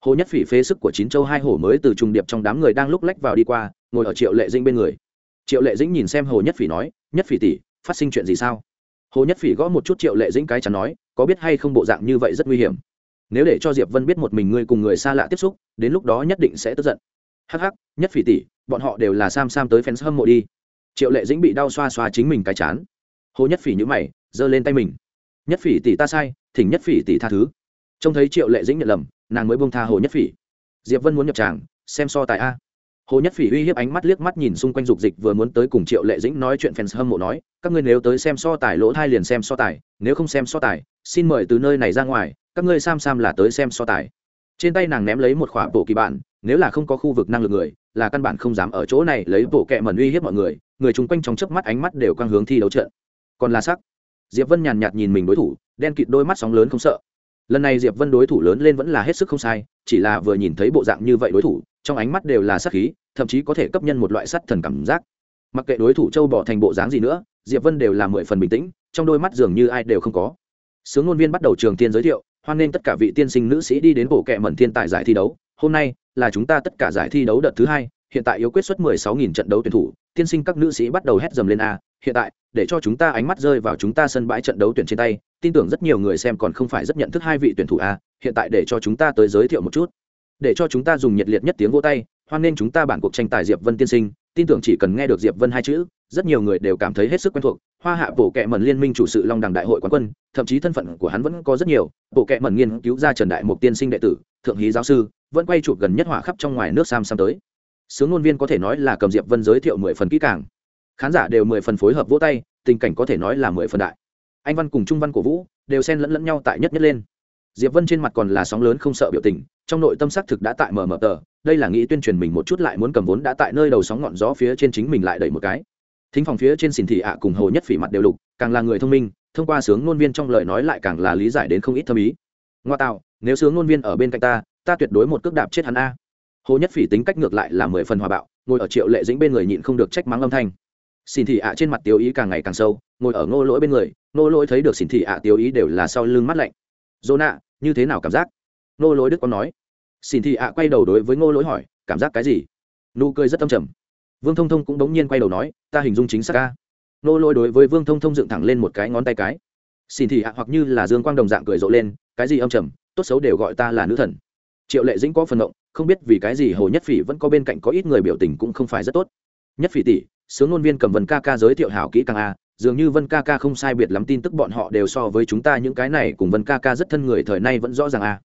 hồ nhất phỉ phế sức của chín châu hai hổ mới từ trùng điệp trong đám người đang lúc lách vào đi qua, ngồi ở triệu lệ dĩnh bên người. Triệu lệ dĩnh nhìn xem hồ nhất phỉ nói, nhất phỉ tỷ, phát sinh chuyện gì sao? Hồ nhất phỉ gõ một chút triệu lệ dĩnh cái chắn nói, có biết hay không bộ dạng như vậy rất nguy hiểm. Nếu để cho diệp vân biết một mình ngươi cùng người xa lạ tiếp xúc, đến lúc đó nhất định sẽ tức giận. Hắc hắc, nhất phỉ tỷ, bọn họ đều là sam sam tới fans hâm mộ đi. Triệu lệ dĩnh bị đau xoa xoa chính mình cái chán. Hồ nhất phỉ nhữ mày, giơ lên tay mình. Nhất phỉ tỷ ta sai, thỉnh nhất phỉ tỷ tha thứ. Trông thấy triệu lệ dĩnh nhận lầm nàng mới bông tha hồ nhất phỉ. Diệp vân muốn nhập tràng, xem so tài a. Hồ nhất phỉ uy hiếp ánh mắt liếc mắt nhìn xung quanh dục dịch vừa muốn tới cùng triệu lệ dĩnh nói chuyện fans hâm mộ nói, các ngươi nếu tới xem so tài lỗ thai liền xem so tài, nếu không xem so tài, xin mời từ nơi này ra ngoài, các ngươi sam sam là tới xem so tài. Trên tay nàng ném lấy một khỏa bộ kỳ bản, nếu là không có khu vực năng lực người, là căn bản không dám ở chỗ này lấy bộ kẹ mẩn uy hiếp mọi người người chung quanh trong chớp mắt ánh mắt đều quang hướng thi đấu trận. Còn là sắc. Diệp vân nhàn nhạt nhìn mình đối thủ, đen kịt đôi mắt sóng lớn không sợ lần này diệp vân đối thủ lớn lên vẫn là hết sức không sai, chỉ là vừa nhìn thấy bộ dạng như vậy đối thủ, trong ánh mắt đều là sát khí, thậm chí có thể cấp nhân một loại sắt thần cảm giác. Mặc kệ đối thủ châu bỏ thành bộ dáng gì nữa, diệp vân đều là mười phần bình tĩnh, trong đôi mắt dường như ai đều không có. Sướng ngôn viên bắt đầu trường tiên giới thiệu, hoan nghênh tất cả vị tiên sinh nữ sĩ đi đến bộ kệ mẩn thiên tài giải thi đấu. Hôm nay là chúng ta tất cả giải thi đấu đợt thứ hai, hiện tại yếu quyết xuất 16.000 trận đấu tuyển thủ, tiên sinh các nữ sĩ bắt đầu hét dầm lên a hiện tại, để cho chúng ta ánh mắt rơi vào chúng ta sân bãi trận đấu tuyển trên tay, tin tưởng rất nhiều người xem còn không phải rất nhận thức hai vị tuyển thủ a, hiện tại để cho chúng ta tới giới thiệu một chút. Để cho chúng ta dùng nhiệt liệt nhất tiếng vô tay, hoan nên chúng ta bản cuộc tranh tài diệp vân tiên sinh, tin tưởng chỉ cần nghe được diệp vân hai chữ, rất nhiều người đều cảm thấy hết sức quen thuộc. Hoa hạ bộ kệ mẩn liên minh chủ sự long đằng đại hội quán quân, thậm chí thân phận của hắn vẫn có rất nhiều. Bộ kệ mẩn nghiên cứu ra trần đại mục tiên sinh đệ tử, thượng hí giáo sư, vẫn quay chụp gần nhất hỏa khắp trong ngoài nước sam sam tới. Sướng ngôn viên có thể nói là cầm diệp vân giới thiệu mười phần kỹ càng khán giả đều mười phần phối hợp vỗ tay, tình cảnh có thể nói là mười phần đại. Anh văn cùng trung văn cổ vũ đều xen lẫn lẫn nhau tại nhất nhất lên. Diệp vân trên mặt còn là sóng lớn không sợ biểu tình, trong nội tâm xác thực đã tại mờ mờ tờ, đây là nghĩ tuyên truyền mình một chút lại muốn cầm vốn đã tại nơi đầu sóng ngọn gió phía trên chính mình lại đẩy một cái. Thính phòng phía trên xìn thị ạ cùng hồ nhất phỉ mặt đều lục, càng là người thông minh, thông qua sướng ngôn viên trong lời nói lại càng là lý giải đến không ít thâm ý. Ngoa tạo, nếu sướng ngôn viên ở bên cạnh ta ta tuyệt đối một cước đạp chết hắn a. Hồ nhất phỉ tính cách ngược lại là mười phần hòa bạo, ngồi ở triệu lệ dĩnh bên người nhịn không được trách mắng âm thanh xin thị ạ trên mặt tiêu ý càng ngày càng sâu, ngồi ở ngô lỗi bên người, ngô lỗi thấy được xin thị ạ tiêu ý đều là sau lưng mắt lạnh. Dô nạ như thế nào cảm giác? Ngô lỗi đức có nói. Xin thị ạ quay đầu đối với ngô lỗi hỏi, cảm giác cái gì? Nụ cười rất tâm trầm. Vương thông thông cũng đống nhiên quay đầu nói, ta hình dung chính xác ca ngô lỗi đối với vương thông thông dựng thẳng lên một cái ngón tay cái. Xin thị ạ hoặc như là dương quang đồng dạng cười rộ lên, cái gì âm trầm, tốt xấu đều gọi ta là nữ thần. Triệu lệ dĩnh có phần động không biết vì cái gì hồ nhất phỉ vẫn có bên cạnh có ít người biểu tình cũng không phải rất tốt nhất phỉ tỷ, sướng ngôn viên cầm vân ca ca giới thiệu hảo kỹ càng a, dường như vân ca ca không sai biệt lắm tin tức bọn họ đều so với chúng ta những cái này cùng vân ca ca rất thân người thời nay vẫn rõ ràng a.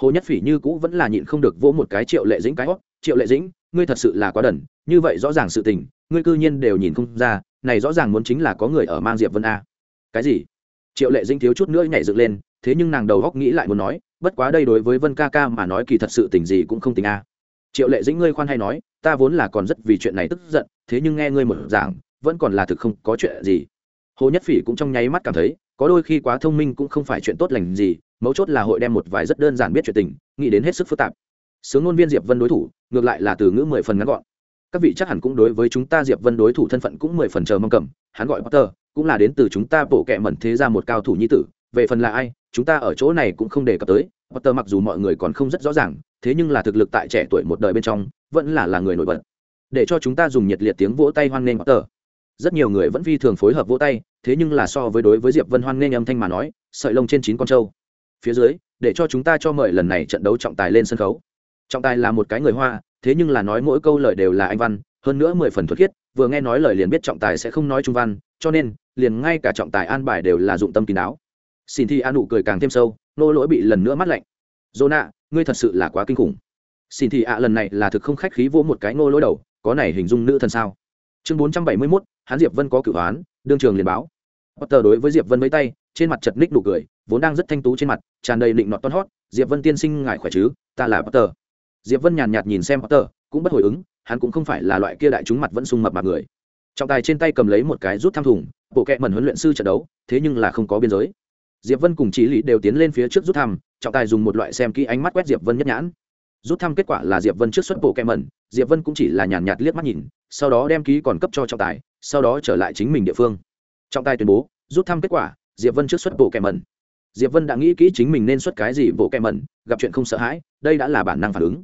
Hồ nhất phỉ như cũ vẫn là nhịn không được vỗ một cái triệu lệ dĩnh cái hót triệu lệ dĩnh, ngươi thật sự là quá đần, như vậy rõ ràng sự tình, ngươi cư nhiên đều nhìn không ra, này rõ ràng muốn chính là có người ở mang diệp vân a. Cái gì? Triệu lệ dĩnh thiếu chút nữa nhảy dựng lên, thế nhưng nàng đầu góc nghĩ lại muốn nói, bất quá đây đối với vân ca ca mà nói kỳ thật sự tình gì cũng không tình a. Triệu lệ dĩnh ngươi khoan hay nói, ta vốn là còn rất vì chuyện này tức giận thế nhưng nghe ngươi một giảng, vẫn còn là thực không có chuyện gì. Hồ nhất phỉ cũng trong nháy mắt cảm thấy, có đôi khi quá thông minh cũng không phải chuyện tốt lành gì, mấu chốt là hội đem một vài rất đơn giản biết chuyện tình, nghĩ đến hết sức phức tạp. Sướng ngôn viên diệp vân đối thủ, ngược lại là từ ngữ mười phần ngắn gọn. Các vị chắc hẳn cũng đối với chúng ta diệp vân đối thủ thân phận cũng mười phần chờ mong cầm, hắn gọi potter, cũng là đến từ chúng ta bổ kẹ mẩn thế ra một cao thủ nhi tử, về phần là ai, chúng ta ở chỗ này cũng không đề cập tới, potter mặc dù mọi người còn không rất rõ ràng, thế nhưng là thực lực tại trẻ tuổi một đời bên trong, vẫn là là người nổi bật để cho chúng ta dùng nhiệt liệt tiếng vỗ tay hoan nghênh tờ rất nhiều người vẫn phi thường phối hợp vỗ tay, thế nhưng là so với đối với diệp vân hoan nghênh âm thanh mà nói, sợi lông trên chín con trâu. Phía dưới, để cho chúng ta cho mời lần này trận đấu trọng tài lên sân khấu. Trọng tài là một cái người hoa, thế nhưng là nói mỗi câu lời đều là anh văn, hơn nữa mười phần thuật khiết, vừa nghe nói lời liền biết trọng tài sẽ không nói trung văn, cho nên, liền ngay cả trọng tài an bài đều là dụng tâm kín đáo. Xin thi an nụ cười càng thêm sâu, nô lỗi bị lần nữa mắt lạnh. Dô nạ ngươi thật sự là quá kinh khủng. Xin thị ạ lần này là thực không khách khí vỗ một cái nô lỗi đầu có này hình dung nữ thần sao? Chương bốn trăm bảy mươi mốt hắn diệp vân có cử hoán đương trường liền báo. Potter đối với diệp vân mấy tay, trên mặt chật ních nụ cười, vốn đang rất thanh tú trên mặt, tràn đầy định nọt toan hót, diệp vân tiên sinh ngài khỏe chứ? Ta là potter. Diệp vân nhàn nhạt nhìn xem potter, cũng bất hồi ứng, hắn cũng không phải là loại kia đại chúng mặt vẫn sung mập mặt người. Trọng tài trên tay cầm lấy một cái rút tham thùng, bộ kệ mẩn huấn luyện sư trận đấu, thế nhưng là không có biên giới. Diệp vân cùng trí lý đều tiến lên phía trước rút thăm, trọng tài dùng một loại xem kỹ ánh mắt quét diệp vân nhất nhãn rút thăm kết quả là diệp vân trước xuất bộ kem mẩn. Diệp vân cũng chỉ là nhàn nhạt liếc mắt nhìn, sau đó đem ký còn cấp cho trọng tài, sau đó trở lại chính mình địa phương. Trọng tài tuyên bố, rút thăm kết quả, diệp vân trước xuất bộ kem mẩn. Diệp vân đã nghĩ kỹ chính mình nên xuất cái gì bộ kem mẩn, gặp chuyện không sợ hãi, đây đã là bản năng phản ứng.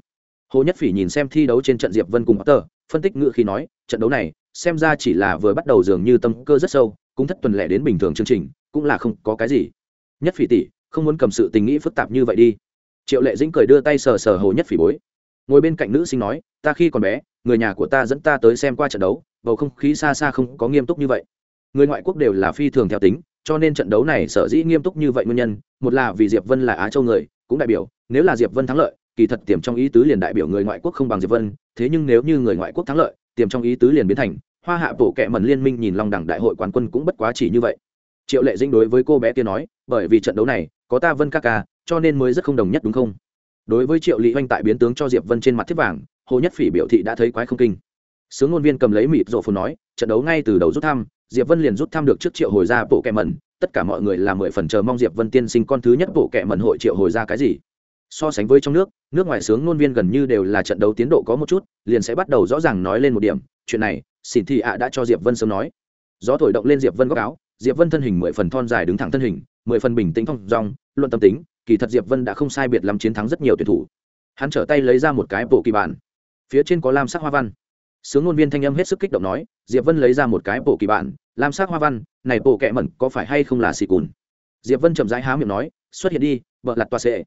Hồ nhất phỉ nhìn xem thi đấu trên trận diệp vân cùng tờ phân tích ngựa khi nói, trận đấu này, xem ra chỉ là vừa bắt đầu dường như tâm cơ rất sâu, cũng thất tuần lẻ đến bình thường chương trình, cũng là không có cái gì. Nhất phỉ tỷ, không muốn cầm sự tình nghĩ phức tạp như vậy đi triệu lệ dĩnh cười đưa tay sờ sờ hồ nhất phỉ bối. Ngồi bên cạnh nữ sinh nói, ta khi còn bé, người nhà của ta dẫn ta tới xem qua trận đấu, bầu không khí xa xa không có nghiêm túc như vậy. Người ngoại quốc đều là phi thường theo tính, cho nên trận đấu này sở dĩ nghiêm túc như vậy nguyên nhân, một là vì diệp vân là á châu người, cũng đại biểu, nếu là diệp vân thắng lợi, kỳ thật tiềm trong ý tứ liền đại biểu người ngoại quốc không bằng diệp vân, thế nhưng nếu như người ngoại quốc thắng lợi, tiềm trong ý tứ liền biến thành, hoa hạ bộ kệ mẩn liên minh nhìn long đẳng đại hội quán quân cũng bất quá chỉ như vậy. Triệu lệ dinh đối với cô bé kia nói, bởi vì trận đấu này, có ta vân ca ca cho nên mới rất không đồng nhất đúng không? Đối với triệu lý oanh tại biến tướng cho diệp vân trên mặt thiết vàng, hồ nhất phỉ biểu thị đã thấy quái không kinh. Sướng ngôn viên cầm lấy mịt rộ phồn nói, trận đấu ngay từ đầu rút thăm, diệp vân liền rút thăm được trước triệu hồi ra bộ kẹ mẩn, tất cả mọi người là mười phần chờ mong diệp vân tiên sinh con thứ nhất bộ kẹ mẩn hội triệu hồi ra cái gì. So sánh với trong nước nước ngoài sướng ngôn viên gần như đều là trận đấu tiến độ có một chút, liền sẽ bắt đầu rõ ràng nói lên một điểm, chuyện này xin thị ạ đã cho diệp vân sớm nói. Gió thổi động lên diệp vân góc áo, diệp vân thân hình mười phần thon dài đứng thẳng thân hình, mười phần bình tĩnh thong dong, luận tâm tính kỳ thật diệp vân đã không sai biệt lắm chiến thắng rất nhiều tuyển thủ. Hắn trở tay lấy ra một cái bộ kỳ bản. Phía trên có lam sắc hoa văn. Sướng ngôn viên thanh âm hết sức kích động nói, diệp vân lấy ra một cái bộ kỳ bản, lam sắc hoa văn, này bộ kẹ mẩn có phải hay không là xì cùn? Diệp vân chậm rãi há miệng nói, xuất hiện đi vợ lặt tọa sệ.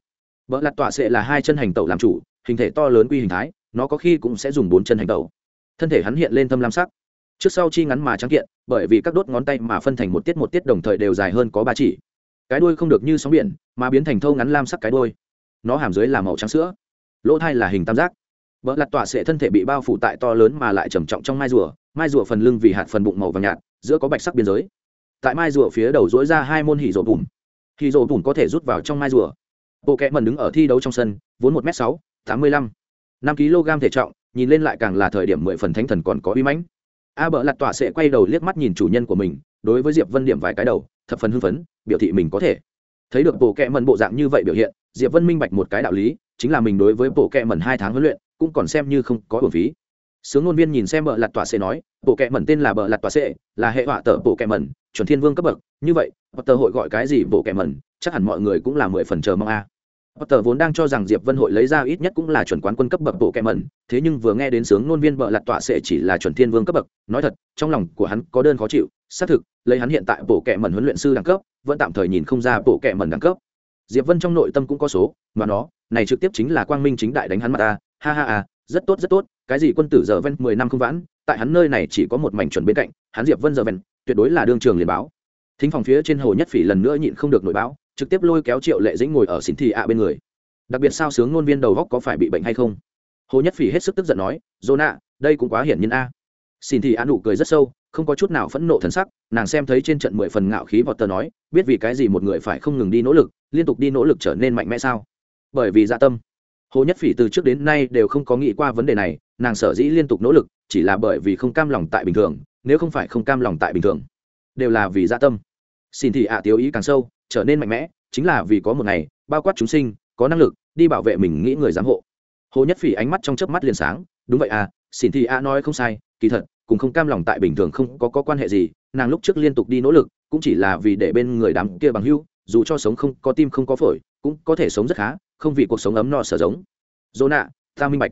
Vợ lặt tọa sệ là hai chân hành tẩu làm chủ, hình thể to lớn quy hình thái, nó có khi cũng sẽ dùng bốn chân hành tẩu. Thân thể hắn hiện lên thâm lam sắc. Trước sau chi ngắn mà trắng kiện, bởi vì các đốt ngón tay mà phân thành một tiết một tiết đồng thời đều dài hơn có ba chỉ cái đuôi không được như sóng biển, mà biến thành thâu ngắn lam sắc cái đuôi. Nó hàm dưới là màu trắng sữa. Lỗ thai là hình tam giác. Vợ lặt tọa sệ thân thể bị bao phủ tại to lớn mà lại trầm trọng trong mai rùa mai rùa phần lưng vì hạt phần bụng màu vàng nhạt, giữa có bạch sắc biên giới. Tại mai rùa phía đầu dỗi ra hai môn hỉ rổ bùn. Hỉ rổ bùn có thể rút vào trong mai rùa. Bộ kẽ mần đứng ở thi đấu trong sân, vốn một m sáu, tám mươi lăm. Năm kg thể trọng, nhìn lên lại càng là thời điểm mười phần thánh thần còn có uy mãnh. A bợ lặt tọa sẽ quay đầu liếc mắt nhìn chủ nhân của mình, đối với diệp vân điểm vài cái đầu thập phần hưng phấn, biểu thị mình có thể. Thấy được bộ kẹ mần bộ dạng như vậy biểu hiện, diệp vân minh bạch một cái đạo lý, chính là mình đối với bộ kẹ mần hai tháng huấn luyện, cũng còn xem như không có bổn phí. Sướng ngôn viên nhìn xem bờ lạt tỏa sẽ nói bộ kẹ mần tên là bờ lạt tỏa sẽ là hệ họa tờ bộ kẹ mần chuẩn thiên vương cấp bậc. Như vậy, tờ hội gọi cái gì bộ kẹ mần chắc hẳn mọi người cũng là mười phần chờ mong a. Potter vốn đang cho rằng Diệp Vân hội lấy ra ít nhất cũng là chuẩn quán quân cấp bậc bộ kệ mẩn, thế nhưng vừa nghe đến sướng nôn viên bợ lật tọa sẽ chỉ là chuẩn thiên vương cấp bậc, nói thật, trong lòng của hắn có đơn khó chịu, xác thực, lấy hắn hiện tại bộ kệ mẩn huấn luyện sư đẳng cấp, vẫn tạm thời nhìn không ra bộ kệ mẩn đẳng cấp. Diệp Vân trong nội tâm cũng có số, mà nó, này trực tiếp chính là quang minh chính đại đánh hắn mặt ta, ha ha ha, rất tốt rất tốt, cái gì quân tử giờ ven 10 năm không vãn, tại hắn nơi này chỉ có một mảnh chuẩn bên cạnh, hắn Diệp Vân giờ ven, tuyệt đối là đương trường liền báo. Thính phòng phía trên hồ nhất phỉ lần nữa nhịn không được nổi báo, trực tiếp lôi kéo Triệu Lệ Dĩnh ngồi ở xỉn thị ạ bên người. Đặc biệt sao sướng ngôn viên đầu góc có phải bị bệnh hay không? Hồ nhất phỉ hết sức tức giận nói, dô đây cũng quá hiển nhiên a. Xin thì ạ nụ cười rất sâu, không có chút nào phẫn nộ thần sắc, nàng xem thấy trên trận mười phần ngạo khí vọt tờ nói, biết vì cái gì một người phải không ngừng đi nỗ lực, liên tục đi nỗ lực trở nên mạnh mẽ sao? Bởi vì dạ tâm. Hồ nhất phỉ từ trước đến nay đều không có nghĩ qua vấn đề này, nàng sở dĩ liên tục nỗ lực, chỉ là bởi vì không cam lòng tại bình thường, nếu không phải không cam lòng tại bình thường, đều là vì dạ tâm. Xin thì ạ à tiêu ý càng sâu trở nên mạnh mẽ chính là vì có một ngày bao quát chúng sinh có năng lực đi bảo vệ mình nghĩ người giám hộ. Hồ nhất phỉ ánh mắt trong chớp mắt liền sáng đúng vậy à xin thì a nói không sai kỳ thật cùng không cam lòng tại bình thường không có, có quan hệ gì nàng lúc trước liên tục đi nỗ lực cũng chỉ là vì để bên người đám kia bằng hưu dù cho sống không có tim không có phổi cũng có thể sống rất khá không vì cuộc sống ấm no sở giống. Dỗ nạ ta minh bạch.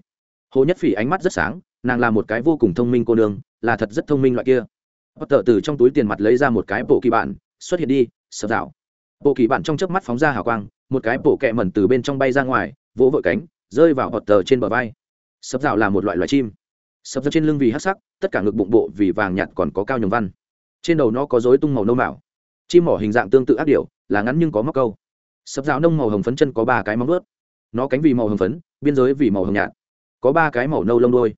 Hồ nhất phỉ ánh mắt rất sáng nàng là một cái vô cùng thông minh cô nương là thật rất thông minh loại kia. Bất tờ từ trong túi tiền mặt lấy ra một cái bộ kỳ bản xuất hiện đi sợ dạo bộ kỳ bản trong chớp mắt phóng ra hào quang, một cái bộ kẹ mẩn từ bên trong bay ra ngoài, vỗ vội cánh, rơi vào họt tờ trên bờ vai. Sập rào là một loại loài chim. Sập rào trên lưng vì hát sắc, tất cả ngực bụng bộ vì vàng nhạt còn có cao nhường văn. Trên đầu nó có dối tung màu nâu mạo. Chim mỏ hình dạng tương tự ác điệu là ngắn nhưng có móc câu. Sập rào nông màu hồng phấn chân có ba cái móng ướt nó cánh vì màu hồng phấn, biên giới vì màu hồng nhạt. Có ba cái màu nâu lông đôi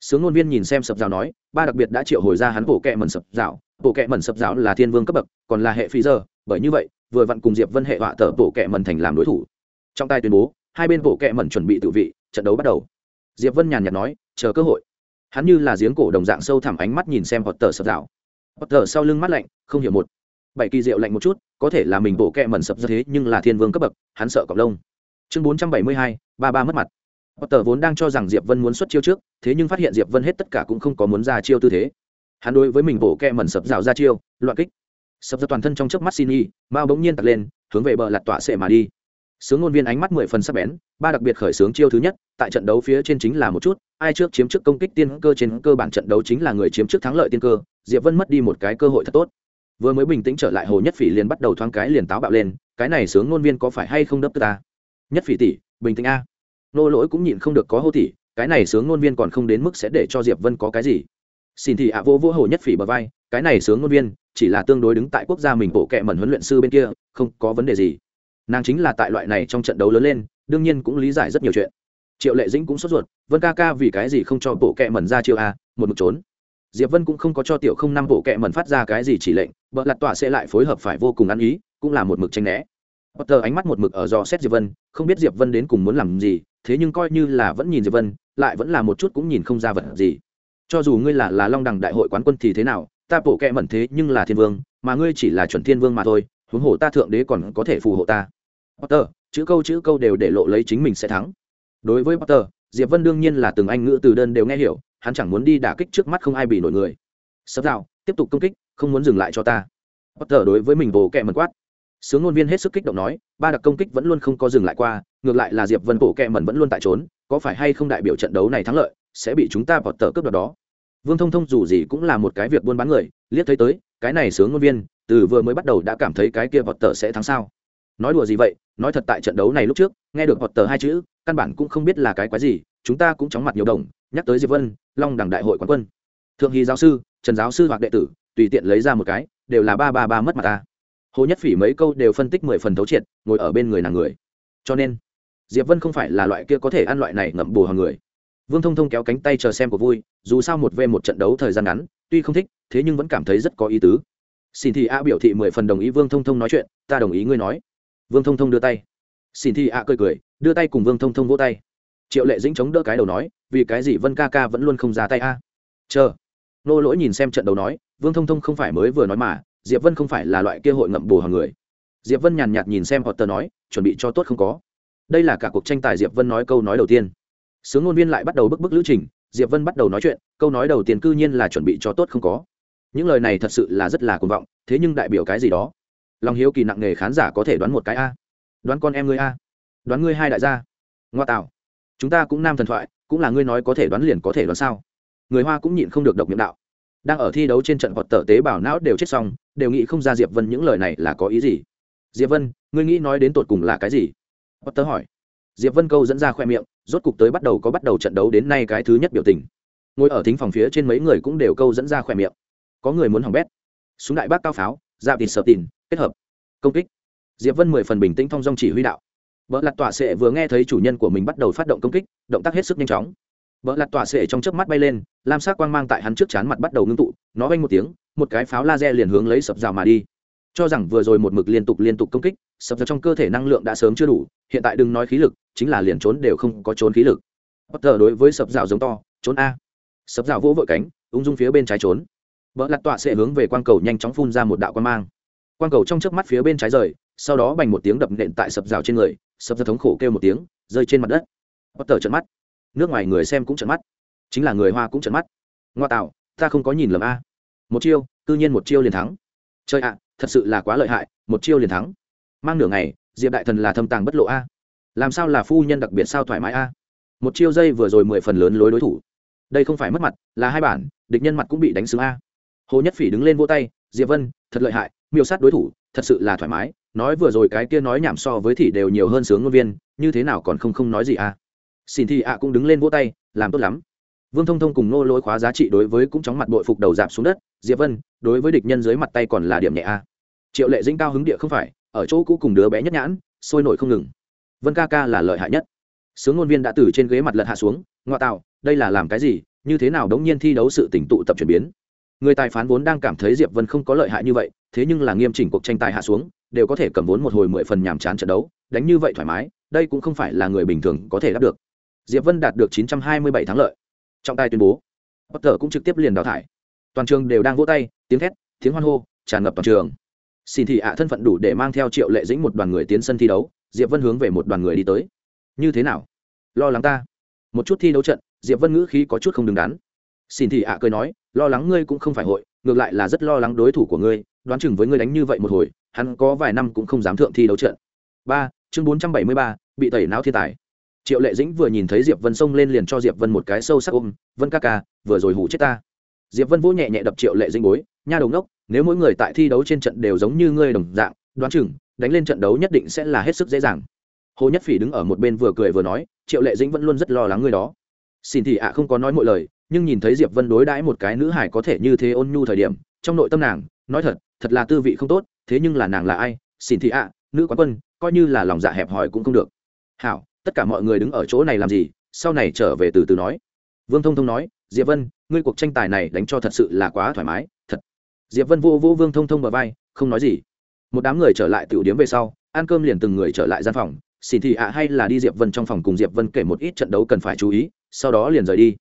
sướng ngôn viên nhìn xem sập rào nói, ba đặc biệt đã triệu hồi ra hắn bộ kẹ mẩn sập rào bộ kẹ mẩn sập rào là thiên vương cấp bậc, còn là hệ phi giờ, bởi như vậy vừa vặn cùng diệp vân hệ họa tờ bộ kệ mẩn thành làm đối thủ. Trong tay tuyên bố hai bên bộ kệ mẩn chuẩn bị tự vị trận đấu bắt đầu. Diệp vân nhàn nhạt nói chờ cơ hội. Hắn như là giếng cổ đồng dạng sâu thẳm ánh mắt nhìn xem họt tờ sập rào họt tờ sau lưng mắt lạnh không hiểu một. Bảy kỳ diệu lạnh một chút có thể là mình bộ kệ mẩn sập ra thế nhưng là thiên vương cấp bậc hắn sợ cọc lông. Chương bốn trăm bảy mươi hai ba ba mất mặt. Potter vốn đang cho rằng Diệp Vân muốn xuất chiêu trước, thế nhưng phát hiện Diệp Vân hết tất cả cũng không có muốn ra chiêu tư thế. Hắn đối với mình bộ kệ mẩn sập rào ra chiêu, loạn kích sập ra toàn thân trong chớp mắt xin y mao bỗng nhiên tạt lên, hướng về bờ lặt tọa sệ mà đi. Sướng ngôn viên ánh mắt mười phần sắc bén, ba đặc biệt khởi xướng chiêu thứ nhất, tại trận đấu phía trên chính là một chút, ai trước chiếm trước công kích tiên cơ trên cơ bản trận đấu chính là người chiếm trước thắng lợi tiên cơ, diệp vân mất đi một cái cơ hội thật tốt. Vừa mới bình tĩnh trở lại hồ nhất phỉ liền bắt đầu thoáng cái liền táo bạo lên, cái này sướng ngôn viên có phải hay không đấp ta? Nhất phỉ tỷ, bình tĩnh a. Nô lỗi cũng nhịn không được có hô tỷ, cái này sướng ngôn viên còn không đến mức sẽ để cho diệp vân có cái gì. Xin thì ạ vô vô hồ nhất phỉ bờ vai, cái này sướng ngôn viên chỉ là tương đối đứng tại quốc gia mình bộ kệ mẩn huấn luyện sư bên kia không có vấn đề gì. Nàng chính là tại loại này trong trận đấu lớn lên đương nhiên cũng lý giải rất nhiều chuyện. Triệu lệ dĩnh cũng sốt ruột vân ca ca vì cái gì không cho bộ kệ mẩn ra chiêu a một mực trốn? Diệp vân cũng không có cho tiểu không năm bộ kệ mẩn phát ra cái gì chỉ lệnh bợ lặt tỏa sẽ lại phối hợp phải vô cùng ăn ý cũng là một mực tranh né. Potter ánh mắt một mực ở dò xét Diệp Vân, không biết Diệp Vân đến cùng muốn làm gì, thế nhưng coi như là vẫn nhìn Diệp Vân, lại vẫn là một chút cũng nhìn không ra vật gì. Cho dù ngươi là là Long Đằng đại hội quán quân thì thế nào, ta bộ kệ mẩn thế nhưng là thiên vương, mà ngươi chỉ là chuẩn thiên vương mà thôi, huống hồ ta thượng đế còn có thể phù hộ ta. Potter, chữ câu chữ câu đều để lộ lấy chính mình sẽ thắng. Đối với potter, diệp vân đương nhiên là từng anh ngữ từ đơn đều nghe hiểu, hắn chẳng muốn đi đả kích trước mắt không ai bị nổi người. Sắp dạo, tiếp tục công kích, không muốn dừng lại cho ta. Potter đối với mình bộ kệ mẩn quát. Sướng ngôn viên hết sức kích động nói, ba đặc công kích vẫn luôn không có dừng lại qua, ngược lại là diệp vân bộ kệ mẩn vẫn luôn tại trốn, có phải hay không đại biểu trận đấu này thắng lợi, sẽ bị chúng ta vọt tờ cướp đoạt đó vương thông thông dù gì cũng là một cái việc buôn bán người, liếc thấy tới, cái này sướng ngôn viên, từ vừa mới bắt đầu đã cảm thấy cái kia vọt tờ sẽ thắng sao. Nói đùa gì vậy, nói thật tại trận đấu này lúc trước, nghe được vọt tờ hai chữ, căn bản cũng không biết là cái quái gì, chúng ta cũng chóng mặt nhiều đồng, nhắc tới diệp vân, long đẳng đại hội quán quân. Thượng hy giáo sư, trần giáo sư hoặc đệ tử, tùy tiện lấy ra một cái, đều là ba ba ba mất mặt ta. Hồ nhất phỉ mấy câu đều phân tích mười phần thấu triệt, ngồi ở bên người nàng người. Cho nên, diệp vân không phải là loại kia có thể ăn loại này ngậm bù hàng người vương thông thông kéo cánh tay chờ xem của vui, dù sao một v một trận đấu thời gian ngắn, tuy không thích, thế nhưng vẫn cảm thấy rất có ý tứ. Xin thì a biểu thị mười phần đồng ý vương thông thông nói chuyện, ta đồng ý ngươi nói. Vương thông thông đưa tay. Xin thì a cười cười, đưa tay cùng vương thông thông vỗ tay. Triệu lệ dĩnh chống đỡ cái đầu nói, vì cái gì vân ca ca vẫn luôn không ra tay a? Chờ. Nô lỗi nhìn xem trận đấu nói, vương thông thông không phải mới vừa nói mà, diệp vân không phải là loại kia hội ngậm bù hàng người. Diệp vân nhàn nhạt nhìn xem họ tờ nói, chuẩn bị cho tốt không có. Đây là cả cuộc tranh tài diệp vân nói câu nói đầu tiên sướng ngôn viên lại bắt đầu bức bức lữ trình, diệp vân bắt đầu nói chuyện, câu nói đầu tiên cư nhiên là chuẩn bị cho tốt không có. Những lời này thật sự là rất là cuồng vọng, thế nhưng đại biểu cái gì đó? Lòng hiếu kỳ nặng nề khán giả có thể đoán một cái a. Đoán con em ngươi a. Đoán ngươi hai đại gia. Ngoa tạo. Chúng ta cũng nam thần thoại, cũng là ngươi nói có thể đoán liền có thể đoán sao? Người hoa cũng nhịn không được độc miệng đạo. Đang ở thi đấu trên trận hoặc tờ tế bào não đều chết xong, đều nghĩ không ra diệp vân những lời này là có ý gì. Diệp vân, ngươi nghĩ nói đến tột cùng là cái gì? Hoặc tớ hỏi diệp vân câu dẫn ra khoe miệng, rốt cục tới bắt đầu có bắt đầu trận đấu đến nay cái thứ nhất biểu tình. Ngồi ở thính phòng phía trên mấy người cũng đều câu dẫn ra khoe miệng. Có người muốn hỏng bét. Súng đại bác cao pháo dạp thịt sợ tìn kết hợp. Công kích. Diệp vân mười phần bình tĩnh thong dong chỉ huy đạo. Vợ lặt tọa sệ vừa nghe thấy chủ nhân của mình bắt đầu phát động công kích, động tác hết sức nhanh chóng. Vợ lặt tọa sệ trong chớp mắt bay lên, lam sắc quang mang tại hắn trước chán mặt bắt đầu ngưng tụ, nó vang một tiếng, một cái pháo laser liền hướng lấy sập rào mà đi. Cho rằng vừa rồi một mực liên tục liên tục công kích, sập rào trong cơ thể năng lượng đã sớm chưa đủ, hiện tại đừng nói khí lực chính là liền trốn đều không có trốn khí lực. Potter đối với sập rào giống to, trốn a. Sập rào vỗ vội cánh, ung dung phía bên trái trốn. Vợ lặt tọa sẽ hướng về quang cầu nhanh chóng phun ra một đạo quang mang. Quang cầu trong chớp mắt phía bên trái rời, sau đó bành một tiếng đập nện tại sập rào trên người, sập rào thống khổ kêu một tiếng, rơi trên mặt đất. Potter trợn mắt. Nước ngoài người xem cũng trợn mắt. Chính là người hoa cũng trợn mắt. Ngoa tạo, ta không có nhìn lầm a. Một chiêu tự nhiên một chiêu liền thắng. Chơi ạ, thật sự là quá lợi hại, một chiêu liền thắng. Mang nửa ngày, diệp đại thần là thâm tàng bất lộ a làm sao là phu nhân đặc biệt sao thoải mái a? Một chiêu dây vừa rồi mười phần lớn lối đối thủ. Đây không phải mất mặt, là hai bản, địch nhân mặt cũng bị đánh xứng a. Hồ nhất phỉ đứng lên vỗ tay, diệp vân, thật lợi hại, miêu sát đối thủ, thật sự là thoải mái, nói vừa rồi cái kia nói nhảm so với thị đều nhiều hơn sướng ngôn viên, như thế nào còn không không nói gì a? Xin thì ạ cũng đứng lên vỗ tay, làm tốt lắm. Vương thông thông cùng nô lỗi khóa giá trị đối với cũng chóng mặt bội phục đầu dạp xuống đất, diệp vân, đối với địch nhân dưới mặt tay còn là điểm nhẹ a. Triệu lệ dĩnh cao hứng địa không phải, ở chỗ cũ cùng đứa bé nhất nhãn, sôi nổi không ngừng vân ca ca là lợi hại nhất. Sướng ngôn viên đã từ trên ghế mặt lật hạ xuống, ngoại tạo, đây là làm cái gì, như thế nào đống nhiên thi đấu sự tỉnh tụ tập chuyển biến. Người tài phán vốn đang cảm thấy diệp vân không có lợi hại như vậy, thế nhưng là nghiêm chỉnh cuộc tranh tài hạ xuống, đều có thể cầm vốn một hồi mười phần nhàm chán trận đấu, đánh như vậy thoải mái, đây cũng không phải là người bình thường có thể đáp được. Diệp vân đạt được 927 thắng lợi. Trọng tài tuyên bố. Potter cũng trực tiếp liền đào thải. Toàn trường đều đang vỗ tay, tiếng thét, tiếng hoan hô, tràn ngập toàn trường. Xin thị ạ thân phận đủ để mang theo triệu lệ dĩnh một đoàn người tiến sân thi đấu diệp vân hướng về một đoàn người đi tới. Như thế nào? Lo lắng ta? Một chút thi đấu trận, diệp vân ngữ khí có chút không đứng đắn. Xin thị ạ cười nói, lo lắng ngươi cũng không phải hội, ngược lại là rất lo lắng đối thủ của ngươi, đoán chừng với ngươi đánh như vậy một hồi, hắn có vài năm cũng không dám thượng thi đấu trận. Ba, chương bốn trăm bảy mươi ba, bị tẩy não thiên tài. Triệu lệ dĩnh vừa nhìn thấy diệp vân xông lên liền cho diệp vân một cái sâu sắc ôm, vân ca ca, vừa rồi hủ chết ta. Diệp vân vỗ nhẹ nhẹ đập triệu lệ dĩnh bối, nha đầu ngốc, nếu mỗi người tại thi đấu trên trận đều giống như ngươi đồng dạng, đoán chừng đánh lên trận đấu nhất định sẽ là hết sức dễ dàng. Hồ nhất phỉ đứng ở một bên vừa cười vừa nói, triệu lệ dĩnh vẫn luôn rất lo lắng người đó. Xin thì ạ, không có nói mọi lời, nhưng nhìn thấy diệp vân đối đãi một cái nữ hải có thể như thế ôn nhu thời điểm, trong nội tâm nàng, nói thật thật là tư vị không tốt, thế nhưng là nàng là ai? Xin thì ạ, nữ quán quân, coi như là lòng dạ hẹp hòi cũng không được. Hảo, tất cả mọi người đứng ở chỗ này làm gì? Sau này trở về từ từ nói. Vương thông thông nói, diệp vân, ngươi cuộc tranh tài này đánh cho thật sự là quá thoải mái, thật. Diệp vân vô vô vương thông thông bờ vai, không nói gì một đám người trở lại tiểu điếm về sau, ăn cơm liền từng người trở lại gian phòng. Xin thị ạ hay là đi diệp vân trong phòng cùng diệp vân kể một ít trận đấu cần phải chú ý, sau đó liền rời đi.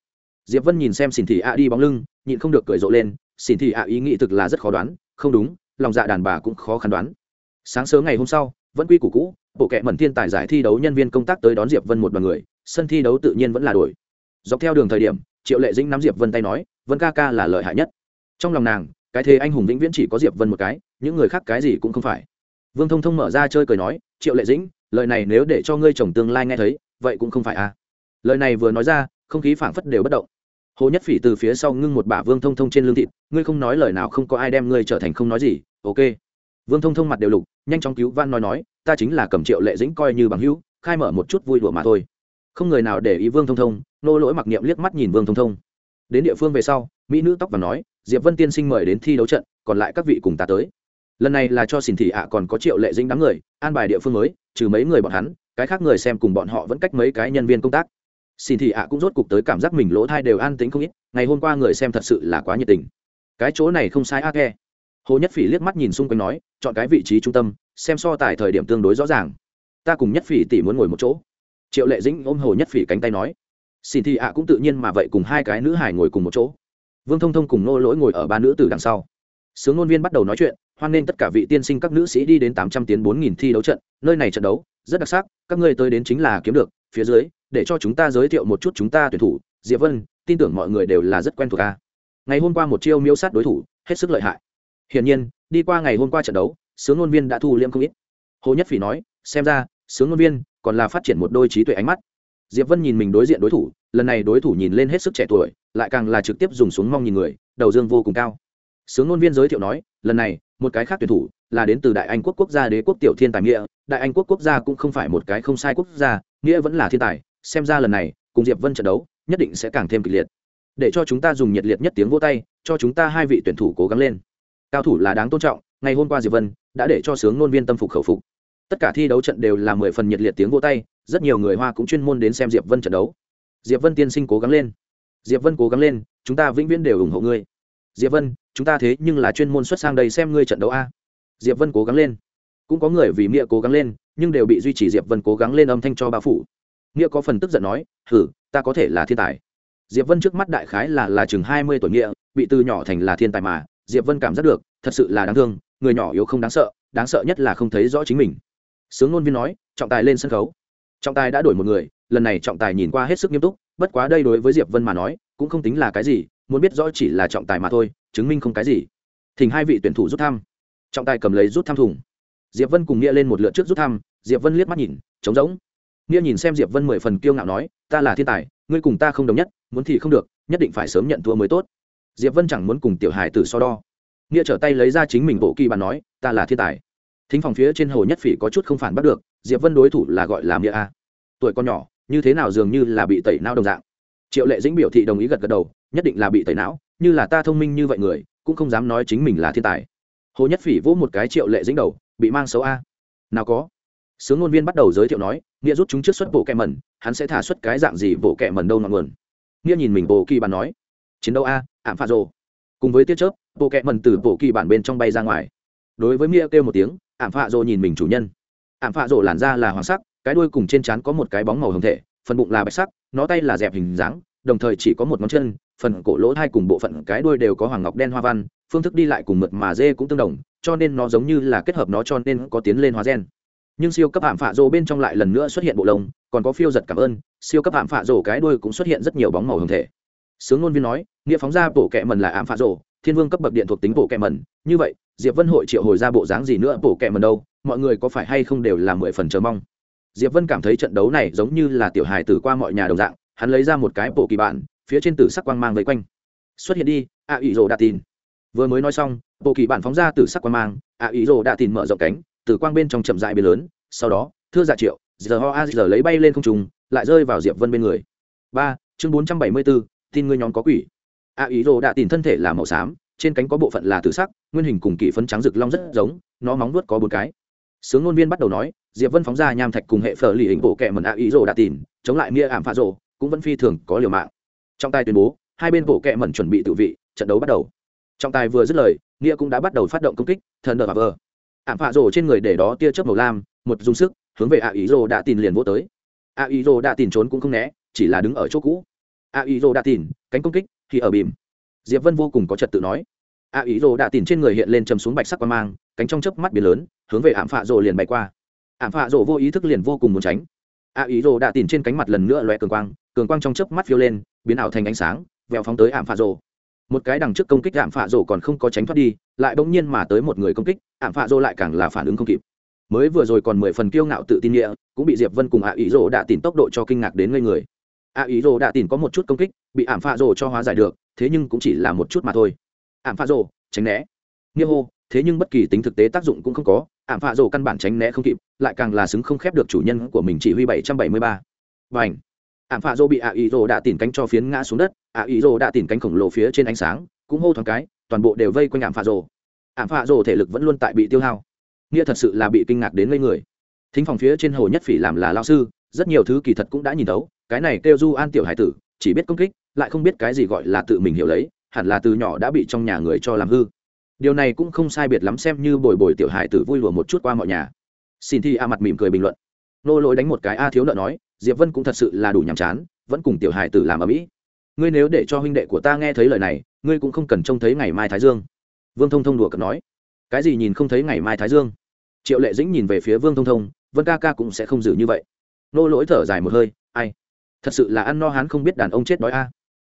Diệp vân nhìn xem xin thị ạ đi bóng lưng, nhịn không được cười rộ lên. Xin thị ạ ý nghĩ thực là rất khó đoán, không đúng, lòng dạ đàn bà cũng khó khăn đoán. Sáng sớm ngày hôm sau, vẫn quy củ cũ, bộ kệ mẩn thiên tài giải thi đấu nhân viên công tác tới đón diệp vân một đoàn người, sân thi đấu tự nhiên vẫn là đổi. Dọc theo đường thời điểm, triệu lệ dĩnh nắm diệp vân tay nói, vân ca ca là lợi hại nhất. Trong lòng nàng cái thế anh hùng vĩnh viễn chỉ có diệp vân một cái, những người khác cái gì cũng không phải. Vương thông thông mở ra chơi cười nói, triệu lệ dĩnh, lời này nếu để cho ngươi chồng tương lai nghe thấy, vậy cũng không phải à? Lời này vừa nói ra, không khí phảng phất đều bất động. Hồ nhất phỉ từ phía sau ngưng một bả vương thông thông trên lưng thịt, ngươi không nói lời nào không có ai đem ngươi trở thành không nói gì, ok. Vương thông thông mặt đều lục, nhanh chóng cứu van nói nói, ta chính là cầm triệu lệ dĩnh coi như bằng hữu, khai mở một chút vui đùa mà thôi. Không người nào để ý vương thông thông, nô lỗi mặc niệm liếc mắt nhìn vương thông thông. Đến địa phương về sau, mỹ nữ tóc và nói diệp vân tiên sinh mời đến thi đấu trận, còn lại các vị cùng ta tới. Lần này là cho xin thị ạ còn có triệu lệ dĩnh đám người, an bài địa phương mới, trừ mấy người bọn hắn, cái khác người xem cùng bọn họ vẫn cách mấy cái nhân viên công tác. Xin thị ạ cũng rốt cục tới cảm giác mình lỗ thai đều an tính không ít, ngày hôm qua người xem thật sự là quá nhiệt tình. Cái chỗ này không sai ác e hồ nhất phỉ liếc mắt nhìn xung quanh nói, chọn cái vị trí trung tâm, xem so tài thời điểm tương đối rõ ràng. Ta cùng nhất phỉ tỷ muốn ngồi một chỗ. Triệu lệ dĩnh ôm hồ nhất phỉ cánh tay nói. Xin thị ạ cũng tự nhiên mà vậy cùng hai cái nữ hải ngồi cùng một chỗ vương thông thông cùng nô lỗi ngồi ở ba nữ tử đằng sau. Sướng ngôn viên bắt đầu nói chuyện, hoan nghênh tất cả vị tiên sinh các nữ sĩ đi đến tám trăm tiến bốn nghìn thi đấu trận, nơi này trận đấu rất đặc sắc, các ngươi tới đến chính là kiếm được, phía dưới, để cho chúng ta giới thiệu một chút chúng ta tuyển thủ, diệp vân, tin tưởng mọi người đều là rất quen thuộc ca ngày hôm qua một chiêu miêu sát đối thủ, hết sức lợi hại. Hiển nhiên, đi qua ngày hôm qua trận đấu, sướng ngôn viên đã thu liêm không ít. Hồ nhất phỉ nói, xem ra, sướng ngôn viên còn là phát triển một đôi trí tuệ ánh mắt. Diệp vân nhìn mình đối diện đối thủ lần này đối thủ nhìn lên hết sức trẻ tuổi, lại càng là trực tiếp dùng xuống mong nhìn người, đầu dương vô cùng cao. Sướng ngôn viên giới thiệu nói, lần này, một cái khác tuyển thủ, là đến từ đại anh quốc quốc gia đế quốc tiểu thiên tài nghĩa. Đại anh quốc quốc gia cũng không phải một cái không sai quốc gia, nghĩa vẫn là thiên tài. Xem ra lần này, cùng diệp vân trận đấu, nhất định sẽ càng thêm kịch liệt. Để cho chúng ta dùng nhiệt liệt nhất tiếng vô tay, cho chúng ta hai vị tuyển thủ cố gắng lên. Cao thủ là đáng tôn trọng, ngày hôm qua diệp vân đã để cho sướng ngôn viên tâm phục khẩu phục. Tất cả thi đấu trận đều là mười phần nhiệt liệt tiếng vô tay, rất nhiều người hoa cũng chuyên môn đến xem diệp vân trận đấu diệp vân tiên sinh cố gắng lên. Diệp vân cố gắng lên chúng ta vĩnh viễn đều ủng hộ ngươi. Diệp vân chúng ta thế nhưng là chuyên môn xuất sang đây xem ngươi trận đấu a. Diệp vân cố gắng lên. Cũng có người vì nghĩa cố gắng lên nhưng đều bị duy trì diệp vân cố gắng lên âm thanh cho bao phủ. Nghĩa có phần tức giận nói hử, ta có thể là thiên tài. Diệp vân trước mắt đại khái là là chừng hai mươi tuổi nghĩa bị từ nhỏ thành là thiên tài mà. Diệp vân cảm giác được thật sự là đáng thương người nhỏ yếu không đáng sợ đáng sợ nhất là không thấy rõ chính mình. Sướng ngôn viên nói trọng tài lên sân khấu trọng tài đã đổi một người, lần này trọng tài nhìn qua hết sức nghiêm túc, bất quá đây đối với diệp vân mà nói, cũng không tính là cái gì, muốn biết rõ chỉ là trọng tài mà thôi, chứng minh không cái gì. Thỉnh hai vị tuyển thủ rút thăm. Trọng tài cầm lấy rút thăm thùng. Diệp vân cùng nghĩa lên một lượt trước rút thăm, diệp vân liếc mắt nhìn, trống rỗng. Nghĩa nhìn xem diệp vân mười phần kiêu ngạo nói, ta là thiên tài, ngươi cùng ta không đồng nhất, muốn thì không được, nhất định phải sớm nhận thua mới tốt. Diệp vân chẳng muốn cùng tiểu hải tử so đo. Nghĩa trở tay lấy ra chính mình bộ kỳ bàn nói, ta là thiên tài. Thính phòng phía trên hồ nhất phỉ có chút không phản bắt được diệp vân đối thủ là gọi là nghĩa a. Tuổi con nhỏ, như thế nào dường như là bị tẩy não đồng dạng. Triệu lệ dĩnh biểu thị đồng ý gật gật đầu, nhất định là bị tẩy não, như là ta thông minh như vậy người, cũng không dám nói chính mình là thiên tài. Hồ nhất phỉ vỗ một cái triệu lệ dĩnh đầu, bị mang xấu a. Nào có. Sướng ngôn viên bắt đầu giới thiệu nói, nghĩa rút chúng trước xuất bộ kẹ mẩn, hắn sẽ thả xuất cái dạng gì bộ kẹ mẩn đâu ngọn nguồn. Nghĩa nhìn mình bộ kỳ bản nói, chiến đấu a, ảm pha rồ. Cùng với tiết chớp, bộ kẹ mẩn từ bộ kỳ bản bên trong bay ra ngoài. Đối với nghĩa kêu một tiếng, ảm pha rồ nhìn mình chủ nhân ảm phạ rổ làn da là hoàng sắc, cái đuôi cùng trên trán có một cái bóng màu hồng thể, phần bụng là bạch sắc, nó tay là dẹp hình dáng, đồng thời chỉ có một ngón chân, phần cổ lỗ hai cùng bộ phận cái đuôi đều có hoàng ngọc đen hoa văn, phương thức đi lại cùng mượt mà dê cũng tương đồng, cho nên nó giống như là kết hợp nó cho nên có tiến lên hóa gen. Nhưng siêu cấp hạm phạ rổ bên trong lại lần nữa xuất hiện bộ lông, còn có phiêu giật cảm ơn, siêu cấp hạm phạ rổ cái đuôi cũng xuất hiện rất nhiều bóng màu hồng thể. Sướng ngôn viên nói, nghĩa phóng ra bộ kẹ mần là Ảm phạ rổ, thiên vương cấp bậc điện thuộc tính bộ kẹ mần như vậy, diệp vân hội triệu hồi ra bộ dáng gì nữa bộ kẹ mần đâu? Mọi người có phải hay không đều là mười phần chờ mong. Diệp vân cảm thấy trận đấu này giống như là tiểu hài tử qua mọi nhà đồng dạng, hắn lấy ra một cái bộ kỳ bản, phía trên tử sắc quang mang vây quanh. Xuất hiện đi, a ý rồ đã tin vừa mới nói xong, bộ kỳ bản phóng ra tử sắc quang mang, a ý rồ đã tin mở rộng cánh, tử quang bên trong chậm dại biến lớn, sau đó, thưa dạ triệu, giờ ho a giờ lấy bay lên không trùng lại rơi vào diệp vân bên người. Ba, chương bốn trăm bảy mươi bốn, tin ngươi nhóm có quỷ. A ý rồ đã tin thân thể là màu xám, trên cánh có bộ phận là tử sắc, nguyên hình cùng kỳ phấn trắng rực long rất giống, nó móng nuốt có bốn cái sướng ngôn viên bắt đầu nói, diệp vân phóng ra nham thạch cùng hệ phở lì hình bộ kẹ mần a ý rồ đã tìm chống lại nghĩa ảm phá rồ, cũng vẫn phi thường có liều mạng. Trong tay tuyên bố, hai bên bộ kẹ mẩn chuẩn bị tự vị, trận đấu bắt đầu. Trong tài vừa dứt lời nghĩa cũng đã bắt đầu phát động công kích, thần đờ và vờ. Ảm phạ rồ trên người để đó tia chớp màu lam, một dùng sức, hướng về a ý rồ đã tìm liền vô tới. A ý rồ đã tìm trốn cũng không né, chỉ là đứng ở chỗ cũ. A ý rồ đã tìm cánh công kích thì ở bìm. Diệp vân vô cùng có trật tự nói. A ý rồ đã tìm trên người hiện lên chầm xuống bạch sắc qua mang cánh trong chớp mắt biển lớn, hướng về ảm phạ rồ liền bay qua. Ảm phạ rồ vô ý thức liền vô cùng muốn tránh. A ý rồ đã tìm trên cánh mặt lần nữa loe cường quang cường quang trong chớp mắt phiêu lên, biến ảo thành ánh sáng, vèo phóng tới ảm phạ rồ. Một cái đằng trước công kích ảm phạ rồ còn không có tránh thoát đi, lại bỗng nhiên mà tới một người công kích, ảm phạ rồ lại càng là phản ứng không kịp. Mới vừa rồi còn mười phần kiêu ngạo tự tin nghĩa cũng bị diệp vân cùng a ý rồ đã tìm tốc độ cho kinh ngạc đến ngây người. A ý rồ đã tìm có một chút công kích, bị ảm phạ rồ cho hóa giải được, thế nhưng cũng chỉ là một chút mà thôi. Ảm phạ rồ, tránh né. Nghĩa hô thế nhưng bất kỳ tính thực tế tác dụng cũng không có, ảm phạ rồ căn bản tránh né không kịp, lại càng là xứng không khép được chủ nhân của mình chỉ huy bảy trăm bảy mươi ba. Và ảnh ảm phạ rồ bị ả ý rổ đã tìm cánh cho phiến ngã xuống đất ả ý rổ đã tìm cánh khổng lồ phía trên ánh sáng, cũng hô thoáng cái, toàn bộ đều vây quanh ảm phạ rồ. Ảm phạ rồ thể lực vẫn luôn tại bị tiêu hao. Nghĩa thật sự là bị kinh ngạc đến ngây người. Thính phòng phía trên hồ nhất phỉ làm là lao sư, rất nhiều thứ kỳ thật cũng đã nhìn thấu, cái này kêu du an tiểu hải tử, chỉ biết công kích, lại không biết cái gì gọi là tự mình hiểu lấy, hẳn là từ nhỏ đã bị trong nhà người cho làm hư điều này cũng không sai biệt lắm xem như bồi bồi tiểu hải tử vui lùa một chút qua mọi nhà. Xin thi a mặt mỉm cười bình luận. Nô lỗi đánh một cái a thiếu nợ nói, diệp vân cũng thật sự là đủ nhàm chán, vẫn cùng tiểu hải tử làm ở mỹ. Ngươi nếu để cho huynh đệ của ta nghe thấy lời này, ngươi cũng không cần trông thấy ngày mai thái dương. Vương thông thông đùa cợt nói. Cái gì nhìn không thấy ngày mai thái dương? Triệu lệ dĩnh nhìn về phía vương thông thông, vân ca ca cũng sẽ không giữ như vậy. Nô lỗi thở dài một hơi, ai? Thật sự là ăn no hán không biết đàn ông chết đói a.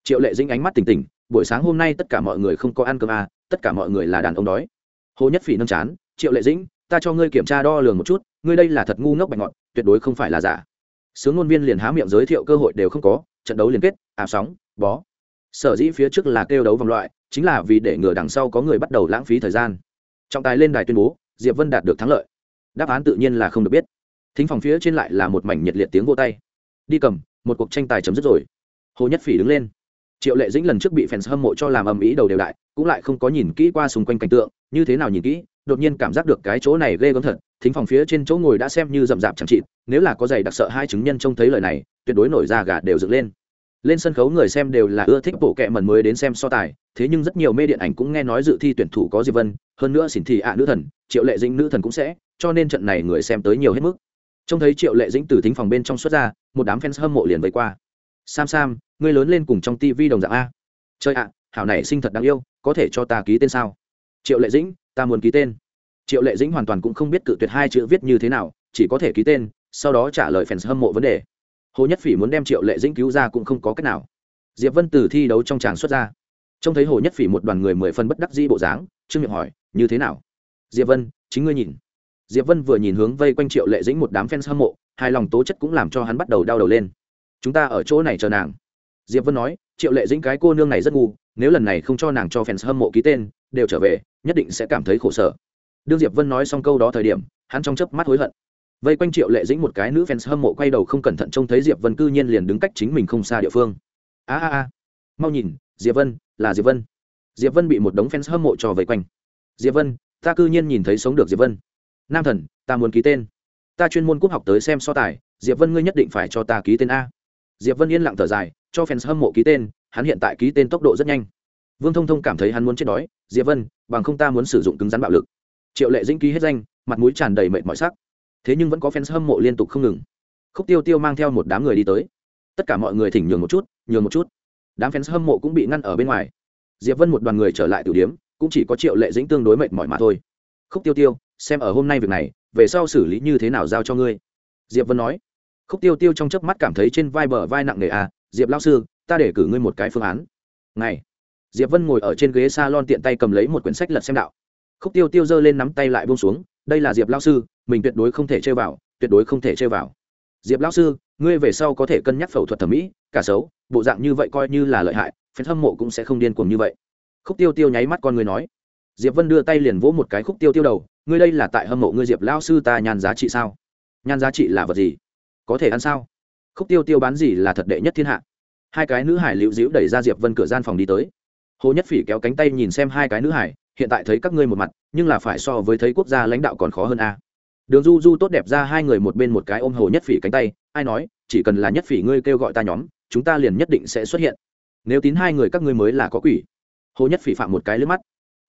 Triệu lệ dĩnh ánh mắt tỉnh tỉnh buổi sáng hôm nay tất cả mọi người không có ăn cơm à? tất cả mọi người là đàn ông đói. Hồ nhất phỉ nâng chán, triệu lệ dĩnh, ta cho ngươi kiểm tra đo lường một chút, ngươi đây là thật ngu ngốc bạch ngọt tuyệt đối không phải là giả. Sướng ngôn viên liền há miệng giới thiệu cơ hội đều không có, trận đấu liên kết ảo sóng, bó. Sở dĩ phía trước là kêu đấu vòng loại, chính là vì để ngừa đằng sau có người bắt đầu lãng phí thời gian. Trọng tài lên đài tuyên bố, diệp vân đạt được thắng lợi. Đáp án tự nhiên là không được biết. Thính phòng phía trên lại là một mảnh nhiệt liệt tiếng vô tay. Đi cầm, một cuộc tranh tài chấm dứt rồi. Hồ nhất phỉ đứng lên triệu lệ dĩnh lần trước bị fans hâm mộ cho làm ầm ĩ đầu đều đại, cũng lại không có nhìn kỹ qua xung quanh cảnh tượng, như thế nào nhìn kỹ, đột nhiên cảm giác được cái chỗ này ghê gớm thật, thính phòng phía trên chỗ ngồi đã xem như rậm rạp chẳng chịt, nếu là có giày đặc sợ hai chứng nhân trông thấy lời này, tuyệt đối nổi da gà đều dựng lên. Lên sân khấu người xem đều là ưa thích bộ kệ mần mới đến xem so tài, thế nhưng rất nhiều mê điện ảnh cũng nghe nói dự thi tuyển thủ có diệp vân, hơn nữa xỉn thị ạ nữ thần, triệu lệ dĩnh nữ thần cũng sẽ, cho nên trận này người xem tới nhiều hết mức. Trông thấy triệu lệ dĩnh từ thính phòng bên trong xuất ra, một đám fans hâm mộ liền vây qua sam sam, ngươi lớn lên cùng trong Tivi đồng dạng a. Chơi ạ, hảo này sinh thật đáng yêu, có thể cho ta ký tên sao? Triệu lệ dĩnh, ta muốn ký tên. Triệu lệ dĩnh hoàn toàn cũng không biết cự tuyệt hai chữ viết như thế nào, chỉ có thể ký tên, sau đó trả lời fans hâm mộ vấn đề. Hồ nhất phỉ muốn đem triệu lệ dĩnh cứu ra cũng không có cách nào. Diệp vân từ thi đấu trong tràng xuất ra. Trông thấy hồ nhất phỉ một đoàn người mười phân bất đắc dĩ bộ dáng, trương miệng hỏi, như thế nào? Diệp vân, chính ngươi nhìn. Diệp vân vừa nhìn hướng vây quanh triệu lệ dĩnh một đám fans hâm mộ, hài lòng tố chất cũng làm cho hắn bắt đầu đau đầu lên chúng ta ở chỗ này chờ nàng. Diệp vân nói, triệu lệ dĩnh cái cô nương này rất ngu, nếu lần này không cho nàng cho fans hâm mộ ký tên, đều trở về, nhất định sẽ cảm thấy khổ sở. Đương diệp vân nói xong câu đó thời điểm, hắn trong chớp mắt hối hận. Vây quanh triệu lệ dĩnh một cái nữ fans hâm mộ quay đầu không cẩn thận trông thấy diệp vân cư nhiên liền đứng cách chính mình không xa địa phương. A a a. Mau nhìn, diệp vân, là diệp vân. Diệp vân bị một đống fans hâm mộ trò vây quanh. Diệp vân, ta cư nhiên nhìn thấy sống được diệp vân. Nam thần, ta muốn ký tên. Ta chuyên môn cúp học tới xem so tài, diệp vân ngươi nhất định phải cho ta ký tên a diệp vân yên lặng thở dài, cho fans hâm mộ ký tên, hắn hiện tại ký tên tốc độ rất nhanh. Vương thông thông cảm thấy hắn muốn chết đói, diệp vân, bằng không ta muốn sử dụng cứng rắn bạo lực. Triệu lệ dĩnh ký hết danh, mặt mũi tràn đầy mệt mỏi sắc. Thế nhưng vẫn có fans hâm mộ liên tục không ngừng. Khúc tiêu tiêu mang theo một đám người đi tới. Tất cả mọi người thỉnh nhường một chút, nhường một chút. Đám fans hâm mộ cũng bị ngăn ở bên ngoài. Diệp vân một đoàn người trở lại tử điếm cũng chỉ có triệu lệ dĩnh tương đối mệt mỏi mà thôi. Khúc tiêu tiêu, xem ở hôm nay việc này, về sau xử lý như thế nào giao cho ngươi? Diệp vân nói khúc tiêu tiêu trong chớp mắt cảm thấy trên vai bờ vai nặng nề à diệp lao sư, ta để cử ngươi một cái phương án. Này diệp vân ngồi ở trên ghế s a lon tiện tay cầm lấy một quyển sách lật xem đạo. Khúc tiêu tiêu giơ lên nắm tay lại buông xuống, đây là diệp lao sư, mình tuyệt đối không thể chơi vào, tuyệt đối không thể chơi vào. Diệp lao sư, ngươi về sau có thể cân nhắc phẫu thuật thẩm mỹ, cả xấu, bộ dạng như vậy coi như là lợi hại phen hâm mộ cũng sẽ không điên cuồng như vậy. Khúc tiêu tiêu nháy mắt con người nói. Diệp vân đưa tay liền vỗ một cái khúc tiêu tiêu đầu, ngươi đây là tại hâm mộ ngươi diệp lao sư ta nhàn giá trị sao? Nhan giá trị là vật gì? Có thể ăn sao? Khúc tiêu tiêu bán gì là thật đệ nhất thiên hạ. Hai cái nữ hải liễu dĩu đẩy ra diệp vân cửa gian phòng đi tới. Hồ nhất phỉ kéo cánh tay nhìn xem hai cái nữ hải, hiện tại thấy các ngươi một mặt, nhưng là phải so với thấy quốc gia lãnh đạo còn khó hơn a. Đường du du tốt đẹp ra hai người một bên một cái ôm hồ nhất phỉ cánh tay, ai nói, chỉ cần là nhất phỉ ngươi kêu gọi ta nhóm, chúng ta liền nhất định sẽ xuất hiện. Nếu tín hai người các ngươi mới là có quỷ. Hồ nhất phỉ phạm một cái lướt mắt.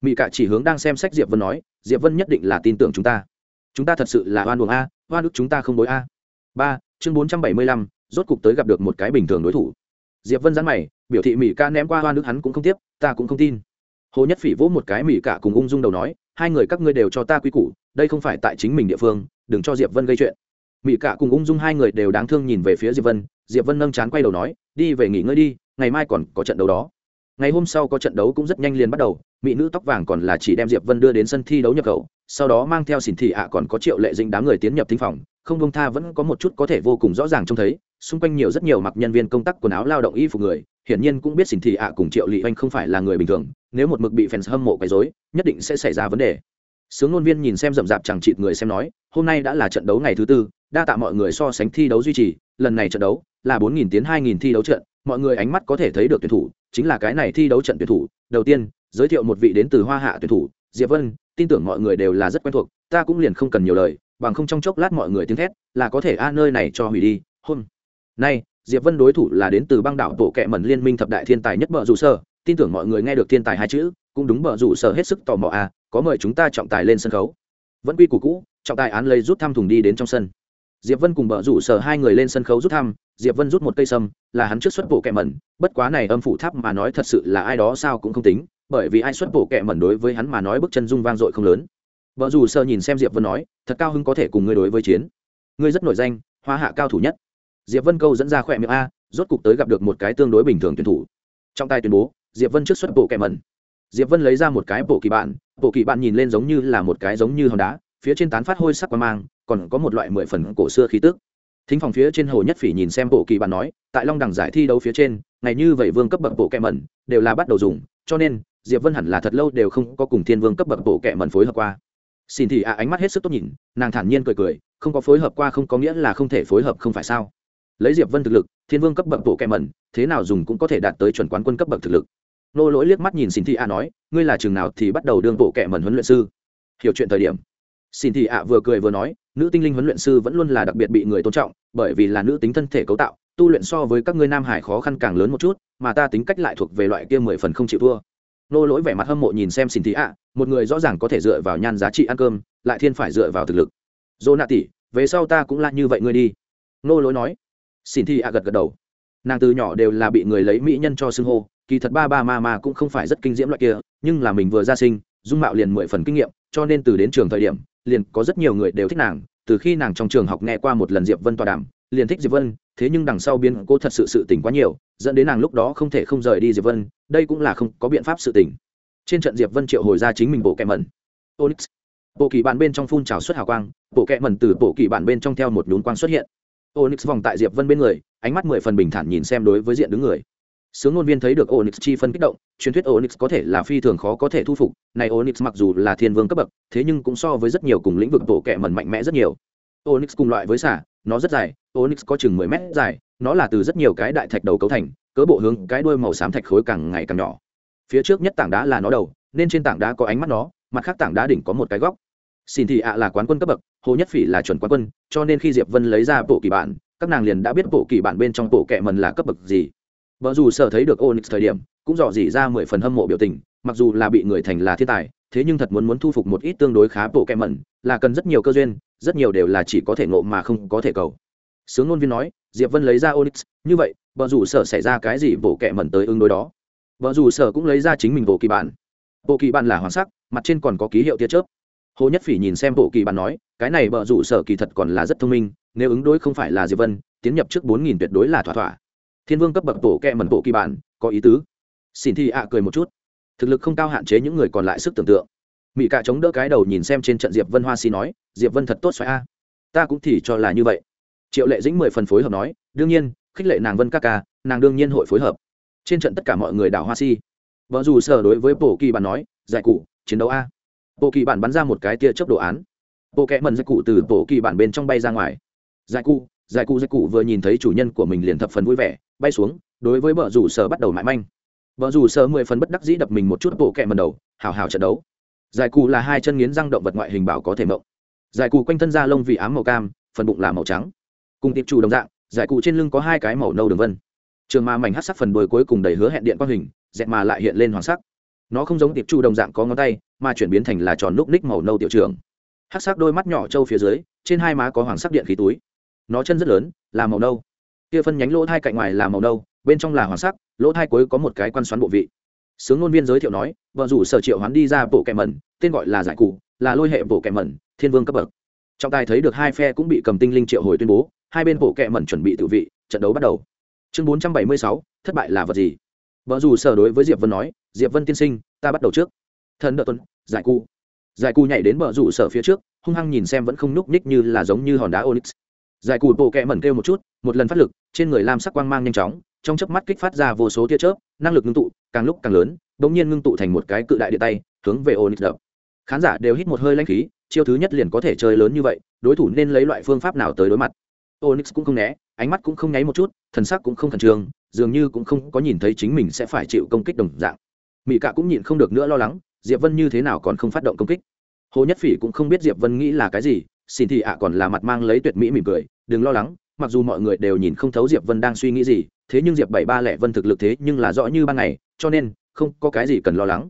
Mỹ cạ chỉ hướng đang xem sách diệp vân nói, diệp vân nhất định là tin tưởng chúng ta. Chúng ta thật sự là oan buồng a, oan ức chúng ta không đối a. Ba chương bốn trăm bảy mươi lăm, rốt cục tới gặp được một cái bình thường đối thủ. Diệp vân giãn mày, biểu thị mỹ ca ném qua hoa nước hắn cũng không tiếp, ta cũng không tin. Hồ nhất phỉ vỗ một cái mỹ cả cùng ung dung đầu nói, hai người các ngươi đều cho ta quy củ, đây không phải tại chính mình địa phương, đừng cho diệp vân gây chuyện. Mỹ cả cùng ung dung hai người đều đáng thương nhìn về phía diệp vân diệp vân nâng chán quay đầu nói, đi về nghỉ ngơi đi, ngày mai còn có trận đấu đó. Ngày hôm sau có trận đấu cũng rất nhanh liền bắt đầu, mỹ nữ tóc vàng còn là chỉ đem diệp vân đưa đến sân thi đấu nhập khẩu, sau đó mang theo xỉn thị ạ còn có triệu lệ dinh đám người tiến nhập thính phòng không bông tha vẫn có một chút có thể vô cùng rõ ràng trông thấy, xung quanh nhiều rất nhiều mặc nhân viên công tác quần áo lao động y phục người, hiển nhiên cũng biết xỉn thị ạ cùng triệu lị oanh không phải là người bình thường, nếu một mực bị fans hâm mộ quấy rối, nhất định sẽ xảy ra vấn đề. Sướng ngôn viên nhìn xem rậm rạp chẳng chịt người xem nói, hôm nay đã là trận đấu ngày thứ tư, đa tạ mọi người so sánh thi đấu duy trì, lần này trận đấu là bốn nghìn tiến hai nghìn thi đấu trận, mọi người ánh mắt có thể thấy được tuyển thủ, chính là cái này thi đấu trận tuyển thủ. Đầu tiên, giới thiệu một vị đến từ hoa hạ tuyển thủ, diệp vân, tin tưởng mọi người đều là rất quen thuộc, ta cũng liền không cần nhiều lời bằng không trong chốc lát mọi người tiếng thét, là có thể a, nơi này cho hủy đi hôm nay, diệp vân đối thủ là đến từ băng đảo bộ kệ mẩn liên minh thập đại thiên tài nhất bờ rủ sở, tin tưởng mọi người nghe được thiên tài hai chữ, cũng đúng bờ rủ sở hết sức tò mò a, có mời chúng ta trọng tài lên sân khấu. Vẫn quy củ cũ, trọng tài án lấy rút thăm thùng đi đến trong sân. Diệp vân cùng bờ rủ sở hai người lên sân khấu rút thăm, diệp vân rút một cây sâm, là hắn trước xuất bộ kệ mẩn, bất quá này âm phủ tháp mà nói thật sự là ai đó sao cũng không tính, bởi vì ai xuất bộ kệ mẩn đối với hắn mà nói bước chân dung vang dội không lớn vợ dù sợ nhìn xem diệp vân nói, thật cao hưng có thể cùng ngươi đối với chiến. Ngươi rất nổi danh, hoa hạ cao thủ nhất. Diệp vân câu dẫn ra khỏe miệng a, rốt cục tới gặp được một cái tương đối bình thường tuyển thủ. Trong tay tuyên bố, diệp vân trước xuất bộ kẻ mẩn. Diệp vân lấy ra một cái bộ kỳ bạn, bộ kỳ bạn nhìn lên giống như là một cái giống như hòn đá, phía trên tán phát hôi sắc qua mang, còn có một loại mười phần cổ xưa khí tức. Thính phòng phía trên hồ nhất phỉ nhìn xem bộ kỳ bạn nói, tại long đẳng giải thi đấu phía trên, ngày như vậy vương cấp bậc bộ kẻ mẩn đều là bắt đầu dùng, cho nên diệp vân hẳn là thật lâu đều không có cùng thiên vương cấp bậc bộ kẻ mẩn phối hợp qua xin thì ạ, ánh mắt hết sức tốt nhìn, nàng thản nhiên cười cười, không có phối hợp qua không có nghĩa là không thể phối hợp không phải sao? Lấy diệp vân thực lực, thiên vương cấp bậc bộ kẹ mẩn, thế nào dùng cũng có thể đạt tới chuẩn quán quân cấp bậc thực lực. Nô lỗi liếc mắt nhìn xin thị ạ, nói, ngươi là trường nào thì bắt đầu đương bộ kẹ mẩn huấn luyện sư? Hiểu chuyện thời điểm. Xin thị ạ vừa cười vừa nói, nữ tinh linh huấn luyện sư vẫn luôn là đặc biệt bị người tôn trọng, bởi vì là nữ tính thân thể cấu tạo, tu luyện so với các ngươi nam hải khó khăn càng lớn một chút, mà ta tính cách lại thuộc về loại kia mười phần không chịu thua nô lỗi vẻ mặt hâm mộ nhìn xem xin thị ạ, một người rõ ràng có thể dựa vào nhan giá trị ăn cơm, lại thiên phải dựa vào thực lực. Dô nạ tỷ về sau ta cũng là như vậy ngươi đi. Nô lỗi nói. Xin thị ạ gật gật đầu. Nàng từ nhỏ đều là bị người lấy mỹ nhân cho xưng hô, kỳ thật ba ba ma ma cũng không phải rất kinh diễm loại kia, nhưng là mình vừa ra sinh, dung mạo liền mười phần kinh nghiệm, cho nên từ đến trường thời điểm, liền có rất nhiều người đều thích nàng, từ khi nàng trong trường học nghe qua một lần diệp vân tọa đàm, liền thích diệp vân thế nhưng đằng sau biến cô thật sự sự tỉnh quá nhiều, dẫn đến nàng lúc đó không thể không rời đi diệp vân, đây cũng là không có biện pháp sự tỉnh trên trận diệp vân triệu hồi ra chính mình bộ kẹ mẩn. Onyx. Bộ kỳ bản bên trong phun trào xuất hào quang, bộ kẹ mẩn từ bộ kỳ bản bên trong theo một nhún quang xuất hiện. Onyx vòng tại diệp vân bên người, ánh mắt mười phần bình thản nhìn xem đối với diện đứng người. Sướng ngôn viên thấy được onyx chi phân kích động, truyền thuyết onyx có thể là phi thường khó có thể thu phục, này onyx mặc dù là thiên vương cấp bậc, thế nhưng cũng so với rất nhiều cùng lĩnh vực bộ kẹ mẩn mạnh mẽ rất nhiều onyx cùng loại với xả, nó rất dài, onyx có chừng mười mét dài, nó là từ rất nhiều cái đại thạch đầu cấu thành, cỡ bộ hướng cái đuôi màu xám thạch khối càng ngày càng nhỏ. Phía trước nhất tảng đá là nó đầu, nên trên tảng đá có ánh mắt nó, mặt khác tảng đá đỉnh có một cái góc. Xin thị ạ là quán quân cấp bậc, hồ nhất phỉ là chuẩn quán quân, cho nên khi diệp vân lấy ra bộ kỳ bản, các nàng liền đã biết bộ kỳ bản bên trong bộ kệ mần là cấp bậc gì. Vợ dù sợ thấy được onyx thời điểm, cũng dò dỉ ra mười phần hâm mộ biểu tình, mặc dù là bị người thành là thiên tài, thế nhưng thật muốn muốn thu phục một ít tương đối khá bộ kệ mẩn là cần rất nhiều cơ duyên rất nhiều đều là chỉ có thể ngộ mà không có thể cầu. Sướng ngôn viên nói, diệp vân lấy ra onyx, như vậy vợ rủ sở xảy ra cái gì bộ kệ mẩn tới ứng đối đó? Vợ rủ sở cũng lấy ra chính mình bộ kỳ bản bộ kỳ bản là hoàng sắc, mặt trên còn có ký hiệu tia chớp. Hồ nhất phỉ nhìn xem bộ kỳ bản nói, cái này vợ rủ sở kỳ thật còn là rất thông minh, nếu ứng đối không phải là diệp vân, tiến nhập trước bốn nghìn tuyệt đối là thỏa thỏa. Thiên vương cấp bậc bộ kệ mẩn bộ kỳ bản có ý tứ. Xin thi ạ cười một chút. Thực lực không cao hạn chế những người còn lại sức tưởng tượng mỹ cạ chống đỡ cái đầu nhìn xem trên trận diệp vân hoa si nói, diệp vân thật tốt xoáy a. Ta cũng thì cho là như vậy. Triệu lệ dĩnh mười phần phối hợp nói, đương nhiên, khích lệ nàng vân các ca, nàng đương nhiên hội phối hợp. Trên trận tất cả mọi người đảo hoa si. Vợ dù sở đối với bộ kỳ bản nói, giải cụ, chiến đấu a. Bộ kỳ bản bắn ra một cái tia chớp đồ án. Bộ kẽ mần giải cụ từ bộ kỳ bản bên trong bay ra ngoài. Giải cụ giải cụ giải cụ vừa nhìn thấy chủ nhân của mình liền thập phần vui vẻ, bay xuống, đối với vợ rủ sở bắt đầu mãi manh. Vợ rủ sở mười phần bất đắc dĩ đập mình một chút bộ kẹ mần đầu, hào hào trận đấu giải cụ là hai chân nghiến răng động vật ngoại hình bảo có thể mộng. Giải cụ quanh thân da lông vì ám màu cam, phần bụng là màu trắng. Cùng tiệp chủ đồng dạng, giải cụ trên lưng có hai cái màu nâu đường vân. Trường ma mảnh hát sắc phần đuôi cuối cùng đầy hứa hẹn điện quang hình, dẹt mà lại hiện lên hoàng sắc. Nó không giống tiệp chủ đồng dạng có ngón tay, mà chuyển biến thành là tròn núc ních màu nâu tiểu trường. Hát sắc đôi mắt nhỏ trâu phía dưới, trên hai má có hoàng sắc điện khí túi. Nó chân rất lớn, là màu nâu. Kia phân nhánh lỗ thai cạnh ngoài là màu nâu, bên trong là hoàng sắc, lỗ thai cuối có một cái quan xoắn bộ vị sướng ngôn viên giới thiệu nói, vợ rủ sở triệu hoán đi ra bộ kẻ mẩn, tên gọi là giải cụ, là lôi hệ bộ kẻ mẩn, thiên vương cấp bậc. Trọng tài thấy được hai phe cũng bị cầm tinh linh triệu hồi tuyên bố, hai bên bộ kẻ mẩn chuẩn bị tự vị, trận đấu bắt đầu. Chương bốn trăm bảy mươi sáu, thất bại là vật gì? Vợ rủ sở đối với diệp vân nói, diệp vân tiên sinh, ta bắt đầu trước. Thần đợt tuần, giải cụ. Giải cụ nhảy đến vợ rủ sở phía trước, hung hăng nhìn xem vẫn không nhúc nhích như là giống như hòn đá onyx. Giải cù bộ kẹ mẩn kêu một chút, một lần phát lực, trên người lam sắc quang mang nhanh chóng, trong chớp mắt kích phát ra vô số tia chớp năng lực ngưng tụ, càng lúc càng lớn, bỗng nhiên ngưng tụ thành một cái cự đại địa tay, hướng về onyx đập. Khán giả đều hít một hơi lanh khí, chiêu thứ nhất liền có thể chơi lớn như vậy, đối thủ nên lấy loại phương pháp nào tới đối mặt? Onyx cũng không né, ánh mắt cũng không nháy một chút, thần sắc cũng không khẩn trương, dường như cũng không có nhìn thấy chính mình sẽ phải chịu công kích đồng dạng. Mỹ cạ cũng nhịn không được nữa lo lắng, diệp vân như thế nào còn không phát động công kích? Hồ nhất phỉ cũng không biết diệp vân nghĩ là cái gì, xin thì ạ còn là mặt mang lấy tuyệt mỹ mỉm cười, đừng lo lắng, mặc dù mọi người đều nhìn không thấu diệp vân đang suy nghĩ gì thế nhưng diệp bảy ba lẻ vân thực lực thế nhưng là rõ như ban ngày, cho nên, không có cái gì cần lo lắng.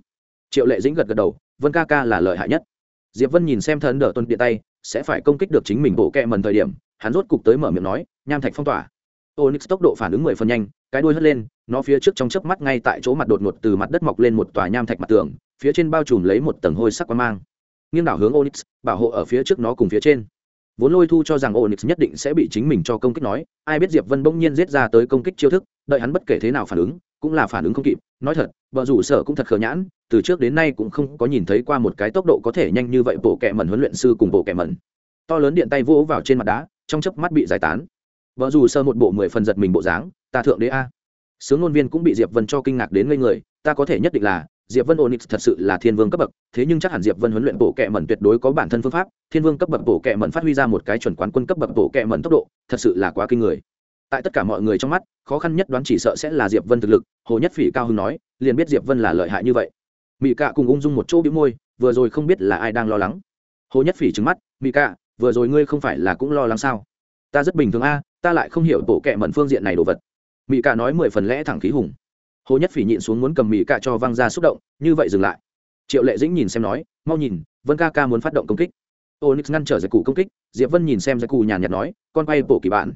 Triệu lệ dĩnh gật gật đầu, vân ca ca là lợi hại nhất. Diệp vân nhìn xem thần đỡ tuân điện tay, sẽ phải công kích được chính mình bộ kẹ mần thời điểm, hắn rốt cục tới mở miệng nói, nham thạch phong tỏa. Onyx tốc độ phản ứng mười phần nhanh, cái đuôi hất lên, nó phía trước trong chớp mắt ngay tại chỗ mặt đột ngột từ mặt đất mọc lên một tòa nham thạch mặt tường, phía trên bao trùm lấy một tầng hôi sắc quang mang. Nghiêng đảo hướng onyx, bảo hộ ở phía trước nó cùng phía trên vốn lôi thu cho rằng onyx nhất định sẽ bị chính mình cho công kích nói, ai biết diệp vân bỗng nhiên giết ra tới công kích chiêu thức, đợi hắn bất kể thế nào phản ứng, cũng là phản ứng không kịp. Nói thật, vợ rủ sở cũng thật khờ nhãn, từ trước đến nay cũng không có nhìn thấy qua một cái tốc độ có thể nhanh như vậy bộ kẹ mẩn huấn luyện sư cùng bộ kẹ mẩn. To lớn điện tay vỗ vào trên mặt đá, trong chớp mắt bị giải tán. Vợ rủ sơ một bộ mười phần giật mình bộ dáng, ta thượng đế a. Sướng ngôn viên cũng bị diệp vân cho kinh ngạc đến ngây người, ta có thể nhất định là diệp vân onyx thật sự là thiên vương cấp bậc, thế nhưng chắc hẳn diệp vân huấn luyện bộ kệ mẩn tuyệt đối có bản thân phương pháp, thiên vương cấp bậc bộ kệ mẩn phát huy ra một cái chuẩn quán quân cấp bậc bộ kệ mẩn tốc độ, thật sự là quá kinh người. Tại tất cả mọi người trong mắt, khó khăn nhất đoán chỉ sợ sẽ là diệp vân thực lực, hồ nhất phỉ cao hưng nói, liền biết diệp vân là lợi hại như vậy. Mỹ cạ cùng ung dung một chỗ bĩu môi, vừa rồi không biết là ai đang lo lắng. Hồ nhất phỉ trừng mắt mỹ cạ, vừa rồi ngươi không phải là cũng lo lắng sao? Ta rất bình thường a, ta lại không hiểu bộ kệ mẩn phương diện này đồ vật. Mỹ cạ nói mười phần lẽ thẳng khí hùng hồ nhất phỉ nhịn xuống muốn cầm mỹ cạ cho văng ra xúc động, như vậy dừng lại. Triệu lệ dĩnh nhìn xem nói, mau nhìn, vân ca ca muốn phát động công kích. Onyx ngăn trở giải cụ công kích, diệp vân nhìn xem giải cụ nhàn nhạt nói, con quay bổ kỳ bạn.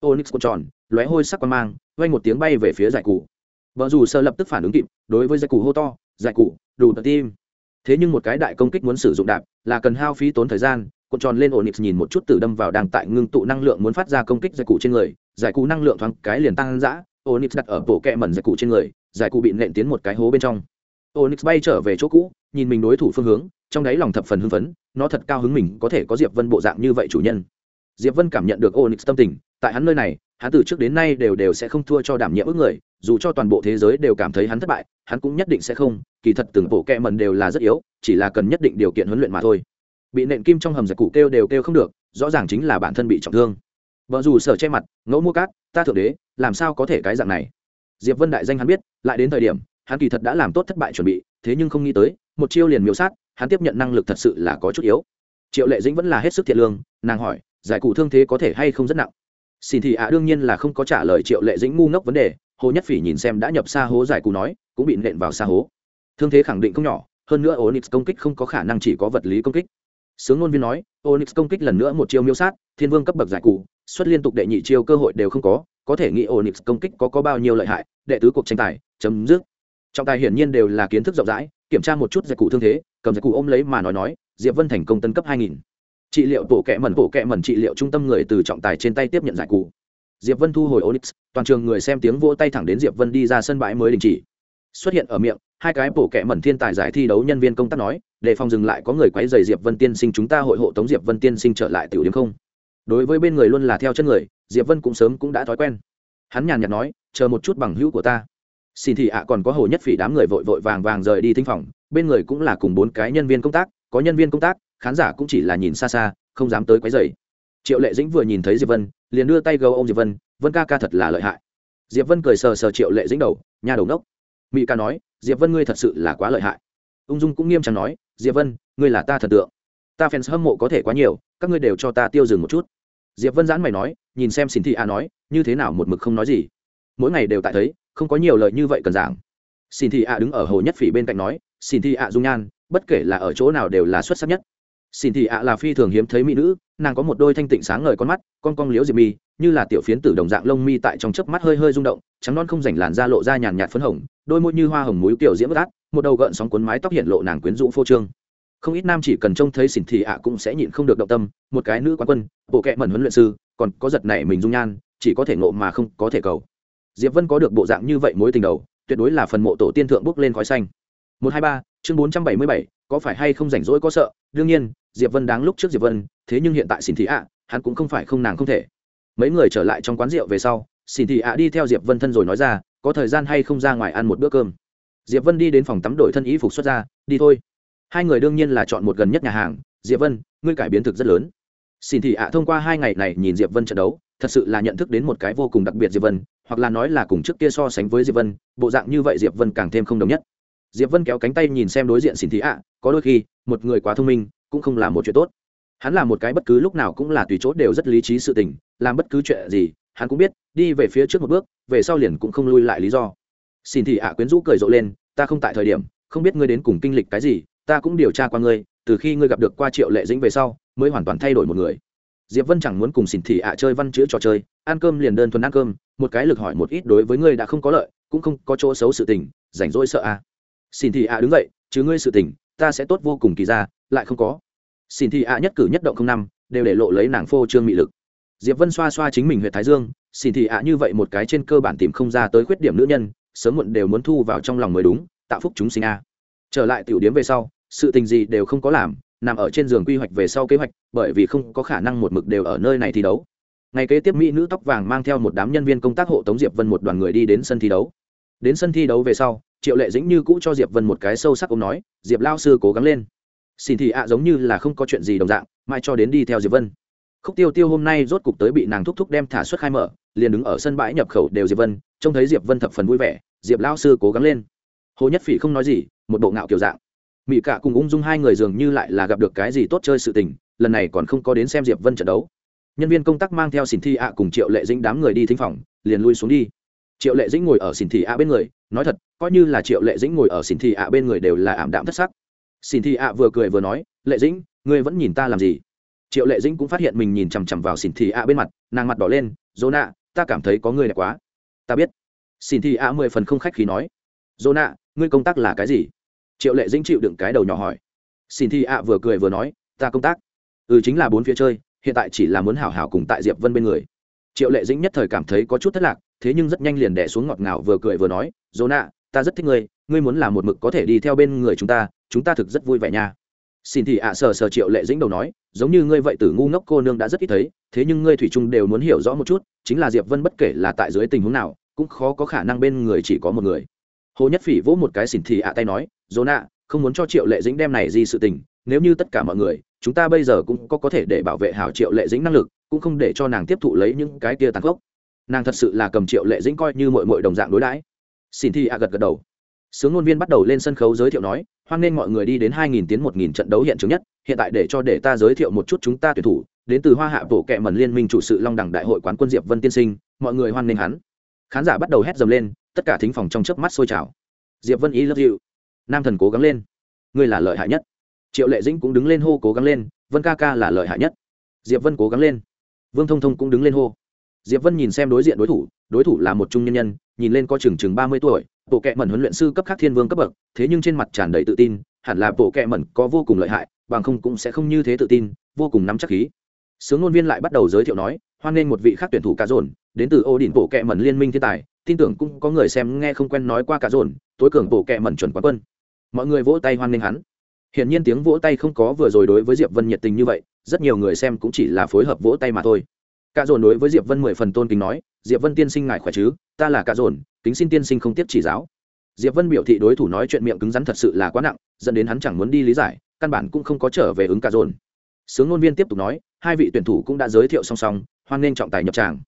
Onyx cuộn tròn, lóe hôi sắc quan mang vay một tiếng bay về phía giải cụ vợ dù sơ lập tức phản ứng kịp, đối với giải cụ hô to giải cụ đủ tờ tim thế nhưng một cái đại công kích muốn sử dụng đạp, là cần hao phí tốn thời gian, cuộn tròn lên onyx nhìn một chút từ đâm vào đang tại ngưng tụ năng lượng muốn phát ra công kích giải cụ trên người giải cụ năng lượng thoáng cái liền tăng dã onyx đặt ở bộ kẹ mẩn giải cụ trên người giải cụ bị nện tiến một cái hố bên trong. Onyx bay trở về chỗ cũ, nhìn mình đối thủ phương hướng, trong đáy lòng thập phần hưng phấn, nó thật cao hứng mình có thể có diệp vân bộ dạng như vậy chủ nhân. Diệp vân cảm nhận được onyx tâm tình, tại hắn nơi này, hắn từ trước đến nay đều đều sẽ không thua cho đảm nhiệm ước người, dù cho toàn bộ thế giới đều cảm thấy hắn thất bại, hắn cũng nhất định sẽ không, kỳ thật từng bộ kẹ mần đều là rất yếu, chỉ là cần nhất định điều kiện huấn luyện mà thôi. Bị nện kim trong hầm giặc cụ kêu đều kêu không được, rõ ràng chính là bản thân bị trọng thương vợ dù sở che mặt, ngẫu mua cát, ta thượng đế, làm sao có thể cái dạng này? Diệp vân đại danh hắn biết, lại đến thời điểm, hắn kỳ thật đã làm tốt thất bại chuẩn bị, thế nhưng không nghĩ tới, một chiêu liền miêu sát, hắn tiếp nhận năng lực thật sự là có chút yếu. Triệu lệ dĩnh vẫn là hết sức thiện lương, nàng hỏi, giải cụ thương thế có thể hay không rất nặng? Xin thì ạ đương nhiên là không có trả lời triệu lệ dĩnh ngu ngốc vấn đề, hồ nhất phỉ nhìn xem đã nhập xa hố giải cụ nói, cũng bị nện vào xa hố. Thương thế khẳng định không nhỏ, hơn nữa onyx công kích không có khả năng chỉ có vật lý công kích. Sướng ngôn viên nói, onyx công kích lần nữa một chiêu miêu sát, thiên vương cấp bậc giải cụ xuất liên tục đệ nhị chiêu cơ hội đều không có có thể nghĩ onyx công kích có có bao nhiêu lợi hại, đệ tứ cuộc tranh tài, chấm dứt. Trọng tài hiển nhiên đều là kiến thức rộng rãi, kiểm tra một chút giải cụ thương thế, cầm giải cụ ôm lấy mà nói nói, diệp vân thành công tân cấp 2000. trị liệu bộ kệ mẩn, bộ kệ mẩn trị liệu trung tâm người từ trọng tài trên tay tiếp nhận giải cụ. Diệp vân thu hồi onyx, toàn trường người xem tiếng vỗ tay thẳng đến diệp vân đi ra sân bãi mới đình chỉ. Xuất hiện ở miệng, hai cái bộ kệ mẩn thiên tài giải thi đấu nhân viên công tác nói để phòng dừng lại, có người quấy rầy diệp vân tiên sinh, chúng ta hội hộ tống diệp vân tiên sinh trở lại tiểu điểm không? Đối với bên người luôn là theo chân người, diệp vân cũng sớm cũng đã thói quen. Hắn nhàn nhạt nói, chờ một chút bằng hữu của ta. Xin thị ạ còn có hồ nhất phỉ đám người vội vội vàng vàng rời đi thính phòng, bên người cũng là cùng bốn cái nhân viên công tác, có nhân viên công tác, khán giả cũng chỉ là nhìn xa xa, không dám tới quấy rầy. Triệu lệ dĩnh vừa nhìn thấy diệp vân, liền đưa tay gấu ô m diệp vân vân ca ca thật là lợi hại. Diệp vân cười sờ sờ triệu lệ dĩnh đầu, nhà đầu nốc. Mỹ ca nói, diệp vân ngươi thật sự là quá lợi hại. Ung dung cũng nghiêm trọng nói, diệp vân, ngươi là ta thần tượng. Ta fans hâm mộ có thể quá nhiều, các ngươi đều cho ta tiêu dừng một chút diệp vân giãn mày nói, nhìn xem xin thị a nói, như thế nào một mực không nói gì. Mỗi ngày đều tại thấy, không có nhiều lời như vậy cần giảng. Xin thị a đứng ở hồ nhất phỉ bên cạnh nói, xin thị a dung nhan, bất kể là ở chỗ nào đều là xuất sắc nhất. Xin thị a là phi thường hiếm thấy mỹ nữ, nàng có một đôi thanh tịnh sáng ngời con mắt, con cong liếu diệp mi, như là tiểu phiến tử đồng dạng lông mi tại trong chớp mắt hơi hơi rung động, trắng non không rảnh làn da lộ ra nhàn nhạt phấn hồng, đôi môi như hoa hồng múi kiểu diễm bất át, một đầu gợn sóng cuốn mái tóc hiện lộ nàng quyến rũ phô trương không ít nam chỉ cần trông thấy xỉn thị ạ cũng sẽ nhịn không được động tâm. Một cái nữ quán quân, bộ kệ mẩn huấn luyện sư, còn có giật này mình dung nhan, chỉ có thể ngộ mà không có thể cầu. Diệp vân có được bộ dạng như vậy mối tình đầu, tuyệt đối là phần mộ tổ tiên thượng bước lên khói xanh. Một hai ba, chương bốn trăm bảy mươi bảy, có phải hay không rảnh rỗi có sợ? Đương nhiên, diệp vân đáng lúc trước diệp vân, thế nhưng hiện tại xỉn thị ạ, hắn cũng không phải không nàng không thể. Mấy người trở lại trong quán rượu về sau, xỉn thị ạ đi theo diệp vân thân rồi nói ra, có thời gian hay không ra ngoài ăn một bữa cơm? Diệp vân đi đến phòng tắm đổi thân y phục xuất ra, đi thôi hai người đương nhiên là chọn một gần nhất nhà hàng. Diệp vân, ngươi cải biến thực rất lớn. Xin thị ạ, thông qua hai ngày này nhìn diệp vân trận đấu, thật sự là nhận thức đến một cái vô cùng đặc biệt diệp vân, hoặc là nói là cùng trước kia so sánh với diệp vân, bộ dạng như vậy diệp vân càng thêm không đồng nhất. Diệp vân kéo cánh tay nhìn xem đối diện xin thị ạ, có đôi khi, một người quá thông minh, cũng không là một chuyện tốt. Hắn là một cái bất cứ lúc nào cũng là tùy chốt đều rất lý trí sự tình, làm bất cứ chuyện gì, hắn cũng biết, đi về phía trước một bước, về sau liền cũng không lui lại lý do. Xin thị ạ quyến rũ cười rộ lên, ta không tại thời điểm, không biết ngươi đến cùng kinh lịch cái gì ta cũng điều tra qua ngươi, từ khi ngươi gặp được qua triệu lệ dĩnh về sau, mới hoàn toàn thay đổi một người. Diệp vân chẳng muốn cùng xỉn thị ạ chơi văn chữ trò chơi, ăn cơm liền đơn thuần ăn cơm, một cái lực hỏi một ít đối với ngươi đã không có lợi, cũng không có chỗ xấu sự tình, rảnh rỗi sợ à. Xỉn thị ạ đứng dậy, chứ ngươi sự tình, ta sẽ tốt vô cùng kỳ ra, lại không có. Xỉn thị ạ nhất cử nhất động không năm, đều để lộ lấy nàng phô trương mị lực. Diệp vân xoa xoa chính mình huyện thái dương xỉn thị ạ như vậy một cái trên cơ bản tìm không ra tới khuyết điểm nữ nhân, sớm muộn đều muốn thu vào trong lòng mới đúng, tạo phúc chúng sinh a. Trở lại tiểu điếm về sau sự tình gì đều không có làm, nằm ở trên giường quy hoạch về sau kế hoạch, bởi vì không có khả năng một mực đều ở nơi này thi đấu. Ngày kế tiếp mỹ nữ tóc vàng mang theo một đám nhân viên công tác hộ tống diệp vân một đoàn người đi đến sân thi đấu. Đến sân thi đấu về sau, triệu lệ dĩnh như cũ cho diệp vân một cái sâu sắc ông nói, diệp lao sư cố gắng lên. Xin thì ạ giống như là không có chuyện gì đồng dạng mai cho đến đi theo diệp vân. Khúc tiêu tiêu hôm nay rốt cục tới bị nàng thúc thúc đem thả xuất khai mở, liền đứng ở sân bãi nhập khẩu đều diệp vân, trông thấy diệp vân thập phần vui vẻ, diệp lao sư cố gắng lên. Hồ nhất phỉ không nói gì, một bộ ngạo kiểu dạng mỹ cả cùng ung dung hai người dường như lại là gặp được cái gì tốt chơi sự tình, lần này còn không có đến xem diệp vân trận đấu. Nhân viên công tác mang theo xỉn thi ạ cùng triệu lệ dĩnh đám người đi thính phòng, liền lui xuống đi. Triệu lệ dĩnh ngồi ở xỉn thi ạ bên người, nói thật, coi như là triệu lệ dĩnh ngồi ở xỉn thi ạ bên người đều là ảm đạm thất sắc. Xỉn thi ạ vừa cười vừa nói, lệ dĩnh, ngươi vẫn nhìn ta làm gì? Triệu lệ dĩnh cũng phát hiện mình nhìn chằm chằm vào xỉn thi ạ bên mặt, nàng mặt đỏ lên dỗ nạ ta cảm thấy có người đẹp quá. Ta biết. Xỉn thi ạ mười phần không khách khí nói dỗ nạ ngươi công tác là cái gì? Triệu lệ dĩnh chịu đựng cái đầu nhỏ hỏi. Xin thi ạ vừa cười vừa nói, ta công tác. Ừ chính là bốn phía chơi, hiện tại chỉ là muốn hảo hảo cùng tại diệp vân bên người. Triệu lệ dĩnh nhất thời cảm thấy có chút thất lạc, thế nhưng rất nhanh liền đẻ xuống ngọt ngào vừa cười vừa nói, dỗ nạ, ta rất thích ngươi ngươi muốn làm một mực có thể đi theo bên người chúng ta chúng ta thực rất vui vẻ nha. Xin thì ạ sờ sờ triệu lệ dĩnh đầu nói, giống như ngươi vậy tử ngu ngốc cô nương đã rất ít thấy, thế nhưng ngươi thủy trung đều muốn hiểu rõ một chút, chính là diệp vân bất kể là tại dưới tình huống nào, cũng khó có khả năng bên người chỉ có một người hồ nhất phỉ vỗ một cái xỉn thì ạ tay nói, dỗ nạ, không muốn cho triệu lệ dĩnh đem này gì sự tình, nếu như tất cả mọi người, chúng ta bây giờ cũng có có thể để bảo vệ hảo triệu lệ dĩnh năng lực, cũng không để cho nàng tiếp thụ lấy những cái kia tàn khốc. Nàng thật sự là cầm triệu lệ dĩnh coi như mọi mọi đồng dạng đối đãi. Xin thi a gật gật đầu. Sướng ngôn viên bắt đầu lên sân khấu giới thiệu nói, hoan nghênh mọi người đi đến 2.000 tiến 1.000 trận đấu hiện trường nhất, hiện tại để cho để ta giới thiệu một chút chúng ta tuyển thủ, đến từ hoa hạ bộ kệ mẩn liên minh chủ sự long đẳng đại hội quán quân diệp vân tiên sinh, mọi người hoan nghênh hắn. Khán giả bắt đầu hét dầm lên tất cả thính phòng trong chớp mắt sôi trào. Diệp vân ý lập dịu, nam thần cố gắng lên. Ngươi là lợi hại nhất. Triệu lệ dĩnh cũng đứng lên hô cố gắng lên. Vân ca ca là lợi hại nhất. Diệp vân cố gắng lên. Vương thông thông cũng đứng lên hô. Diệp vân nhìn xem đối diện đối thủ. Đối thủ là một trung nhân nhân nhìn lên có chừng chừng ba mươi tuổi bộ kệ mẩn huấn luyện sư cấp khác thiên vương cấp bậc thế nhưng trên mặt tràn đầy tự tin hẳn là bộ kệ mẩn có vô cùng lợi hại bằng không cũng sẽ không như thế tự tin vô cùng nắm chắc khí. Sướng ngôn viên lại bắt đầu giới thiệu nói hoan nghênh một vị khác tuyển thủ cá dồn đến từ ô đỉnh bộ kệ mẩn liên minh thiên tài tin tưởng cũng có người xem nghe không quen nói qua cả dồn, tối cường bộ kệ mẩn chuẩn quán quân. Mọi người vỗ tay hoan nghênh hắn. Hiển nhiên tiếng vỗ tay không có vừa rồi đối với diệp vân nhiệt tình như vậy, rất nhiều người xem cũng chỉ là phối hợp vỗ tay mà thôi. Cả dồn đối với diệp vân mười phần tôn kính nói, diệp vân tiên sinh ngài khỏe chứ? Ta là cả dồn, kính xin tiên sinh không tiếp chỉ giáo. Diệp vân biểu thị đối thủ nói chuyện miệng cứng rắn thật sự là quá nặng, dẫn đến hắn chẳng muốn đi lý giải, căn bản cũng không có trở về ứng cả dồn. Sướng ngôn viên tiếp tục nói, hai vị tuyển thủ cũng đã giới thiệu song song, hoan nghênh trọng tài nhập tràng.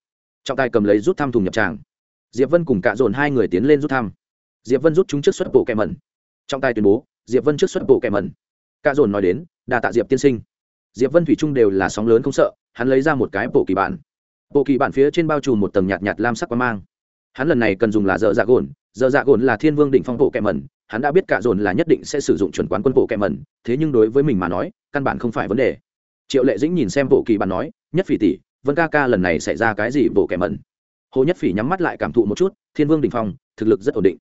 Trọng tài cầm lấy rút thăm thùng nhập tràng diệp vân cùng cả dồn hai người tiến lên rút thăm. Diệp vân rút chúng trước xuất bộ kẹ mẩn. Trong tay tuyên bố, diệp vân trước xuất bộ kẻ mẩn. Cả dồn nói đến đà tạ diệp tiên sinh. Diệp vân thủy trung đều là sóng lớn không sợ, hắn lấy ra một cái bộ kỳ bản. Bộ kỳ bản phía trên bao trùm một tầng nhạt nhạt lam sắc quang mang. Hắn lần này cần dùng là dở dạ gồn. Dở dạ gồn là thiên vương đỉnh phong bộ kẻ mẩn, hắn đã biết cả dồn là nhất định sẽ sử dụng chuẩn quán quân bộ kẻ mẩn, thế nhưng đối với mình mà nói, căn bản không phải vấn đề. Triệu lệ dĩnh nhìn xem bộ kỳ bản nói, nhất phỉ tỷ, vân ca ca lần này xảy ra cái gì bộ kẻ mẩn? Hồ nhất phỉ nhắm mắt lại cảm thụ một chút, thiên vương đình phong, thực lực rất ổn định.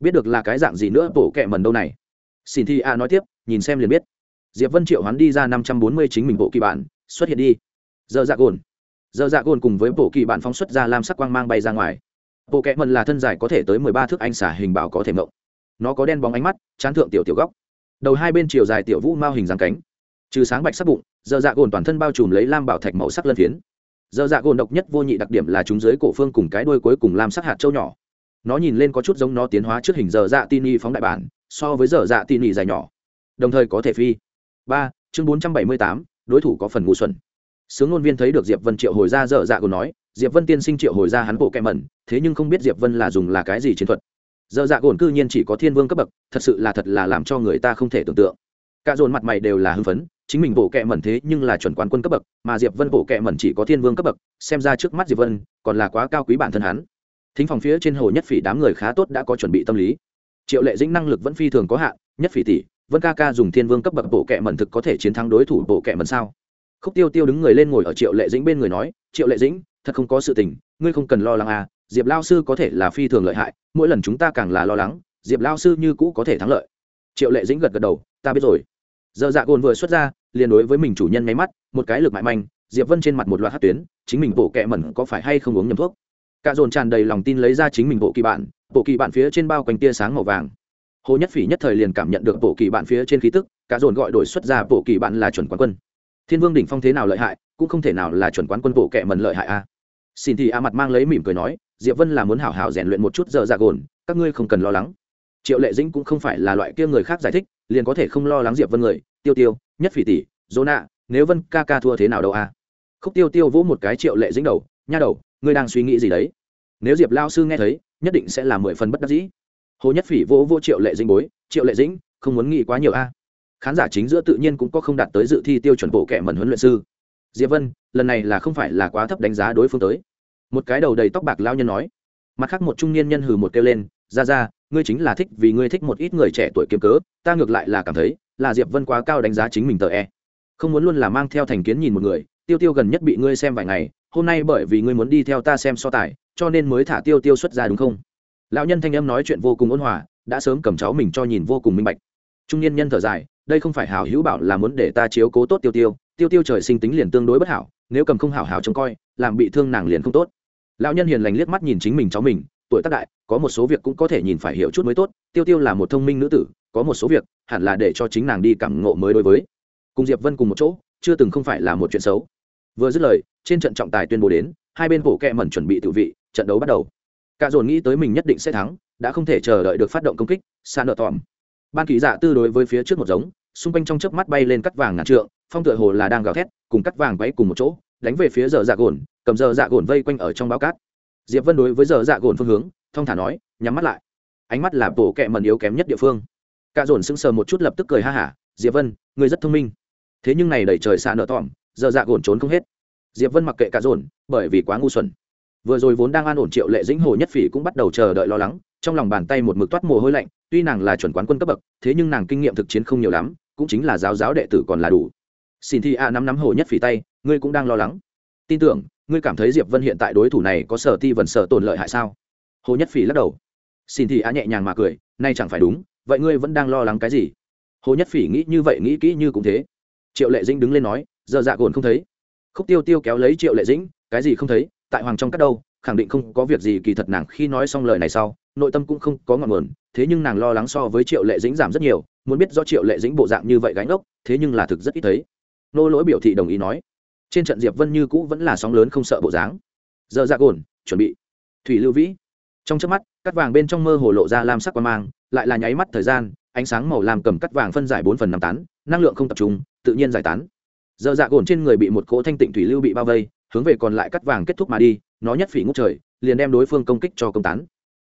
Biết được là cái dạng gì nữa bộ kẹ mần đâu này. Xin thi a nói tiếp, nhìn xem liền biết. Diệp vân triệu hắn đi ra năm trăm bốn mươi chính mình bộ kỳ bản, xuất hiện đi. Giờ dạ gồn. Giờ dạ gồn cùng với bộ kỳ bản phóng xuất ra lam sắc quang mang bay ra ngoài. Bộ kẹ mần là thân dài có thể tới mười ba thước anh xả hình bảo có thể mộng. Nó có đen bóng ánh mắt, chán thượng tiểu tiểu góc. Đầu hai bên chiều dài tiểu vũ mao hình dáng cánh. Trừ sáng bạch sắc bụng, giờ dạ gồn toàn thân bao trùm lấy lam bảo thạch màu sắc lân phiến giờ dạ gồn độc nhất vô nhị đặc điểm là chúng dưới cổ phương cùng cái đuôi cuối cùng làm sắc hạt châu nhỏ. Nó nhìn lên có chút giống nó tiến hóa trước hình giờ dạ tin y phóng đại bản, so với giờ dạ tin y dài nhỏ. Đồng thời có thể phi. Ba, chương bốn trăm bảy mươi tám, đối thủ có phần ngu xuẩn. Sướng ngôn viên thấy được diệp vân triệu hồi ra dở dạ gồn nói, diệp vân tiên sinh triệu hồi ra hắn bộ kẹm mẩn, thế nhưng không biết diệp vân là dùng là cái gì chiến thuật. Dở dạ gồn cư nhiên chỉ có thiên vương cấp bậc, thật sự là thật là làm cho người ta không thể tưởng tượng cả dồn mặt mày đều là hưng phấn, chính mình bộ kẹ mẩn thế nhưng là chuẩn quán quân cấp bậc, mà diệp vân bộ kẹ mẩn chỉ có thiên vương cấp bậc, xem ra trước mắt diệp vân còn là quá cao quý bản thân hắn. Thính phòng phía trên hồ nhất phỉ đám người khá tốt đã có chuẩn bị tâm lý. Triệu lệ dĩnh năng lực vẫn phi thường có hạn, nhất phỉ tỷ, vân ca ca dùng thiên vương cấp bậc bộ kẹ mẩn thực có thể chiến thắng đối thủ bộ kẹ mẩn sao? Khúc tiêu tiêu đứng người lên ngồi ở triệu lệ dĩnh bên người nói, triệu lệ dĩnh, thật không có sự tình, ngươi không cần lo lắng à diệp lao sư có thể là phi thường lợi hại, mỗi lần chúng ta càng là lo lắng, diệp lao sư như cũ có thể thắng lợi. Triệu lệ dĩnh gật gật đầu, ta biết rồi giờ dạ gồn vừa xuất ra, liền đối với mình chủ nhân nháy mắt, một cái lực mại manh, diệp vân trên mặt một loạt hát tuyến, chính mình bộ kẹ mẩn có phải hay không uống nhầm thuốc? Cả dồn tràn đầy lòng tin lấy ra chính mình bộ kỳ bạn, bộ kỳ bạn phía trên bao quanh tia sáng màu vàng. Hồ nhất phỉ nhất thời liền cảm nhận được bộ kỳ bạn phía trên khí tức, cả dồn gọi đổi xuất ra bộ kỳ bạn là chuẩn quán quân. Thiên vương đỉnh phong thế nào lợi hại, cũng không thể nào là chuẩn quán quân bộ kẹ mẩn lợi hại a. Xin thì a mặt mang lấy mỉm cười nói, diệp vân là muốn hảo hảo rèn luyện một chút giờ dạ gồn, các ngươi không cần lo lắng triệu lệ dĩnh cũng không phải là loại kia người khác giải thích, liền có thể không lo lắng diệp vân người, tiêu tiêu, nhất phỉ tỷ dỗ nạ nếu vân ca ca thua thế nào đâu a khúc tiêu tiêu vỗ một cái triệu lệ dĩnh đầu, nha đầu, ngươi đang suy nghĩ gì đấy? Nếu diệp lao sư nghe thấy, nhất định sẽ là mười phần bất đắc dĩ. Hồ nhất phỉ vỗ vỗ triệu lệ dĩnh bối, triệu lệ dĩnh, không muốn nghĩ quá nhiều a khán giả chính giữa tự nhiên cũng có không đạt tới dự thi tiêu chuẩn bộ kệ mẩn huấn luyện sư. Diệp vân, lần này là không phải là quá thấp đánh giá đối phương tới. Một cái đầu đầy tóc bạc lao nhân nói. Mặt khác một trung niên nhân hừ một kêu lên, ra ra ngươi chính là thích vì ngươi thích một ít người trẻ tuổi kiếm cớ, ta ngược lại là cảm thấy là diệp vân quá cao đánh giá chính mình tờ e. Không muốn luôn là mang theo thành kiến nhìn một người, tiêu tiêu gần nhất bị ngươi xem vài ngày, hôm nay bởi vì ngươi muốn đi theo ta xem so tài, cho nên mới thả tiêu tiêu xuất ra đúng không? Lão nhân thanh âm nói chuyện vô cùng ôn hòa, đã sớm cầm cháu mình cho nhìn vô cùng minh bạch. Trung niên nhân thở dài, đây không phải hảo hữu bảo là muốn để ta chiếu cố tốt tiêu tiêu tiêu tiêu trời sinh tính liền tương đối bất hảo, nếu cầm không hảo hảo trông coi, làm bị thương nàng liền không tốt. Lão nhân hiền lành liếc mắt nhìn chính mình cháu mình, tuổi tác đại có một số việc cũng có thể nhìn phải hiểu chút mới tốt, tiêu tiêu là một thông minh nữ tử, có một số việc hẳn là để cho chính nàng đi cảm ngộ mới đối với. Cùng diệp vân cùng một chỗ, chưa từng không phải là một chuyện xấu. Vừa dứt lời, trên trận trọng tài tuyên bố đến, hai bên bộ kẹ mẩn chuẩn bị tự vị, trận đấu bắt đầu. Cả dồn nghĩ tới mình nhất định sẽ thắng, đã không thể chờ đợi được phát động công kích, xa nợ tòm. Ban kỳ dạ tư đối với phía trước một giống, xung quanh trong chớp mắt bay lên cắt vàng ngàn trượng, phong tựa hồ là đang gào thét, cùng cắt vàng quay cùng một chỗ, đánh về phía giờ dạ gồn, cầm giờ dạ gồn vây quanh ở trong bao cát. Diệp vân đối với giờ dạ gồn phương hướng thông thả nói, nhắm mắt lại. Ánh mắt là bổ kẹ mần yếu kém nhất địa phương. Cạ dồn sững sờ một chút lập tức cười ha hả, diệp vân người rất thông minh. Thế nhưng này đẩy trời xa nợ tỏm, giờ dạ gồn trốn không hết. Diệp vân mặc kệ cạ dồn, bởi vì quá ngu xuẩn. Vừa rồi vốn đang an ổn triệu lệ dĩnh hồ nhất phỉ cũng bắt đầu chờ đợi lo lắng, trong lòng bàn tay một mực toát mồ hôi lạnh, tuy nàng là chuẩn quán quân cấp bậc, thế nhưng nàng kinh nghiệm thực chiến không nhiều lắm, cũng chính là giáo giáo đệ tử còn là đủ. Xin thi a năm năm hồ nhất phỉ tay, ngươi cũng đang lo lắng. Tin tưởng, ngươi cảm thấy diệp vân hiện tại đối thủ này có sở ti vần sở tồn lợi hại sao? Hồ nhất phỉ lắc đầu. Xin thì á nhẹ nhàng mà cười, nay chẳng phải đúng, vậy ngươi vẫn đang lo lắng cái gì? Hồ nhất phỉ nghĩ như vậy, nghĩ kỹ như cũng thế. Triệu lệ dĩnh đứng lên nói, giờ dạ gồn không thấy. Khúc tiêu tiêu kéo lấy triệu lệ dĩnh, cái gì không thấy, tại hoàng trong các đâu, khẳng định không có việc gì kỳ thật nàng khi nói xong lời này sau, nội tâm cũng không có ngọn nguồn, thế nhưng nàng lo lắng so với triệu lệ dĩnh giảm rất nhiều, muốn biết do triệu lệ dĩnh bộ dạng như vậy gánh ốc, thế nhưng là thực rất ít thấy. Nô lỗi biểu thị đồng ý nói, trên trận diệp vân như cũ vẫn là sóng lớn không sợ bộ dáng. Giờ ra gồn, chuẩn bị. Thủy lưu vĩ trong chớp mắt, cắt vàng bên trong mơ hồ lộ ra lam sắc quan mang, lại là nháy mắt thời gian, ánh sáng màu lam cầm cắt vàng phân giải bốn phần năm tán, năng lượng không tập trung, tự nhiên giải tán. Dơ dạ gồn trên người bị một cỗ thanh tịnh thủy lưu bị bao vây, hướng về còn lại cắt vàng kết thúc mà đi, nó nhất phỉ ngút trời, liền đem đối phương công kích cho công tán.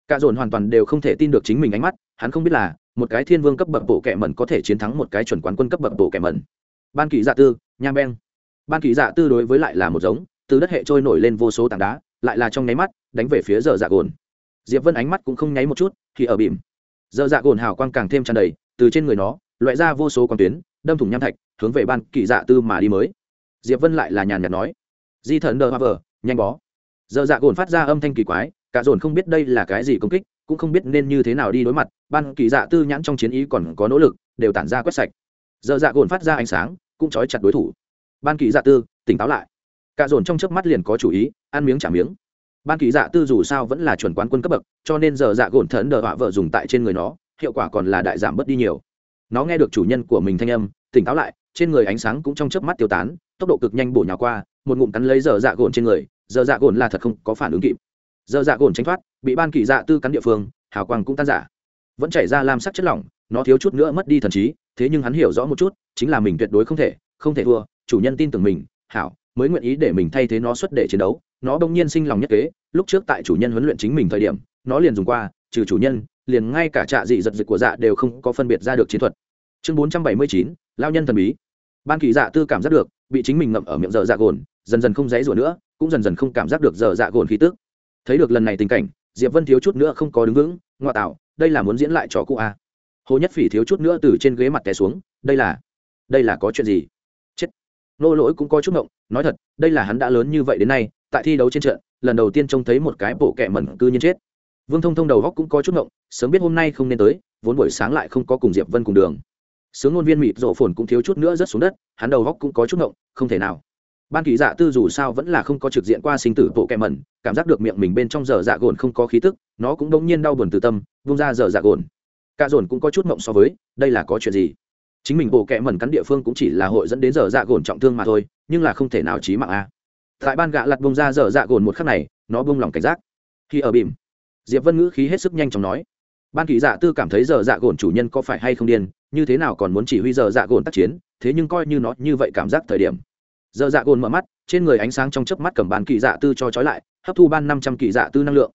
Cả dồn hoàn toàn đều không thể tin được chính mình ánh mắt, hắn không biết là, một cái thiên vương cấp bậc bộ kệ mẩn có thể chiến thắng một cái chuẩn quán quân cấp bậc bộ kệ mẩn. Ban kỳ dạ tư, nham beng. Ban kỳ dạ tư đối với lại là một giống, từ đất hệ trôi nổi lên vô số tảng đá, lại là trong nháy mắt, đánh về phía giờ dạ gồn diệp vân ánh mắt cũng không nháy một chút, thì ở bìm. Dơ dạ gồn hào quang càng thêm tràn đầy, từ trên người nó, loại ra vô số con tuyến, đâm thủng nham thạch, hướng về ban kỳ dạ tư mà đi mới. Diệp vân lại là nhàn nhạt nói, di thần đờ hoa vờ, nhanh bó. Dơ dạ gồn phát ra âm thanh kỳ quái, cả dồn không biết đây là cái gì công kích, cũng không biết nên như thế nào đi đối mặt, ban kỳ dạ tư nhãn trong chiến ý còn có nỗ lực, đều tản ra quét sạch. Dơ dạ gồn phát ra ánh sáng, cũng trói chặt đối thủ. Ban kỳ dạ tư, tỉnh táo lại. Cả dồn trong chớp mắt liền có chủ ý, ăn miếng trả miếng ban kỳ dạ tư dù sao vẫn là chuẩn quán quân cấp bậc, cho nên giờ dạ gồn thần đờ họa vợ dùng tại trên người nó, hiệu quả còn là đại giảm bớt đi nhiều. Nó nghe được chủ nhân của mình thanh âm, tỉnh táo lại, trên người ánh sáng cũng trong chớp mắt tiêu tán, tốc độ cực nhanh bổ nhào qua, một ngụm cắn lấy giờ dạ gồn trên người, giờ dạ gồn là thật không có phản ứng kịp. Giờ dạ gồn tránh thoát, bị ban kỳ dạ tư cắn địa phương, hào quang cũng tan giả vẫn chảy ra lam sắc chất lỏng, nó thiếu chút nữa mất đi thần trí, thế nhưng hắn hiểu rõ một chút, chính là mình tuyệt đối không thể không thể thua, chủ nhân tin tưởng mình, hảo mới nguyện ý để mình thay thế nó xuất để chiến đấu, nó đông nhiên sinh lòng nhất kế, lúc trước tại chủ nhân huấn luyện chính mình thời điểm, nó liền dùng qua, trừ chủ nhân, liền ngay cả trạ dị giật dịch của dạ đều không có phân biệt ra được chiến thuật. Chương bốn trăm bảy mươi chín lao nhân thần bí. Ban kỳ dạ tư cảm giác được, bị chính mình ngậm ở miệng dở dạ gồn, dần dần không dãy rủa nữa, cũng dần dần không cảm giác được dở dạ gồn khí tức. Thấy được lần này tình cảnh, diệp vân thiếu chút nữa không có đứng vững, ngoa tạo, đây là muốn diễn lại trò cụ a à? hồ nhất phỉ thiếu chút nữa từ trên ghế mặt té xuống, đây là đây là có chuyện gì? Nô lỗi cũng có chút ngộng, nói thật, đây là hắn đã lớn như vậy đến nay, tại thi đấu trên trận, lần đầu tiên trông thấy một cái bộ kẹ mẩn cư nhiên chết. Vương thông thông đầu góc cũng có chút ngộng, sớm biết hôm nay không nên tới, vốn buổi sáng lại không có cùng diệp vân cùng đường. Sướng ngôn viên mịt rổ phồn cũng thiếu chút nữa rớt xuống đất, hắn đầu góc cũng có chút ngộng, không thể nào. Ban kỳ dạ tư dù sao vẫn là không có trực diện qua sinh tử bộ kẹ mẩn, cảm giác được miệng mình bên trong giờ dạ gồn không có khí tức, nó cũng đống nhiên đau buồn từ tâm, vung ra giờ dạ gồn. Cả dồn cũng có chút ngộng so với, đây là có chuyện gì? Chính mình bộ kẹ mẩn cắn địa phương cũng chỉ là hội dẫn đến giờ dạ gồn trọng thương mà thôi, nhưng là không thể nào chí mạng a. Tại ban gạ lặt bông ra giờ dạ gồn một khắc này, nó bông lòng cảnh giác. Khi ở bìm, diệp vân ngữ khí hết sức nhanh chóng nói, ban kỳ dạ tư cảm thấy giờ dạ gồn chủ nhân có phải hay không điên, như thế nào còn muốn chỉ huy giờ dạ gồn tác chiến, thế nhưng coi như nó như vậy cảm giác thời điểm. Giờ dạ gồn mở mắt, trên người ánh sáng trong chớp mắt cầm ban kỳ dạ tư cho trói lại, hấp thu ban năm trăm kỳ dạ tư năng lượng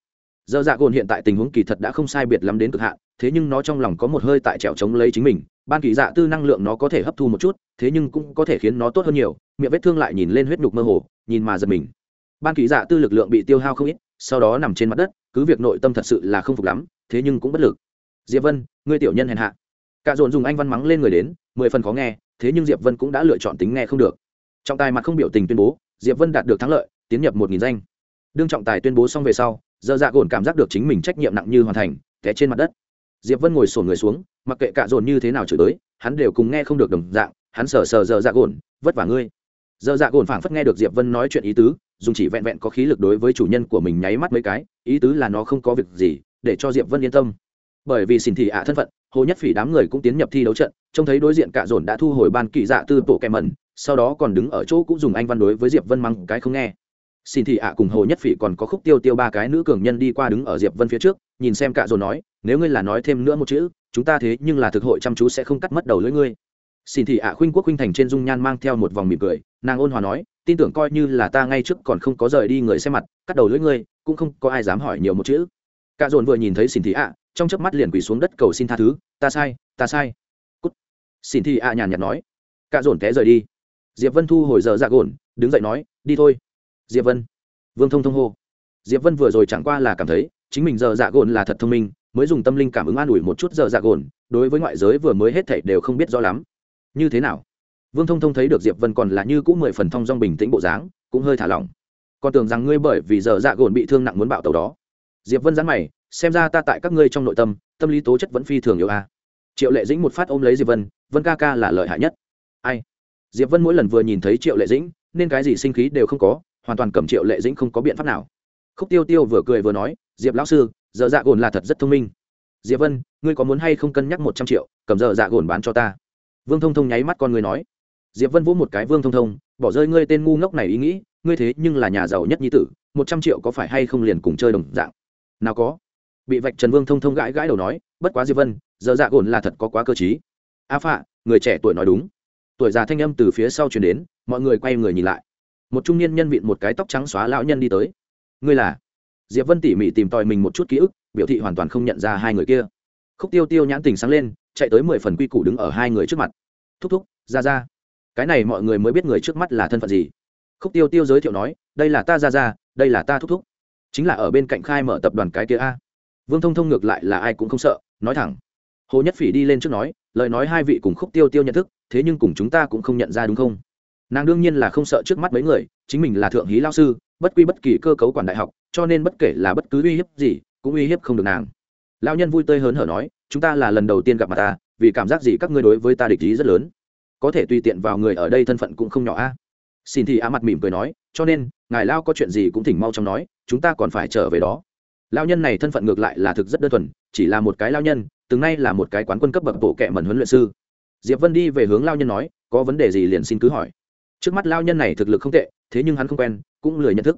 giờ dạ gồn hiện tại tình huống kỳ thật đã không sai biệt lắm đến cực hạn, thế nhưng nó trong lòng có một hơi tại trèo chống lấy chính mình, ban kỳ dạ tư năng lượng nó có thể hấp thu một chút, thế nhưng cũng có thể khiến nó tốt hơn nhiều, miệng vết thương lại nhìn lên huyết nhục mơ hồ, nhìn mà giật mình. Ban kỳ dạ tư lực lượng bị tiêu hao không ít, sau đó nằm trên mặt đất, cứ việc nội tâm thật sự là không phục lắm, thế nhưng cũng bất lực. Diệp vân, ngươi tiểu nhân hèn hạ. Cả dồn dùng anh văn mắng lên người đến, mười phần khó nghe, thế nhưng diệp vân cũng đã lựa chọn tính nghe không được. Trọng tài mặt không biểu tình tuyên bố, diệp vân đạt được thắng lợi, tiến nhập một nghìn danh. Đương trọng tài tuyên bố xong về sau giờ dạ gồn cảm giác được chính mình trách nhiệm nặng như hoàn thành, té trên mặt đất. Diệp vân ngồi sổn người xuống, mặc kệ cạ dồn như thế nào chửi tới hắn đều cùng nghe không được đồng dạng, hắn sờ sờ giờ dạ gồn, vất vả ngươi. Giờ dạ gồn phảng phất nghe được diệp vân nói chuyện ý tứ, dùng chỉ vẹn vẹn có khí lực đối với chủ nhân của mình nháy mắt mấy cái, ý tứ là nó không có việc gì, để cho diệp vân yên tâm. Bởi vì xin thị ạ thân phận, hồ nhất phỉ đám người cũng tiến nhập thi đấu trận, trông thấy đối diện cạ dồn đã thu hồi ban kỳ dạ tư bộ kèm mẩn, sau đó còn đứng ở chỗ cũng dùng anh văn đối với diệp vân mắng cái không nghe xin thị ạ cùng hồ nhất phỉ còn có khúc tiêu tiêu ba cái nữ cường nhân đi qua đứng ở diệp vân phía trước, nhìn xem cạ dồn nói, nếu ngươi là nói thêm nữa một chữ, chúng ta thế nhưng là thực hội chăm chú sẽ không cắt mất đầu lưỡi ngươi. Xin thị ạ khuynh quốc khuynh thành trên dung nhan mang theo một vòng mỉm cười, nàng ôn hòa nói, tin tưởng coi như là ta ngay trước còn không có rời đi người xem mặt, cắt đầu lưỡi ngươi, cũng không có ai dám hỏi nhiều một chữ. Cạ dồn vừa nhìn thấy xin thị ạ, trong chớp mắt liền quỳ xuống đất cầu xin tha thứ, ta sai ta sai. Cút. Xin thị ạ nhàn nhạt nói, cạ dồn té rời đi. Diệp vân thu hồi giờ ra gồn, đứng dậy nói, đi thôi diệp vân. Vương thông thông hô. Diệp vân vừa rồi chẳng qua là cảm thấy, chính mình giờ dạ gồn là thật thông minh, mới dùng tâm linh cảm ứng an ủi một chút giờ dạ gồn, đối với ngoại giới vừa mới hết thảy đều không biết rõ lắm. Như thế nào? Vương thông thông thấy được diệp vân còn là như cũ mười phần thông dong bình tĩnh bộ dáng, cũng hơi thả lỏng. Còn tưởng rằng ngươi bởi vì giờ dạ gồn bị thương nặng muốn bạo tàu đó. Diệp vân dán mày, xem ra ta tại các ngươi trong nội tâm tâm lý tố chất vẫn phi thường yêu a. Triệu lệ dĩnh một phát ôm lấy diệp vân vân ca ca là lợi hại nhất. Ai? Diệp vân mỗi lần vừa nhìn thấy triệu lệ dĩnh, nên cái gì sinh khí đều không có hoàn toàn cầm triệu lệ dĩnh không có biện pháp nào. Khúc tiêu tiêu vừa cười vừa nói, diệp lão sư dở dạ gồn là thật rất thông minh. Diệp vân, ngươi có muốn hay không cân nhắc một trăm triệu, cầm dở dạ gồn bán cho ta? Vương thông thông nháy mắt con người nói. Diệp vân vỗ một cái vương thông thông, bỏ rơi ngươi tên ngu ngốc này ý nghĩ, ngươi thế nhưng là nhà giàu nhất nhi tử, một trăm triệu có phải hay không liền cùng chơi đồng dạng? Nào có. Bị vạch trần vương thông thông gãi gãi đầu nói, bất quá diệp vân, giờ dạ gồn là thật có quá cơ t a phạ, người trẻ tuổi nói đúng. Tuổi già thanh âm từ phía sau chuyển đến, mọi người quay người nhìn lại một trung niên nhân vịn một cái tóc trắng xóa lão nhân đi tới. Ngươi là? Diệp vân tỉ mỉ tìm tòi mình một chút ký ức, biểu thị hoàn toàn không nhận ra hai người kia. Khúc tiêu tiêu nhãn tình sáng lên, chạy tới mười phần quy củ đứng ở hai người trước mặt. Thúc thúc, ra ra. Cái này mọi người mới biết người trước mắt là thân phận gì. Khúc tiêu tiêu giới thiệu nói, đây là ta ra ra, đây là ta thúc thúc. Chính là ở bên cạnh khai mở tập đoàn cái kia a. Vương thông thông ngược lại là ai cũng không sợ, nói thẳng. Hồ nhất phỉ đi lên trước nói, lời nói hai vị cùng khúc tiêu tiêu nhận thức, thế nhưng cùng chúng ta cũng không nhận ra đúng không? Nàng đương nhiên là không sợ trước mắt mấy người, chính mình là thượng hí lao sư, bất quy bất kỳ cơ cấu quản đại học, cho nên bất kể là bất cứ uy hiếp gì, cũng uy hiếp không được nàng. Lao nhân vui tươi hớn hở nói, chúng ta là lần đầu tiên gặp mặt ta, vì cảm giác gì các ngươi đối với ta địch ý rất lớn. Có thể tùy tiện vào người ở đây thân phận cũng không nhỏ a. Xin thì á mặt mỉm cười nói, cho nên, ngài lao có chuyện gì cũng thỉnh mau trong nói, chúng ta còn phải trở về đó. Lao nhân này thân phận ngược lại là thực rất đơn thuần, chỉ là một cái lao nhân, từng nay là một cái quán quân cấp bậc bộ kệ mẩn huấn luyện sư. Diệp vân đi về hướng lao nhân nói, có vấn đề gì liền xin cứ hỏi trước mắt lao nhân này thực lực không tệ, thế nhưng hắn không quen, cũng lười nhận thức.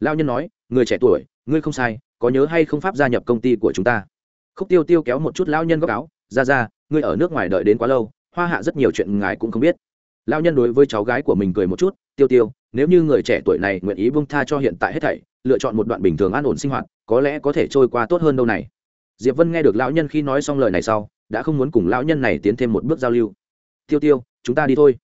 Lao nhân nói, người trẻ tuổi, ngươi không sai, có nhớ hay không pháp gia nhập công ty của chúng ta? Khúc tiêu tiêu kéo một chút lao nhân góc áo, ra ra, ngươi ở nước ngoài đợi đến quá lâu, hoa hạ rất nhiều chuyện ngài cũng không biết. Lao nhân đối với cháu gái của mình cười một chút, tiêu tiêu, nếu như người trẻ tuổi này nguyện ý bông tha cho hiện tại hết thảy, lựa chọn một đoạn bình thường an ổn sinh hoạt, có lẽ có thể trôi qua tốt hơn đâu này. Diệp vân nghe được lão nhân khi nói xong lời này sau, đã không muốn cùng lão nhân này tiến thêm một bước giao lưu. Tiêu tiêu, chúng ta đi thôi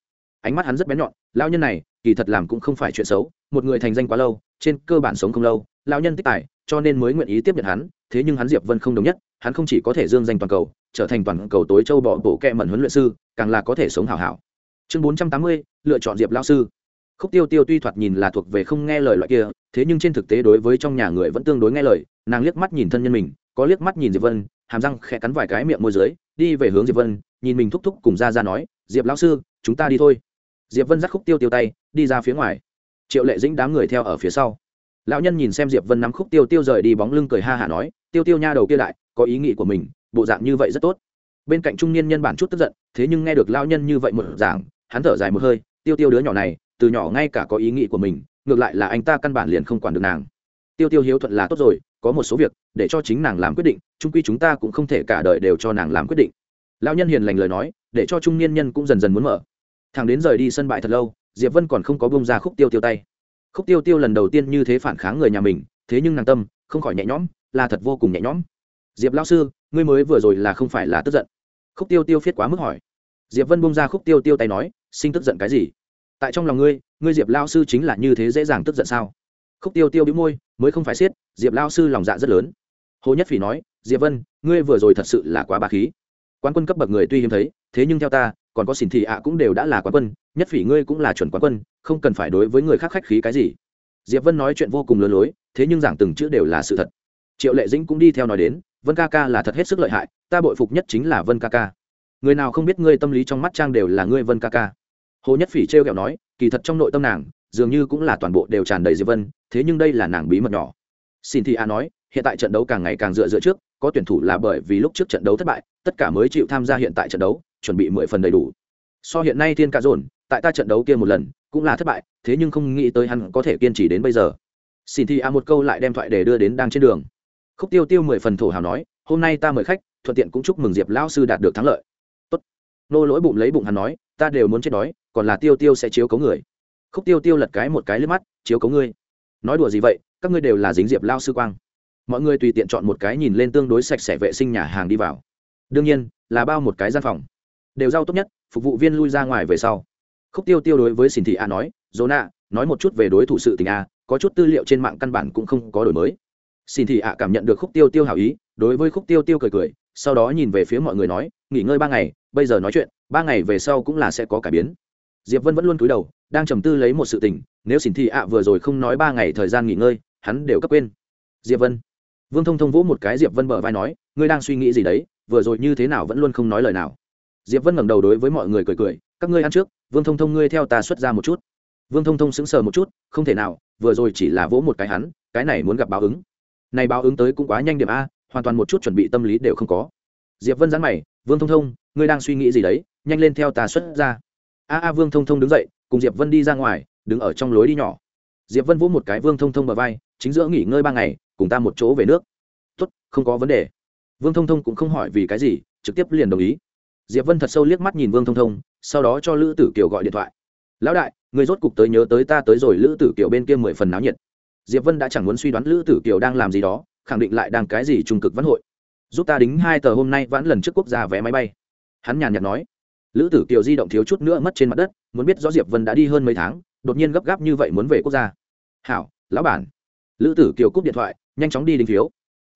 ánh mắt hắn rất bén nhọn, lão nhân này, kỳ thật làm cũng không phải chuyện xấu, một người thành danh quá lâu, trên cơ bản sống không lâu, lão nhân tích tài, cho nên mới nguyện ý tiếp nhận hắn, thế nhưng hắn diệp vân không đồng nhất, hắn không chỉ có thể dương danh toàn cầu, trở thành toàn cầu tối châu bỏ bộ kẹ mẩn huấn luyện sư, càng là có thể sống hảo hảo. Chương bốn trăm tám mươi, lựa chọn diệp lao sư. Khúc tiêu tiêu tuy thoạt nhìn là thuộc về không nghe lời loại kia, thế nhưng trên thực tế đối với trong nhà người vẫn tương đối nghe lời, nàng liếc mắt nhìn thân nhân mình, có liếc mắt nhìn diệp vân, hàm răng khẽ cắn vài cái miệng môi dưới, đi về hướng diệp vân, nhìn mình thúc thúc cùng ra ra nói, diệp lão sư, chúng ta đi thôi diệp vân dắt khúc tiêu tiêu tay, đi ra phía ngoài. Triệu lệ dĩnh đám người theo ở phía sau. Lão nhân nhìn xem diệp vân nắm khúc tiêu tiêu rời đi bóng lưng cười ha hả nói, tiêu tiêu nha đầu kia đại, có ý nghĩ của mình, bộ dạng như vậy rất tốt. Bên cạnh trung niên nhân bản chút tức giận, thế nhưng nghe được lão nhân như vậy một giảng hắn thở dài một hơi, tiêu tiêu đứa nhỏ này, từ nhỏ ngay cả có ý nghĩ của mình, ngược lại là anh ta căn bản liền không quản được nàng. Tiêu tiêu hiếu thuận là tốt rồi, có một số việc, để cho chính nàng làm quyết định trung quy chúng ta cũng không thể cả đời đều cho nàng làm quyết định. Lão nhân hiền lành lời nói, để cho trung niên nhân cũng dần dần muốn mở thằng đến rời đi sân bãi thật lâu, diệp vân còn không có bông ra khúc tiêu tiêu tay. Khúc tiêu tiêu lần đầu tiên như thế phản kháng người nhà mình, thế nhưng nàng tâm, không khỏi nhẹ nhõm, là thật vô cùng nhẹ nhõm. Diệp lão sư, ngươi mới vừa rồi là không phải là tức giận. Khúc tiêu tiêu phiết quá mức hỏi. Diệp vân bông ra khúc tiêu tiêu tay nói, sinh tức giận cái gì? Tại trong lòng ngươi ngươi diệp lao sư chính là như thế dễ dàng tức giận sao? Khúc tiêu tiêu bị môi, mới không phải siết diệp lao sư lòng dạ rất lớn. Hồ nhất phỉ nói, diệp vân, ngươi vừa rồi thật sự là quá ba khí. Quán quân cấp bậc người tuy hiếm thấy, thế nhưng theo ta còn có xỉn thị ạ cũng đều đã là quán quân, nhất phỉ ngươi cũng là chuẩn quán quân, không cần phải đối với người khác khách khí cái gì. Diệp vân nói chuyện vô cùng lớn lối, thế nhưng giảng từng chữ đều là sự thật. Triệu lệ dĩnh cũng đi theo nói đến, vân ca ca là thật hết sức lợi hại, ta bội phục nhất chính là vân ca ca. Người nào không biết ngươi tâm lý trong mắt trang đều là ngươi vân ca ca. Hồ nhất phỉ trêu ghẹo nói, kỳ thật trong nội tâm nàng, dường như cũng là toàn bộ đều tràn đầy diệp vân, thế nhưng đây là nàng bí mật nhỏ. Xin thị a nói, hiện tại trận đấu càng ngày càng dựa dựa trước, có tuyển thủ là bởi vì lúc trước trận đấu thất bại, tất cả mới chịu tham gia hiện tại trận đấu chuẩn bị mười phần đầy đủ. So hiện nay thiên cạ dồn, tại ta trận đấu kia một lần, cũng là thất bại, thế nhưng không nghĩ tới hắn có thể kiên trì đến bây giờ. Xin thi a à một câu lại đem thoại để đưa đến đang trên đường. Khúc tiêu tiêu mười phần thổ hào nói, hôm nay ta mời khách, thuận tiện cũng chúc mừng diệp lão sư đạt được thắng lợi. Tốt. Nô lỗi bụng lấy bụng hắn nói, ta đều muốn chết đói, còn là tiêu tiêu sẽ chiếu cấu người. Khúc tiêu tiêu lật cái một cái lên mắt, chiếu cấu ngươi. Nói đùa gì vậy, các ngươi đều là dính diệp lao sư quang. Mọi người tùy tiện chọn một cái nhìn lên tương đối sạch sẽ vệ sinh nhà hàng đi vào. Đương nhiên, là bao một cái gian phòng đều rau tốt nhất, phục vụ viên lui ra ngoài về sau. Khúc tiêu tiêu đối với xin thị a nói, dỗ nạ nói một chút về đối thủ sự tình a, có chút tư liệu trên mạng căn bản cũng không có đổi mới. Xin thị a cảm nhận được khúc tiêu tiêu hảo ý, đối với khúc tiêu tiêu cười cười, sau đó nhìn về phía mọi người nói, nghỉ ngơi ba ngày, bây giờ nói chuyện, ba ngày về sau cũng là sẽ có cải biến. Diệp vân vẫn luôn cúi đầu, đang trầm tư lấy một sự tình, nếu xin thị ạ vừa rồi không nói ba ngày thời gian nghỉ ngơi, hắn đều cấp quên. Diệp vân. Vương thông thông vỗ một cái diệp vân bờ vai nói, ngươi đang suy nghĩ gì đấy? Vừa rồi như thế nào vẫn luôn không nói lời nào? Diệp vân ngẩng đầu đối với mọi người cười cười, các ngươi ăn trước, vương thông thông ngươi theo ta xuất ra một chút. Vương thông thông sững sờ một chút, không thể nào, vừa rồi chỉ là vỗ một cái hắn, cái này muốn gặp báo ứng. Này báo ứng tới cũng quá nhanh điểm a, hoàn toàn một chút chuẩn bị tâm lý đều không có. Diệp vân giãn mày, vương thông thông, ngươi đang suy nghĩ gì đấy? Nhanh lên theo ta xuất ra. A a, vương thông thông đứng dậy, cùng diệp vân đi ra ngoài, đứng ở trong lối đi nhỏ. Diệp vân vỗ một cái vương thông thông bờ vai, chính giữa nghỉ ngơi ba ngày, cùng ta một chỗ về nước. Tốt, không có vấn đề. Vương thông thông cũng không hỏi vì cái gì, trực tiếp liền đồng ý diệp vân thật sâu liếc mắt nhìn vương thông thông, sau đó cho lữ tử kiều gọi điện thoại. Lão đại, người rốt cục tới nhớ tới ta tới rồi. Lữ tử kiều bên kia mười phần náo nhiệt. Diệp vân đã chẳng muốn suy đoán lữ tử kiều đang làm gì đó, khẳng định lại đang cái gì trung cực văn hội. Giúp ta đính hai tờ hôm nay vãn lần trước quốc gia vé máy bay. Hắn nhàn nhạt nói. Lữ tử kiều di động thiếu chút nữa mất trên mặt đất, muốn biết rõ diệp vân đã đi hơn mấy tháng, đột nhiên gấp gáp như vậy muốn về quốc gia. Hảo, lão bản. Lữ tử kiều cúp điện thoại, nhanh chóng đi đính phiếu.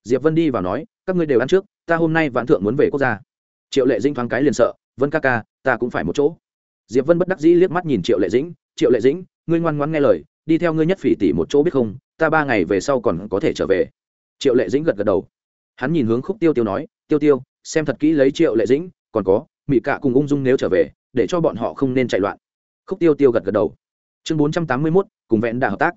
Diệp vân đi vào nói, các ngươi đều ăn trước, ta hôm nay vãn thượng muốn về quốc gia triệu lệ dĩnh thoáng cái liền sợ, vân ca ca, ta cũng phải một chỗ. Diệp vân bất đắc dĩ liếc mắt nhìn triệu lệ dĩnh, triệu lệ dĩnh, ngươi ngoan ngoãn nghe lời, đi theo ngươi nhất phỉ tỷ một chỗ biết không, ta ba ngày về sau còn có thể trở về. Triệu lệ dĩnh gật gật đầu. Hắn nhìn hướng khúc tiêu tiêu nói, tiêu tiêu, xem thật kỹ lấy triệu lệ dĩnh, còn có mỹ cạ cùng ung dung nếu trở về, để cho bọn họ không nên chạy loạn. Khúc tiêu tiêu gật gật đầu. Chương bốn trăm tám mươi mốt, cùng vẹn đà hợp tác.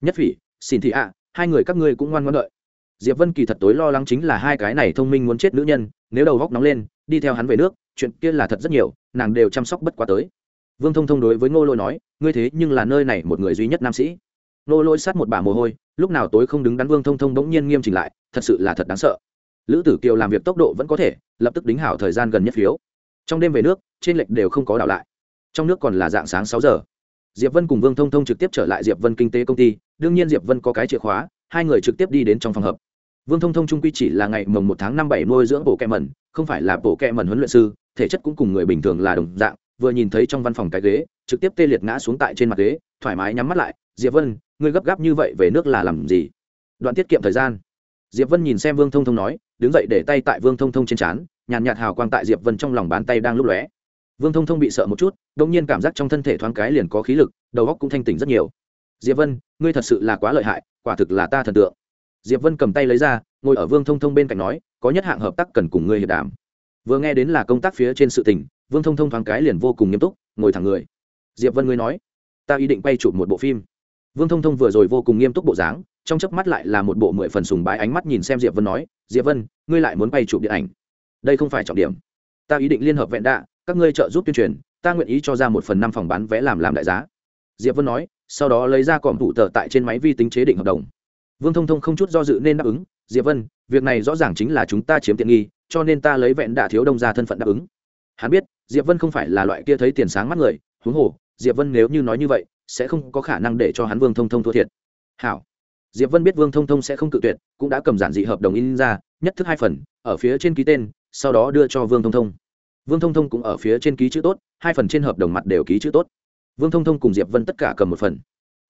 Nhất phỉ, xin thị ạ, hai người các ngươi cũng ngoan ngoan đợi diệp vân kỳ thật tối lo lắng chính là hai cái này thông minh muốn chết nữ nhân, nếu đầu góc nóng lên, đi theo hắn về nước, chuyện kia là thật rất nhiều, nàng đều chăm sóc bất quá tới. Vương thông thông đối với ngô lôi nói, ngươi thế nhưng là nơi này một người duy nhất nam sĩ. Ngô lôi sát một bà mồ hôi, lúc nào tối không đứng đắn vương thông thông bỗng nhiên nghiêm chỉnh lại, thật sự là thật đáng sợ. Lữ tử kiều làm việc tốc độ vẫn có thể, lập tức đính hảo thời gian gần nhất phiếu. Trong đêm về nước, trên lệch đều không có đảo lại. Trong nước còn là dạng sáng sáu giờ. Diệp vân cùng vương thông thông trực tiếp trở lại diệp vân kinh tế công ty, đương nhiên diệp vân có cái chìa khóa, hai người trực tiếp đi đến trong phòng hợp vương thông thông trung quy chỉ là ngày mồng một tháng năm bảy nuôi dưỡng bộ kẹ mẩn, không phải là bộ kẹ mẩn huấn luyện sư, thể chất cũng cùng người bình thường là đồng dạng, vừa nhìn thấy trong văn phòng cái ghế, trực tiếp tê liệt ngã xuống tại trên mặt ghế, thoải mái nhắm mắt lại, diệp vân, ngươi gấp gáp như vậy về nước là làm gì? Đoạn tiết kiệm thời gian. Diệp vân nhìn xem vương thông thông nói, đứng dậy để tay tại vương thông thông trên trán, nhàn nhạt hào quang tại diệp vân trong lòng bàn tay đang lúc lóe. Vương thông thông bị sợ một chút đông nhiên cảm giác trong thân thể thoáng cái liền có khí lực, đầu óc cũng thanh tỉnh rất nhiều. Diệp vân, ngươi thật sự là quá lợi hại, quả thực là ta thần tượng diệp vân cầm tay lấy ra, ngồi ở vương thông thông bên cạnh nói, có nhất hạng hợp tác cần cùng ngươi hiệp đàm. Vừa nghe đến là công tác phía trên sự tình, vương thông thông thoáng cái liền vô cùng nghiêm túc, ngồi thẳng người. Diệp vân ngươi nói, ta ý định quay chụp một bộ phim. Vương thông thông vừa rồi vô cùng nghiêm túc bộ dáng, trong chớp mắt lại là một bộ mười phần sùng bái ánh mắt nhìn xem diệp vân nói, diệp vân, ngươi lại muốn quay chụp điện ảnh. Đây không phải trọng điểm. Ta ý định liên hợp vẹn đạ, các ngươi trợ giúp tuyên truyền, ta nguyện ý cho ra một phần năm phòng bán vé làm làm đại giá. Diệp vân nói, sau đó lấy ra còm thủ tờ tại trên máy vi tính chế định hợp đồng vương thông thông không chút do dự nên đáp ứng, diệp vân, việc này rõ ràng chính là chúng ta chiếm tiện nghi, cho nên ta lấy vẹn đạ thiếu đông ra thân phận đáp ứng. Hắn biết, diệp vân không phải là loại kia thấy tiền sáng mắt người, huống hồ, diệp vân nếu như nói như vậy, sẽ không có khả năng để cho hắn vương thông thông thua thiệt. Hảo. Diệp vân biết vương thông thông sẽ không cự tuyệt, cũng đã cầm giản dị hợp đồng in ra, nhất thức hai phần, ở phía trên ký tên, sau đó đưa cho vương thông thông. Vương thông thông cũng ở phía trên ký chữ tốt, hai phần trên hợp đồng mặt đều ký chữ tốt. Vương thông thông cùng diệp vân tất cả cầm một phần.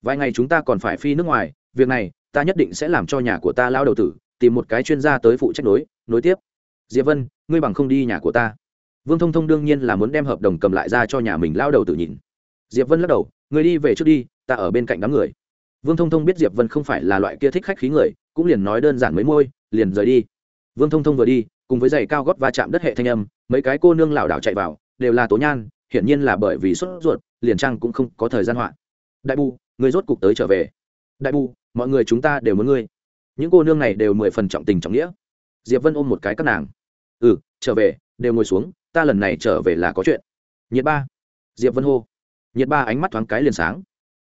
Vài ngày chúng ta còn phải phi nước ngoài việc này, ta nhất định sẽ làm cho nhà của ta lao đầu tử, tìm một cái chuyên gia tới phụ trách nối nối tiếp. Diệp vân, ngươi bằng không đi nhà của ta. Vương thông thông đương nhiên là muốn đem hợp đồng cầm lại ra cho nhà mình lao đầu tử nhìn. Diệp vân lắc đầu người đi về trước đi, ta ở bên cạnh đám người. Vương thông thông biết diệp vân không phải là loại kia thích khách khí người, cũng liền nói đơn giản mấy môi, liền rời đi. Vương thông thông vừa đi, cùng với giày cao gót va chạm đất hệ thanh âm, mấy cái cô nương lảo đảo chạy vào, đều là tố nhan, hiển nhiên là bởi vì sốt ruột, liền trang cũng không có thời gian hoạn. Đại bu người rốt cục tới trở về. Đại bu mọi người chúng ta đều muốn ngươi. Những cô nương này đều mười phần trọng tình trọng nghĩa. Diệp vân ôm một cái các nàng. Ừ trở về, đều ngồi xuống, ta lần này trở về là có chuyện. Nhiệt ba. Diệp vân hô. Nhiệt ba ánh mắt thoáng cái liền sáng.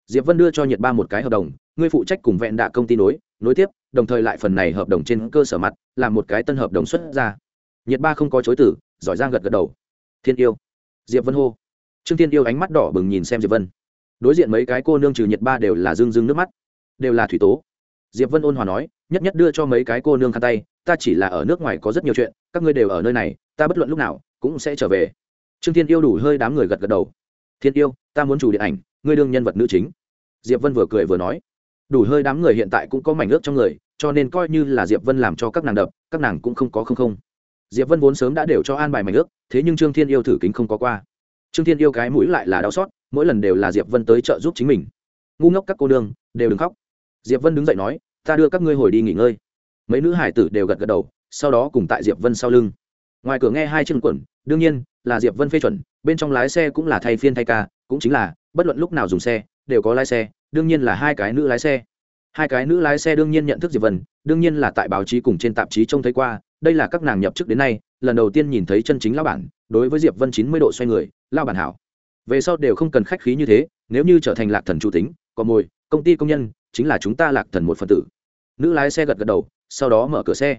Diệp vân đưa cho nhiệt ba một cái hợp đồng, ngươi phụ trách cùng vẹn đạ công ty nối nối tiếp, đồng thời lại phần này hợp đồng trên cơ sở mặt, làm một cái tân hợp đồng xuất ra. Nhiệt ba không có chối tử giỏi giang gật gật đầu. Thiên yêu. Diệp vân hô. Trương thiên yêu ánh mắt đỏ bừng nhìn xem diệp vân. Đối diện mấy cái cô nương trừ nhiệt ba đều là dương dương nước mắt đều là thủy tố. Diệp vân ôn hòa nói, nhất nhất đưa cho mấy cái cô nương khăn tay, ta chỉ là ở nước ngoài có rất nhiều chuyện, các ngươi đều ở nơi này, ta bất luận lúc nào cũng sẽ trở về. Trương thiên yêu đủ hơi đám người gật gật đầu. Thiên yêu, ta muốn chủ điện ảnh, ngươi đương nhân vật nữ chính. Diệp vân vừa cười vừa nói. Đủ hơi đám người hiện tại cũng có mảnh ước trong người, cho nên coi như là diệp vân làm cho các nàng đập, các nàng cũng không có không không. Diệp vân vốn sớm đã đều cho an bài mảnh ước, thế nhưng trương thiên yêu thử kính không có qua. Trương thiên yêu cái mũi lại là đau xót, mỗi lần đều là diệp vân tới trợ giúp chính mình. Ngu ngốc các cô đương đều đừng khóc diệp vân đứng dậy nói, ta đưa các ngươi hồi đi nghỉ ngơi. Mấy nữ hải tử đều gật gật đầu, sau đó cùng tại diệp vân sau lưng. Ngoài cửa nghe hai chân quẩn đương nhiên, là diệp vân phê chuẩn, bên trong lái xe cũng là thay phiên thay ca, cũng chính là, bất luận lúc nào dùng xe, đều có lái xe, đương nhiên là hai cái nữ lái xe. Hai cái nữ lái xe đương nhiên nhận thức diệp vân, đương nhiên là tại báo chí cùng trên tạp chí trông thấy qua, đây là các nàng nhập chức đến nay, lần đầu tiên nhìn thấy chân chính lao bản, đối với diệp vân chín mươi độ xoay người lao bản hảo. Về sau đều không cần khách khí như thế, nếu như trở thành lạc thần chủ tính, có mồi, công ty công nhân chính là chúng ta lạc thần một phần tử. Nữ lái xe gật gật đầu, sau đó mở cửa xe.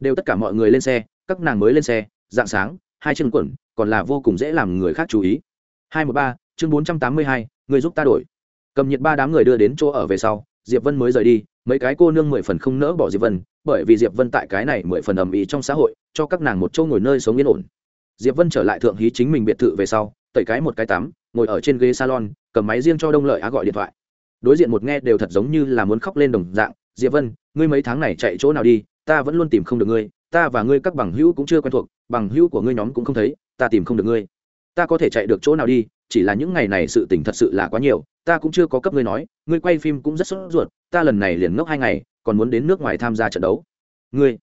Đều tất cả mọi người lên xe, các nàng mới lên xe, dạng sáng, hai chân quẩn, còn là vô cùng dễ làm người khác chú ý. Hai một ba, chương bốn trăm tám mươi hai, người giúp ta đổi. Cầm nhiệt ba đám người đưa đến chỗ ở về sau, diệp vân mới rời đi, mấy cái cô nương mười phần không nỡ bỏ diệp vân, bởi vì diệp vân tại cái này mười phần ầm ĩ trong xã hội, cho các nàng một chỗ ngồi nơi sống yên ổn. Diệp vân trở lại thượng hí chính mình biệt thự về sau, tẩy cái một cái tắm, ngồi ở trên ghế salon, cầm máy riêng cho đông lợi á gọi điện thoại đối diện một nghe đều thật giống như là muốn khóc lên đồng dạng, diệp vân, ngươi mấy tháng này chạy chỗ nào đi? Ta vẫn luôn tìm không được ngươi, ta và ngươi các bằng hữu cũng chưa quen thuộc, bằng hữu của ngươi nhóm cũng không thấy, ta tìm không được ngươi. Ta có thể chạy được chỗ nào đi, chỉ là những ngày này sự tình thật sự là quá nhiều, ta cũng chưa có cấp ngươi nói, ngươi quay phim cũng rất sốt ruột, ta lần này liền ngốc hai ngày, còn muốn đến nước ngoài tham gia trận đấu. Ngươi?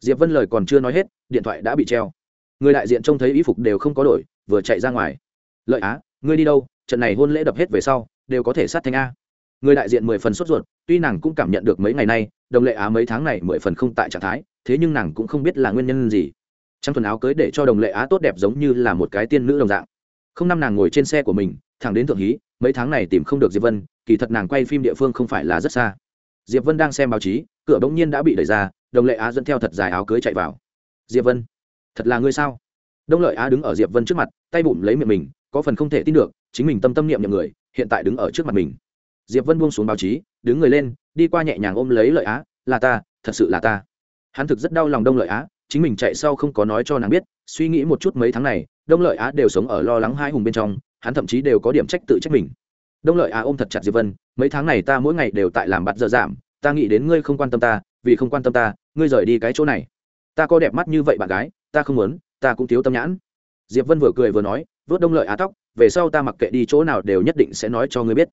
Diệp vân lời còn chưa nói hết, điện thoại đã bị treo. Người đại diện trông thấy y phục đều không có đổi, vừa chạy ra ngoài. Lợi á, ngươi đi đâu? Trận này hôn lễ đập hết về sau, đều có thể sát thanh a người đại diện mười phần sốt ruột, tuy nàng cũng cảm nhận được mấy ngày nay, đồng lệ á mấy tháng này mười phần không tại trạng thái, thế nhưng nàng cũng không biết là nguyên nhân gì. Trong tuần áo cưới để cho đồng lệ á tốt đẹp giống như là một cái tiên nữ đồng dạng. Không năm nàng ngồi trên xe của mình, thẳng đến thượng hí, mấy tháng này tìm không được diệp vân, kỳ thật nàng quay phim địa phương không phải là rất xa. Diệp vân đang xem báo chí, cửa bỗng nhiên đã bị đẩy ra, đồng lệ á dẫn theo thật dài áo cưới chạy vào. Diệp vân, thật là ngươi sao? Đông lợi á đứng ở diệp vân trước mặt, tay bụng lấy miệng mình, có phần không thể tin được, chính mình tâm tâm niệm niệm người, hiện tại đứng ở trước mặt mình diệp vân buông xuống báo chí, đứng người lên, đi qua nhẹ nhàng ôm lấy lợi á, là ta, thật sự là ta. Hắn thực rất đau lòng đông lợi á, chính mình chạy sau không có nói cho nàng biết, suy nghĩ một chút mấy tháng này, đông lợi á đều sống ở lo lắng hai hùng bên trong, hắn thậm chí đều có điểm trách tự trách mình. Đông lợi á ôm thật chặt diệp vân, mấy tháng này ta mỗi ngày đều tại làm bặt dở giảm, ta nghĩ đến ngươi không quan tâm ta, vì không quan tâm ta, ngươi rời đi cái chỗ này. Ta có đẹp mắt như vậy bạn gái, ta không muốn, ta cũng thiếu tâm nhãn. Diệp vân vừa cười vừa nói, vớt đông lợi á tóc, về sau ta mặc kệ đi chỗ nào đều nhất định sẽ nói cho ngươi biết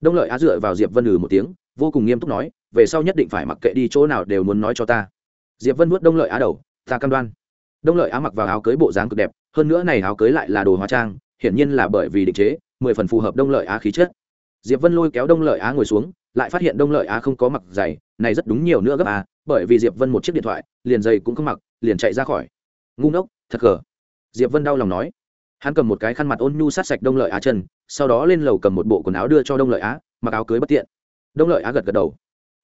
đông lợi á dựa vào diệp vân ừ một tiếng, vô cùng nghiêm túc nói, về sau nhất định phải mặc kệ đi chỗ nào đều muốn nói cho ta. Diệp vân vuốt đông lợi á đầu, ta cam đoan. Đông lợi á mặc vào áo cưới bộ dáng cực đẹp, hơn nữa này áo cưới lại là đồ hóa trang, hiển nhiên là bởi vì định chế, mười phần phù hợp đông lợi á khí chất. Diệp vân lôi kéo đông lợi á ngồi xuống, lại phát hiện đông lợi á không có mặc giày, này rất đúng nhiều nữa gấp à bởi vì diệp vân một chiếc điện thoại, liền giày cũng không mặc, liền chạy ra khỏi. Ngu ngốc, thật gờ. Diệp vân đau lòng nói hắn cầm một cái khăn mặt ôn nhu sát sạch đông lợi á chân, sau đó lên lầu cầm một bộ quần áo đưa cho đông lợi á, mặc áo cưới bất tiện. Đông lợi á gật gật đầu.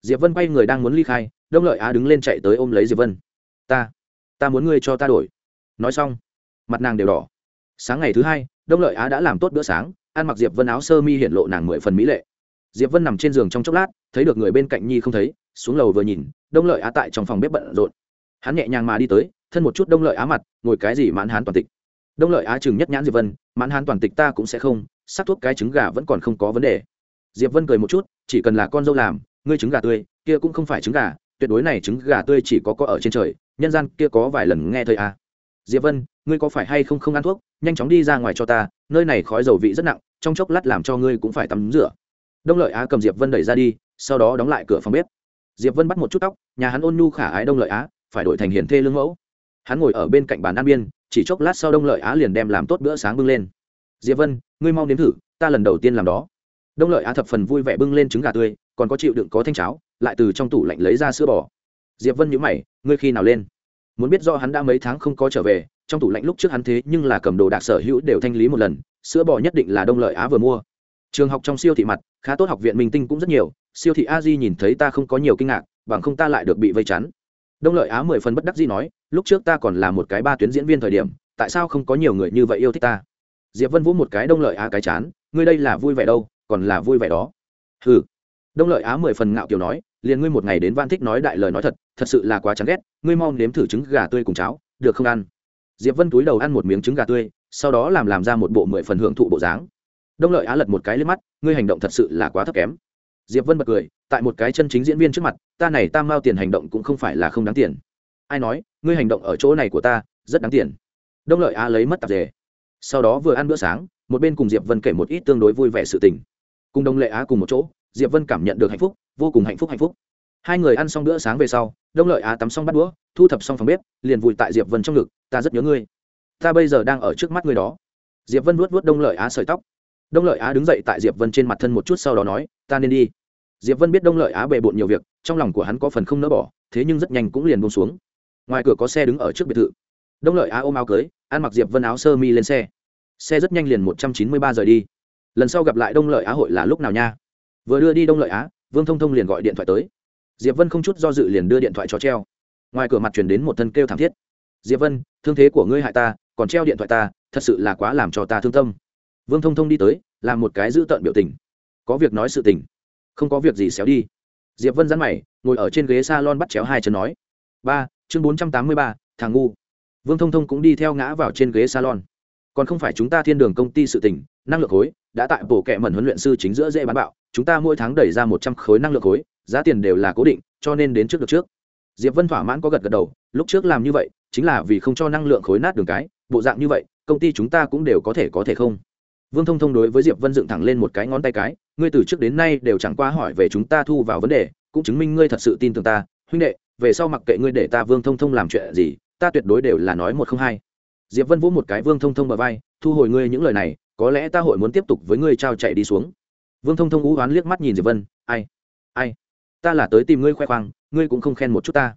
Diệp vân quay người đang muốn ly khai, đông lợi á đứng lên chạy tới ôm lấy diệp vân. Ta ta muốn ngươi cho ta đổi. Nói xong, mặt nàng đều đỏ. Sáng ngày thứ hai, đông lợi á đã làm tốt bữa sáng, ăn mặc diệp vân áo sơ mi hiện lộ nàng mười phần mỹ lệ. Diệp vân nằm trên giường trong chốc lát, thấy được người bên cạnh nhi không thấy, xuống lầu vừa nhìn, đông lợi á tại trong phòng bếp bận rộn. Hắn nhẹ nhàng mà đi tới, thân một chút đông lợi á mặt, ngồi cái gì mãn hán toàn tịch đông lợi á chừng nhất nhãn diệp vân, mãn hán toàn tịch ta cũng sẽ không, sắc thuốc cái trứng gà vẫn còn không có vấn đề. Diệp vân cười một chút, chỉ cần là con dâu làm, ngươi trứng gà tươi, kia cũng không phải trứng gà, tuyệt đối này trứng gà tươi chỉ có có ở trên trời, nhân gian kia có vài lần nghe thấy à. diệp vân, ngươi có phải hay không không ăn thuốc, nhanh chóng đi ra ngoài cho ta, nơi này khói dầu vị rất nặng, trong chốc lát làm cho ngươi cũng phải tắm rửa. Đông lợi á cầm diệp vân đẩy ra đi, sau đó đóng lại cửa phòng bếp. Diệp vân bắt một chút tóc, nhà hắn ôn nhu khả ái đông lợi á, phải đổi thành hiền thê lương mẫu. Hắn ngồi ở bên cạnh bàn ăn biên chỉ chốc lát sau đông lợi á liền đem làm tốt bữa sáng bưng lên. Diệp vân, ngươi mau nếm thử, ta lần đầu tiên làm đó. Đông lợi á thập phần vui vẻ bưng lên trứng gà tươi, còn có chịu đựng có thanh cháo, lại từ trong tủ lạnh lấy ra sữa bò. Diệp vân nhữ mày, ngươi khi nào lên? Muốn biết do hắn đã mấy tháng không có trở về, trong tủ lạnh lúc trước hắn thế nhưng là cầm đồ đạc sở hữu đều thanh lý một lần, sữa bò nhất định là đông lợi á vừa mua. Trường học trong siêu thị mặt, khá tốt học viện minh tinh cũng rất nhiều, siêu thị a di nhìn thấy ta không có nhiều kinh ngạc, bằng không ta lại được bị vây chắn đông lợi á mười phần bất đắc dĩ nói, lúc trước ta còn là một cái ba tuyến diễn viên thời điểm, tại sao không có nhiều người như vậy yêu thích ta? Diệp vân vũ một cái đông lợi á cái chán, ngươi đây là vui vẻ đâu, còn là vui vẻ đó. Ừ đông lợi á mười phần ngạo kiểu nói, liền ngươi một ngày đến van thích nói đại lời nói thật thật sự là quá chán ghét, ngươi mong nếm thử trứng gà tươi cùng cháo, được không ăn? Diệp vân túi đầu ăn một miếng trứng gà tươi, sau đó làm làm ra một bộ mười phần hưởng thụ bộ dáng. Đông lợi á lật một cái lên mắt, ngươi hành động thật sự là quá thấp kém diệp vân bật cười, tại một cái chân chính diễn viên trước mặt, ta này tam mao tiền hành động cũng không phải là không đáng tiền. Ai nói, ngươi hành động ở chỗ này của ta, rất đáng tiền. Đông lợi á lấy mất tạp dề. Sau đó vừa ăn bữa sáng, một bên cùng diệp vân kể một ít tương đối vui vẻ sự tình. Cùng đông lệ á cùng một chỗ, diệp vân cảm nhận được hạnh phúc, vô cùng hạnh phúc hạnh phúc. Hai người ăn xong bữa sáng về sau, đông lợi á tắm xong bắt đũa, thu thập xong phòng bếp, liền vùi tại diệp vân trong ngực, ta rất nhớ ngươi. Ta bây giờ đang ở trước mắt ngươi đó. Diệp vân vuốt vuốt đông lợi á sợi tóc. Đông lợi á đứng dậy tại diệp vân trên mặt thân một chút sau đó nói, ta nên đi diệp vân biết đông lợi á bề bộn nhiều việc, trong lòng của hắn có phần không nỡ bỏ, thế nhưng rất nhanh cũng liền buông xuống. Ngoài cửa có xe đứng ở trước biệt thự. Đông lợi á ôm áo cưới, ăn mặc diệp vân áo sơ mi lên xe. Xe rất nhanh liền một trăm chín mươi ba rời đi. Lần sau gặp lại đông lợi á hội là lúc nào nha? Vừa đưa đi đông lợi á, vương thông thông liền gọi điện thoại tới. Diệp vân không chút do dự liền đưa điện thoại cho treo. Ngoài cửa mặt chuyển đến một thân kêu thảm thiết. Diệp vân, thương thế của ngươi hại ta, còn treo điện thoại ta, thật sự là quá làm cho ta thương tâm. Vương thông thông đi tới, làm một cái giữ tợn biểu tình. Có việc nói sự tình không có việc gì xéo đi. Diệp vân dán mày, ngồi ở trên ghế s a lon bắt chéo hai chân nói. Ba, chương bốn trăm tám mươi ba, thằng ngu. Vương thông thông cũng đi theo ngã vào trên ghế salon. Còn không phải chúng ta thiên đường công ty sự tỉnh năng lượng khối đã tại bộ kệ mẩn huấn luyện sư chính giữa dễ bán bạo, chúng ta mỗi tháng đẩy ra một trăm khối năng lượng khối, giá tiền đều là cố định, cho nên đến trước được trước. Diệp vân thỏa mãn có gật gật đầu, lúc trước làm như vậy, chính là vì không cho năng lượng khối nát đường cái, bộ dạng như vậy, công ty chúng ta cũng đều có thể có thể không vương thông thông đối với diệp vân dựng thẳng lên một cái ngón tay cái, ngươi từ trước đến nay đều chẳng qua hỏi về chúng ta thu vào vấn đề, cũng chứng minh ngươi thật sự tin tưởng ta. Huynh đệ, về sau mặc kệ ngươi để ta vương thông thông làm chuyện gì, ta tuyệt đối đều là nói một không hai. Diệp vân vỗ một cái vương thông thông bờ vai, thu hồi ngươi những lời này, có lẽ ta hội muốn tiếp tục với ngươi trao chạy đi xuống. Vương thông thông ú oán liếc mắt nhìn diệp vân, ai ai, ta là tới tìm ngươi khoe khoang, ngươi cũng không khen một chút ta.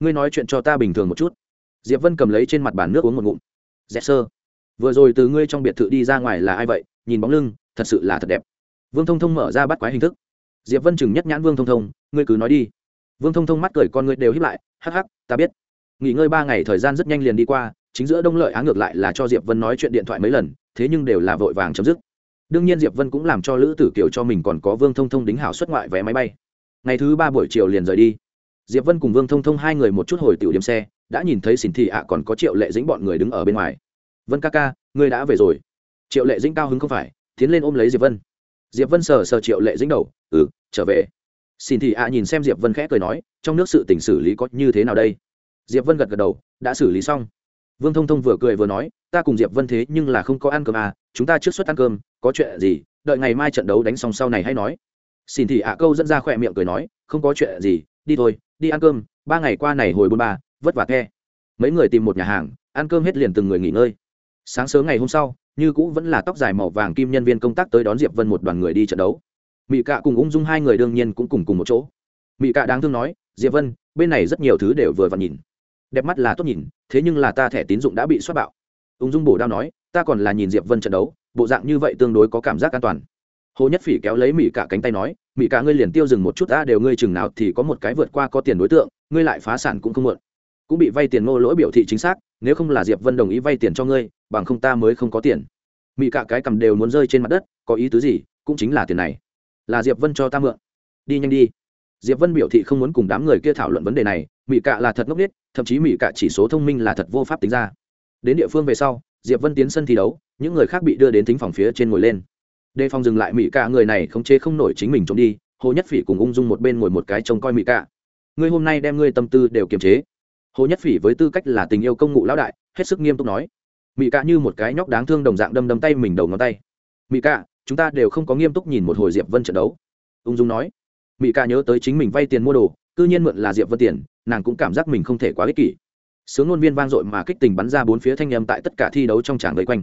Ngươi nói chuyện cho ta bình thường một chút. Diệp vân cầm lấy trên mặt bàn nước uống một ngụm. Dẹp sơ vừa rồi từ ngươi trong biệt thự đi ra ngoài là ai vậy? Nhìn bóng lưng, thật sự là thật đẹp. Vương thông thông mở ra bắt quái hình thức. Diệp vân chừng nhất nhãn vương thông thông, ngươi cứ nói đi. Vương thông thông mắt cười, con ngươi đều hiếp lại, hắc hắc, ta biết. Nghỉ ngơi ba ngày thời gian rất nhanh liền đi qua, chính giữa đông lợi á ngược lại là cho diệp vân nói chuyện điện thoại mấy lần, thế nhưng đều là vội vàng chấm dứt. Đương nhiên diệp vân cũng làm cho lữ tử kiều cho mình còn có vương thông thông đính hảo xuất ngoại vé máy bay. Ngày thứ ba buổi chiều liền rời đi. Diệp vân cùng vương thông thông hai người một chút hồi tiểu điểm xe, đã nhìn thấy xỉn thị ạ còn có triệu lệ dĩnh bọn người đứng ở bên ngoài vân ca ca, ngươi đã về rồi. Triệu lệ dĩnh cao hứng không phải, tiến lên ôm lấy diệp vân. Diệp vân sờ sờ triệu lệ dĩnh đầu ừ trở về. Xin thị ạ nhìn xem diệp vân khẽ cười nói, trong nước sự tình xử lý có như thế nào đây? Diệp vân gật gật đầu, đã xử lý xong. Vương thông thông vừa cười vừa nói, ta cùng diệp vân thế nhưng là không có ăn cơm à chúng ta trước suất ăn cơm, có chuyện gì, đợi ngày mai trận đấu đánh xong sau này hay nói. Xin thị ạ câu dẫn ra khỏe miệng cười nói, không có chuyện gì, đi thôi, đi ăn cơm, ba ngày qua này hồi bôn ba, vất vả khe mấy người tìm một nhà hàng, ăn cơm hết liền từng người nghỉ ngơi sáng sớm ngày hôm sau, như cũ vẫn là tóc dài màu vàng kim nhân viên công tác tới đón diệp vân một đoàn người đi trận đấu. Mỹ cạ cùng ung dung hai người đương nhiên cũng cùng cùng một chỗ. Mỹ cạ đáng thương nói, diệp vân, bên này rất nhiều thứ đều vừa vặn nhìn. Đẹp mắt là tốt nhìn, thế nhưng là ta thẻ tín dụng đã bị xoát bạo. Ung dung bổ đao nói, ta còn là nhìn diệp vân trận đấu, bộ dạng như vậy tương đối có cảm giác an toàn. Hồ nhất phỉ kéo lấy mỹ cả cánh tay nói mỹ cả ngươi liền tiêu dừng một chút ta đều ngươi chừng nào thì có một cái vượt qua có tiền đối tượng, ngươi lại phá sản cũng không mượn cũng bị vay tiền ngô lỗi biểu thị chính xác, nếu không là diệp vân đồng ý vay tiền cho ngươi, bằng không ta mới không có tiền. Mỹ cả cái cầm đều muốn rơi trên mặt đất, có ý tứ gì, cũng chính là tiền này. Là diệp vân cho ta mượn. Đi nhanh đi. Diệp vân biểu thị không muốn cùng đám người kia thảo luận vấn đề này mỹ cạ là thật ngốc nghếch, thậm chí mỹ cạ chỉ số thông minh là thật vô pháp tính ra. Đến địa phương về sau, diệp vân tiến sân thi đấu, những người khác bị đưa đến thính phòng phía trên ngồi lên. Đề phòng dừng lại mỹ cạ người này không chế không nổi chính mình trốn đi, hồ nhất phỉ cùng ung dung một bên ngồi một cái trông coi mỹ cạ ngươi hôm nay đem ngươi tâm tư đều kiềm chế hồ nhất phỉ với tư cách là tình yêu công ngụ lão đại, hết sức nghiêm túc nói. Mỹ cạ như một cái nhóc đáng thương đồng dạng đâm đâm tay mình đầu ngón tay. Mỹ cạ, chúng ta đều không có nghiêm túc nhìn một hồi diệp vân trận đấu. Ung dung nói. Mỹ cạ nhớ tới chính mình vay tiền mua đồ, cư nhiên mượn là diệp vân tiền, nàng cũng cảm giác mình không thể quá ích kỷ. Sướng ngôn viên vang dội mà kích tình bắn ra bốn phía thanh âm tại tất cả thi đấu trong tràng vây quanh.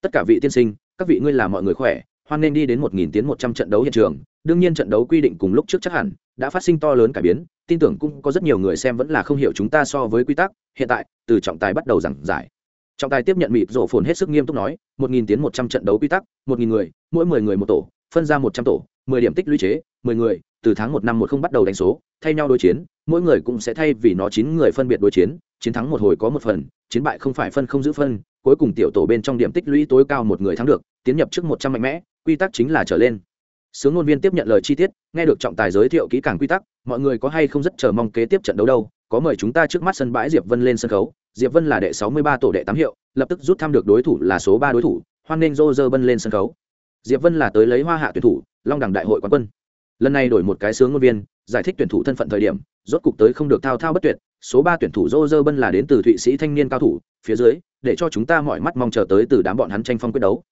Tất cả vị tiên sinh, các vị ngươi là mọi người khỏe hoan nên đi đến một nghìn tiến một trăm trận đấu hiện trường. Đương nhiên trận đấu quy định cùng lúc trước chắc hẳn đã phát sinh to lớn cải biến. Tin tưởng cũng có rất nhiều người xem vẫn là không hiểu chúng ta so với quy tắc. Hiện tại, từ trọng tài bắt đầu giảng giải. Trọng tài tiếp nhận mịt rộ phồn hết sức nghiêm túc nói, một nghìn tiến một trăm trận đấu quy tắc, một nghìn người, mỗi mười người một tổ, phân ra một trăm tổ, mười điểm tích lũy chế, mười người, từ tháng một năm một không bắt đầu đánh số, thay nhau đối chiến. Mỗi người cũng sẽ thay vì nó chín người phân biệt đối chiến chiến thắng một hồi có một phần, chiến bại không phải phân không giữ phân. Cuối cùng tiểu tổ bên trong điểm tích lũy tối cao một người thắng được, tiến nhập trước một trăm mạnh mẽ quy tắc chính là trở lên. Sướng ngôn viên tiếp nhận lời chi tiết, nghe được trọng tài giới thiệu kỹ càng quy tắc, mọi người có hay không rất chờ mong kế tiếp trận đấu đâu, có mời chúng ta trước mắt sân bãi diệp vân lên sân khấu. Diệp vân là đệ sáu mươi ba tổ đệ tám hiệu, lập tức rút thăm được đối thủ là số ba đối thủ, hoan nghênh dô dơ bân lên sân khấu. Diệp vân là tới lấy hoa hạ tuyển thủ, long đẳng đại hội quán quân. Lần này đổi một cái sướng ngôn viên, giải thích tuyển thủ thân phận thời điểm, rốt cục tới không được thao thao bất tuyệt. Số ba tuyển thủ dô dơ bân là đến từ thụy sĩ thanh niên cao thủ, phía dưới, để cho chúng ta mọi mắt mong chờ tới từ đám bọn hắn tranh phong quyết đấu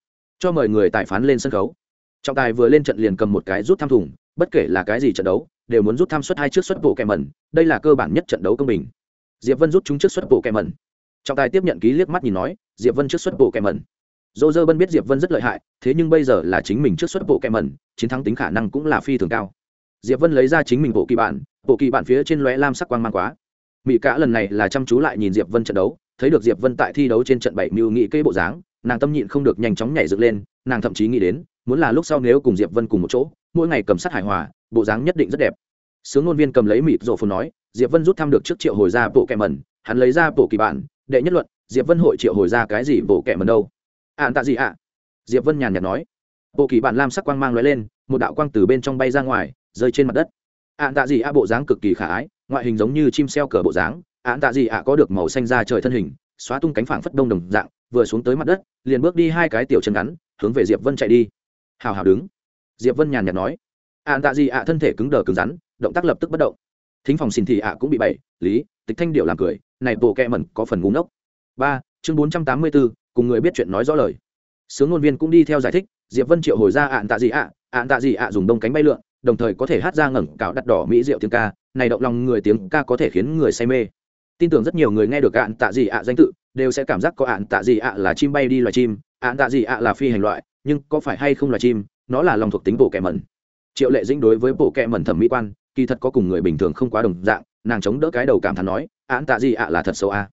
cho mời người tài phán lên sân khấu. Trọng tài vừa lên trận liền cầm một cái rút thăm thùng bất kể là cái gì trận đấu, đều muốn rút thăm suất hai trước suất bộ kèm mẩn, đây là cơ bản nhất trận đấu công bình. Diệp vân rút chúng trước suất bộ kèm mẩn. Trọng tài tiếp nhận ký liếc mắt nhìn nói, diệp vân trước suất bộ kèm mẩn. Dô dơ bân biết diệp vân rất lợi hại, thế nhưng bây giờ là chính mình trước suất bộ kèm mẩn, chiến thắng tính khả năng cũng là phi thường cao. Diệp vân lấy ra chính mình bộ kỳ bản, bộ kỳ bản phía trên lóe lam sắc quang mang quá. Mỹ cả lần này là chăm chú lại nhìn diệp vân trận đấu, thấy được diệp vân tại thi đấu trên trận bảy mưu nghị cây bộ dáng nàng tâm nhịn không được nhanh chóng nhảy dựng lên, nàng thậm chí nghĩ đến, muốn là lúc sau nếu cùng diệp vân cùng một chỗ, mỗi ngày cầm sát hài hòa, bộ dáng nhất định rất đẹp. Sướng ngôn viên cầm lấy mịt rổ phồn nói, diệp vân rút thăm được trước triệu hồi ra bộ kẹ mẩn, hắn lấy ra bộ kỳ bản, đệ nhất luận, diệp vân hội triệu hồi ra cái gì bộ kẹ mẩn đâu? Ạn tạ gì ạ? Diệp vân nhàn nhạt nói. Bộ kỳ bản lam sắc quang mang lóe lên, một đạo quang từ bên trong bay ra ngoài, rơi trên mặt đất. Ạn tạ gì ạ? Bộ dáng cực kỳ khả ái, ngoại hình giống như chim xeo cờ bộ dáng. Ạn tạ gì ạ? Có được màu xanh da trời thân hình xóa tung cánh phảng phất đông đồng dạng, vừa xuống tới mặt đất, liền bước đi hai cái tiểu chân ngắn, hướng về diệp vân chạy đi. Hào hào đứng. Diệp vân nhàn nhạt nói. Ạn tạ gì ạ thân thể cứng đờ cứng rắn, động tác lập tức bất động. Thính phòng xin thị ạ cũng bị bậy, lý, tịch thanh điệu làm cười, này bộ kẹ mẩn, có phần ngu ngốc. Ba, chương bốn trăm tám mươi bốn cùng người biết chuyện nói rõ lời. Sướng ngôn viên cũng đi theo giải thích, diệp vân triệu hồi ra ạn tạ gì ạ ạn tạ gì ạ dùng đông cánh bay lượn, đồng thời có thể hát ra ngẩng cạo đắt đỏ mỹ rượu tiếng ca, này động lòng người tiếng ca có thể khiến người say mê tin tưởng rất nhiều người nghe được ạn tạ gì ạ danh tự, đều sẽ cảm giác có ạn tạ gì ạ là chim bay đi loài chim, ạn tạ gì ạ là phi hành loại, nhưng có phải hay không loài chim, nó là lòng thuộc tính bộ kẻ mẩn. Triệu lệ dĩnh đối với bộ kẻ mẩn thẩm mỹ quan, kỳ thật có cùng người bình thường không quá đồng dạng, nàng chống đỡ cái đầu cảm thán nói, ạn tạ gì ạ là thật xấu a.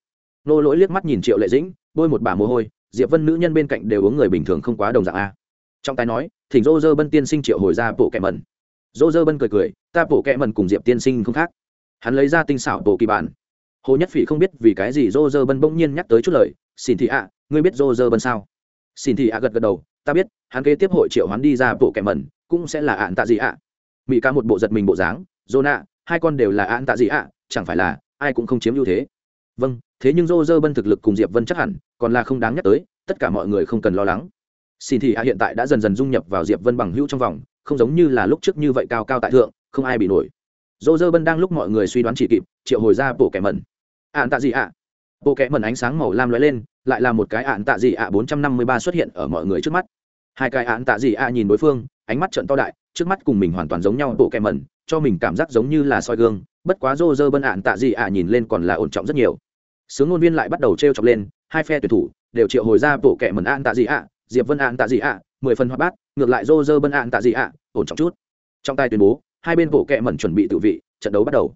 Nô lỗi liếc mắt nhìn triệu lệ dĩnh, bôi một bả mồ hôi, diệp vân nữ nhân bên cạnh đều uống người bình thường không quá đồng dạng a. Trong tay nói, thỉnh dô dơ bân tiên sinh triệu hồi ra bộ kẹ mẩn. Dô dơ bân cười cười, ta bộ kẹ mẩn cùng diệp tiên sinh không khác. Hắn lấy ra tinh xảo bộ kỳ bản hồ nhất phỉ không biết vì cái gì dô dơ bân bỗng nhiên nhắc tới chút lời, xin thị ạ, ngươi biết dô dơ bân sao? Xin thị ạ gật gật đầu, ta biết, hắn kế tiếp hội triệu hắn đi ra bộ kẻ mẩn, cũng sẽ là ạn tạ gì ạ. Mỹ ca một bộ giật mình bộ dáng dô nạ hai con đều là ạn tạ gì ạ, chẳng phải là ai cũng không chiếm ưu thế. Vâng thế nhưng dô dơ bân thực lực cùng diệp vân chắc hẳn, còn là không đáng nhắc tới, tất cả mọi người không cần lo lắng. Xin thị ạ hiện tại đã dần dần dung nhập vào diệp vân bằng hữu trong vòng, không giống như là lúc trước như vậy cao cao tại thượng, không ai bị nổi. Dô dơ bân đang lúc mọi người suy đoán chỉ kịp, triệu hồi ra bộ kẻ mẩn ạn tạ gì ạ. Bộ kẽ mẩn ánh sáng màu lam lóe lên, lại là một cái ạn tạ gì ạ bốn trăm năm mươi ba xuất hiện ở mọi người trước mắt. Hai cái ạn tạ gì ạ nhìn đối phương, ánh mắt trận to đại, trước mắt cùng mình hoàn toàn giống nhau, bộ kẽ mẩn, cho mình cảm giác giống như là soi gương, bất quá rô rơ bân ạn tạ gì ạ nhìn lên còn là ổn trọng rất nhiều. Sướng ngôn viên lại bắt đầu t r e o chọc lên, hai phe tuyển thủ đều triệu hồi ra bộ kẻ mẩn ạn tạ gì ạ, diệp vân ạn tạ gì ạ, mười phần hoạt bát, ngược lại rô rơ bân ạn tạ gì ạ, ổn trọng chút. Trong tay tuyên bố, hai bên bộ kẹ mẩn chuẩn bị tự vị, trận đấu bắt đầu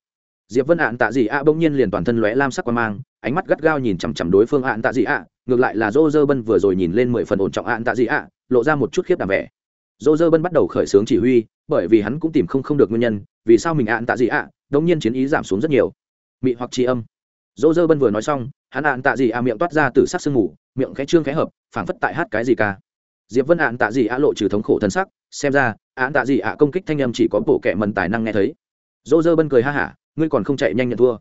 diệp vân ạn tạ gì ạ bỗng nhiên liền toàn thân lóe lam sắc qua mang, ánh mắt gắt gao nhìn chằm chằm đối phương ạn tạ gì ạ ngược lại là dô dơ bân vừa rồi nhìn lên mười phần ổn trọng ạn tạ gì ạ lộ ra một chút khiếp đảm vẻ. Dô dơ bân bắt đầu khởi xướng chỉ huy, bởi vì hắn cũng tìm không không được nguyên nhân, vì sao mình ạn tạ gì ạ đống nhiên chiến ý giảm xuống rất nhiều. Mị hoặc tri âm. Dô dơ bân vừa nói xong, hắn ạn tạ gì ạ miệng toát ra từ sắc sương ngủ miệng khẽ trương khẽ hợp, phảng phất tại hát cái gì ca. Diệp vân ạn tạ gì ạ lộ trừ thống khổ thân sắc, xem ra, ạn tạ gì ạ công kích thanh âm chỉ có bộ kệ mần tài năng nghe thấy. Dô dơ bân cười ha hả ngươi còn không chạy nhanh nhận thua.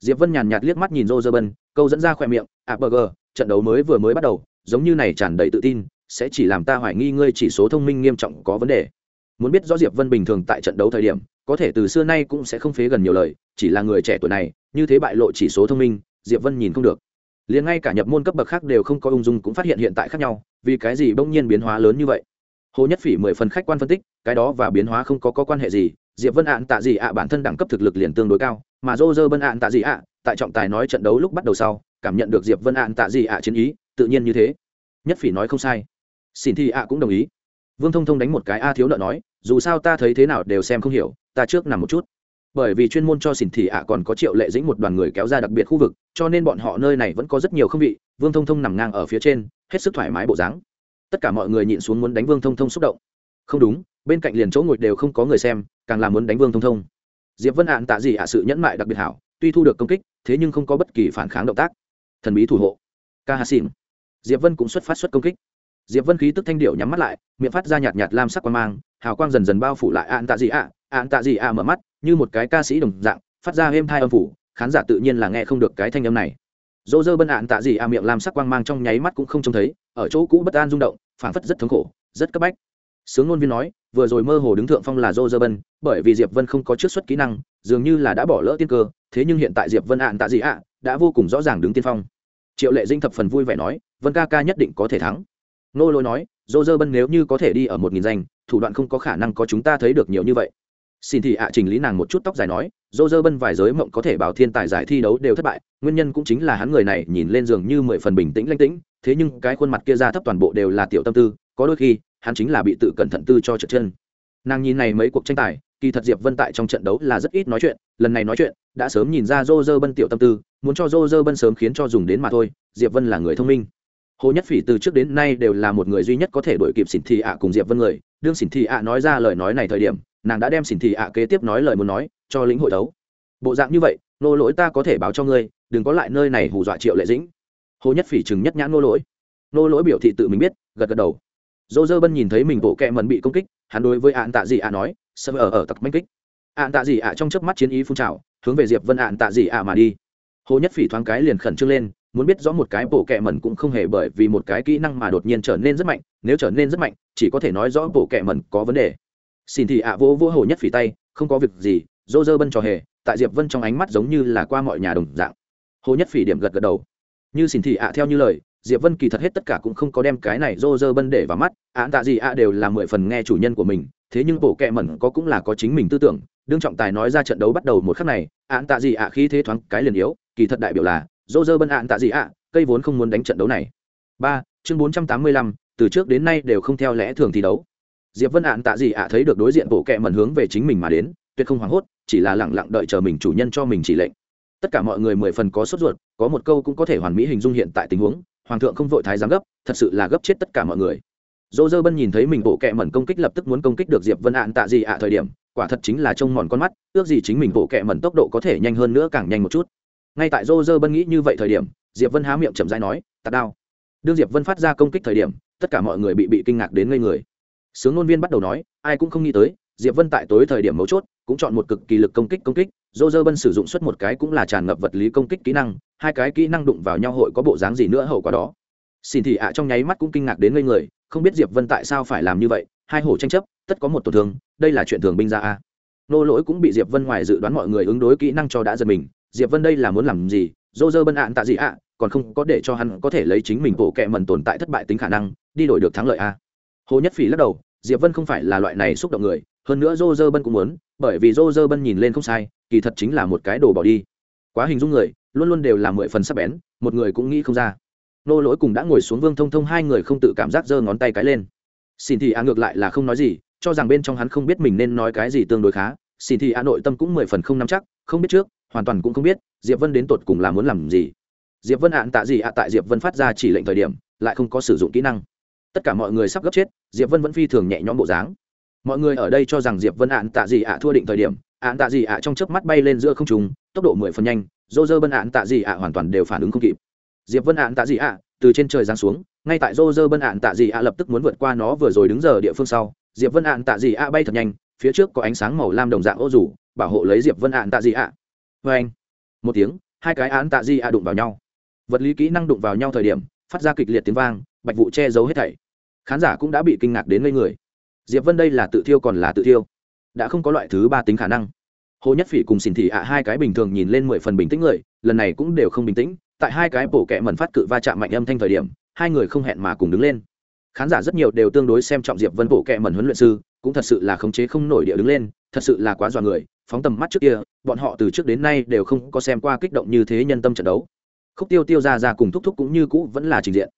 Diệp vân nhàn nhạt liếc mắt nhìn dô dơ bân câu dẫn ra khỏe miệng ạ bờ gờ trận đấu mới vừa mới bắt đầu giống như này tràn đầy tự tin sẽ chỉ làm ta hoài nghi ngươi chỉ số thông minh nghiêm trọng có vấn đề. Muốn biết rõ diệp vân bình thường tại trận đấu thời điểm có thể từ xưa nay cũng sẽ không phế gần nhiều lời chỉ là người trẻ tuổi này như thế bại lộ chỉ số thông minh diệp vân nhìn không được. Liền ngay cả nhập môn cấp bậc khác đều không có ung dung cũng phát hiện hiện tại khác nhau vì cái gì bỗng nhiên biến hóa lớn như vậy? Hồ nhất phỉ mười phần khách quan phân tích cái đó và biến hóa không có, có quan hệ gì diệp vân ạn tạ gì ạ? Bản thân đẳng cấp thực lực liền tương đối cao, mà dô dơ Vân ạn tạ gì ạ? Tại trọng tài nói trận đấu lúc bắt đầu sau, cảm nhận được diệp vân ạn tạ gì ạ chiến ý, tự nhiên như thế. Nhất phỉ nói không sai. Xin thi ạ cũng đồng ý. Vương thông thông đánh một cái a thiếu nợ nói, dù sao ta thấy thế nào đều xem không hiểu, ta trước nằm một chút. Bởi vì chuyên môn cho xỉn thị ạ còn có triệu lệ dĩnh một đoàn người kéo ra đặc biệt khu vực, cho nên bọn họ nơi này vẫn có rất nhiều không vị, vương thông thông nằm ngang ở phía trên, hết sức thoải mái bộ dáng. Tất cả mọi người nhịn xuống muốn đánh vương thông thông xúc động. Không đúng, bên cạnh liền chỗ ngồi đều không có người xem càng là muốn đánh vương thông thông. Diệp vân hạn tạ gì ạ à sự nhẫn mại đặc biệt hảo, tuy thu được công kích, thế nhưng không có bất kỳ phản kháng động tác. Thần bí thủ hộ. Ca hà xỉn. Diệp vân cũng xuất phát xuất công kích. Diệp vân khí tức thanh điệu nhắm mắt lại, miệng phát ra nhạt nhạt lam sắc quang mang, hào quang dần dần bao phủ lại ạn tạ gì ạ ạn tạ gì ạ mở mắt, như một cái ca sĩ đồng dạng, phát ra êm thai âm phủ, khán giả tự nhiên là nghe không được cái thanh âm này. Dỗ dơ bân ạn tạ gì ạ miệng lam sắc quang mang trong nháy mắt cũng không trông thấy, ở chỗ cũ bất an rung động, phảng phất rất thống khổ, rất cấp bách sướng ngôn viên nói, vừa rồi mơ hồ đứng thượng phong là dô dơ bân bởi vì diệp vân không có trước xuất kỹ năng, dường như là đã bỏ lỡ tiên cơ, thế nhưng hiện tại diệp vân ạn tạ gì ạ, đã vô cùng rõ ràng đứng tiên phong. Triệu lệ dinh thập phần vui vẻ nói, vân ca ca nhất định có thể thắng. Nô lôi nói dô dơ bân nếu như có thể đi ở một nghìn danh, thủ đoạn không có khả năng có chúng ta thấy được nhiều như vậy. Xin thị ạ trình lý nàng một chút tóc dài nói dô dơ bân vài giới mộng có thể bảo thiên tài giải thi đấu đều thất bại, nguyên nhân cũng chính là hắn người này nhìn lên giường như mười phần bình tĩnh lanh tĩnh, thế nhưng cái khuôn mặt kia ra thấp toàn bộ đều là tiểu tâm tư, có đôi khi hắn chính là bị tự cẩn thận tư cho trượt chân. Nàng nhìn này mấy cuộc tranh tài, kỳ thật diệp vân tại trong trận đấu là rất ít nói chuyện, lần này nói chuyện, đã sớm nhìn ra dô dơ bân tiểu tâm tư, muốn cho dô dơ bân sớm khiến cho dùng đến mà thôi, diệp vân là người thông minh. Hồ nhất phỉ từ trước đến nay đều là một người duy nhất có thể đổi kịp xỉn thị ạ cùng diệp vân người, đương xỉn thị ạ nói ra lời nói này thời điểm, nàng đã đem xỉn thị ạ kế tiếp nói lời muốn nói, cho lĩnh hội đấu. Bộ dạng như vậy, nô lỗi ta có thể báo cho ngươi, đừng có lại nơi này hù dọa triệu lệ dĩnh. Hồ nhất phỉ chừng nhất nhãn nô lỗi. Nô lỗi biểu thị tự mình biết, gật gật đầu dô dơ bân nhìn thấy mình bộ kẹ mần bị công kích, hắn đối với ạn tạ dị ạ nói, sợ ở ở tặc manh kích. Ạn tạ dị ạ trong chớp mắt chiến ý phun trào, hướng về diệp vân ạn tạ dị ạ mà đi. Hồ nhất phỉ thoáng cái liền khẩn trương lên, muốn biết rõ một cái bộ kẹ mẩn cũng không hề bởi vì một cái kỹ năng mà đột nhiên trở nên rất mạnh, nếu trở nên rất mạnh, chỉ có thể nói rõ bộ kẹ mẩn có vấn đề. Xin thì ạ vô vô hồ nhất phỉ tay, không có việc gì dô dơ bân trò hề, tại diệp vân trong ánh mắt giống như là qua mọi nhà đồng dạng. Hồ nhất phỉ điểm gật gật đầu. Như xin thì ạ, theo như lời diệp vân kỳ thật hết tất cả cũng không có đem cái này dô dơ bân để vào mắt án tạ gì ạ đều là mười phần nghe chủ nhân của mình, thế nhưng bộ kệ mẩn có cũng là có chính mình tư tưởng, đương trọng tài nói ra trận đấu bắt đầu một khắc này án tạ gì ạ khi thế thoáng cái liền yếu, kỳ thật đại biểu là dô dơ bân án tạ gì ạ, cây vốn không muốn đánh trận đấu này. Ba, chương bốn trăm tám mươi lăm, từ trước đến nay đều không theo lẽ thường thi đấu. Diệp vân ạn tạ gì ạ thấy được đối diện bộ kệ mẩn hướng về chính mình mà đến, tuyệt không hoảng hốt, chỉ là lẳng lặng đợi chờ mình chủ nhân cho mình chỉ lệnh. Tất cả mọi người mười phần có sốt ruột, có một câu cũng có thể hoàn mỹ hình dung hiện tại tình huống hoàng thượng không vội thái giám gấp, thật sự là gấp chết tất cả mọi người. Dỗ dơ bân nhìn thấy mình bộ kẹ mẩn công kích lập tức muốn công kích được diệp vân ạn tạ gì ạ thời điểm, quả thật chính là trông mòn con mắt, ước gì chính mình bộ kẹ mẩn tốc độ có thể nhanh hơn nữa càng nhanh một chút. Ngay tại dô dơ bân nghĩ như vậy thời điểm, diệp vân há miệng chậm rãi nói tạt đao. Đương diệp vân phát ra công kích thời điểm, tất cả mọi người bị bị kinh ngạc đến ngây người. Sướng ngôn viên bắt đầu nói, ai cũng không nghĩ tới diệp vân tại tối thời điểm mấu chốt, cũng chọn một cực kỳ lực công kích công kích, dô dơ bân sử dụng suốt một cái cũng là tràn ngập vật lý công kích kỹ năng, hai cái kỹ năng đụng vào nhau hội có bộ dáng gì nữa hậu quả đó. Xin thị ạ trong nháy mắt cũng kinh ngạc đến ngây người, không biết diệp vân tại sao phải làm như vậy, hai hổ tranh chấp, tất có một tổn thương, đây là chuyện thường binh ra a. Nô lỗi cũng bị diệp vân ngoài dự đoán mọi người ứng đối kỹ năng cho đã giật mình, diệp vân đây là muốn làm gì? Dô dơ bân ạn tạ gì ạ? Còn không có để cho hắn có thể lấy chính mình bộ kệ mần tồn tại thất bại tính khả năng, đi đổi được thắng lợi a. Hồ nhất phỉ lắc đầu diệp vân không phải là loại này xúc động người, hơn nữa dô dơ bân cũng muốn, bởi vì dô dơ bân nhìn lên không sai, kỳ thật chính là một cái đồ bỏ đi. Quá hình dung người, luôn luôn đều là mười phần sắc bén, một người cũng nghĩ không ra. Nô lỗi cùng đã ngồi xuống vương thông thông hai người không tự cảm giác giơ ngón tay cái lên. Xin thì a ngược lại là không nói gì, cho rằng bên trong hắn không biết mình nên nói cái gì tương đối khá. Xin thì a nội tâm cũng mười phần không nắm chắc, không biết trước, hoàn toàn cũng không biết, diệp vân đến tột cùng là muốn làm gì. Diệp vân ạn tạ gì ạ, tại diệp vân phát ra chỉ lệnh thời điểm, lại không có sử dụng kỹ năng tất cả mọi người sắp gấp chết, diệp vân vẫn phi thường nhẹ nhõm bộ dáng. Mọi người ở đây cho rằng diệp vân ạn tạ gì ạ thua định thời điểm ạn tạ gì ạ trong chớp mắt bay lên giữa không trung, tốc độ mười phần nhanh, dô dơ bân ạn tạ gì ạ hoàn toàn đều phản ứng không kịp. Diệp vân ạn tạ gì ạ từ trên trời giáng xuống, ngay tại dô dơ bân ạn tạ gì ạ lập tức muốn vượt qua nó vừa rồi đứng giờ địa phương sau, diệp vân ạn tạ gì ạ bay thật nhanh, phía trước có ánh sáng màu lam đồng dạng ô rủ, bảo hộ lấy diệp vân ạn tạ gì ạ. Vê anh, một tiếng, hai cái án tạ gì ạ đụng vào nhau. Vật lý kỹ năng đụng vào nhau thời điểm, phát ra kịch liệt tiếng vang, bạch vụ che giấu hết thảy khán giả cũng đã bị kinh ngạc đến ngây người. Diệp vân đây là tự thiêu còn là tự thiêu? Đã không có loại thứ ba tính khả năng. Hồ nhất phỉ cùng xin thị ạ, hai cái bình thường nhìn lên mười phần bình tĩnh người, lần này cũng đều không bình tĩnh. Tại hai cái bổ kẹ mẩn phát cự va chạm mạnh âm thanh thời điểm, hai người không hẹn mà cùng đứng lên. Khán giả rất nhiều đều tương đối xem trọng diệp vân bổ kẹ mẩn huấn luyện sư, cũng thật sự là khống chế không nổi địa đứng lên, thật sự là quá dọa người, phóng tầm mắt trước kia, bọn họ từ trước đến nay đều không có xem qua kích động như thế nhân tâm trận đấu. Khúc tiêu tiêu ra ra cùng thúc thúc cũng như cũ vẫn là trình diện.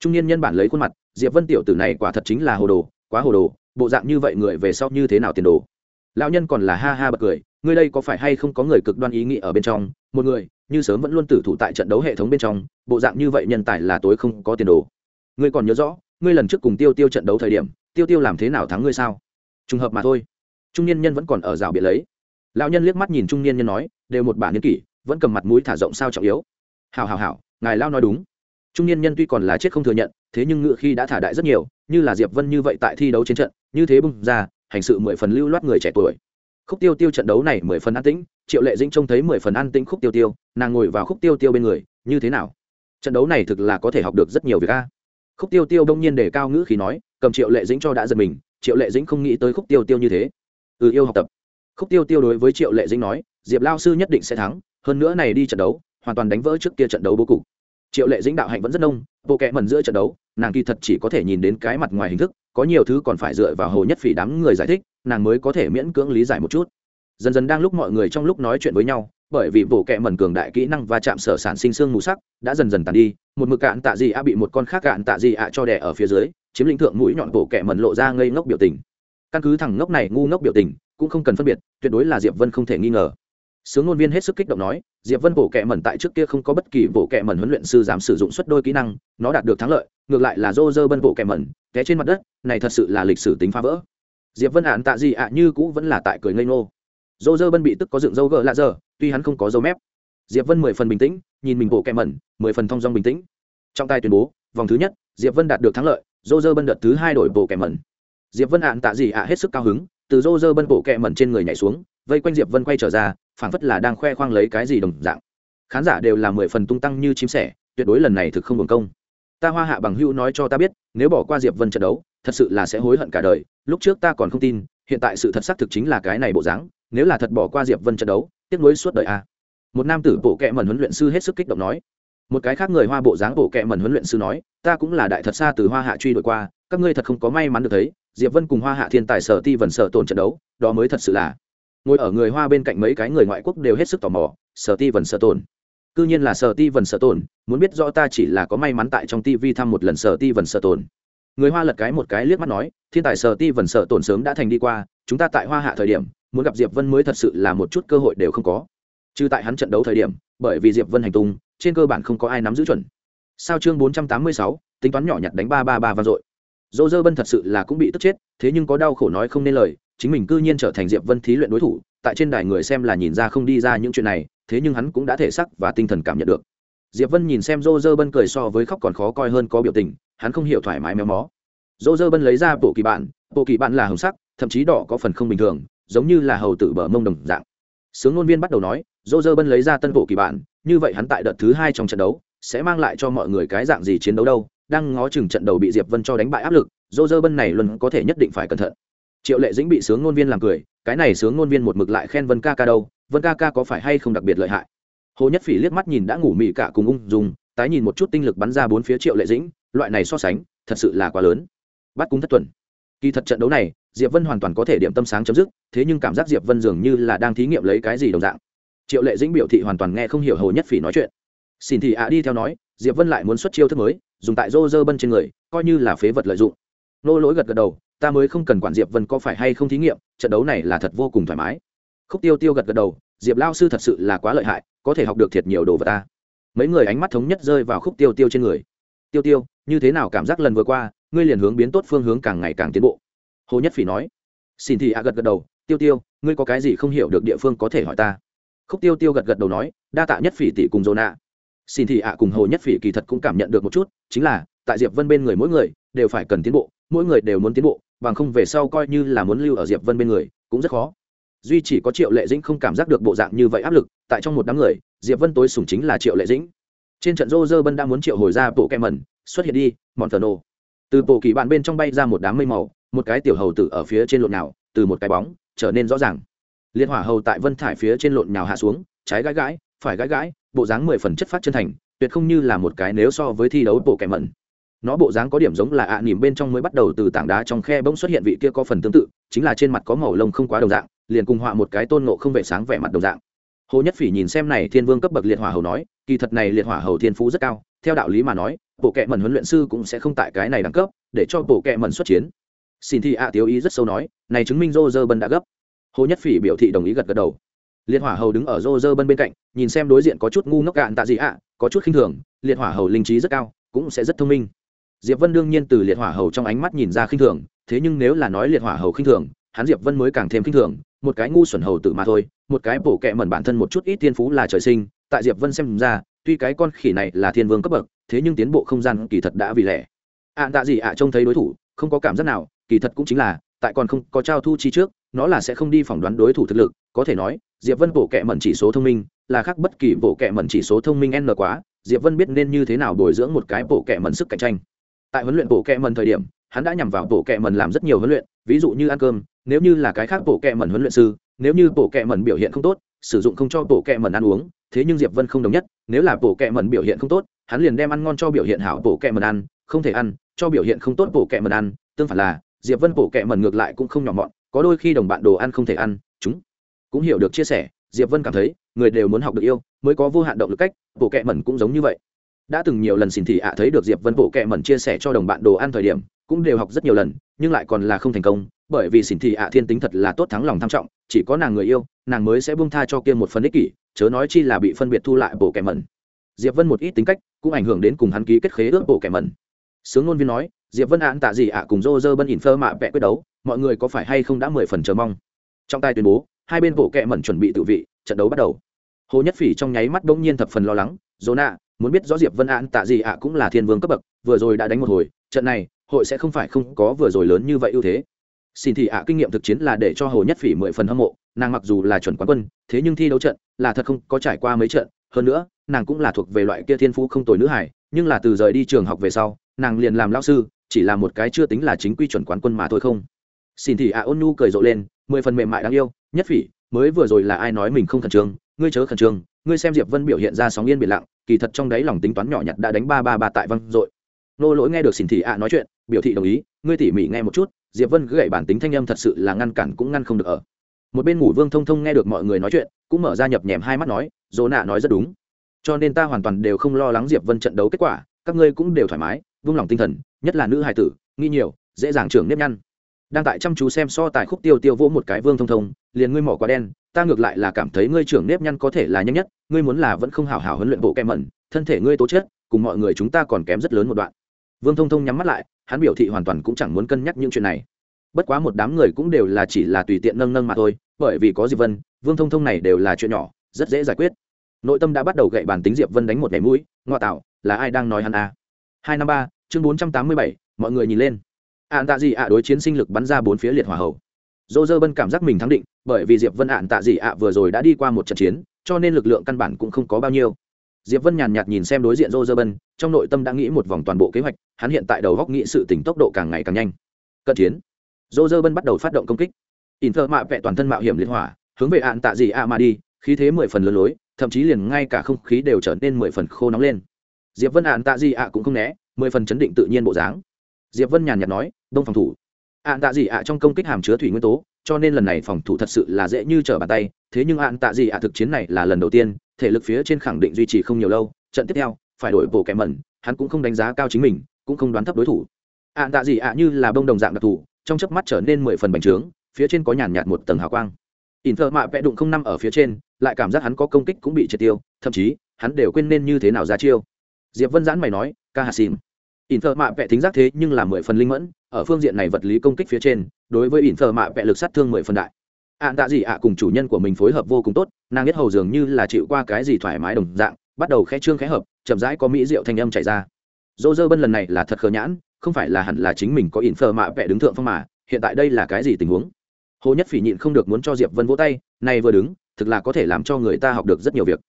Trung niên nhân bản lấy khuôn mặt diệp vân tiểu tử này quả thật chính là hồ đồ, quá hồ đồ, bộ dạng như vậy người về sau như thế nào tiền đồ? Lão nhân còn là ha ha bật cười, ngươi đây có phải hay không có người cực đoan ý nghĩ ở bên trong? Một người, như sớm vẫn luôn tử thủ tại trận đấu hệ thống bên trong, bộ dạng như vậy nhân tài là tối không có tiền đồ. Ngươi còn nhớ rõ, ngươi lần trước cùng tiêu tiêu trận đấu thời điểm, tiêu tiêu làm thế nào thắng ngươi sao? Trùng hợp mà thôi. Trung niên nhân vẫn còn ở rào biệt lấy. Lão nhân liếc mắt nhìn trung niên nhân nói, đều một bản niên kỷ, vẫn cầm mặt mũi thả rộng sao trọng yếu. Hào hào hào ngài lao nói đúng trung niên nhân tuy còn là chết không thừa nhận, thế nhưng ngựa khi đã thả đại rất nhiều, như là diệp vân như vậy tại thi đấu trên trận, như thế bung ra, hành sự mười phần lưu loát người trẻ tuổi. Khúc tiêu tiêu trận đấu này mười phần an tĩnh, triệu lệ dĩnh trông thấy mười phần an tĩnh khúc tiêu tiêu, nàng ngồi vào khúc tiêu tiêu bên người, như thế nào? Trận đấu này thực là có thể học được rất nhiều việc a. Khúc tiêu tiêu đông nhiên để cao ngữ khi nói, cầm triệu lệ dĩnh cho đã giật mình, triệu lệ dĩnh không nghĩ tới khúc tiêu tiêu như thế. Ừ yêu học tập. Khúc tiêu tiêu đối với triệu lệ dĩnh nói, diệp lao sư nhất định sẽ thắng, hơn nữa này đi trận đấu, hoàn toàn đánh vỡ trước kia trận đấu bố cục triệu lệ dĩnh đạo hạnh vẫn rất nông, bộ kẹ mẩn giữa trận đấu, nàng kỳ thật chỉ có thể nhìn đến cái mặt ngoài hình thức, có nhiều thứ còn phải dựa vào hồ nhất phỉ đám người giải thích, nàng mới có thể miễn cưỡng lý giải một chút. Dần dần đang lúc mọi người trong lúc nói chuyện với nhau, bởi vì bộ kẹ mẩn cường đại kỹ năng và chạm sở sản sinh xương mù sắc đã dần dần tàn đi, một mực cạn tạ gì a bị một con khác cạn tạ gì a cho đẻ ở phía dưới, chiếm lĩnh thượng mũi nhọn bộ kẹ mẩn lộ ra ngây ngốc biểu tình. Căn cứ thằng ngốc này ngu ngốc biểu tình, cũng không cần phân biệt, tuyệt đối là diệp vân không thể nghi ngờ sướng ngôn viên hết sức kích động nói, diệp vân bổ kẹ mẩn tại trước kia không có bất kỳ bổ kẹ mẩn huấn luyện sư dám sử dụng suất đôi kỹ năng, nó đạt được thắng lợi, ngược lại là dô dơ bân bổ kẹ mẩn, té trên mặt đất, này thật sự là lịch sử tính phá vỡ. Diệp vân ạn tạ gì ạ, như cũ vẫn là tại cười ngây ngô. Dô dơ bân bị tức có dựng dâu gỡ lạ giờ, tuy hắn không có dấu mép. Diệp vân mười phần bình tĩnh, nhìn mình bộ kẹ mẩn, mười phần thong dong bình tĩnh. Trong tay tuyên bố, vòng thứ nhất, diệp vân đạt được thắng lợi dô dơ bân đợt thứ hai đổi bộ kẹ mẩn. Diệp vân ạn tạ gì ạ, hết sức cao hứng từ rô rơ bân bộ kẹ mẩn trên người nhảy xuống, vây quanh diệp vân quay trở ra, phảng phất là đang khoe khoang lấy cái gì đồng dạng. Khán giả đều là mười phần tung tăng như chim sẻ, tuyệt đối lần này thực không hưởng công. Ta hoa hạ bằng hữu nói cho ta biết, nếu bỏ qua diệp vân trận đấu, thật sự là sẽ hối hận cả đời, lúc trước ta còn không tin, hiện tại sự thật xác thực chính là cái này bộ dáng, nếu là thật bỏ qua diệp vân trận đấu, tiếc nuối suốt đời a. Một nam tử bộ kệ mẩn huấn luyện sư hết sức kích động nói. Một cái khác người hoa bộ dáng bộ kệ mẩn huấn luyện sư nói, ta cũng là đại thật xa từ hoa hạ truy đuổi qua, các ngươi thật không có may mắn được thấy diệp vân cùng hoa hạ thiên tài sở ti vần sở tổn trận đấu, đó mới thật sự là. Ngồi ở người hoa bên cạnh mấy cái người ngoại quốc đều hết sức tò mò, sở ti vần sở tổn. Cư nhiên là sở ti vần sở tổn, muốn biết rõ ta chỉ là có may mắn tại trong tv thăm một lần sở ti vần sở tổn. Người hoa lật cái một cái liếc mắt nói, thiên tài sở ti vần sở tổn sớm đã thành đi qua, chúng ta tại hoa hạ thời điểm, muốn gặp diệp vân mới thật sự là một chút cơ hội đều không có. Trừ tại hắn trận đấu thời điểm, bởi vì diệp vân hành tung, trên cơ bản không có ai nắm giữ chuẩn. Sao chương bốn trăm tám mươi sáu, tính toán nhỏ nhặt đánh ba ba ba vang dội dô dơ bân thật sự là cũng bị tức chết, thế nhưng có đau khổ nói không nên lời, chính mình cư nhiên trở thành diệp vân thí luyện đối thủ, tại trên đài người xem là nhìn ra không đi ra những chuyện này, thế nhưng hắn cũng đã thể sắc và tinh thần cảm nhận được. Diệp vân nhìn xem dô dơ bân cười so với khóc còn khó coi hơn có biểu tình, hắn không hiểu thoải mái méo mó. Dô dơ bân lấy ra bộ kỳ bạn, bộ kỳ bạn là hồng sắc, thậm chí đỏ có phần không bình thường, giống như là hầu tử bờ mông đồng dạng. Sướng ngôn viên bắt đầu nói dô dơ bân lấy ra tân bộ kỳ bạn, như vậy hắn tại đợt thứ hai trong trận đấu, sẽ mang lại cho mọi người cái dạng gì chiến đấu đâu? Đang ngó chừng trận đầu bị diệp vân cho đánh bại áp lực, dô dơ bân này luôn có thể nhất định phải cẩn thận. Triệu lệ dĩnh bị sướng ngôn viên làm cười, cái này sướng ngôn viên một mực lại khen vân ca ca đâu, vân ca ca có phải hay không đặc biệt lợi hại? Hồ nhất phỉ liếc mắt nhìn đã ngủ mị cả cùng ung dùng tái nhìn một chút tinh lực bắn ra bốn phía triệu lệ dĩnh, loại này so sánh, thật sự là quá lớn. Bắt cung thất tuần. Kỳ thật trận đấu này, diệp vân hoàn toàn có thể điểm tâm sáng chấm dứt, thế nhưng cảm giác diệp vân dường như là đang thí nghiệm lấy cái gì đồng dạng. Triệu lệ dĩnh biểu thị hoàn toàn nghe không hiểu hồ nhất phỉ nói chuyện. Xin thì ạ, đi theo nói, diệp vân lại muốn xuất chiêu thức mới dùng tại rô rơ bân trên người, coi như là phế vật lợi dụng. Nô lỗi gật gật đầu, ta mới không cần quản diệp vân có phải hay không thí nghiệm, trận đấu này là thật vô cùng thoải mái. Khúc tiêu tiêu gật gật đầu, diệp lao sư thật sự là quá lợi hại, có thể học được thiệt nhiều đồ vật ta. Mấy người ánh mắt thống nhất rơi vào khúc tiêu tiêu trên người. Tiêu tiêu, như thế nào cảm giác lần vừa qua, ngươi liền hướng biến tốt phương hướng càng ngày càng tiến bộ? Hồ nhất phỉ nói. Xin thì a gật gật đầu, tiêu tiêu, ngươi có cái gì không hiểu được địa phương có thể hỏi ta? Khúc tiêu tiêu gật gật đầu nói, đa tạ nhất phỉ tỷ cùng dồn ạ xin thì ạ cùng hồ nhất phỉ kỳ thật cũng cảm nhận được một chút, chính là, tại diệp vân bên người mỗi người đều phải cần tiến bộ, mỗi người đều muốn tiến bộ, bằng không về sau coi như là muốn lưu ở diệp vân bên người cũng rất khó. Duy chỉ có triệu lệ dĩnh không cảm giác được bộ dạng như vậy áp lực, tại trong một đám người, diệp vân tối sùng chính là triệu lệ dĩnh. Trên trận rô rơ bân đã muốn triệu hồi ra bộ kem mẩn, xuất hiện đi mòn thờ nô từ bộ kỳ bạn bên trong bay ra một đám mây màu, một cái tiểu hầu tử ở phía trên lộn nào, từ một cái bóng, trở nên rõ ràng. Liên hỏa hầu tại vân thải phía trên lộn nhào hạ xuống, trái gãi gãi phải gãi gãi, bộ dáng mười phần chất phát chân thành, tuyệt không như là một cái nếu so với thi đấu bộ kẻ mẩn. Nó bộ dáng có điểm giống là ạ à nỉm bên trong mới bắt đầu từ tảng đá trong khe bỗng xuất hiện vị kia có phần tương tự, chính là trên mặt có màu lông không quá đồng dạng, liền cùng họa một cái tôn nộ không vệ sáng vẻ mặt đồng dạng. Hồ nhất phỉ nhìn xem này thiên vương cấp bậc liệt hỏa hầu nói, kỳ thật này liệt hỏa hầu thiên phú rất cao, theo đạo lý mà nói, bộ kệ mẩn huấn luyện sư cũng sẽ không tại cái này đẳng cấp, để cho bộ kệ mẩn xuất chiến. Xin thi ạ à tiêu ý rất sâu nói, này chứng minh rô rơ bân đã gấp. Hồ nhất phỉ biểu thị đồng ý gật gật đầu liệt hỏa hầu đứng ở rô rơ bân bên cạnh nhìn xem đối diện có chút ngu ngốc cạn tạ gì ạ có chút khinh thường liệt hỏa hầu linh trí rất cao cũng sẽ rất thông minh. Diệp vân đương nhiên từ liệt hỏa hầu trong ánh mắt nhìn ra khinh thường thế nhưng nếu là nói liệt hỏa hầu khinh thường hắn diệp vân mới càng thêm khinh thường một cái ngu xuẩn hầu tử mà thôi một cái bổ kẹ mẩn bản thân một chút ít thiên phú là trời sinh tại diệp vân xem ra tuy cái con khỉ này là thiên vương cấp bậc thế nhưng tiến bộ không gian kỳ thật đã vì lẻ. Ạ à, tạ gì ạ trông thấy đối thủ không có cảm giác nào kỳ thật cũng chính là tại còn không có trao thu chi trước nó là sẽ không đi phỏng đoán đối thủ thực lực có thể nói diệp vân bổ kẹ mẩn chỉ số thông minh là khác bất kỳ bộ kẹ mẩn chỉ số thông minh n quá diệp vân biết nên như thế nào bồi dưỡng một cái bộ kẹ mẩn sức cạnh tranh tại huấn luyện bộ kẹ mẩn thời điểm hắn đã nhằm vào bộ kẹ mẩn làm rất nhiều huấn luyện ví dụ như ăn cơm nếu như là cái khác bộ kẹ mẩn huấn luyện sư nếu như bộ kẹ mẩn biểu hiện không tốt sử dụng không cho bộ kẹ mẩn ăn uống thế nhưng diệp vân không đồng nhất nếu là bộ kẹ mẩn biểu hiện không tốt hắn liền đem ăn ngon cho biểu hiện hảo bộ kẹ mẩn ăn không thể ăn cho biểu hiện không tốt bộ kẹ mẩn ăn tương phản là diệp vân bộ kẹ mẩn ngược lại cũng không nhỏ mọn có đôi khi đồng bạn đồ ăn không thể ăn, chúng cũng hiểu được chia sẻ. Diệp vân cảm thấy, người đều muốn học được yêu, mới có vô hạn động lực cách, bộ kệ mẩn cũng giống như vậy. Đã từng nhiều lần xin thị ạ thấy được diệp vân bộ kệ mẩn chia sẻ cho đồng bạn đồ ăn thời điểm, cũng đều học rất nhiều lần, nhưng lại còn là không thành công, bởi vì xin thị ạ thiên tính thật là tốt thắng lòng tham trọng, chỉ có nàng người yêu, nàng mới sẽ buông tha cho kia một phần ích kỷ, chớ nói chi là bị phân biệt thu lại bộ kệ mẩn. Diệp vân một ít tính cách, cũng ảnh hưởng đến cùng hắn ký kết khế ước bộ kẹ mẩn. Sướng ngôn viên nói, diệp vân án tạ gì ạ? cùng dô dơ bân ỉn phơ mạ vẽ quyết đấu mọi người có phải hay không đã mười phần chờ mong? Trong tay tuyên bố, hai bên bộ kệ mẩn chuẩn bị tự vị, trận đấu bắt đầu. Hồ nhất phỉ trong nháy mắt bỗng nhiên thập phần lo lắng, dỗ nạ, muốn biết rõ diệp vân An tạ gì ạ cũng là thiên vương cấp bậc, vừa rồi đã đánh một hồi, trận này, hội sẽ không phải không có vừa rồi lớn như vậy ưu thế. Xin thị ạ kinh nghiệm thực chiến là để cho hồ nhất phỉ mười phần hâm mộ, nàng mặc dù là chuẩn quán quân, thế nhưng thi đấu trận là thật không có trải qua mấy trận. Hơn nữa, nàng cũng là thuộc về loại kia thiên phú không tồi nữ hải nhưng là từ rời đi trường học về sau, nàng liền làm lao sư, chỉ là một cái chưa tính là chính quy chuẩn quán quân mà thôi không xin thị ạ ôn nu cười rộ lên, mười phần mềm mại đáng yêu, nhất phỉ, mới vừa rồi là ai nói mình không khẩn trương, ngươi chớ khẩn trương, ngươi xem diệp vân biểu hiện ra sóng yên biển lặng, kỳ thật trong đấy lòng tính toán nhỏ nhặt đã đánh ba ba ba tại văng dội nô lỗi nghe được xin thị ạ nói chuyện, biểu thị đồng ý, ngươi tỉ mỉ nghe một chút, diệp vân gậy bản tính thanh âm thật sự là ngăn cản cũng ngăn không được ở. Một bên ngủ vương thông thông nghe được mọi người nói chuyện, cũng mở ra nhập nhèm hai mắt nói, dỗ nạ nói rất đúng. Cho nên ta hoàn toàn đều không lo lắng diệp vân trận đấu kết quả, các ngươi cũng đều thoải mái, vung lòng tinh thần, nhất là nữ hài tử nghi nhiều, dễ dàng trưởng nếp nhăn đang tại chăm chú xem so tài khúc tiêu tiêu vỗ một cái vương thông thông, liền ngươi mỏ quá đen, ta ngược lại là cảm thấy ngươi trưởng nếp nhăn có thể là nhanh nhất, ngươi muốn là vẫn không hào hào huấn luyện bộ kem mẩn, thân thể ngươi tố chất, cùng mọi người chúng ta còn kém rất lớn một đoạn. Vương thông thông nhắm mắt lại, hắn biểu thị hoàn toàn cũng chẳng muốn cân nhắc những chuyện này. Bất quá một đám người cũng đều là chỉ là tùy tiện nâng nâng mà thôi, bởi vì có diệp vân, vương thông thông này đều là chuyện nhỏ, rất dễ giải quyết. Nội tâm đã bắt đầu gậy bàn tính diệp vân đánh một nhảy mũi ngoại tạo, là ai đang nói hắn à? hai năm ba, chương bốn trăm tám mươi bảy, mọi người nhìn lên ạn tạ gì ạ đối chiến sinh lực bắn ra bốn phía liệt hỏa hậu dô dơ bân cảm giác mình thắng định, bởi vì diệp vân ạn tạ gì ạ vừa rồi đã đi qua một trận chiến, cho nên lực lượng căn bản cũng không có bao nhiêu. Diệp vân nhàn nhạt nhìn xem đối diện dô dơ bân, trong nội tâm đã nghĩ một vòng toàn bộ kế hoạch, hắn hiện tại đầu góc nghĩ sự tỉnh tốc độ càng ngày càng nhanh. Cận chiến. Dô dơ bân bắt đầu phát động công kích. In thơ mạ vẹ toàn thân mạo hiểm liên hỏa, hướng về ạn tạ gì ạ mà đi, khí thế mười phần lớn lối, thậm chí liền ngay cả không khí đều trở nên mười phần khô nóng lên. Diệp vân ạn tạ gì ạ cũng không né, mười phần chấn định tự nhiên bộ dáng. Diệp vân nhàn nhạt nói đông phòng thủ. Ạn tạ gì ạ trong công kích hàm chứa thủy nguyên tố, cho nên lần này phòng thủ thật sự là dễ như trở bàn tay. Thế nhưng ạn tạ gì ạ thực chiến này là lần đầu tiên, thể lực phía trên khẳng định duy trì không nhiều lâu. Trận tiếp theo, phải đổi bộ kẻ mẩn, hắn cũng không đánh giá cao chính mình, cũng không đoán thấp đối thủ. Ạn tạ gì ạ như là bông đồng dạng đặc thù, trong chớp mắt trở nên mười phần bành trướng, phía trên có nhàn nhạt một tầng hào quang. Ỉn thợ mạ vẽ đụng không năm ở phía trên, lại cảm giác hắn có công kích cũng bị triệt tiêu, thậm chí, hắn đều quên nên như thế nào ra chiêu. Diệp vân giãn mày nói, ca hà xin ỉn thợ mạ vẽ thính giác thế nhưng là mười phần linh mẫn, ở phương diện này vật lý công kích phía trên, đối với ỉn thợ mạ vẽ lực sát thương mười phần đại. Ạn tạ gì ạ cùng chủ nhân của mình phối hợp vô cùng tốt, nàng biết hầu dường như là chịu qua cái gì thoải mái đồng dạng, bắt đầu khẽ trương khẽ hợp, chậm rãi có mỹ rượu thanh âm chảy ra. Dô dơ bân lần này là thật khờ nhãn, không phải là hẳn là chính mình có ỉn thợ mạ vẽ đứng thượng phong mà, hiện tại đây là cái gì tình huống? Hồ nhất phỉ nhịn không được muốn cho diệp vân vỗ tay nay vừa đứng, thực là có thể làm cho người ta học được rất nhiều việc.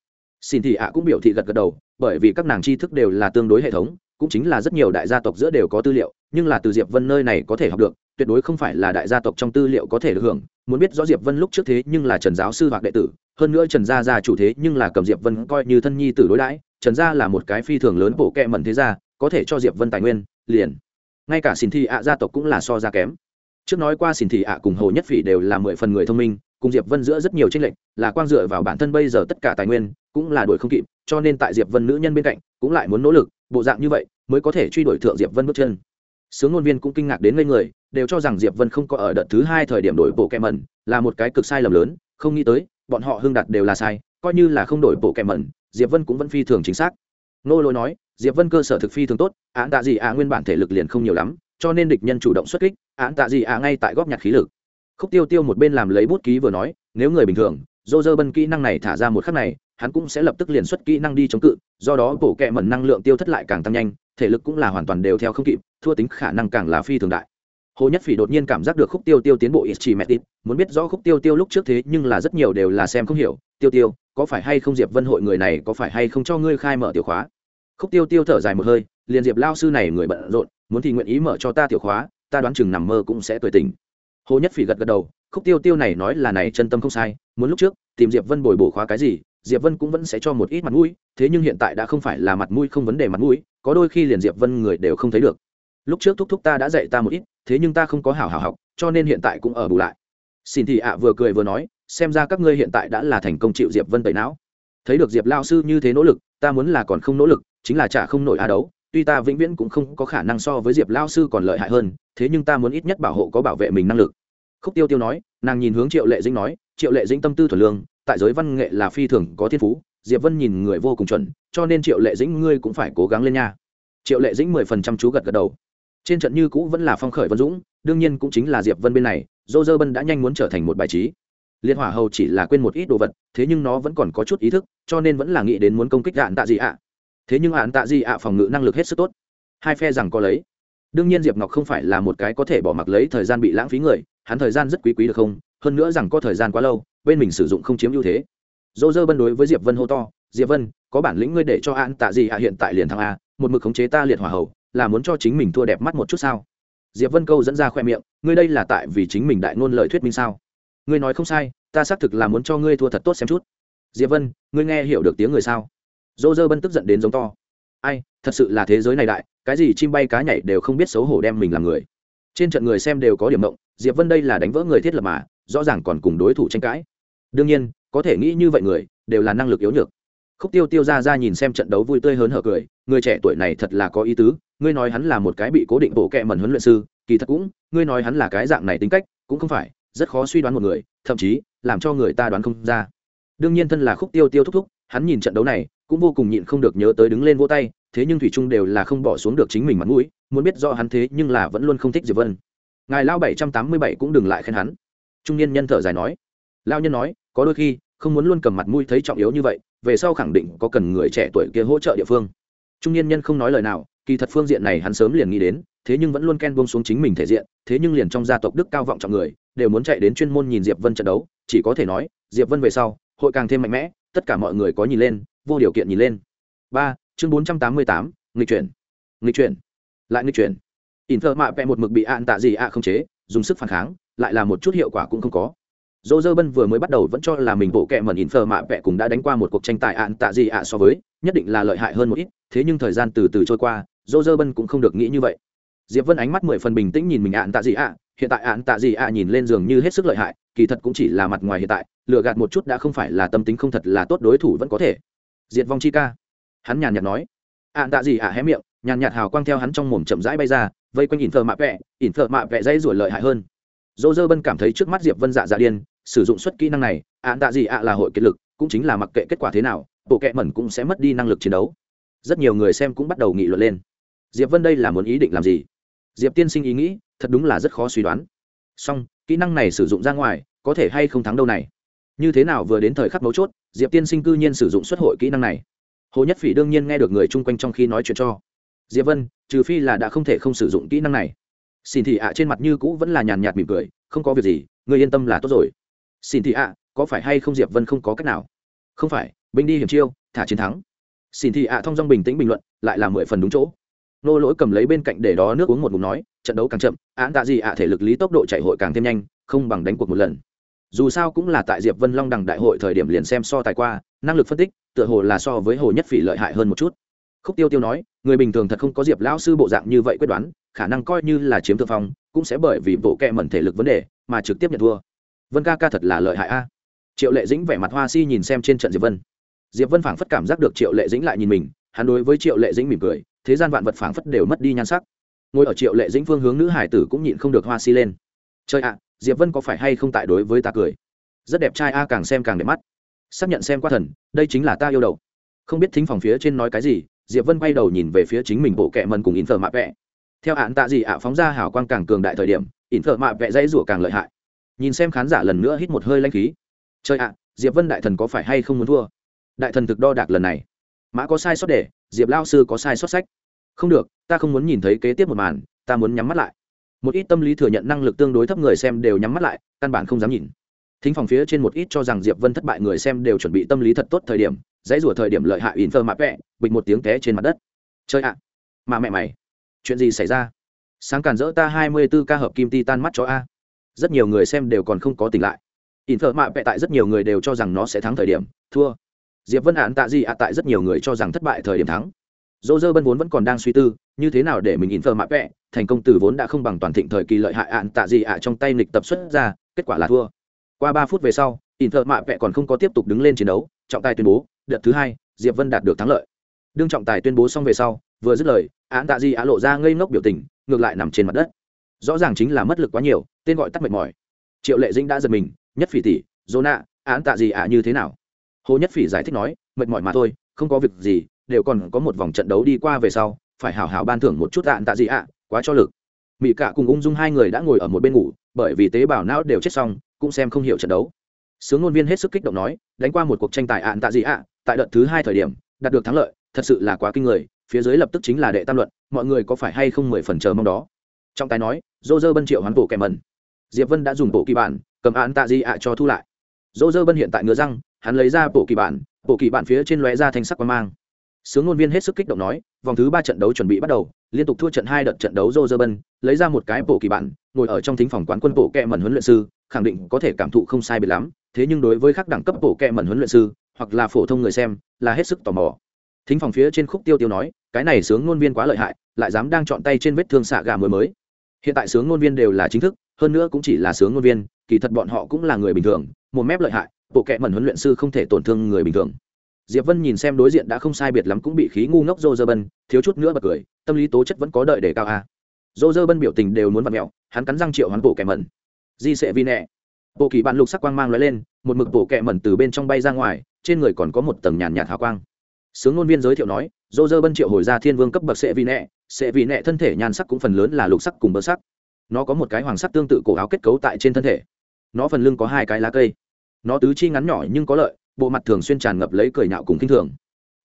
Xin thị ạ cũng biểu thị gật gật đầu, bởi vì các nàng tri thức đều là tương đối hệ thống cũng chính là rất nhiều đại gia tộc giữa đều có tư liệu, nhưng là từ diệp vân nơi này có thể học được, tuyệt đối không phải là đại gia tộc trong tư liệu có thể được hưởng. Muốn biết rõ diệp vân lúc trước thế nhưng là trần giáo sư hoặc đệ tử, hơn nữa trần gia gia chủ thế nhưng là cầm diệp vân coi như thân nhi tử đối đãi, trần gia là một cái phi thường lớn bộ kẹ mẩn thế gia, có thể cho diệp vân tài nguyên, liền. Ngay cả xin thị ạ gia tộc cũng là so ra kém. Trước nói qua xin thị ạ cùng hồ nhất phỉ đều là mười phần người thông minh, cùng diệp vân giữa rất nhiều tranh lệch, là quang dựa vào bản thân bây giờ tất cả tài nguyên, cũng là đuổi không kịp, cho nên tại diệp vân nữ nhân bên cạnh, cũng lại muốn nỗ lực bộ dạng như vậy mới có thể truy đuổi thượng diệp vân bước chân sướng ngôn viên cũng kinh ngạc đến ngây người đều cho rằng diệp vân không có ở đợt thứ hai thời điểm đổi bộ kẹ mẩn là một cái cực sai lầm lớn không nghĩ tới bọn họ hưng đặt đều là sai coi như là không đổi bộ kẹ mẩn diệp vân cũng vẫn phi thường chính xác nô lôi nói diệp vân cơ sở thực phi thường tốt án tạ gì à nguyên bản thể lực liền không nhiều lắm cho nên địch nhân chủ động xuất kích án tạ gì à ngay tại góp nhặt khí lực khúc tiêu tiêu một bên làm lấy bút ký vừa nói nếu người bình thường dô dơ bân kỹ năng này thả ra một khắc này hắn cũng sẽ lập tức liền xuất kỹ năng đi chống cự, do đó bổ kẹ mẩn năng lượng tiêu thất lại càng tăng nhanh, thể lực cũng là hoàn toàn đều theo không kịp, thua tính khả năng càng là phi thường đại. Hồ nhất phỉ đột nhiên cảm giác được khúc tiêu tiêu tiến bộ ít chỉ mẹ tít, muốn biết rõ khúc tiêu tiêu lúc trước thế nhưng là rất nhiều đều là xem không hiểu, tiêu tiêu, có phải hay không diệp vân hội người này có phải hay không cho ngươi khai mở tiểu khóa? Khúc tiêu tiêu thở dài một hơi, liền diệp lao sư này người bận rộn, muốn thì nguyện ý mở cho ta tiểu khóa, ta đoán chừng nằm mơ cũng sẽ tuổi tình hồ nhất phỉ gật gật đầu, khúc tiêu tiêu này nói là này chân tâm không sai, muốn lúc trước, tìm diệp vân bồi bổ khóa cái gì diệp vân cũng vẫn sẽ cho một ít mặt mũi, thế nhưng hiện tại đã không phải là mặt mũi không vấn đề mặt mũi, có đôi khi liền diệp vân người đều không thấy được. Lúc trước thúc thúc ta đã dạy ta một ít, thế nhưng ta không có hảo hảo học, cho nên hiện tại cũng ở bù lại. Xin thị ạ vừa cười vừa nói, xem ra các ngươi hiện tại đã là thành công chịu diệp vân tẩy não. Thấy được diệp lao sư như thế nỗ lực, ta muốn là còn không nỗ lực, chính là chả không nổi a đấu, tuy ta vĩnh viễn cũng không có khả năng so với diệp lao sư còn lợi hại hơn, thế nhưng ta muốn ít nhất bảo hộ có bảo vệ mình năng lực. Khúc tiêu tiêu nói, nàng nhìn hướng triệu lệ dĩnh nói, triệu lệ dĩnh tâm tư thuần lương tại giới văn nghệ là phi thường có thiên phú, diệp vân nhìn người vô cùng chuẩn, cho nên triệu lệ dĩnh ngươi cũng phải cố gắng lên nha. Triệu lệ dĩnh mười phần trăm chú gật gật đầu. Trên trận như cũ vẫn là phong khởi vân dũng, đương nhiên cũng chính là diệp vân bên này, dô dơ bân đã nhanh muốn trở thành một bài trí. Liên hỏa hầu chỉ là quên một ít đồ vật, thế nhưng nó vẫn còn có chút ý thức, cho nên vẫn là nghĩ đến muốn công kích đạn tạ gì ạ. Thế nhưng hạn tạ gì ạ phòng ngự năng lực hết sức tốt. Hai phe rằng có lấy. Đương nhiên diệp ngọc không phải là một cái có thể bỏ mặc lấy thời gian bị lãng phí người, hắn thời gian rất quý quý được không? Hơn nữa rằng có thời gian quá lâu bên mình sử dụng không chiếm ưu thế. Dô dơ bân đối với diệp vân hô to, diệp vân, có bản lĩnh ngươi để cho an tạ gì ạ hiện tại liền thăng a, một mực khống chế ta liệt hỏa hầu, là muốn cho chính mình thua đẹp mắt một chút sao? Diệp vân câu dẫn ra khoe miệng, ngươi đây là tại vì chính mình đại ngôn lời thuyết minh sao? Ngươi nói không sai, ta xác thực là muốn cho ngươi thua thật tốt xem chút. Diệp vân, ngươi nghe hiểu được tiếng người sao? Dô dơ bân tức giận đến giống to. Ai, thật sự là thế giới này đại, cái gì chim bay cá nhảy đều không biết xấu hổ đem mình làm người. Trên trận người xem đều có điểm mộng diệp vân đây là đánh vỡ người thiết lập mà, rõ ràng còn cùng đối thủ tranh cãi đương nhiên, có thể nghĩ như vậy người, đều là năng lực yếu nhược. Khúc tiêu tiêu ra ra nhìn xem trận đấu vui tươi hớn hở cười, người trẻ tuổi này thật là có ý tứ, ngươi nói hắn là một cái bị cố định bộ kệ mẩn huấn luyện sư, kỳ thật cũng, ngươi nói hắn là cái dạng này tính cách, cũng không phải, rất khó suy đoán một người, thậm chí, làm cho người ta đoán không ra. Đương nhiên thân là khúc tiêu tiêu thúc thúc, hắn nhìn trận đấu này, cũng vô cùng nhịn không được nhớ tới đứng lên vỗ tay, thế nhưng thủy trung đều là không bỏ xuống được chính mình mặt mũi, muốn biết rõ hắn thế nhưng là vẫn luôn không thích diệp vân. Ngài lao bảy trăm tám mươi bảy cũng đừng lại khen hắn. Trung niên nhân thở dài nói. Lao nhân nói có đôi khi, không muốn luôn cầm mặt mũi thấy trọng yếu như vậy, về sau khẳng định có cần người trẻ tuổi kia hỗ trợ địa phương. Trung niên nhân không nói lời nào, kỳ thật phương diện này hắn sớm liền nghĩ đến, thế nhưng vẫn luôn ken buông xuống chính mình thể diện, thế nhưng liền trong gia tộc đức cao vọng trọng người, đều muốn chạy đến chuyên môn nhìn diệp vân trận đấu, chỉ có thể nói, diệp vân về sau, hội càng thêm mạnh mẽ, tất cả mọi người có nhìn lên, vô điều kiện nhìn lên. Ba, chương bốn trăm tám mươi tám, nghịch chuyển. Nghịch chuyển. Lại nghịch chuyển. In thơ mạ vẽ một mực bị ạn tạ gì ạ không chế, dùng sức phản kháng, lại là một chút hiệu quả cũng không có dô dơ bân vừa mới bắt đầu vẫn cho là mình bộ kẹ mẩn in phờ mạ vẽ cùng đã đánh qua một cuộc tranh tài ạn tạ gì ạ so với, nhất định là lợi hại hơn một ít, thế nhưng thời gian từ từ trôi qua dô dơ bân cũng không được nghĩ như vậy. Diệp vân ánh mắt mười phần bình tĩnh nhìn mình ạn tạ gì ạ, hiện tại ạn tạ gì ạ nhìn lên giường như hết sức lợi hại, kỳ thật cũng chỉ là mặt ngoài hiện tại, lừa gạt một chút đã không phải là tâm tính không thật là tốt đối thủ vẫn có thể. Diệt vong chi ca. Hắn nhàn nhạt nói. Ạn tạ gì ạ hé miệng, nhàn nhạt hào quang theo hắn trong mồm chậm rãi bay ra, vây quanh ỉn phờ mạ vẹ, ỉn phờ mạ vẹ dây ruổi lợi hại hơn. Dô dơ bân cảm thấy trước mắt diệp vân dạ dạ điên sử dụng suất kỹ năng này ạn tạ gì ạ là hội kết lực, cũng chính là mặc kệ kết quả thế nào, bộ kệ mẩn cũng sẽ mất đi năng lực chiến đấu. Rất nhiều người xem cũng bắt đầu nghị luận lên. Diệp vân đây là muốn ý định làm gì? Diệp tiên sinh ý nghĩ, thật đúng là rất khó suy đoán. Song, kỹ năng này sử dụng ra ngoài, có thể hay không thắng đâu này? Như thế nào vừa đến thời khắc mấu chốt, diệp tiên sinh cư nhiên sử dụng xuất hội kỹ năng này? Hồ nhất phỉ đương nhiên nghe được người chung quanh trong khi nói chuyện cho. Diệp vân, trừ phi là đã không thể không sử dụng kỹ năng này. Xin thị ạ, trên mặt như cũ vẫn là nhàn nhạt mỉm cười, không có việc gì người yên tâm là tốt rồi xin thị ạ, có phải hay không diệp vân không có cách nào? Không phải, binh đi hiểm chiêu, thả chiến thắng. Xin thị ạ thông dong bình tĩnh bình luận, lại là mười phần đúng chỗ. Nô lỗi cầm lấy bên cạnh để đó nước uống một ngụm nói, trận đấu càng chậm, án tạ gì ạ, thể lực lý tốc độ chạy hội càng thêm nhanh, không bằng đánh cuộc một lần. Dù sao cũng là tại diệp vân long đằng đại hội thời điểm liền xem so tài qua, năng lực phân tích, tựa hồ là so với hồ nhất phỉ lợi hại hơn một chút. Khúc tiêu tiêu nói, người bình thường thật không có diệp lão sư bộ dạng như vậy quyết đoán, khả năng coi như là chiếm thượng phong, cũng sẽ bởi vì bộ kẹ mẩn thể lực vấn đề mà trực tiếp nhận thua vân ca ca thật là lợi hại a. Triệu lệ dĩnh vẻ mặt hoa si nhìn xem trên trận diệp vân. Diệp vân phảng phất cảm giác được triệu lệ dĩnh lại nhìn mình, hắn đối với triệu lệ dĩnh mỉm cười, thế gian vạn vật phảng phất đều mất đi nhan sắc. Ngồi ở triệu lệ dĩnh phương hướng nữ hải tử cũng nhịn không được hoa si lên. Trời ạ, diệp vân có phải hay không tại đối với ta cười? Rất đẹp trai a, càng xem càng đẹp mắt. Xác nhận xem qua thần, đây chính là ta yêu đầu. Không biết thính phòng phía trên nói cái gì, diệp vân quay đầu nhìn về phía chính mình bộ kệ mần cùng in thờ mạ vẹ. Theo hạn tạ gì ạ, phóng ra hào quang càng cường đại thời điểm in thờ mạ vẹ dãy rủa càng lợi hại nhìn xem khán giả lần nữa hít một hơi lanh khí. Chơi ạ, diệp vân đại thần có phải hay không muốn thua? Đại thần thực đo đạc lần này. Mã có sai sót để, diệp lao sư có sai sót sách. Không được, ta không muốn nhìn thấy kế tiếp một màn, ta muốn nhắm mắt lại. Một ít tâm lý thừa nhận năng lực tương đối thấp người xem đều nhắm mắt lại, căn bản không dám nhìn. Thính phòng phía trên một ít cho rằng diệp vân thất bại người xem đều chuẩn bị tâm lý thật tốt thời điểm, dãy rủa thời điểm lợi hại in phơ mạ vẹ, bịch một tiếng té trên mặt đất. Chơi ạ, mà mẹ mày, chuyện gì xảy ra? Sáng càn rỡ ta hai mươi 24 ca hợp kim ti tan mắt cho a rất nhiều người xem đều còn không có tỉnh lại. In thợ mạ vẽ tại rất nhiều người đều cho rằng nó sẽ thắng thời điểm, thua. Diệp vân án tạ gì ạ, tại rất nhiều người cho rằng thất bại thời điểm thắng. Dỗ dơ bân vốn vẫn còn đang suy tư, như thế nào để mình in thợ mạ vẽ thành công từ vốn đã không bằng toàn thịnh thời kỳ lợi hại ạn tạ gì ạ trong tay lịch tập xuất ra, kết quả là thua. Qua ba phút về sau, in thợ mạ vẽ còn không có tiếp tục đứng lên chiến đấu, trọng tài tuyên bố, đợt thứ hai, diệp vân đạt được thắng lợi. Đương trọng tài tuyên bố xong về sau, vừa dứt lời, án tạ di á lộ ra ngây ngốc biểu tình, ngược lại nằm trên mặt đất rõ ràng chính là mất lực quá nhiều, tên gọi tắt mệt mỏi. Triệu lệ dĩnh đã giật mình, nhất phỉ tỷ dô nạ án tạ gì ạ, như thế nào? Hồ nhất phỉ giải thích nói, mệt mỏi mà thôi, không có việc gì, đều còn có một vòng trận đấu đi qua về sau, phải hảo hảo ban thưởng một chút ạn tạ gì ạ, quá cho lực. Mỹ cả cùng ung dung hai người đã ngồi ở một bên ngủ, bởi vì tế bào não đều chết xong, cũng xem không hiểu trận đấu. Sướng ngôn viên hết sức kích động nói, đánh qua một cuộc tranh tài ạn tạ gì ạ, tại đợt thứ hai thời điểm, đạt được thắng lợi, thật sự là quá kinh người, phía dưới lập tức chính là đệ tam luận, mọi người có phải hay không mười phần chờ mong đó? Trong tài nói, dô dơ bân triệu hoán bộ kèm mần diệp vân đã dùng bộ kỳ bản, cầm án tạ Di ạ cho thu lại. Dô dơ bân hiện tại ngứa răng, hắn lấy ra bộ kỳ bản bộ kỳ bản phía trên lóe ra thanh sắc quan mang. Sướng ngôn viên hết sức kích động nói, vòng thứ ba trận đấu chuẩn bị bắt đầu, liên tục thua trận hai đợt trận đấu dô dơ bân, lấy ra một cái bộ kỳ bản, ngồi ở trong thính phòng quán quân bộ kẹ mẩn huấn luyện sư, khẳng định có thể cảm thụ không sai biệt lắm, thế nhưng đối với các đẳng cấp bộ kẹ mẩn huấn luyện sư, hoặc là phổ thông người xem, là hết sức tò mò. Thính phòng phía trên khúc tiêu tiêu nói, cái này sướng ngôn viên quá lợi hại, lại dám đang chọn tay trên vết thương xạ gà mới mới hiện tại sướng ngôn viên đều là chính thức, hơn nữa cũng chỉ là sướng ngôn viên, kỳ thật bọn họ cũng là người bình thường, một mép lợi hại, bộ kệ mẩn huấn luyện sư không thể tổn thương người bình thường. Diệp vân nhìn xem đối diện đã không sai biệt lắm cũng bị khí ngu ngốc dô dơ bân, thiếu chút nữa bật cười, tâm lý tố chất vẫn có đợi để cao a. Dô dơ bân biểu tình đều muốn vặt mẹo hắn cắn răng triệu hắn bộ kệ mẩn. Di sệ vi nẹ. Bộ kỳ bạn lục sắc quang mang lóe lên, một mực bộ kệ mẩn từ bên trong bay ra ngoài, trên người còn có một tầng nhàn nhạt hào quang. Sướng ngôn viên giới thiệu nói dô dơ bân triệu hồi ra thiên vương cấp bậc sệ vi nẹ sẽ vì nẹ thân thể nhan sắc cũng phần lớn là lục sắc cùng bơ sắc. Nó có một cái hoàng sắc tương tự cổ áo kết cấu tại trên thân thể. Nó phần lưng có hai cái lá cây. Nó tứ chi ngắn nhỏ nhưng có lợi, bộ mặt thường xuyên tràn ngập lấy cười nhạo cùng kinh thường.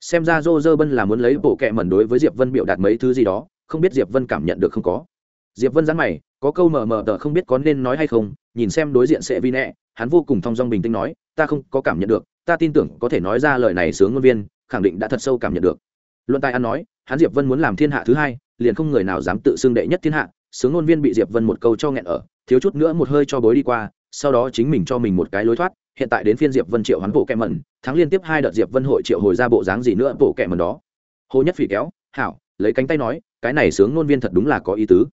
Xem ra dô dơ bân là muốn lấy bộ kẹ mẩn đối với diệp vân biểu đạt mấy thứ gì đó, không biết diệp vân cảm nhận được không có. Diệp vân dán mày, có câu mờ mờ tờ không biết có nên nói hay không, nhìn xem đối diện sẽ vi nẹ, hắn vô cùng thong dong bình tĩnh nói, ta không có cảm nhận được, ta tin tưởng có thể nói ra lời này sướng ngôn viên, khẳng định đã thật sâu cảm nhận được. Luận tài ăn nói hắn diệp vân muốn làm thiên hạ thứ hai liền không người nào dám tự xưng đệ nhất thiên hạ sướng ngôn viên bị diệp vân một câu cho nghẹn ở thiếu chút nữa một hơi cho bối đi qua sau đó chính mình cho mình một cái lối thoát hiện tại đến phiên diệp vân triệu hắn bộ kẹ mẩn thắng liên tiếp hai đợt diệp vân hội triệu hồi ra bộ dáng gì nữa bộ kẹ mẩn đó hồ nhất phỉ kéo hảo lấy cánh tay nói cái này sướng ngôn viên thật đúng là có ý tứ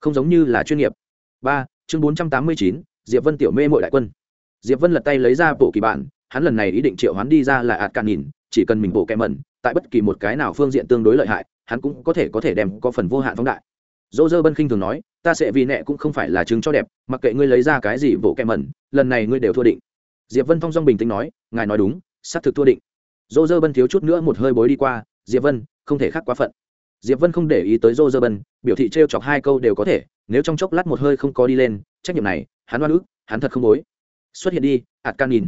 không giống như là chuyên nghiệp ba chương bốn trăm tám mươi chín diệp vân tiểu mê mội đại quân diệp vân lật tay lấy ra bộ kỳ bản hắn lần này ý định triệu hắn đi ra là ạt cạn nhìn chỉ cần mình bộ kẹ mẩn tại bất kỳ một cái nào phương diện tương đối lợi hại, hắn cũng có thể có thể đem có phần vô hạn phóng đại. Dỗ dơ bân khinh thường nói, ta sẽ vì nẹ cũng không phải là chứng cho đẹp, mặc kệ ngươi lấy ra cái gì bộ kẹ mẩn, lần này ngươi đều thua định. Diệp vân thong dong bình tĩnh nói, ngài nói đúng, xác thực thua định. Dỗ dơ bân thiếu chút nữa một hơi bối đi qua, diệp vân, không thể khác quá phận. Diệp vân không để ý tới dô dơ bân, biểu thị t r e o chọc hai câu đều có thể, nếu trong chốc lát một hơi không có đi lên, trách nhiệm này, hắn oan ức, hắn thật không bối. Xuất hiện đi ạt can nhìn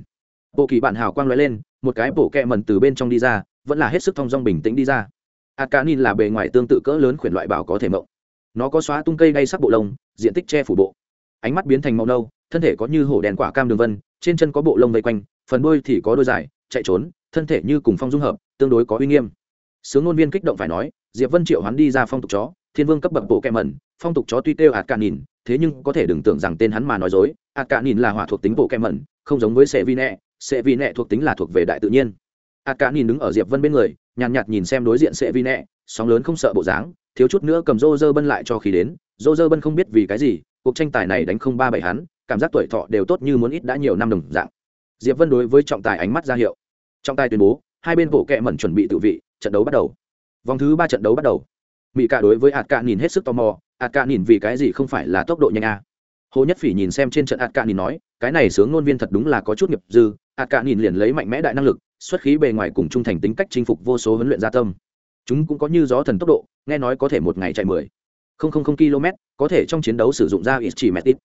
bộ kỳ bản hào quang lóe lên, một cái bộ kẹ mần từ bên trong đi ra vẫn là hết sức thong dong bình tĩnh đi ra. Ạt can nhìn là bề ngoài tương tự cỡ lớn khuyển loại bảo có thể mộng. Nó có xóa tung cây đay sắc bộ lông, diện tích che phủ bộ. Ánh mắt biến thành màu nâu, thân thể có như hổ đèn quả cam đường vân, trên chân có bộ lông vây quanh, phần đuôi thì có đôi dài, chạy trốn, thân thể như cùng phong dung hợp, tương đối có uy nghiêm. Sướng ngôn viên kích động phải nói, diệp vân triệu hắn đi ra phong tục chó, thiên vương cấp bậc bộ kẹ mẩn, phong tục chó tuy kêu ạt cạn nhìn thế nhưng có thể đừng tưởng rằng tên hắn mà nói dối. Ạt cạn nhìn là hỏa thuộc tính bộ kẹ mẩn, không giống với sệ vi nẹ sệ vi nẹ thuộc tính là thuộc về đại tự nhiên ạt cạn nhìn đứng ở diệp vân bên người nhàn nhạt, nhìn xem đối diện sẽ vi nẹ sóng lớn không sợ bộ dáng thiếu chút nữa cầm rô rơ bân lại cho khí đến. Rô rơ bân không biết vì cái gì cuộc tranh tài này đánh không ba bảy hắn cảm giác tuổi thọ đều tốt như muốn ít đã nhiều năm đồng dạng. Diệp vân đối với trọng tài ánh mắt ra hiệu. Trọng tài tuyên bố hai bên bộ kẹ mẩn chuẩn bị tự vị trận đấu bắt đầu. Vòng thứ ba trận đấu bắt đầu. Mỹ cả đối với ạt cạn nhìn hết sức tò mò ạt cạn nhìn vì cái gì không phải là tốc độ nhanh a? À. hồ nhất phỉ nhìn xem trên trận ạt cạn nhìn nói cái này sướng ngôn viên thật đúng là có chút nghiệp dư ạt cạn nhìn liền lấy mạnh mẽ đại năng lực xuất khí bề ngoài cùng trung thành tính cách chinh phục vô số huấn luyện gia tâm. Chúng cũng có như gió thần tốc độ, nghe nói có thể một ngày chạy mười không không không km có thể trong chiến đấu sử dụng ra ít chỉ mét ít.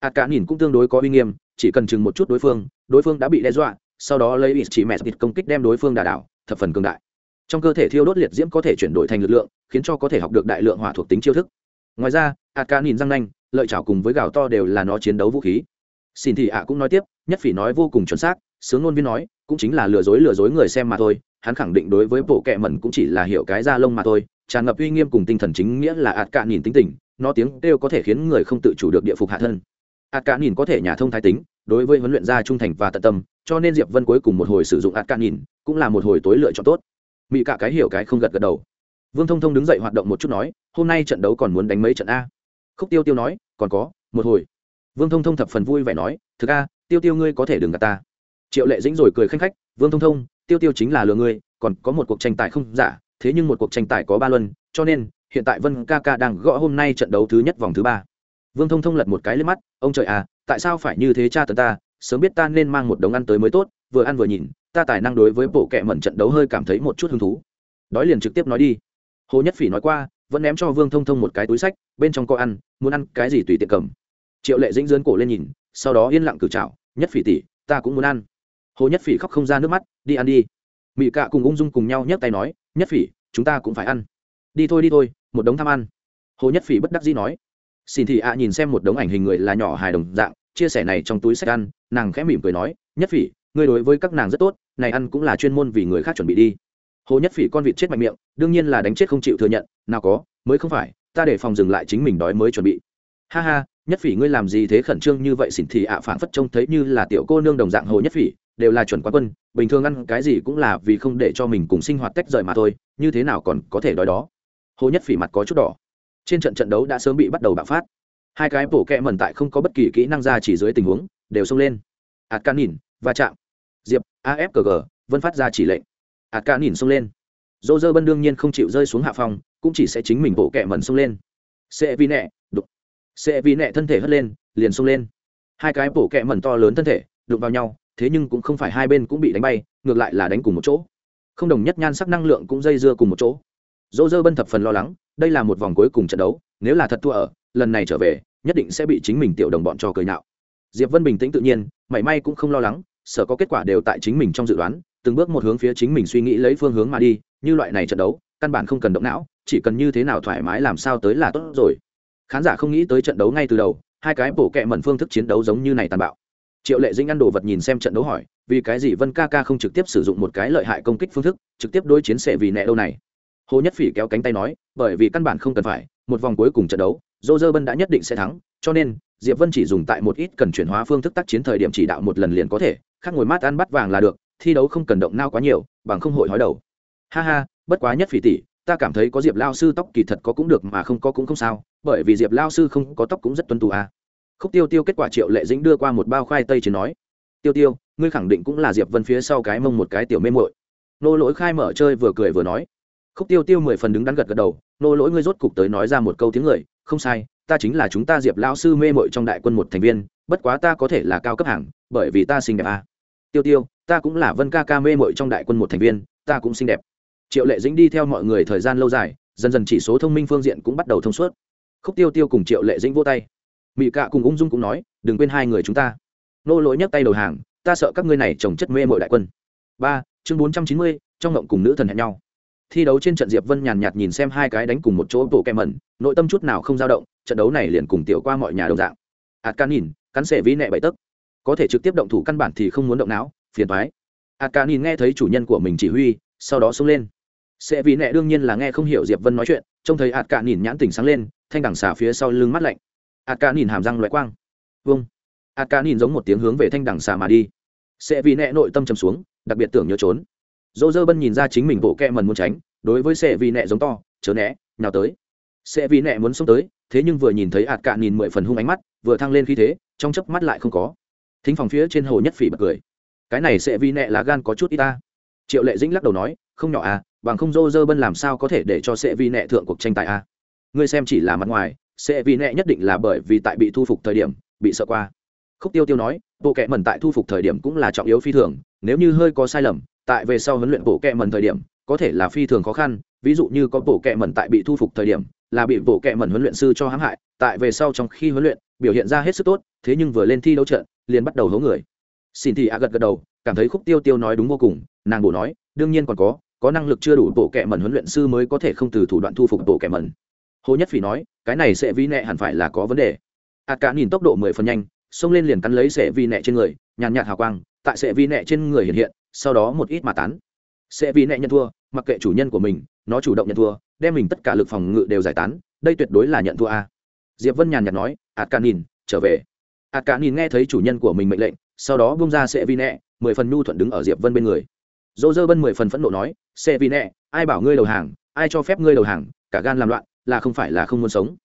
Ạt cạn nhìn cũng tương đối có uy nghiêm, chỉ cần chừng một chút đối phương đối phương đã bị đe dọa, sau đó lấy ít chỉ mét ít công kích đem đối phương đà đảo, thập phần cường đại. Trong cơ thể thiêu đốt liệt diễm có thể chuyển đổi thành lực lượng, khiến cho có thể học được đại lượng hỏa thuộc tính chiêu thức. Ngoài ra ạt ca nhìn răng nanh, lợi chảo cùng với gạo to đều là nó chiến đấu vũ khí. Xin thì ạ cũng nói tiếp, nhất phỉ nói vô cùng chuẩn xác sướng ngôn viên nói, cũng chính là lừa dối lừa dối người xem mà thôi, hắn khẳng định đối với bộ kệ mẩn cũng chỉ là hiểu cái da lông mà thôi, tràn ngập uy nghiêm cùng tinh thần chính nghĩa là ạt cả nhìn tính tình, nó tiếng kêu có thể khiến người không tự chủ được địa phục hạ thân. Ạt cả nhìn có thể nhà thông thái tính, đối với huấn luyện gia trung thành và tận tâm, cho nên diệp vân cuối cùng một hồi sử dụng ạt cả nhìn, cũng là một hồi tối lựa chọn tốt. Mỹ cả cái hiểu cái không gật gật đầu. Vương thông thông đứng dậy hoạt động một chút nói, hôm nay trận đấu còn muốn đánh mấy trận a? Khúc tiêu tiêu nói, còn có, một hồi. Vương thông thông thập phần vui vẻ nói, thực a, tiêu tiêu ngươi có thể đừng gạt ta triệu lệ dĩnh rồi cười khanh khách, vương thông thông, tiêu tiêu chính là lừa ngươi, còn có một cuộc tranh tài không? Giả thế nhưng một cuộc tranh tài có ba luân, cho nên, hiện tại vân ca ca đang gõ hôm nay trận đấu thứ nhất vòng thứ ba. Vương thông thông lật một cái lên mắt, ông trời à tại sao phải như thế cha tấn ta? Sớm biết ta nên mang một đống ăn tới mới tốt, vừa ăn vừa nhìn, ta tài năng đối với bộ kệ mẩn trận đấu hơi cảm thấy một chút hứng thú. Đói liền trực tiếp nói đi. Hồ nhất phỉ nói qua, vẫn ném cho vương thông thông một cái túi sách, bên trong có ăn, muốn ăn cái gì tùy tiện cầm. Triệu lệ dĩnh dơn cổ lên nhìn, sau đó yên lặng cử chảo nhất phỉ tỉ ta cũng muốn ăn hồ nhất phỉ khóc không ra nước mắt, đi ăn đi. Mỹ cạ cùng ung dung cùng nhau nhấc tay nói, nhất phỉ, chúng ta cũng phải ăn. Đi thôi đi thôi, một đống tham ăn. Hồ nhất phỉ bất đắc dĩ nói. Xin thị ạ nhìn xem một đống ảnh hình người là nhỏ hài đồng dạng, chia sẻ này trong túi sách ăn, nàng khẽ mỉm cười nói, nhất phỉ, ngươi đối với các nàng rất tốt, này ăn cũng là chuyên môn vì người khác chuẩn bị đi. Hồ nhất phỉ con vịt chết mạnh miệng, đương nhiên là đánh chết không chịu thừa nhận, nào có, mới không phải, ta để phòng dừng lại chính mình đói mới chuẩn bị. Ha ha, nhất phỉ ngươi làm gì thế khẩn trương như vậy? Xỉn thì ạ phảng phất trông thấy như là tiểu cô nương đồng dạng hồ nhất phỉ đều là chuẩn quán quân, bình thường ăn cái gì cũng là vì không để cho mình cùng sinh hoạt tách rời mà thôi, như thế nào còn có thể đói đó? Hồ nhất phỉ mặt có chút đỏ. Trên trận trận đấu đã sớm bị bắt đầu bạo phát. Hai cái bổ kẹ mẩn tại không có bất kỳ kỹ năng ra chỉ dưới tình huống, đều xông lên. Ạt can nhìn và chạm diệp afgg vân phát ra chỉ lệnh. Ạt ca nhìn xông lên. Dô dơ bân đương nhiên không chịu rơi xuống hạ phòng, cũng chỉ sẽ chính mình bộ kẹ mẩn xông lên. Sẽ vi nẹ đục sẽ vi nẹ thân thể hất lên, liền xông lên. Hai cái bổ kẹ mẩn to lớn thân thể, đụng vào nhau thế nhưng cũng không phải hai bên cũng bị đánh bay, ngược lại là đánh cùng một chỗ. Không đồng nhất nhan sắc năng lượng cũng dây dưa cùng một chỗ. Dỗ dơ bân thập phần lo lắng, đây là một vòng cuối cùng trận đấu, nếu là thật thua ở, lần này trở về, nhất định sẽ bị chính mình tiểu đồng bọn cho cười nhạo. Diệp vân bình tĩnh tự nhiên, mảy may cũng không lo lắng sở có kết quả đều tại chính mình trong dự đoán, từng bước một hướng phía chính mình suy nghĩ lấy phương hướng mà đi, như loại này trận đấu, căn bản không cần động não, chỉ cần như thế nào thoải mái làm sao tới là tốt rồi. Khán giả không nghĩ tới trận đấu ngay từ đầu, hai cái bổ kẹ mẩn phương thức chiến đấu giống như này tàn bạo triệu lệ dinh ăn đồ vật nhìn xem trận đấu hỏi, vì cái gì vân ca ca không trực tiếp sử dụng một cái lợi hại công kích phương thức, trực tiếp đối chiến sệ vì nẹ đâu này hồ nhất phỉ kéo cánh tay nói, bởi vì căn bản không cần phải, một vòng cuối cùng trận đấu dô dơ bân đã nhất định sẽ thắng, cho nên, diệp vân chỉ dùng tại một ít cần chuyển hóa phương thức tác chiến thời điểm chỉ đạo một lần liền có thể, khác ngồi mát ăn bắt vàng là được, thi đấu không cần động nao quá nhiều, bằng không hội hói đầu ha ha, bất quá nhất phỉ tỷ, ta cảm thấy có diệp lao sư tóc kỳ thật có cũng được mà không có cũng không sao, bởi vì diệp lao sư không có tóc cũng rất tuân tù à khúc tiêu tiêu kết quả triệu lệ dĩnh đưa qua một bao khoai tây chỉ nói, tiêu tiêu, ngươi khẳng định cũng là diệp vân phía sau cái mông một cái tiểu mê mội nô lỗi khai mở chơi vừa cười vừa nói. Khúc tiêu tiêu mười phần đứng đắn gật gật đầu, nô lỗi ngươi rốt cục tới nói ra một câu tiếng người, không sai, ta chính là chúng ta diệp lao sư mê mội trong đại quân một thành viên, bất quá ta có thể là cao cấp hàng, bởi vì ta xinh đẹp à. tiêu tiêu, ta cũng là vân ca ca mê mội trong đại quân một thành viên, ta cũng xinh đẹp. Triệu lệ dĩnh đi theo mọi người thời gian lâu dài, dần dần chỉ số thông minh phương diện cũng bắt đầu thông suốt. Khúc tiêu tiêu cùng triệu lệ dĩnh vô tay mỹ cạ cùng ung dung cũng nói, đừng quên hai người chúng ta. Nô lỗi nhấc tay đầu hàng, ta sợ các ngươi này trồng chất mê mội đại quân. Ba, chương bốn trăm chín mươi, trong ngộng cùng nữ thần hẹn nhau. Thi đấu trên trận diệp vân nhàn nhạt nhìn xem hai cái đánh cùng một chỗ bộ kem mẩn, nội tâm chút nào không dao động, trận đấu này liền cùng tiểu qua mọi nhà đồng dạng. Ạt can nhìn cắn xẻ ví nẹ bậy tấc. Có thể trực tiếp động thủ căn bản thì không muốn động não, phiền thoái ạt can nhìn nghe thấy chủ nhân của mình chỉ huy, sau đó xông lên. Sẽ vì nẹ đương nhiên là nghe không hiểu diệp vân nói chuyện, trông thấy ạt can nhìn nhãn tình sáng lên, thanh đằng xả phía sau lưng mắt lạnh ạt ca nhìn hàm răng loại quang. Vâng ạt ca nhìn giống một tiếng hướng về thanh đằng xà mà đi. Sẽ vì nẹ nội tâm trầm xuống, đặc biệt tưởng nhớ trốn. Dỗ dơ bân nhìn ra chính mình bộ kẹ mần muốn tránh, đối với sẽ vì nẹ giống to, chớ né, nào tới. Sẽ vì nẹ muốn xông tới, thế nhưng vừa nhìn thấy ạt cạn nhìn mười phần hung ánh mắt, vừa thăng lên khi thế, trong chớp mắt lại không có. Thính phòng phía trên hồ nhất phỉ bật cười. Cái này sẽ vì nẹ lá gan có chút ít ta. Triệu lệ dĩnh lắc đầu nói, không nhỏ à bằng không dô dơ bân làm sao có thể để cho sẽ vì nẹ thượng cuộc tranh tài a ngươi xem chỉ là mặt ngoài sẽ vì nẹ nhất định là bởi vì tại bị thu phục thời điểm, bị sợ qua. Khúc tiêu tiêu nói, bộ kệ mẩn tại thu phục thời điểm cũng là trọng yếu phi thường, nếu như hơi có sai lầm, tại về sau huấn luyện bộ kệ mẩn thời điểm, có thể là phi thường khó khăn. Ví dụ như có bộ kệ mẩn tại bị thu phục thời điểm, là bị bộ kệ mẩn huấn luyện sư cho hãm hại, tại về sau trong khi huấn luyện, biểu hiện ra hết sức tốt, thế nhưng vừa lên thi đấu trận, liền bắt đầu hố người. Xin thì a gật gật đầu, cảm thấy khúc tiêu tiêu nói đúng vô cùng, nàng bổ nói, đương nhiên còn có có năng lực chưa đủ bộ kệ mẩn huấn luyện sư mới có thể không từ thủ đoạn thu phục bộ kệ mẩn hồ nhất phỉ nói, cái này sẽ vi nẹ hẳn phải là có vấn đề. A cả nhìn tốc độ mười phần nhanh, xông lên liền cắn lấy sẽ vi nẹ trên người, nhàn nhạt hào quang, tại sẽ vi nẹ trên người hiện hiện, sau đó một ít mà tán. Sẽ vi nẹ nhận thua, mặc kệ chủ nhân của mình, nó chủ động nhận thua, đem mình tất cả lực phòng ngự đều giải tán, đây tuyệt đối là nhận thua a. Diệp vân nhàn nhạt nói, a cả nhìn, trở về. A cả nhìn nghe thấy chủ nhân của mình mệnh lệnh, sau đó bung ra sẽ vi nẹ, mười phần nhu thuận đứng ở diệp vân bên người. Dỗ dơ bân mười phần phẫn nộ nói xe vì nẹ, ai bảo ngươi đầu hàng, ai cho phép ngươi đầu hàng, cả gan làm loạn là không phải là không muốn sống.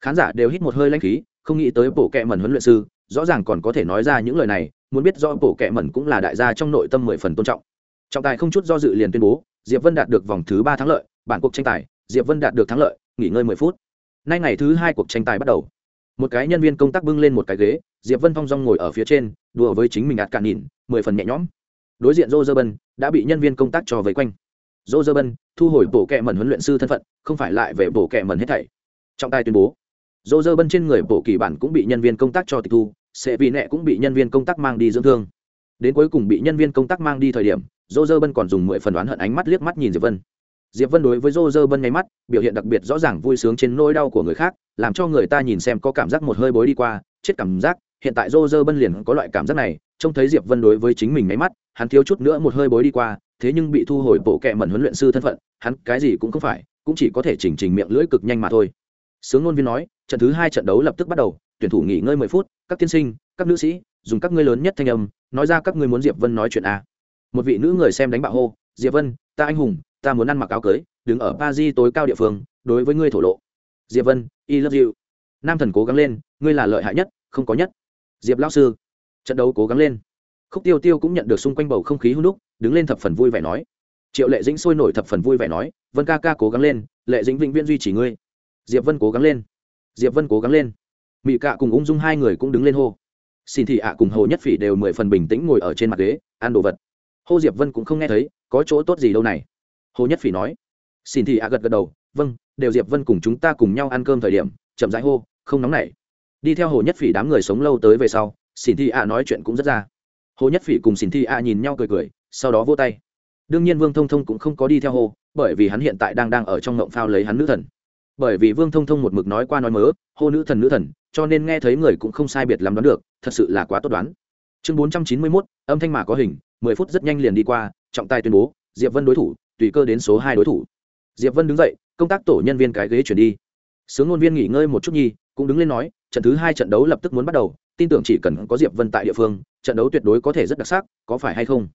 Khán giả đều hít một hơi lanh khí, không nghĩ tới bộ kệ mẩn huấn luyện sư, rõ ràng còn có thể nói ra những lời này, muốn biết do bộ kệ mẩn cũng là đại gia trong nội tâm mười phần tôn trọng. Trọng tài không chút do dự liền tuyên bố, diệp vân đạt được vòng thứ ba thắng lợi, bản cuộc tranh tài, diệp vân đạt được thắng lợi, nghỉ ngơi mười phút. Nay ngày thứ hai cuộc tranh tài bắt đầu. Một cái nhân viên công tác bưng lên một cái ghế, diệp vân phong dong ngồi ở phía trên, đùa với chính mình ạt cạn nhìn, mười phần nhẹ nhõm. Đối diện Joe Bân đã bị nhân viên công tác cho vây quanh. Joe Bân thu hồi bộ kệ mẩn huấn luyện sư thân phận, không phải lại về bộ kệ mẩn hết thảy. Trong tay tuyên bố, Joe Bân trên người bộ kỳ bản cũng bị nhân viên công tác cho tịch thu, sẽ vì nẹ cũng bị nhân viên công tác mang đi dưỡng thương. Đến cuối cùng bị nhân viên công tác mang đi thời điểm, Joe Bân còn dùng mười phần đoán hận ánh mắt liếc mắt nhìn Diệp Vân. Diệp Vân đối với Joe Bân nháy mắt, biểu hiện đặc biệt rõ ràng vui sướng trên nỗi đau của người khác, làm cho người ta nhìn xem có cảm giác một hơi bối đi qua, chết cảm giác, hiện tại Joe Bân liền có loại cảm giác này, trông thấy Diệp Vân đối với chính mình ngáy mắt, hắn thiếu chút nữa một hơi bối đi qua thế nhưng bị thu hồi bộ kệ mẩn huấn luyện sư thân phận hắn cái gì cũng không phải cũng chỉ có thể chỉnh chỉnh miệng lưỡi cực nhanh mà thôi. Sướng ngôn viên nói trận thứ hai trận đấu lập tức bắt đầu tuyển thủ nghỉ ngơi mười phút các tiên sinh các nữ sĩ dùng các ngươi lớn nhất thanh âm nói ra các ngươi muốn diệp vân nói chuyện à. Một vị nữ người xem đánh bạo hô diệp vân ta anh hùng ta muốn ăn mặc áo cưới đứng ở Paris tối cao địa phương đối với ngươi thổ lộ. Diệp vân i love you. Nam thần cố gắng lên ngươi là lợi hại nhất không có nhất diệp lão sư, trận đấu cố gắng lên. Khúc tiêu tiêu cũng nhận được xung quanh bầu không khí hưng đúc, đứng lên thập phần vui vẻ nói, triệu lệ dĩnh sôi nổi thập phần vui vẻ nói, vân ca ca cố gắng lên, lệ dĩnh vĩnh viễn duy trì ngươi. Diệp vân cố gắng lên. Diệp vân cố gắng lên. Mỹ cạ cùng ung dung hai người cũng đứng lên hô. Xin thị ạ cùng hồ nhất phỉ đều mười phần bình tĩnh ngồi ở trên mặt ghế, ăn đồ vật. Hô diệp vân cũng không nghe thấy, có chỗ tốt gì đâu này? Hồ nhất phỉ nói. Xin thị ạ gật gật đầu vâng đều diệp vân cùng chúng ta cùng nhau ăn cơm thời điểm, chậm rãi hô, không nóng nảy đi theo hồ nhất phỉ đám người sống lâu tới về sau xin thi ạ nói chuyện cũng rất ra. Hồ nhất phỉ cùng xin thi ạ nhìn nhau cười cười, sau đó vô tay. Đương nhiên vương thông thông cũng không có đi theo hồ, bởi vì hắn hiện tại đang đang ở trong ngộng phao lấy hắn nữ thần. Bởi vì vương thông thông một mực nói qua nói mớ hô nữ thần nữ thần, cho nên nghe thấy người cũng không sai biệt lắm đoán được, thật sự là quá tốt đoán. Chương bốn trăm chín mươi mốt, âm thanh mà có hình, mười phút rất nhanh liền đi qua, trọng tài tuyên bố, diệp vân đối thủ, tùy cơ đến số hai đối thủ. Diệp vân đứng dậy, công tác tổ nhân viên cái ghế chuyển đi. Sướng ngôn viên nghỉ ngơi một chút nhi cũng đứng lên nói, trận thứ hai trận đấu lập tức muốn bắt đầu, tin tưởng chỉ cần có diệp vân tại địa phương, trận đấu tuyệt đối có thể rất đặc sắc, có phải hay không?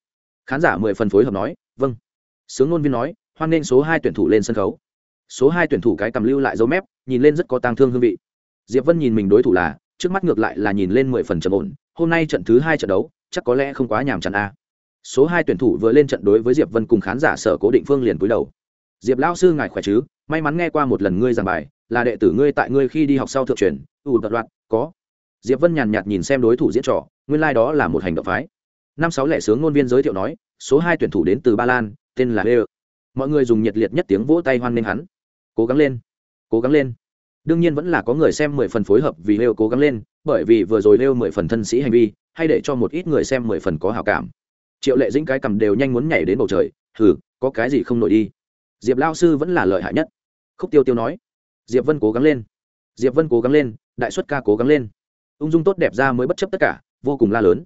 Khán giả mười phần phối hợp nói vâng. Sướng ngôn viên nói, hoan nghênh số hai tuyển thủ lên sân khấu. Số hai tuyển thủ cái cầm lưu lại dấu mép, nhìn lên rất có tang thương hương vị. Diệp vân nhìn mình đối thủ là, trước mắt ngược lại là nhìn lên mười phần trầm ổn, hôm nay trận thứ hai trận đấu, chắc có lẽ không quá nhàm chán a số hai tuyển thủ vừa lên trận đối với diệp vân cùng khán giả sở cố định phương liền cúi đầu. Diệp lão sư ngài khỏe chứ? May mắn nghe qua một lần ngươi giảng bài là đệ tử ngươi tại ngươi khi đi học sau thượng truyền ủ tật loạt có. Diệp vân nhàn nhạt nhìn xem đối thủ diễn trò nguyên lai、like、đó là một hành động phái. Năm sáu lẻ sướng ngôn viên giới thiệu nói số hai tuyển thủ đến từ ba lan tên là lê mọi người dùng nhiệt liệt nhất tiếng vỗ tay hoan nghênh hắn. Cố gắng lên cố gắng lên. Đương nhiên vẫn là có người xem mười phần phối hợp vì lêu cố gắng lên bởi vì vừa rồi lêu mười phần thân sĩ hành vi hay để cho một ít người xem mười phần có hào cảm. Triệu lệ dĩnh cái cầm đều nhanh muốn nhảy đến bầu trời thử, có cái gì không nổi đi. Diệp lao sư vẫn là lợi hại nhất khúc tiêu tiêu nói. Diệp vân cố gắng lên. Diệp vân cố gắng lên, đại xuất ca cố gắng lên. Ung dung tốt đẹp ra mới bất chấp tất cả, vô cùng la lớn.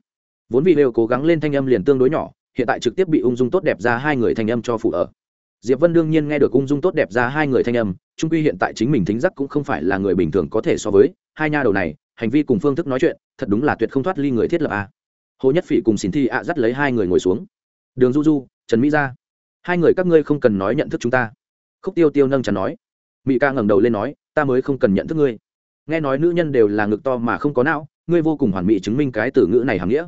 Vốn vì lêu cố gắng lên thanh âm liền tương đối nhỏ, hiện tại trực tiếp bị ung dung tốt đẹp ra hai người thanh âm cho phụ ở. Diệp vân đương nhiên nghe được ung dung tốt đẹp ra hai người thanh âm trung quy hiện tại chính mình thính giác cũng không phải là người bình thường có thể so với, hai nha đầu này, hành vi cùng phương thức nói chuyện, thật đúng là tuyệt không thoát ly người thiết lập a. Hồ nhất phỉ cùng xin thi ạ dắt lấy hai người ngồi xuống. Đường du du, trần mỹ ra hai người các ngươi không cần nói nhận thức chúng ta. Khúc tiêu tiêu nâng chắn nói mỹ ca ngẩng đầu lên nói, ta mới không cần nhận thức ngươi. Nghe nói nữ nhân đều là ngực to mà không có não, ngươi vô cùng hoàn mỹ chứng minh cái từ ngữ này hàm nghĩa.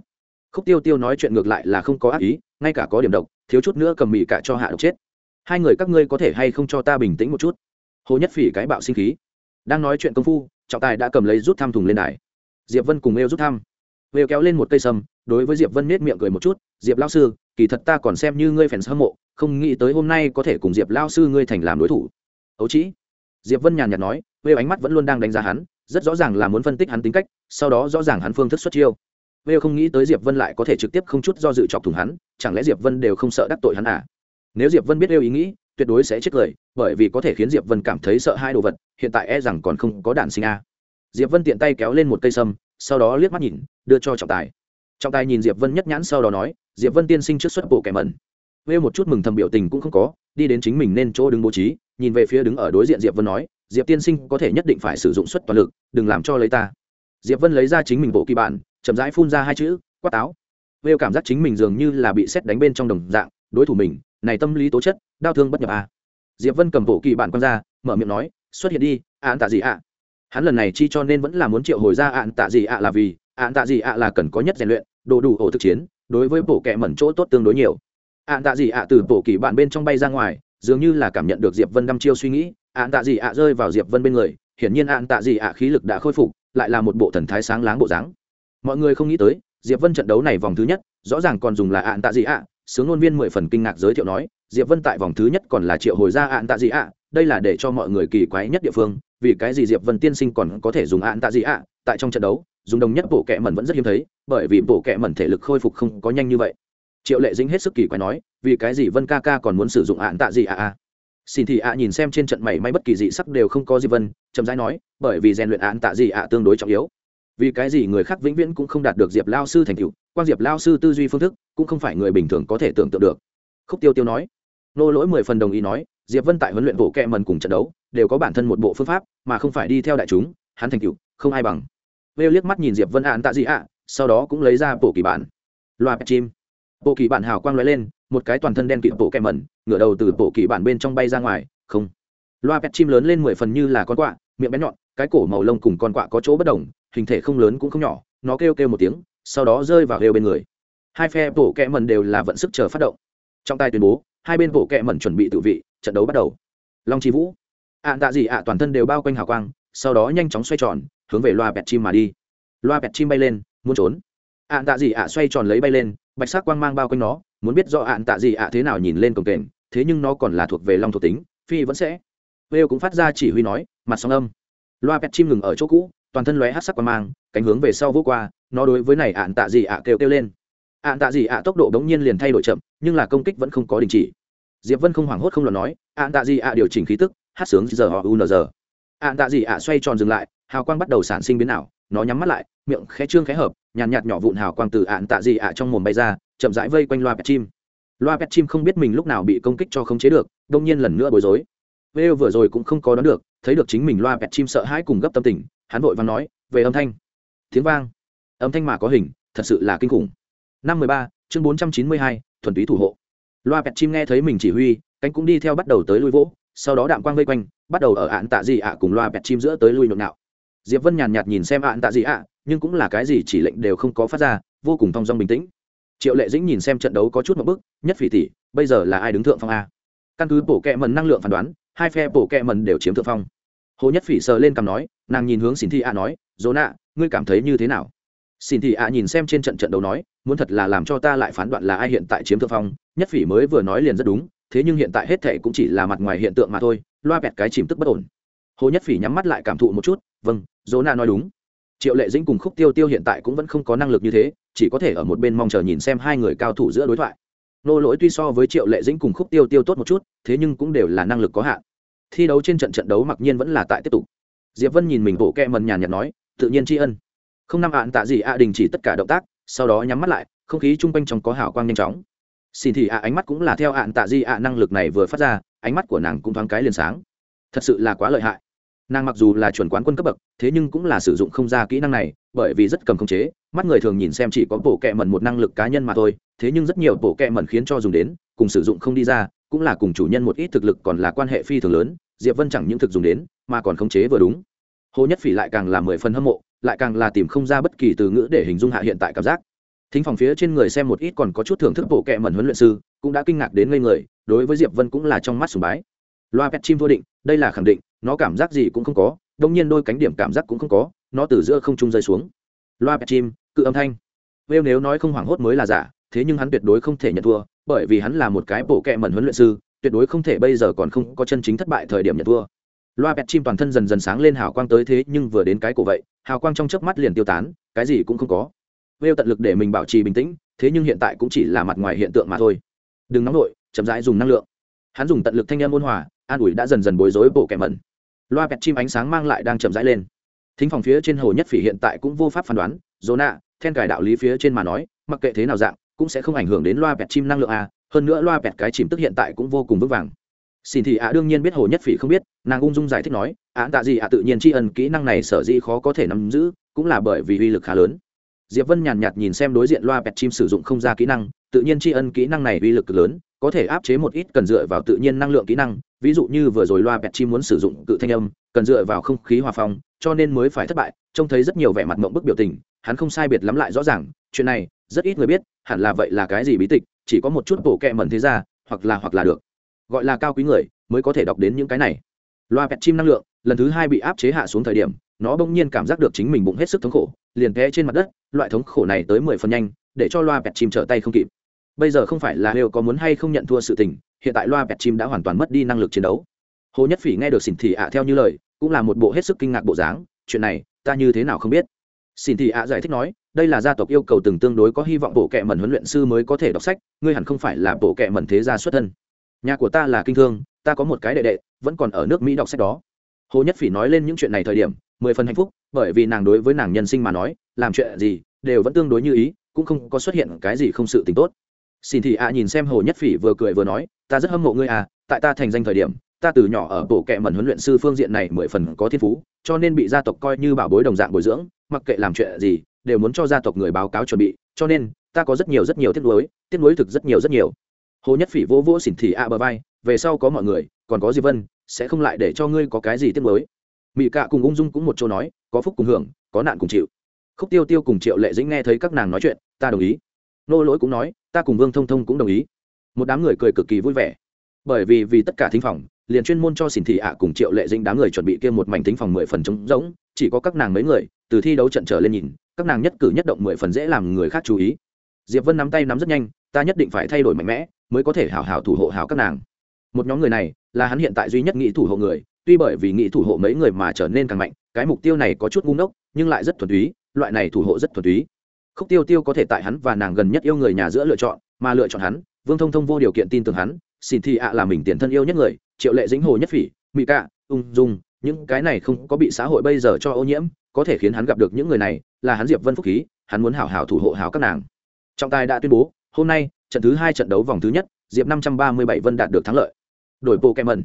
Khúc tiêu tiêu nói chuyện ngược lại là không có ác ý, ngay cả có điểm độc, thiếu chút nữa cầm mỹ cả cho hạ độc chết. Hai người các ngươi có thể hay không cho ta bình tĩnh một chút? Hồ nhất phỉ cái bạo sinh khí. Đang nói chuyện công phu, trọng tài đã cầm lấy rút thăm thùng lên đài. Diệp vân cùng êu rút thăm. Êu kéo lên một cây sâm, đối với diệp vân nết miệng cười một chút, diệp lao sư, kỳ thật ta còn xem như ngươi phèn hâm mộ, không nghĩ tới hôm nay có thể cùng diệp lao sư ngươi thành làm đối thủ. Ấu chỉ diệp vân nhàn nhạt nói êu ánh mắt vẫn luôn đang đánh giá hắn, rất rõ ràng là muốn phân tích hắn tính cách, sau đó rõ ràng hắn phương thức xuất chiêu. Êu không nghĩ tới diệp vân lại có thể trực tiếp không chút do dự chọc thủng hắn, chẳng lẽ diệp vân đều không sợ đắc tội hắn à? Nếu diệp vân biết êu ý nghĩ, tuyệt đối sẽ chết cười, bởi vì có thể khiến diệp vân cảm thấy sợ hai đồ vật, hiện tại e rằng còn không có đạn sinh a. Diệp vân tiện tay kéo lên một cây sâm, sau đó liếc mắt nhìn, đưa cho trọng tài. Trọng tài nhìn diệp vân nhất nhãn sau đó nói, diệp vân tiên sinh trước xuất bộ kẻ mẩn. Vê một chút mừng thầm biểu tình cũng không có, đi đến chính mình nên chỗ đứng bố trí nhìn về phía đứng ở đối diện diệp vân nói, diệp tiên sinh có thể nhất định phải sử dụng suất toàn lực, đừng làm cho lấy ta. Diệp vân lấy ra chính mình bộ kỳ bản, chậm rãi phun ra hai chữ, quát táo. Vêu cảm giác chính mình dường như là bị xét đánh bên trong đồng dạng, đối thủ mình, này tâm lý tố chất, đau thương bất nhập à. diệp vân cầm bộ kỳ bản quan ra, mở miệng nói, xuất hiện đi, án tạ gì ạ? Hắn lần này chi cho nên vẫn là muốn triệu hồi ra án tạ gì ạ là vì, án tạ gì ạ là cần có nhất rèn luyện, đồ đủ ổ thực chiến, đối với bộ kệ mẩn chỗ tốt tương đối nhiều. Án tạ gì ạ từ bộ kỳ bản bên trong bay ra ngoài dường như là cảm nhận được diệp vân đăm chiêu suy nghĩ, Ạn tạ gì ạ rơi vào diệp vân bên người, hiển nhiên Ạn tạ gì ạ khí lực đã khôi phục, lại là một bộ thần thái sáng láng bộ dáng. Mọi người không nghĩ tới, diệp vân trận đấu này vòng thứ nhất, rõ ràng còn dùng là Ạn tạ gì ạ, sướng ngôn viên mười phần kinh ngạc giới thiệu nói, diệp vân tại vòng thứ nhất còn là triệu hồi ra ạn tạ gì ạ, đây là để cho mọi người kỳ quái nhất địa phương, vì cái gì diệp vân tiên sinh còn có thể dùng ạn tạ gì ạ, tại trong trận đấu, dùng đồng nhất bộ kẹ mẩn vẫn rất hiếm thấy, bởi vì bộ kẹ mẩn thể lực khôi phục không có nhanh như vậy triệu lệ dính hết sức kỳ quái nói, vì cái gì vân ca ca còn muốn sử dụng ạn tạ gì ạ à? xin thì ạ nhìn xem trên trận mảy may bất kỳ dị sắc đều không có gì vân, chậm rãi nói, bởi vì rèn luyện ạn tạ gì ạ tương đối trọng yếu. Vì cái gì người khác vĩnh viễn cũng không đạt được diệp lao sư thành tựu quan diệp lao sư tư duy phương thức cũng không phải người bình thường có thể tưởng tượng được. Khúc tiêu tiêu nói, nô lỗi mười phần đồng ý nói, diệp vân tại huấn luyện bộ kẹ mần cùng trận đấu, đều có bản thân một bộ phương pháp, mà không phải đi theo đại chúng, hắn thành tựu, không ai bằng. Vêu liếc mắt nhìn diệp vân ạn tạ gì ạ, sau đó cũng lấy ra bộ kỳ bản. Loa chim bộ kỳ bản hào quang lóe lên, một cái toàn thân đen kịt bộ kẹ mẩn, ngửa đầu từ bộ kỳ bản bên trong bay ra ngoài, không. Loa pet chim lớn lên mười phần như là con quạ, miệng bé nhọn, cái cổ màu lông cùng con quạ có chỗ bất đồng, hình thể không lớn cũng không nhỏ, nó kêu kêu một tiếng, sau đó rơi vào hêu bên người. Hai phe bộ kẹ mẩn đều là vận sức chờ phát động. Trong tay tuyên bố, hai bên bộ kẹ mẩn chuẩn bị tự vị, trận đấu bắt đầu. Long chi vũ. Ạ tạ gì ạ, toàn thân đều bao quanh hào quang, sau đó nhanh chóng xoay tròn, hướng về loa bẹt chim mà đi. Loa bẹt chim bay lên, muốn trốn. Ạ tạ gì ạ, xoay tròn lấy bay lên bạch sắc quang mang bao quanh nó, muốn biết do ạn tạ gì ạ thế nào nhìn lên cổng kềnh, thế nhưng nó còn là thuộc về long thuộc tính, phi vẫn sẽ. Vêu cũng phát ra chỉ huy nói, mặt sóng âm. Loa pet chim ngừng ở chỗ cũ, toàn thân lóe hát sắc quang mang, cánh hướng về sau vô qua, nó đối với này ạn tạ gì ạ kêu kêu lên. Ạn tạ gì ạ tốc độ đống nhiên liền thay đổi chậm, nhưng là công kích vẫn không có đình chỉ. Diệp vân không hoảng hốt không lo nói, ạn tạ gì ạ điều chỉnh khí tức, hát sướng giờ họ unz ạn tạ gì ạ xoay tròn dừng lại, hào quang bắt đầu sản sinh biến ảo, nó nhắm mắt lại, miệng khẽ trương khẽ hợp nhàn nhạt, nhạt nhỏ vụn hào quang từ ạn tạ gì ạ trong mồm bay ra chậm rãi vây quanh loa pet chim. Loa pet chim không biết mình lúc nào bị công kích cho khống chế được đông nhiên lần nữa bối rối. Vêu vừa rồi cũng không có đoán được thấy được chính mình loa pet chim sợ hãi cùng gấp tâm tình hắn vội và nói về âm thanh. Tiếng vang. Âm thanh mà có hình thật sự là kinh khủng. Năm mười ba chương bốn trăm chín mươi hai thuần túy thủ hộ. Loa pet chim nghe thấy mình chỉ huy cánh cũng đi theo bắt đầu tới lui vỗ sau đó đạm quang vây quanh bắt đầu ở ạn tạ gì ạ cùng loa pet chim giữa tới lui nhộn nạo diệp vân nhàn nhạt nhìn xem ạn tạ gì ạ nhưng cũng là cái gì chỉ lệnh đều không có phát ra, vô cùng thong dong bình tĩnh. Triệu lệ dĩnh nhìn xem trận đấu có chút một bức, nhất phỉ tỷ bây giờ là ai đứng thượng phong a? Căn cứ bổ kẹ mần năng lượng phán đoán, hai phe bổ kẹ mần đều chiếm thượng phong. Hồ nhất phỉ sờ lên cằm nói, nàng nhìn hướng xin thị a nói, dỗ nạ, ngươi cảm thấy như thế nào? Xin thị a nhìn xem trên trận trận đấu nói, muốn thật là làm cho ta lại phán đoạn là ai hiện tại chiếm thượng phong. Nhất phỉ mới vừa nói liền rất đúng, thế nhưng hiện tại hết thệ cũng chỉ là mặt ngoài hiện tượng mà thôi, loa bẹt cái chìm tức bất ổn. Hồ nhất phỉ nhắm mắt lại cảm thụ một chút vâng dỗ nạ nói đúng triệu lệ dĩnh cùng khúc tiêu tiêu hiện tại cũng vẫn không có năng lực như thế, chỉ có thể ở một bên mong chờ nhìn xem hai người cao thủ giữa đối thoại. Nô lỗi tuy so với triệu lệ dĩnh cùng khúc tiêu tiêu tốt một chút, thế nhưng cũng đều là năng lực có hạn. Thi đấu trên trận trận đấu mặc nhiên vẫn là tại tiếp tục. Diệp vân nhìn mình bộ kẹ mần nhàn nhạt nói, tự nhiên tri ân. Không năm ạn tạ gì ạ, đình chỉ tất cả động tác, sau đó nhắm mắt lại, không khí chung quanh trong có hào quang nhanh chóng. Xin thì ạ, ánh mắt cũng là theo ạn tạ di ạ, năng lực này vừa phát ra, ánh mắt của nàng cũng thoáng cái liền sáng. Thật sự là quá lợi hại nàng mặc dù là chuẩn quán quân cấp bậc, thế nhưng cũng là sử dụng không ra kỹ năng này, bởi vì rất cầm khống chế, mắt người thường nhìn xem chỉ có bộ kẹ mẩn một năng lực cá nhân mà thôi, thế nhưng rất nhiều bộ kẹ mẩn khiến cho dùng đến, cùng sử dụng không đi ra, cũng là cùng chủ nhân một ít thực lực còn là quan hệ phi thường lớn, diệp vân chẳng những thực dùng đến, mà còn khống chế vừa đúng. Hồ nhất phỉ lại càng là mười phần hâm mộ, lại càng là tìm không ra bất kỳ từ ngữ để hình dung hạ hiện tại cảm giác. Thính phòng phía trên người xem một ít còn có chút thưởng thức bộ kẹ mẩn huấn luyện sư, cũng đã kinh ngạc đến ngây người, đối với diệp vân cũng là trong mắt sùng bái. Loa pet chim vô định, đây là khẳng định nó cảm giác gì cũng không có đông nhiên đôi cánh điểm cảm giác cũng không có, nó từ giữa không trung rơi xuống. Loa pet chim, cự âm thanh. Vêu nếu nói không hoảng hốt mới là giả, thế nhưng hắn tuyệt đối không thể nhận thua, bởi vì hắn là một cái bổ kẹ mẩn huấn luyện sư, tuyệt đối không thể bây giờ còn không có chân chính thất bại thời điểm nhận thua. Loa pet chim toàn thân dần dần sáng lên hào quang tới thế nhưng vừa đến cái cổ vậy, hào quang trong chớp mắt liền tiêu tán, cái gì cũng không có. Vêu tận lực để mình bảo trì bình tĩnh, thế nhưng hiện tại cũng chỉ là mặt ngoài hiện tượng mà thôi. Đừng nóng nổi chậm rãi dùng năng lượng. Hắn dùng tận lực thanh em ôn hòa, an ủi đã dần dần bối rối bộ kẻ mẩn loa pẹt chim ánh sáng mang lại đang chậm rãi lên. Thính phòng phía trên hồ nhất phỉ hiện tại cũng vô pháp phán đoán dồn nạ, then cải đạo lý phía trên mà nói, mặc kệ thế nào dạng, cũng sẽ không ảnh hưởng đến loa pẹt chim năng lượng a, hơn nữa loa pẹt cái chìm tức hiện tại cũng vô cùng vững vàng. Xin thì ạ đương nhiên biết hồ nhất phỉ không biết, nàng ung dung giải thích nói, ạ, tạ gì ạ tự nhiên tri ân, kỹ năng này sở dĩ khó có thể nắm giữ, cũng là bởi vì uy lực khá lớn. Diệp vân nhàn nhạt nhìn xem đối diện loa pẹt chim sử dụng không ra kỹ năng, tự nhiên tri ân kỹ năng này uy lực cực lớn có thể áp chế một ít cần dựa vào tự nhiên năng lượng kỹ năng, ví dụ như vừa rồi loa pet chim muốn sử dụng cự thanh âm, cần dựa vào không khí hòa phong, cho nên mới phải thất bại, trông thấy rất nhiều vẻ mặt mộng bức biểu tình, hắn không sai biệt lắm lại rõ ràng, chuyện này, rất ít người biết, hẳn là vậy là cái gì bí tịch, chỉ có một chút bộ kẹ mẩn thế ra, hoặc là hoặc là được. Gọi là cao quý người, mới có thể đọc đến những cái này. Loa pet chim năng lượng, lần thứ hai bị áp chế hạ xuống thời điểm, nó bỗng nhiên cảm giác được chính mình bụng hết sức thống khổ, liền té trên mặt đất, loại thống khổ này tới mười phần nhanh, để cho loa pet chim trở tay không kịp bây giờ không phải là đều có muốn hay không nhận thua sự tình, hiện tại loa Bẹt chim đã hoàn toàn mất đi năng lực chiến đấu. Hồ nhất phỉ nghe được xỉn thị ạ theo như lời, cũng là một bộ hết sức kinh ngạc bộ dáng, chuyện này, ta như thế nào không biết? Xỉn thị ạ giải thích nói, đây là gia tộc yêu cầu từng tương đối có hy vọng bộ kệ mẩn huấn luyện sư mới có thể đọc sách, ngươi hẳn không phải là bộ kệ mẩn thế gia xuất thân. Nhà của ta là kinh thương, ta có một cái đệ đệ, vẫn còn ở nước mỹ đọc sách đó. Hồ nhất phỉ nói lên những chuyện này thời điểm, mười phần hạnh phúc, bởi vì nàng đối với nàng nhân sinh mà nói, làm chuyện gì, đều vẫn tương đối như ý, cũng không có xuất hiện cái gì không sự t tốt xin thị ạ nhìn xem hồ nhất phỉ vừa cười vừa nói, ta rất hâm mộ ngươi à tại ta thành danh thời điểm, ta từ nhỏ ở bộ kệ mẩn huấn luyện sư phương diện này mười phần có thiên phú, cho nên bị gia tộc coi như bảo bối đồng dạng bồi dưỡng, mặc kệ làm chuyện gì, đều muốn cho gia tộc người báo cáo chuẩn bị, cho nên, ta có rất nhiều rất nhiều tiết nuối tiết nuối thực rất nhiều rất nhiều. Hồ nhất phỉ vỗ vỗ xỉn thị ạ bờ vai, về sau có mọi người, còn có di vân, sẽ không lại để cho ngươi có cái gì tiết nuối. Mỹ cạ cùng ung dung cũng một chỗ nói, có phúc cùng hưởng, có nạn cùng chịu. Khúc tiêu tiêu cùng triệu lệ dĩnh nghe thấy các nàng nói chuyện, ta đồng ý nô lỗi cũng nói, ta cùng vương thông thông cũng đồng ý. Một đám người cười cực kỳ vui vẻ. Bởi vì vì tất cả thính phòng, liền chuyên môn cho xỉn thị ạ cùng triệu lệ dinh đám người chuẩn bị kia một mảnh thính phòng mười phần trống rỗng, chỉ có các nàng mấy người, từ thi đấu trận trở lên nhìn, các nàng nhất cử nhất động mười phần dễ làm người khác chú ý. Diệp vân nắm tay nắm rất nhanh, ta nhất định phải thay đổi mạnh mẽ, mới có thể hảo hảo thủ hộ hảo các nàng. Một nhóm người này, là hắn hiện tại duy nhất nghĩ thủ hộ người, tuy bởi vì nghĩ thủ hộ mấy người mà trở nên càng mạnh, cái mục tiêu này có chút ngu ngốc, nhưng lại rất thuần túy, loại này thủ hộ rất thuần túy khúc tiêu tiêu có thể tại hắn và nàng gần nhất yêu người nhà giữa lựa chọn mà lựa chọn hắn vương thông thông vô điều kiện tin tưởng hắn xin thị ạ là mình tiền thân yêu nhất người triệu lệ dĩnh hồ nhất phỉ mỹ cạ ung dung những cái này không có bị xã hội bây giờ cho ô nhiễm có thể khiến hắn gặp được những người này là hắn diệp vân phúc khí hắn muốn hảo hảo thủ hộ hảo các nàng trọng tài đã tuyên bố hôm nay trận thứ hai trận đấu vòng thứ nhất diệp năm trăm ba mươi bảy vân đạt được thắng lợi đổi bộ kèm mần.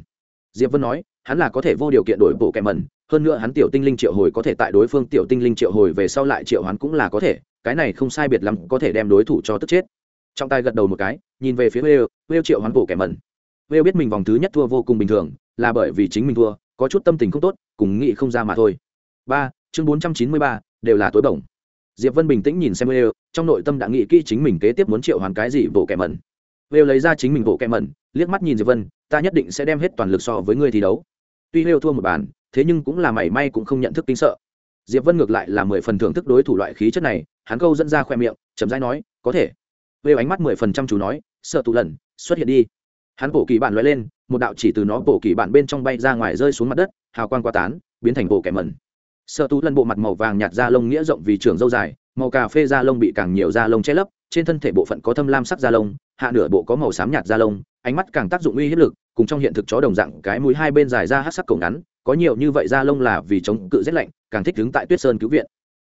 diệp vân nói hắn là có thể vô điều kiện đổi bộ kèm mần, hơn nữa hắn tiểu tinh linh triệu hồi có thể tại đối phương tiểu tinh linh triệu hồi về sau lại triệu hắn cũng là có thể cái này không sai biệt lắm có thể đem đối thủ cho tức chết trọng tài gật đầu một cái nhìn về phía Wales, Wales triệu hoán bộ kẻ mẩn. Wales biết mình vòng thứ nhất thua vô cùng bình thường, là bởi vì chính mình thua, có chút tâm tình không tốt, cùng nghĩ không ra mà thôi. Ba, chương bốn trăm chín mươi ba, đều là tối bổng. Diệp Vân bình tĩnh nhìn xem Wales, trong nội tâm đã nghĩ kỹ chính mình kế tiếp muốn triệu hoán cái gì bộ kẻ mẩn. Wales lấy ra chính mình bộ kẻ mẩn, liếc mắt nhìn Diệp Vân, ta nhất định sẽ đem hết toàn lực so với ngươi thi đấu. Tuy Wales thua một bàn, thế nhưng cũng là mảy may cũng không nhận thức tính sợ. Diệp Vân ngược lại là mười phần thưởng thức đối thủ loại khí chất này, hắn câu dẫn ra khoe miệng, chậm rãi nói, có thể. Vê ánh mắt mười phần trăm chú nói, sợ tụ lần xuất hiện đi hắn bổ kỳ bản loại lên một đạo chỉ từ nó bổ kỳ bản bên trong bay ra ngoài rơi xuống mặt đất hào quang qua tán biến thành bộ kẻ mẩn sợ tụ lần bộ mặt màu vàng nhạt da lông nghĩa rộng vì trường dâu dài màu cà phê da lông bị càng nhiều da lông che lấp trên thân thể bộ phận có thâm lam sắc da lông hạ nửa bộ có màu xám nhạt da lông ánh mắt càng tác dụng uy hiếp lực cùng trong hiện thực chó đồng dạng cái mũi hai bên dài ra hát sắc cổ ngắn có nhiều như vậy da lông là vì chống cự rét lạnh, càng thích đứng tại tuyết sơn cứu viện.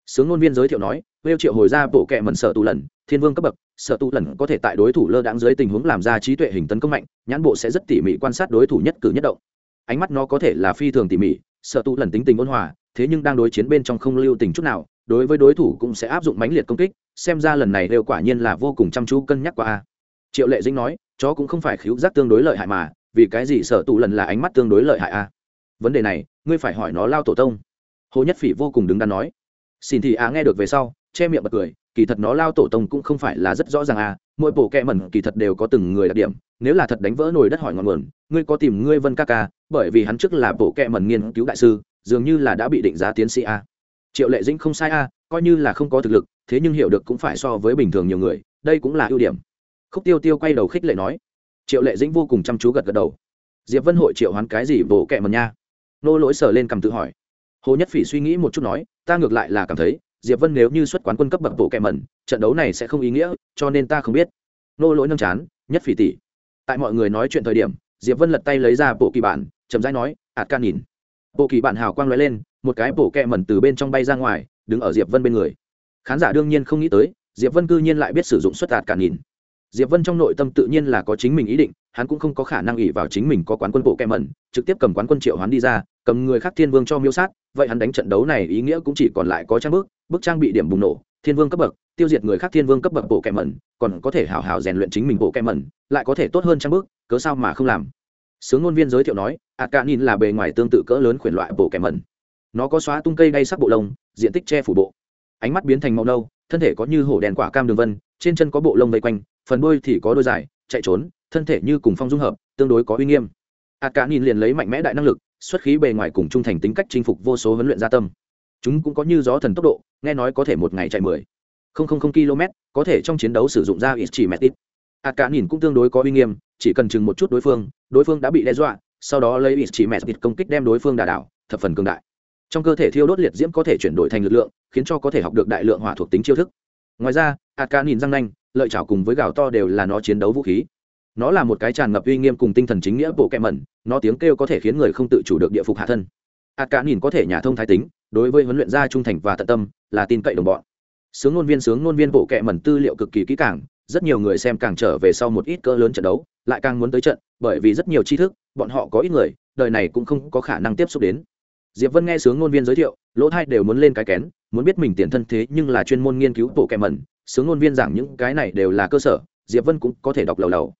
Sướng ngôn viên giới thiệu nói wêu triệu hồi ra bộ kệ mẩn sợ tù lần, thiên vương cấp bậc sợ tù lần có thể tại đối thủ lơ đãng dưới tình huống làm ra trí tuệ hình tấn công mạnh, nhãn bộ sẽ rất tỉ mỉ quan sát đối thủ nhất cử nhất động. Ánh mắt nó có thể là phi thường tỉ mỉ sợ tù lần tính tình ôn hòa, thế nhưng đang đối chiến bên trong không lưu tình chút nào, đối với đối thủ cũng sẽ áp dụng mãnh liệt công kích, xem ra lần này đều quả nhiên là vô cùng chăm chú cân nhắc qua triệu lệ dĩnh nói, chó cũng không phải khiếu giác tương đối lợi hại mà, vì cái gì sợ tù lần là ánh mắt tương đối lợi hại a? Vấn đề này, ngươi phải hỏi nó lao tổ tông. Hồ nhất phỉ vô cùng đứng đắn nói. Xin thì á nghe được về sau, che miệng bật cười, kỳ thật nó lao tổ tông cũng không phải là rất rõ ràng à mỗi bộ kẹ mẩn kỳ thật đều có từng người đặc điểm, nếu là thật đánh vỡ nồi đất hỏi ngọn nguồn, ngươi có tìm ngươi vân ca ca, bởi vì hắn trước là bộ kẹ mẩn nghiên cứu đại sư, dường như là đã bị định giá tiến sĩ a triệu lệ dĩnh không sai a coi như là không có thực lực, thế nhưng hiểu được cũng phải so với bình thường nhiều người, đây cũng là ưu điểm. Khúc tiêu tiêu quay đầu khích lệ nói. Triệu lệ dĩnh vô cùng chăm chú gật gật đầu. Diệp vân hội triệu hoán cái gì bộ kẹ mẩn nha? Nô lỗi sờ lên cầm tự hỏi. Hồ nhất phỉ suy nghĩ một chút nói, ta ngược lại là cảm thấy, diệp vân nếu như xuất quán quân cấp bậc bộ kẹ mẩn, trận đấu này sẽ không ý nghĩa, cho nên ta không biết. Nô lỗi nâng chán, nhất phỉ tỷ. Tại mọi người nói chuyện thời điểm, diệp vân lật tay lấy ra bộ kỳ bản, chậm rãi nói ạt can nhìn. Bộ kỳ bản hào quang lóe lên, một cái bộ kẹ mẩn từ bên trong bay ra ngoài, đứng ở diệp vân bên người. Khán giả đương nhiên không nghĩ tới, diệp vân cư nhiên lại biết sử dụng xuất ạt cả nhìn. Diệp vân trong nội tâm tự nhiên là có chính mình ý định hắn cũng không có khả năng ỷ vào chính mình có quán quân bộ kẹ mẩn, trực tiếp cầm quán quân triệu hoán đi ra, cầm người khác thiên vương cho miêu sát, vậy hắn đánh trận đấu này ý nghĩa cũng chỉ còn lại có trang bước bức trang bị điểm bùng nổ, thiên vương cấp bậc, tiêu diệt người khác thiên vương cấp bậc bộ kẹ mẩn, còn có thể hào hào rèn luyện chính mình bộ kẹ mẩn, lại có thể tốt hơn trang bước cớ sao mà không làm? Sướng ngôn viên giới thiệu nói ạt cạn nhìn là bề ngoài tương tự cỡ lớn khuyển loại bộ kẹ mẩn. Nó có xóa tung cây đay sắc bộ lông, diện tích che phủ bộ. Ánh mắt biến thành màu nâu, thân thể có như hổ đèn quả cam đường vân, trên chân có bộ lông vây quanh, phần đuôi thì có đôi dài chạy trốn, thân thể như cùng phong dung hợp, tương đối có uy nghiêm. A cả nhìn liền lấy mạnh mẽ đại năng lực, xuất khí bề ngoài cùng trung thành tính cách chinh phục vô số huấn luyện gia tâm. Chúng cũng có như gió thần tốc độ, nghe nói có thể một ngày chạy mười không không không km có thể trong chiến đấu sử dụng ra ít chỉ mét ít. A cả nhìn cũng tương đối có uy nghiêm, chỉ cần chừng một chút đối phương đối phương đã bị đe dọa, sau đó lấy ít chỉ mét ít công kích đem đối phương đà đảo, thập phần cường đại. Trong cơ thể thiêu đốt liệt diễm có thể chuyển đổi thành lực lượng, khiến cho có thể học được đại lượng hỏa thuộc tính chiêu thức. Ngoài ra a cả nhìn răng nanh lợi chảo cùng với gào to đều là nó chiến đấu vũ khí. Nó là một cái tràn ngập uy nghiêm cùng tinh thần chính nghĩa bộ kẹ mẩn, nó tiếng kêu có thể khiến người không tự chủ được địa phục hạ thân. Hạt cả nhìn có thể nhà thông thái tính, đối với huấn luyện gia trung thành và tận tâm, là tin cậy đồng bọn. Sướng ngôn viên sướng ngôn viên bộ kẹ mẩn tư liệu cực kỳ kỹ càng, rất nhiều người xem càng trở về sau một ít cỡ lớn trận đấu, lại càng muốn tới trận, bởi vì rất nhiều tri thức, bọn họ có ít người, đời này cũng không có khả năng tiếp xúc đến. Diệp vân nghe sướng ngôn viên giới thiệu, lỗ thai đều muốn lên cái kén, muốn biết mình tiền thân thế nhưng là chuyên môn nghiên cứu bộ kẹ mẩn sướng ngôn viên giảng những cái này đều là cơ sở, diệp vân cũng có thể đọc lầu lầu.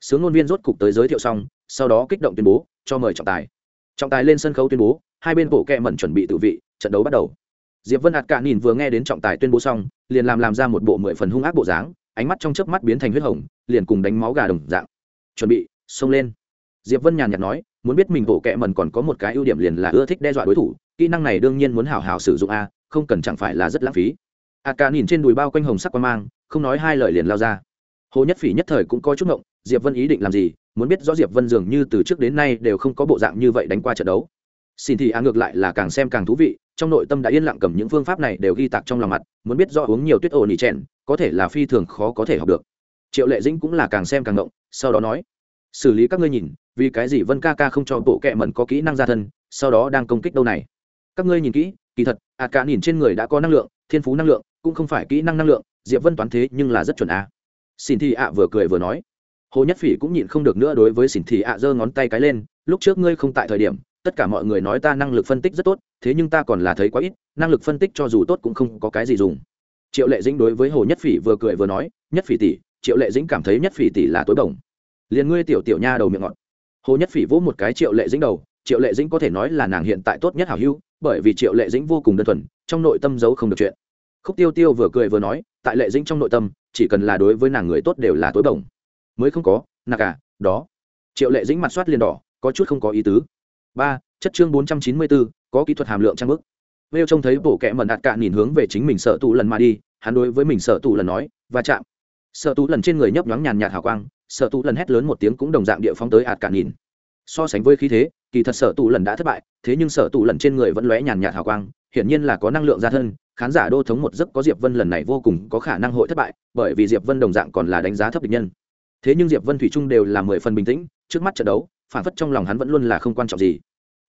Sướng ngôn viên rốt cục tới giới thiệu xong, sau đó kích động tuyên bố, cho mời trọng tài. Trọng tài lên sân khấu tuyên bố, hai bên bộ kẹ mẩn chuẩn bị tự vị, trận đấu bắt đầu. Diệp vân hạt cạn nhìn vừa nghe đến trọng tài tuyên bố xong, liền làm làm ra một bộ mười phần hung ác bộ dáng, ánh mắt trong chớp mắt biến thành huyết hồng, liền cùng đánh máu gà đồng dạng. Chuẩn bị, xông lên. Diệp vân nhàn nhạt nói, muốn biết mình bộ kẹ mẩn còn có một cái ưu điểm liền là ưa thích đe dọa đối thủ, kỹ năng này đương nhiên muốn hào hào sử dụng a, không cần chẳng phải là rất lãng phí. À, a ca nhìn trên đùi bao quanh hồng sắc qua mang, không nói hai lời liền lao ra. Hồ nhất phỉ nhất thời cũng có chút ngộng, diệp vân ý định làm gì, muốn biết rõ diệp vân dường như từ trước đến nay đều không có bộ dạng như vậy đánh qua trận đấu. Xin thì a ngược lại là càng xem càng thú vị, trong nội tâm đã yên lặng cầm những phương pháp này đều ghi tạc trong lòng mặt, muốn biết rõ uống nhiều tuyết ồ nỉ chèn, có thể là phi thường khó có thể học được. Triệu lệ dĩnh cũng là càng xem càng ngộng, sau đó nói, xử lý các ngươi nhìn, vì cái gì vân ca ca không cho bộ kệ mẩn có kỹ năng ra thân, sau đó đang công kích đâu này? Các ngươi nhìn kỹ, kỳ thật ạt cả nhìn trên người đã có năng lượng, thiên phú năng lượng cũng không phải kỹ năng năng lượng, diệp vân toán thế nhưng là rất chuẩn a. À. xin thị ạ vừa cười vừa nói. Hồ nhất phỉ cũng nhịn không được nữa đối với xin thị ạ giơ ngón tay cái lên, lúc trước ngươi không tại thời điểm, tất cả mọi người nói ta năng lực phân tích rất tốt, thế nhưng ta còn là thấy quá ít, năng lực phân tích cho dù tốt cũng không có cái gì dùng. Triệu lệ dĩnh đối với hồ nhất phỉ vừa cười vừa nói, nhất phỉ tỷ, triệu lệ dĩnh cảm thấy nhất phỉ tỷ là tối bổng liền ngươi tiểu tiểu nha đầu miệng ngọt. Hồ nhất phỉ vỗ một cái triệu lệ dĩnh đầu, triệu lệ dĩnh có thể nói là nàng hiện tại tốt nhất hảo hữu, bởi vì triệu lệ dĩnh vô cùng đơn thuần, trong nội tâm giấu không được chuyện khúc tiêu tiêu vừa cười vừa nói, tại lệ dĩnh trong nội tâm, chỉ cần là đối với nàng người tốt đều là tối bổng. Mới không có nà cả đó. Triệu lệ dĩnh mặt soát liền đỏ, có chút không có ý tứ. Ba, chất chương bốn trăm chín mươi bốn có kỹ thuật hàm lượng trang bức. Vêu trông thấy bộ kẽ mần đạt cạn nhìn hướng về chính mình sợ tụ lần mà đi, hắn đối với mình sợ tụ lần nói và chạm. Sợ tụ lần trên người nhấp nhoáng nhàn nhạt hào quang, sợ tụ lần hét lớn một tiếng cũng đồng dạng địa phóng tới ạt cạn nhìn. So sánh với khí thế kỳ thật sợ tụ lần đã thất bại, thế nhưng sợ tụ lần trên người vẫn lóe nhàn nhạt hào quang, hiển nhiên là có năng lượng ra thân, khán giả đô thống một giấc có diệp vân lần này vô cùng có khả năng hội thất bại, bởi vì diệp vân đồng dạng còn là đánh giá thấp địch nhân. Thế nhưng diệp vân thủy trung đều là mười phần bình tĩnh, trước mắt trận đấu, phản phất trong lòng hắn vẫn luôn là không quan trọng gì.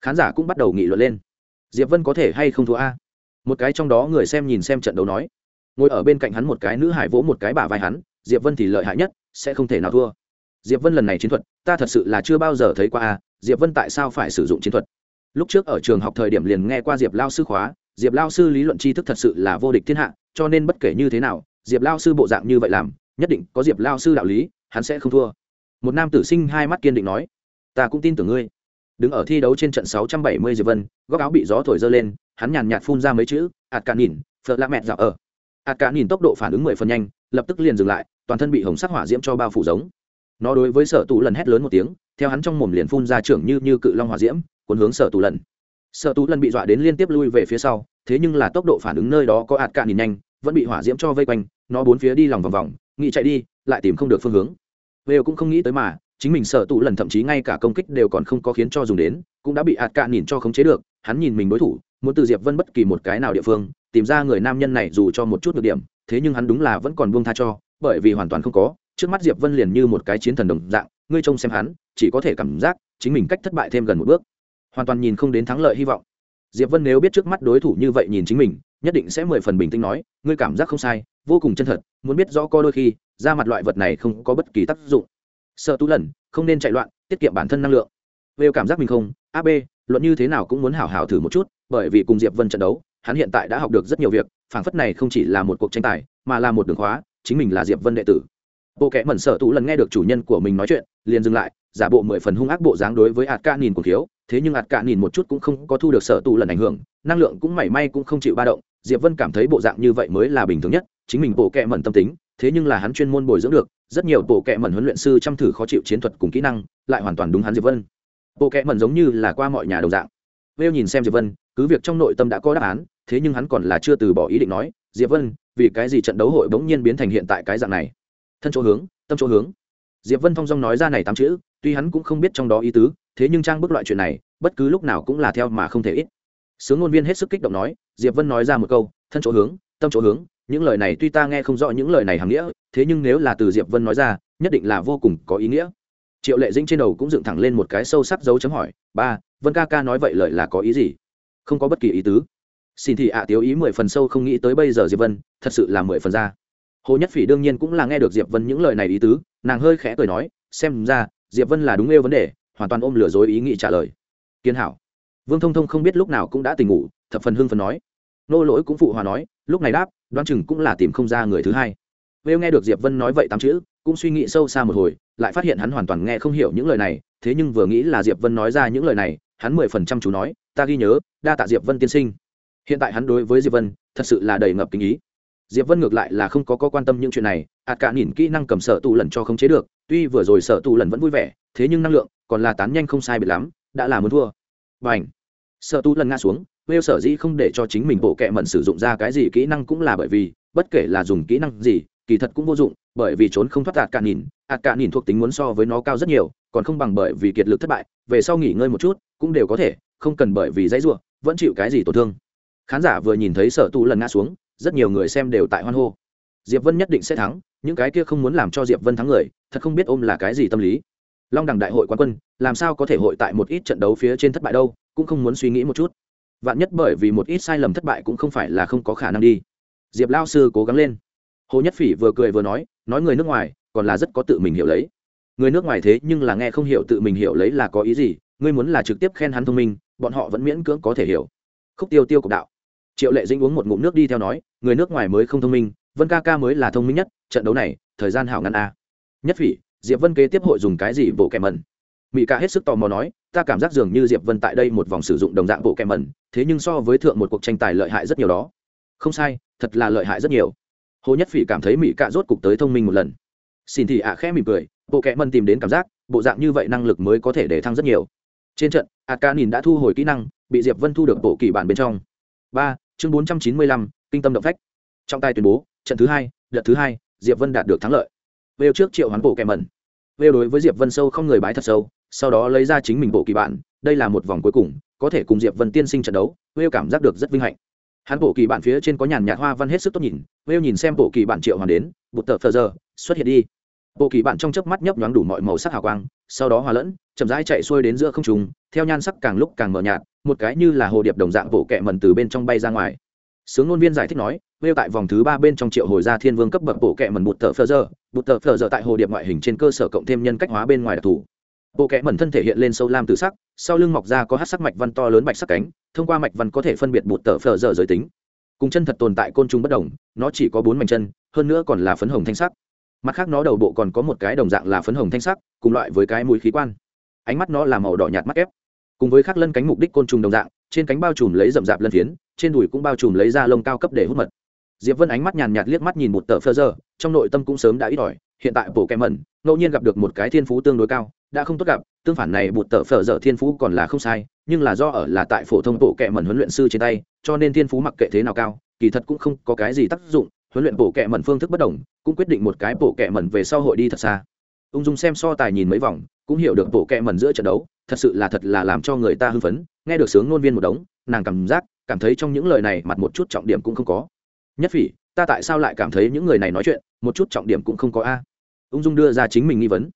Khán giả cũng bắt đầu nghị luận lên. Diệp vân có thể hay không thua a? Một cái trong đó người xem nhìn xem trận đấu nói. Ngồi ở bên cạnh hắn một cái nữ hải vỗ một cái bả vai hắn, diệp vân thì lợi hại nhất, sẽ không thể nào thua. Diệp vân lần này chiến thuật, ta thật sự là chưa bao giờ thấy qua a diệp vân tại sao phải sử dụng chiến thuật? Lúc trước ở trường học thời điểm liền nghe qua diệp lao sư khóa, diệp lao sư lý luận tri thức thật sự là vô địch thiên hạ, cho nên bất kể như thế nào, diệp lao sư bộ dạng như vậy làm, nhất định có diệp lao sư đạo lý, hắn sẽ không thua. Một nam tử sinh hai mắt kiên định nói, ta cũng tin tưởng ngươi. Đứng ở thi đấu trên trận 670 diệp vân, góc áo bị gió thổi dơ lên, hắn nhàn nhạt phun ra mấy chữ, ạt cả nhìn phật lạ mẹ dạo ở. Ạt cả nhìn tốc độ phản ứng mười phần nhanh, lập tức liền dừng lại, toàn thân bị hồng sắc hỏa diễm cho bao phủ giống. Nó đối với sở tụ lần hét lớn một tiếng theo hắn trong mồm liền phun ra trưởng như như cự long hỏa diễm cuốn hướng sở tù lần sở tù lần bị dọa đến liên tiếp lui về phía sau thế nhưng là tốc độ phản ứng nơi đó có ạt cạn nhìn nhanh vẫn bị hỏa diễm cho vây quanh nó bốn phía đi lòng vòng vòng nghĩ chạy đi lại tìm không được phương hướng. Vêu cũng không nghĩ tới mà, chính mình sở tù lần thậm chí ngay cả công kích đều còn không có khiến cho dùng đến, cũng đã bị ạt cạn nhìn cho khống chế được, hắn nhìn mình đối thủ, muốn từ Diệp Vân bất kỳ một cái nào địa phương, tìm ra người nam nhân này dù cho một chút được điểm, thế nhưng hắn đúng là vẫn còn buông tha cho, bởi vì hoàn toàn không có, trước mắt Diệp Vân liền như một cái chiến thần đồng dạng, ngươi trông xem hắn, chỉ có thể cảm giác chính mình cách thất bại thêm gần một bước, hoàn toàn nhìn không đến thắng lợi hy vọng. Diệp Vân nếu biết trước mắt đối thủ như vậy nhìn chính mình, nhất định sẽ mười phần bình tĩnh nói, ngươi cảm giác không sai, vô cùng chân thật, muốn biết rõ có đôi khi, ra mặt loại vật này không có bất kỳ tác dụng. Sợ tú lần không nên chạy loạn tiết kiệm bản thân năng lượng. Vêu cảm giác mình không ab luận như thế nào cũng muốn hảo hảo thử một chút bởi vì cùng diệp vân trận đấu hắn hiện tại đã học được rất nhiều việc phảng phất này không chỉ là một cuộc tranh tài mà là một đường khóa chính mình là diệp vân đệ tử bộ kẽ mẩn sợ tụ lần nghe được chủ nhân của mình nói chuyện, liền dừng lại, giả bộ mười phần hung ác bộ dáng đối với ạt ca nhìn của thiếu thế nhưng ạt ca nhìn một chút cũng không có thu được sợ tụ lần ảnh hưởng, năng lượng cũng mảy may cũng không chịu ba động. Diệp vân cảm thấy bộ dạng như vậy mới là bình thường nhất, chính mình bộ kẽ mẩn tâm tính, thế nhưng là hắn chuyên môn bồi dưỡng được, rất nhiều bộ kệ mẩn huấn luyện sư chăm thử khó chịu chiến thuật cùng kỹ năng, lại hoàn toàn đúng hắn diệp vân. Bộ kệ mẩn giống như là qua mọi nhà đồng dạng. Vêu nhìn xem diệp vân, cứ việc trong nội tâm đã có đáp án, thế nhưng hắn còn là chưa từ bỏ ý định nói, diệp vân, vì cái gì trận đấu hội bỗng nhiên biến thành hiện tại cái dạng này? Thân chỗ hướng, tâm chỗ hướng. Diệp vân thong dong nói ra này tám chữ, tuy hắn cũng không biết trong đó ý tứ, thế nhưng trang bức loại chuyện này, bất cứ lúc nào cũng là theo mà không thể ít. Sướng ngôn viên hết sức kích động nói, diệp vân nói ra một câu, thân chỗ hướng, tâm chỗ hướng, những lời này tuy ta nghe không rõ những lời này hàm nghĩa, thế nhưng nếu là từ diệp vân nói ra, nhất định là vô cùng có ý nghĩa. Triệu lệ dĩnh trên đầu cũng dựng thẳng lên một cái sâu sắc dấu chấm hỏi, ba, vân ca ca nói vậy lời là có ý gì? Không có bất kỳ ý tứ. Xin thị ạ à tiếu ý mười phần sâu, không nghĩ tới bây giờ diệp vân, thật sự là mười phần ra hồ nhất phỉ đương nhiên cũng là nghe được diệp vân những lời này ý tứ, nàng hơi khẽ cười nói, xem ra, diệp vân là đúng yêu vấn đề, hoàn toàn ôm lừa dối ý nghĩ trả lời. Kiến hảo. Vương thông thông không biết lúc nào cũng đã tỉnh ngủ, thập phần hưng phần nói. Nô lỗi cũng phụ hòa nói, lúc này đáp đoan chừng cũng là tìm không ra người thứ hai. Vêu nghe được diệp vân nói vậy tám chữ, cũng suy nghĩ sâu xa một hồi, lại phát hiện hắn hoàn toàn nghe không hiểu những lời này, thế nhưng vừa nghĩ là diệp vân nói ra những lời này, hắn mười phần trăm chú nói, ta ghi nhớ, đa tạ diệp vân tiên sinh. Hiện tại hắn đối với diệp vân, thật sự là đầy ngập kinh ý diệp vân ngược lại là không có, có quan tâm những chuyện này ạt cả nhìn kỹ năng cầm sở tù lần cho không chế được tuy vừa rồi sở tù lần vẫn vui vẻ thế nhưng năng lượng còn là tán nhanh không sai biệt lắm đã là muốn thua. Và ảnh sở tù lần ngã xuống mêu sở dĩ không để cho chính mình bộ kệ mẩn sử dụng ra cái gì kỹ năng cũng là bởi vì bất kể là dùng kỹ năng gì, kỳ thật cũng vô dụng bởi vì trốn không thoát ạt cả nhìn ạt cả nhìn thuộc tính muốn so với nó cao rất nhiều còn không bằng bởi vì kiệt lực thất bại về sau nghỉ ngơi một chút cũng đều có thể không cần bởi vì dãy ruộng vẫn chịu cái gì tổn thương. Khán giả vừa nhìn thấy sở tu lần ngã xuống rất nhiều người xem đều tại hoan hô. Diệp vân nhất định sẽ thắng, những cái kia không muốn làm cho diệp vân thắng người, thật không biết ôm là cái gì tâm lý. Long đẳng đại hội quán quân, làm sao có thể hội tại một ít trận đấu phía trên thất bại đâu, cũng không muốn suy nghĩ một chút. Vạn nhất bởi vì một ít sai lầm thất bại cũng không phải là không có khả năng đi. Diệp lao sư cố gắng lên. Hồ nhất phỉ vừa cười vừa nói nói người nước ngoài, còn là rất có tự mình hiểu lấy. Người nước ngoài thế nhưng là nghe không hiểu tự mình hiểu lấy là có ý gì, ngươi muốn là trực tiếp khen hắn thông minh, bọn họ vẫn miễn cưỡng có thể hiểu. Khúc tiêu tiêu cục đạo triệu lệ dĩnh uống một ngụm nước đi theo nói, người nước ngoài mới không thông minh, vân ca ca mới là thông minh nhất, trận đấu này, thời gian hảo ngăn a à. nhất phỉ, diệp vân kế tiếp hội dùng cái gì bộ kẻ mẩn? Mỹ ca hết sức tò mò nói, ta cảm giác dường như diệp vân tại đây một vòng sử dụng đồng dạng bộ kẻ mẩn, thế nhưng so với thượng một cuộc tranh tài lợi hại rất nhiều đó. Không sai, thật là lợi hại rất nhiều. Hồ nhất phỉ cảm thấy mỹ ca rốt cục tới thông minh một lần. Xin thì ạ khẽ mỉm cười, bộ kẻ mẩn tìm đến cảm giác, bộ dạng như vậy năng lực mới có thể để thăng rất nhiều. Trên trận a ca nhìn đã thu hồi kỹ năng, bị diệp vân thu được bộ kỳ bản bên trong. Ba chương bốn trăm chín mươi lăm, kinh tâm động phách. Trong tay tuyên bố, trận thứ hai, đợt thứ hai, diệp vân đạt được thắng lợi. Vêu trước triệu hoán bộ kẻ mẩn. Vêu đối với diệp vân sâu không người bái thật sâu, sau đó lấy ra chính mình bộ kỳ bản, đây là một vòng cuối cùng, có thể cùng diệp vân tiên sinh trận đấu, vêu cảm giác được rất vinh hạnh. Hắn bộ kỳ bản phía trên có nhàn nhạt hoa văn hết sức tốt nhìn, vêu nhìn xem bộ kỳ bản triệu hoàn đến, bụt tờ phờ giờ, xuất hiện đi. Bộ kỳ bản trong chớp mắt nhấp nhoáng đủ mọi màu sắc hào quang sau đó hòa lẫn, chậm rãi chạy xuôi đến giữa không trùng theo nhan sắc càng lúc càng mờ nhạt, một cái như là hồ điệp đồng dạng bộ kẹ mần từ bên trong bay ra ngoài. Sướng ngôn viên giải thích nói nêu tại vòng thứ ba bên trong triệu hồi ra thiên vương cấp bậc bộ kẹ mần bụt tờ phờ giờ, bụt tờ phờ giờ tại hồ điệp ngoại hình trên cơ sở cộng thêm nhân cách hóa bên ngoài đặc thù. Bộ kẹ mần thân thể hiện lên sâu lam từ sắc, sau lưng mọc ra có hát sắc mạch văn to lớn bạch sắc cánh, thông qua mạch văn có thể phân biệt bụt tờ phờ giờ giới tính. Cùng chân thật tồn tại côn trùng bất đồng, nó chỉ có bốn mảnh chân, hơn nữa còn là phấn hồng thanh sắc mặt khác nó đầu bộ còn có một cái đồng dạng là phấn hồng thanh sắc, cùng loại với cái mũi khí quan. Ánh mắt nó là màu đỏ nhạt mắt ép cùng với khắc lân cánh mục đích côn trùng đồng dạng, trên cánh bao trùm lấy rậm rạp lân phiến, trên đùi cũng bao trùm lấy da lông cao cấp để hút mật. Diệp vân ánh mắt nhàn nhạt liếc mắt nhìn một tờ phơ giờ trong nội tâm cũng sớm đã ít ỏi, hiện tại bộ kẹm mẩn, ngẫu nhiên gặp được một cái thiên phú tương đối cao, đã không tốt gặp, tương phản này bụt tờ phở dở thiên phú còn là không sai, nhưng là do ở là tại phổ thông bộ kệ mẩn huấn luyện sư trên tay, cho nên thiên phú mặc kệ thế nào cao, kỳ thật cũng không có cái gì tác dụng huấn luyện bộ kệ mẩn phương thức bất đồng, cũng quyết định một cái bộ kệ mẩn về sau hội đi thật xa. Ung dung xem so tài nhìn mấy vòng, cũng hiểu được bộ kệ mẩn giữa trận đấu, thật sự là thật là làm cho người ta hưng phấn, nghe được sướng ngôn viên một đống, nàng cảm giác, cảm thấy trong những lời này mặt một chút trọng điểm cũng không có. Nhất phỉ, ta tại sao lại cảm thấy những người này nói chuyện, một chút trọng điểm cũng không có a? Ung dung đưa ra chính mình nghi vấn.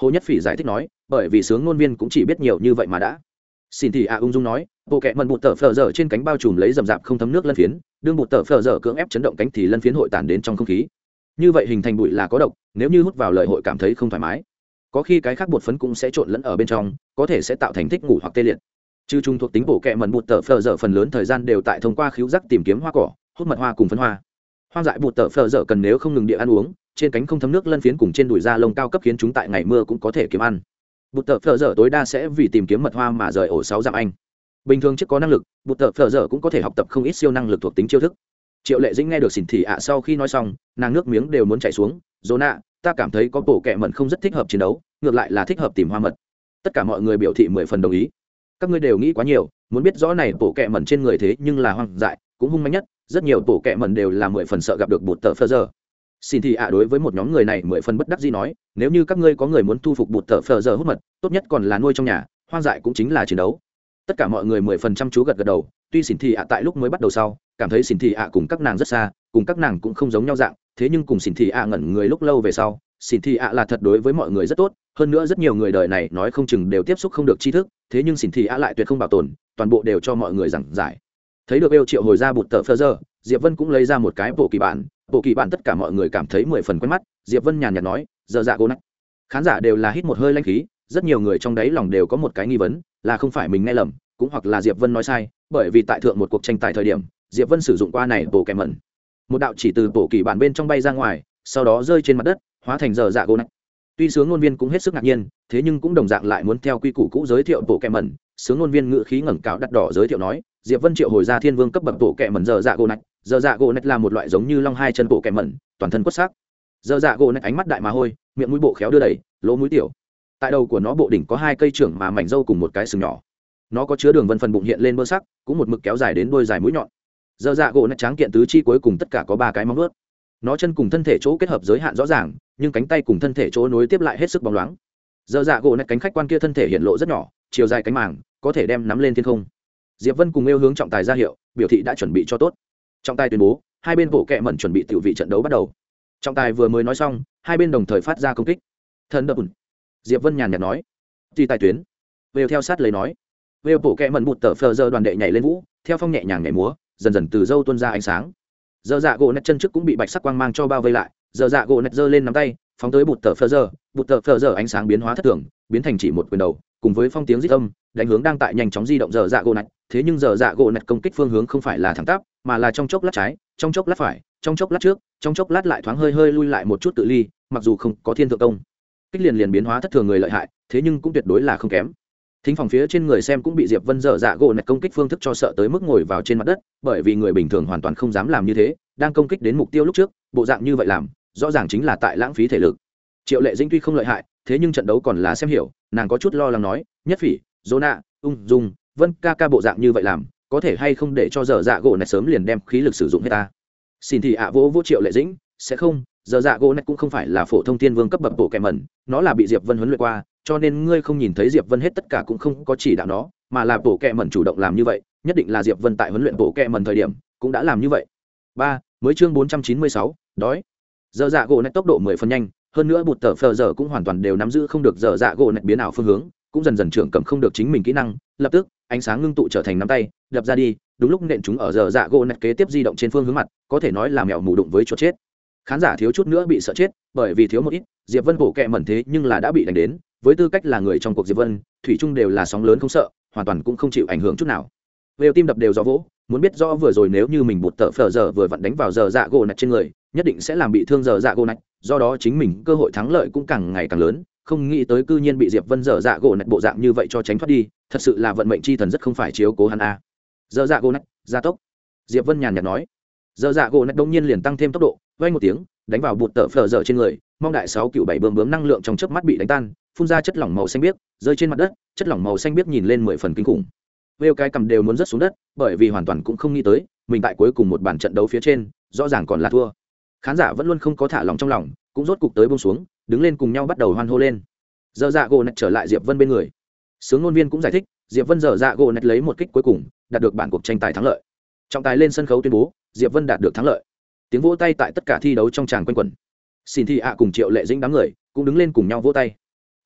Hồ nhất phỉ giải thích nói, bởi vì sướng ngôn viên cũng chỉ biết nhiều như vậy mà đã. Xin thì a ung dung nói bộ kẹ mần bụt tờ phờ dở trên cánh bao trùm lấy rầm rạp không thấm nước lân phiến, đương bụt tờ phờ dở cưỡng ép chấn động cánh thì lân phiến hội tản đến trong không khí. Như vậy hình thành bụi là có độc, nếu như hút vào lợi hội cảm thấy không thoải mái. Có khi cái khác bột phấn cũng sẽ trộn lẫn ở bên trong, có thể sẽ tạo thành thích ngủ hoặc tê liệt. Chứ trung thuộc tính bộ kẹ mần bụt tờ phờ dở phần lớn thời gian đều tại thông qua khiếu giác tìm kiếm hoa cỏ, hút mật hoa cùng phấn hoa. Hoang dại bụt tờ phờ dở cần nếu không ngừng địa ăn uống, trên cánh không thấm nước lân phiến cùng trên đùi da lông cao cấp khiến chúng tại ngày mưa cũng có thể kiếm ăn. Bụt tờ phờ dở tối đa sẽ vì tìm kiếm mật hoa mà rời ổ sáu dặm anh bình thường trước có năng lực, bụt tờ phờ dở cũng có thể học tập không ít siêu năng lực thuộc tính chiêu thức. Triệu lệ dĩnh nghe được xỉn thị ạ sau khi nói xong, nàng nước miếng đều muốn chảy xuống dồn nạ, ta cảm thấy có bộ kệ mận không rất thích hợp chiến đấu, ngược lại là thích hợp tìm hoa mật. Tất cả mọi người biểu thị mười phần đồng ý. Các ngươi đều nghĩ quá nhiều, muốn biết rõ này bộ kệ mận trên người thế nhưng là hoang dại, cũng hung mạnh nhất, rất nhiều bộ kệ mận đều là mười phần sợ gặp được bụt tờ phở dở xin thì ạ đối với một nhóm người này mười phần bất đắc gì nói, nếu như các ngươi có người muốn thu phục bụt tờ phờ giờ hút mật, tốt nhất còn là nuôi trong nhà, hoang dại cũng chính là chiến đấu tất cả mọi người mười phần trăm chú gật gật đầu, tuy xỉn thị ạ tại lúc mới bắt đầu sau, cảm thấy xỉn thị ạ cùng các nàng rất xa, cùng các nàng cũng không giống nhau dạng, thế nhưng cùng xỉn thị ạ ngẩn người lúc lâu về sau xỉn thị ạ là thật đối với mọi người rất tốt, hơn nữa rất nhiều người đời này nói không chừng đều tiếp xúc không được tri thức, thế nhưng xỉn thị ạ lại tuyệt không bảo tồn, toàn bộ đều cho mọi người giảng giải. Thấy được yêu triệu hồi ra bụt tờ phơ giờ diệp vân cũng lấy ra một cái bộ kỳ bản, bộ kỳ bản tất cả mọi người cảm thấy mười phần quen mắt, diệp vân nhàn nhạt nói, giờ dạ cô nách khán giả đều là hít một hơi lanh khí rất nhiều người trong đấy lòng đều có một cái nghi vấn, là không phải mình nghe lầm, cũng hoặc là diệp vân nói sai, bởi vì tại thượng một cuộc tranh tài thời điểm, diệp vân sử dụng qua này bộ kèm mẩn. Một đạo chỉ từ bộ kỳ bản bên trong bay ra ngoài, sau đó rơi trên mặt đất, hóa thành giờ dạ gỗ nách tuy sướng ngôn viên cũng hết sức ngạc nhiên, thế nhưng cũng đồng dạng lại muốn theo quy củ cũ giới thiệu bộ kẹm mẩn. Sướng ngôn viên ngữ khí ngẩng cao đắt đỏ giới thiệu nói, diệp vân triệu hồi ra thiên vương cấp bậc bộ kẹ mẩn giờ dạ gỗ nạch giờ dạ gỗ nạch là một loại giống như long hai chân bộ kẹ mẩn, toàn thân quất sắc giờ dạ gỗ nạch ánh mắt đại mà hôi, miệng mũi bộ khéo đưa đẩy lỗ mũi tiểu tại đầu của nó bộ đỉnh có hai cây trưởng mà mảnh râu cùng một cái sừng nhỏ. Nó có chứa đường vân phần bụng hiện lên bơ sắc, cũng một mực kéo dài đến đôi dài mũi nhọn. Giờ dạ gỗ nạch tráng kiện tứ chi cuối cùng tất cả có ba cái móng ướt nó chân cùng thân thể chỗ kết hợp giới hạn rõ ràng, nhưng cánh tay cùng thân thể chỗ nối tiếp lại hết sức bóng loáng. Dơ dạ gỗ nạch cánh khách quan kia thân thể hiện lộ rất nhỏ, chiều dài cánh màng, có thể đem nắm lên thiên không. Diệp vân cùng yêu hướng trọng tài ra hiệu, biểu thị đã chuẩn bị cho tốt. Trọng tài tuyên bố, hai bên bộ kẹ mẩn chuẩn bị tiểu vị trận đấu bắt đầu. Trọng tài vừa mới nói xong, hai bên đồng thời phát ra công kích. Thần đập diệp vân nhàn nhạt nói. Thì tài tuyến. Vêu theo sát lấy nói. Vêu bộ kẹ mẩn một tờ phờ giờ đoàn đệ nhảy lên vũ, theo phong nhẹ nhàng nhảy múa, dần dần từ dâu tuôn ra ánh sáng. Giờ dạ gỗ nét chân trước cũng bị bạch sắc quang mang cho bao vây lại, giờ dạ gỗ nét giơ lên nắm tay, phóng tới bụt tờ phờ giờ, bụt tờ phờ giờ ánh sáng biến hóa thất thường, biến thành chỉ một quyền đầu, cùng với phong tiếng rít âm, đánh hướng đang tại nhanh chóng di động giờ dạ gỗ nét. Thế nhưng giờ dạ gỗ nét công kích phương hướng không phải là thẳng tắp, mà là trong chốc lát trái, trong chốc lát phải, trong chốc lát trước, trong chốc lát lại thoáng hơi hơi lui lại một chút tự ly, mặc dù không có thiên thượng công kích liền liền biến hóa thất thường người lợi hại, thế nhưng cũng tuyệt đối là không kém. Thính phòng phía trên người xem cũng bị diệp vân dở dạ gỗ nạch công kích phương thức cho sợ tới mức ngồi vào trên mặt đất, bởi vì người bình thường hoàn toàn không dám làm như thế, đang công kích đến mục tiêu lúc trước, bộ dạng như vậy làm, rõ ràng chính là tại lãng phí thể lực. Triệu lệ Dĩnh tuy không lợi hại, thế nhưng trận đấu còn là xem hiểu, nàng có chút lo lắng nói, nhất phỉ dỗ nạ ung dung, vân ca ca bộ dạng như vậy làm, có thể hay không để cho dở dạ gỗ nạch sớm liền đem khí lực sử dụng hết ta? Xin thì ạ à vỗ vỗ triệu lệ dĩnh, sẽ không giờ dạ gỗ nạch cũng không phải là phổ thông thiên vương cấp bậc bộ kẻ mẩn, nó là bị diệp vân huấn luyện qua, cho nên ngươi không nhìn thấy diệp vân hết tất cả cũng không có chỉ đạo nó, mà là bộ kẻ mẩn chủ động làm như vậy, nhất định là diệp vân tại huấn luyện bộ kẻ mẩn thời điểm cũng đã làm như vậy. Ba, mới chương bốn trăm chín mươi sáu, đói. Giờ dạ gỗ nạch tốc độ mười phần nhanh, hơn nữa bụt tờ phờ giờ cũng hoàn toàn đều nắm giữ không được giờ dạ gỗ nạch biến ảo phương hướng, cũng dần dần trưởng cầm không được chính mình kỹ năng, lập tức, ánh sáng ngưng tụ trở thành nắm tay, đập ra đi, đúng lúc nện chúng ở giờ dạ gỗ nạch kế tiếp di động trên phương hướng mặt, có thể nói là mèo mù đụng với chuột chết khán giả thiếu chút nữa bị sợ chết, bởi vì thiếu một ít, diệp vân bổ kẹ mẩn thế nhưng là đã bị đánh đến, với tư cách là người trong cuộc diệp vân, thủy trung đều là sóng lớn không sợ, hoàn toàn cũng không chịu ảnh hưởng chút nào. Vêu tim đập đều do vỗ, muốn biết rõ vừa rồi nếu như mình bụt tợ phở giờ vừa vặn đánh vào giờ dạ gỗ nạch trên người, nhất định sẽ làm bị thương giờ dạ gỗ nạch, do đó chính mình cơ hội thắng lợi cũng càng ngày càng lớn, không nghĩ tới cư nhiên bị diệp vân giờ dạ gỗ nạch bộ dạng như vậy cho tránh thoát đi, thật sự là vận mệnh chi thần rất không phải chiếu cố hắn a. Giờ dạ gỗ nạch, gia tốc. Diệp vân nhàn nhạt nói giờ dạ gỗ nạch đông nhiên liền tăng thêm tốc độ vay một tiếng, đánh vào bụt tờ phở dở trên người, mong đại sáu cựu bảy bơm bướm năng lượng trong chớp mắt bị đánh tan, phun ra chất lỏng màu xanh biếc, rơi trên mặt đất, chất lỏng màu xanh biếc nhìn lên mười phần kinh khủng. Vêu cái cầm đều muốn rớt xuống đất, bởi vì hoàn toàn cũng không nghĩ tới, mình tại cuối cùng một bản trận đấu phía trên, rõ ràng còn là thua. Khán giả vẫn luôn không có thả lòng trong lòng, cũng rốt cục tới bông xuống, đứng lên cùng nhau bắt đầu hoan hô lên. Giờ dạ gỗ nạch trở lại diệp vân bên người. Sướng ngôn viên cũng giải thích, diệp vân giờ dạ gỗ nạch lấy một kích cuối cùng, đạt được bản cuộc tranh tài thắng lợi. Trọng tài lên sân khấu tuyên bố diệp vân đạt được thắng lợi. Tiếng vỗ tay tại tất cả thi đấu trong tràng quanh quẩn. Xin thi ạ cùng triệu lệ dĩnh đám người cũng đứng lên cùng nhau vỗ tay.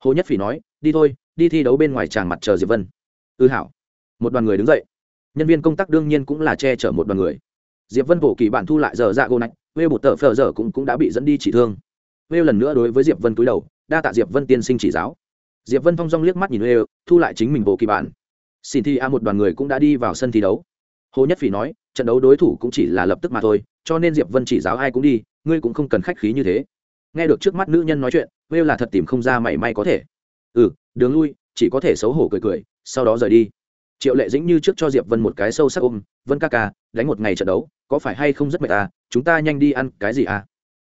Hồ nhất phỉ nói đi thôi đi thi đấu bên ngoài tràng mặt chờ diệp vân. Ư ừ hảo. Một đoàn người đứng dậy. Nhân viên công tác đương nhiên cũng là che chở một đoàn người. Diệp vân bổ kỳ bản thu lại giờ dạ gô nạch vê một tờ phờ giờ cũng, cũng đã bị dẫn đi chỉ thương. Vê lần nữa đối với diệp vân cúi đầu đa tạ diệp vân tiên sinh chỉ giáo. Diệp vân thong dong liếc mắt nhìn vê thu lại chính mình bộ kỳ bản xin thi a một đoàn người cũng đã đi vào sân thi đấu. Hồ nhất phỉ nói trận đấu đối thủ cũng chỉ là lập tức mà thôi, cho nên diệp vân chỉ giáo ai cũng đi, ngươi cũng không cần khách khí như thế. Nghe được trước mắt nữ nhân nói chuyện vêu là thật tìm không ra mảy may có thể. Ừ đường lui, chỉ có thể xấu hổ cười cười, sau đó rời đi. Triệu lệ dĩnh như trước cho diệp vân một cái sâu sắc ôm, vân ca ca, đánh một ngày trận đấu, có phải hay không rất mệt à? Chúng ta nhanh đi ăn cái gì à?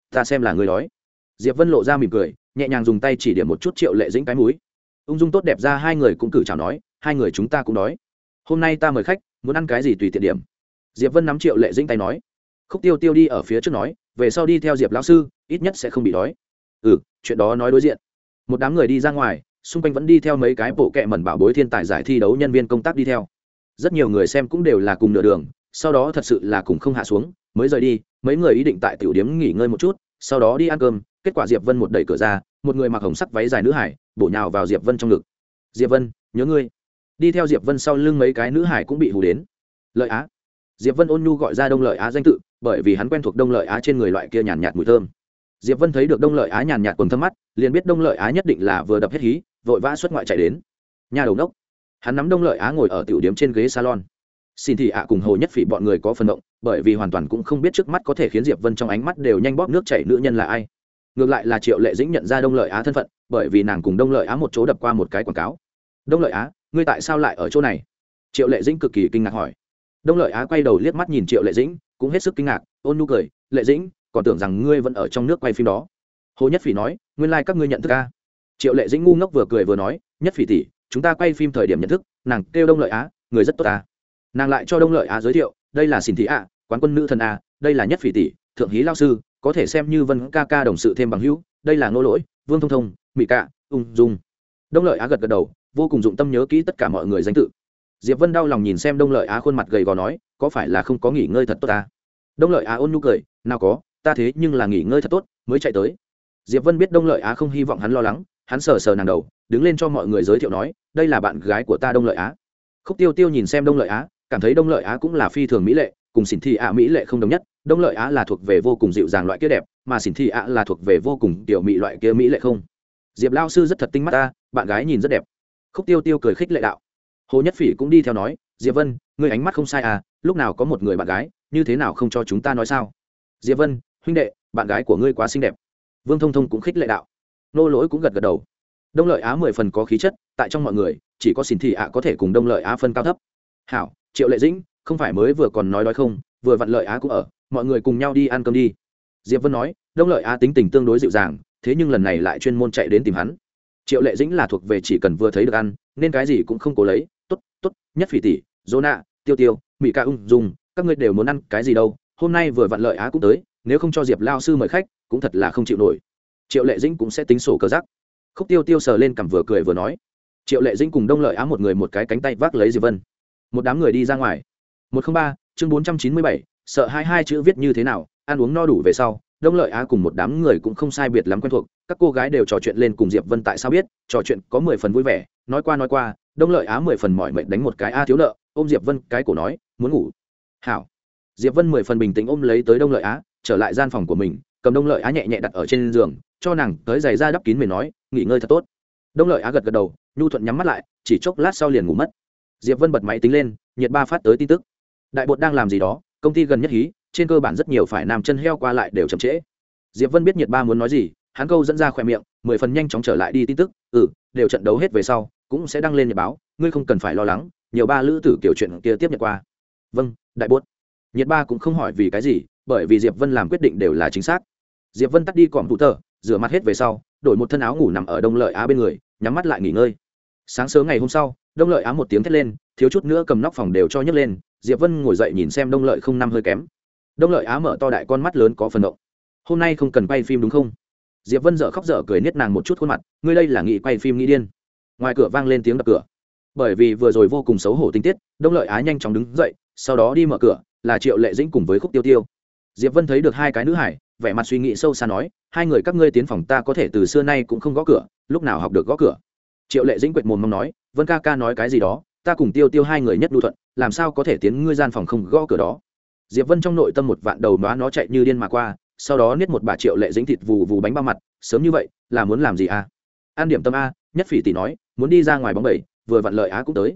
Ta xem là người đói. Diệp vân lộ ra mỉm cười, nhẹ nhàng dùng tay chỉ điểm một chút triệu lệ dĩnh cái múi ung dung tốt đẹp ra hai người cũng cử chào nói, hai người chúng ta cũng đói. Hôm nay ta mời khách, muốn ăn cái gì tùy tiện điểm diệp vân nắm triệu lệ dĩnh tay nói. Khúc tiêu tiêu đi ở phía trước nói, về sau đi theo diệp lão sư, ít nhất sẽ không bị đói. Ừ chuyện đó nói đối diện. Một đám người đi ra ngoài, xung quanh vẫn đi theo mấy cái bộ kệ mẩn bảo bối thiên tài giải thi đấu nhân viên công tác đi theo. Rất nhiều người xem cũng đều là cùng nửa đường, sau đó thật sự là cùng không hạ xuống, mới rời đi, mấy người ý định tại tiểu điếm nghỉ ngơi một chút, sau đó đi ăn cơm, kết quả diệp vân một đẩy cửa ra, một người mặc hồng sắc váy dài nữ hải, bổ nhào vào diệp vân trong ngực. Diệp vân, nhớ ngươi. Đi theo diệp vân sau lưng mấy cái nữ hải cũng bị hù đến. Lợi á diệp vân ôn nhu gọi ra đông lợi á danh tự, bởi vì hắn quen thuộc đông lợi á trên người loại kia nhàn nhạt mùi thơm. Diệp vân thấy được đông lợi á nhàn nhạt quần thâm mắt, liền biết đông lợi á nhất định là vừa đập hết hí, vội vã xuất ngoại chạy đến. Nhà đầu đốc. Hắn nắm đông lợi á ngồi ở tiểu điếm trên ghế salon. Xin thị ạ à cùng hồ nhất phỉ bọn người có phần động, bởi vì hoàn toàn cũng không biết trước mắt có thể khiến diệp vân trong ánh mắt đều nhanh bóp nước chảy nữ nhân là ai. Ngược lại là triệu lệ dĩnh nhận ra đông lợi á thân phận, bởi vì nàng cùng đông lợi á một chỗ đập qua một cái quảng cáo. Đông lợi á, ngươi tại sao lại ở chỗ này? Triệu lệ dĩnh cực kỳ kinh ngạc hỏi đông lợi á quay đầu liếc mắt nhìn triệu lệ dĩnh, cũng hết sức kinh ngạc, ôn nhu cười, lệ dĩnh, còn tưởng rằng ngươi vẫn ở trong nước quay phim đó. Hồ nhất phỉ nói, nguyên lai、like、các ngươi nhận thức ca triệu lệ dĩnh ngu ngốc vừa cười vừa nói, nhất phỉ tỷ, chúng ta quay phim thời điểm nhận thức, nàng kêu đông lợi á, người rất tốt ta. Nàng lại cho đông lợi á giới thiệu, đây là xin thị ạ quán quân nữ thần a, đây là nhất phỉ tỷ, thượng hí lao sư, có thể xem như vân ca ca đồng sự thêm bằng hữu, đây là ngô lỗi, vương thông thông mỹ cạ, ung dung. Đông lợi á gật gật đầu, vô cùng dụng tâm nhớ kỹ tất cả mọi người danh tự diệp vân đau lòng nhìn xem đông lợi á khuôn mặt gầy gò nói, có phải là không có nghỉ ngơi thật tốt ta? Đông lợi á ôn nhu cười, nào có, ta thế nhưng là nghỉ ngơi thật tốt, mới chạy tới. Diệp vân biết đông lợi á không hy vọng hắn lo lắng, hắn sờ sờ nàng đầu, đứng lên cho mọi người giới thiệu nói, đây là bạn gái của ta đông lợi á. Khúc tiêu tiêu nhìn xem đông lợi á, cảm thấy đông lợi á cũng là phi thường mỹ lệ, cùng xỉn thị ạ mỹ lệ không đồng nhất, đông lợi á là thuộc về vô cùng dịu dàng loại kia đẹp, mà xỉn thị ạ là thuộc về vô cùng tiểu mỹ loại kia mỹ lệ không. Diệp lao sư rất thật tinh mắt ta, bạn gái nhìn rất đẹp. Khúc tiêu tiêu cười khích lệ đạo hồ nhất phỉ cũng đi theo nói, diệp vân, ngươi ánh mắt không sai à lúc nào có một người bạn gái, như thế nào không cho chúng ta nói sao? Diệp vân, huynh đệ, bạn gái của ngươi quá xinh đẹp. Vương thông thông cũng khích lệ đạo. Nô lỗi cũng gật gật đầu. Đông lợi á mười phần có khí chất, tại trong mọi người, chỉ có xin thị ạ có thể cùng đông lợi á phân cao thấp. Hảo, triệu lệ dĩnh, không phải mới vừa còn nói đói không, vừa vặn lợi á cũng ở, mọi người cùng nhau đi ăn cơm đi. Diệp vân nói, đông lợi á tính tình tương đối dịu dàng, thế nhưng lần này lại chuyên môn chạy đến tìm hắn. Triệu lệ dĩnh là thuộc về chỉ cần vừa thấy được ăn, nên cái gì cũng không cố lấy t ố t t ố t nhất phỉ tỷ dô nạ, tiêu tiêu mỹ ca ung dùng các ngươi đều muốn ăn cái gì đâu, hôm nay vừa vặn lợi á cũng tới, nếu không cho diệp lao sư mời khách, cũng thật là không chịu nổi. Triệu lệ dĩnh cũng sẽ tính sổ cờ giắc khúc tiêu tiêu sờ lên cằm vừa cười vừa nói. Triệu lệ dĩnh cùng đông lợi á một người một cái cánh tay vác lấy diệp vân. Một đám người đi ra ngoài. Một không ba, chương bốn trăm chín mươi bảy, sợ hai hai chữ viết như thế nào, ăn uống no đủ về sau, đông lợi á cùng một đám người cũng không sai biệt lắm quen thuộc. Các cô gái đều trò chuyện lên cùng diệp vân tại sao biết, trò chuyện có mười phần vui vẻ, nói qua nói qua đông lợi á mười phần mỏi mệt đánh một cái, a thiếu nợ, ôm diệp vân cái cổ nói, muốn ngủ. Hảo. Diệp vân mười phần bình tĩnh ôm lấy tới đông lợi á, trở lại gian phòng của mình, cầm đông lợi á nhẹ nhẹ đặt ở trên giường, cho nàng tới giày ra đắp kín mình nói, nghỉ ngơi thật tốt. Đông lợi á gật gật đầu, nhu thuận nhắm mắt lại, chỉ chốc lát sau liền ngủ mất. Diệp vân bật máy tính lên, nhiệt ba phát tới tin tức. Đại bột đang làm gì đó, công ty gần nhất hí, trên cơ bản rất nhiều phải nam chân heo qua lại đều chậm trễ. Diệp vân biết nhiệt ba muốn nói gì, hắn câu dẫn ra khỏe miệng, mười phần nhanh chóng trở lại đi tin tức ừ đều trận đấu hết về sau cũng sẽ đăng lên nhật báo, ngươi không cần phải lo lắng, nhiều ba lữ tử kiểu chuyện kia tiếp nhận qua. Vâng đại bốt Nhật ba cũng không hỏi vì cái gì, bởi vì diệp vân làm quyết định đều là chính xác. Diệp vân tắt đi còm thủ tờ, rửa mặt hết về sau, đổi một thân áo ngủ nằm ở đông lợi á bên người, nhắm mắt lại nghỉ ngơi. Sáng sớm ngày hôm sau, đông lợi á một tiếng thét lên, thiếu chút nữa cầm nóc phòng đều cho nhấc lên, diệp vân ngồi dậy nhìn xem đông lợi không năm hơi kém. Đông lợi á mở to đại con mắt lớn có phần động. Hôm nay không cần quay phim đúng không? Diệp vân dở khóc dở cười niết nàng một chút khuôn mặt, ngươi đây là nghị quay phim nghĩ điên ngoài cửa vang lên tiếng đập cửa. Bởi vì vừa rồi vô cùng xấu hổ tinh tiết, đông lợi á nhanh chóng đứng dậy, sau đó đi mở cửa, là triệu lệ dĩnh cùng với khúc tiêu tiêu. Diệp vân thấy được hai cái nữ hải, vẻ mặt suy nghĩ sâu xa nói, hai người các ngươi tiến phòng ta có thể từ xưa nay cũng không gõ cửa, lúc nào học được gõ cửa? Triệu lệ dĩnh quệt mồm mong nói, vân ca ca nói cái gì đó, ta cùng tiêu tiêu hai người nhất lưu thuận, làm sao có thể tiến ngươi gian phòng không gõ cửa đó? Diệp vân trong nội tâm một vạn đầu nó nó chạy như điên mà qua, sau đó niết một bà triệu lệ dĩnh thịt vù vù bánh bao mặt, sớm như vậy, là muốn làm gì à? An điểm tâm a nhất phỉ tỷ nói, muốn đi ra ngoài bóng bẩy, vừa vặn lợi á cũng tới.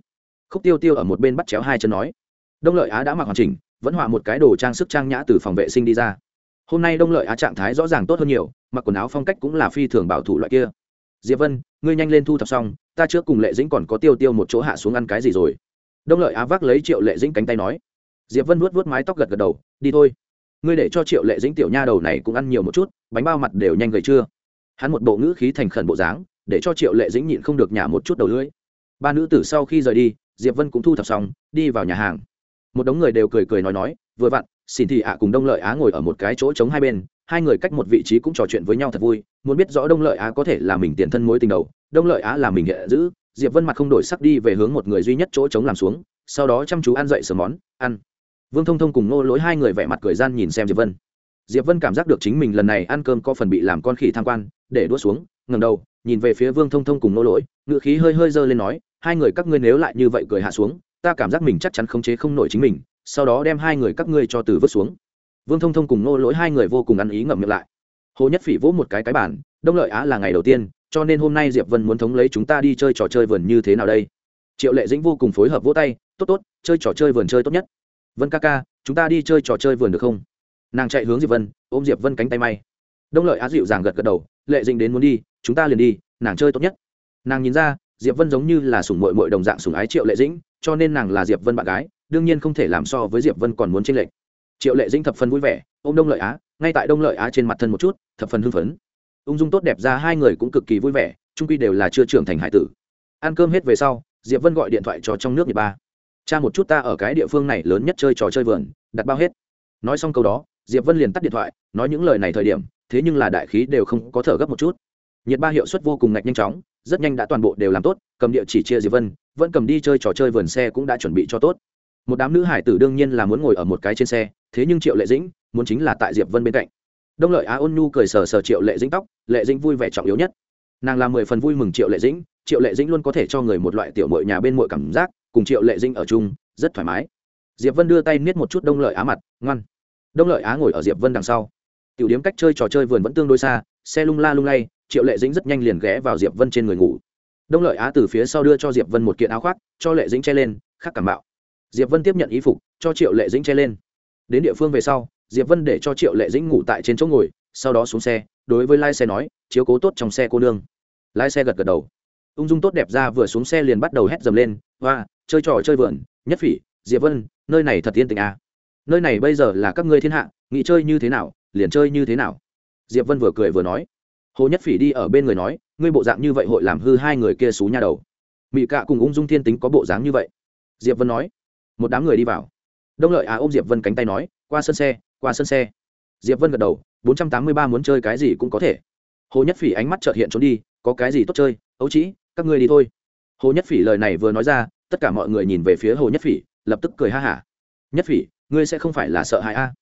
Khúc tiêu tiêu ở một bên bắt chéo hai chân nói, đông lợi á đã mặc hoàn chỉnh, vẫn họa một cái đồ trang sức trang nhã từ phòng vệ sinh đi ra. Hôm nay đông lợi á trạng thái rõ ràng tốt hơn nhiều, mặc quần áo phong cách cũng là phi thường bảo thủ loại kia. Diệp vân, ngươi nhanh lên thu thập xong, ta trước cùng lệ dĩnh còn có tiêu tiêu một chỗ hạ xuống ăn cái gì rồi. Đông lợi á vác lấy triệu lệ dĩnh cánh tay nói. Diệp vân vuốt vuốt mái tóc gật gật đầu, đi thôi. Ngươi để cho triệu lệ dĩnh tiểu nha đầu này cũng ăn nhiều một chút, bánh bao mặt đều nhanh gầy chưa? Hắn một bộ ngữ khí thành khẩn bộ dáng để cho triệu lệ dĩnh nhịn không được nhả một chút đầu lưỡi. Ba nữ tử sau khi rời đi, diệp vân cũng thu thập xong, đi vào nhà hàng. Một đống người đều cười cười nói nói, vừa vặn, xin thì ạ cùng đông lợi á ngồi ở một cái chỗ trống hai bên, hai người cách một vị trí cũng trò chuyện với nhau thật vui, muốn biết rõ đông lợi á có thể là mình tiền thân mối tình đầu, đông lợi á là mình hệ giữ, diệp vân mặt không đổi sắc đi về hướng một người duy nhất chỗ trống làm xuống, sau đó chăm chú ăn dậy sớm món, ăn. Vương thông thông cùng nô lỗi hai người vẻ mặt cười gian nhìn xem diệp vân. Diệp vân cảm giác được chính mình lần này ăn cơm có phần bị làm con khỉ tham quan, để đua xuống ngầm đầu nhìn về phía vương thông thông cùng nô lỗi ngựa khí hơi hơi dơ lên nói, hai người các ngươi nếu lại như vậy cười hạ xuống, ta cảm giác mình chắc chắn khống chế không nổi chính mình, sau đó đem hai người các ngươi cho từ vứt xuống. Vương thông thông cùng nô lỗi hai người vô cùng ăn ý ngậm miệng lại. Hồ nhất phỉ vỗ một cái cái bản đông lợi á là ngày đầu tiên, cho nên hôm nay diệp vân muốn thống lấy chúng ta đi chơi trò chơi vườn như thế nào đây? Triệu lệ dĩnh vô cùng phối hợp vỗ tay, tốt tốt, chơi trò chơi vườn chơi tốt nhất. Vân ca ca, chúng ta đi chơi trò chơi vườn được không? Nàng chạy hướng diệp vân, ôm diệp vân cánh tay may. Đông lợi á dịu dàng gật gật đầu lệ dĩnh đến muốn đi, chúng ta liền đi, nàng chơi tốt nhất. Nàng nhìn ra, diệp vân giống như là sủng mội mội đồng dạng sủng ái triệu lệ dĩnh, cho nên nàng là diệp vân bạn gái, đương nhiên không thể làm so với diệp vân còn muốn tranh lệch. Triệu lệ dĩnh thập phần vui vẻ, ôm đông lợi á, ngay tại đông lợi á trên mặt thân một chút, thập phần hưng phấn. Ung dung tốt đẹp ra hai người cũng cực kỳ vui vẻ trung quy đều là chưa trưởng thành hải tử. Ăn cơm hết về sau, diệp vân gọi điện thoại cho trong nước nhật ba. Cha một chút ta ở cái địa phương này lớn nhất chơi trò chơi vườn, đặt bao hết. Nói xong câu đó, diệp vân liền tắt điện thoại, nói những lời này thời điểm thế nhưng là đại khí đều không có thở gấp một chút. Nhiệt ba hiệu suất vô cùng ngạch nhanh chóng, rất nhanh đã toàn bộ đều làm tốt, cầm địa chỉ chia diệp vân, vẫn cầm đi chơi trò chơi vườn xe cũng đã chuẩn bị cho tốt. Một đám nữ hải tử đương nhiên là muốn ngồi ở một cái trên xe, thế nhưng triệu lệ dĩnh muốn chính là tại diệp vân bên cạnh. Đông lợi á ôn nhu cười sờ sờ triệu lệ dĩnh tóc, lệ dĩnh vui vẻ trọng yếu nhất. Nàng làm mười phần vui mừng triệu lệ dĩnh, triệu lệ dĩnh luôn có thể cho người một loại tiểu mội nhà bên mội cảm giác, cùng triệu lệ dĩnh ở chung, rất thoải mái. Diệp vân đưa tay niết một chút đông lợi á mặt, ngoan. Đông lợi á ngồi ở diệp vân đằng sau tiểu điếm cách chơi trò chơi vườn vẫn tương đối xa, xe lung la lung lay, triệu lệ dĩnh rất nhanh liền ghé vào diệp vân trên người ngủ. Đông lợi á từ phía sau đưa cho diệp vân một kiện áo khoác, cho lệ dĩnh che lên, khắc cảm bạo diệp vân tiếp nhận y phục, cho triệu lệ dĩnh che lên. Đến địa phương về sau, diệp vân để cho triệu lệ dĩnh ngủ tại trên chỗ ngồi, sau đó xuống xe, đối với lái xe nói, chiếu cố tốt trong xe cô nương. Lái xe gật gật đầu. Ung dung tốt đẹp ra vừa xuống xe liền bắt đầu hét dầm lên, hoa, chơi trò chơi vườn, nhất phỉ, diệp vân, nơi này thật yên tĩnh à. nơi này bây giờ là các ngươi thiên hạ, nghĩ chơi như thế nào liền chơi như thế nào? Diệp vân vừa cười vừa nói. Hồ nhất phỉ đi ở bên người nói, ngươi bộ dạng như vậy hội làm hư hai người kia xú nhà đầu. Mỹ cạ cùng ung dung thiên tính có bộ dáng như vậy? Diệp vân nói. Một đám người đi vào. Đông lợi á ôm diệp vân cánh tay nói, qua sân xe, qua sân xe. Diệp vân gật đầu, bốn trăm tám mươi ba muốn chơi cái gì cũng có thể. Hồ nhất phỉ ánh mắt trợt hiện trốn đi, có cái gì tốt chơi? Ấu trĩ, các ngươi đi thôi. Hồ nhất phỉ lời này vừa nói ra, tất cả mọi người nhìn về phía hồ nhất phỉ, lập tức cười ha hả. Nhất phỉ, ngươi sẽ không phải là sợ hãi a?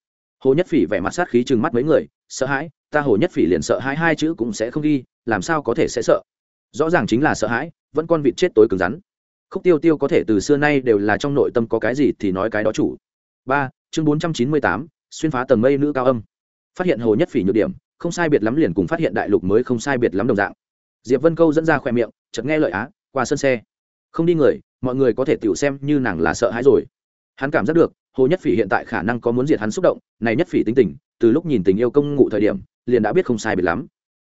Hồ nhất phỉ vẻ mặt sát khí chừng mắt mấy người, sợ hãi, ta hồ nhất phỉ liền sợ hãi hai chữ cũng sẽ không đi làm sao có thể sẽ sợ? Rõ ràng chính là sợ hãi, vẫn con vịt chết tối cứng rắn. Khúc tiêu tiêu có thể từ xưa nay đều là trong nội tâm có cái gì thì nói cái đó chủ. Ba, chương bốn trăm chín mươi tám, xuyên phá tầng mây nữ cao âm. Phát hiện hồ nhất phỉ nhược điểm, không sai biệt lắm liền cùng phát hiện đại lục mới không sai biệt lắm đồng dạng. Diệp vân câu dẫn ra khỏe miệng, chợt nghe lợi á, qua sân xe. Không đi người, mọi người có thể tiểu xem như nàng là sợ hãi rồi. Hắn cảm giác được hồ nhất phỉ hiện tại khả năng có muốn diệt hắn xúc động, này nhất phỉ tính tình, từ lúc nhìn tình yêu công ngụ thời điểm, liền đã biết không sai biệt lắm.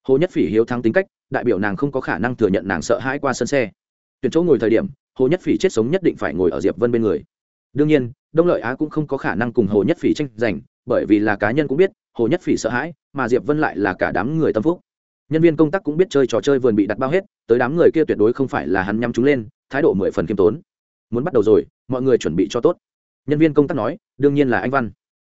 Hồ nhất phỉ hiếu thắng tính cách, đại biểu nàng không có khả năng thừa nhận nàng sợ hãi qua sân xe. Tuyển chỗ ngồi thời điểm, hồ nhất phỉ chết sống nhất định phải ngồi ở diệp vân bên người. Đương nhiên, đông lợi á cũng không có khả năng cùng hồ nhất phỉ tranh giành, bởi vì là cá nhân cũng biết, hồ nhất phỉ sợ hãi, mà diệp vân lại là cả đám người tâm phúc. Nhân viên công tác cũng biết chơi trò chơi vườn bị đặt bao hết, tới đám người kia tuyệt đối không phải là hắn nhắm chúng lên, thái độ mười phần kiêm tốn. Muốn bắt đầu rồi, mọi người chuẩn bị cho tốt nhân viên công tác nói, đương nhiên là anh văn.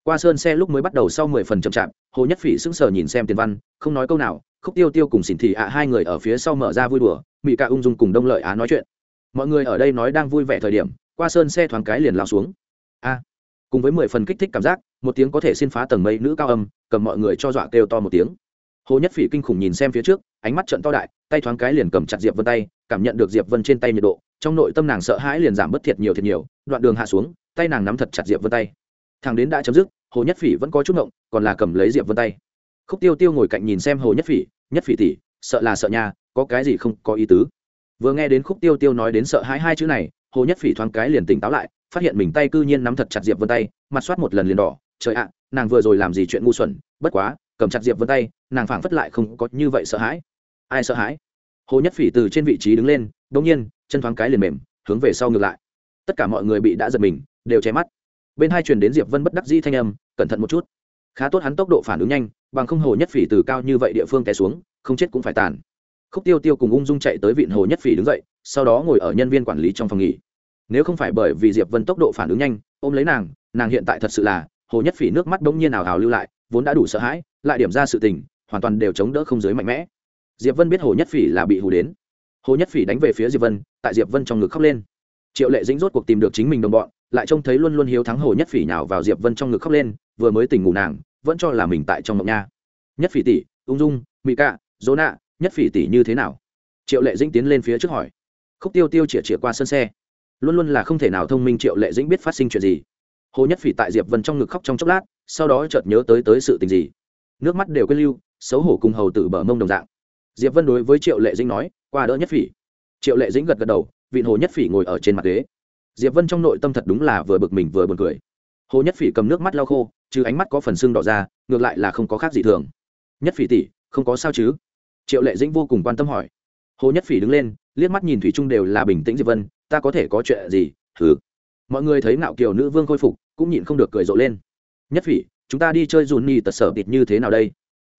Qua sơn xe lúc mới bắt đầu sau mười phần chậm chạp, hồ nhất phỉ sững sờ nhìn xem tiền văn, không nói câu nào, khúc tiêu tiêu cùng xỉn thị ạ hai người ở phía sau mở ra vui đùa mỹ ca ung dung cùng đông lợi á nói chuyện. Mọi người ở đây nói đang vui vẻ thời điểm, qua sơn xe thoáng cái liền lao xuống. A, cùng với mười phần kích thích cảm giác, một tiếng có thể xin phá tầng mây nữ cao âm, cầm mọi người cho dọa kêu to một tiếng. Hồ nhất phỉ kinh khủng nhìn xem phía trước, ánh mắt trận to đại, tay thoáng cái liền cầm chặt diệp vân tay, cảm nhận được diệp vân trên tay nhiệt độ, trong nội tâm nàng sợ hãi liền giảm bất thiệt nhiều thiệt nhiều, đoạn đường hạ xuống tay nàng nắm thật chặt diệp vân tay thằng đến đã chấm dứt hồ nhất phỉ vẫn có chút ngộng, còn là cầm lấy diệp vân tay. khúc tiêu tiêu ngồi cạnh nhìn xem hồ nhất phỉ nhất phỉ tỉ sợ là sợ nhà có cái gì không có ý tứ. vừa nghe đến khúc tiêu tiêu nói đến sợ hãi hai chữ này, hồ nhất phỉ thoáng cái liền tỉnh táo lại, phát hiện mình tay cư nhiên nắm thật chặt diệp vân tay, mặt soát một lần liền đỏ, trời ạ, nàng vừa rồi làm gì chuyện ngu xuẩn, bất quá, cầm chặt diệp vân tay, nàng phảng phất lại không có như vậy sợ hãi. ai sợ hãi? hồ nhất phỉ từ trên vị trí đứng lên đông nhiên, chân thoáng cái liền mềm, hướng về sau ngược lại. tất cả mọi người bị đã giật mình đều che mắt. Bên hai truyền đến diệp vân bất đắc dĩ thanh âm, cẩn thận một chút. Khá tốt hắn tốc độ phản ứng nhanh, bằng không hồ nhất phỉ từ cao như vậy địa phương té xuống, không chết cũng phải tàn. Khúc tiêu tiêu cùng ung dung chạy tới vịn hồ nhất phỉ đứng dậy, sau đó ngồi ở nhân viên quản lý trong phòng nghỉ. Nếu không phải bởi vì diệp vân tốc độ phản ứng nhanh, ôm lấy nàng nàng hiện tại thật sự là, hồ nhất phỉ nước mắt bỗng nhiên ảo ảo lưu lại, vốn đã đủ sợ hãi, lại điểm ra sự tình, hoàn toàn đều chống đỡ không giới mạnh mẽ. Diệp vân biết hồ nhất phỉ là bị hù đến. Hồ nhất phỉ đánh về phía diệp vân, tại diệp vân trong ngực khóc lên. Triệu lệ dĩnh rốt cuộc tìm được chính mình đồng bọn lại trông thấy luôn luôn hiếu thắng hồ nhất phỉ nào vào diệp vân trong ngực khóc lên, vừa mới tỉnh ngủ nàng, vẫn cho là mình tại trong mộng nha. Nhất phỉ tỷ, ung dung mỹ cạ, dỗ nạ, nhất phỉ tỷ như thế nào? Triệu lệ dĩnh tiến lên phía trước hỏi. Khúc tiêu tiêu chĩa chĩa qua sân xe. Luôn luôn là không thể nào thông minh triệu lệ dĩnh biết phát sinh chuyện gì. Hồ nhất phỉ tại diệp vân trong ngực khóc trong chốc lát, sau đó chợt nhớ tới tới sự tình gì. Nước mắt đều quên lưu, xấu hổ cùng hầu tử bờ mông đồng dạng. Diệp vân đối với triệu lệ dĩnh nói, qua đỡ nhất phỉ. Triệu lệ dĩnh gật gật đầu, vịn hồ nhất phỉ ngồi ở trên mặt ghế diệp vân trong nội tâm thật đúng là vừa bực mình vừa buồn cười. Hồ nhất phỉ cầm nước mắt lau khô chứ ánh mắt có phần sưng đỏ ra, ngược lại là không có khác gì thường. Nhất phỉ tỷ, không có sao chứ? Triệu lệ dĩnh vô cùng quan tâm hỏi. Hồ nhất phỉ đứng lên, liếc mắt nhìn thủy trung đều là bình tĩnh diệp vân, ta có thể có chuyện gì? Thử mọi người thấy ngạo kiều nữ vương khôi phục, cũng nhịn không được cười rộ lên. Nhất phỉ, chúng ta đi chơi dùn nhì tật sở tịt như thế nào đây?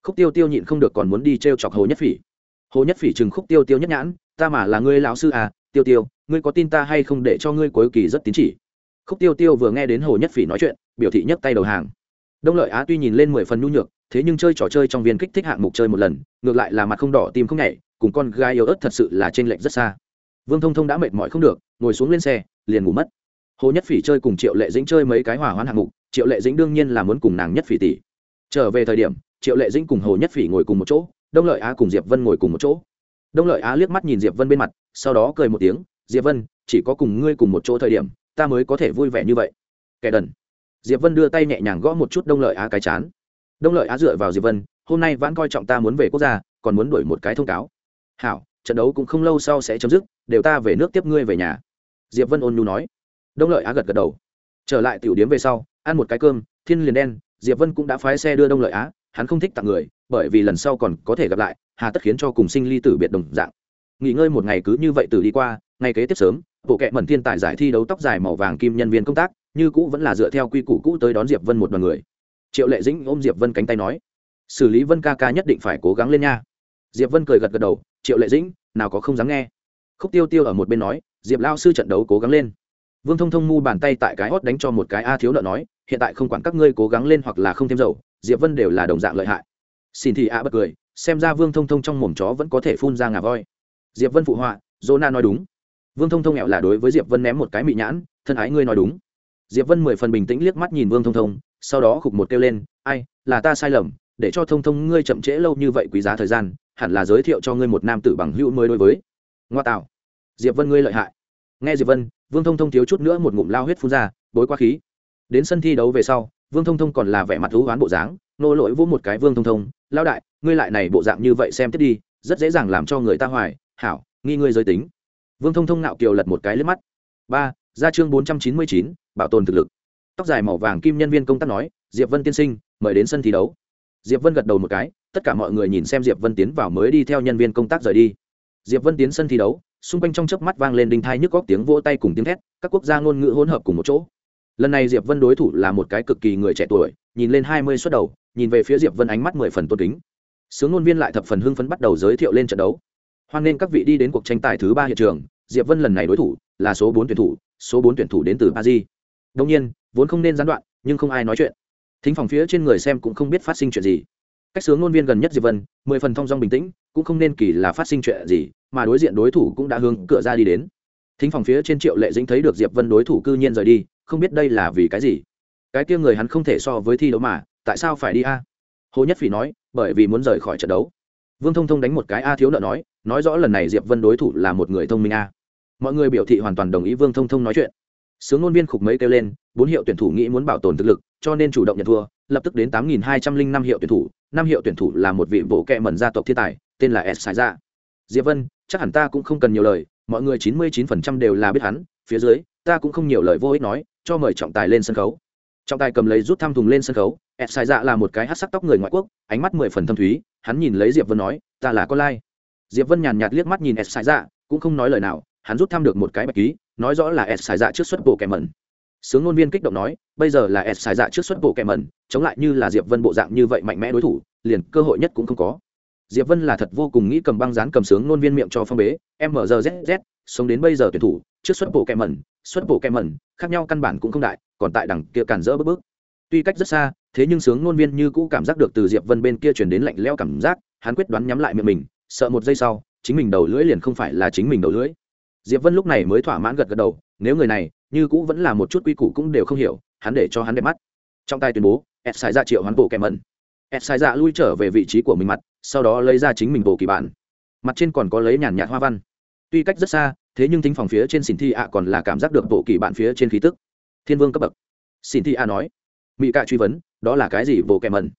Khúc tiêu tiêu nhịn không được còn muốn đi t r e o chọc hồ nhất phỉ. Hồ nhất phỉ chừng khúc tiêu tiêu nhất nhãn, ta mà là ngươi lão sư à tiêu tiêu ngươi có tin ta hay không để cho ngươi cuối kỳ rất tín chỉ? Khúc tiêu tiêu vừa nghe đến hồ nhất phỉ nói chuyện, biểu thị nhấc tay đầu hàng. Đông lợi á tuy nhìn lên mười phần nhu nhược, thế nhưng chơi trò chơi trong viên kích thích hạng mục chơi một lần, ngược lại là mặt không đỏ tim không nhảy, cùng con gái yếu ớt thật sự là t r ê n lệch rất xa. Vương thông thông đã mệt mỏi không được, ngồi xuống lên xe, liền ngủ mất. Hồ nhất phỉ chơi cùng triệu lệ dĩnh chơi mấy cái hỏa hoãn hạng mục, triệu lệ dĩnh đương nhiên là muốn cùng nàng nhất phỉ tỷ trở về thời điểm, triệu lệ dĩnh cùng hồ nhất phỉ ngồi cùng một chỗ, đông lợi á cùng diệp vân ngồi cùng một chỗ. Đông lợi á liếc mắt nhìn diệp vân bên mặt, sau đó cười một tiếng diệp vân, chỉ có cùng ngươi cùng một chỗ thời điểm, ta mới có thể vui vẻ như vậy. Kẻ đần. Diệp vân đưa tay nhẹ nhàng gõ một chút đông lợi á cái chán. Đông lợi á dựa vào diệp vân, hôm nay vãn coi trọng ta muốn về quốc gia, còn muốn đổi một cái thông cáo. Hảo, trận đấu cũng không lâu sau sẽ chấm dứt, đều ta về nước tiếp ngươi về nhà. Diệp vân ôn nhu nói. Đông lợi á gật gật đầu. Trở lại tiểu điếm về sau, ăn một cái cơm, thiên liền đen, diệp vân cũng đã phái xe đưa đông lợi á, hắn không thích tặng người, bởi vì lần sau còn có thể gặp lại, hà tất khiến cho cùng sinh ly tử biệt đồng dạng. Nghỉ ngơi một ngày cứ như vậy từ đi qua ngày kế tiếp sớm, bộ kệ mẩn thiên tài giải thi đấu tóc dài màu vàng kim nhân viên công tác, như cũ vẫn là dựa theo quy củ cũ tới đón diệp vân một đoàn người. Triệu lệ dĩnh ôm diệp vân cánh tay nói, xử lý vân ca ca nhất định phải cố gắng lên nha. Diệp vân cười gật gật đầu, triệu lệ dĩnh, nào có không dám nghe. Khúc tiêu tiêu ở một bên nói, diệp lao sư trận đấu cố gắng lên. Vương thông thông mu bàn tay tại cái hót đánh cho một cái a thiếu nợ nói, hiện tại không quản các ngươi cố gắng lên hoặc là không thêm dầu, diệp vân đều là đồng dạng lợi hại. Xin thì a bật cười, xem ra vương thông thông trong mồm chó vẫn có thể phun ra ngà voi. Diệp vân phụ họa dô na nói đúng vương thông thông nghèo là đối với diệp vân ném một cái mị nhãn, thân ái ngươi nói đúng. Diệp vân mười phần bình tĩnh liếc mắt nhìn vương thông thông, sau đó khục một kêu lên, ai, là ta sai lầm, để cho thông thông ngươi chậm trễ lâu như vậy quý giá thời gian, hẳn là giới thiệu cho ngươi một nam tử bằng hữu mới đối với. Ngoa tạo. Diệp vân ngươi lợi hại. Nghe diệp vân, vương thông thông thiếu chút nữa một ngụm lao huyết phun ra, bối quá khí. Đến sân thi đấu về sau, vương thông thông còn là vẻ mặt thú oán bộ dáng, nô lỗi vỗ một cái vương thông thông lao đại, ngươi lại này bộ dạng như vậy xem tiếp đi, rất dễ dàng làm cho người ta hoài, hảo, nghi ngươi giới tính vương thông thông nạo kiều lật một cái lên mắt. Ba, ra chương bốn trăm chín mươi chín, bảo tồn thực lực. Tóc dài màu vàng kim nhân viên công tác nói, diệp vân tiên sinh, mời đến sân thi đấu. Diệp vân gật đầu một cái, tất cả mọi người nhìn xem diệp vân tiến vào mới đi theo nhân viên công tác rời đi. Diệp vân tiến sân thi đấu, xung quanh trong chớp mắt vang lên đinh thai nhức góc tiếng vỗ tay cùng tiếng thét, các quốc gia ngôn ngữ hỗn hợp cùng một chỗ. Lần này diệp vân đối thủ là một cái cực kỳ người trẻ tuổi, nhìn lên hai mươi suất đầu, nhìn về phía diệp vân ánh mắt mười phần tôn kính. Sướng ngôn viên lại thập phần hưng phấn bắt đầu giới thiệu lên trận đấu. Hoan nên các vị đi đến cuộc tranh tài thứ ba hiện trường diệp vân lần này đối thủ là số bốn tuyển thủ, số bốn tuyển thủ đến từ paris. Đông nhiên, vốn không nên gián đoạn, nhưng không ai nói chuyện. Thính phòng phía trên người xem cũng không biết phát sinh chuyện gì. Cách sướng ngôn viên gần nhất diệp vân, mười phần thong dong bình tĩnh, cũng không nên kỳ là phát sinh chuyện gì, mà đối diện đối thủ cũng đã hướng cửa ra đi đến. Thính phòng phía trên triệu lệ dĩnh thấy được diệp vân đối thủ cư nhiên rời đi, không biết đây là vì cái gì. Cái kia người hắn không thể so với thi đấu mà, tại sao phải đi a? Hồ nhất phỉ nói, bởi vì muốn rời khỏi trận đấu vương thông thông đánh một cái a thiếu nợ nói nói rõ lần này diệp vân đối thủ là một người thông minh a. Mọi người biểu thị hoàn toàn đồng ý vương thông thông nói chuyện. Sướng ngôn viên khục mấy kêu lên, bốn hiệu tuyển thủ nghĩ muốn bảo tồn thực lực, cho nên chủ động nhận thua, lập tức đến tám nghìn hai trăm linh năm hiệu tuyển thủ, năm hiệu tuyển thủ là một vị bộ kệ mẩn gia tộc thiên tài, tên là s sai ra dạ. diệp vân, chắc hẳn ta cũng không cần nhiều lời, mọi người chín mươi chín phần trăm đều là biết hắn, phía dưới, ta cũng không nhiều lời vô ích nói, cho mời trọng tài lên sân khấu trọng tài cầm lấy rút thăm thùng lên sân khấu s sai dạ là một cái hát sắc tóc người ngoại quốc, ánh mắt mười phần thâm thúy, hắn nhìn lấy diệp vân nói, ta là con lai. Diệp vân nhàn nhạt liếc mắt nhìn s sai dạ cũng không nói lời nào, hắn rút thăm được một cái bạch ký, nói rõ là s sai dạ trước xuất bộ kẻ mẩn. Sướng ngôn viên kích động nói, bây giờ là s sai dạ trước xuất bộ kẻ mẩn, chống lại như là diệp vân bộ dạng như vậy mạnh mẽ đối thủ, liền cơ hội nhất cũng không có. Diệp vân là thật vô cùng nghĩ cầm băng dán cầm sướng ngôn viên miệng cho phong bế mrzz sống đến bây giờ tuyển thủ trước xuất bộ kẹ mẩn, xuất bộ kẹ mẩn, khác nhau căn bản cũng không đại, còn tại đằng kia cản rỡ bước bước tuy cách rất xa, thế nhưng sướng ngôn viên như cũ cảm giác được từ diệp vân bên kia chuyển đến lạnh leo cảm giác, hắn quyết đoán nhắm lại miệng mình, sợ một giây sau, chính mình đầu lưỡi liền không phải là chính mình đầu lưỡi. Diệp vân lúc này mới thỏa mãn gật gật đầu, nếu người này, như cũ vẫn là một chút quy củ cũng đều không hiểu, hắn để cho hắn đẹp mắt. Trong tay tuyên bố ed sai ra triệu hắn bộ kèm mẩn. Ed sai ra lui trở về vị trí của mình mặt, sau đó lấy ra chính mình bộ kỳ bản. Mặt trên còn có lấy nhàn nhạt hoa văn. Tuy cách rất xa thế nhưng thính phòng phía trên xỉn thi ạ còn là cảm giác được bộ kỳ bản phía trên khí tức. Thiên vương cấp bậc. Xỉn thi ạ nói mỹ cạ truy vấn, đó là cái gì bộ kẹ mẩn?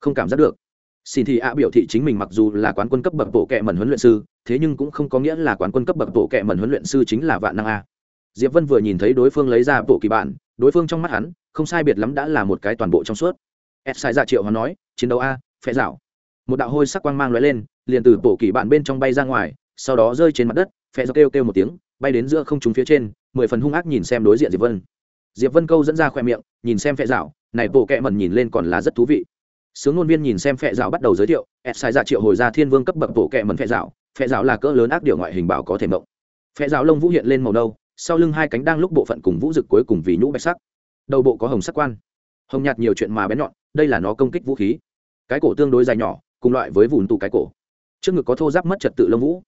Không cảm giác được. Xin thi ạ biểu thị chính mình mặc dù là quán quân cấp bậc bộ kệ mẩn huấn luyện sư, thế nhưng cũng không có nghĩa là quán quân cấp bậc bộ kệ mẩn huấn luyện sư chính là vạn năng a. Diệp vân vừa nhìn thấy đối phương lấy ra bộ kỳ bản đối phương trong mắt hắn, không sai biệt lắm đã là một cái toàn bộ trong suốt. Ép sai dạ triệu hắn nói, chiến đấu a phẽ rảo một đạo hôi sắc quang mang lóe lên, liền từ bộ kỳ bản bên trong bay ra ngoài, sau đó rơi trên mặt đất phe rảo kêu kêu một tiếng, bay đến giữa không trung phía trên, mười phần hung ác nhìn xem đối diện diệp vân. Diệp vân câu dẫn ra khoe miệng, nhìn xem phe rảo này bộ kẹ mẩn nhìn lên còn là rất thú vị. Sướng ngôn viên nhìn xem phe dạo bắt đầu giới thiệu ép sai ra triệu hồi ra thiên vương cấp bậc bộ kẹ mẩn phe dạo phe dạo là cỡ lớn ác điều ngoại hình bảo có thể mộng. Phe dạo lông vũ hiện lên màu nâu, sau lưng hai cánh đang lúc bộ phận cùng vũ rực cuối cùng vì nhũ bạch sắc. Đầu bộ có hồng sắc quan. Hồng nhạt nhiều chuyện mà bén nhọn, đây là nó công kích vũ khí. Cái cổ tương đối dài nhỏ, cùng loại với vùn tụ cái cổ. Trước ngực có thô giáp mất trật tự lông vũ.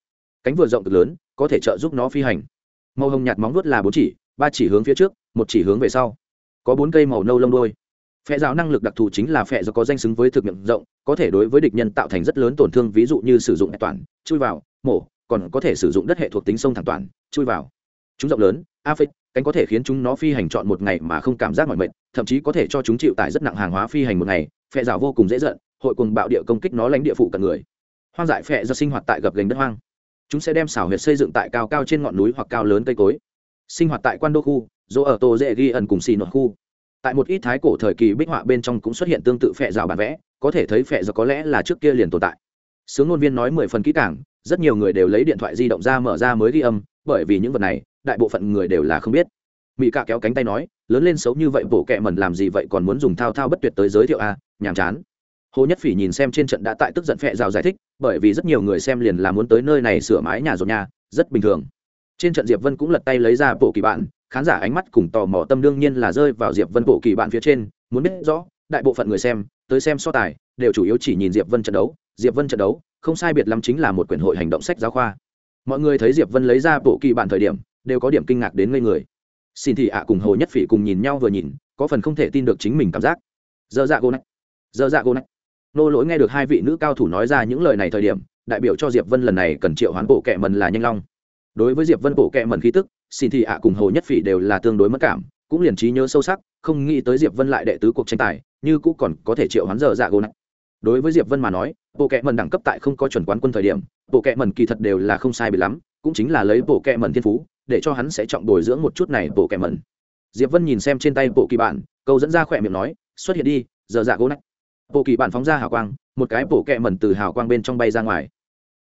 Cánh vừa rộng cực lớn có thể trợ giúp nó phi hành. Màu hồng nhạt móng vuốt là bốn chỉ, ba chỉ hướng phía trước, một chỉ hướng về sau. Có bốn cây màu nâu lông đôi phe rào năng lực đặc thù chính là phe do có danh xứng với thực miệng rộng, có thể đối với địch nhân tạo thành rất lớn tổn thương, ví dụ như sử dụng toàn, chui vào, mổ, còn có thể sử dụng đất hệ thuộc tính sông thẳng toàn, chui vào. Chúng rộng lớn a phích, cánh có thể khiến chúng nó phi hành chọn một ngày mà không cảm giác mỏi mệt, thậm chí có thể cho chúng chịu tải rất nặng hàng hóa phi hành một ngày, phe rào vô cùng dễ dợn hội cùng bạo địa công kích nó lánh địa phụ cận người. Hoang dại phe do sinh hoạt tại gập gành đất hoang chúng sẽ đem xảo huyệt xây dựng tại cao cao trên ngọn núi hoặc cao lớn cây cối sinh hoạt tại quan đô khu dỗ ở tô dễ ghi ẩn cùng xì nội khu. Tại một ít thái cổ thời kỳ bích họa bên trong cũng xuất hiện tương tự phệ rào bản vẽ có thể thấy phệ rào có lẽ là trước kia liền tồn tại. Sướng ngôn viên nói mười phần kỹ càng rất nhiều người đều lấy điện thoại di động ra mở ra mới ghi âm bởi vì những vật này đại bộ phận người đều là không biết. Mỹ cạ kéo cánh tay nói lớn lên xấu như vậy bổ kẹ mẩn làm gì vậy còn muốn dùng thao thao bất tuyệt tới giới thiệu a à, nhàm chán hồ nhất phỉ nhìn xem trên trận đã tại tức giận phệ rào giải thích, bởi vì rất nhiều người xem liền là muốn tới nơi này sửa mái nhà rồi nhà, rất bình thường. Trên trận diệp vân cũng lật tay lấy ra bộ kỳ bạn, khán giả ánh mắt cùng tò mò tâm đương nhiên là rơi vào diệp vân bộ kỳ bạn phía trên, muốn biết rõ, đại bộ phận người xem, tới xem so tài, đều chủ yếu chỉ nhìn diệp vân trận đấu. Diệp vân trận đấu, không sai biệt lắm chính là một quyển hội hành động sách giáo khoa. Mọi người thấy diệp vân lấy ra bộ kỳ bạn thời điểm, đều có điểm kinh ngạc đến ngây người. Xin thị ạ cùng hồ nhất phỉ cùng nhìn nhau vừa nhìn, có phần không thể tin được chính mình cảm giác. Dơ dạ gô nách dơ dạ gô nách nô lỗi nghe được hai vị nữ cao thủ nói ra những lời này thời điểm, đại biểu cho diệp vân lần này cần triệu hoán bộ kệ mần là nhanh long. Đối với diệp vân bộ kệ mần khí tức, xin thị ạ cùng hồ nhất phỉ đều là tương đối mất cảm, cũng liền trí nhớ sâu sắc, không nghĩ tới diệp vân lại đệ tứ cuộc tranh tài, như cũng còn có thể triệu hoán giờ dạ gỗ nặng. Đối với diệp vân mà nói, bộ kệ mần đẳng cấp tại không có chuẩn quán quân thời điểm, bộ kệ mần kỳ thật đều là không sai bị lắm, cũng chính là lấy bộ kệ mần thiên phú, để cho hắn sẽ trọng bồi dưỡng một chút này bộ kệ mần diệp vân nhìn xem trên tay bộ kỳ bản câu dẫn ra khỏe miệng nói, xuất hiện đi, giờ dạ gỗ nặng bộ kỳ bản phóng ra hào quang, một cái bộ kẹ mẩn từ hào quang bên trong bay ra ngoài.